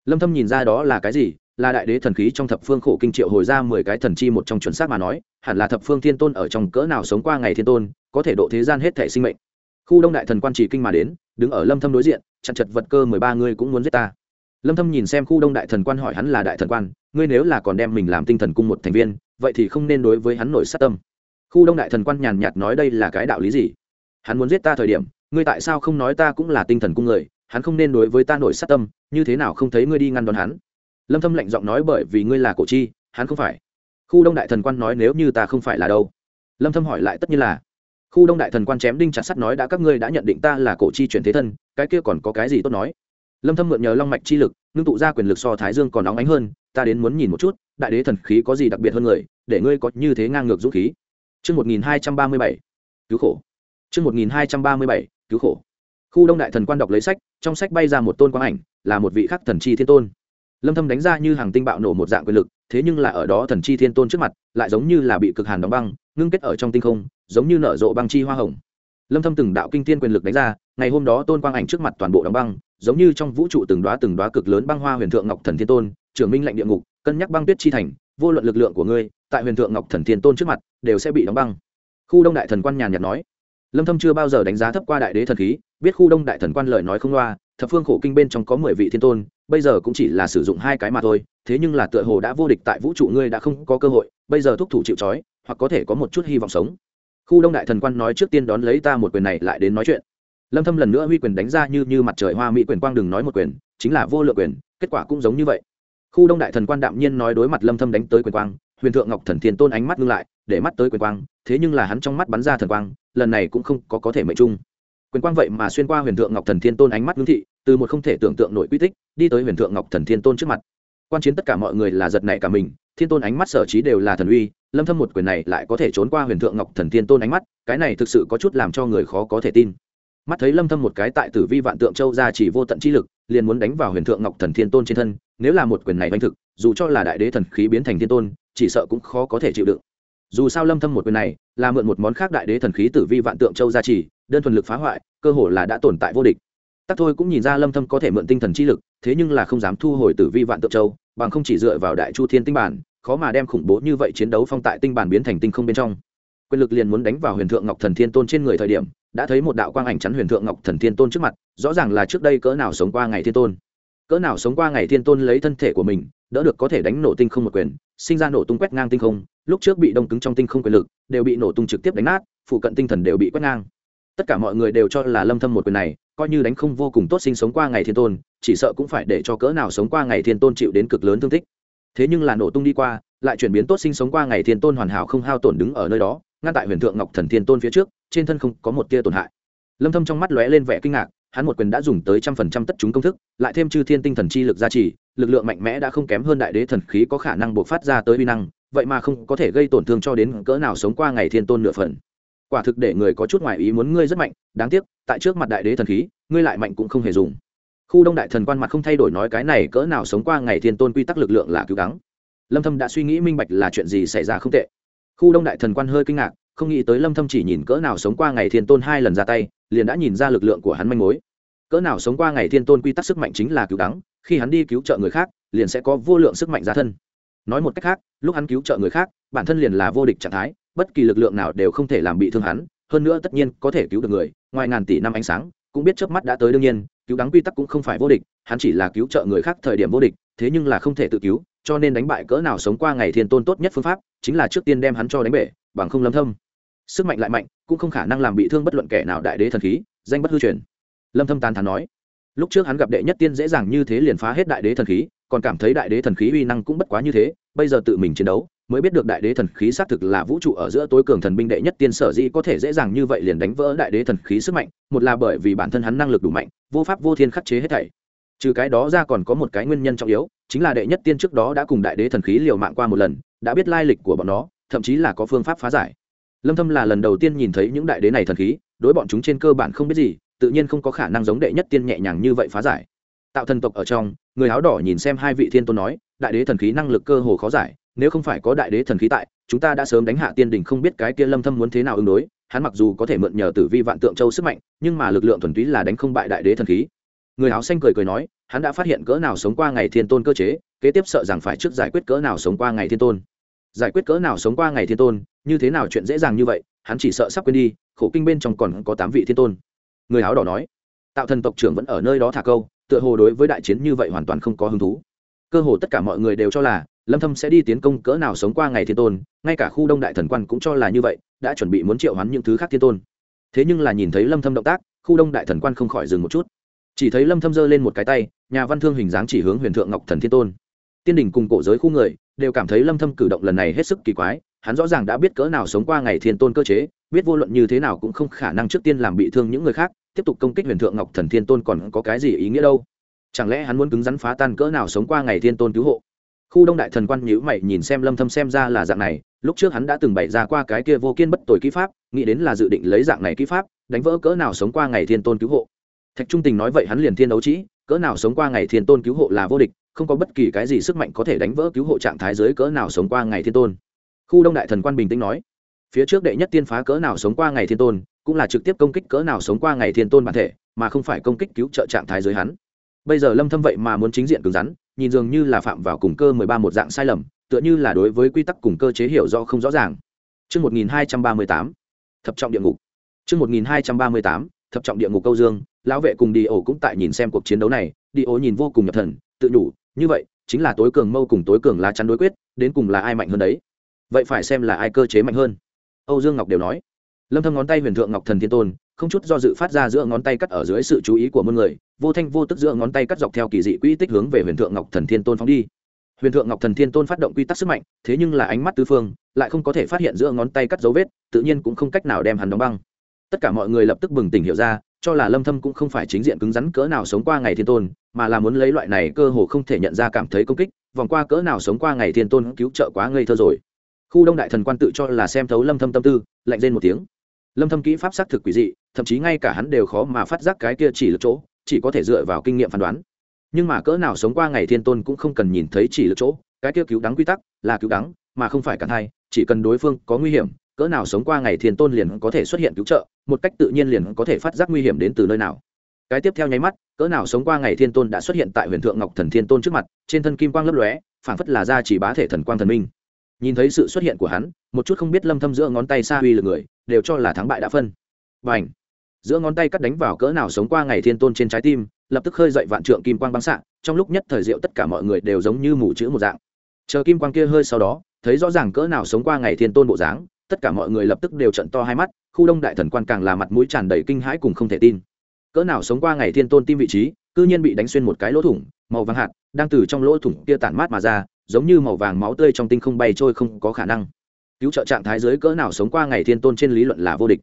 Lâm thâm nhìn ra đó là cái gì là đại đế thần khí trong thập phương khổ kinh triệu hồi ra mười cái thần chi một trong chuẩn xác mà nói, hẳn là thập phương thiên tôn ở trong cỡ nào sống qua ngày thiên tôn, có thể độ thế gian hết thể sinh mệnh. Khu đông đại thần quan chỉ kinh mà đến, đứng ở lâm thâm đối diện, chặn chật vật cơ mười ba người cũng muốn giết ta. Lâm thâm nhìn xem khu đông đại thần quan hỏi hắn là đại thần quan, ngươi nếu là còn đem mình làm tinh thần cung một thành viên, vậy thì không nên đối với hắn nổi sát tâm. Khu đông đại thần quan nhàn nhạt nói đây là cái đạo lý gì? Hắn muốn giết ta thời điểm, ngươi tại sao không nói ta cũng là tinh thần cung người, hắn không nên đối với ta nổi sát tâm, như thế nào không thấy ngươi đi ngăn đón hắn? Lâm thâm lạnh giọng nói bởi vì ngươi là cổ chi, hắn không phải. Khu đông đại thần quan nói nếu như ta không phải là đâu. Lâm thâm hỏi lại tất nhiên là. Khu đông đại thần quan chém đinh chặt sắt nói đã các ngươi đã nhận định ta là cổ chi chuyển thế thân, cái kia còn có cái gì tốt nói? Lâm thâm mượn nhờ long mạch chi lực, ngưng tụ ra quyền lực so thái dương còn nóng ánh hơn, ta đến muốn nhìn một chút, đại đế thần khí có gì đặc biệt hơn người, để ngươi có như thế ngang ngược dũng khí. Chương 1237 cứu khổ. Chương 1237 cứu khổ. Khu đông đại thần quan đọc lấy sách, trong sách bay ra một tôn quang ảnh, là một vị khắc thần chi thiên tôn lâm thâm đánh ra như hàng tinh bạo nổ một dạng quyền lực, thế nhưng là ở đó thần chi thiên tôn trước mặt, lại giống như là bị cực hàn đóng băng, ngưng kết ở trong tinh không, giống như nở rộ băng chi hoa hồng. Lâm thâm từng đạo kinh thiên quyền lực đánh ra, ngày hôm đó tôn quang ảnh trước mặt toàn bộ đóng băng, giống như trong vũ trụ từng đóa từng đóa cực lớn băng hoa huyền thượng ngọc thần thiên tôn trưởng minh lệnh địa ngục, cân nhắc băng tuyết chi thành, vô luận lực lượng của ngươi, tại huyền thượng ngọc thần thiên tôn trước mặt, đều sẽ bị đóng băng. Khu đông đại thần quan nhàn nhạt nói. Lâm thâm chưa bao giờ đánh giá thấp qua đại đế thần khí, biết khu đông đại thần quan lời nói không loa, thập phương khổ kinh bên trong có mười vị thiên tôn bây giờ cũng chỉ là sử dụng hai cái mà thôi, thế nhưng là tựa hồ đã vô địch tại vũ trụ ngươi đã không có cơ hội, bây giờ thúc thủ chịu trói, hoặc có thể có một chút hy vọng sống. Khu đông đại thần quan nói trước tiên đón lấy ta một quyền này lại đến nói chuyện. Lâm thâm lần nữa huy quyền đánh ra như như mặt trời hoa mỹ quyền quang đừng nói một quyền, chính là vô lượng quyền, kết quả cũng giống như vậy. Khu đông đại thần quan đạm nhiên nói đối mặt lâm thâm đánh tới quyền quang, huyền thượng ngọc thần thiên tôn ánh mắt ngưng lại, để mắt tới quyền quang, thế nhưng là hắn trong mắt bắn ra thần quang, lần này cũng không có có thể mệnh trung. Quyền quang vậy mà xuyên qua huyền thượng ngọc thần thiên tôn ánh mắt ngưng thị từ một không thể tưởng tượng nổi quy tích, đi tới huyền thượng ngọc thần thiên tôn trước mặt. Quan chiến tất cả mọi người là giật nảy cả mình, thiên tôn ánh mắt sở trí đều là thần uy, lâm thâm một quyền này lại có thể trốn qua huyền thượng ngọc thần thiên tôn ánh mắt, cái này thực sự có chút làm cho người khó có thể tin. Mắt thấy lâm thâm một cái tại tử vi vạn tượng châu ra chỉ vô tận chi lực, liền muốn đánh vào huyền thượng ngọc thần thiên tôn trên thân, nếu là một quyền này đánh thực, dù cho là đại đế thần khí biến thành thiên tôn, chỉ sợ cũng khó có thể chịu đựng. Dù sao lâm thâm một quyền này, là mượn một món khác đại đế thần khí tử vi vạn tượng châu ra chỉ, đơn thuần lực phá hoại, cơ hồ là đã tồn tại vô địch tắc thôi cũng nhìn ra lâm thâm có thể mượn tinh thần chi lực, thế nhưng là không dám thu hồi tử vi vạn tượng châu, bằng không chỉ dựa vào đại chu thiên tinh bản, khó mà đem khủng bố như vậy chiến đấu phong tại tinh bản biến thành tinh không bên trong. Quyền lực liền muốn đánh vào huyền thượng ngọc thần thiên tôn trên người thời điểm, đã thấy một đạo quang ảnh chắn huyền thượng ngọc thần thiên tôn trước mặt, rõ ràng là trước đây cỡ nào sống qua ngày thiên tôn. Cỡ nào sống qua ngày thiên tôn lấy thân thể của mình, đỡ được có thể đánh nổ tinh không một quyền, sinh ra nổ tung quét ngang tinh không, lúc trước bị đông cứng trong tinh không quyền lực, đều bị nổ tung trực tiếp đánh nát, phụ cận tinh thần đều bị quét ngang tất cả mọi người đều cho là lâm thâm một quyền này, coi như đánh không vô cùng tốt sinh sống qua ngày thiên tôn, chỉ sợ cũng phải để cho cỡ nào sống qua ngày thiên tôn chịu đến cực lớn thương tích. Thế nhưng là nổ tung đi qua, lại chuyển biến tốt sinh sống qua ngày thiên tôn hoàn hảo không hao tổn đứng ở nơi đó, ngăn tại huyền thượng ngọc thần thiên tôn phía trước, trên thân không có một tia tổn hại. Lâm thâm trong mắt lóe lên vẻ kinh ngạc, hắn một quyền đã dùng tới trăm phần trăm tất chúng công thức, lại thêm chư thiên tinh thần chi lực gia trì, lực lượng mạnh mẽ đã không kém hơn đại đế thần khí có khả năng buộc phát ra tới uy năng, vậy mà không có thể gây tổn thương cho đến cỡ nào sống qua ngày thiên tôn nửa phần quả thực để người có chút ngoài ý muốn ngươi rất mạnh, đáng tiếc, tại trước mặt đại đế thần khí, ngươi lại mạnh cũng không hề dùng. Khu đông đại thần quan mặt không thay đổi nói cái này cỡ nào sống qua ngày thiên tôn quy tắc lực lượng là cứu đắng lâm thâm đã suy nghĩ minh bạch là chuyện gì xảy ra không tệ. Khu đông đại thần quan hơi kinh ngạc, không nghĩ tới lâm thâm chỉ nhìn cỡ nào sống qua ngày thiên tôn hai lần ra tay, liền đã nhìn ra lực lượng của hắn manh mối. Cỡ nào sống qua ngày thiên tôn quy tắc sức mạnh chính là cứu đắng khi hắn đi cứu trợ người khác, liền sẽ có vô lượng sức mạnh ra thân. Nói một cách khác, lúc hắn cứu trợ người khác, bản thân liền là vô địch trạng thái bất kỳ lực lượng nào đều không thể làm bị thương hắn, hơn nữa tất nhiên có thể cứu được người, ngoài ngàn tỷ năm ánh sáng, cũng biết chớp mắt đã tới đương nhiên, cứu đắng quy tắc cũng không phải vô địch, hắn chỉ là cứu trợ người khác thời điểm vô địch, thế nhưng là không thể tự cứu, cho nên đánh bại cỡ nào sống qua ngày thiên tôn tốt nhất phương pháp, chính là trước tiên đem hắn cho đánh bể, bằng không lâm thâm. Sức mạnh lại mạnh, cũng không khả năng làm bị thương bất luận kẻ nào đại đế thần khí, danh bất hư truyền. Lâm thâm tàn thán nói, lúc trước hắn gặp đệ nhất tiên dễ dàng như thế liền phá hết đại đế thần khí, còn cảm thấy đại đế thần khí uy năng cũng bất quá như thế bây giờ tự mình chiến đấu, mới biết được đại đế thần khí xác thực là vũ trụ ở giữa tối cường thần binh đệ nhất tiên sở dĩ có thể dễ dàng như vậy liền đánh vỡ đại đế thần khí sức mạnh, một là bởi vì bản thân hắn năng lực đủ mạnh, vô pháp vô thiên khắc chế hết thảy. Trừ cái đó ra còn có một cái nguyên nhân trọng yếu, chính là đệ nhất tiên trước đó đã cùng đại đế thần khí liều mạng qua một lần, đã biết lai lịch của bọn nó, thậm chí là có phương pháp phá giải. Lâm thâm là lần đầu tiên nhìn thấy những đại đế này thần khí, đối bọn chúng trên cơ bản không biết gì, tự nhiên không có khả năng giống đệ nhất tiên nhẹ nhàng như vậy phá giải. Tạo thần tộc ở trong, người áo đỏ nhìn xem hai vị thiên tôn nói đại đế thần khí năng lực cơ hồ khó giải, nếu không phải có đại đế thần khí tại, chúng ta đã sớm đánh hạ tiên đình không biết cái kia lâm thâm muốn thế nào ứng đối, hắn mặc dù có thể mượn nhờ tử vi vạn tượng châu sức mạnh, nhưng mà lực lượng thuần túy là đánh không bại đại đế thần khí. Người áo xanh cười cười nói, hắn đã phát hiện cỡ nào sống qua ngày thiên tôn cơ chế, kế tiếp sợ rằng phải trước giải quyết cỡ nào sống qua ngày thiên tôn. Giải quyết cỡ nào sống qua ngày thiên tôn, như thế nào chuyện dễ dàng như vậy, hắn chỉ sợ sắp quên đi, khổ kinh bên trong còn có tám vị thiên tôn. Người áo đỏ nói, tạo thần tộc trưởng vẫn ở nơi đó thả câu, tựa hồ đối với đại chiến như vậy hoàn toàn không có hứng thú cơ hồ tất cả mọi người đều cho là lâm thâm sẽ đi tiến công cỡ nào sống qua ngày thiên tôn, ngay cả khu đông đại thần quan cũng cho là như vậy, đã chuẩn bị muốn triệu hoán những thứ khác thiên tôn. Thế nhưng là nhìn thấy lâm thâm động tác, khu đông đại thần quan không khỏi dừng một chút. Chỉ thấy lâm thâm giơ lên một cái tay, nhà văn thương hình dáng chỉ hướng huyền thượng ngọc thần thiên tôn. Tiên đình cùng cổ giới khu người, đều cảm thấy lâm thâm cử động lần này hết sức kỳ quái, hắn rõ ràng đã biết cỡ nào sống qua ngày thiên tôn cơ chế, biết vô luận như thế nào cũng không khả năng trước tiên làm bị thương những người khác, tiếp tục công kích huyền thượng ngọc thần thiên tôn còn có cái gì ý nghĩa đâu chẳng lẽ hắn muốn cứng rắn phá tan cỡ nào sống qua ngày thiên tôn cứu hộ? Khu đông đại thần quan nhữ mày nhìn xem lâm thâm xem ra là dạng này, lúc trước hắn đã từng bày ra qua cái kia vô kiên bất tồi kỹ pháp, nghĩ đến là dự định lấy dạng này kỹ pháp, đánh vỡ cỡ nào sống qua ngày thiên tôn cứu hộ. Thạch trung tình nói vậy hắn liền thiên đấu trí, cỡ nào sống qua ngày thiên tôn cứu hộ là vô địch, không có bất kỳ cái gì sức mạnh có thể đánh vỡ cứu hộ trạng thái dưới cỡ nào sống qua ngày thiên tôn. Khu đông đại thần quan bình tĩnh nói, phía trước đệ nhất tiên phá cỡ nào sống qua ngày thiên tôn, cũng là trực tiếp công kích cỡ nào sống qua ngày thiên tôn bản thể, mà không phải công kích cứu trợ trạng thái dưới hắn bây giờ lâm thâm vậy mà muốn chính diện cứng rắn nhìn dường như là phạm vào cùng cơ 13 một dạng sai lầm tựa như là đối với quy tắc cùng cơ chế hiểu rõ không rõ ràng Trước 1238, thập trọng địa ngục. Trước 1238, thập trọng địa ngục câu dương, lão vệ cùng đi ổ cũng tại nhìn xem cuộc chiến đấu này, đi ổ nhìn vô cùng nhập thần, tự nhủ, như vậy, chính là tối cường mâu cùng tối cường lá chắn đối quyết, đến cùng là ai mạnh hơn đấy. Vậy phải xem là ai cơ chế mạnh hơn. Âu Dương Ngọc đều nói. Lâm Thâm ngón tay huyền thượng Ngọc Thần Thiên Tôn, không chút do dự phát ra giữa ngón tay cắt ở dưới sự chú ý của muôn người, vô thanh vô tức giữa ngón tay cắt dọc theo kỳ dị quỹ tích hướng về huyền thượng Ngọc Thần Thiên Tôn phóng đi. Huyền thượng ngọc thần thiên tôn phát động quy tắc sức mạnh thế nhưng là ánh mắt tứ phương lại không có thể phát hiện giữa ngón tay cắt dấu vết tự nhiên cũng không cách nào đem hắn đóng băng. Tất cả mọi người lập tức bừng tỉnh hiểu ra cho là lâm thâm cũng không phải chính diện cứng rắn cỡ nào sống qua ngày thiên tôn mà là muốn lấy loại này cơ hồ không thể nhận ra cảm thấy công kích vòng qua cỡ nào sống qua ngày thiên tôn cứu trợ quá ngây thơ rồi. Khu đông đại thần quan tự cho là xem thấu lâm thâm tâm tư lạnh lên một tiếng lâm thâm kỹ pháp xác thực quỷ dị, thậm chí ngay cả hắn đều khó mà phát giác cái kia chỉ lực chỗ, chỉ có thể dựa vào kinh nghiệm phán đoán. Nhưng mà cỡ nào sống qua ngày thiên tôn cũng không cần nhìn thấy chỉ lực chỗ, cái kia cứu đắng quy tắc là cứu đắng, mà không phải cản hai, chỉ cần đối phương có nguy hiểm, cỡ nào sống qua ngày thiên tôn liền có thể xuất hiện cứu trợ, một cách tự nhiên liền có thể phát giác nguy hiểm đến từ nơi nào. Cái tiếp theo nháy mắt, cỡ nào sống qua ngày thiên tôn đã xuất hiện tại huyền thượng ngọc thần thiên tôn trước mặt, trên thân kim quang lấp lóe, phảng phất là ra chỉ bá thể thần quang thần minh. Nhìn thấy sự xuất hiện của hắn một chút không biết lâm thâm giữa ngón tay xa uy lực người, đều cho là thắng bại đã phân. Bành! Giữa ngón tay cắt đánh vào cỡ nào sống qua ngày thiên tôn trên trái tim, lập tức khơi dậy vạn trượng kim quang băng xạ, trong lúc nhất thời diệu tất cả mọi người đều giống như mù chữ một dạng. Chờ kim quang kia hơi sau đó, thấy rõ ràng cỡ nào sống qua ngày thiên tôn bộ dáng, tất cả mọi người lập tức đều trận to hai mắt, khu đông đại thần quan càng là mặt mũi tràn đầy kinh hãi cùng không thể tin. Cỡ nào sống qua ngày thiên tôn tim vị trí, cư nhiên bị đánh xuyên một cái lỗ thủng, màu vàng hạt, đang từ trong lỗ thủng kia tản mát mà ra, giống như màu vàng máu tươi trong tinh không bay trôi không có khả năng cứu trợ trạng thái dưới cỡ nào sống qua ngày thiên tôn trên lý luận là vô địch.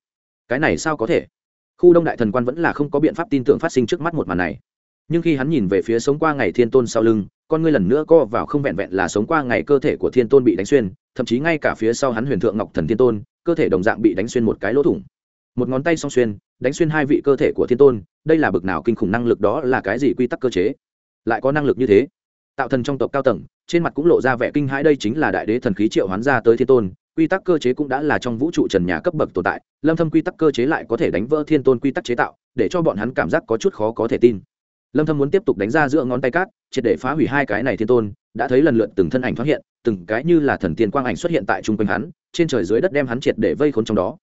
Cái này sao có thể? Khu đông đại thần quan vẫn là không có biện pháp tin tưởng phát sinh trước mắt một màn này. Nhưng khi hắn nhìn về phía sống qua ngày thiên tôn sau lưng, con ngươi lần nữa co vào không vẹn vẹn là sống qua ngày cơ thể của thiên tôn bị đánh xuyên, thậm chí ngay cả phía sau hắn huyền thượng ngọc thần thiên tôn, cơ thể đồng dạng bị đánh xuyên một cái lỗ thủng. Một ngón tay song xuyên, đánh xuyên hai vị cơ thể của thiên tôn, đây là bực nào kinh khủng năng lực đó là cái gì quy tắc cơ chế? Lại có năng lực như thế? Tạo thần trong tộc cao tầng, trên mặt cũng lộ ra vẻ kinh hãi, đây chính là đại đế thần khí triệu hoán ra tới thiên tôn quy tắc cơ chế cũng đã là trong vũ trụ trần nhà cấp bậc tồn tại, lâm thâm quy tắc cơ chế lại có thể đánh vỡ thiên tôn quy tắc chế tạo, để cho bọn hắn cảm giác có chút khó có thể tin. Lâm thâm muốn tiếp tục đánh ra giữa ngón tay cát, triệt để phá hủy hai cái này thiên tôn, đã thấy lần lượt từng thân ảnh thoát hiện, từng cái như là thần tiên quang ảnh xuất hiện tại trung quanh hắn, trên trời dưới đất đem hắn triệt để vây khốn trong đó.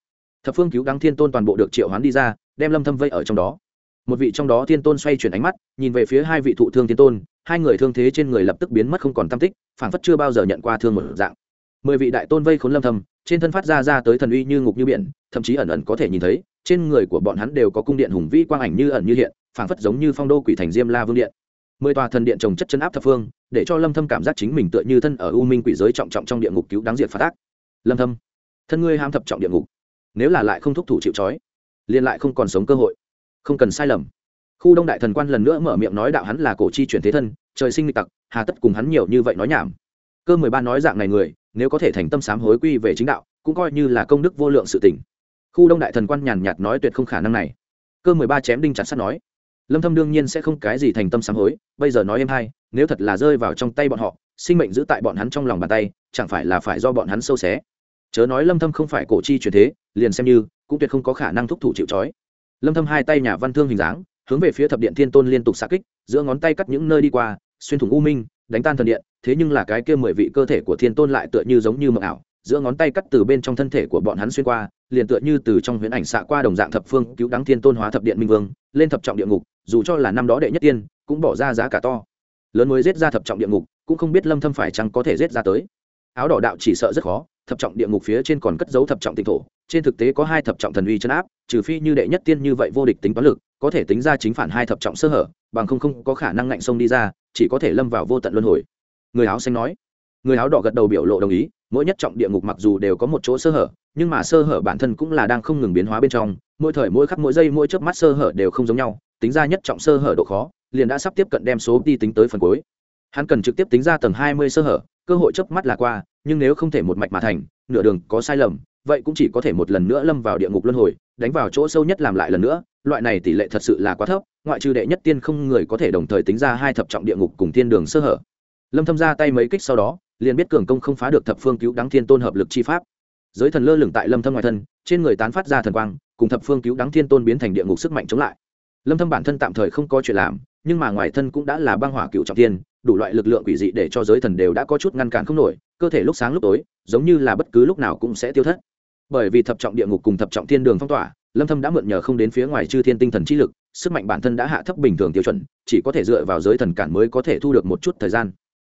Thập phương cứu đăng thiên tôn toàn bộ được triệu hoán đi ra, đem lâm thâm vây ở trong đó. Một vị trong đó thiên tôn xoay chuyển ánh mắt, nhìn về phía hai vị thụ thương thiên tôn, hai người thương thế trên người lập tức biến mất không còn tâm tích, phảng phất chưa bao giờ nhận qua thương một dạng mười vị đại tôn vây khốn lâm thâm trên thân phát ra ra tới thần uy như ngục như biển thậm chí ẩn ẩn có thể nhìn thấy trên người của bọn hắn đều có cung điện hùng vĩ quang ảnh như ẩn như hiện phảng phất giống như phong đô quỷ thành diêm la vương điện. Mười tòa thần điện trồng chất chân áp thập phương để cho lâm thâm cảm giác chính mình tựa như thân ở u minh quỷ giới trọng trọng trong địa ngục cứu đáng diệt phát ác. Lâm thâm thân ngươi ham thập trọng địa ngục nếu là lại không thúc thủ chịu chói, liền lại không còn sống cơ hội. Không cần sai lầm. Khu đông đại thần quan lần nữa mở miệng nói đạo hắn là cổ chi chuyển thế thân trời sinh lịch tặc hà tất cùng hắn nhiều như vậy nói nhảm. Cơ mười ba nói dạng này người nếu có thể thành tâm sám hối quy về chính đạo, cũng coi như là công đức vô lượng sự tỉnh khu đông đại thần quan nhàn nhạt nói tuyệt không khả năng này. Cơ mười ba chém đinh chặt sắt nói, lâm thâm đương nhiên sẽ không cái gì thành tâm sám hối, bây giờ nói em hay nếu thật là rơi vào trong tay bọn họ, sinh mệnh giữ tại bọn hắn trong lòng bàn tay, chẳng phải là phải do bọn hắn sâu xé. Chớ nói lâm thâm không phải cổ chi truyền thế, liền xem như, cũng tuyệt không có khả năng thúc thủ chịu trói. Lâm thâm hai tay nhà văn thương hình dáng, hướng về phía thập điện thiên tôn liên tục xạ kích, giữa ngón tay cắt những nơi đi qua, xuyên thủng u minh đánh tan thần điện, thế nhưng là cái kia mười vị cơ thể của thiên tôn lại tựa như giống như mộng ảo, giữa ngón tay cắt từ bên trong thân thể của bọn hắn xuyên qua, liền tựa như từ trong huyễn ảnh xạ qua đồng dạng thập phương cứu đắng thiên tôn hóa thập điện minh vương, lên thập trọng địa ngục, dù cho là năm đó đệ nhất tiên, cũng bỏ ra giá cả to. Lớn mới giết ra thập trọng địa ngục, cũng không biết lâm thâm phải chăng có thể giết ra tới. Áo đỏ đạo chỉ sợ rất khó, thập trọng địa ngục phía trên còn cất giấu thập trọng tịnh thổ, trên thực tế có hai thập trọng thần uy chân áp, trừ phi như đệ nhất tiên như vậy vô địch tính toán lực, có thể tính ra chính phản hai thập trọng sơ hở, bằng không không có khả năng ngạnh sông đi ra chỉ có thể lâm vào vô tận luân hồi. Người áo xanh nói. Người áo đỏ gật đầu biểu lộ đồng ý, mỗi nhất trọng địa ngục mặc dù đều có một chỗ sơ hở, nhưng mà sơ hở bản thân cũng là đang không ngừng biến hóa bên trong, mỗi thời mỗi khắc mỗi giây mỗi chớp mắt sơ hở đều không giống nhau, tính ra nhất trọng sơ hở độ khó, liền đã sắp tiếp cận đem số đi tính tới phần cuối. Hắn cần trực tiếp tính ra tầng hai mươi sơ hở, cơ hội chớp mắt là qua, nhưng nếu không thể một mạch mà thành, nửa đường có sai lầm, vậy cũng chỉ có thể một lần nữa lâm vào địa ngục luân hồi, đánh vào chỗ sâu nhất làm lại lần nữa loại này tỷ lệ thật sự là quá thấp, ngoại trừ đệ nhất tiên không người có thể đồng thời tính ra hai thập trọng địa ngục cùng thiên đường sơ hở. Lâm thâm ra tay mấy kích sau đó, liền biết cường công không phá được thập phương cứu đắng thiên tôn hợp lực chi pháp. Giới thần lơ lửng tại lâm thâm ngoài thân, trên người tán phát ra thần quang, cùng thập phương cứu đắng thiên tôn biến thành địa ngục sức mạnh chống lại. Lâm thâm bản thân tạm thời không có chuyện làm, nhưng mà ngoài thân cũng đã là băng hỏa cựu trọng thiên đủ loại lực lượng quỷ dị để cho giới thần đều đã có chút ngăn cản không nổi, cơ thể lúc sáng lúc tối, giống như là bất cứ lúc nào cũng sẽ tiêu thất. Bởi vì thập trọng địa ngục cùng thập trọng thiên đường phong tỏa lâm thâm đã mượn nhờ không đến phía ngoài chư thiên tinh thần chi lực sức mạnh bản thân đã hạ thấp bình thường tiêu chuẩn chỉ có thể dựa vào giới thần cản mới có thể thu được một chút thời gian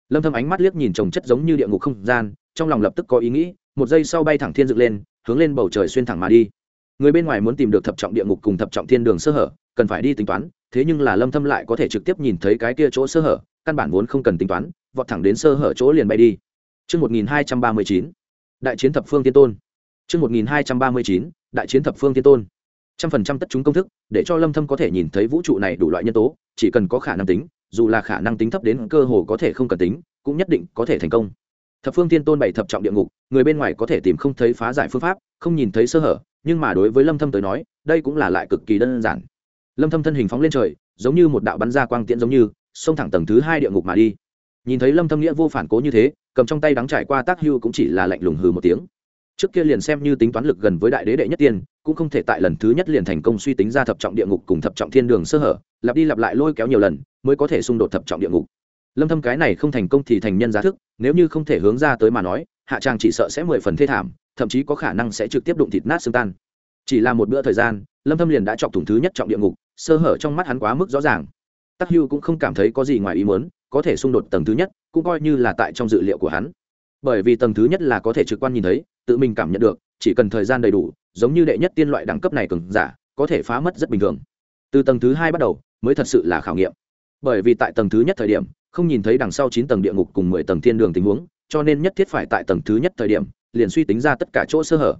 lâm thâm ánh mắt liếc nhìn trồng chất giống như địa ngục không gian trong lòng lập tức có ý nghĩ một giây sau bay thẳng thiên dựng lên hướng lên bầu trời xuyên thẳng mà đi người bên ngoài muốn tìm được thập trọng địa ngục cùng thập trọng thiên đường sơ hở cần phải đi tính toán thế nhưng là lâm thâm lại có thể trực tiếp nhìn thấy cái kia chỗ sơ hở căn bản vốn không cần tính toán vọt thẳng đến sơ hở chỗ liền bay đi chương 1239, đại chiến thập phương tiên tôn. Trước 1239, đại chiến thập phương tiên tôn. Trăm phần trăm tất chúng công thức, để cho Lâm Thâm có thể nhìn thấy vũ trụ này đủ loại nhân tố, chỉ cần có khả năng tính, dù là khả năng tính thấp đến cơ hồ có thể không cần tính, cũng nhất định có thể thành công. Thập phương tiên tôn bảy thập trọng địa ngục, người bên ngoài có thể tìm không thấy phá giải phương pháp, không nhìn thấy sơ hở, nhưng mà đối với Lâm Thâm tới nói, đây cũng là lại cực kỳ đơn giản. Lâm Thâm thân hình phóng lên trời, giống như một đạo bắn ra quang tiễn giống như, xông thẳng tầng thứ hai địa ngục mà đi nhìn thấy lâm thâm nghĩa vô phản cố như thế cầm trong tay đắng trải qua tác hưu cũng chỉ là lạnh lùng hừ một tiếng trước kia liền xem như tính toán lực gần với đại đế đệ nhất tiên, cũng không thể tại lần thứ nhất liền thành công suy tính ra thập trọng địa ngục cùng thập trọng thiên đường sơ hở, lặp đi lặp lại lôi kéo nhiều lần, mới có thể xung đột thập trọng địa ngục. Lâm thâm cái này không thành công thì thành nhân giá thức, nếu như không thể hướng ra tới mà nói, hạ trang chỉ sợ sẽ mười phần thê thảm, thậm chí có khả năng sẽ trực tiếp đụng thịt nát xương tan. Chỉ là một bữa thời gian, lâm thâm liền đã chọc thủng thứ nhất trọng địa ngục, sơ hở trong mắt hắn quá mức rõ ràng. Tắc hưu cũng không cảm thấy có gì ngoài ý muốn, có thể xung đột tầng thứ nhất, cũng coi như là tại trong dự liệu của hắn bởi vì tầng thứ nhất là có thể trực quan nhìn thấy, tự mình cảm nhận được, chỉ cần thời gian đầy đủ, giống như đệ nhất tiên loại đẳng cấp này cường giả, có thể phá mất rất bình thường. Từ tầng thứ hai bắt đầu, mới thật sự là khảo nghiệm. Bởi vì tại tầng thứ nhất thời điểm, không nhìn thấy đằng sau chín tầng địa ngục cùng mười tầng thiên đường tình huống, cho nên nhất thiết phải tại tầng thứ nhất thời điểm, liền suy tính ra tất cả chỗ sơ hở.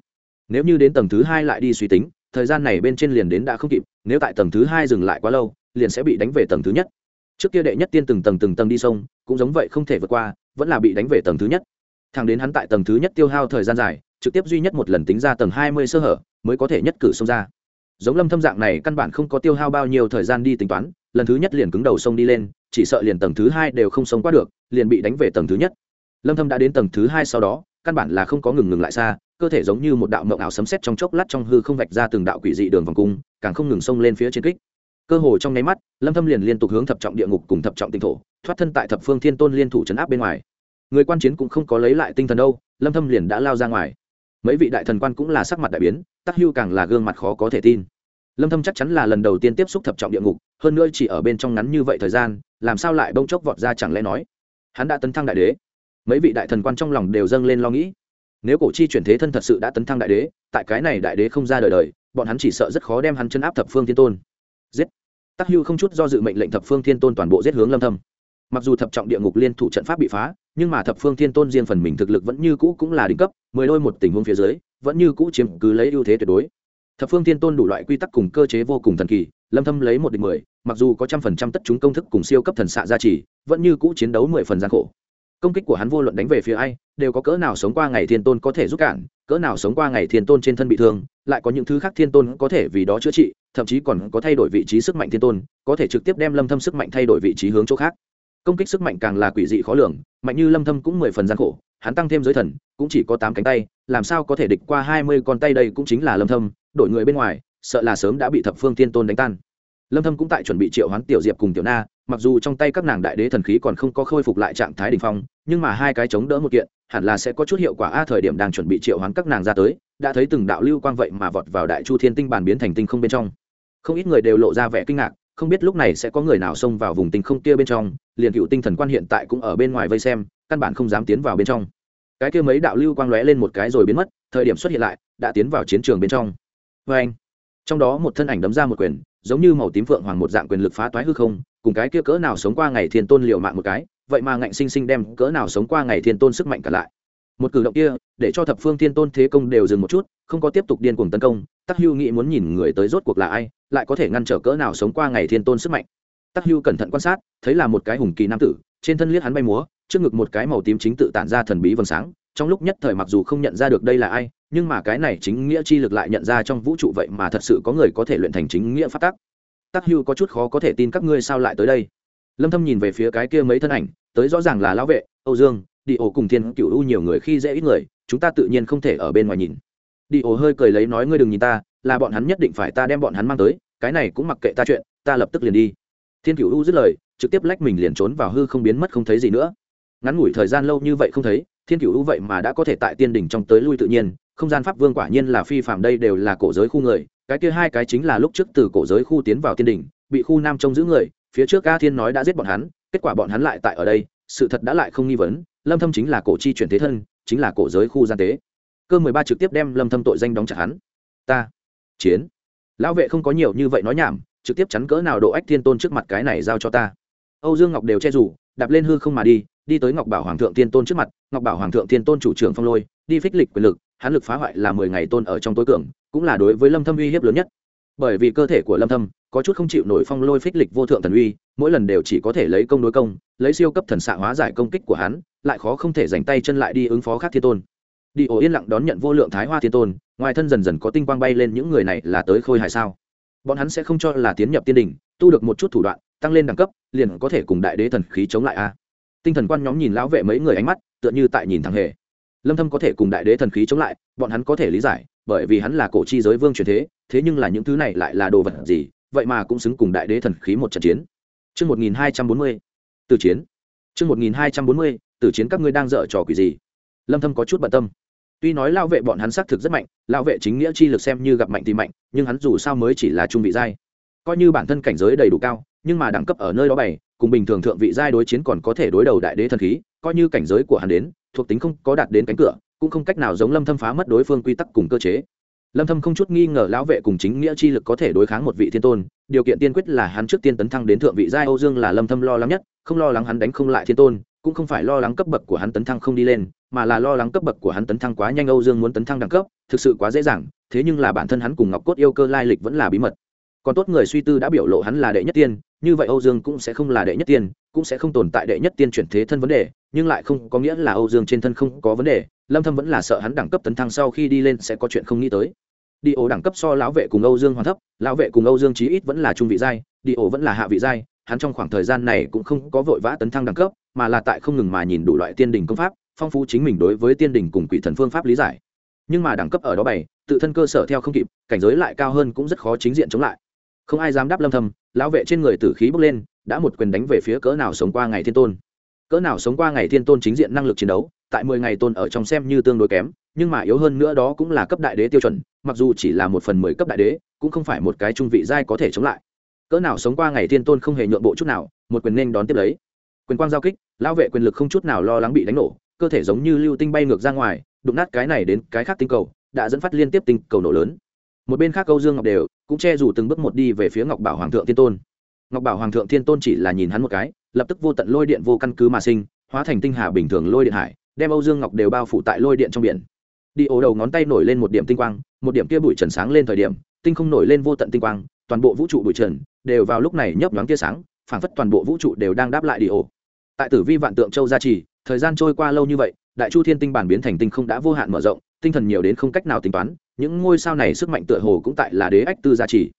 Nếu như đến tầng thứ hai lại đi suy tính, thời gian này bên trên liền đến đã không kịp, nếu tại tầng thứ hai dừng lại quá lâu, liền sẽ bị đánh về tầng thứ nhất. Trước kia đệ nhất tiên từng tầng từng tầng đi sông, cũng giống vậy không thể vượt qua, vẫn là bị đánh về tầng thứ nhất thẳng đến hắn tại tầng thứ nhất tiêu hao thời gian dài, trực tiếp duy nhất một lần tính ra tầng hai mươi sơ hở, mới có thể nhất cử xông ra. Giống lâm thâm dạng này căn bản không có tiêu hao bao nhiêu thời gian đi tính toán, lần thứ nhất liền cứng đầu sông đi lên, chỉ sợ liền tầng thứ hai đều không sống qua được, liền bị đánh về tầng thứ nhất. Lâm thâm đã đến tầng thứ hai sau đó, căn bản là không có ngừng ngừng lại xa, cơ thể giống như một đạo mộng ảo sấm sét trong chốc lát trong hư không vạch ra từng đạo quỷ dị đường vòng cung, càng không ngừng xông lên phía trên kích. Cơ hồ trong nháy mắt, lâm thâm liền liên tục hướng thập trọng địa ngục cùng thập trọng tinh thổ, thoát thân tại thập phương thiên tôn liên thủ chấn áp bên ngoài người quan chiến cũng không có lấy lại tinh thần đâu, lâm thâm liền đã lao ra ngoài. Mấy vị đại thần quan cũng là sắc mặt đại biến, tắc hưu càng là gương mặt khó có thể tin. Lâm thâm chắc chắn là lần đầu tiên tiếp xúc thập trọng địa ngục, hơn nữa chỉ ở bên trong ngắn như vậy thời gian, làm sao lại bỗng chốc vọt ra chẳng lẽ nói? Hắn đã tấn thăng đại đế. Mấy vị đại thần quan trong lòng đều dâng lên lo nghĩ. Nếu cổ chi chuyển thế thân thật sự đã tấn thăng đại đế, tại cái này đại đế không ra đời đời, bọn hắn chỉ sợ rất khó đem hắn chân áp thập phương thiên tôn. Giết. Tắc hưu không chút do dự mệnh lệnh thập phương thiên tôn toàn bộ giết hướng lâm thâm mặc dù thập trọng địa ngục liên thủ trận pháp bị phá, nhưng mà thập phương thiên tôn riêng phần mình thực lực vẫn như cũ cũng là đỉnh cấp, mười đôi một tình huống phía dưới, vẫn như cũ chiếm cứ lấy ưu thế tuyệt đối. Thập phương thiên tôn đủ loại quy tắc cùng cơ chế vô cùng thần kỳ, lâm thâm lấy một địch mười, mặc dù có trăm phần trăm tất chúng công thức cùng siêu cấp thần xạ gia trì, vẫn như cũ chiến đấu mười phần gian khổ. Công kích của hắn vô luận đánh về phía ai, đều có cỡ nào sống qua ngày thiên tôn có thể giúp cản, cỡ nào sống qua ngày thiên tôn trên thân bị thương, lại có những thứ khác thiên tôn có thể vì đó chữa trị, thậm chí còn có thay đổi vị trí sức mạnh thiên tôn, có thể trực tiếp đem lâm thâm sức mạnh thay đổi vị trí hướng chỗ khác công kích sức mạnh càng là quỷ dị khó lường, mạnh như lâm thâm cũng mười phần gian khổ, hắn tăng thêm giới thần, cũng chỉ có tám cánh tay, làm sao có thể địch qua hai mươi con tay đây cũng chính là lâm thâm, đổi người bên ngoài, sợ là sớm đã bị thập phương thiên tôn đánh tan. Lâm thâm cũng tại chuẩn bị triệu hoán tiểu diệp cùng tiểu na, mặc dù trong tay các nàng đại đế thần khí còn không có khôi phục lại trạng thái đỉnh phong, nhưng mà hai cái chống đỡ một kiện, hẳn là sẽ có chút hiệu quả. A thời điểm đang chuẩn bị triệu hoán các nàng ra tới, đã thấy từng đạo lưu quang vậy mà vọt vào đại chu thiên tinh bản biến thành tinh không bên trong. Không ít người đều lộ ra vẻ kinh ngạc không biết lúc này sẽ có người nào xông vào vùng tinh không kia bên trong, liền cựu tinh thần quan hiện tại cũng ở bên ngoài vây xem, căn bản không dám tiến vào bên trong. Cái kia mấy đạo lưu quang lóe lên một cái rồi biến mất, thời điểm xuất hiện lại, đã tiến vào chiến trường bên trong. Vê anh, trong đó một thân ảnh đấm ra một quyền, giống như màu tím phượng hoàng một dạng quyền lực phá toái hư không, cùng cái kia cỡ nào sống qua ngày thiên tôn liều mạng một cái, vậy mà ngạnh sinh sinh đem cỡ nào sống qua ngày thiên tôn sức mạnh cả lại. Một cử động kia, để cho thập phương thiên tôn thế công đều dừng một chút, không có tiếp tục điên cuồng tấn công, tắc hưu nghĩ muốn nhìn người tới rốt cuộc là ai lại có thể ngăn trở cỡ nào sống qua ngày thiên tôn sức mạnh. Tắc hưu cẩn thận quan sát, thấy là một cái hùng kỳ nam tử, trên thân liếc hắn bay múa, trước ngực một cái màu tím chính tự tản ra thần bí vầng sáng, trong lúc nhất thời mặc dù không nhận ra được đây là ai, nhưng mà cái này chính nghĩa chi lực lại nhận ra trong vũ trụ vậy mà thật sự có người có thể luyện thành chính nghĩa phát tác tắc hưu có chút khó có thể tin các ngươi sao lại tới đây. Lâm thâm nhìn về phía cái kia mấy thân ảnh, tới rõ ràng là lão vệ, âu dương, đi ổ cùng thiên Cửu u nhiều người khi dễ ít người, chúng ta tự nhiên không thể ở bên ngoài nhìn. Đi ổ hơi cười lấy nói, ngươi đừng nhìn ta là bọn hắn nhất định phải ta đem bọn hắn mang tới, cái này cũng mặc kệ ta chuyện, ta lập tức liền đi. Thiên cựu u dứt lời, trực tiếp lách mình liền trốn vào hư không biến mất không thấy gì nữa. Ngắn ngủi thời gian lâu như vậy không thấy, thiên cựu u vậy mà đã có thể tại tiên đỉnh trong tới lui tự nhiên, không gian pháp vương quả nhiên là phi phạm đây đều là cổ giới khu người, cái kia hai cái chính là lúc trước từ cổ giới khu tiến vào tiên đỉnh, bị khu nam trông giữ người, phía trước ca thiên nói đã giết bọn hắn, kết quả bọn hắn lại tại ở đây, sự thật đã lại không nghi vấn, lâm thâm chính là cổ chi chuyển thế thân, chính là cổ giới khu gian tế. Cơ 13 trực tiếp đem lâm thâm tội danh đóng chặt hắn. Ta chiến. Lão vệ không có nhiều như vậy nói nhảm, trực tiếp chắn cỡ nào độ ách thiên tôn trước mặt cái này giao cho ta. Âu dương ngọc đều che rủ đạp lên hư không mà đi đi tới ngọc bảo hoàng thượng thiên tôn trước mặt, ngọc bảo hoàng thượng thiên tôn chủ trưởng phong lôi, đi phích lịch quyền lực, hắn lực phá hoại là mười ngày tôn ở trong tối cường, cũng là đối với lâm thâm uy hiếp lớn nhất. Bởi vì cơ thể của lâm thâm có chút không chịu nổi phong lôi phích lịch vô thượng thần uy, mỗi lần đều chỉ có thể lấy công đối công, lấy siêu cấp thần xạ hóa giải công kích của hắn, lại khó không thể dành tay chân lại đi ứng phó khác thiên tôn đi ổ yên lặng đón nhận vô lượng thái hoa thiên tôn, ngoài thân dần dần có tinh quang bay lên những người này là tới khôi hài sao bọn hắn sẽ không cho là tiến nhập tiên đình tu được một chút thủ đoạn, tăng lên đẳng cấp, liền có thể cùng đại đế thần khí chống lại a tinh thần quan nhóm nhìn lão vệ mấy người ánh mắt, tựa như tại nhìn thằng hề lâm thâm có thể cùng đại đế thần khí chống lại, bọn hắn có thể lý giải, bởi vì hắn là cổ chi giới vương truyền thế thế nhưng là những thứ này lại là đồ vật gì, vậy mà cũng xứng cùng đại đế thần khí một trận chiến Chương 1240. Từ chiến. Chương 1240. Từ chiến các ngươi đang dở trò quỷ gì? Lâm Thâm có chút bận tâm. Tuy nói lão vệ bọn hắn xác thực rất mạnh, lão vệ chính nghĩa chi lực xem như gặp mạnh thì mạnh, nhưng hắn dù sao mới chỉ là trung vị giai. Coi như bản thân cảnh giới đầy đủ cao, nhưng mà đẳng cấp ở nơi đó bày cùng bình thường thượng vị giai đối chiến còn có thể đối đầu đại đế thần khí coi như cảnh giới của hắn đến thuộc tính không có đạt đến cánh cửa cũng không cách nào giống lâm thâm phá mất đối phương quy tắc cùng cơ chế lâm thâm không chút nghi ngờ lão vệ cùng chính nghĩa chi lực có thể đối kháng một vị thiên tôn điều kiện tiên quyết là hắn trước tiên tấn thăng đến thượng vị giai âu dương là lâm thâm lo lắng nhất không lo lắng hắn đánh không lại thiên tôn cũng không phải lo lắng cấp bậc của hắn tấn thăng không đi lên mà là lo lắng cấp bậc của hắn tấn thăng quá nhanh âu dương muốn tấn thăng đẳng cấp, thực sự quá dễ dàng, thế nhưng là bản thân hắn cùng ngọc cốt yêu cơ lai lịch vẫn là bí mật. Còn tốt người suy tư đã biểu lộ hắn là đệ nhất tiên, như vậy âu dương cũng sẽ không là đệ nhất tiên, cũng sẽ không tồn tại đệ nhất tiên chuyển thế thân vấn đề, nhưng lại không có nghĩa là âu dương trên thân không có vấn đề, lâm thâm vẫn là sợ hắn đẳng cấp tấn thăng sau khi đi lên sẽ có chuyện không nghĩ tới. Đi ổ đẳng cấp so lão vệ cùng âu dương hoàn thấp, lão vệ cùng âu dương chí ít vẫn là trung vị giai, đi ổ vẫn là hạ vị giai, hắn trong khoảng thời gian này cũng không có vội vã tấn thăng đẳng cấp, mà là tại không ngừng mà nhìn đủ loại tiên đình công pháp phong phú chính mình đối với tiên đình cùng quỷ thần phương pháp lý giải. Nhưng mà đẳng cấp ở đó bảy tự thân cơ sở theo không kịp cảnh giới lại cao hơn cũng rất khó chính diện chống lại. Không ai dám đáp lâm thầm, lão vệ trên người tử khí bốc lên đã một quyền đánh về phía cỡ nào sống qua ngày thiên tôn. Cỡ nào sống qua ngày thiên tôn chính diện năng lực chiến đấu tại 10 ngày tôn ở trong xem như tương đối kém nhưng mà yếu hơn nữa đó cũng là cấp đại đế tiêu chuẩn mặc dù chỉ là một phần mười cấp đại đế cũng không phải một cái trung vị giai có thể chống lại. Cỡ nào sống qua ngày thiên tôn không hề nhượng bộ chút nào một quyền nên đón tiếp lấy. Quyền quang giao kích lão vệ quyền lực không chút nào lo lắng bị đánh nổ cơ thể giống như lưu tinh bay ngược ra ngoài, đụng nát cái này đến cái khác tinh cầu, đã dẫn phát liên tiếp tinh cầu nổ lớn. Một bên khác câu dương ngọc đều cũng che dù từng bước một đi về phía ngọc bảo hoàng thượng thiên tôn. Ngọc bảo hoàng thượng thiên tôn chỉ là nhìn hắn một cái, lập tức vô tận lôi điện vô căn cứ mà sinh, hóa thành tinh hà bình thường lôi điện hải, đem âu dương ngọc đều bao phủ tại lôi điện trong biển. Đi ổ đầu ngón tay nổi lên một điểm tinh quang, một điểm kia bụi trần sáng lên thời điểm, tinh không nổi lên vô tận tinh quang, toàn bộ vũ trụ bụi trần đều vào lúc này nhấp nhoáng tia sáng, phảng phất toàn bộ vũ trụ đều đang đáp lại đi ổ. Tại tử vi vạn tượng châu gia trì thời gian trôi qua lâu như vậy, đại chu thiên tinh bản biến thành tinh không đã vô hạn mở rộng, tinh thần nhiều đến không cách nào tính toán, những ngôi sao này sức mạnh tựa hồ cũng tại là đế ách tư gia trì.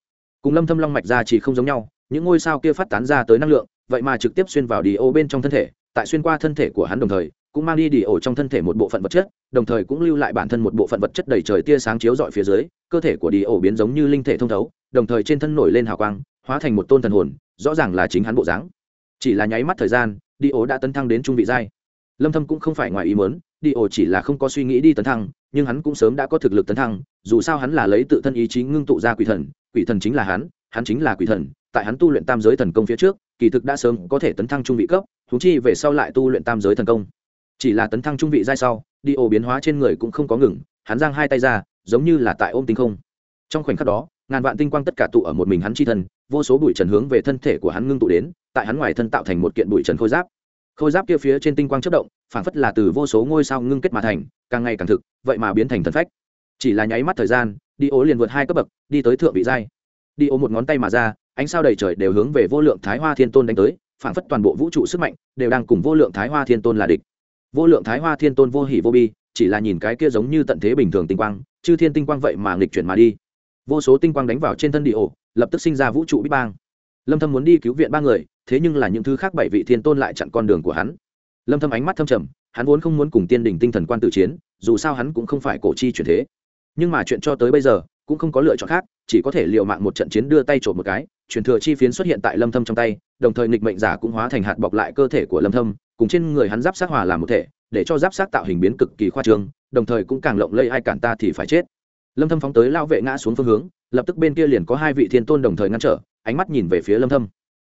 Cùng lâm thâm long mạch gia trì không giống nhau, những ngôi sao kia phát tán ra tới năng lượng, vậy mà trực tiếp xuyên vào đi ô bên trong thân thể, tại xuyên qua thân thể của hắn đồng thời, cũng mang đi đi ổ trong thân thể một bộ phận vật chất, đồng thời cũng lưu lại bản thân một bộ phận vật chất đầy trời tia sáng chiếu rọi phía dưới, cơ thể của đi ổ biến giống như linh thể thông thấu, đồng thời trên thân nổi lên hào quang, hóa thành một tôn thần hồn, rõ ràng là chính hắn bộ dáng. Chỉ là nháy mắt thời gian, đi ổ đã tấn thăng đến trung vị giai lâm thâm cũng không phải ngoài ý muốn, đi ổ chỉ là không có suy nghĩ đi tấn thăng, nhưng hắn cũng sớm đã có thực lực tấn thăng, dù sao hắn là lấy tự thân ý chí ngưng tụ ra quỷ thần quỷ thần chính là hắn hắn chính là quỷ thần, tại hắn tu luyện tam giới thần công phía trước, kỳ thực đã sớm có thể tấn thăng trung vị cấp thú chi về sau lại tu luyện tam giới thần công. Chỉ là tấn thăng trung vị giai sau, đi ổ biến hóa trên người cũng không có ngừng, hắn giang hai tay ra, giống như là tại ôm tinh không. Trong khoảnh khắc đó, ngàn vạn tinh quang tất cả tụ ở một mình hắn chi thân, vô số bụi trần hướng về thân thể của hắn ngưng tụ đến, tại hắn ngoài thân tạo thành một kiện bụi trần khôi giáp khôi giáp kia phía trên tinh quang chất động, phảng phất là từ vô số ngôi sao ngưng kết mà thành, càng ngày càng thực, vậy mà biến thành thần phách. Chỉ là nháy mắt thời gian, đi ố liền vượt hai cấp bậc, đi tới thượng vị giai. Đi ố một ngón tay mà ra, ánh sao đầy trời đều hướng về vô lượng thái hoa thiên tôn đánh tới, phảng phất toàn bộ vũ trụ sức mạnh đều đang cùng vô lượng thái hoa thiên tôn là địch. Vô lượng thái hoa thiên tôn vô hỉ vô bi, chỉ là nhìn cái kia giống như tận thế bình thường tinh quang, chư thiên tinh quang vậy mà nghịch chuyển mà đi. Vô số tinh quang đánh vào trên thân đi ổ lập tức sinh ra vũ trụ bích bang lâm thâm muốn đi cứu viện ba người, thế nhưng là những thứ khác bảy vị thiên tôn lại chặn con đường của hắn. Lâm thâm ánh mắt thâm trầm, hắn vốn không muốn cùng tiên đỉnh tinh thần quan tử chiến, dù sao hắn cũng không phải cổ chi chuyển thế. Nhưng mà chuyện cho tới bây giờ, cũng không có lựa chọn khác, chỉ có thể liều mạng một trận chiến đưa tay trộm một cái, truyền thừa chi phiến xuất hiện tại lâm thâm trong tay, đồng thời nghịch mệnh giả cũng hóa thành hạt bọc lại cơ thể của lâm thâm, cùng trên người hắn giáp sát hòa làm một thể, để cho giáp sát tạo hình biến cực kỳ khoa trương, đồng thời cũng càng lộng lây ai cản ta thì phải chết. Lâm thâm phóng tới lao vệ ngã xuống phương hướng, lập tức bên kia liền có hai vị thiên tôn đồng thời ngăn trở ánh mắt nhìn về phía lâm thâm.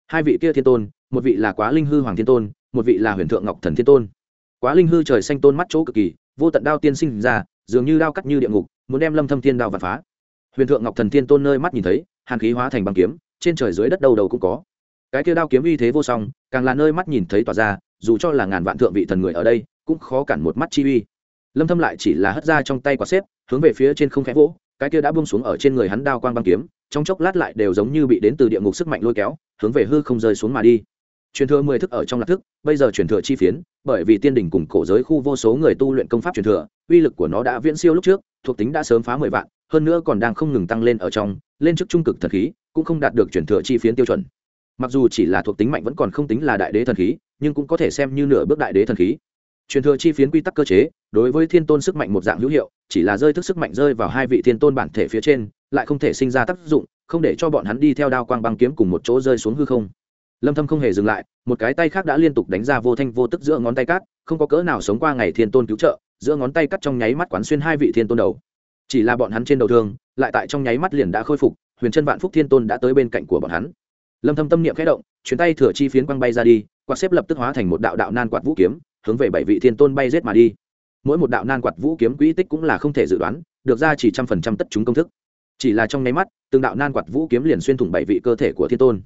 Hai vị kia thiên tôn, một vị là quá linh hư hoàng thiên tôn, một vị là huyền thượng ngọc thần thiên tôn. Quá linh hư trời xanh tôn mắt chỗ cực kỳ, vô tận đao tiên sinh ra, dường như đao cắt như địa ngục, muốn đem lâm thâm thiên đao vặt phá. Huyền thượng ngọc thần thiên tôn nơi mắt nhìn thấy, hàn khí hóa thành băng kiếm, trên trời dưới đất đầu đầu cũng có. Cái kia đao kiếm uy thế vô song, càng là nơi mắt nhìn thấy tỏa ra, dù cho là ngàn vạn thượng vị thần người ở đây, cũng khó cản một mắt chi uy. Lâm thâm lại chỉ là hất ra trong tay quả xếp, hướng về phía trên không khẽ vỗ cái kia đã buông xuống ở trên người hắn đao quang băng kiếm, trong chốc lát lại đều giống như bị đến từ địa ngục sức mạnh lôi kéo, hướng về hư không rơi xuống mà đi. Truyền thừa mười thức ở trong lạc thức, bây giờ truyền thừa chi phiến, bởi vì tiên đỉnh cùng cổ giới khu vô số người tu luyện công pháp truyền thừa, uy lực của nó đã viễn siêu lúc trước, thuộc tính đã sớm phá mười vạn, hơn nữa còn đang không ngừng tăng lên ở trong, lên chức trung cực thần khí, cũng không đạt được truyền thừa chi phiến tiêu chuẩn. Mặc dù chỉ là thuộc tính mạnh vẫn còn không tính là đại đế thần khí, nhưng cũng có thể xem như nửa bước đại đế thần khí truyền thừa chi phiến quy tắc cơ chế, đối với thiên tôn sức mạnh một dạng hữu hiệu, chỉ là rơi thức sức mạnh rơi vào hai vị thiên tôn bản thể phía trên, lại không thể sinh ra tác dụng, không để cho bọn hắn đi theo đao quang băng kiếm cùng một chỗ rơi xuống hư không. Lâm thâm không hề dừng lại, một cái tay khác đã liên tục đánh ra vô thanh vô tức giữa ngón tay cắt, không có cỡ nào sống qua ngày thiên tôn cứu trợ, giữa ngón tay cắt trong nháy mắt quán xuyên hai vị thiên tôn đầu. Chỉ là bọn hắn trên đầu thương, lại tại trong nháy mắt liền đã khôi phục, huyền chân vạn phúc thiên tôn đã tới bên cạnh của bọn hắn. Lâm thâm tâm niệm khẽ động, chuyển tay thừa chi phiến quăng bay ra đi, quạt xếp lập tức hóa thành một đạo đạo nan quạt vũ kiếm hướng về bảy vị thiên tôn bay rết mà đi. Mỗi một đạo nan quạt vũ kiếm quỹ tích cũng là không thể dự đoán, được ra chỉ trăm phần trăm tất chúng công thức. Chỉ là trong nháy mắt, từng đạo nan quạt vũ kiếm liền xuyên thủng bảy vị cơ thể của thiên tôn.